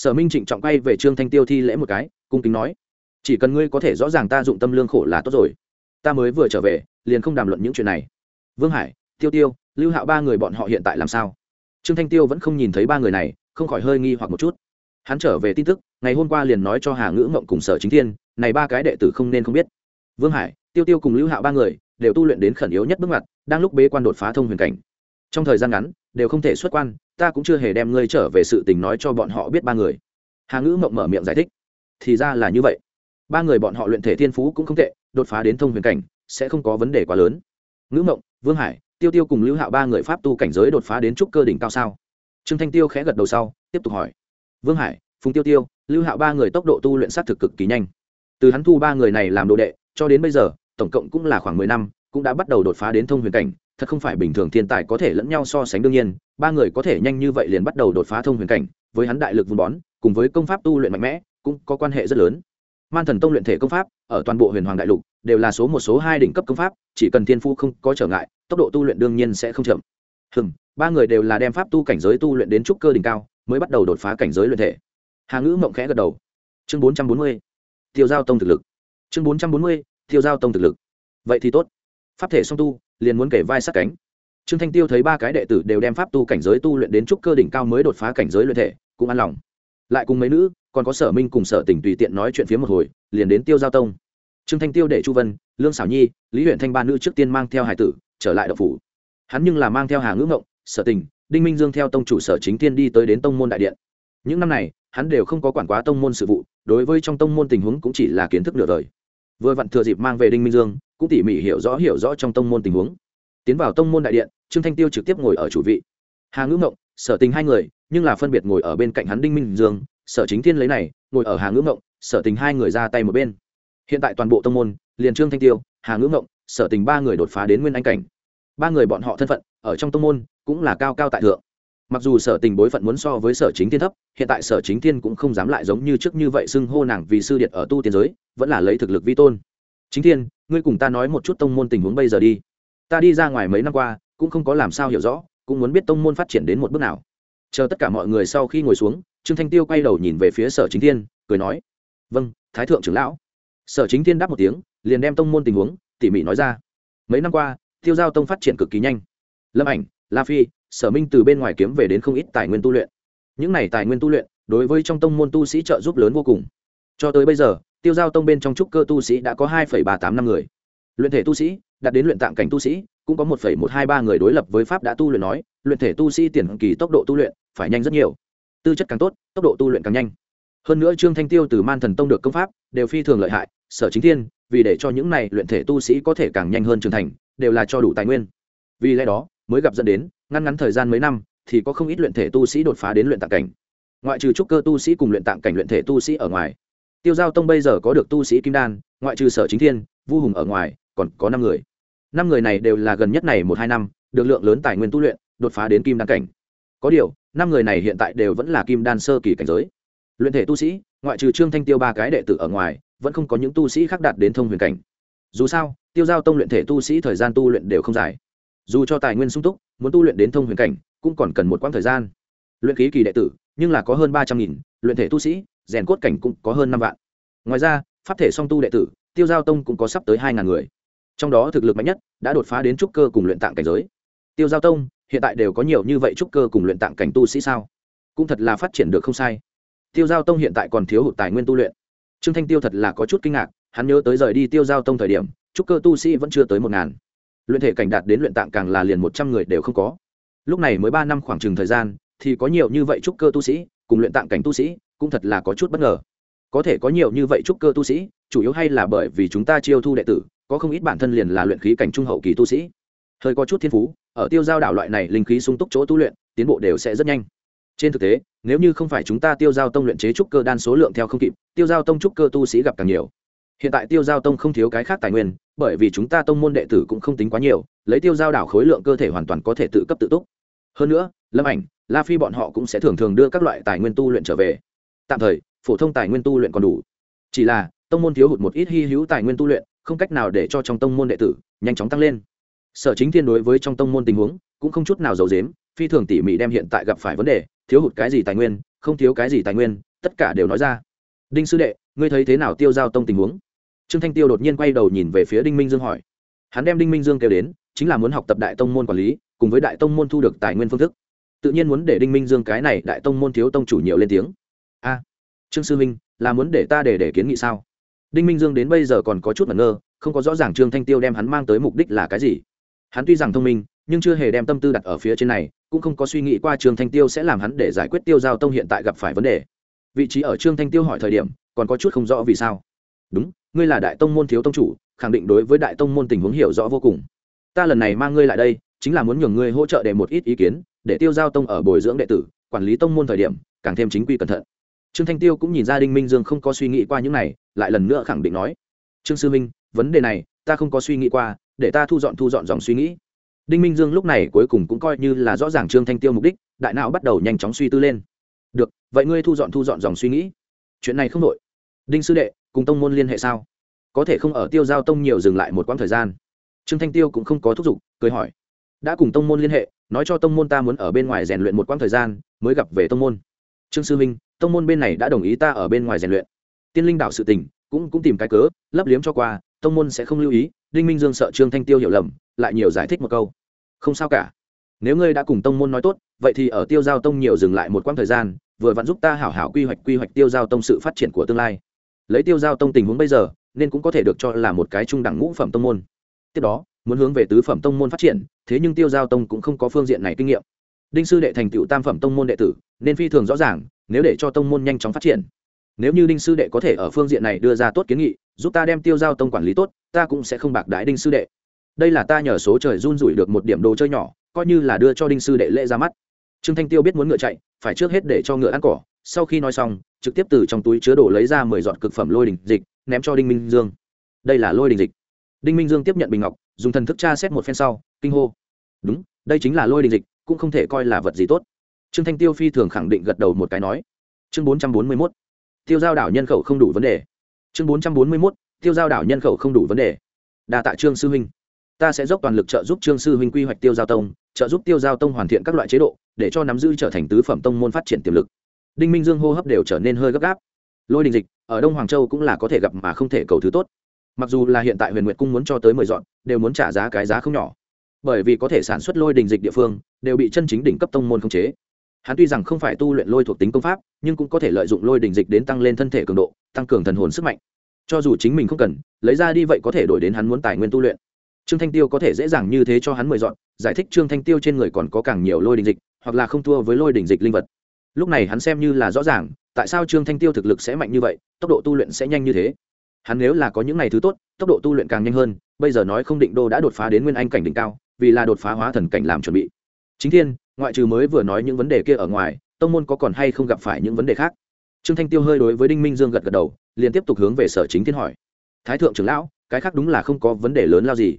Speaker 1: Sở minh trịnh trọng quay về trương thanh tiêu thi lễ một cái, cung kính nói, chỉ cần ngươi có thể rõ ràng ta dụng tâm lương khổ là tốt rồi. Ta mới vừa trở về, liền không đàm luận những chuyện này. Vương hải, tiêu tiêu lưu hạo ba người bọn họ hiện tại làm sao? Trương thanh tiêu vẫn không nhìn thấy ba người này, không khỏi hơi nghi hoặc một chút. Hắn trở về tin tức, ngày hôm qua liền nói cho hà ngữ ngộng cùng sở chính thiên, này ba cái đệ tử không nên không biết. Vương hải, tiêu tiêu cùng lưu hạo ba người đều tu luyện đến khẩn yếu nhất bước ngoặt, đang lúc bế quan đột phá thông huyền cảnh. Trong thời gian ngắn, đều không thể xuất quan, ta cũng chưa hề đem ngươi trở về sự tình nói cho bọn họ biết ba người. Hà ngữ mộng mở miệng giải thích. Thì ra là như vậy. Ba người bọn họ luyện thể thiên phú cũng không tệ, đột phá đến thông huyền cảnh, sẽ không có vấn đề quá lớn. Ngữ mộng vương hải tiêu tiêu cùng lưu hạo ba người pháp tu cảnh giới đột phá đến trúc cơ đỉnh cao sao? Trương thanh tiêu khẽ gật đầu sau, tiếp tục hỏi. Vương hải, phùng tiêu tiêu, lưu hạo ba người tốc độ tu luyện s á t thực cực kỳ nhanh. Từ hắn thu ba người này làm đồ đệ, cho đến bây giờ, tổng cộng cũng là khoảng mười năm, cũng đã bắt đầu đột phá đến thông huyền cảnh. Thật không phải bình thường thiên tài có thể lẫn nhau so sánh đương nhiên, ba người có thể nhanh như vậy liền bắt đầu đột phá thông huyền cảnh. Với hắn đại lực vun bón, cùng với công pháp tu luyện mạnh mẽ, cũng có quan hệ rất lớn man thần tông luyện thể công pháp ở toàn bộ huyền hoàng đại lục đều là số một số hai đỉnh cấp công pháp, chỉ cần thiên phu không có trở ngại, tốc độ tu luyện đương nhiên sẽ không chậm. Hừng ba người đều là đem pháp tu cảnh giới tu luyện đến trúc cơ đỉnh cao, mới bắt đầu đột phá cảnh giới luyện thể. Hà ngữ mộng khẽ gật đầu. Chương bốn trăm bốn mươi, tiêu giao tông thực lực. Chương bốn trăm bốn mươi, tiêu giao tông thực lực. Vậy thì tốt. Pháp thể song tu, liền muốn kể vai sát cánh. Trương thanh tiêu thấy ba cái đệ tử đều đem pháp tu cảnh giới tu luyện đến trúc cơ đỉnh cao mới đột phá cảnh giới luyện thể, cũng an lòng. Lại cùng mấy nữ còn có sở minh cùng sở tỉnh tùy tiện nói chuyện phía một hồi, liền đến tiêu giao tông. Trương thanh tiêu để chu vân, lương xảo nhi, lý huyện thanh ba nữ trước tiên mang theo hải tử, trở lại đậu phủ. Hắn nhưng là mang theo hà ngữ ngộng, sở tình, đinh minh dương theo tông chủ sở chính tiên đi tới đến tông môn đại điện. Những năm này, hắn đều không có quản quá tông môn sự vụ, đối với trong tông môn tình huống cũng chỉ là kiến thức nửa đời. Vừa vặn thừa dịp mang về đinh minh dương, cũng tỉ mỉ hiểu rõ hiểu rõ trong tông môn tình huống. Tiến vào tông môn đại điện, trương thanh tiêu trực tiếp ngồi ở chủ vị. Hà ngữ ngộng, sở tình hai người, nhưng là phân biệt ngồi ở bên cạnh hắn đinh minh dương sở chính thiên lấy này, ngồi ở hà ngữ ngộng, sở tình hai người ra tay một bên. Hiện tại toàn bộ tông môn, liền trương thanh tiêu, hà ngữ ngộng, sở tình ba người đột phá đến nguyên anh cảnh. Ba người bọn họ thân phận, ở trong tông môn, cũng là cao cao tại thượng. Mặc dù sở tình bối phận muốn so với sở chính thiên thấp, hiện tại sở chính thiên cũng không dám lại giống như trước như vậy xưng hô nàng vì sư điện ở tu tiên giới, vẫn là lấy thực lực vi tôn. Chính thiên, ngươi cùng ta nói một chút tông môn tình huống bây giờ đi. Ta đi ra ngoài mấy năm qua, cũng không có làm sao hiểu rõ, cũng muốn biết tông môn phát triển đến một bước nào. Chờ tất cả mọi người sau khi ngồi xuống trương thanh tiêu quay đầu nhìn về phía sở chính thiên, cười nói vâng thái thượng trưởng lão. Sở chính thiên đáp một tiếng, liền đem tông môn tình huống tỉ mỉ nói ra. Mấy năm qua, tiêu giao tông phát triển cực kỳ nhanh. Lâm ảnh, la phi, sở minh từ bên ngoài kiếm về đến không ít tài nguyên tu luyện. Những này tài nguyên tu luyện, đối với trong tông môn tu sĩ trợ giúp lớn vô cùng. Cho tới bây giờ, tiêu giao tông bên trong trúc cơ tu sĩ đã có hai ba tám năm người. Luyện thể tu sĩ, đạt đến luyện tạng cảnh tu sĩ, cũng có một một hai ba người đối lập với pháp đã tu luyện nói, luyện thể tu sĩ tiền kỳ tốc độ tu luyện phải nhanh rất nhiều tư chất càng tốt, tốc độ tu luyện càng nhanh. Hơn nữa trương thanh tiêu từ man thần tông được công pháp đều phi thường lợi hại, sở chính thiên, vì để cho những này luyện thể tu sĩ có thể càng nhanh hơn trưởng thành, đều là cho đủ tài nguyên. Vì lẽ đó, mới gặp dẫn đến ngăn ngắn thời gian mấy năm, thì có không ít luyện thể tu sĩ đột phá đến luyện tạng cảnh. Ngoại trừ trúc cơ tu sĩ cùng luyện tạng cảnh luyện thể tu sĩ ở ngoài, tiêu giao tông bây giờ có được tu sĩ kim đan, ngoại trừ sở chính thiên, vu hùng ở ngoài, còn có năm người. Năm người này đều là gần nhất này một hai năm, được lượng lớn tài nguyên tu luyện, đột phá đến kim đan cảnh có điều, năm người này hiện tại đều vẫn là kim đan sơ kỳ cảnh giới. Luyện thể tu sĩ, ngoại trừ trương thanh tiêu ba cái đệ tử ở ngoài, vẫn không có những tu sĩ khác đạt đến thông huyền cảnh. Dù sao, tiêu giao tông luyện thể tu sĩ thời gian tu luyện đều không dài. Dù cho tài nguyên sung túc, muốn tu luyện đến thông huyền cảnh, cũng còn cần một quãng thời gian. Luyện Ký kỳ đệ tử, nhưng là có hơn ba trăm nghìn, luyện thể tu sĩ, rèn cốt cảnh cũng có hơn năm vạn. Ngoài ra, pháp thể song tu đệ tử, tiêu giao tông cũng có sắp tới hai ngàn người. Trong đó thực lực mạnh nhất, đã đột phá đến trúc cơ cùng luyện tạng cảnh giới. Tiêu giao tông hiện tại đều có nhiều như vậy trúc cơ cùng luyện tạng cảnh tu sĩ sao? Cũng thật là phát triển được không sai. Tiêu giao tông hiện tại còn thiếu hụt tài nguyên tu luyện. Trương thanh tiêu thật là có chút kinh ngạc, hắn nhớ tới rời đi tiêu giao tông thời điểm, trúc cơ tu sĩ vẫn chưa tới một ngàn. Luyện thể cảnh đạt đến luyện tạng càng là liền một trăm người đều không có. Lúc này mới ba năm khoảng chừng thời gian, thì có nhiều như vậy trúc cơ tu sĩ, cùng luyện tạng cảnh tu sĩ, cũng thật là có chút bất ngờ. Có thể có nhiều như vậy trúc cơ tu sĩ, chủ yếu hay là bởi vì chúng ta chiêu thu đệ tử, có không ít bản thân liền là luyện khí cảnh trung hậu kỳ tu sĩ hơi có chút thiên phú, ở tiêu giao đảo loại này linh khí sung túc chỗ tu luyện, tiến bộ đều sẽ rất nhanh. Trên thực tế, nếu như không phải chúng ta tiêu giao tông luyện chế trúc cơ đan số lượng theo không kịp, tiêu giao tông trúc cơ tu sĩ gặp càng nhiều. Hiện tại tiêu giao tông không thiếu cái khác tài nguyên, bởi vì chúng ta tông môn đệ tử cũng không tính quá nhiều, lấy tiêu giao đảo khối lượng cơ thể hoàn toàn có thể tự cấp tự túc. Hơn nữa, lâm ảnh, la phi bọn họ cũng sẽ thường thường đưa các loại tài nguyên tu luyện trở về. Tạm thời, phổ thông tài nguyên tu luyện còn đủ. Chỉ là, tông môn thiếu hụt một ít hy hữu tài nguyên tu luyện, không cách nào để cho trong tông môn đệ tử nhanh chóng tăng lên sở chính thiên đối với trong tông môn tình huống cũng không chút nào giấu dếm phi thường tỉ mỉ đem hiện tại gặp phải vấn đề, thiếu hụt cái gì tài nguyên, không thiếu cái gì tài nguyên, tất cả đều nói ra. Đinh sư đệ, ngươi thấy thế nào tiêu giao tông tình huống? Trương thanh tiêu đột nhiên quay đầu nhìn về phía đinh minh dương hỏi. Hắn đem đinh minh dương kêu đến, chính là muốn học tập đại tông môn quản lý, cùng với đại tông môn thu được tài nguyên phương thức. Tự nhiên muốn để đinh minh dương cái này đại tông môn thiếu tông chủ nhiều lên tiếng. A, trương sư minh, là muốn để ta để để kiến nghị sao? Đinh minh dương đến bây giờ còn có chút ngẩn ngơ, không có rõ ràng trương thanh tiêu đem hắn mang tới mục đích là cái gì hắn tuy rằng thông minh, nhưng chưa hề đem tâm tư đặt ở phía trên này, cũng không có suy nghĩ qua trương thanh tiêu sẽ làm hắn để giải quyết tiêu giao tông hiện tại gặp phải vấn đề. Vị trí ở trương thanh tiêu hỏi thời điểm, còn có chút không rõ vì sao. Đúng, ngươi là đại tông môn thiếu tông chủ, khẳng định đối với đại tông môn tình huống hiểu rõ vô cùng. Ta lần này mang ngươi lại đây, chính là muốn nhường ngươi hỗ trợ để một ít ý kiến, để tiêu giao tông ở bồi dưỡng đệ tử, quản lý tông môn thời điểm, càng thêm chính quy cẩn thận. Trương thanh tiêu cũng nhìn ra đinh minh dương không có suy nghĩ qua những này, lại lần nữa khẳng định nói, trương sư minh, vấn đề này, ta không có suy nghĩ qua để ta thu dọn thu dọn dòng suy nghĩ. Đinh minh dương lúc này cuối cùng cũng coi như là rõ ràng trương thanh tiêu mục đích, đại não bắt đầu nhanh chóng suy tư lên. Được, vậy ngươi thu dọn thu dọn dòng suy nghĩ. Chuyện này không đội đinh sư đệ, cùng tông môn liên hệ sao? Có thể không ở tiêu giao tông nhiều dừng lại một quãng thời gian. Trương thanh tiêu cũng không có thúc giục, cười hỏi. Đã cùng tông môn liên hệ, nói cho tông môn ta muốn ở bên ngoài rèn luyện một quãng thời gian, mới gặp về tông môn. Trương sư minh, tông môn bên này đã đồng ý ta ở bên ngoài rèn luyện. Tiên linh đạo sự tình, cũng cũng tìm cái cớ, lấp liếm cho qua tông môn sẽ không lưu ý, đinh minh dương sợ trương thanh tiêu hiểu lầm, lại nhiều giải thích một câu. Không sao cả. Nếu ngươi đã cùng tông môn nói tốt, vậy thì ở tiêu giao tông nhiều dừng lại một quãng thời gian, vừa vặn giúp ta hảo hảo quy hoạch quy hoạch tiêu giao tông sự phát triển của tương lai. Lấy tiêu giao tông tình huống bây giờ, nên cũng có thể được cho là một cái trung đẳng ngũ phẩm tông môn. Tiếp đó, muốn hướng về tứ phẩm tông môn phát triển, thế nhưng tiêu giao tông cũng không có phương diện này kinh nghiệm. Đinh sư đệ thành tựu tam phẩm tông môn đệ tử, nên phi thường rõ ràng, nếu để cho tông môn nhanh chóng phát triển nếu như đinh sư đệ có thể ở phương diện này đưa ra tốt kiến nghị, giúp ta đem tiêu giao tông quản lý tốt, ta cũng sẽ không bạc đái đinh sư đệ. Đây là ta nhờ số trời run rủi được một điểm đồ chơi nhỏ, coi như là đưa cho đinh sư đệ lễ ra mắt. Trương thanh tiêu biết muốn ngựa chạy, phải trước hết để cho ngựa ăn cỏ, sau khi nói xong, trực tiếp từ trong túi chứa đồ lấy ra mười giọt cực phẩm lôi đình dịch, ném cho đinh minh dương. Đây là lôi đình dịch. Đinh minh dương tiếp nhận bình ngọc, dùng thần thức tra xét một phen sau, kinh hô. Đúng, đây chính là lôi đình dịch, cũng không thể coi là vật gì tốt. Trương thanh tiêu phi thường khẳng định gật đầu một cái nói. Chương bốn trăm bốn mươi mốt tiêu giao đảo nhân khẩu không đủ vấn đề. Chương bốn trăm bốn mươi mốt, tiêu giao đảo nhân khẩu không đủ vấn đề. Đa tạ trương sư huynh. Ta sẽ dốc toàn lực trợ giúp trương sư huynh quy hoạch tiêu giao tông, trợ giúp tiêu giao tông hoàn thiện các loại chế độ, để cho nắm giữ trở thành tứ phẩm tông môn phát triển tiềm lực. Đinh minh dương hô hấp đều trở nên hơi gấp gáp. Lôi đình dịch, ở đông hoàng châu cũng là có thể gặp mà không thể cầu thứ tốt. Mặc dù là hiện tại huyền nguyệt cung muốn cho tới mười dọn, đều muốn trả giá cái giá không nhỏ. Bởi vì có thể sản xuất lôi đình dịch địa phương, đều bị chân chính đỉnh cấp tông môn khống chế hắn tuy rằng không phải tu luyện lôi thuộc tính công pháp, nhưng cũng có thể lợi dụng lôi đình dịch đến tăng lên thân thể cường độ, tăng cường thần hồn sức mạnh. Cho dù chính mình không cần, lấy ra đi vậy có thể đổi đến hắn muốn tài nguyên tu luyện. Trương thanh tiêu có thể dễ dàng như thế cho hắn mười dọn, giải thích trương thanh tiêu trên người còn có càng nhiều lôi đình dịch, hoặc là không thua với lôi đình dịch linh vật. Lúc này hắn xem như là rõ ràng, tại sao trương thanh tiêu thực lực sẽ mạnh như vậy, tốc độ tu luyện sẽ nhanh như thế. Hắn nếu là có những ngày thứ tốt, tốc độ tu luyện càng nhanh hơn, bây giờ nói không định đô đã đột phá đến nguyên anh cảnh đỉnh cao, vì là đột phá hóa thần cảnh làm chuẩn bị. Chính thiên ngoại trừ mới vừa nói những vấn đề kia ở ngoài, tông môn có còn hay không gặp phải những vấn đề khác? Trương thanh tiêu hơi đối với đinh minh dương gật gật đầu, liền tiếp tục hướng về sở chính thiên hỏi. Thái thượng trưởng lão, cái khác đúng là không có vấn đề lớn lao gì.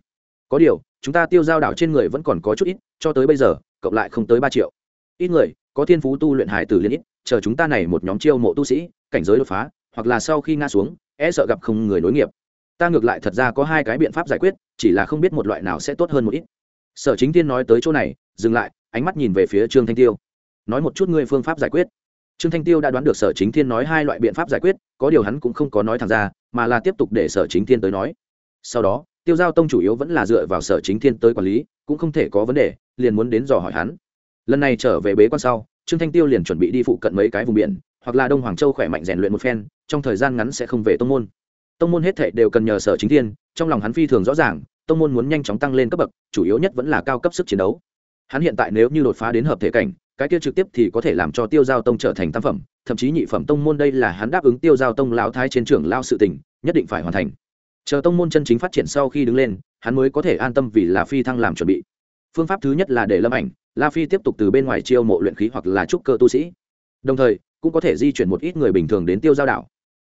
Speaker 1: Có điều, chúng ta tiêu giao đảo trên người vẫn còn có chút ít, cho tới bây giờ, cộng lại không tới ba triệu. Ít người, có thiên phú tu luyện hải tử liên ít, chờ chúng ta này một nhóm chiêu mộ tu sĩ, cảnh giới đột phá, hoặc là sau khi ngã xuống e sợ gặp không người nối nghiệp. Ta ngược lại thật ra có hai cái biện pháp giải quyết, chỉ là không biết một loại nào sẽ tốt hơn một ít sở chính tiên nói tới chỗ này, dừng lại, ánh mắt nhìn về phía trương thanh tiêu. Nói một chút ngươi phương pháp giải quyết. Trương thanh tiêu đã đoán được sở chính thiên nói hai loại biện pháp giải quyết, có điều hắn cũng không có nói thẳng ra, mà là tiếp tục để sở chính thiên tới nói. Sau đó, tiêu giao tông chủ yếu vẫn là dựa vào sở chính thiên tới quản lý, cũng không thể có vấn đề, liền muốn đến dò hỏi hắn. Lần này trở về bế quan sau, trương thanh tiêu liền chuẩn bị đi phụ cận mấy cái vùng biển, hoặc là đông hoàng châu khỏe mạnh rèn luyện một phen, trong thời gian ngắn sẽ không về tông môn. Tông môn hết thệ đều cần nhờ sở chính thiên, trong lòng hắn phi thường rõ ràng tông môn muốn nhanh chóng tăng lên cấp bậc, chủ yếu nhất vẫn là cao cấp sức chiến đấu. Hắn hiện tại nếu như đột phá đến hợp thể cảnh, cái kia trực tiếp thì có thể làm cho tiêu giao tông trở thành tam phẩm, thậm chí nhị phẩm tông môn đây là hắn đáp ứng tiêu giao tông lão thái trên trưởng lao sự tình, nhất định phải hoàn thành. Chờ tông môn chân chính phát triển sau khi đứng lên, hắn mới có thể an tâm vì là phi thăng làm chuẩn bị. Phương pháp thứ nhất là để lâm ảnh, la phi tiếp tục từ bên ngoài chiêu mộ luyện khí hoặc là trúc cơ tu sĩ. Đồng thời, cũng có thể di chuyển một ít người bình thường đến tiêu giao đảo.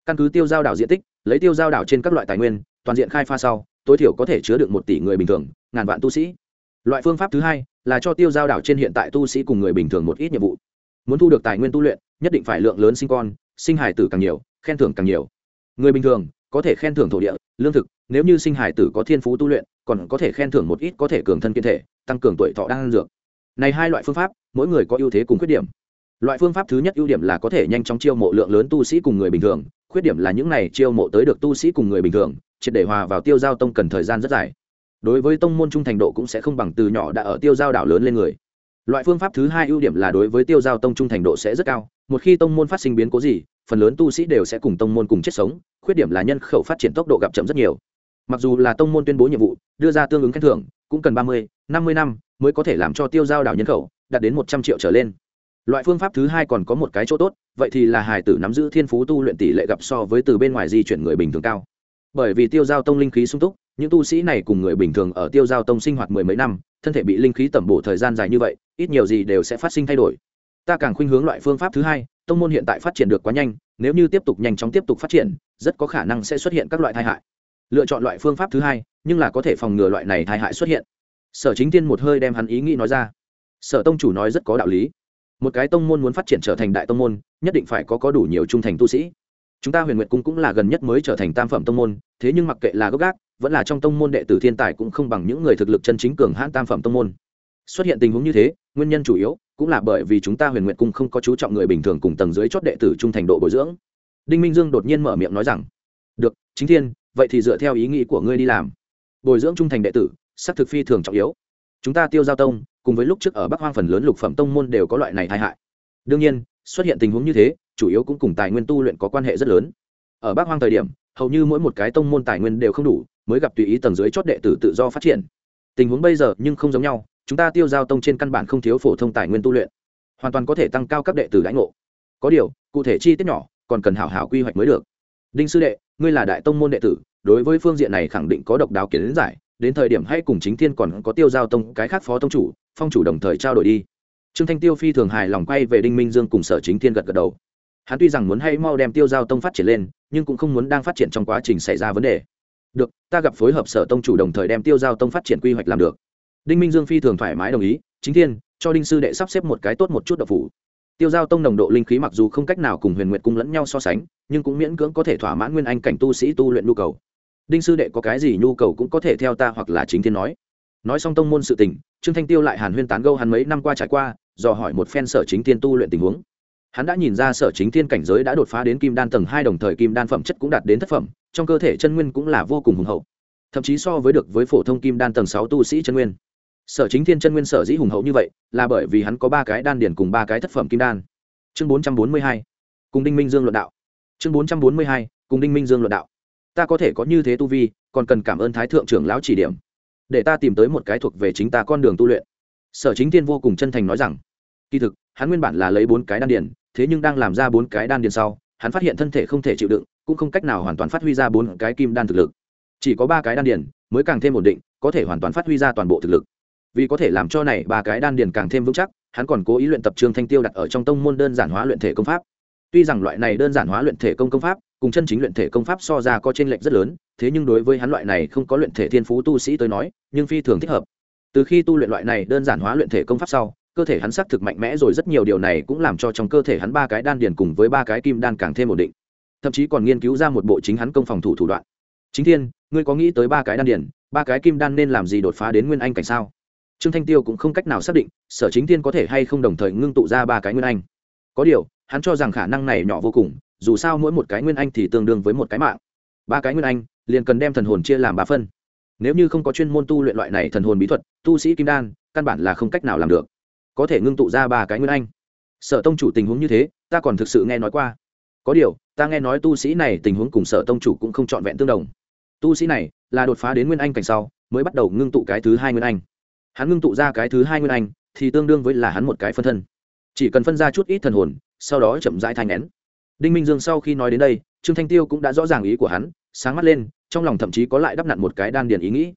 Speaker 1: Căn cứ tiêu giao đảo diện tích, lấy tiêu giao đảo trên các loại tài nguyên, toàn diện khai pha sau tối thiểu có thể chứa được một tỷ người bình thường, ngàn vạn tu sĩ. Loại phương pháp thứ hai là cho tiêu giao đảo trên hiện tại tu sĩ cùng người bình thường một ít nhiệm vụ. Muốn thu được tài nguyên tu luyện, nhất định phải lượng lớn sinh con, sinh hải tử càng nhiều, khen thưởng càng nhiều. Người bình thường có thể khen thưởng thổ địa, lương thực, nếu như sinh hải tử có thiên phú tu luyện, còn có thể khen thưởng một ít có thể cường thân kiên thể, tăng cường tuổi thọ đang dược. Này hai loại phương pháp, mỗi người có ưu thế cùng khuyết điểm. Loại phương pháp thứ nhất ưu điểm là có thể nhanh chóng chiêu mộ lượng lớn tu sĩ cùng người bình thường, khuyết điểm là những này chiêu mộ tới được tu sĩ cùng người bình thường triệt để hòa vào tiêu giao tông cần thời gian rất dài. Đối với tông môn trung thành độ cũng sẽ không bằng từ nhỏ đã ở tiêu giao đảo lớn lên người. Loại phương pháp thứ hai ưu điểm là đối với tiêu giao tông trung thành độ sẽ rất cao, một khi tông môn phát sinh biến cố gì, phần lớn tu sĩ đều sẽ cùng tông môn cùng chết sống, khuyết điểm là nhân khẩu phát triển tốc độ gặp chậm rất nhiều. Mặc dù là tông môn tuyên bố nhiệm vụ, đưa ra tương ứng khen thưởng, cũng cần ba mươi, năm mươi năm mới có thể làm cho tiêu giao đảo nhân khẩu đạt đến một trăm triệu trở lên. Loại phương pháp thứ hai còn có một cái chỗ tốt, vậy thì là hải tử nắm giữ thiên phú tu luyện tỷ lệ gặp so với từ bên ngoài di chuyển người bình thường cao bởi vì tiêu giao tông linh khí sung túc, những tu sĩ này cùng người bình thường ở tiêu giao tông sinh hoạt mười mấy năm, thân thể bị linh khí tẩm bổ thời gian dài như vậy, ít nhiều gì đều sẽ phát sinh thay đổi. Ta càng khuynh hướng loại phương pháp thứ hai, tông môn hiện tại phát triển được quá nhanh, nếu như tiếp tục nhanh chóng tiếp tục phát triển, rất có khả năng sẽ xuất hiện các loại tai hại. Lựa chọn loại phương pháp thứ hai, nhưng là có thể phòng ngừa loại này tai hại xuất hiện. Sở chính tiên một hơi đem hắn ý nghĩ nói ra. Sở tông chủ nói rất có đạo lý. Một cái tông môn muốn phát triển trở thành đại tông môn, nhất định phải có có đủ nhiều trung thành tu sĩ chúng ta huyền nguyệt cung cũng là gần nhất mới trở thành tam phẩm tông môn, thế nhưng mặc kệ là gốc gác, vẫn là trong tông môn đệ tử thiên tài cũng không bằng những người thực lực chân chính cường hãn tam phẩm tông môn. Xuất hiện tình huống như thế, nguyên nhân chủ yếu cũng là bởi vì chúng ta huyền nguyệt cung không có chú trọng người bình thường cùng tầng dưới chót đệ tử trung thành độ bồi dưỡng. Đinh minh dương đột nhiên mở miệng nói rằng, được, chính thiên, vậy thì dựa theo ý nghĩ của ngươi đi làm. Bồi dưỡng trung thành đệ tử, xác thực phi thường trọng yếu. Chúng ta tiêu giao tông, cùng với lúc trước ở bắc hoang phần lớn lục phẩm tông môn đều có loại này tai hại. Đương nhiên xuất hiện tình huống như thế, chủ yếu cũng cùng tài nguyên tu luyện có quan hệ rất lớn. Ở bắc hoang thời điểm, hầu như mỗi một cái tông môn tài nguyên đều không đủ, mới gặp tùy ý tầng dưới chót đệ tử tự do phát triển. Tình huống bây giờ nhưng không giống nhau, chúng ta tiêu giao tông trên căn bản không thiếu phổ thông tài nguyên tu luyện, hoàn toàn có thể tăng cao các đệ tử lãnh ngộ. Có điều, cụ thể chi tiết nhỏ, còn cần hảo hảo quy hoạch mới được. Đinh sư đệ, ngươi là đại tông môn đệ tử, đối với phương diện này khẳng định có độc đáo kiến giải, đến thời điểm hay cùng chính thiên còn có tiêu giao tông cái khác phó tông chủ, phong chủ đồng thời trao đổi đi trương thanh tiêu phi thường hài lòng quay về đinh minh dương cùng sở chính thiên gật gật đầu. Hắn tuy rằng muốn hay mau đem tiêu giao tông phát triển lên, nhưng cũng không muốn đang phát triển trong quá trình xảy ra vấn đề. Được, ta gặp phối hợp sở tông chủ đồng thời đem tiêu giao tông phát triển quy hoạch làm được. Đinh minh dương phi thường thoải mái đồng ý, chính thiên, cho đinh sư đệ sắp xếp một cái tốt một chút độc phủ. Tiêu giao tông nồng độ linh khí mặc dù không cách nào cùng huyền nguyệt cung lẫn nhau so sánh, nhưng cũng miễn cưỡng có thể thỏa mãn nguyên anh cảnh tu sĩ tu luyện nhu cầu. Đinh sư đệ có cái gì nhu cầu cũng có thể theo ta hoặc là chính thiên nói. Nói xong tông môn sự tình, trương thanh tiêu lại hàn huyên tán gâu hắn mấy năm qua trải qua dò hỏi một phen sở chính thiên tu luyện tình huống. Hắn đã nhìn ra sở chính thiên cảnh giới đã đột phá đến kim đan tầng hai đồng thời kim đan phẩm chất cũng đạt đến thất phẩm, trong cơ thể chân nguyên cũng là vô cùng hùng hậu. Thậm chí so với được với phổ thông kim đan tầng sáu tu sĩ chân nguyên. Sở chính thiên chân nguyên sở dĩ hùng hậu như vậy, là bởi vì hắn có ba cái đan điển cùng ba cái thất phẩm kim đan. Chương bốn trăm bốn mươi hai, cùng đinh minh dương luận đạo. Chương bốn trăm bốn mươi hai, cùng đinh minh dương luận đạo. Ta có thể có như thế tu vi, còn cần cảm ơn thái thượng trưởng lão chỉ điểm. Để ta tìm tới một cái thuộc về chính ta con đường tu luyện. Sở chính thiên vô cùng chân thành nói rằng kỳ thực, hắn nguyên bản là lấy bốn cái đan điền, thế nhưng đang làm ra bốn cái đan điền sau, hắn phát hiện thân thể không thể chịu đựng, cũng không cách nào hoàn toàn phát huy ra bốn cái kim đan thực lực. Chỉ có ba cái đan điền mới càng thêm ổn định, có thể hoàn toàn phát huy ra toàn bộ thực lực. Vì có thể làm cho này ba cái đan điền càng thêm vững chắc, hắn còn cố ý luyện tập trương thanh tiêu đặt ở trong tông môn đơn giản hóa luyện thể công pháp. Tuy rằng loại này đơn giản hóa luyện thể công công pháp, cùng chân chính luyện thể công pháp so ra có t r ê n lệch rất lớn, thế nhưng đối với hắn loại này không có luyện thể thiên phú tu sĩ tới nói, nhưng phi thường thích hợp. Từ khi tu luyện loại này đơn giản hóa luyện thể công pháp sau cơ thể hắn xác thực mạnh mẽ rồi, rất nhiều điều này cũng làm cho trong cơ thể hắn ba cái đan điền cùng với ba cái kim đan càng thêm ổn định. Thậm chí còn nghiên cứu ra một bộ chính hắn công phòng thủ thủ đoạn. Chính thiên, ngươi có nghĩ tới ba cái đan điền, ba cái kim đan nên làm gì đột phá đến nguyên anh cảnh sao? Trương thanh tiêu cũng không cách nào xác định, sở chính thiên có thể hay không đồng thời ngưng tụ ra ba cái nguyên anh. Có điều, hắn cho rằng khả năng này nhỏ vô cùng, dù sao mỗi một cái nguyên anh thì tương đương với một cái mạng. Ba cái nguyên anh, liền cần đem thần hồn chia làm ba phân. Nếu như không có chuyên môn tu luyện loại này thần hồn bí thuật, tu sĩ kim đan, căn bản là không cách nào làm được có thể ngưng tụ ra ba cái nguyên anh. Sở tông chủ tình huống như thế, ta còn thực sự nghe nói qua. Có điều, ta nghe nói tu sĩ này tình huống cùng sở tông chủ cũng không trọn vẹn tương đồng. Tu sĩ này là đột phá đến nguyên anh cảnh sau, mới bắt đầu ngưng tụ cái thứ hai nguyên anh. Hắn ngưng tụ ra cái thứ hai nguyên anh, thì tương đương với là hắn một cái phân thân. Chỉ cần phân ra chút ít thần hồn, sau đó chậm rãi thanh nén. Đinh minh dương sau khi nói đến đây, trương thanh tiêu cũng đã rõ ràng ý của hắn, sáng mắt lên, trong lòng thậm chí có lại đắp nặn một cái đan điền ý nghĩ.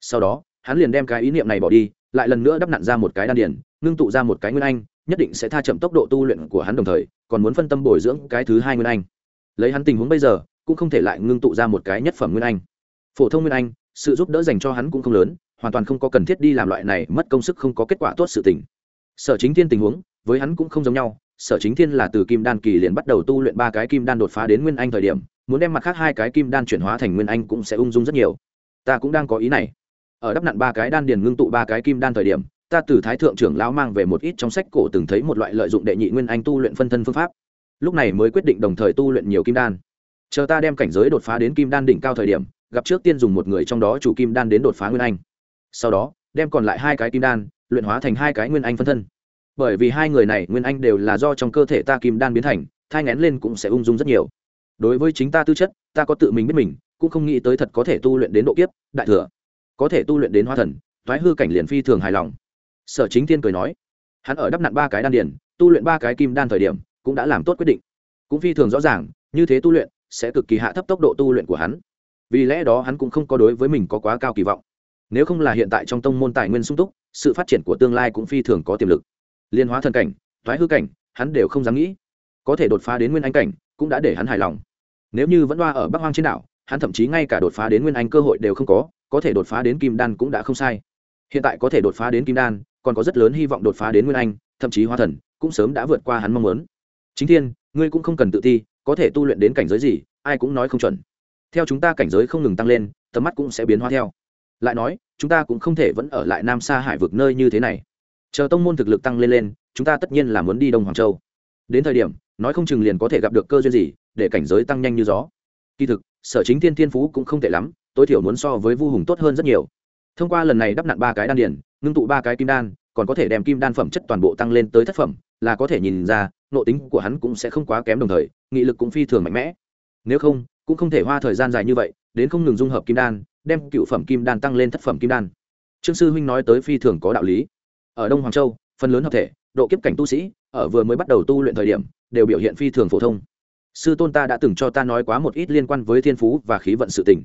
Speaker 1: Sau đó, hắn liền đem cái ý niệm này bỏ đi, lại lần nữa đắp nặn ra một cái đan điền ngưng tụ ra một cái nguyên anh, nhất định sẽ tha chậm tốc độ tu luyện của hắn đồng thời, còn muốn phân tâm bồi dưỡng cái thứ hai nguyên anh. Lấy hắn tình huống bây giờ, cũng không thể lại ngưng tụ ra một cái nhất phẩm nguyên anh. Phổ thông nguyên anh, sự giúp đỡ dành cho hắn cũng không lớn, hoàn toàn không có cần thiết đi làm loại này, mất công sức không có kết quả tốt sự tình. Sở chính thiên tình huống, với hắn cũng không giống nhau, sở chính thiên là từ kim đan kỳ liền bắt đầu tu luyện ba cái kim đan đột phá đến nguyên anh thời điểm, muốn đem mặt khác hai cái kim đan chuyển hóa thành nguyên anh cũng sẽ ung dung rất nhiều. Ta cũng đang có ý này. Ở đắp nặn ba cái đan điền ngưng tụ ba cái kim đan thời điểm ta từ thái thượng trưởng lão mang về một ít trong sách cổ từng thấy một loại lợi dụng đệ nhị nguyên anh tu luyện phân thân phương pháp. Lúc này mới quyết định đồng thời tu luyện nhiều kim đan. Chờ ta đem cảnh giới đột phá đến kim đan đỉnh cao thời điểm, gặp trước tiên dùng một người trong đó chủ kim đan đến đột phá nguyên anh. Sau đó, đem còn lại hai cái kim đan luyện hóa thành hai cái nguyên anh phân thân. Bởi vì hai người này nguyên anh đều là do trong cơ thể ta kim đan biến thành, thai ngén lên cũng sẽ ung dung rất nhiều. Đối với chính ta tư chất, ta có tự mình biết mình, cũng không nghĩ tới thật có thể tu luyện đến độ kiếp, đại thừa. Có thể tu luyện đến hoa thần, thoái hư cảnh liền phi thường hài lòng sở chính tiên cười nói, hắn ở đắp nặn ba cái đan điền, tu luyện ba cái kim đan thời điểm, cũng đã làm tốt quyết định. Cũng phi thường rõ ràng, như thế tu luyện, sẽ cực kỳ hạ thấp tốc độ tu luyện của hắn. Vì lẽ đó hắn cũng không có đối với mình có quá cao kỳ vọng. Nếu không là hiện tại trong tông môn tài nguyên sung túc, sự phát triển của tương lai cũng phi thường có tiềm lực. Liên hóa thần cảnh, thoái hư cảnh, hắn đều không dám nghĩ. Có thể đột phá đến nguyên anh cảnh, cũng đã để hắn hài lòng. Nếu như vẫn đoa ở bắc hoang trên đảo, hắn thậm chí ngay cả đột phá đến nguyên anh cơ hội đều không có có thể đột phá đến kim đan cũng đã không sai. Hiện tại có thể đột phá đến kim đan còn có rất lớn hy vọng đột phá đến nguyên anh, thậm chí hoa thần, cũng sớm đã vượt qua hắn mong muốn. Chính thiên, ngươi cũng không cần tự ti, có thể tu luyện đến cảnh giới gì, ai cũng nói không chuẩn. Theo chúng ta cảnh giới không ngừng tăng lên, tầm mắt cũng sẽ biến hóa theo. Lại nói, chúng ta cũng không thể vẫn ở lại nam xa hải vực nơi như thế này. Chờ tông môn thực lực tăng lên lên, chúng ta tất nhiên là muốn đi đông hoàng châu. Đến thời điểm, nói không chừng liền có thể gặp được cơ duyên gì, để cảnh giới tăng nhanh như gió. Kỳ thực, sở chính thiên thiên phú cũng không tệ lắm, tối thiểu muốn so với vu hùng tốt hơn rất nhiều. Thông qua lần này đắp nặn ba cái đan điển ngưng tụ ba cái kim đan, còn có thể đem kim đan phẩm chất toàn bộ tăng lên tới thất phẩm, là có thể nhìn ra nộ tính của hắn cũng sẽ không quá kém đồng thời, nghị lực cũng phi thường mạnh mẽ. Nếu không, cũng không thể hoa thời gian dài như vậy, đến không ngừng dung hợp kim đan, đem cựu phẩm kim đan tăng lên thất phẩm kim đan. Trương sư huynh nói tới phi thường có đạo lý. Ở đông hoàng châu, phần lớn hợp thể, độ kiếp cảnh tu sĩ, ở vừa mới bắt đầu tu luyện thời điểm, đều biểu hiện phi thường phổ thông. Sư tôn ta đã từng cho ta nói quá một ít liên quan với thiên phú và khí vận sự tình.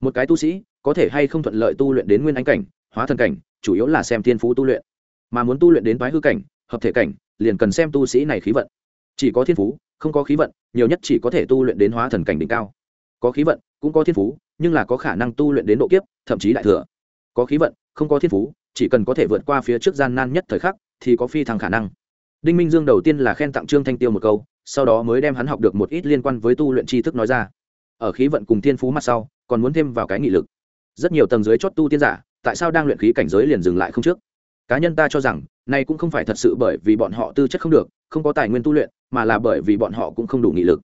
Speaker 1: Một cái tu sĩ, có thể hay không thuận lợi tu luyện đến nguyên anh cảnh, hóa thần cảnh chủ yếu là xem thiên phú tu luyện. Mà muốn tu luyện đến toái hư cảnh, hợp thể cảnh, liền cần xem tu sĩ này khí vận. Chỉ có thiên phú, không có khí vận, nhiều nhất chỉ có thể tu luyện đến hóa thần cảnh đỉnh cao. Có khí vận, cũng có thiên phú, nhưng là có khả năng tu luyện đến độ kiếp, thậm chí đại thừa. Có khí vận, không có thiên phú, chỉ cần có thể vượt qua phía trước gian nan nhất thời khắc, thì có phi thăng khả năng. Đinh minh dương đầu tiên là khen tặng trương thanh tiêu một câu, sau đó mới đem hắn học được một ít liên quan với tu luyện tri thức nói ra. Ở khí vận cùng thiên phú mặt sau, còn muốn thêm vào cái nghị lực. Rất nhiều tầng dưới chót tu tiên giả tại sao đang luyện khí cảnh giới liền dừng lại không trước? Cá nhân ta cho rằng này cũng không phải thật sự bởi vì bọn họ tư chất không được, không có tài nguyên tu luyện, mà là bởi vì bọn họ cũng không đủ nghị lực.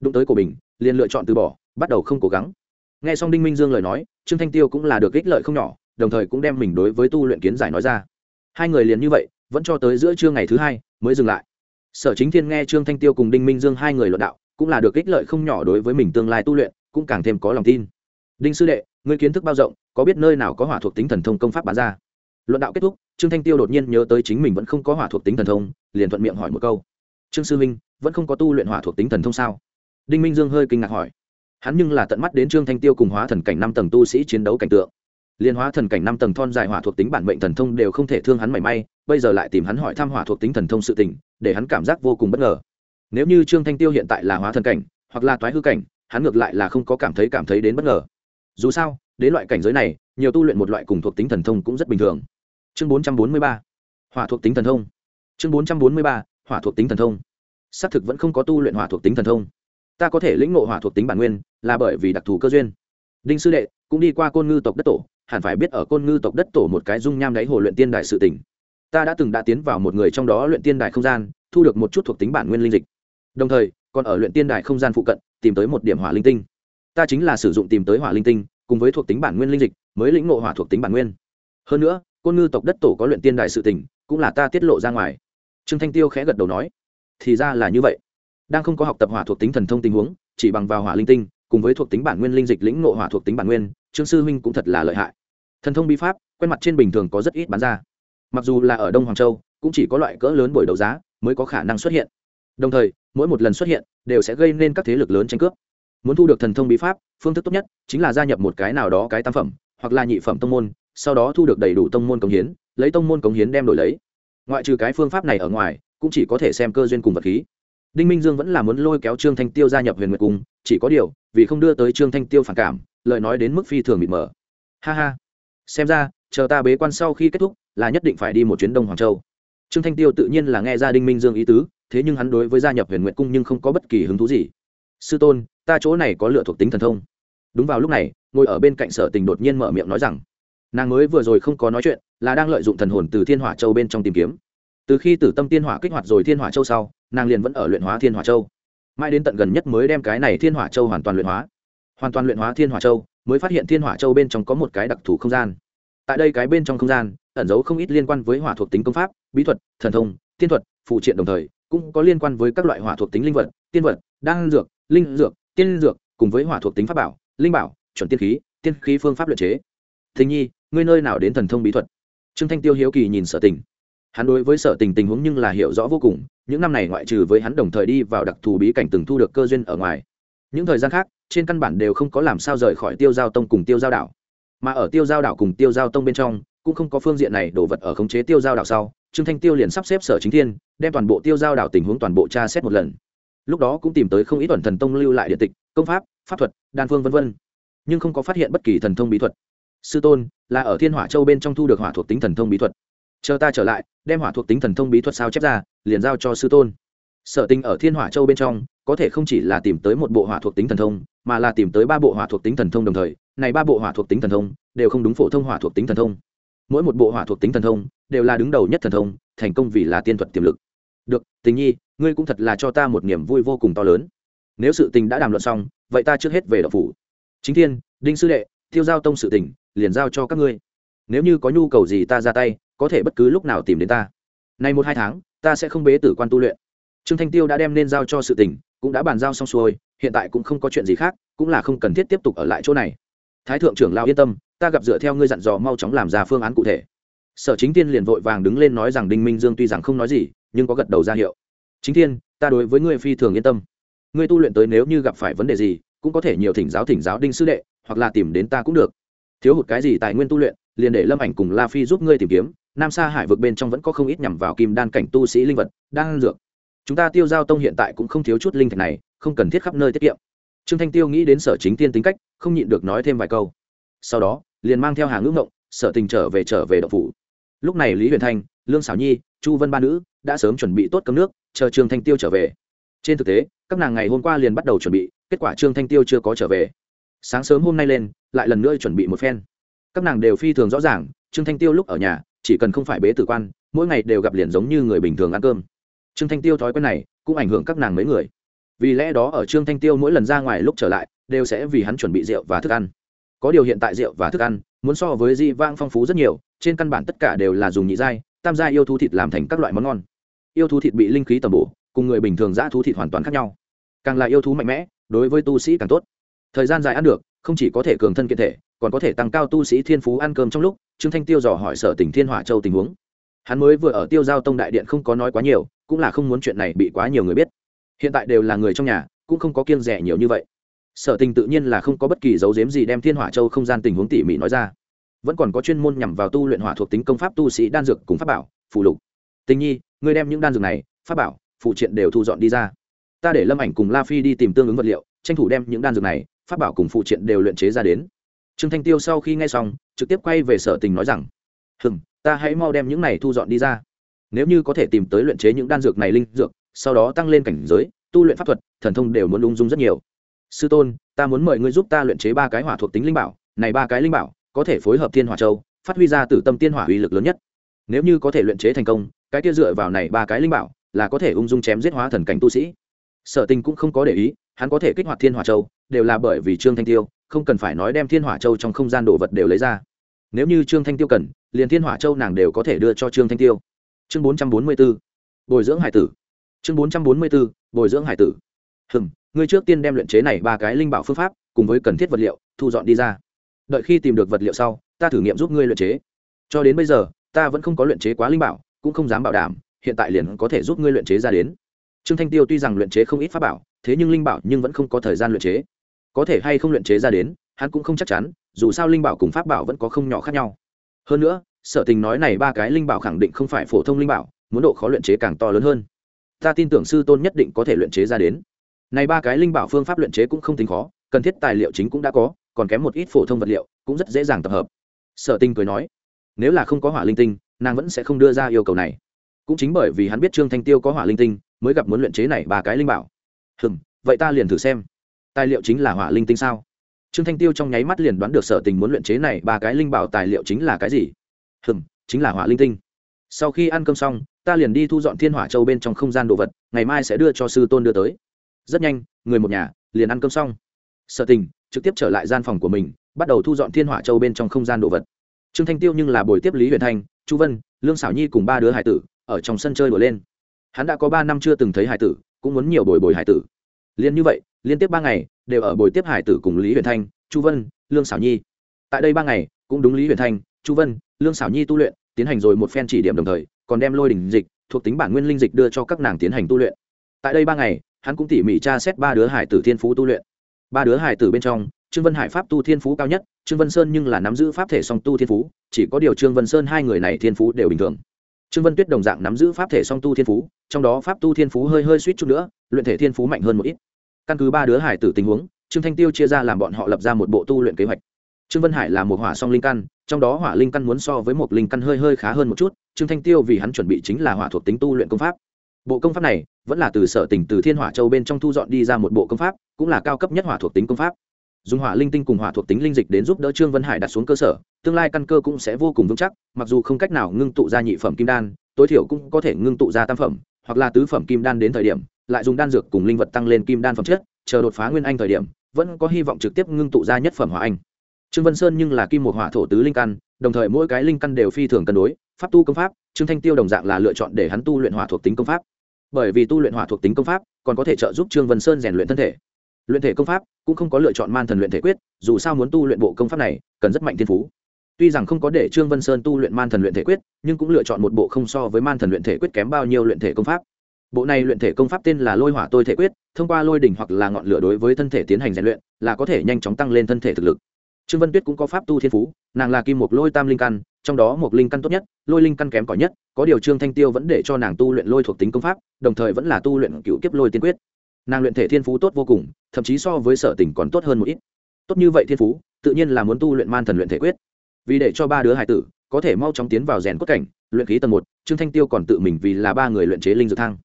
Speaker 1: Đụng tới của mình liền lựa chọn từ bỏ, bắt đầu không cố gắng. Nghe xong đinh minh dương lời nói, trương thanh tiêu cũng là được ích lợi không nhỏ, đồng thời cũng đem mình đối với tu luyện kiến giải nói ra. Hai người liền như vậy, vẫn cho tới giữa trưa ngày thứ hai mới dừng lại. Sở chính thiên nghe trương thanh tiêu cùng đinh minh dương hai người luận đạo, cũng là được ích lợi không nhỏ đối với mình tương lai tu luyện, cũng càng thêm có lòng tin. Đinh sư đệ ngươi kiến thức bao rộng, có biết nơi nào có hỏa thuộc tính thần thông công pháp bán ra? Luận đạo kết thúc, trương thanh tiêu đột nhiên nhớ tới chính mình vẫn không có hỏa thuộc tính thần thông, liền thuận miệng hỏi một câu. Trương sư minh, vẫn không có tu luyện hỏa thuộc tính thần thông sao? Đinh minh dương hơi kinh ngạc hỏi. Hắn nhưng là tận mắt đến trương thanh tiêu cùng hóa thần cảnh năm tầng tu sĩ chiến đấu cảnh tượng. Liên hóa thần cảnh năm tầng thon dài hỏa thuộc tính bản mệnh thần thông đều không thể thương hắn mảy may, bây giờ lại tìm hắn hỏi thăm hỏa thuộc tính thần thông sự tình, để hắn cảm giác vô cùng bất ngờ. Nếu như trương thanh tiêu hiện tại là hóa thần cảnh, hoặc là toái hư cảnh, hắn ngược lại là không có cảm thấy cảm thấy đến bất ngờ dù sao, đến loại cảnh giới này, nhiều tu luyện một loại cùng thuộc tính thần thông cũng rất bình thường. Chương bốn trăm bốn mươi ba, hỏa thuộc tính thần thông. Chương bốn trăm bốn mươi ba, hỏa thuộc tính thần thông. Xác thực vẫn không có tu luyện hỏa thuộc tính thần thông. Ta có thể lĩnh ngộ hỏa thuộc tính bản nguyên là bởi vì đặc thù cơ duyên. Đinh sư đệ, cũng đi qua côn ngư tộc đất tổ, hẳn phải biết ở côn ngư tộc đất tổ một cái dung nham đáy hồ luyện tiên đại sự tỉnh ta đã từng đã tiến vào một người trong đó luyện tiên đại không gian, thu được một chút thuộc tính bản nguyên linh dịch. Đồng thời, còn ở luyện tiên đại không gian phụ cận, tìm tới một điểm hỏa linh tinh ta chính là sử dụng tìm tới hỏa linh tinh, cùng với thuộc tính bản nguyên linh dịch, mới lĩnh ngộ hỏa thuộc tính bản nguyên. Hơn nữa, côn ngư tộc đất tổ có luyện tiên đại sự tỉnh cũng là ta tiết lộ ra ngoài. Trương thanh tiêu khẽ gật đầu nói. Thì ra là như vậy. Đang không có học tập hỏa thuộc tính thần thông tình huống, chỉ bằng vào hỏa linh tinh, cùng với thuộc tính bản nguyên linh dịch lĩnh ngộ hỏa thuộc tính bản nguyên, trương sư huynh cũng thật là lợi hại. Thần thông bi pháp, quen mặt trên bình thường có rất ít bán ra. Mặc dù là ở đông hoàng châu, cũng chỉ có loại cỡ lớn buổi đấu giá mới có khả năng xuất hiện. Đồng thời, mỗi một lần xuất hiện, đều sẽ gây nên các thế lực lớn tranh cướp muốn thu được thần thông bí pháp, phương thức tốt nhất chính là gia nhập một cái nào đó cái tam phẩm, hoặc là nhị phẩm tông môn, sau đó thu được đầy đủ tông môn cống hiến, lấy tông môn cống hiến đem đổi lấy. Ngoại trừ cái phương pháp này ở ngoài, cũng chỉ có thể xem cơ duyên cùng vật khí. Đinh minh dương vẫn là muốn lôi kéo trương thanh tiêu gia nhập huyền nguyệt cung, chỉ có điều, vì không đưa tới trương thanh tiêu phản cảm, lời nói đến mức phi thường mịt mờ. Ha ha. Xem ra, chờ ta bế quan sau khi kết thúc, là nhất định phải đi một chuyến đông hoàng châu. Trương thanh tiêu tự nhiên là nghe ra đinh minh dương ý tứ, thế nhưng hắn đối với gia nhập huyền nguyệt cung nhưng không có bất kỳ hứng thú gì. Sư tôn ta chỗ này có lựa thuộc tính thần thông. Đúng vào lúc này, ngồi ở bên cạnh sở tình đột nhiên mở miệng nói rằng, nàng mới vừa rồi không có nói chuyện, là đang lợi dụng thần hồn từ thiên hỏa châu bên trong tìm kiếm. Từ khi tử tâm tiên hỏa kích hoạt rồi thiên hỏa châu sau, nàng liền vẫn ở luyện hóa thiên hỏa châu. Mãi đến tận gần nhất mới đem cái này thiên hỏa châu hoàn toàn luyện hóa. Hoàn toàn luyện hóa thiên hỏa châu, mới phát hiện thiên hỏa châu bên trong có một cái đặc thù không gian. Tại đây cái bên trong không gian, ẩn giấu không ít liên quan với hỏa thuộc tính công pháp, bí thuật, thần thông, tiên thuật phụ triện đồng thời, cũng có liên quan với các loại hỏa thuộc tính linh vật, tiên vật, đan dược, linh dược tiên dược cùng với hỏa thuộc tính pháp bảo, linh bảo, chuẩn tiên khí tiên khí phương pháp luyện chế. Thình nhi, ngươi nơi nào đến thần thông bí thuật? Trương thanh tiêu hiếu kỳ nhìn sở tình. Hắn đối với sở tình tình huống nhưng là hiểu rõ vô cùng, những năm này ngoại trừ với hắn đồng thời đi vào đặc thù bí cảnh từng thu được cơ duyên ở ngoài. Những thời gian khác, trên căn bản đều không có làm sao rời khỏi tiêu giao tông cùng tiêu giao đảo. Mà ở tiêu giao đảo cùng tiêu giao tông bên trong, cũng không có phương diện này đổ vật ở khống chế tiêu giao đảo sau, trương thanh tiêu liền sắp xếp sở chính thiên, đem toàn bộ tiêu giao đảo tình huống toàn bộ tra xét một lần lúc đó cũng tìm tới không ít tuần thần tông lưu lại điện tịch, công pháp pháp thuật, đan phương v v nhưng không có phát hiện bất kỳ thần thông bí thuật. Sư tôn, là ở thiên hỏa châu bên trong thu được hỏa thuộc tính thần thông bí thuật. Chờ ta trở lại, đem hỏa thuộc tính thần thông bí thuật sao chép ra, liền giao cho sư tôn. Sở tình ở thiên hỏa châu bên trong, có thể không chỉ là tìm tới một bộ hỏa thuộc tính thần thông, mà là tìm tới ba bộ hỏa thuộc tính thần thông đồng thời, này ba bộ hỏa thuộc tính thần thông đều không đúng phổ thông hỏa thuộc tính thần thông. Mỗi một bộ hỏa thuộc tính thần thông đều là đứng đầu nhất thần thông, thành công vì là tiên thuật tiềm lực. Được, tình nhi ngươi cũng thật là cho ta một niềm vui vô cùng to lớn. Nếu sự tình đã đàm luận xong, vậy ta trước hết về đậu phủ. Chính thiên, đinh sư đệ, tiêu giao tông sự tình, liền giao cho các ngươi. Nếu như có nhu cầu gì ta ra tay, có thể bất cứ lúc nào tìm đến ta. Nay một hai tháng, ta sẽ không bế tử quan tu luyện. Trương thanh tiêu đã đem nên giao cho sự tình, cũng đã bàn giao xong xuôi, hiện tại cũng không có chuyện gì khác, cũng là không cần thiết tiếp tục ở lại chỗ này. Thái thượng trưởng lao yên tâm, ta gặp dựa theo ngươi dặn dò mau chóng làm ra phương án cụ thể. Sở chính tiên liền vội vàng đứng lên nói rằng đinh minh dương tuy rằng không nói gì, nhưng có gật đầu ra hiệu chính thiên, ta đối với ngươi phi thường yên tâm. Ngươi tu luyện tới nếu như gặp phải vấn đề gì, cũng có thể nhiều thỉnh giáo thỉnh giáo đinh sư đệ, hoặc là tìm đến ta cũng được. Thiếu hụt cái gì tài nguyên tu luyện, liền để lâm ảnh cùng la phi giúp ngươi tìm kiếm. Nam sa hải vực bên trong vẫn có không ít nhằm vào kim đan cảnh tu sĩ linh vật, đang dược. Chúng ta tiêu giao tông hiện tại cũng không thiếu chút linh thạch này, không cần thiết khắp nơi tiết kiệm. Trương thanh tiêu nghĩ đến sở chính tiên tính cách, không nhịn được nói thêm vài câu. Sau đó, liền mang theo hàng ước ngộng, sở tình trở về trở về đậu phủ. Lúc này lý huyền thanh, lương xảo nhi chu vân ba nữ đã sớm chuẩn bị tốt cấm nước, chờ trương thanh tiêu trở về. Trên thực tế, các nàng ngày hôm qua liền bắt đầu chuẩn bị, kết quả trương thanh tiêu chưa có trở về. Sáng sớm hôm nay lên, lại lần nữa chuẩn bị một phen. Các nàng đều phi thường rõ ràng, trương thanh tiêu lúc ở nhà, chỉ cần không phải bế tử quan, mỗi ngày đều gặp liền giống như người bình thường ăn cơm. Trương thanh tiêu thói quen này cũng ảnh hưởng các nàng mấy người. Vì lẽ đó ở trương thanh tiêu mỗi lần ra ngoài lúc trở lại, đều sẽ vì hắn chuẩn bị rượu và thức ăn. Có điều hiện tại rượu và thức ăn, muốn so với di vang phong phú rất nhiều, trên căn bản tất cả đều là dùng nhị giai tam gia yêu thú thịt làm thành các loại món ngon. Yêu thú thịt bị linh khí tầm bổ, cùng người bình thường giã thú thịt hoàn toàn khác nhau. Càng là yêu thú mạnh mẽ, đối với tu sĩ càng tốt. Thời gian dài ăn được, không chỉ có thể cường thân kiện thể, còn có thể tăng cao tu sĩ thiên phú ăn cơm trong lúc, trương thanh tiêu dò hỏi sở tỉnh thiên hỏa châu tình huống. Hắn mới vừa ở tiêu giao tông đại điện không có nói quá nhiều, cũng là không muốn chuyện này bị quá nhiều người biết. Hiện tại đều là người trong nhà, cũng không có kiêng rẻ nhiều như vậy. Sở tình tự nhiên là không có bất kỳ dấu dếm gì đem thiên hỏa châu không gian tình huống tỉ mỉ nói ra vẫn còn có chuyên môn nhằm vào tu luyện hỏa thuộc tính công pháp tu sĩ đan dược cùng pháp bảo phụ lục. Tình nhi, ngươi đem những đan dược này, pháp bảo, phụ triện đều thu dọn đi ra. Ta để lâm ảnh cùng la phi đi tìm tương ứng vật liệu, tranh thủ đem những đan dược này, pháp bảo cùng phụ triện đều luyện chế ra đến. Trương thanh tiêu sau khi nghe xong, trực tiếp quay về sở tình nói rằng, hừm, ta hãy mau đem những này thu dọn đi ra. Nếu như có thể tìm tới luyện chế những đan dược này linh dược, sau đó tăng lên cảnh giới, tu luyện pháp thuật, thần thông đều muốn ung dung rất nhiều. Sư tôn, ta muốn mời ngươi giúp ta luyện chế ba cái hỏa thuộc tính linh bảo, này ba cái linh bảo có thể phối hợp thiên hỏa châu, phát huy ra từ tâm tiên hỏa uy lực lớn nhất. Nếu như có thể luyện chế thành công, cái kia dựa vào này ba cái linh bảo, là có thể ung dung chém giết hóa thần cảnh tu sĩ. Sở tình cũng không có để ý, hắn có thể kích hoạt thiên hỏa châu, đều là bởi vì trương thanh tiêu, không cần phải nói đem thiên hỏa châu trong không gian đồ vật đều lấy ra. Nếu như trương thanh tiêu cần, liền thiên hỏa châu nàng đều có thể đưa cho trương thanh tiêu. Chương bốn trăm bốn mươi b ố bồi dưỡng hải tử. Chương bốn trăm bốn mươi b ố bồi dưỡng hải tử. Hừm, ngươi trước tiên đem luyện chế này ba cái linh bảo phương pháp, cùng với cần thiết vật liệu, thu dọn đi ra đợi khi tìm được vật liệu sau, ta thử nghiệm giúp ngươi luyện chế. Cho đến bây giờ, ta vẫn không có luyện chế quá linh bảo, cũng không dám bảo đảm, hiện tại liền có thể giúp ngươi luyện chế ra đến. Trương thanh tiêu tuy rằng luyện chế không ít pháp bảo, thế nhưng linh bảo nhưng vẫn không có thời gian luyện chế. Có thể hay không luyện chế ra đến, hắn cũng không chắc chắn, dù sao linh bảo cùng pháp bảo vẫn có không nhỏ khác nhau. Hơn nữa, sở tình nói này ba cái linh bảo khẳng định không phải phổ thông linh bảo, muốn độ khó luyện chế càng to lớn hơn. Ta tin tưởng sư tôn nhất định có thể luyện chế ra đến. Này ba cái linh bảo phương pháp luyện chế cũng không tính khó, cần thiết tài liệu chính cũng đã có còn kém một ít phổ thông vật liệu, cũng rất dễ dàng tập hợp. Sở tinh cười nói, nếu là không có hỏa linh tinh, nàng vẫn sẽ không đưa ra yêu cầu này. Cũng chính bởi vì hắn biết trương thanh tiêu có hỏa linh tinh, mới gặp muốn luyện chế này ba cái linh bảo. Hừm, vậy ta liền thử xem. Tài liệu chính là hỏa linh tinh sao? Trương thanh tiêu trong nháy mắt liền đoán được sở tình muốn luyện chế này ba cái linh bảo tài liệu chính là cái gì. Hừm, chính là hỏa linh tinh. Sau khi ăn cơm xong, ta liền đi thu dọn thiên hỏa châu bên trong không gian đồ vật, ngày mai sẽ đưa cho sư tôn đưa tới. Rất nhanh, người một nhà liền ăn cơm xong. Sở tình trực tiếp trở lại gian phòng của mình, bắt đầu thu dọn thiên hỏa châu bên trong không gian đồ vật. Trương thanh tiêu nhưng là buổi tiếp lý huyền thanh, chu vân, lương xảo nhi cùng ba đứa hải tử ở trong sân chơi đùa lên. Hắn đã có ba năm chưa từng thấy hải tử, cũng muốn nhiều bồi bồi hải tử. Liên như vậy, liên tiếp ba ngày, đều ở buổi tiếp hải tử cùng lý huyền thanh, chu vân, lương xảo nhi. Tại đây ba ngày, cũng đúng lý huyền thanh, chu vân, lương xảo nhi tu luyện, tiến hành rồi một phen chỉ điểm đồng thời, còn đem lôi đỉnh dịch, thuộc tính bản nguyên linh dịch đưa cho các nàng tiến hành tu luyện. Tại đây ba ngày, hắn cũng tỉ mỉ tra xét ba đứa hải tử thiên phú tu luyện ba đứa hải tử bên trong, trương vân hải pháp tu thiên phú cao nhất, trương vân sơn nhưng là nắm giữ pháp thể song tu thiên phú, chỉ có điều trương vân sơn hai người này thiên phú đều bình thường. Trương vân tuyết đồng dạng nắm giữ pháp thể song tu thiên phú, trong đó pháp tu thiên phú hơi hơi suýt chút nữa, luyện thể thiên phú mạnh hơn một ít. Căn cứ ba đứa hải tử tình huống, trương thanh tiêu chia ra làm bọn họ lập ra một bộ tu luyện kế hoạch. Trương vân hải là một hỏa song linh căn, trong đó hỏa linh căn muốn so với một linh căn hơi hơi khá hơn một chút, trương thanh tiêu vì hắn chuẩn bị chính là hỏa thuộc tính tu luyện công pháp bộ công pháp này vẫn là từ sở tỉnh từ thiên hỏa châu bên trong thu dọn đi ra một bộ công pháp, cũng là cao cấp nhất hỏa thuộc tính công pháp. Dùng hỏa linh tinh cùng hỏa thuộc tính linh dịch đến giúp đỡ trương vân hải đặt xuống cơ sở, tương lai căn cơ cũng sẽ vô cùng vững chắc, mặc dù không cách nào ngưng tụ ra nhị phẩm kim đan, tối thiểu cũng có thể ngưng tụ ra tam phẩm, hoặc là tứ phẩm kim đan đến thời điểm, lại dùng đan dược cùng linh vật tăng lên kim đan phẩm chất, chờ đột phá nguyên anh thời điểm, vẫn có hy vọng trực tiếp ngưng tụ ra nhất phẩm hỏa anh. Trương vân sơn nhưng là kim một hỏa thổ tứ linh căn, đồng thời mỗi cái linh căn đều phi thường cân đối, pháp tu công pháp, trương thanh tiêu đồng dạng là lựa chọn để hắn tu luyện hỏa thuộc tính công pháp bởi vì tu luyện hỏa thuộc tính công pháp, còn có thể trợ giúp trương vân sơn rèn luyện thân thể. Luyện thể công pháp cũng không có lựa chọn man thần luyện thể quyết, dù sao muốn tu luyện bộ công pháp này, cần rất mạnh thiên phú. Tuy rằng không có để trương vân sơn tu luyện man thần luyện thể quyết, nhưng cũng lựa chọn một bộ không so với man thần luyện thể quyết kém bao nhiêu luyện thể công pháp. Bộ này luyện thể công pháp tên là lôi hỏa tôi thể quyết, thông qua lôi đỉnh hoặc là ngọn lửa đối với thân thể tiến hành rèn luyện, là có thể nhanh chóng tăng lên thân thể thực lực. Trương vân tuyết cũng có pháp tu thiên phú, nàng là kim mục lôi tam linh căn trong đó một linh căn tốt nhất, lôi linh căn kém cỏi nhất, có điều trương thanh tiêu vẫn để cho nàng tu luyện lôi thuộc tính công pháp, đồng thời vẫn là tu luyện cựu kiếp lôi tiên quyết. Nàng luyện thể thiên phú tốt vô cùng, thậm chí so với sở tình còn tốt hơn một ít. Tốt như vậy thiên phú, tự nhiên là muốn tu luyện man thần luyện thể quyết. Vì để cho ba đứa hải tử có thể mau chóng tiến vào rèn cốt cảnh, luyện khí tầng một, trương thanh tiêu còn tự mình vì là ba người luyện chế linh dược thang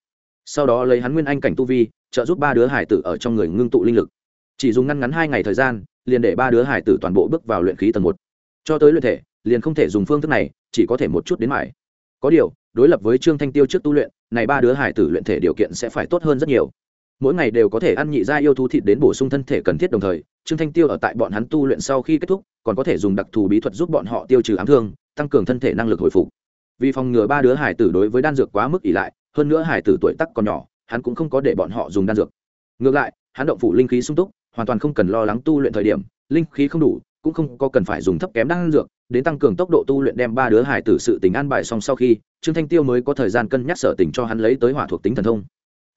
Speaker 1: sau đó lấy hắn nguyên anh cảnh tu vi, trợ giúp ba đứa hải tử ở trong người ngưng tụ linh lực. Chỉ dùng ngăn ngắn hai ngày thời gian, liền để ba đứa hải tử toàn bộ bước vào luyện khí tầng một. Cho tới luyện thể liền không thể dùng phương thức này, chỉ có thể một chút đến mải. Có điều, đối lập với trương thanh tiêu trước tu luyện, này ba đứa hải tử luyện thể điều kiện sẽ phải tốt hơn rất nhiều. Mỗi ngày đều có thể ăn nhị gia yêu thú thịt đến bổ sung thân thể cần thiết đồng thời, trương thanh tiêu ở tại bọn hắn tu luyện sau khi kết thúc, còn có thể dùng đặc thù bí thuật giúp bọn họ tiêu trừ ám thương, tăng cường thân thể năng lực hồi phục. Vì phòng ngừa ba đứa hải tử đối với đan dược quá mức ỷ lại, hơn nữa hải tử tuổi tắc còn nhỏ, hắn cũng không có để bọn họ dùng đan dược. Ngược lại, hắn động phủ linh khí sung túc, hoàn toàn không cần lo lắng tu luyện thời điểm, linh khí không đủ, cũng không có cần phải dùng thấp kém đan dược đến tăng cường tốc độ tu luyện đem ba đứa hải tử sự tình an bài xong sau khi, trương thanh tiêu mới có thời gian cân nhắc sở tình cho hắn lấy tới hỏa thuộc tính thần thông.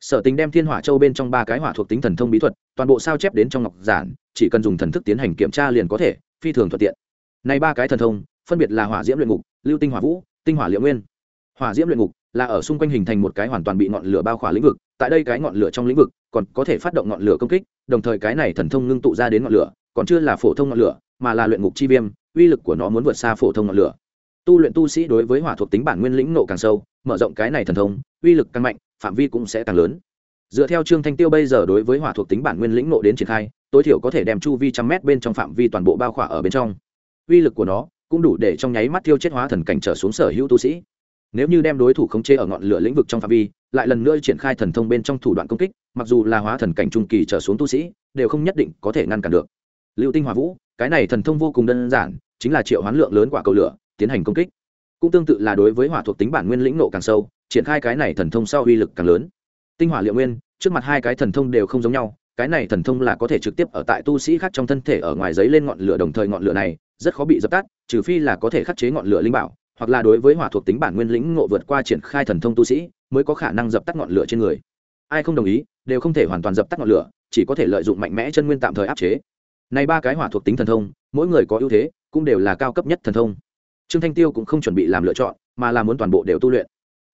Speaker 1: Sở tình đem thiên hỏa châu bên trong ba cái hỏa thuộc tính thần thông bí thuật, toàn bộ sao chép đến trong ngọc giản, chỉ cần dùng thần thức tiến hành kiểm tra liền có thể, phi thường thuận tiện. Này ba cái thần thông, phân biệt là hỏa diễm luyện ngục, lưu tinh hỏa vũ, tinh hỏa liệu nguyên. Hỏa diễm luyện ngục là ở xung quanh hình thành một cái hoàn toàn bị ngọn lửa bao khỏa lĩnh vực, tại đây cái ngọn lửa trong lĩnh vực còn có thể phát động ngọn lửa công kích, đồng thời cái này thần thông ngưng tụ ra đến ngọn lửa còn chưa là phổ thông ngọn lửa, mà là luyện ngục chi viêm, uy lực của nó muốn vượt xa phổ thông ngọn lửa. Tu luyện tu sĩ đối với hỏa thuộc tính bản nguyên lĩnh nộ càng sâu, mở rộng cái này thần thông, uy lực càng mạnh, phạm vi cũng sẽ càng lớn. Dựa theo trương thanh tiêu bây giờ đối với hỏa thuộc tính bản nguyên lĩnh nộ đến triển khai, tối thiểu có thể đem chu vi trăm mét bên trong phạm vi toàn bộ bao khỏa ở bên trong. Uy lực của nó cũng đủ để trong nháy mắt tiêu chết hóa thần cảnh trở xuống sở hữu tu sĩ. Nếu như đem đối thủ khống chế ở ngọn lửa lĩnh vực trong phạm vi, lại lần nữa triển khai thần thông bên trong thủ đoạn công kích, mặc dù là hóa thần cảnh trung kỳ trở xuống tu sĩ, đều không nhất định có thể ngăn cản được. Lưu tinh hỏa vũ, cái này thần thông vô cùng đơn giản, chính là triệu hoán lượng lớn quả cầu lửa, tiến hành công kích. Cũng tương tự là đối với hỏa thuộc tính bản nguyên lĩnh nộ càng sâu, triển khai cái này thần thông sau uy lực càng lớn. Tinh hỏa liệu nguyên, trước mặt hai cái thần thông đều không giống nhau, cái này thần thông là có thể trực tiếp ở tại tu sĩ khác trong thân thể ở ngoài giấy lên ngọn lửa đồng thời ngọn lửa này, rất khó bị dập tắt, trừ phi là có thể khắc chế ngọn lửa linh bảo, hoặc là đối với hỏa thuộc tính bản nguyên lĩnh ngộ vượt qua triển khai thần thông tu sĩ, mới có khả năng dập tắt ngọn lửa trên người. Ai không đồng ý, đều không thể hoàn toàn dập tắt ngọn lửa, chỉ có thể lợi dụng mạnh mẽ chân nguyên tạm thời áp chế này ba cái hỏa thuộc tính thần thông, mỗi người có ưu thế, cũng đều là cao cấp nhất thần thông. Trương thanh tiêu cũng không chuẩn bị làm lựa chọn, mà là muốn toàn bộ đều tu luyện.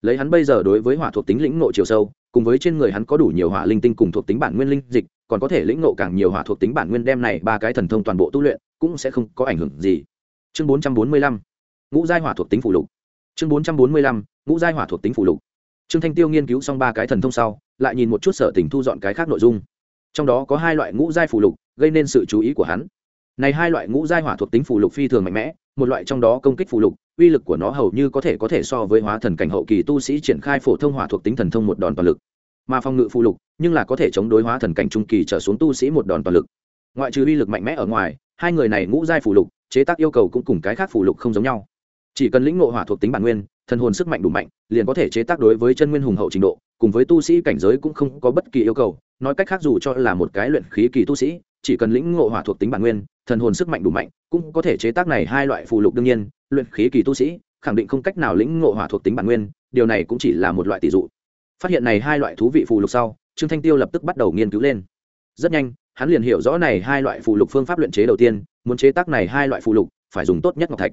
Speaker 1: Lấy hắn bây giờ đối với hỏa thuộc tính lĩnh ngộ chiều sâu, cùng với trên người hắn có đủ nhiều hỏa linh tinh cùng thuộc tính bản nguyên linh dịch, còn có thể lĩnh ngộ càng nhiều hỏa thuộc tính bản nguyên đem này ba cái thần thông toàn bộ tu luyện, cũng sẽ không có ảnh hưởng gì. Chương bốn trăm bốn mươi lăm, ngũ giai hỏa thuộc tính phụ lục. Chương bốn trăm bốn mươi lăm, ngũ giai hỏa thuộc tính phụ lục. Trương thanh tiêu nghiên cứu xong ba cái thần thông sau, lại nhìn một chút sở tình thu dọn cái khác nội dung. Trong đó có hai loại ngũ giai phụ lục gây nên sự chú ý của hắn. Này hai loại ngũ giai hỏa thuộc tính phù lục phi thường mạnh mẽ, một loại trong đó công kích phù lục, uy lực của nó hầu như có thể có thể so với hóa thần cảnh hậu kỳ tu sĩ triển khai phổ thông hỏa thuộc tính thần thông một đòn toàn lực. Mà phòng ngự phù lục, nhưng là có thể chống đối hóa thần cảnh trung kỳ trở xuống tu sĩ một đòn toàn lực. Ngoại trừ uy lực mạnh mẽ ở ngoài, hai người này ngũ giai phù lục, chế tác yêu cầu cũng cùng cái khác phù lục không giống nhau. Chỉ cần lĩnh ngộ hỏa thuộc tính bản nguyên, thần hồn sức mạnh đủ mạnh, liền có thể chế tác đối với chân nguyên hùng hậu trình độ, cùng với tu sĩ cảnh giới cũng không có bất kỳ yêu cầu, nói cách khác dù cho là một cái luyện khí kỳ tu sĩ chỉ cần lĩnh ngộ hỏa thuộc tính bản nguyên, thần hồn sức mạnh đủ mạnh, cũng có thể chế tác này hai loại phù lục đương nhiên, luyện khí kỳ tu sĩ, khẳng định không cách nào lĩnh ngộ hỏa thuộc tính bản nguyên, điều này cũng chỉ là một loại tỷ dụ. Phát hiện này hai loại thú vị phù lục sau, trương thanh tiêu lập tức bắt đầu nghiên cứu lên. Rất nhanh, hắn liền hiểu rõ này hai loại phù lục phương pháp luyện chế đầu tiên, muốn chế tác này hai loại phù lục, phải dùng tốt nhất ngọc thạch.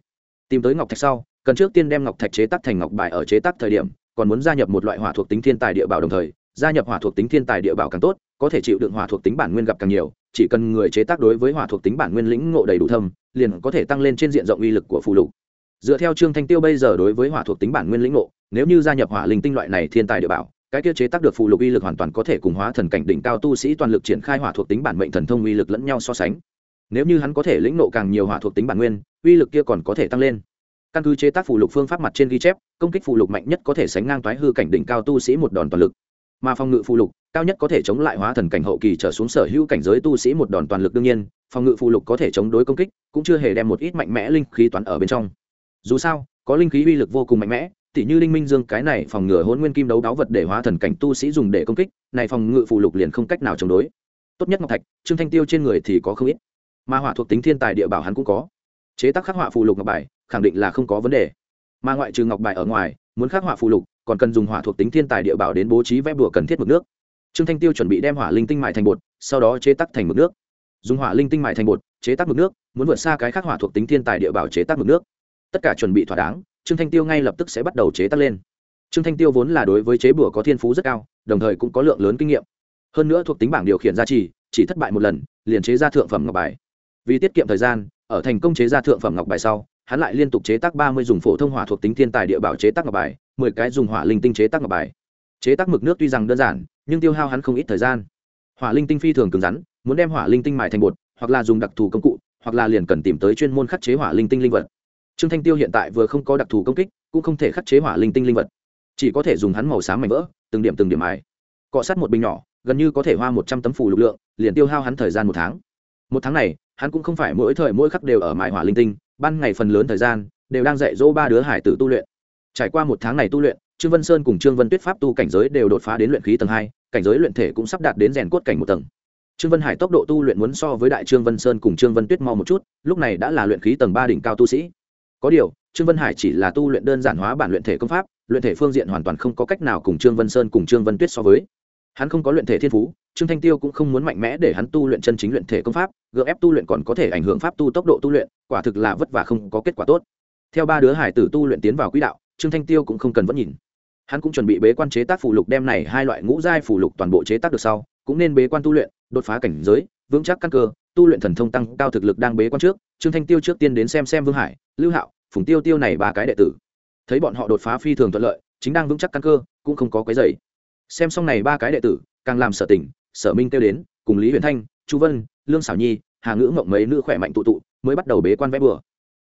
Speaker 1: Tìm tới ngọc thạch sau, cần trước tiên đem ngọc thạch chế tác thành ngọc bài ở chế tác thời điểm, còn muốn gia nhập một loại hỏa thuộc tính thiên tài địa bảo đồng thời gia nhập hỏa thuộc tính thiên tài địa bảo càng tốt, có thể chịu đựng hỏa thuộc tính bản nguyên gặp càng nhiều, chỉ cần người chế tác đối với hỏa thuộc tính bản nguyên lĩnh ngộ đầy đủ thâm, liền có thể tăng lên trên diện rộng uy lực của phù lục. Dựa theo trương thanh tiêu bây giờ đối với hỏa thuộc tính bản nguyên lĩnh ngộ, nếu như gia nhập hỏa linh tinh loại này thiên tài địa bảo, cái kia chế tác được phù lục uy lực hoàn toàn có thể cùng hóa thần cảnh đỉnh cao tu sĩ toàn lực triển khai hỏa thuộc tính bản mệnh thần thông uy lực lẫn nhau so sánh. Nếu như hắn có thể lĩnh nộ càng nhiều hỏa thuộc tính bản nguyên, uy lực kia còn có thể tăng lên. Căn cứ chế tác phù lục phương pháp mặt trên ghi chép, công kích phù lục mạnh nhất có thể sánh ngang toái hư cảnh đỉnh cao tu sĩ một đòn toàn lực mà phòng ngự phù lục, cao nhất có thể chống lại hóa thần cảnh hậu kỳ trở xuống sở hữu cảnh giới tu sĩ một đòn toàn lực đương nhiên, phòng ngự phù lục có thể chống đối công kích, cũng chưa hề đem một ít mạnh mẽ linh khí toán ở bên trong. Dù sao, có linh khí uy lực vô cùng mạnh mẽ, tỉ như linh minh dương, cái này phòng ngừa hôn nguyên kim đấu đáo vật để hóa thần cảnh tu sĩ dùng để công kích, này phòng ngự phù lục liền không cách nào chống đối. Tốt nhất ngọc thạch, trương thanh tiêu trên người thì có không ít, mà hỏa thuộc tính thiên tài địa bảo hắn cũng có. Chế tác khắc họa phù lục ngọc bài, khẳng định là không có vấn đề. Mà ngoại trừ ngọc bài ở ngoài, muốn khắc họa phù lục còn cần dùng hỏa thuộc tính thiên tài địa bảo đến bố trí vẽ bùa cần thiết mực nước. Trương thanh tiêu chuẩn bị đem hỏa linh tinh mại thành bột, sau đó chế tác thành mực nước. Dùng hỏa linh tinh mại thành bột, chế tác mực nước, muốn vượt xa cái khác hỏa thuộc tính thiên tài địa bảo chế tác mực nước. Tất cả chuẩn bị thỏa đáng, trương thanh tiêu ngay lập tức sẽ bắt đầu chế tác lên. Trương thanh tiêu vốn là đối với chế bùa có thiên phú rất cao, đồng thời cũng có lượng lớn kinh nghiệm. Hơn nữa thuộc tính bảng điều khiển gia trì, chỉ thất bại một lần, liền chế ra thượng phẩm ngọc bài. Vì tiết kiệm thời gian, ở thành công chế ra thượng phẩm ngọc bài sau, hắn lại liên tục chế tác ba mươi dùng phổ thông hỏa thuộc tính thiên tài địa bảo chế tác ngọc bài mười cái dùng hỏa linh tinh chế tác ngọc bài. Chế tác mực nước tuy rằng đơn giản, nhưng tiêu hao hắn không ít thời gian. Hỏa linh tinh phi thường cứng rắn, muốn đem hỏa linh tinh mài thành bột, hoặc là dùng đặc thù công cụ, hoặc là liền cần tìm tới chuyên môn khắc chế hỏa linh tinh linh vật. Trương thanh tiêu hiện tại vừa không có đặc thù công kích, cũng không thể khắc chế hỏa linh tinh linh vật. Chỉ có thể dùng hắn màu xám mảnh vỡ, từng điểm từng điểm mài. Cọ sát một bình nhỏ, gần như có thể hoa một trăm tấm phủ lực lượng, liền tiêu hao hắn thời gian một tháng. Một tháng này, hắn cũng không phải mỗi thời mỗi khắc đều ở mại hỏa linh tinh, ban ngày phần lớn thời gian, đều đang dạy dỗ ba đứa hải tử tu luyện trải qua một tháng này tu luyện, trương vân sơn cùng trương vân tuyết pháp tu cảnh giới đều đột phá đến luyện khí tầng hai, cảnh giới luyện thể cũng sắp đạt đến rèn cốt cảnh một tầng. Trương vân hải tốc độ tu luyện muốn so với đại trương vân sơn cùng trương vân tuyết mau một chút, lúc này đã là luyện khí tầng ba đỉnh cao tu sĩ. Có điều, trương vân hải chỉ là tu luyện đơn giản hóa bản luyện thể công pháp, luyện thể phương diện hoàn toàn không có cách nào cùng trương vân sơn cùng trương vân tuyết so với. Hắn không có luyện thể thiên phú, trương thanh tiêu cũng không muốn mạnh mẽ để hắn tu luyện chân chính luyện thể công pháp, gượng ép tu luyện còn có thể ảnh hưởng pháp tu tốc độ tu luyện, quả thực là vất vả không có kết quả tốt. Theo ba đứa hải tử tu luyện tiến vào quỹ đạo trương thanh tiêu cũng không cần vẫn nhìn. Hắn cũng chuẩn bị bế quan chế tác phủ lục đem này hai loại ngũ giai phủ lục toàn bộ chế tác được sau, cũng nên bế quan tu luyện, đột phá cảnh giới, vững chắc căn cơ, tu luyện thần thông tăng cao thực lực đang bế quan trước, trương thanh tiêu trước tiên đến xem xem vương hải, lưu hạo, phùng tiêu tiêu này ba cái đệ tử. Thấy bọn họ đột phá phi thường thuận lợi, chính đang vững chắc căn cơ, cũng không có cái dày xem xong này ba cái đệ tử, càng làm sở tỉnh sở minh tiêu đến, cùng lý huyền thanh, chu vân, lương xảo nhi, hà ngữ mộng mấy nữ khỏe mạnh tụ tụ, mới bắt đầu bế quan vẽ bừa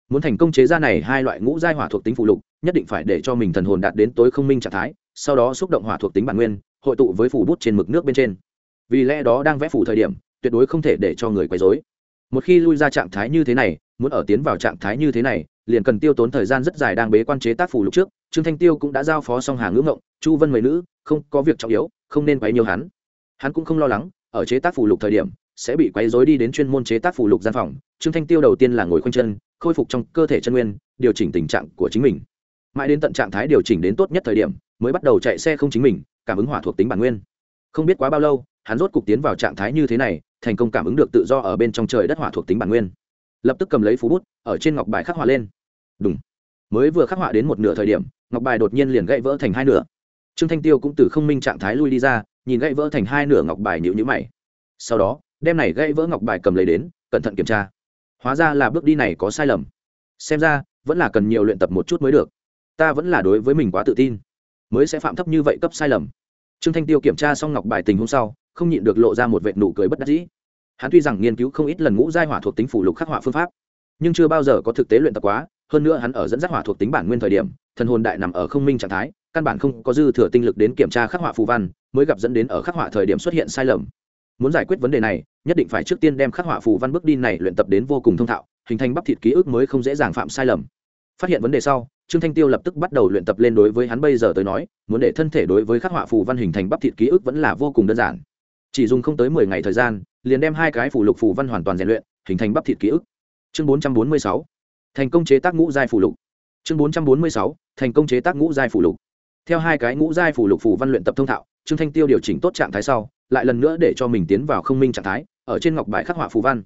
Speaker 1: muốn thành công chế ra này hai loại ngũ giai hỏa thuộc tính phụ lục, nhất định phải để cho mình thần hồn đạt đến tối không minh trạng thái, sau đó xúc động hỏa thuộc tính bản nguyên, hội tụ với phủ bút trên mực nước bên trên. Vì lẽ đó đang vẽ phủ thời điểm, tuyệt đối không thể để cho người quấy rối. Một khi lui ra trạng thái như thế này, muốn ở tiến vào trạng thái như thế này, liền cần tiêu tốn thời gian rất dài đang bế quan chế tác phủ lục trước. Trương thanh tiêu cũng đã giao phó xong hàng ngữ ngộng, chu vân mấy nữ, không có việc trọng yếu, không nên quấy nhiều hắn. Hắn cũng không lo lắng, ở chế tác phủ lục thời điểm, sẽ bị quấy rối đi đến chuyên môn chế tác phủ lục gian phòng. Trương thanh tiêu đầu tiên là ngồi khoanh chân khôi phục trong cơ thể chân nguyên, điều chỉnh tình trạng của chính mình. Mãi đến tận trạng thái điều chỉnh đến tốt nhất thời điểm, mới bắt đầu chạy xe không chính mình, cảm ứng hỏa thuộc tính bản nguyên. Không biết quá bao lâu, hắn rốt cục tiến vào trạng thái như thế này, thành công cảm ứng được tự do ở bên trong trời đất hỏa thuộc tính bản nguyên. Lập tức cầm lấy phú bút, ở trên ngọc bài khắc họa lên. Đúng mới vừa khắc họa đến một nửa thời điểm, ngọc bài đột nhiên liền gãy vỡ thành hai nửa. Trương thanh tiêu cũng từ không minh trạng thái lui đi ra, nhìn gãy vỡ thành hai nửa ngọc bài nhịu nhữ mày. Sau đó, đem này gãy vỡ ngọc bài cầm lấy đến, cẩn thận kiểm tra hóa ra là bước đi này có sai lầm. Xem ra, vẫn là cần nhiều luyện tập một chút mới được. Ta vẫn là đối với mình quá tự tin. Mới sẽ phạm thấp như vậy cấp sai lầm. Trương thanh tiêu kiểm tra xong ngọc bài tình hôm sau, không nhịn được lộ ra một vệ nụ cười bất đắc dĩ. Hắn tuy rằng nghiên cứu không ít lần ngũ giai hỏa thuộc tính phủ lục khắc họa phương pháp, nhưng chưa bao giờ có thực tế luyện tập quá, hơn nữa hắn ở dẫn dắt hỏa thuộc tính bản nguyên thời điểm, thần hồn đại nằm ở không minh trạng thái, căn bản không có dư thừa tinh lực đến kiểm tra khắc họa phù văn, mới gặp dẫn đến ở khắc họa thời điểm xuất hiện sai lầm muốn giải quyết vấn đề này, nhất định phải trước tiên đem khắc họa phù văn bước đi này luyện tập đến vô cùng thông thạo, hình thành bắp thịt ký ức mới không dễ dàng phạm sai lầm. Phát hiện vấn đề sau, trương thanh tiêu lập tức bắt đầu luyện tập lên đối với hắn bây giờ tới nói, muốn để thân thể đối với khắc họa phù văn hình thành bắp thịt ký ức vẫn là vô cùng đơn giản. Chỉ dùng không tới mười ngày thời gian, liền đem hai cái phù lục phù văn hoàn toàn rèn luyện, hình thành bắp thịt ký ức. Chương bốn trăm bốn mươi sáu, thành công chế tác ngũ giai phù lục. Chương bốn trăm bốn mươi sáu, thành công chế tác ngũ giai phù lục. Theo hai cái ngũ giai phù lục phù văn luyện tập thông thạo, trương thanh tiêu điều chỉnh tốt trạng thái sau lại lần nữa để cho mình tiến vào không minh trạng thái, ở trên ngọc bài khắc họa phù văn.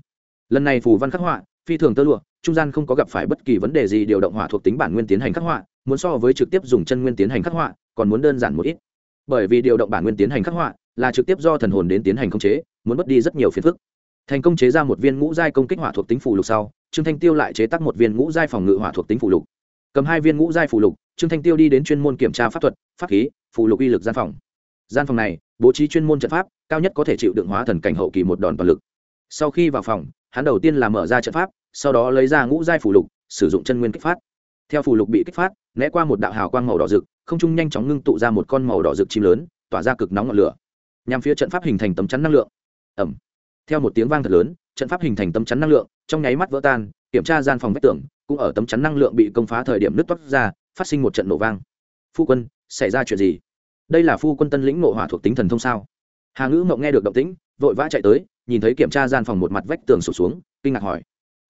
Speaker 1: Lần này phù văn khắc họa, phi thường tơ lụa, trung gian không có gặp phải bất kỳ vấn đề gì điều động hỏa thuộc tính bản nguyên tiến hành khắc họa, muốn so với trực tiếp dùng chân nguyên tiến hành khắc họa, còn muốn đơn giản một ít. Bởi vì điều động bản nguyên tiến hành khắc họa, là trực tiếp do thần hồn đến tiến hành khống chế, muốn mất đi rất nhiều phiền phức. Thành công chế ra một viên ngũ giai công kích hỏa thuộc tính phù lục sau, trương thanh tiêu lại chế tác một viên ngũ giai phòng ngự hỏa thuộc tính phù lục. Cầm hai viên ngũ giai phù lục, trương thanh tiêu đi đến chuyên môn kiểm tra pháp thuật, pháp khí phù lục uy lực gian phòng gian phòng này, bố trí chuyên môn trận pháp, cao nhất có thể chịu đựng hóa thần cảnh hậu kỳ một đòn toàn lực. Sau khi vào phòng, hắn đầu tiên là mở ra trận pháp, sau đó lấy ra ngũ giai phù lục, sử dụng chân nguyên kích phát. Theo phù lục bị kích phát, né qua một đạo hào quang màu đỏ rực, không trung nhanh chóng ngưng tụ ra một con màu đỏ rực chim lớn, tỏa ra cực nóng ngọn lửa. Nhằm phía trận pháp hình thành tấm chắn năng lượng. Ẩm theo một tiếng vang thật lớn, trận pháp hình thành tấm chắn năng lượng, trong nháy mắt vỡ tan, kiểm tra gian phòng vách tường, cũng ở tấm chắn năng lượng bị công phá thời điểm nứt toát ra, phát sinh một trận nổ vang. Phu quân, xảy ra chuyện gì? Đây là phu quân tân lĩnh ngộ hỏa thuộc tính thần thông sao? Hà ngữ mộng nghe được động tĩnh, vội vã chạy tới, nhìn thấy kiểm tra gian phòng một mặt vách tường sụp xuống, kinh ngạc hỏi.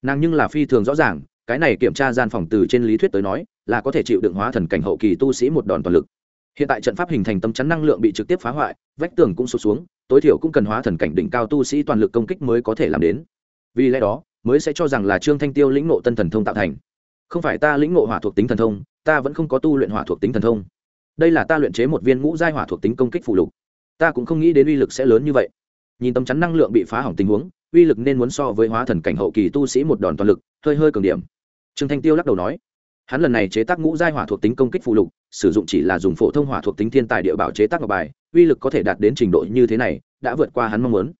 Speaker 1: Nàng nhưng là phi thường rõ ràng, cái này kiểm tra gian phòng từ trên lý thuyết tới nói, là có thể chịu đựng hóa thần cảnh hậu kỳ tu sĩ một đòn toàn lực. Hiện tại trận pháp hình thành tấm chắn năng lượng bị trực tiếp phá hoại, vách tường cũng sụp xuống, tối thiểu cũng cần hóa thần cảnh đỉnh cao tu sĩ toàn lực công kích mới có thể làm đến. Vì lẽ đó, mới sẽ cho rằng là trương thanh tiêu lĩnh ngộ tân thần thông tạo thành. Không phải ta lĩnh ngộ hỏa thuộc tính thần thông, ta vẫn không có tu luyện hỏa thuộc tính thần thông đây là ta luyện chế một viên ngũ giai hỏa thuộc tính công kích phụ lục. Ta cũng không nghĩ đến uy lực sẽ lớn như vậy. Nhìn tấm chắn năng lượng bị phá hỏng tình huống, uy lực nên muốn so với hóa thần cảnh hậu kỳ tu sĩ một đòn toàn lực, hơi hơi cường điểm. Trương thanh tiêu lắc đầu nói, hắn lần này chế tác ngũ giai hỏa thuộc tính công kích phụ lục, sử dụng chỉ là dùng phổ thông hỏa thuộc tính thiên tài địa bảo chế tác ngọc bài, uy lực có thể đạt đến trình độ như thế này, đã vượt qua hắn mong muốn.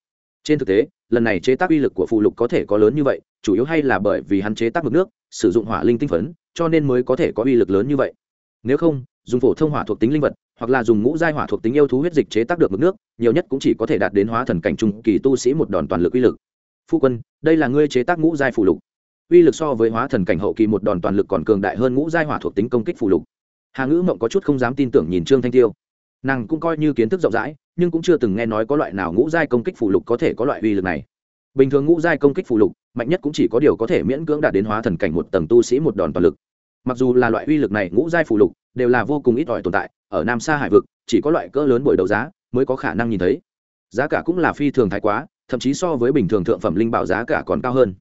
Speaker 1: Trên thực tế, lần này chế tác uy lực của phụ lục có thể có lớn như vậy, chủ yếu hay là bởi vì hắn chế tác mực nước, sử dụng hỏa linh tinh phấn, cho nên mới có thể có uy lực lớn như vậy nếu không, dùng phổ thông hỏa thuộc tính linh vật, hoặc là dùng ngũ giai hỏa thuộc tính yêu thú huyết dịch chế tác được mực nước, nhiều nhất cũng chỉ có thể đạt đến hóa thần cảnh trung kỳ tu sĩ một đòn toàn lực uy lực. Phu quân, đây là ngươi chế tác ngũ giai phụ lục. Uy lực so với hóa thần cảnh hậu kỳ một đòn toàn lực còn cường đại hơn ngũ giai hỏa thuộc tính công kích phụ lục. Hà ngữ mộng có chút không dám tin tưởng nhìn trương thanh tiêu. Nàng cũng coi như kiến thức rộng rãi, nhưng cũng chưa từng nghe nói có loại nào ngũ giai công kích phụ lục có thể có loại uy lực này. Bình thường ngũ giai công kích phụ lục, mạnh nhất cũng chỉ có điều có thể miễn cưỡng đạt đến hóa thần cảnh một tầng tu sĩ một đòn toàn lực mặc dù là loại uy lực này ngũ giai phụ lục, đều là vô cùng ít ỏi tồn tại, ở nam xa hải vực, chỉ có loại cỡ lớn buổi đấu giá mới có khả năng nhìn thấy. Giá cả cũng là phi thường thái quá, thậm chí so với bình thường thượng phẩm linh bảo giá cả còn cao hơn.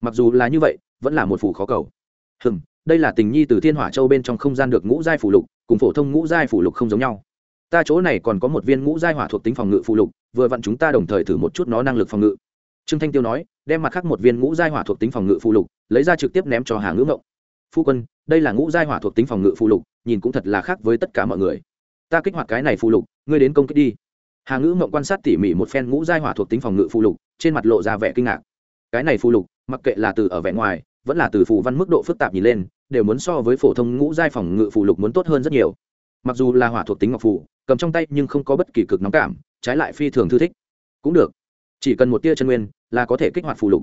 Speaker 1: Mặc dù là như vậy, vẫn là một phủ khó cầu. Hừm, đây là tình nhi từ thiên hỏa châu bên trong không gian được ngũ giai phủ lục, cùng phổ thông ngũ giai phủ lục không giống nhau. Ta chỗ này còn có một viên ngũ giai hỏa thuộc tính phòng ngự phụ lục, vừa vặn chúng ta đồng thời thử một chút nó năng lực phòng ngự. Trương thanh tiêu nói, đem mặt khác một viên ngũ giai hỏa thuộc tính phòng ngự phụ lục, lấy ra trực tiếp ném cho hà ngữ mộng phu quân, đây là ngũ giai hỏa thuộc tính phòng ngự phụ lục, nhìn cũng thật là khác với tất cả mọi người. Ta kích hoạt cái này phụ lục, ngươi đến công kích đi. Hà ngữ mộng quan sát tỉ mỉ một phen ngũ giai hỏa thuộc tính phòng ngự phụ lục, trên mặt lộ ra vẻ kinh ngạc. Cái này phụ lục, mặc kệ là từ ở vẻ ngoài, vẫn là từ phù văn mức độ phức tạp nhìn lên, đều muốn so với phổ thông ngũ giai phòng ngự phụ lục muốn tốt hơn rất nhiều. Mặc dù là hỏa thuộc tính ngọc phụ cầm trong tay nhưng không có bất kỳ cực nóng cảm, trái lại phi thường thư thích. Cũng được. Chỉ cần một tia chân nguyên là có thể kích hoạt phù lục.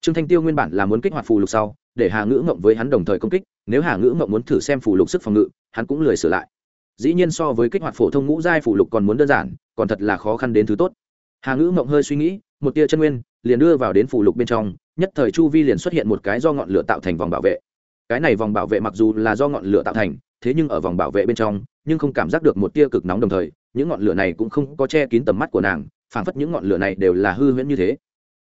Speaker 1: Trương thanh tiêu nguyên bản là muốn kích hoạt phù lục sau để hà ngữ mộng với hắn đồng thời công kích, nếu hà ngữ mộng muốn thử xem phủ lục sức phòng ngự, hắn cũng lười sửa lại. Dĩ nhiên so với kích hoạt phổ thông ngũ giai phủ lục còn muốn đơn giản, còn thật là khó khăn đến thứ tốt. Hà ngữ mộng hơi suy nghĩ, một tia chân nguyên, liền đưa vào đến phủ lục bên trong, nhất thời chu vi liền xuất hiện một cái do ngọn lửa tạo thành vòng bảo vệ. Cái này vòng bảo vệ mặc dù là do ngọn lửa tạo thành, thế nhưng ở vòng bảo vệ bên trong, nhưng không cảm giác được một tia cực nóng đồng thời, những ngọn lửa này cũng không có che kín tầm mắt của nàng, phảng phất những ngọn lửa này đều là hư huyễn như thế.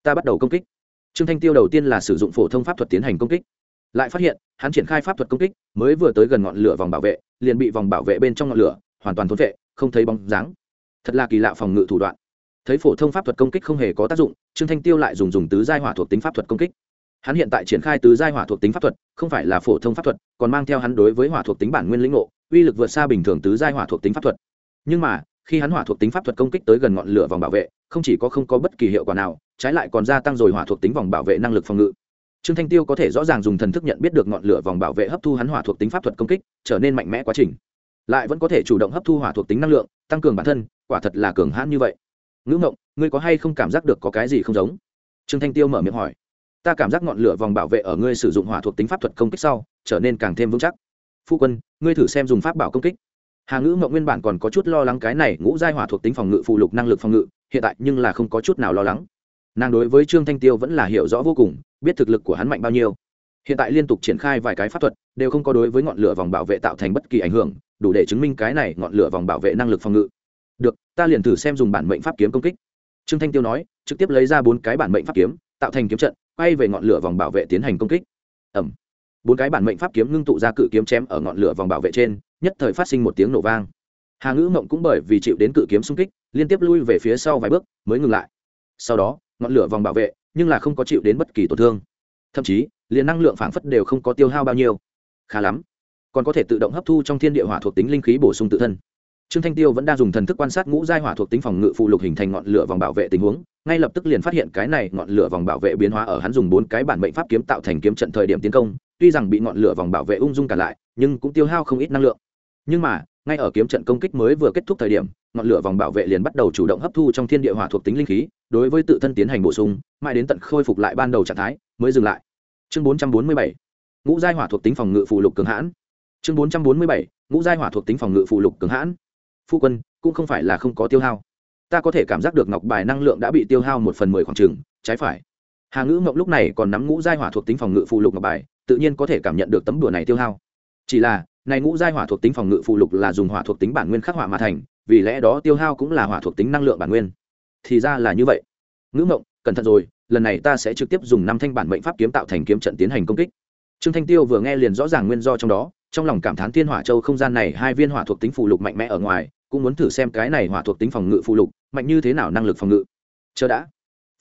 Speaker 1: Ta bắt đầu công kích trương thanh tiêu đầu tiên là sử dụng phổ thông pháp thuật tiến hành công kích. Lại phát hiện, hắn triển khai pháp thuật công kích, mới vừa tới gần ngọn lửa vòng bảo vệ, liền bị vòng bảo vệ bên trong ngọn lửa, hoàn toàn thốn vệ không thấy bóng dáng. Thật là kỳ lạ phòng ngự thủ đoạn. Thấy phổ thông pháp thuật công kích không hề có tác dụng, trương thanh tiêu lại dùng dùng tứ giai hỏa thuộc tính pháp thuật công kích. Hắn hiện tại triển khai tứ giai hỏa thuộc tính pháp thuật, không phải là phổ thông pháp thuật, còn mang theo hắn đối với hỏa thuộc tính bản nguyên lĩnh ngộ, uy lực vượt xa bình thường tứ giai hỏa thuộc tính pháp thuật. Nhưng mà khi hắn hỏa thuộc tính pháp thuật công kích tới gần ngọn lửa vòng bảo vệ, không chỉ có không có bất kỳ hiệu quả nào, trái lại còn gia tăng rồi hỏa thuộc tính vòng bảo vệ năng lực phòng ngự. Trương thanh tiêu có thể rõ ràng dùng thần thức nhận biết được ngọn lửa vòng bảo vệ hấp thu hắn hỏa thuộc tính pháp thuật công kích, trở nên mạnh mẽ quá trình. Lại vẫn có thể chủ động hấp thu hỏa thuộc tính năng lượng, tăng cường bản thân, quả thật là cường hãn như vậy. Ngữ ngộng, ngươi có hay không cảm giác được có cái gì không giống? Trương thanh tiêu mở miệng hỏi. Ta cảm giác ngọn lửa vòng bảo vệ ở ngươi sử dụng hỏa thuộc tính pháp thuật công kích sau, trở nên càng thêm vững chắc. Phu quân, ngươi thử xem dùng pháp bảo công kích hà ngữ mộng nguyên bản còn có chút lo lắng cái này ngũ giai hỏa thuộc tính phòng ngự, phụ lục năng lực phòng ngự, hiện tại nhưng là không có chút nào lo lắng. Nàng đối với trương thanh tiêu vẫn là hiểu rõ vô cùng, biết thực lực của hắn mạnh bao nhiêu. Hiện tại liên tục triển khai vài cái pháp thuật, đều không có đối với ngọn lửa vòng bảo vệ tạo thành bất kỳ ảnh hưởng, đủ để chứng minh cái này ngọn lửa vòng bảo vệ năng lực phòng ngự. Được, ta liền thử xem dùng bản mệnh pháp kiếm công kích. Trương thanh tiêu nói, trực tiếp lấy ra bốn cái bản mệnh pháp kiếm, tạo thành kiếm trận, quay về ngọn lửa vòng bảo vệ tiến hành công kích. Ẩm bốn cái bản mệnh pháp kiếm ngưng tụ ra cự kiếm chém ở ngọn lửa vòng bảo vệ trên nhất thời phát sinh một tiếng nổ vang. Hà ngữ mộng cũng bởi vì chịu đến cự kiếm xung kích, liên tiếp lui về phía sau vài bước, mới ngừng lại. Sau đó, ngọn lửa vòng bảo vệ, nhưng là không có chịu đến bất kỳ tổn thương. Thậm chí, liền năng lượng phảng phất đều không có tiêu hao bao nhiêu. Khá lắm. Còn có thể tự động hấp thu trong thiên địa hỏa thuộc tính linh khí bổ sung tự thân. Trương thanh tiêu vẫn đang dùng thần thức quan sát ngũ giai hỏa thuộc tính phòng ngự phụ lục hình thành ngọn lửa vòng bảo vệ tình huống, ngay lập tức liền phát hiện cái này ngọn lửa vòng bảo vệ biến hóa ở hắn dùng bốn cái bản mệnh pháp kiếm tạo thành kiếm trận thời điểm tiến công, tuy rằng bị ngọn lửa vòng bảo vệ ung dung cả lại, nhưng cũng tiêu hao không ít năng lượng nhưng mà, ngay ở kiếm trận công kích mới vừa kết thúc thời điểm, ngọn lửa vòng bảo vệ liền bắt đầu chủ động hấp thu trong thiên địa hỏa thuộc tính linh khí, đối với tự thân tiến hành bổ sung, mãi đến tận khôi phục lại ban đầu trạng thái, mới dừng lại. Chương bốn trăm bốn mươi bảy, ngũ giai hỏa thuộc tính phòng ngự phụ lục cường hãn. Chương bốn trăm bốn mươi bảy, ngũ giai hỏa thuộc tính phòng ngự phụ lục cường hãn. Phu quân, cũng không phải là không có tiêu hao. Ta có thể cảm giác được ngọc bài năng lượng đã bị tiêu hao một phần mười khoảng trừng trái phải. Hà ngữ mộng lúc này còn nắm ngũ giai hỏa thuộc tính phòng ngự phụ lục ngọc bài, tự nhiên có thể cảm nhận được tấm đùa này tiêu hao chỉ là, này ngũ giai hỏa thuộc tính phòng ngự phụ lục là dùng hỏa thuộc tính bản nguyên khắc hỏa mà thành, vì lẽ đó tiêu hao cũng là hỏa thuộc tính năng lượng bản nguyên. Thì ra là như vậy. Ngữ mộng cẩn thận rồi, lần này ta sẽ trực tiếp dùng năm thanh bản mệnh pháp kiếm tạo thành kiếm trận tiến hành công kích. Trương thanh tiêu vừa nghe liền rõ ràng nguyên do trong đó, trong lòng cảm thán thiên hỏa châu không gian này hai viên hỏa thuộc tính phụ lục mạnh mẽ ở ngoài, cũng muốn thử xem cái này hỏa thuộc tính phòng ngự phụ lục, mạnh như thế nào năng lực phòng ngự. Chờ đã.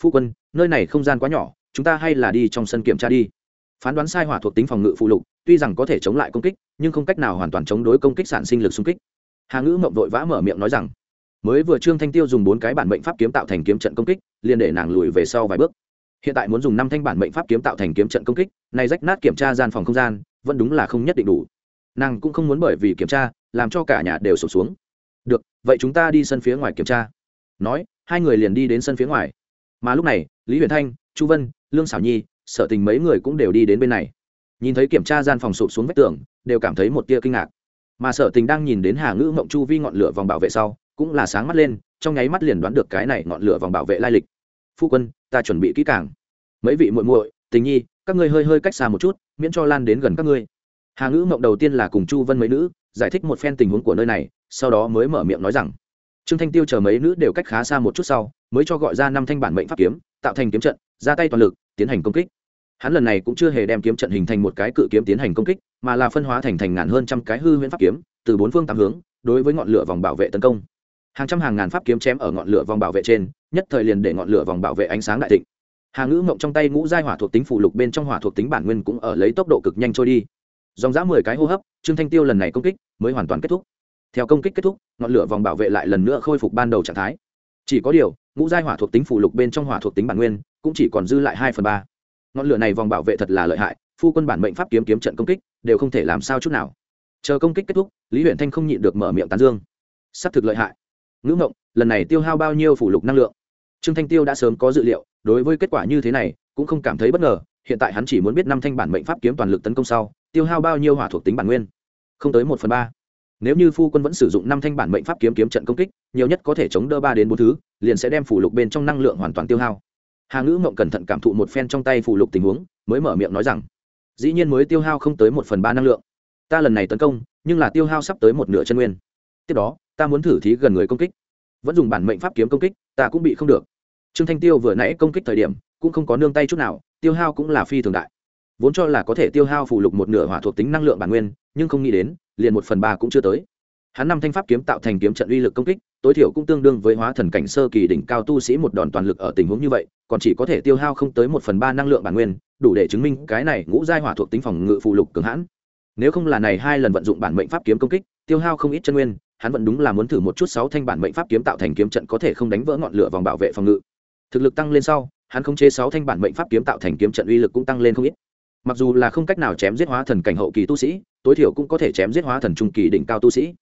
Speaker 1: Phu quân, nơi này không gian quá nhỏ, chúng ta hay là đi trong sân kiểm tra đi. Phán đoán sai hỏa thuộc tính phòng ngự phụ lục tuy rằng có thể chống lại công kích, nhưng không cách nào hoàn toàn chống đối công kích sản sinh lực xung kích. Hà ngữ mộng vội vã mở miệng nói rằng, mới vừa trương thanh tiêu dùng bốn cái bản mệnh pháp kiếm tạo thành kiếm trận công kích, liền để nàng lùi về sau vài bước. Hiện tại muốn dùng năm thanh bản mệnh pháp kiếm tạo thành kiếm trận công kích, này rách nát kiểm tra gian phòng không gian, vẫn đúng là không nhất định đủ. Nàng cũng không muốn bởi vì kiểm tra, làm cho cả nhà đều sụp xuống. Được, vậy chúng ta đi sân phía ngoài kiểm tra. Nói, hai người liền đi đến sân phía ngoài. Mà lúc này, lý huyền thanh, chu vân, lương xảo nhi, sở tình mấy người cũng đều đi đến bên này nhìn thấy kiểm tra gian phòng sụp xuống vách tường, đều cảm thấy một tia kinh ngạc. Mà sở tình đang nhìn đến hà ngữ mộng chu vi ngọn lửa vòng bảo vệ sau, cũng là sáng mắt lên, trong nháy mắt liền đoán được cái này ngọn lửa vòng bảo vệ lai lịch. Phu quân, ta chuẩn bị kỹ càng. Mấy vị muội muội, tình nhi, các ngươi hơi hơi cách xa một chút, miễn cho lan đến gần các ngươi. Hà ngữ mộng đầu tiên là cùng chu vân mấy nữ, giải thích một phen tình huống của nơi này, sau đó mới mở miệng nói rằng, trương thanh tiêu chờ mấy nữ đều cách khá xa một chút sau, mới cho gọi ra năm thanh bản mệnh pháp kiếm, tạo thành kiếm trận, ra tay toàn lực, tiến hành công kích hắn lần này cũng chưa hề đem kiếm trận hình thành một cái cự kiếm tiến hành công kích, mà là phân hóa thành thành ngàn hơn trăm cái hư huyễn pháp kiếm, từ bốn phương tám hướng, đối với ngọn lửa vòng bảo vệ tấn công. Hàng trăm hàng ngàn pháp kiếm chém ở ngọn lửa vòng bảo vệ trên, nhất thời liền để ngọn lửa vòng bảo vệ ánh sáng đại thịnh. Hà ngữ mộng trong tay ngũ giai hỏa thuộc tính phụ lục bên trong hỏa thuộc tính bản nguyên cũng ở lấy tốc độ cực nhanh trôi đi. Dòng dã mười cái hô hấp, trương thanh tiêu lần này công kích mới hoàn toàn kết thúc. Theo công kích kết thúc, ngọn lửa vòng bảo vệ lại lần nữa khôi phục ban đầu trạng thái. Chỉ có điều, ngũ giai hỏa thuộc tính phụ lục bên trong hỏa thuộc tính bản nguyên cũng chỉ còn dư lại hai phần ba ngọn lửa này vòng bảo vệ thật là lợi hại, phu quân bản mệnh pháp kiếm kiếm trận công kích, đều không thể làm sao chút nào. Chờ công kích kết thúc, lý huyện thanh không nhịn được mở miệng tán dương. S ắ c thực lợi hại. Ngữ ngộng, lần này tiêu hao bao nhiêu phủ lục năng lượng? Trương thanh tiêu đã sớm có dự liệu, đối với kết quả như thế này, cũng không cảm thấy bất ngờ, hiện tại hắn chỉ muốn biết năm thanh bản mệnh pháp kiếm toàn lực tấn công sau, tiêu hao bao nhiêu hỏa thuộc tính bản nguyên? Không tới một phần ba. Nếu như phu quân vẫn sử dụng năm thanh bản mệnh pháp kiếm kiếm trận công kích, nhiều nhất có thể chống đỡ ba đến bốn thứ, liền sẽ đem phủ lục bên trong năng lượng hoàn toàn tiêu hao hà ngữ mộng cẩn thận cảm thụ một phen trong tay phủ lục tình huống, mới mở miệng nói rằng, dĩ nhiên mới tiêu hao không tới một phần ba năng lượng. Ta lần này tấn công, nhưng là tiêu hao sắp tới một nửa chân nguyên. Tiếp đó, ta muốn thử thí gần người công kích. Vẫn dùng bản mệnh pháp kiếm công kích, ta cũng bị không được. Trương thanh tiêu vừa nãy công kích thời điểm, cũng không có nương tay chút nào, tiêu hao cũng là phi thường đại. Vốn cho là có thể tiêu hao phủ lục một nửa hỏa thuộc tính năng lượng bản nguyên, nhưng không nghĩ đến, liền một phần ba cũng chưa tới. Hắn năm thanh pháp kiếm tạo thành kiếm trận uy lực công kích tối thiểu cũng tương đương với hóa thần cảnh sơ kỳ đỉnh cao tu sĩ một đòn toàn lực ở tình huống như vậy, còn chỉ có thể tiêu hao không tới một phần ba năng lượng bản nguyên, đủ để chứng minh cái này ngũ giai hỏa thuộc tính phòng ngự phụ lục cường hãn. Nếu không là này hai lần vận dụng bản mệnh pháp kiếm công kích, tiêu hao không ít chân nguyên, hắn vẫn đúng là muốn thử một chút sáu thanh bản mệnh pháp kiếm tạo thành kiếm trận có thể không đánh vỡ ngọn lửa vòng bảo vệ phòng ngự. Thực lực tăng lên sau, hắn không chế sáu thanh bản mệnh pháp kiếm tạo thành kiếm trận uy lực cũng tăng lên không ít. Mặc dù là không cách nào chém giết hóa thần cảnh hậu kỳ tu sĩ, tối thiểu cũng có thể chém giết hóa thần trung kỳ đỉnh cao tu sĩ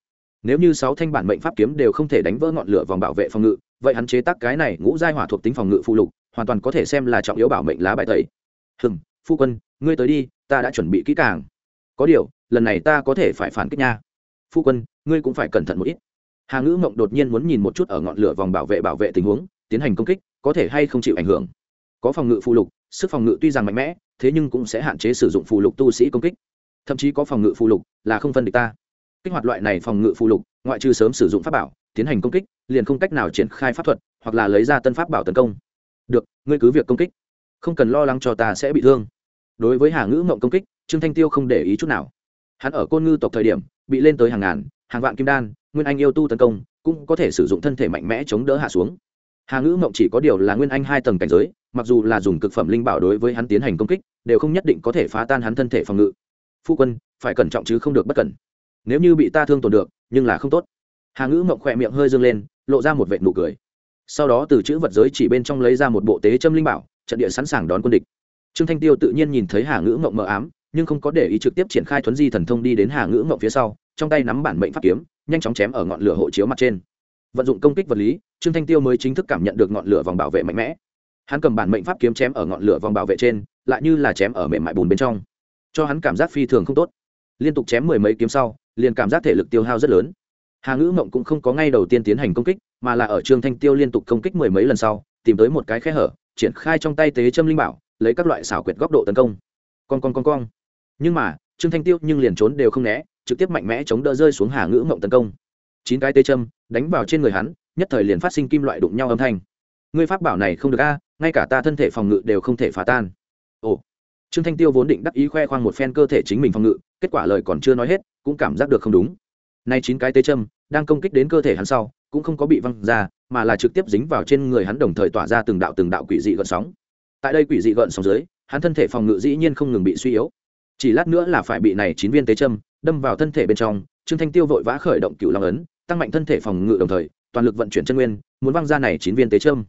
Speaker 1: nếu như sáu thanh bản mệnh pháp kiếm đều không thể đánh vỡ ngọn lửa vòng bảo vệ phòng ngự, vậy hắn chế tác cái này ngũ giai hỏa thuộc tính phòng ngự phụ lục, hoàn toàn có thể xem là trọng yếu bảo mệnh lá bài tẩy. Hừm, phu quân, ngươi tới đi, ta đã chuẩn bị kỹ càng. Có điều, lần này ta có thể phải phản kích nha. Phu quân, ngươi cũng phải cẩn thận một ít. Hà ngữ mộng đột nhiên muốn nhìn một chút ở ngọn lửa vòng bảo vệ bảo vệ tình huống, tiến hành công kích, có thể hay không chịu ảnh hưởng. Có phòng ngự phụ lục, sức phòng ngự tuy rằng mạnh mẽ, thế nhưng cũng sẽ hạn chế sử dụng phụ lục tu sĩ công kích. Thậm chí có phòng ngự phụ lục là không phân địch ta kích hoạt loại này phòng ngự phụ lục, ngoại trừ sớm sử dụng pháp bảo, tiến hành công kích, liền không cách nào triển khai pháp thuật, hoặc là lấy ra tân pháp bảo tấn công. Được, ngươi cứ việc công kích. Không cần lo lắng cho ta sẽ bị thương. Đối với hà ngữ mộng công kích, trương thanh tiêu không để ý chút nào. Hắn ở côn ngư tộc thời điểm, bị lên tới hàng ngàn, hàng vạn kim đan, nguyên anh yêu tu tấn công, cũng có thể sử dụng thân thể mạnh mẽ chống đỡ hạ xuống. Hà ngữ mộng chỉ có điều là nguyên anh hai tầng cảnh giới, mặc dù là dùng cực phẩm linh bảo đối với hắn tiến hành công kích, đều không nhất định có thể phá tan hắn thân thể phòng ngự. Phu quân, phải cẩn trọng chứ không được bất cẩn nếu như bị ta thương tổn được, nhưng là không tốt. Hà ngữ mộng khỏe miệng hơi dâng lên, lộ ra một vệ nụ cười. Sau đó từ chữ vật giới chỉ bên trong lấy ra một bộ tế châm linh bảo, trận địa sẵn sàng đón quân địch. Trương thanh tiêu tự nhiên nhìn thấy hà ngữ mộng mờ ám, nhưng không có để ý trực tiếp triển khai thuấn di thần thông đi đến hà ngữ mộng phía sau, trong tay nắm bản mệnh pháp kiếm, nhanh chóng chém ở ngọn lửa hộ chiếu mặt trên. Vận dụng công kích vật lý, trương thanh tiêu mới chính thức cảm nhận được ngọn lửa vòng bảo vệ mạnh mẽ. Hắn cầm bản mệnh pháp kiếm chém ở ngọn lửa vòng bảo vệ trên, lại như là chém ở mềm mại bùn bên trong, cho hắn cảm giác phi thường không tốt. Liên tục chém mười mấy kiếm sau liền cảm giác thể lực tiêu hao rất lớn. Hà ngữ mộng cũng không có ngay đầu tiên tiến hành công kích, mà là ở trương thanh tiêu liên tục công kích mười mấy lần sau, tìm tới một cái khe hở, triển khai trong tay tế châm linh bảo, lấy các loại xảo quyệt góc độ tấn công. Con con con con nhưng mà, trương thanh tiêu nhưng liền trốn đều không né, trực tiếp mạnh mẽ chống đỡ rơi xuống hà ngữ mộng tấn công. Chín cái tê châm, đánh vào trên người hắn, nhất thời liền phát sinh kim loại đụng nhau âm thanh. Ngươi pháp bảo này không được a, ngay cả ta thân thể phòng ngự đều không thể phá tan. Ồ. Trương thanh tiêu vốn định đắc ý khoe khoang một phen cơ thể chính mình phòng ngự kết quả lời còn chưa nói hết, cũng cảm giác được không đúng. Nay chín cái tê châm đang công kích đến cơ thể hắn sau, cũng không có bị văng ra, mà là trực tiếp dính vào trên người hắn đồng thời tỏa ra từng đạo từng đạo quỷ dị gợn sóng. Tại đây quỷ dị gợn sóng dưới, hắn thân thể phòng ngự dĩ nhiên không ngừng bị suy yếu. Chỉ lát nữa là phải bị này chín viên tế châm đâm vào thân thể bên trong, trương thanh tiêu vội vã khởi động cựu long ấn, tăng mạnh thân thể phòng ngự đồng thời, toàn lực vận chuyển chân nguyên, muốn văng ra này chín viên tế châm.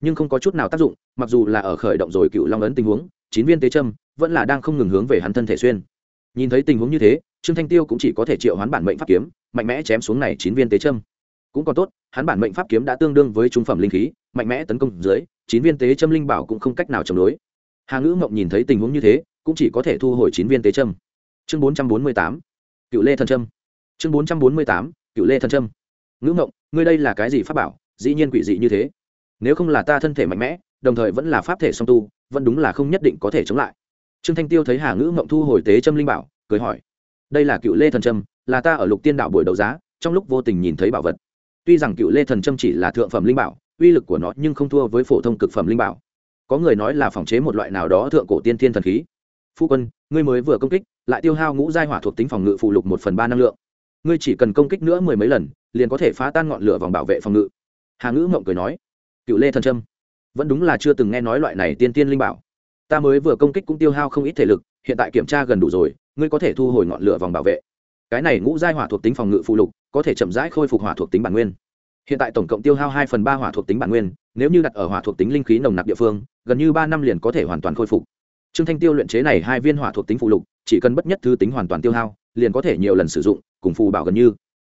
Speaker 1: Nhưng không có chút nào tác dụng, mặc dù là ở khởi động rồi cựu long ấn tình huống, chín viên tế châm vẫn là đang không ngừng hướng về hắn thân thể xuyên nhìn thấy tình huống như thế, trương thanh tiêu cũng chỉ có thể triệu hoán bản mệnh pháp kiếm, mạnh mẽ chém xuống này chín viên tế châm. Cũng còn tốt, hắn bản mệnh pháp kiếm đã tương đương với trung phẩm linh khí, mạnh mẽ tấn công dưới, chín viên tế châm linh bảo cũng không cách nào chống đối. Hà ngữ mộng nhìn thấy tình huống như thế, cũng chỉ có thể thu hồi chín viên tế châm. Chương bốn trăm bốn mươi tám, cựu lê thần trâm chương bốn trăm bốn mươi tám, cựu lê thần trâm ngữ mộng ngươi đây là cái gì pháp bảo, dĩ nhiên quỷ dị như thế. Nếu không là ta thân thể mạnh mẽ, đồng thời vẫn là pháp thể song tu, vẫn đúng là không nhất định có thể chống lại trương thanh tiêu thấy hà ngữ mộng thu hồi tế châm linh bảo, cười hỏi, đây là cựu lê thần trâm là ta ở lục tiên đạo buổi đấu giá, trong lúc vô tình nhìn thấy bảo vật. Tuy rằng cựu lê thần trâm chỉ là thượng phẩm linh bảo, uy lực của nó nhưng không thua với phổ thông cực phẩm linh bảo. Có người nói là phòng chế một loại nào đó thượng cổ tiên thiên thần khí. Phu quân, ngươi mới vừa công kích, lại tiêu hao ngũ giai hỏa thuộc tính phòng ngự phụ lục một phần ba năng lượng. Ngươi chỉ cần công kích nữa mười mấy lần, liền có thể phá tan ngọn lửa vòng bảo vệ phòng ngự. Hà ngữ mộng cười nói, cựu lê thần trâm vẫn đúng là chưa từng nghe nói loại này tiên tiên linh bảo ta mới vừa công kích cũng tiêu hao không ít thể lực, hiện tại kiểm tra gần đủ rồi, ngươi có thể thu hồi ngọn lửa vòng bảo vệ. Cái này ngũ giai hỏa thuộc tính phòng ngự phụ lục, có thể chậm rãi khôi phục hỏa thuộc tính bản nguyên. Hiện tại tổng cộng tiêu hao hai phần ba hỏa thuộc tính bản nguyên, nếu như đặt ở hỏa thuộc tính linh khí nồng nặc địa phương, gần như ba năm liền có thể hoàn toàn khôi phục. Trương thanh tiêu luyện chế này hai viên hỏa thuộc tính phụ lục, chỉ cần bất nhất thứ tính hoàn toàn tiêu hao, liền có thể nhiều lần sử dụng, cùng phù bảo gần như.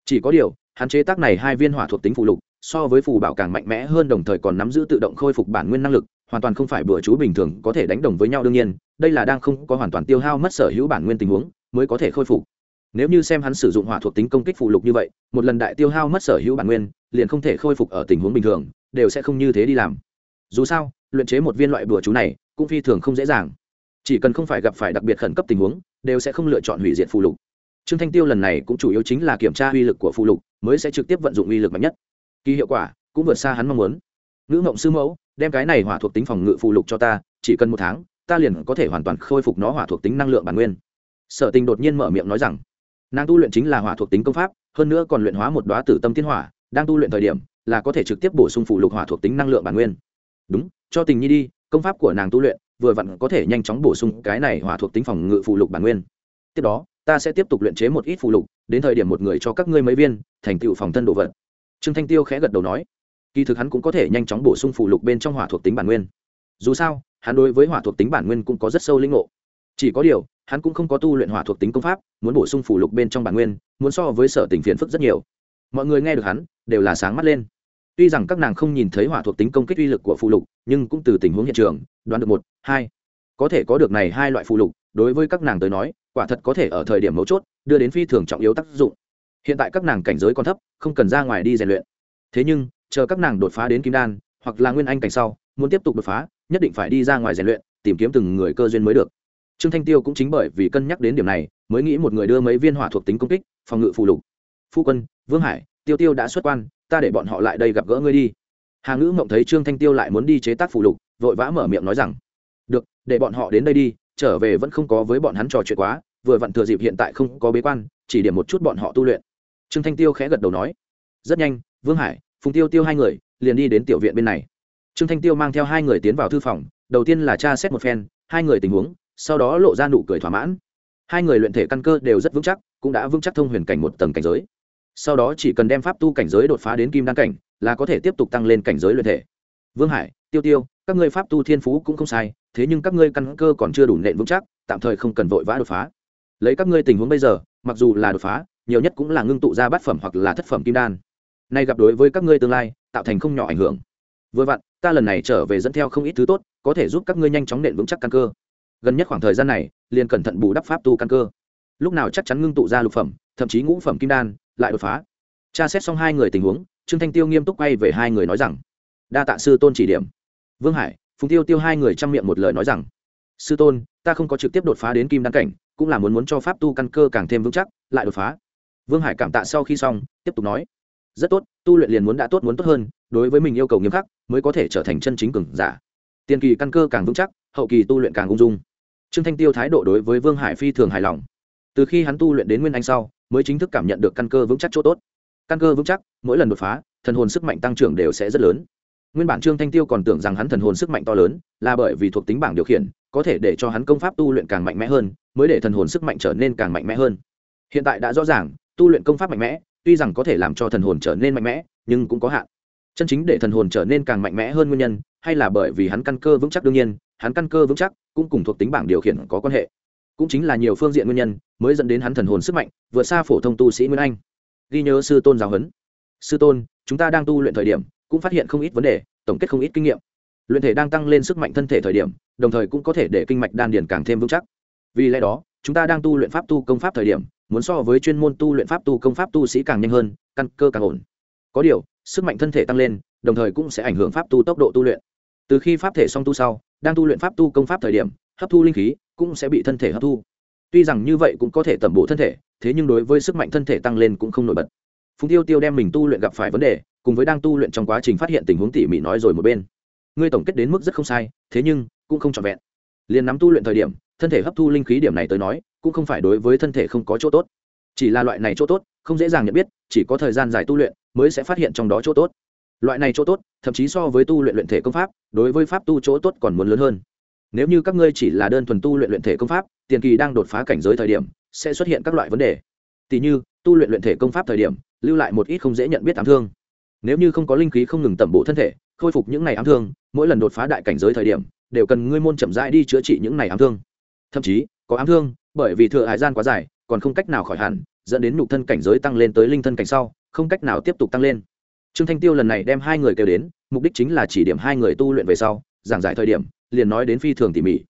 Speaker 1: Chỉ có điều hạn chế tác này hai viên hỏa thuộc tính phụ lục, so với phù bảo càng mạnh mẽ hơn đồng thời còn nắm giữ tự động khôi phục bản nguyên năng lực hoàn toàn không phải bữa chú bình thường có thể đánh đồng với nhau đương nhiên, đây là đang không có hoàn toàn tiêu hao mất sở hữu bản nguyên tình huống mới có thể khôi phục. Nếu như xem hắn sử dụng hỏa thuộc tính công kích phụ lục như vậy, một lần đại tiêu hao mất sở hữu bản nguyên, liền không thể khôi phục ở tình huống bình thường, đều sẽ không như thế đi làm. Dù sao, luyện chế một viên loại bùa chú này cũng phi thường không dễ dàng. Chỉ cần không phải gặp phải đặc biệt khẩn cấp tình huống, đều sẽ không lựa chọn hủy diệt phụ lục. Trương thanh tiêu lần này cũng chủ yếu chính là kiểm tra uy lực của phụ lục, mới sẽ trực tiếp vận dụng uy lực mạnh nhất. Kỳ hiệu quả cũng vượt xa hắn mong muốn ngữ mộng sư mẫu, đem cái này hỏa thuộc tính phòng ngự phụ lục cho ta, chỉ cần một tháng, ta liền có thể hoàn toàn khôi phục nó hỏa thuộc tính năng lượng bản nguyên. Sở tình đột nhiên mở miệng nói rằng, nàng tu luyện chính là hỏa thuộc tính công pháp, hơn nữa còn luyện hóa một đoá tử tâm tiên hỏa, đang tu luyện thời điểm, là có thể trực tiếp bổ sung phụ lục hỏa thuộc tính năng lượng bản nguyên. Đúng, cho tình nhi đi, công pháp của nàng tu luyện, vừa vặn có thể nhanh chóng bổ sung cái này hỏa thuộc tính phòng ngự phụ lục bản nguyên. Tiếp đó, ta sẽ tiếp tục luyện chế một ít phụ lục, đến thời điểm một người cho các ngươi mấy viên, thành tựu phòng thân đồ vật. Trương thanh tiêu khẽ gật đầu nói kỳ thực hắn cũng có thể nhanh chóng bổ sung phụ lục bên trong hỏa thuộc tính bản nguyên. Dù sao, hắn đối với hỏa thuộc tính bản nguyên cũng có rất sâu linh ngộ. Chỉ có điều, hắn cũng không có tu luyện hỏa thuộc tính công pháp, muốn bổ sung phụ lục bên trong bản nguyên, muốn so với sở tình phiền phức rất nhiều. Mọi người nghe được hắn, đều là sáng mắt lên. Tuy rằng các nàng không nhìn thấy hỏa thuộc tính công kích uy lực của phụ lục, nhưng cũng từ tình huống hiện trường, đoán được một, hai. Có thể có được này hai loại phụ lục, đối với các nàng tới nói, quả thật có thể ở thời điểm mấu chốt, đưa đến phi thường trọng yếu tác dụng. Hiện tại các nàng cảnh giới còn thấp, không cần ra ngoài đi rèn luyện. Thế nhưng chờ các nàng đột phá đến kim đan, hoặc là nguyên anh cảnh sau, muốn tiếp tục đột phá, nhất định phải đi ra ngoài rèn luyện, tìm kiếm từng người cơ duyên mới được. Trương thanh tiêu cũng chính bởi vì cân nhắc đến điểm này, mới nghĩ một người đưa mấy viên hỏa thuộc tính công kích, phòng ngự phù lục. Phu quân, vương hải, tiêu tiêu đã xuất quan, ta để bọn họ lại đây gặp gỡ ngươi đi. Hà ngữ mộng thấy trương thanh tiêu lại muốn đi chế tác phù lục, vội vã mở miệng nói rằng, được, để bọn họ đến đây đi, trở về vẫn không có với bọn hắn trò chuyện quá, vừa vặn thừa dịp hiện tại không có bế quan, chỉ điểm một chút bọn họ tu luyện. Trương thanh tiêu khẽ gật đầu nói, rất nhanh, vương hải phùng tiêu tiêu hai người liền đi đến tiểu viện bên này. Trương thanh tiêu mang theo hai người tiến vào thư phòng, đầu tiên là tra xét một phen, hai người tình huống, sau đó lộ ra nụ cười thỏa mãn. Hai người luyện thể căn cơ đều rất vững chắc, cũng đã vững chắc thông huyền cảnh một tầng cảnh giới. Sau đó chỉ cần đem pháp tu cảnh giới đột phá đến kim đan cảnh, là có thể tiếp tục tăng lên cảnh giới luyện thể. Vương hải, tiêu tiêu, các ngươi pháp tu thiên phú cũng không sai, thế nhưng các ngươi căn cơ còn chưa đủ nện vững chắc, tạm thời không cần vội vã đột phá. Lấy các ngươi tình huống bây giờ, mặc dù là đột phá, nhiều nhất cũng là ngưng tụ ra bát phẩm hoặc là thất phẩm kim đan nay gặp đối với các ngươi tương lai, tạo thành không nhỏ ảnh hưởng. Vừa vặn, ta lần này trở về dẫn theo không ít thứ tốt, có thể giúp các ngươi nhanh chóng nện vững chắc căn cơ. Gần nhất khoảng thời gian này, liền cẩn thận bù đắp pháp tu căn cơ. Lúc nào chắc chắn ngưng tụ ra lục phẩm, thậm chí ngũ phẩm kim đan, lại đột phá. Tra xét xong hai người tình huống, trương thanh tiêu nghiêm túc quay về hai người nói rằng, đa tạ sư tôn chỉ điểm. Vương hải, phùng tiêu tiêu hai người chăm miệng một lời nói rằng, sư tôn, ta không có trực tiếp đột phá đến kim đan cảnh, cũng là muốn muốn cho pháp tu căn cơ càng thêm vững chắc, lại đột phá. Vương hải cảm tạ sau khi xong, tiếp tục nói rất tốt, tu luyện liền muốn đã tốt muốn tốt hơn, đối với mình yêu cầu nghiêm khắc, mới có thể trở thành chân chính cường giả. Tiền kỳ căn cơ càng vững chắc, hậu kỳ tu luyện càng ung dung. Trương thanh tiêu thái độ đối với vương hải phi thường hài lòng. Từ khi hắn tu luyện đến nguyên anh sau, mới chính thức cảm nhận được căn cơ vững chắc chỗ tốt. Căn cơ vững chắc, mỗi lần đột phá, thần hồn sức mạnh tăng trưởng đều sẽ rất lớn. Nguyên bản trương thanh tiêu còn tưởng rằng hắn thần hồn sức mạnh to lớn, là bởi vì thuộc tính bảng điều khiển, có thể để cho hắn công pháp tu luyện càng mạnh mẽ hơn, mới để thần hồn sức mạnh trở nên càng mạnh mẽ hơn. Hiện tại đã rõ ràng, tu luyện công pháp mạnh mẽ tuy rằng có thể làm cho thần hồn trở nên mạnh mẽ, nhưng cũng có hạn. Chân chính để thần hồn trở nên càng mạnh mẽ hơn nguyên nhân, hay là bởi vì hắn căn cơ vững chắc đương nhiên, hắn căn cơ vững chắc cũng cùng thuộc tính bảng điều khiển có quan hệ. Cũng chính là nhiều phương diện nguyên nhân mới dẫn đến hắn thần hồn sức mạnh vượt xa phổ thông tu sĩ nguyên anh. Ghi nhớ sư tôn giáo huấn. Sư tôn, chúng ta đang tu luyện thời điểm, cũng phát hiện không ít vấn đề, tổng kết không ít kinh nghiệm. Luyện thể đang tăng lên sức mạnh thân thể thời điểm, đồng thời cũng có thể để kinh mạch đan điền càng thêm vững chắc. Vì lẽ đó, chúng ta đang tu luyện pháp tu công pháp thời điểm muốn so với chuyên môn tu luyện pháp tu công pháp tu sĩ càng nhanh hơn, căn cơ càng ổn. Có điều, sức mạnh thân thể tăng lên, đồng thời cũng sẽ ảnh hưởng pháp tu tốc độ tu luyện. Từ khi pháp thể song tu sau, đang tu luyện pháp tu công pháp thời điểm, hấp thu linh khí cũng sẽ bị thân thể hấp thu. Tuy rằng như vậy cũng có thể tẩm bổ thân thể, thế nhưng đối với sức mạnh thân thể tăng lên cũng không nổi bật. Phùng tiêu tiêu đem mình tu luyện gặp phải vấn đề, cùng với đang tu luyện trong quá trình phát hiện tình huống tỉ mỉ nói rồi một bên. Ngươi tổng kết đến mức rất không sai, thế nhưng cũng không trọn vẹn. Liền nắm tu luyện thời điểm thân thể hấp thu linh khí điểm này tới nói, cũng không phải đối với thân thể không có chỗ tốt. Chỉ là loại này chỗ tốt, không dễ dàng nhận biết, chỉ có thời gian dài tu luyện mới sẽ phát hiện trong đó chỗ tốt. Loại này chỗ tốt, thậm chí so với tu luyện luyện thể công pháp, đối với pháp tu chỗ tốt còn muốn lớn hơn. Nếu như các ngươi chỉ là đơn thuần tu luyện luyện thể công pháp, tiền kỳ đang đột phá cảnh giới thời điểm, sẽ xuất hiện các loại vấn đề. Tỉ như, tu luyện luyện thể công pháp thời điểm, lưu lại một ít không dễ nhận biết ám thương. Nếu như không có linh khí không ngừng tẩm bổ thân thể, khôi phục những này ám thương, mỗi lần đột phá đại cảnh giới thời điểm, đều cần ngươi môn chậm rãi đi chữa trị những này ám thương thậm chí có ám thương, bởi vì thừa hải gian quá dài, còn không cách nào khỏi hẳn, dẫn đến nhục thân cảnh giới tăng lên tới linh thân cảnh sau, không cách nào tiếp tục tăng lên. Trương thanh tiêu lần này đem hai người kêu đến, mục đích chính là chỉ điểm hai người tu luyện về sau, giảng giải thời điểm, liền nói đến phi thường tỉ mỉ.